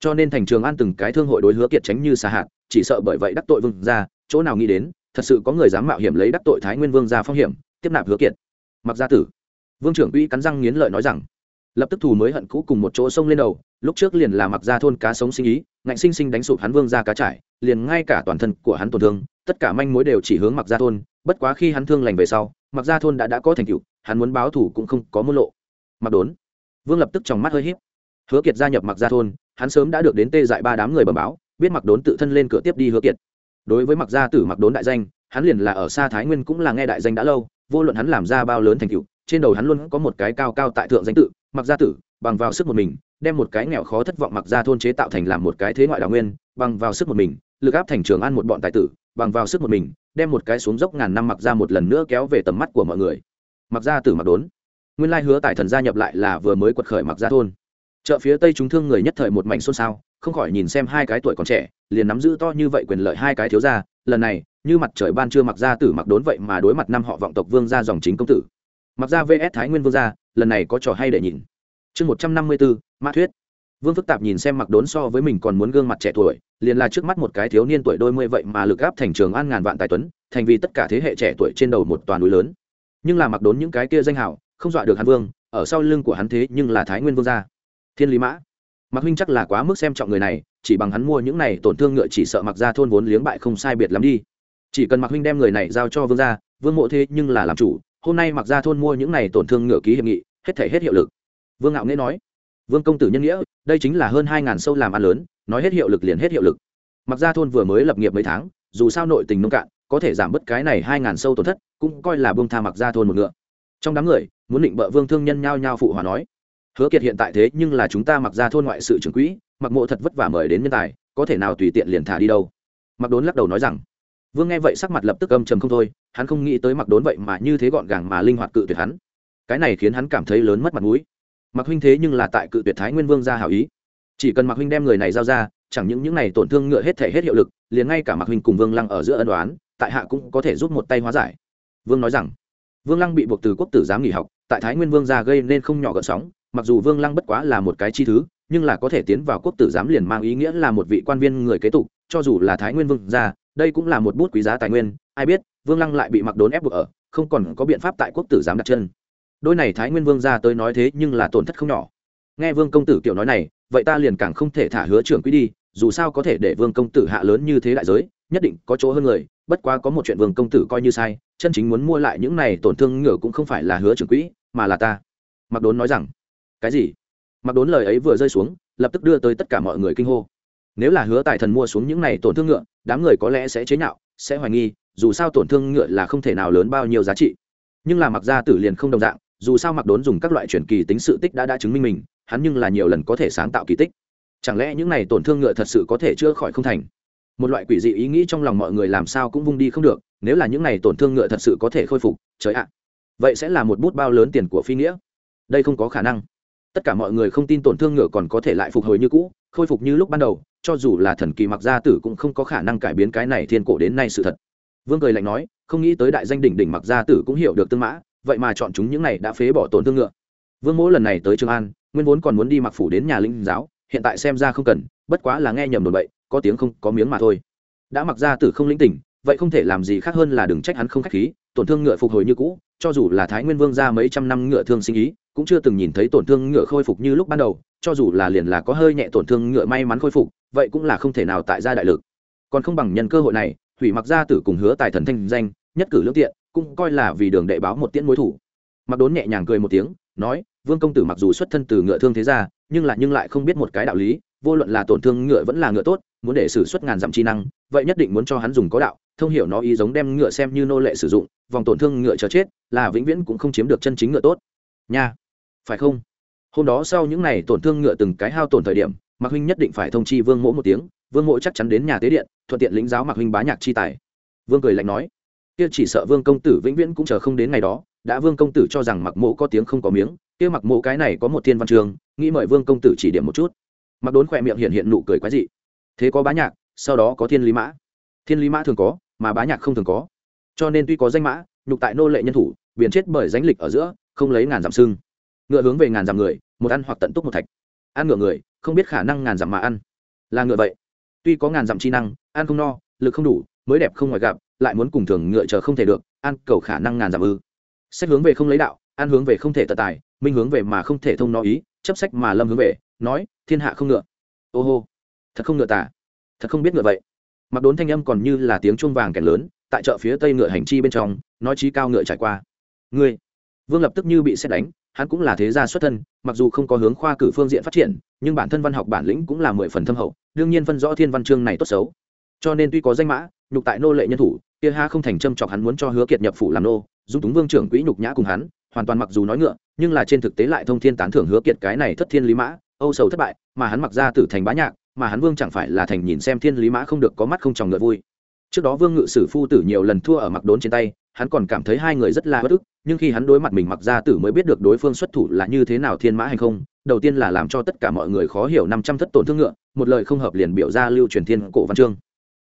Cho nên thành trường an từng cái thương hội đối hứa kiệt tránh như xa hạt, chỉ sợ bởi vậy đắc tội vương ra chỗ nào nghĩ đến, thật sự có người dám mạo hiểm lấy đắc tội thái nguyên vương ra phong hiểm, tiếp nạp hứa kiệt mặc gia tử. Vương trưởng uy cắn răng nghiến lợi nói rằng, lập tức thù mới hận cũ cùng một chỗ sông lên đầu, lúc trước liền là mặc gia thôn cá sống sinh ý, ngạnh sinh sinh đánh sụp hắn vương ra cá trải, liền ngay cả toàn thân của hắn tổn thương, tất cả manh mối đều chỉ hướng mặc gia thôn, bất quá khi hắn thương lành về sau, mặc gia thôn đã đã có thành tựu, hắn muốn báo thủ cũng không có môn lộ. Mặc đốn, vương lập tức trong mắt hơi h í p hứa kiệt gia nhập mặc gia thôn, hắn sớm đã được đến tê dại ba đám người bầm báo, biết mặc đốn tự thân lên cửa tiếp đi hứa kiệt. Đối với mặc gia tử mặc đốn đại danh, hắn liền là ở xa thái nguyên cũng là nghe đại danh đã lâu vô luận hắn làm ra bao lớn thành tựu, trên đầu hắn luôn có một cái cao cao tại thượng danh tự, mặc gia tử, bằng vào sức một mình, đem một cái nghèo khó thất vọng mặc gia thôn chế tạo thành làm một cái thế ngoại đào nguyên, bằng vào sức một mình, lực áp thành trường an một bọn tài tử, bằng vào sức một mình, đem một cái xuống dốc ngàn năm mặc ra một lần nữa kéo về tầm mắt của mọi người. Mặc ra tử mặc đốn. Nguyên lai hứa tài thần gia nhập lại là vừa mới quật khởi mặc ra thôn. Chợ phía tây chúng thương người nhất thời một mảnh xôn xao, không khỏi nhìn xem hai cái tuổi còn trẻ, liền nắm giữ to như vậy quyền lợi hai cái thiếu gia, lần này như mặt trời ban chưa mặc ra tử mặc đốn vậy mà đối mặt năm họ vọng tộc vương gia dòng chính công tử. Mặc ra vs thái nguyên vương gia, lần này có trò hay để nhìn. Chương một trăm năm mươi bốn mã thuyết. Vương phức tạp nhìn xem mặc đốn so với mình còn muốn gương mặt trẻ tuổi, liền là trước mắt một cái thiếu niên tuổi đôi mươi vậy mà lực gáp thành trường an ngàn vạn tài tuấn, thành vì tất cả thế hệ trẻ tuổi trên đầu một toàn núi lớn. Nhưng là mặc đốn những cái kia danh hào, không dọa được hắn vương, ở sau lưng của hắn thế nhưng là thái nguyên vương gia. Thiên lý mã. Mặc huynh chắc là quá mức xem trọng người này, chỉ bằng hắn mua những này tổn thương ngựa chỉ sợ mặc ra thôn vốn liếng bại không sai biệt lắm đi chỉ cần mặc huynh đem người này giao cho vương gia, vương mộ thế nhưng là làm chủ, hôm nay mặc ra thôn mua những này tổn thương ngựa ký hiệp nghị, hết thể hết hiệu lực. Vương ngạo nghĩa nói, vương công tử nhân nghĩa, đây chính là hơn hai ngàn sâu làm ăn lớn, nói hết hiệu lực liền hết hiệu lực. Mặc ra thôn vừa mới lập nghiệp mấy tháng, dù sao nội tình nông cạn, có thể giảm bớt cái này hai ngàn sâu tổn thất, cũng coi là bông tha mặc ra thôn một ngựa. Trong đám người, muốn định bợ vương thương nhân nhao nhao phụ hòa nói, hứa kiệt hiện tại thế nhưng là chúng ta mặc ra thôn ngoại sự trưởng quỹ mặc mộ thật vất vả mời đến nhân tài, có thể nào tùy tiện liền thả đi đâu? Mặc đốn lắc đầu nói rằng vương nghe vậy sắc mặt lập tức âm trầm không thôi, hắn không nghĩ tới mặc đốn vậy mà như thế gọn gàng mà linh hoạt cự tuyệt hắn. Cái này khiến hắn cảm thấy lớn mất mặt mũi. Mặc huynh thế nhưng là tại cự tuyệt thái nguyên vương ra hảo ý. Chỉ cần mặc huynh đem người này giao ra, chẳng những những này tổn thương ngựa hết thể hết hiệu lực, liền ngay cả mặc huynh cùng vương lăng ở giữa ân đoán tại hạ cũng có thể giúp một tay hóa giải. Vương nói rằng, vương lăng bị buộc từ quốc tử giám nghỉ học, tại thái nguyên vương ra gây nên không nhỏ gợn sóng, mặc dù vương lăng bất quá là một cái chi thứ, nhưng là có thể tiến vào quốc tử giám liền mang ý nghĩa là một vị quan viên người kế tục, cho dù là thái nguyên vương ra đây cũng là một bút quý giá tài nguyên, ai biết, vương lăng lại bị mặc đốn ép buộc ở, không còn có biện pháp tại quốc tử giám đặt chân. Đôi này thái nguyên vương ra tới nói thế nhưng là tổn thất không nhỏ. Nghe vương công tử kiểu nói này, vậy ta liền càng không thể thả hứa trưởng quý đi, dù sao có thể để vương công tử hạ lớn như thế đại giới, nhất định có chỗ hơn người, bất quá có một chuyện vương công tử coi như sai, chân chính muốn mua lại những này tổn thương ngựa cũng không phải là hứa trưởng quỹ, mà là ta. Mặc đốn nói rằng, cái gì? Mặc đốn lời ấy vừa rơi xuống, lập tức đưa tới tất cả mọi người kinh hô. Nếu là hứa tài thần mua xuống những này tổn thương ngựa đám người có lẽ sẽ chế nhạo, sẽ hoài nghi, dù sao tổn thương ngựa là không thể nào lớn bao nhiêu giá trị. Nhưng là mặc gia tử liền không đồng dạng, dù sao mặc đốn dùng các loại truyền kỳ tính sự tích đã đã chứng minh mình, hắn nhưng là nhiều lần có thể sáng tạo kỳ tích. Chẳng lẽ những này tổn thương ngựa thật sự có thể chữa khỏi không thành? Một loại quỷ dị ý nghĩ trong lòng mọi người làm sao cũng vung đi không được, nếu là những này tổn thương ngựa thật sự có thể khôi phục, trời ạ. Vậy sẽ là một bút bao lớn tiền của phi nghĩa. Đây không có khả năng. Tất cả mọi người không tin tổn thương ngựa còn có thể lại phục hồi như cũ, khôi phục như lúc ban đầu cho dù là thần kỳ mặc gia tử cũng không có khả năng cải biến cái này thiên cổ đến nay sự thật. Vương cười lạnh nói, không nghĩ tới đại danh đỉnh đỉnh mặc gia tử cũng hiểu được tương mã, vậy mà chọn chúng những này đã phế bỏ tổn thương ngựa. Vương Mỗ lần này tới trường an, nguyên vốn còn muốn đi mặc phủ đến nhà linh giáo, hiện tại xem ra không cần, bất quá là nghe nhầm đồn bậy, có tiếng không, có miếng mà thôi. Đã mặc gia tử không linh tỉnh, vậy không thể làm gì khác hơn là đừng trách hắn không khách khí, tổn thương ngựa phục hồi như cũ, cho dù là thái nguyên vương ra mấy trăm năm ngựa thương sinh ý cũng chưa từng nhìn thấy tổn thương ngựa khôi phục như lúc ban đầu, cho dù là liền là có hơi nhẹ tổn thương ngựa may mắn khôi phục, vậy cũng là không thể nào tại gia đại lực. Còn không bằng nhân cơ hội này, hủy mặc gia tử cùng hứa tài thần thanh danh, nhất cử lương tiện, cũng coi là vì đường đệ báo một tiễn mối thủ. Mặc đốn nhẹ nhàng cười một tiếng, nói, vương công tử mặc dù xuất thân từ ngựa thương thế gia, nhưng là nhưng lại không biết một cái đạo lý, vô luận là tổn thương ngựa vẫn là ngựa tốt, muốn để xử suất ngàn dặm chi năng, vậy nhất định muốn cho hắn dùng có đạo, thông hiểu nó ý giống đem ngựa xem như nô lệ sử dụng, vòng tổn thương ngựa chờ chết, là vĩnh viễn cũng không chiếm được chân chính ngựa tốt. Nha phải không? Hôm đó sau những ngày tổn thương ngựa từng cái hao tổn thời điểm, mạc huynh nhất định phải thông chi vương mỗ một tiếng, vương mỗ chắc chắn đến nhà tế điện, thuận tiện lĩnh giáo mạc huynh bá nhạc chi tài. Vương cười lạnh nói, kia chỉ sợ vương công tử vĩnh viễn cũng chờ không đến ngày đó, đã vương công tử cho rằng mặc mỗ có tiếng không có miếng, kia mặc mỗ cái này có một thiên văn trường, nghĩ mời vương công tử chỉ điểm một chút. Mặc đốn khỏe miệng hiện hiện nụ cười quái dị. Thế có bá nhạc, sau đó có thiên lý mã. Thiên lý mã thường có, mà bá nhạc không thường có. Cho nên tuy có danh mã, nhục tại nô lệ nhân thủ, biển chết bởi danh lịch ở giữa, không lấy ngàn giảm sưng ngựa hướng về ngàn dặm người, một ăn hoặc tận túc một thạch. Ăn ngựa người, không biết khả năng ngàn dặm mà ăn. Là ngựa vậy. Tuy có ngàn dặm chi năng, ăn không no, lực không đủ, mới đẹp không ngoài gặp, lại muốn cùng thường ngựa chờ không thể được, ăn cầu khả năng ngàn dặm ư. Sách hướng về không lấy đạo, ăn hướng về không thể tận tài, minh hướng về mà không thể thông no ý, chấp sách mà lâm hướng về, nói, thiên hạ không ngựa. Ô hô, thật không ngựa tả thật không biết ngựa vậy. Mặc đốn thanh âm còn như là tiếng chuông vàng kẻ lớn, tại chợ phía tây ngựa hành chi bên trong, nói chí cao ngựa trải qua. Ngươi, vương lập tức như bị xét đánh hắn cũng là thế gia xuất thân, mặc dù không có hướng khoa cử phương diện phát triển, nhưng bản thân văn học bản lĩnh cũng là mười phần thâm hậu, đương nhiên phân rõ thiên văn chương này tốt xấu. Cho nên tuy có danh mã, nhục tại nô lệ nhân thủ, kia ha không thành châm chọc hắn muốn cho hứa kiệt nhập phủ làm nô, dung túng vương trưởng quỹ nhục nhã cùng hắn, hoàn toàn mặc dù nói ngựa, nhưng là trên thực tế lại thông thiên tán thưởng hứa kiệt cái này thất thiên lý mã, âu sầu thất bại, mà hắn mặc ra tử thành bá nhạc, mà hắn vương chẳng phải là thành nhìn xem thiên lý mã không được có mắt không tròng ngựa vui. Trước đó vương ngự sử phu tử nhiều lần thua ở mặc đốn trên tay hắn còn cảm thấy hai người rất là bất ức, nhưng khi hắn đối mặt mình mặc ra tử mới biết được đối phương xuất thủ là như thế nào thiên mã hay không, đầu tiên là làm cho tất cả mọi người khó hiểu năm trăm thất tổn thương ngựa, một lời không hợp liền biểu ra lưu truyền thiên cổ văn chương.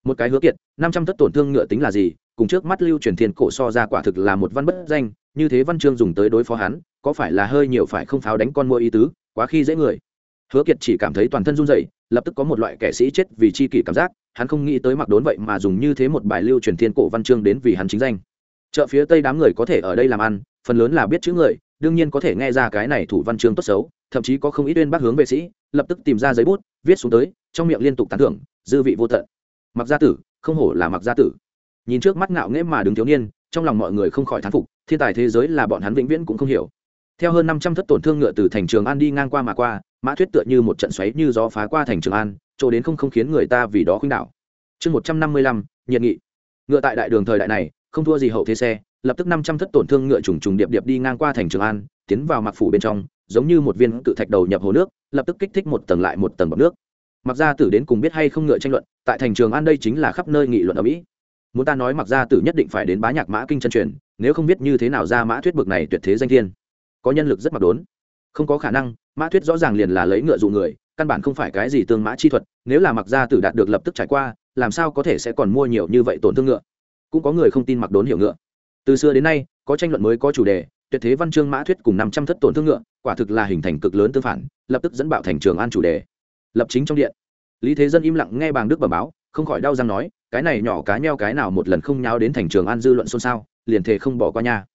Một cái hứa kiệt, năm trăm thất tổn thương ngựa tính là gì, cùng trước mắt lưu truyền thiên cổ so ra quả thực là một văn bất danh, như thế văn chương dùng tới đối phó hắn, có phải là hơi nhiều phải không pháo đánh con mua ý tứ, quá khi dễ người. Hứa kiệt chỉ cảm thấy toàn thân run rẩy, lập tức có một loại kẻ sĩ chết vì chi kỷ cảm giác, hắn không nghĩ tới mặc đốn vậy mà dùng như thế một bài lưu truyền thiên cổ văn chương đến vì hắn chính danh chợ phía tây đám người có thể ở đây làm ăn, phần lớn là biết chữ người, đương nhiên có thể nghe ra cái này thủ văn chương tốt xấu, thậm chí có không ít uyên bác hướng vệ sĩ, lập tức tìm ra giấy bút, viết xuống tới, trong miệng liên tục tán thưởng, dư vị vô tận. Mặc gia tử, không hổ là mặc gia tử. Nhìn trước mắt ngạo nghễ mà đứng thiếu niên, trong lòng mọi người không khỏi thán phục, thiên tài thế giới là bọn hắn vĩnh viễn cũng không hiểu. Theo hơn năm trăm thất tổn thương ngựa từ thành trường an đi ngang qua mà qua, mã thuyết tựa như một trận xoáy như gió phá qua thành trường an, chỗ đến không không khiến người ta vì đó khuynh đảo. Chương một trăm năm mươi lăm, nhiệt nghị. Ngựa tại đại đường thời đại này không thua gì hậu thế xe, lập tức năm trăm thất tổn thương ngựa trùng trùng điệp điệp đi ngang qua thành trường an, tiến vào mặc phủ bên trong, giống như một viên cự thạch đầu nhập hồ nước, lập tức kích thích một tầng lại một tầng bọc nước. Mặc gia tử đến cùng biết hay không ngựa tranh luận, tại thành trường an đây chính là khắp nơi nghị luận ở mỹ. Muốn ta nói mặc gia tử nhất định phải đến bá nhạc mã kinh chân truyền, nếu không biết như thế nào ra mã thuyết bực này tuyệt thế danh thiên. Có nhân lực rất mặc đốn. Không có khả năng, mã thuyết rõ ràng liền là lấy ngựa dụ người, căn bản không phải cái gì tương mã chi thuật, nếu là mặc gia tử đạt được lập tức trải qua, làm sao có thể sẽ còn mua nhiều như vậy tổn thương ngựa? Cũng có người không tin mặc đốn hiểu ngựa. Từ xưa đến nay, có tranh luận mới có chủ đề, tuyệt thế văn chương mã thuyết cùng năm trăm thất tổn thương ngựa, quả thực là hình thành cực lớn tương phản, lập tức dẫn bạo thành trường an chủ đề. Lập chính trong điện, lý thế dân im lặng nghe bàng đức bẩm báo, không khỏi đau răng nói, cái này nhỏ cá nheo cái nào một lần không nháo đến thành trường an dư luận xôn xao, liền thể không bỏ qua nha.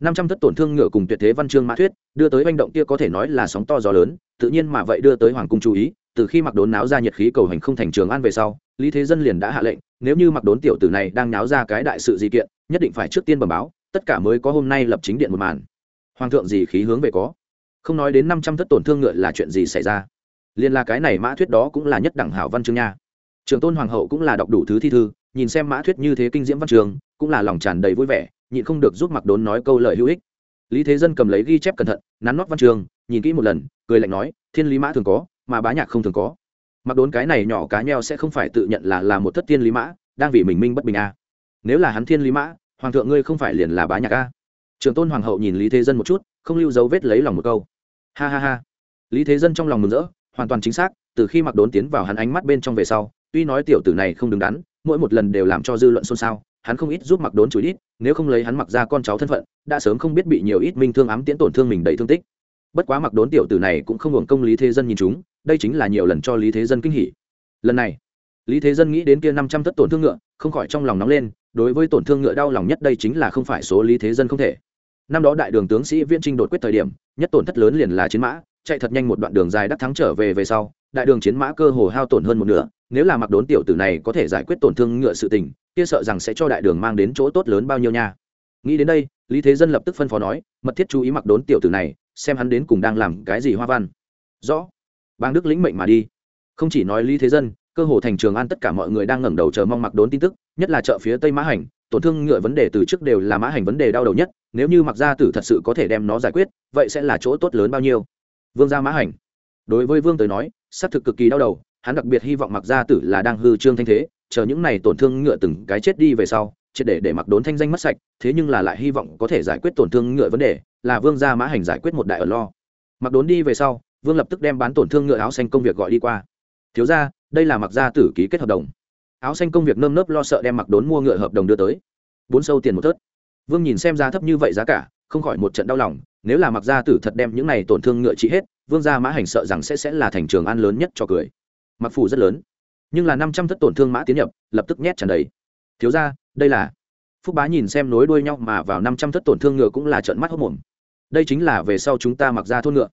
Năm trăm thất tổn thương ngựa cùng tuyệt thế văn chương mã thuyết, đưa tới manh động kia có thể nói là sóng to gió lớn, tự nhiên mà vậy đưa tới hoàng cung chú ý từ khi mặc đốn náo ra nhiệt khí cầu hành không thành trường an về sau, lý thế dân liền đã hạ lệnh, nếu như mặc đốn tiểu tử này đang náo ra cái đại sự gì kiện, nhất định phải trước tiên bẩm báo, tất cả mới có hôm nay lập chính điện một màn. Hoàng thượng gì khí hướng về có? Không nói đến năm trăm thất tổn thương ngựa là chuyện gì xảy ra? Liền là cái này mã thuyết đó cũng là nhất đẳng hảo văn chương nha. Trường tôn hoàng hậu cũng là đọc đủ thứ thi thư, nhìn xem mã thuyết như thế kinh diễm văn trường, cũng là lòng tràn đầy vui vẻ, nhịn không được giúp mặc đốn nói câu lời hữu ích. Lý thế dân cầm lấy ghi chép cẩn thận, nắn nót văn trường, nhìn kỹ một lần, cười lạnh nói, thiên lý mã thường có mà bá nhạc không thường có mặc đốn cái này nhỏ cá nheo sẽ không phải tự nhận là là một thất thiên lý mã, đang vì mình minh bất bình a à. nếu là hắn thiên lý mã, hoàng thượng ngươi không phải liền là bá nhạc a à. trường tôn hoàng hậu nhìn lý thế dân một chút, không lưu dấu vết lấy lòng một câu ha ha ha lý thế dân trong lòng mừng rỡ, hoàn toàn chính xác, từ khi mặc đốn tiến vào hắn ánh mắt bên trong về sau, tuy nói tiểu tử này không đứng đắn, mỗi một lần đều làm cho dư luận xôn xao, hắn không ít giúp mặc đốn chửi ít nếu không lấy hắn mặc ra con cháu thân phận, đã sớm không biết bị nhiều ít minh thương ám tiễn tổn thương mình đầy thương tích bất quá mặc đốn tiểu tử này cũng không hưởng công lý thế dân nhìn chúng đây chính là nhiều lần cho lý thế dân kinh hỉ. Lần này, lý thế dân nghĩ đến kia năm trăm thất tổn thương ngựa, không khỏi trong lòng nóng lên, đối với tổn thương ngựa đau lòng nhất đây chính là không phải số lý thế dân không thể. Năm đó đại đường tướng sĩ viễn trinh đột quyết thời điểm, nhất tổn thất lớn liền là chiến mã, chạy thật nhanh một đoạn đường dài đắc thắng trở về về sau, đại đường chiến mã cơ hồ hao tổn hơn một nửa, nếu là mặc đốn tiểu tử này có thể giải quyết tổn thương ngựa sự tình, kia sợ rằng sẽ cho đại đường mang đến chỗ tốt lớn bao nhiêu nha. Nghĩ đến đây, lý thế dân lập tức phân phó nói, mật thiết chú ý mặc đốn tiểu tử này, xem hắn đến cùng đang làm cái gì hoa văn. Rõ bang đức lĩnh mệnh mà đi. Không chỉ nói lý thế dân, cơ hồ thành trường an tất cả mọi người đang ngẩng đầu chờ mong mặc đốn tin tức, nhất là chợ phía tây mã hành, tổn thương ngựa vấn đề từ trước đều là mã hành vấn đề đau đầu nhất, nếu như mặc gia tử thật sự có thể đem nó giải quyết, vậy sẽ là chỗ tốt lớn bao nhiêu? Vương gia mã hành. Đối với vương tới nói, xác thực cực kỳ đau đầu, hắn đặc biệt hy vọng mặc gia tử là đang hư trương thanh thế, chờ những này tổn thương ngựa từng cái chết đi về sau, triệt để để mặc đốn thanh danh mất sạch, thế nhưng là lại hy vọng có thể giải quyết tổn thương ngựa vấn đề, là vương gia mã hành giải quyết một đại ở lo. Mặc đốn đi về sau vương lập tức đem bán tổn thương ngựa áo xanh công việc gọi đi qua. Thiếu ra đây là mặc gia tử ký kết hợp đồng. Áo xanh công việc nơm nớp lo sợ đem mặc đốn mua ngựa hợp đồng đưa tới. Bốn sâu tiền một thớt. Vương nhìn xem giá thấp như vậy giá cả, không khỏi một trận đau lòng, nếu là mặc gia tử thật đem những này tổn thương ngựa trị hết, vương gia mã hành sợ rằng sẽ sẽ là thành trường an lớn nhất cho cười. Mặc phủ rất lớn, nhưng là năm trăm thất tổn thương mã tiến nhập, lập tức nhét tràn đầy. Thiếu ra đây là phúc bá nhìn xem nối đuôi nhau mà vào năm trăm thất tổn thương ngựa cũng là trận mắt hốc mồm. Đây chính là về sau chúng ta mặc ra thôn ngựa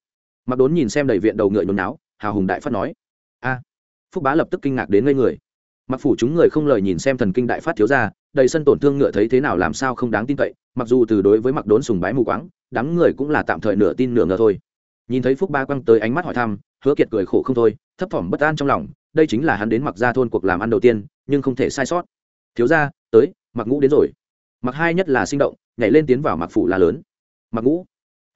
mặc đốn nhìn xem đầy viện đầu ngựa nhốn náo hào hùng đại phát nói, a. Phúc bá lập tức kinh ngạc đến ngây người. Mặc phủ chúng người không lời nhìn xem thần kinh đại phát thiếu ra đầy sân tổn thương ngựa thấy thế nào làm sao không đáng tin cậy, mặc dù từ đối với mặc đốn sùng bái mù quáng, đám người cũng là tạm thời nửa tin nửa ngờ thôi. Nhìn thấy phúc ba quăng tới ánh mắt hỏi thăm, hứa kiệt cười khổ không thôi, thấp thỏm bất an trong lòng, đây chính là hắn đến mặc ra thôn cuộc làm ăn đầu tiên, nhưng không thể sai sót. Thiếu ra tới mặc ngũ đến rồi. Mặc hai nhất là sinh động, nhảy lên tiến vào mặc phủ là lớn. Mặc ngũ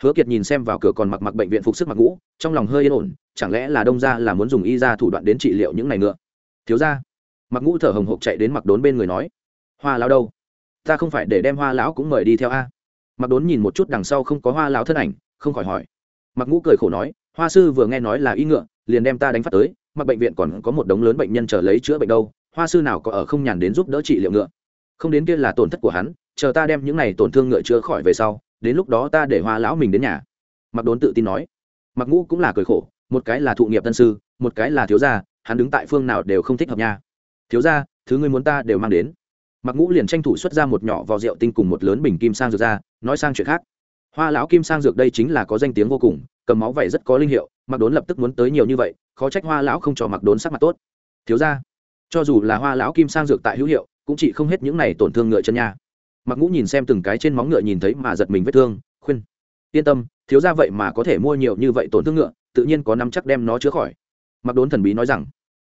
hứa kiệt nhìn xem vào cửa còn mặc mặc bệnh viện phục sức mặc ngũ, trong lòng hơi yên ổn, chẳng lẽ là đông ra là muốn dùng y ra thủ đoạn đến trị liệu những này ngựa? Thiếu ra mặc ngũ thở hồng hộc chạy đến mặc đốn bên người nói. Hoa lão đâu? Ta không phải để đem hoa lão cũng mời đi theo a. Mặc đốn nhìn một chút đằng sau không có hoa lão thân ảnh, không khỏi hỏi. Mặc ngũ cười khổ nói, hoa sư vừa nghe nói là y ngựa, liền đem ta đánh phát tới, mặc bệnh viện còn có một đống lớn bệnh nhân chờ lấy chữa bệnh đâu, hoa sư nào có ở không nhàn đến giúp đỡ trị liệu ngựa? Không đến kia là tổn thất của hắn, chờ ta đem những này tổn thương ngựa chữa khỏi về sau đến lúc đó ta để hoa lão mình đến nhà. Mặc đốn tự tin nói. Mặc ngũ cũng là cười khổ, một cái là thụ nghiệp tân sư, một cái là thiếu gia, hắn đứng tại phương nào đều không thích hợp nha. Thiếu gia, thứ ngươi muốn ta đều mang đến. Mặc ngũ liền tranh thủ xuất ra một nhỏ vò rượu tinh cùng một lớn bình kim sang dược ra, nói sang chuyện khác. Hoa lão kim sang dược đây chính là có danh tiếng vô cùng, cầm máu vậy rất có linh hiệu, mặc đốn lập tức muốn tới nhiều như vậy, khó trách hoa lão không cho mặc đốn sắc mặt tốt. Thiếu ra cho dù là hoa lão kim sang dược tại hữu hiệu, cũng chỉ không hết những này tổn thương ngựa chân nha mặc ngũ nhìn xem từng cái trên móng ngựa nhìn thấy mà giật mình vết thương, khuyên, yên tâm, thiếu ra vậy mà có thể mua nhiều như vậy tổn thương ngựa, tự nhiên có năm chắc đem nó chữa khỏi. Mặc đốn thần bí nói rằng,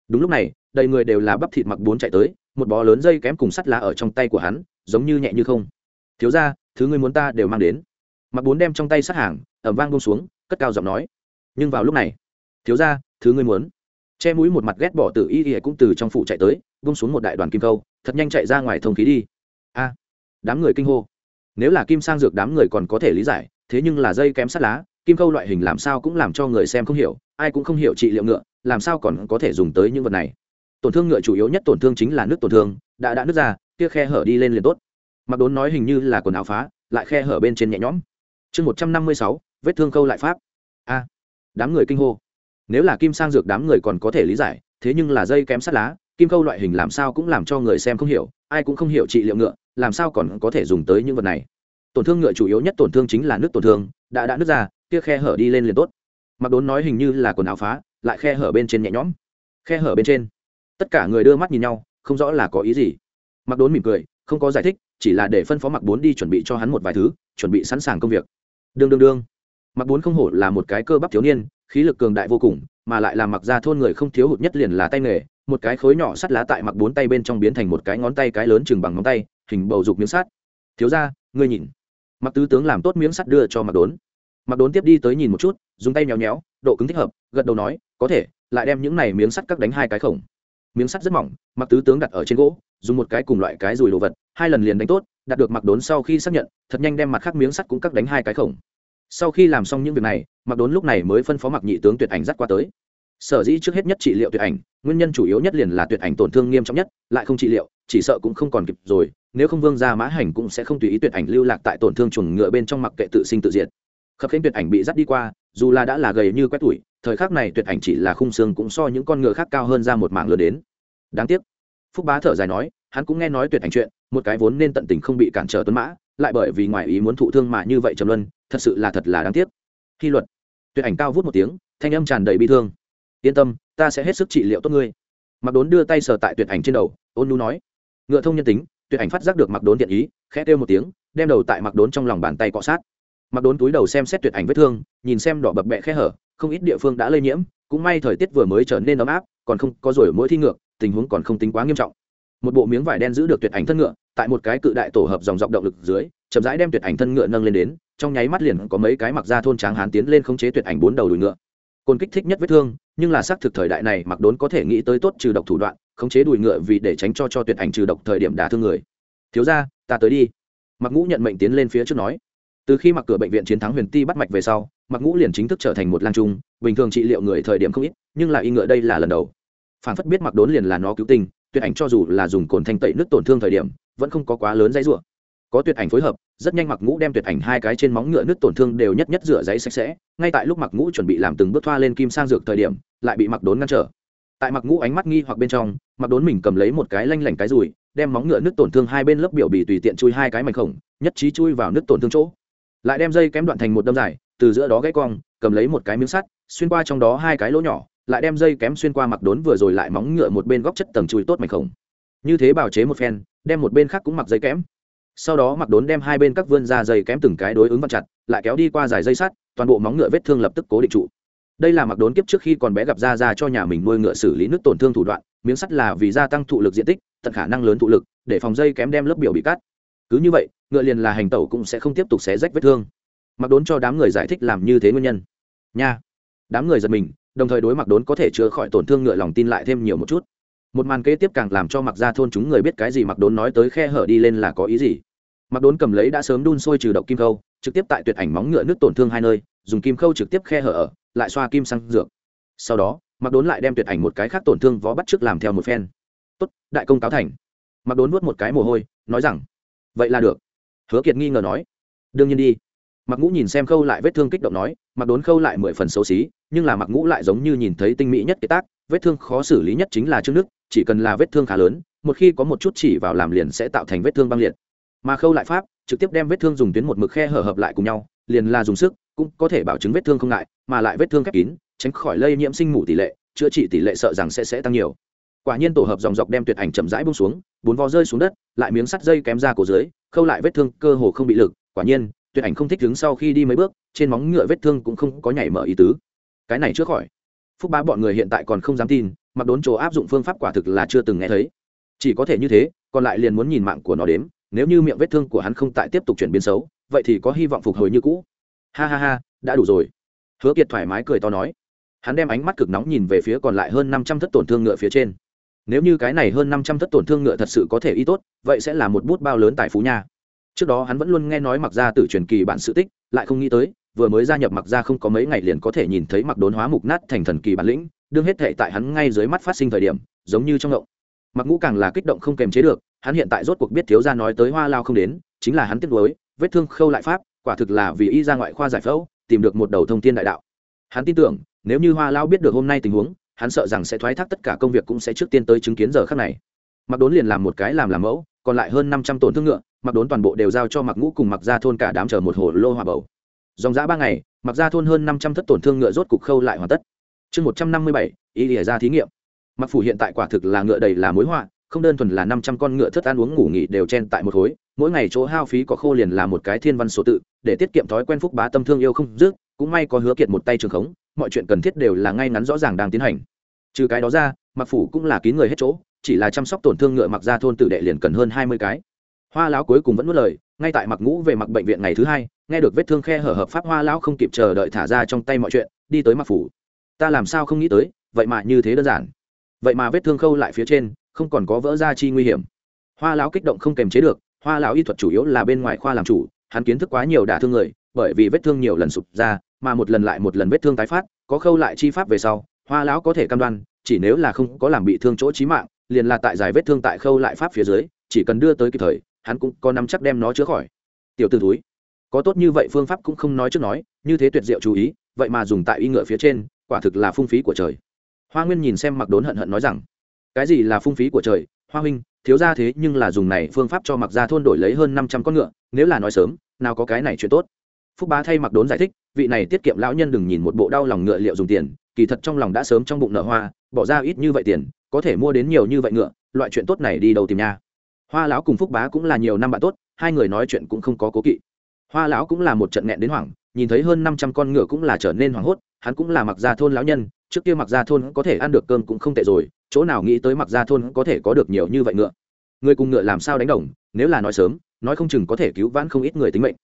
đúng lúc này, đầy người đều là bắp thịt mặc bốn chạy tới, một bó lớn dây kém cùng sắt lá ở trong tay của hắn, giống như nhẹ như không. Thiếu ra thứ ngươi muốn ta đều mang đến. Mặc bốn đem trong tay sắt hàng ẩm vang bông xuống, cất cao giọng nói, nhưng vào lúc này, thiếu ra thứ ngươi muốn. Che mũi một mặt ghét bỏ từ y y cũng từ trong phủ chạy tới bông xuống một đại đoàn kim câu, thật nhanh chạy ra ngoài thông khí đi đám người kinh hô. Nếu là kim sang dược đám người còn có thể lý giải, thế nhưng là dây kém sắt lá, kim câu loại hình làm sao cũng làm cho người xem không hiểu, ai cũng không hiểu trị liệu ngựa, làm sao còn có thể dùng tới những vật này. Tổn thương ngựa chủ yếu nhất tổn thương chính là nước tổn thương, đã đã nước ra, kia khe hở đi lên liền tốt. Mặc đốn nói hình như là quần áo phá, lại khe hở bên trên nhẹ nhõm. Chương một trăm năm mươi sáu, vết thương câu lại pháp. A, đám người kinh hô. Nếu là kim sang dược đám người còn có thể lý giải, thế nhưng là dây kém sắt lá kim câu loại hình làm sao cũng làm cho người xem không hiểu, ai cũng không hiểu trị liệu ngựa, làm sao còn có thể dùng tới những vật này. Tổn thương ngựa chủ yếu nhất tổn thương chính là nước tổn thương, đã đã nứt ra, kia khe hở đi lên liền tốt. Mặc đốn nói hình như là quần áo phá, lại khe hở bên trên nhẹ nhõm. Khe hở bên trên. Tất cả người đưa mắt nhìn nhau, không rõ là có ý gì. Mặc đốn mỉm cười, không có giải thích, chỉ là để phân phó mặc bốn đi chuẩn bị cho hắn một vài thứ, chuẩn bị sẵn sàng công việc. Đương đương đương. Mặc bốn không hổ là một cái cơ bắp thiếu niên, khí lực cường đại vô cùng, mà lại làm mặc ra thôn người không thiếu hụt nhất liền là tay nghề một cái khối nhỏ sắt lá tại mặc bốn tay bên trong biến thành một cái ngón tay cái lớn chừng bằng ngón tay, hình bầu dục miếng sắt. Thiếu ra ngươi nhìn. Mặc tứ tướng làm tốt miếng sắt đưa cho mặc đốn. Mặc đốn tiếp đi tới nhìn một chút, dùng tay nhéo nhéo, độ cứng thích hợp, gật đầu nói, có thể, lại đem những này miếng sắt cắt đánh hai cái khổng. Miếng sắt rất mỏng mặc tứ tướng đặt ở trên gỗ, dùng một cái cùng loại cái dùi đồ vật, hai lần liền đánh tốt, đạt được mặc đốn sau khi xác nhận, thật nhanh đem mặt khác miếng sắt cũng cắt đánh hai cái khổng. Sau khi làm xong những việc này mặc đốn lúc này mới phân phó mặc nhị tướng tuyệt ảnh dắt qua tới sở dĩ trước hết nhất trị liệu tuyệt ảnh, nguyên nhân chủ yếu nhất liền là tuyệt ảnh tổn thương nghiêm trọng nhất, lại không trị liệu, chỉ sợ cũng không còn kịp rồi, nếu không vương gia mã hành cũng sẽ không tùy ý tuyệt ảnh lưu lạc tại tổn thương chuồng ngựa bên trong mặc kệ tự sinh tự diệt. Khập khiến tuyệt ảnh bị dắt đi qua, dù là đã là gầy như quét tuổi thời khắc này tuyệt ảnh chỉ là khung xương cũng so những con ngựa khác cao hơn ra một mảng lớn đến. Đáng tiếc. Phúc bá thở dài nói, hắn cũng nghe nói tuyệt ảnh chuyện, một cái vốn nên tận tình không bị cản trở tuấn mã, lại bởi vì ngoài ý muốn thụ thương mà như vậy trầm luân, thật sự là thật là đáng tiếc. Khi luật, tuyệt ảnh cao vút một tiếng, thanh âm tràn đầy bi thương yên tâm, ta sẽ hết sức trị liệu tốt ngươi. Mặc đốn đưa tay sờ tại tuyệt ảnh trên đầu, ôn nu nói. Ngựa thông nhân tính, tuyệt ảnh phát giác được mặc đốn thiện ý, khẽ kêu một tiếng, đem đầu tại mặc đốn trong lòng bàn tay cọ sát. Mặc đốn túi đầu xem xét tuyệt ảnh vết thương, nhìn xem đỏ bập bẹ khe hở, không ít địa phương đã lây nhiễm, cũng may thời tiết vừa mới trở nên ấm áp, còn không có rồi mỗi thi ngược, tình huống còn không tính quá nghiêm trọng. Một bộ miếng vải đen giữ được tuyệt ảnh thân ngựa, tại một cái cự đại tổ hợp dòng dọc động lực dưới, chậm rãi đem tuyệt ảnh thân ngựa nâng lên đến, trong nháy mắt liền có mấy cái mặc ra thôn tráng hán tiến lên khống chế tuyệt ảnh bốn đầu đùi ngựa côn kích thích nhất vết thương, nhưng là xác thực thời đại này mặc đốn có thể nghĩ tới tốt trừ độc thủ đoạn, khống chế đùi ngựa vì để tránh cho cho tuyệt ảnh trừ độc thời điểm đả thương người. Thiếu ra ta tới đi. Mặc ngũ nhận mệnh tiến lên phía trước nói. Từ khi mặc cửa bệnh viện chiến thắng huyền ti bắt mạch về sau mặc ngũ liền chính thức trở thành một lang trung, bình thường trị liệu người thời điểm không ít, nhưng là y ngựa đây là lần đầu. Phản phất biết mặc đốn liền là nó cứu tinh, tuyệt ảnh cho dù là dùng cồn thanh tẩy nước tổn thương thời điểm, vẫn không có quá lớn dãy ruộng có tuyệt ảnh phối hợp, rất nhanh mặc ngũ đem tuyệt ảnh hai cái trên móng ngựa nước tổn thương đều nhất nhất rửa giấy sạch sẽ, ngay tại lúc mặc ngũ chuẩn bị làm từng bước thoa lên kim sang dược thời điểm, lại bị mặc đốn ngăn trở. Tại mặc ngũ ánh mắt nghi hoặc bên trong, mặc đốn mình cầm lấy một cái lanh lảnh cái rùi, đem móng ngựa nước tổn thương hai bên lớp biểu bì tùy tiện chui hai cái mảnh khổng, nhất trí chui vào nước tổn thương chỗ. Lại đem dây kém đoạn thành một đâm dài, từ giữa đó gãy cong, cầm lấy một cái miếng sắt, xuyên qua trong đó hai cái lỗ nhỏ, lại đem dây kém xuyên qua mặc đốn vừa rồi lại móng ngựa một bên góc chất tầng chui tốt mảnh khổng. Như thế bào chế một phen, đem một bên khác cũng mặc dây kém sau đó mặc đốn đem hai bên các vươn ra dây kém từng cái đối ứng vặn chặt, lại kéo đi qua dài dây sắt, toàn bộ móng ngựa vết thương lập tức cố định trụ. Đây là mặc đốn kiếp trước khi còn bé gặp ra ra cho nhà mình nuôi ngựa xử lý nước tổn thương thủ đoạn, miếng sắt là vì gia tăng thụ lực diện tích, tận khả năng lớn thụ lực, để phòng dây kém đem lớp biểu bị cắt. Cứ như vậy, ngựa liền là hành tẩu cũng sẽ không tiếp tục xé rách vết thương. Mặc đốn cho đám người giải thích làm như thế nguyên nhân. Nha. Đám người giật mình, đồng thời đối mặc đốn có thể chữa khỏi tổn thương ngựa lòng tin lại thêm nhiều một chút một màn kế tiếp càng làm cho mặc ra thôn chúng người biết cái gì mặc đốn nói tới khe hở đi lên là có ý gì. Mặc đốn cầm lấy đã sớm đun sôi trừ độc kim khâu, trực tiếp tại tuyệt ảnh móng ngựa nước tổn thương hai nơi, dùng kim khâu trực tiếp khe hở ở, lại xoa kim sang dược. Sau đó mặc đốn lại đem tuyệt ảnh một cái khác tổn thương vó bắt trước làm theo một phen. Tốt, đại công cáo thành. Mặc đốn nuốt một cái mồ hôi, nói rằng, vậy là được. Hứa kiệt nghi ngờ nói, đương nhiên đi. Mặc ngũ nhìn xem khâu lại vết thương kích động nói mặc đốn khâu lại mười phần xấu xí, nhưng là mặc ngũ lại giống như nhìn thấy tinh mỹ nhất kế tác, vết thương khó xử lý nhất chính là trước nước chỉ cần là vết thương khá lớn, một khi có một chút chỉ vào làm liền sẽ tạo thành vết thương băng liệt. Mà khâu lại pháp, trực tiếp đem vết thương dùng tuyến một mực khe hở hợp lại cùng nhau, liền là dùng sức, cũng có thể bảo chứng vết thương không ngại, mà lại vết thương khép kín, tránh khỏi lây nhiễm sinh mủ tỷ lệ, chữa trị tỷ lệ sợ rằng sẽ sẽ tăng nhiều. Quả nhiên tổ hợp dòng dọc đem tuyệt ảnh chậm rãi bung xuống, bốn vò rơi xuống đất, lại miếng sắt dây kém ra cổ dưới, khâu lại vết thương cơ hồ không bị lực, quả nhiên, tuyệt ảnh không thích đứng sau khi đi mấy bước, trên móng ngựa vết thương cũng không có nhảy mở ý tứ. Cái này trước khỏi. Phúc bá bọn người hiện tại còn không dám tin mặc đốn chỗ áp dụng phương pháp quả thực là chưa từng nghe thấy. Chỉ có thể như thế, còn lại liền muốn nhìn mạng của nó đếm, nếu như miệng vết thương của hắn không tại tiếp tục chuyển biến xấu, vậy thì có hy vọng phục hồi như cũ. Ha ha ha, đã đủ rồi. Hứa kiệt thoải mái cười to nói. Hắn đem ánh mắt cực nóng nhìn về phía còn lại hơn năm trăm thất tổn thương ngựa phía trên. Nếu như cái này hơn năm trăm thất tổn thương ngựa thật sự có thể y tốt, vậy sẽ là một bút bao lớn tại phú nha. Trước đó hắn vẫn luôn nghe nói mặc ra từ truyền kỳ bản sự tích, lại không nghĩ tới, vừa mới gia nhập mặc ra không có mấy ngày liền có thể nhìn thấy mặc đốn hóa mục nát thành thần kỳ bản lĩnh đương hết thệ tại hắn ngay dưới mắt phát sinh thời điểm, giống như trong ngộng. Mặc ngũ càng là kích động không kềm chế được, hắn hiện tại rốt cuộc biết thiếu gia nói tới hoa lao không đến, chính là hắn tiếc nuối, vết thương khâu lại pháp, quả thực là vì y ra ngoại khoa giải phẫu, tìm được một đầu thông tin đại đạo. Hắn tin tưởng, nếu như hoa lao biết được hôm nay tình huống, hắn sợ rằng sẽ thoái thác tất cả công việc cũng sẽ trước tiên tới chứng kiến giờ khắc này. Mặc đốn liền làm một cái làm làm mẫu, còn lại hơn năm trăm tổn thương ngựa, mặc đốn toàn bộ đều giao cho mặc ngũ cùng mặc ra thôn cả đám chờ một hồ lô hòa bầu. Dòng giã ba ngày, mặc ra thôn hơn năm trăm thất tổn thương ngựa rốt cục khâu lại hoàn tất chương một trăm năm mươi bảy, ý ỉa ra thí nghiệm. Mặc phủ hiện tại quả thực là ngựa đầy là mối họa, không đơn thuần là năm trăm con ngựa thất ăn uống ngủ nghỉ đều chen tại một khối, mỗi ngày chỗ hao phí có khô liền là một cái thiên văn số tự, để tiết kiệm thói quen phúc bá tâm thương yêu không dứt, cũng may có hứa kiệt một tay trường khống, mọi chuyện cần thiết đều là ngay ngắn rõ ràng đang tiến hành. Trừ cái đó ra, mặc phủ cũng là kín người hết chỗ, chỉ là chăm sóc tổn thương ngựa mặc ra thôn tử đệ liền cần hơn hai mươi cái. Hoa lão cuối cùng vẫn nuốt lời, ngay tại mặc ngũ về mặc bệnh viện ngày thứ hai, nghe được vết thương khe hở hợp pháp, hoa lão không kịp chờ đợi thả ra trong tay mọi chuyện, đi tới mặc phủ ta làm sao không nghĩ tới, vậy mà như thế đơn giản. Vậy mà vết thương khâu lại phía trên, không còn có vỡ ra chi nguy hiểm. Hoa lão kích động không kềm chế được, hoa lão y thuật chủ yếu là bên ngoài khoa làm chủ, hắn kiến thức quá nhiều đả thương người, bởi vì vết thương nhiều lần sụp ra, mà một lần lại một lần vết thương tái phát, có khâu lại chi pháp về sau, hoa lão có thể cam đoan, chỉ nếu là không có làm bị thương chỗ chí mạng, liền là tại giải vết thương tại khâu lại pháp phía dưới, chỉ cần đưa tới kịp thời, hắn cũng có nắm chắc đem nó chữa khỏi. Tiểu t ử túi có tốt như vậy phương pháp cũng không nói trước nói, như thế tuyệt diệu chú ý, vậy mà dùng tại y ngựa phía trên quả thực là phung phí của trời. Hoa nguyên nhìn xem mặc đốn hận hận nói rằng, cái gì là phung phí của trời? Hoa huynh, thiếu ra thế nhưng là dùng này phương pháp cho mặc ra thôn đổi lấy hơn năm trăm con ngựa, nếu là nói sớm, nào có cái này chuyện tốt. Phúc bá thay mặc đốn giải thích, vị này tiết kiệm lão nhân đừng nhìn một bộ đau lòng ngựa liệu dùng tiền, kỳ thật trong lòng đã sớm trong bụng nợ hoa, bỏ ra ít như vậy tiền, có thể mua đến nhiều như vậy ngựa, loại chuyện tốt này đi đâu tìm nha. Hoa lão cùng phúc bá cũng là nhiều năm bạn tốt, hai người nói chuyện cũng không có cố kỵ. Hoa lão cũng là một trận nghẹn đến hoảng nhìn thấy hơn năm trăm con ngựa cũng là trở nên hoảng hốt, hắn cũng là mặc gia thôn lão nhân, trước kia mặc gia thôn có thể ăn được cơm cũng không tệ rồi, chỗ nào nghĩ tới mặc gia thôn có thể có được nhiều như vậy ngựa. Người cùng ngựa làm sao đánh đồng, nếu là nói sớm, nói không chừng có thể cứu vãn không ít người tính mệnh.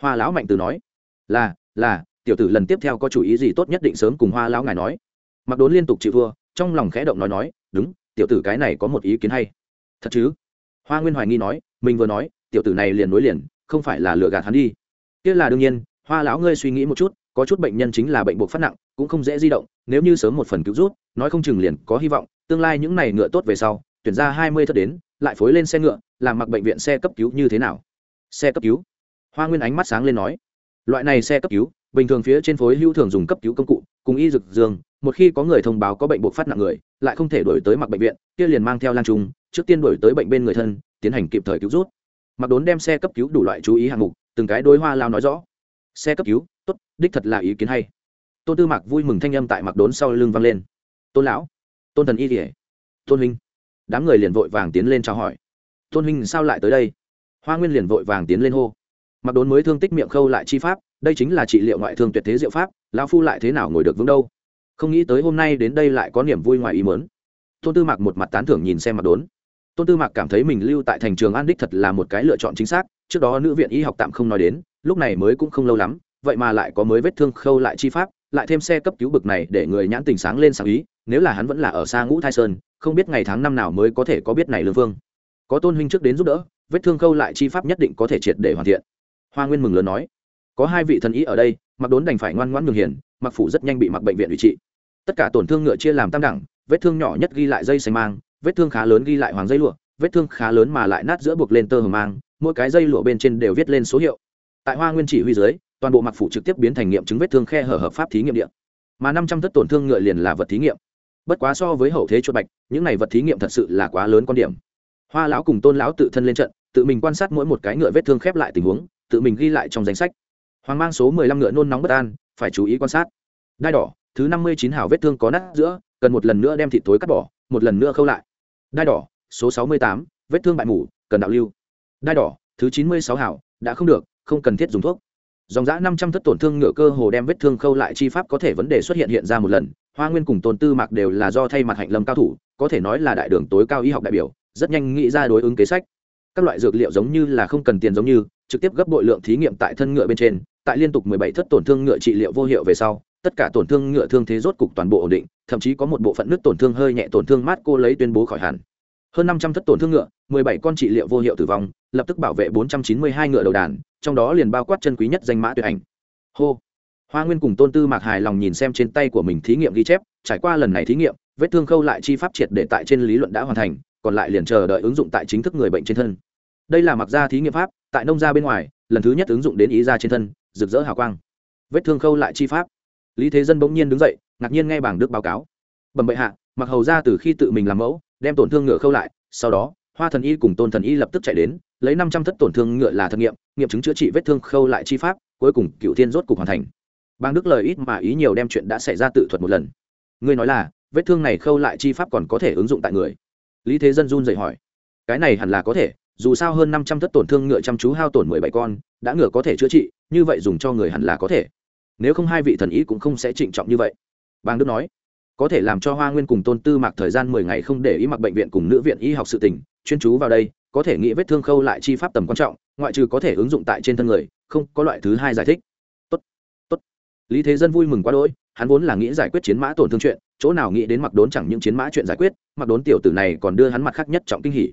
Hoa lão mạnh từ nói, là là, tiểu tử lần tiếp theo có chủ ý gì tốt nhất định sớm cùng hoa lão ngài nói. Mặc đốn liên tục chịu thua, trong lòng khẽ động nói nói, đúng, tiểu tử cái này có một ý kiến hay. Thật chứ? Hoa nguyên hoài nghi nói, mình vừa nói, tiểu tử này liền nối liền, không phải là lừa gạt hắn đi. Kia là đương nhiên hoa lão ngươi suy nghĩ một chút có chút bệnh nhân chính là bệnh buộc phát nặng cũng không dễ di động nếu như sớm một phần cứu rút nói không chừng liền có hy vọng tương lai những này ngựa tốt về sau tuyển ra hai mươi thất đến lại phối lên xe ngựa làm mặc bệnh viện xe cấp cứu như thế nào? Xe cấp cứu? Hoa nguyên ánh mắt sáng lên nói. Loại này xe cấp cứu bình thường phía trên phối hữu thường dùng cấp cứu công cụ cùng y dược, dương một khi có người thông báo có bệnh buộc phát nặng người lại không thể đổi tới mặc bệnh viện kia liền mang theo lan trùng trước tiên đổi tới bệnh bên người thân tiến hành kịp thời cứu rút mặc đốn đem xe cấp cứu đủ loại chú ý hạng mục từng cái đôi hoa lao nói rõ xe cấp cứu, tốt, đích thật là ý kiến hay. Tôn tư mạc vui mừng thanh âm tại mặc đốn sau lưng vang lên. Tôn lão, tôn thần y kỉa tôn huynh. Đám người liền vội vàng tiến lên chào hỏi. Tôn huynh sao lại tới đây? Hoa nguyên liền vội vàng tiến lên hô. Mặc đốn mới thương tích miệng khâu lại chi pháp, đây chính là trị liệu ngoại thương tuyệt thế diệu pháp, lão phu lại thế nào ngồi được vững đâu? Không nghĩ tới hôm nay đến đây lại có niềm vui ngoài ý mớn tôn tư mạc một mặt tán thưởng nhìn xem mặc đốn. Tôn tư mạc cảm thấy mình lưu tại thành trường an đích thật là một cái lựa chọn chính xác, trước đó nữ viện y học tạm không nói đến lúc này mới cũng không lâu lắm, vậy mà lại có mới vết thương khâu lại chi pháp, lại thêm xe cấp cứu bực này để người nhãn tình sáng lên sáng ý, nếu là hắn vẫn là ở xa ngũ thai sơn, không biết ngày tháng năm nào mới có thể có biết này lương vương. Có tôn huynh trước đến giúp đỡ, vết thương khâu lại chi pháp nhất định có thể triệt để hoàn thiện. Hoa nguyên mừng lớn nói, có hai vị thần ý ở đây, mặc đốn đành phải ngoan ngoãn nhường hiền, mặc phủ rất nhanh bị mặc bệnh viện ủy trị. Tất cả tổn thương ngựa chia làm tam đẳng, vết thương nhỏ nhất ghi lại dây xanh mang, vết thương khá lớn ghi lại hoàng dây lụa, vết thương khá lớn mà lại nát giữa buộc lên tơ hờ mang, mỗi cái dây lụa bên trên đều viết lên số hiệu tại hoa nguyên chỉ huy dưới toàn bộ mặc phủ trực tiếp biến thành nghiệm chứng vết thương khe hở hợp pháp thí nghiệm điện mà năm trăm thất tổn thương ngựa liền là vật thí nghiệm. Bất quá so với hậu thế chuột bạch những này vật thí nghiệm thật sự là quá lớn quan điểm. Hoa lão cùng tôn lão tự thân lên trận tự mình quan sát mỗi một cái ngựa vết thương khép lại tình huống tự mình ghi lại trong danh sách. Hoàng mang số mười lăm ngựa nôn nóng bất an phải chú ý quan sát. Đai đỏ thứ năm mươi chín hào vết thương có nát giữa cần một lần nữa đem thịt tối cắt bỏ một lần nữa khâu lại. Đai đỏ số sáu mươi tám vết thương bại mủ cần đạo lưu. Đai đỏ thứ chín mươi sáu hào, đã không được không cần thiết dùng thuốc. Dòng giã năm trăm thất tổn thương ngựa cơ hồ đem vết thương khâu lại chi pháp có thể vấn đề xuất hiện hiện ra một lần. Hoa nguyên cùng tôn tư mạc đều là do thay mặt hạnh lâm cao thủ, có thể nói là đại đường tối cao y học đại biểu, rất nhanh nghĩ ra đối ứng kế sách. Các loại dược liệu giống như là không cần tiền giống như, trực tiếp gấp bội lượng thí nghiệm tại thân ngựa bên trên, tại liên tục mười bảy thất tổn thương ngựa trị liệu vô hiệu về sau, tất cả tổn thương ngựa thương thế rốt cục toàn bộ ổn định, thậm chí có một bộ phận nước tổn thương hơi nhẹ tổn thương mát cô lấy tuyên bố khỏi hẳn. Hơn năm trăm thất tổn thương ngựa, mười bảy con trị liệu vô hiệu tử vong, lập tức bảo vệ bốn trăm chín mươi hai ngựa đầu đàn trong đó liền bao quát chân quý nhất danh mã tuyệt ảnh. Hô. Hoa nguyên cùng tôn tư mạc hài lòng nhìn xem trên tay của mình thí nghiệm ghi chép, trải qua lần này thí nghiệm, vết thương khâu lại chi pháp triệt để tại trên lý luận đã hoàn thành, còn lại liền chờ đợi ứng dụng tại chính thức người bệnh trên thân. Đây là mặc gia thí nghiệm pháp, tại nông gia bên ngoài, lần thứ nhất ứng dụng đến ý gia trên thân, rực rỡ hào quang. Vết thương khâu lại chi pháp. Lý thế dân bỗng nhiên đứng dậy, ngạc nhiên nghe bảng đức báo cáo. Bẩm bệ hạ mặc hầu ra từ khi tự mình làm mẫu, đem tổn thương ngựa khâu lại, sau đó, hoa thần y cùng tôn thần y lập tức chạy đến lấy năm trăm thất tổn thương ngựa là thực nghiệm nghiệm chứng chữa trị vết thương khâu lại chi pháp, cuối cùng cựu thiên rốt cục hoàn thành. Bang đức lời ít mà ý nhiều đem chuyện đã xảy ra tự thuật một lần. Ngươi nói là, vết thương này khâu lại chi pháp còn có thể ứng dụng tại người? Lý thế dân run dậy hỏi. Cái này hẳn là có thể, dù sao hơn năm trăm thất tổn thương ngựa chăm chú hao tổn mười bảy con, đã ngựa có thể chữa trị, như vậy dùng cho người hẳn là có thể. Nếu không hai vị thần ý cũng không sẽ trịnh trọng như vậy. Bang đức nói. Có thể làm cho hoa nguyên cùng tôn tư mặc thời gian mười ngày không để ý mặc bệnh viện cùng nữ viện y học sự tỉnh chuyên chú vào đây có thể nghĩ vết thương khâu lại chi pháp tầm quan trọng, ngoại trừ có thể ứng dụng tại trên thân người, không có loại thứ hai giải thích. Tốt tốt. Lý thế dân vui mừng quá đỗi, hắn vốn là nghĩ giải quyết chiến mã tổn thương chuyện, chỗ nào nghĩ đến mặc đốn chẳng những chiến mã chuyện giải quyết, mặc đốn tiểu tử này còn đưa hắn mặt khác nhất trọng kinh hỉ.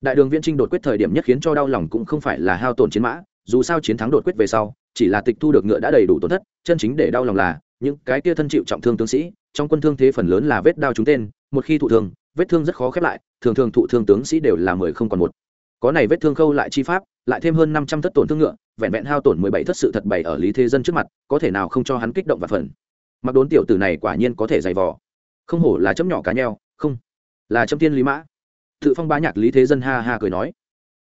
Đại đường viễn trinh đột quyết thời điểm nhất khiến cho đau lòng cũng không phải là hao tổn chiến mã, dù sao chiến thắng đột quyết về sau, chỉ là tịch thu được ngựa đã đầy đủ tổn thất, chân chính để đau lòng là, những cái kia thân chịu trọng thương tướng sĩ, trong quân thương thế phần lớn là vết đao trúng tên, một khi thụ thương, vết thương rất khó khép lại, thường thường thụ thương tướng sĩ đều là mười không còn một có này vết thương khâu lại chi pháp, lại thêm hơn năm trăm thất tổn thương ngựa, vẹn vẹn hao tổn mười bảy thất sự thật bày ở lý thế dân trước mặt, có thể nào không cho hắn kích động và phần. Mặc đốn tiểu tử này quả nhiên có thể dày vò. Không hổ là chấm nhỏ cá nheo, không, là chấm tiên lý mã. Tự phong ba nhạc lý thế dân ha ha cười nói.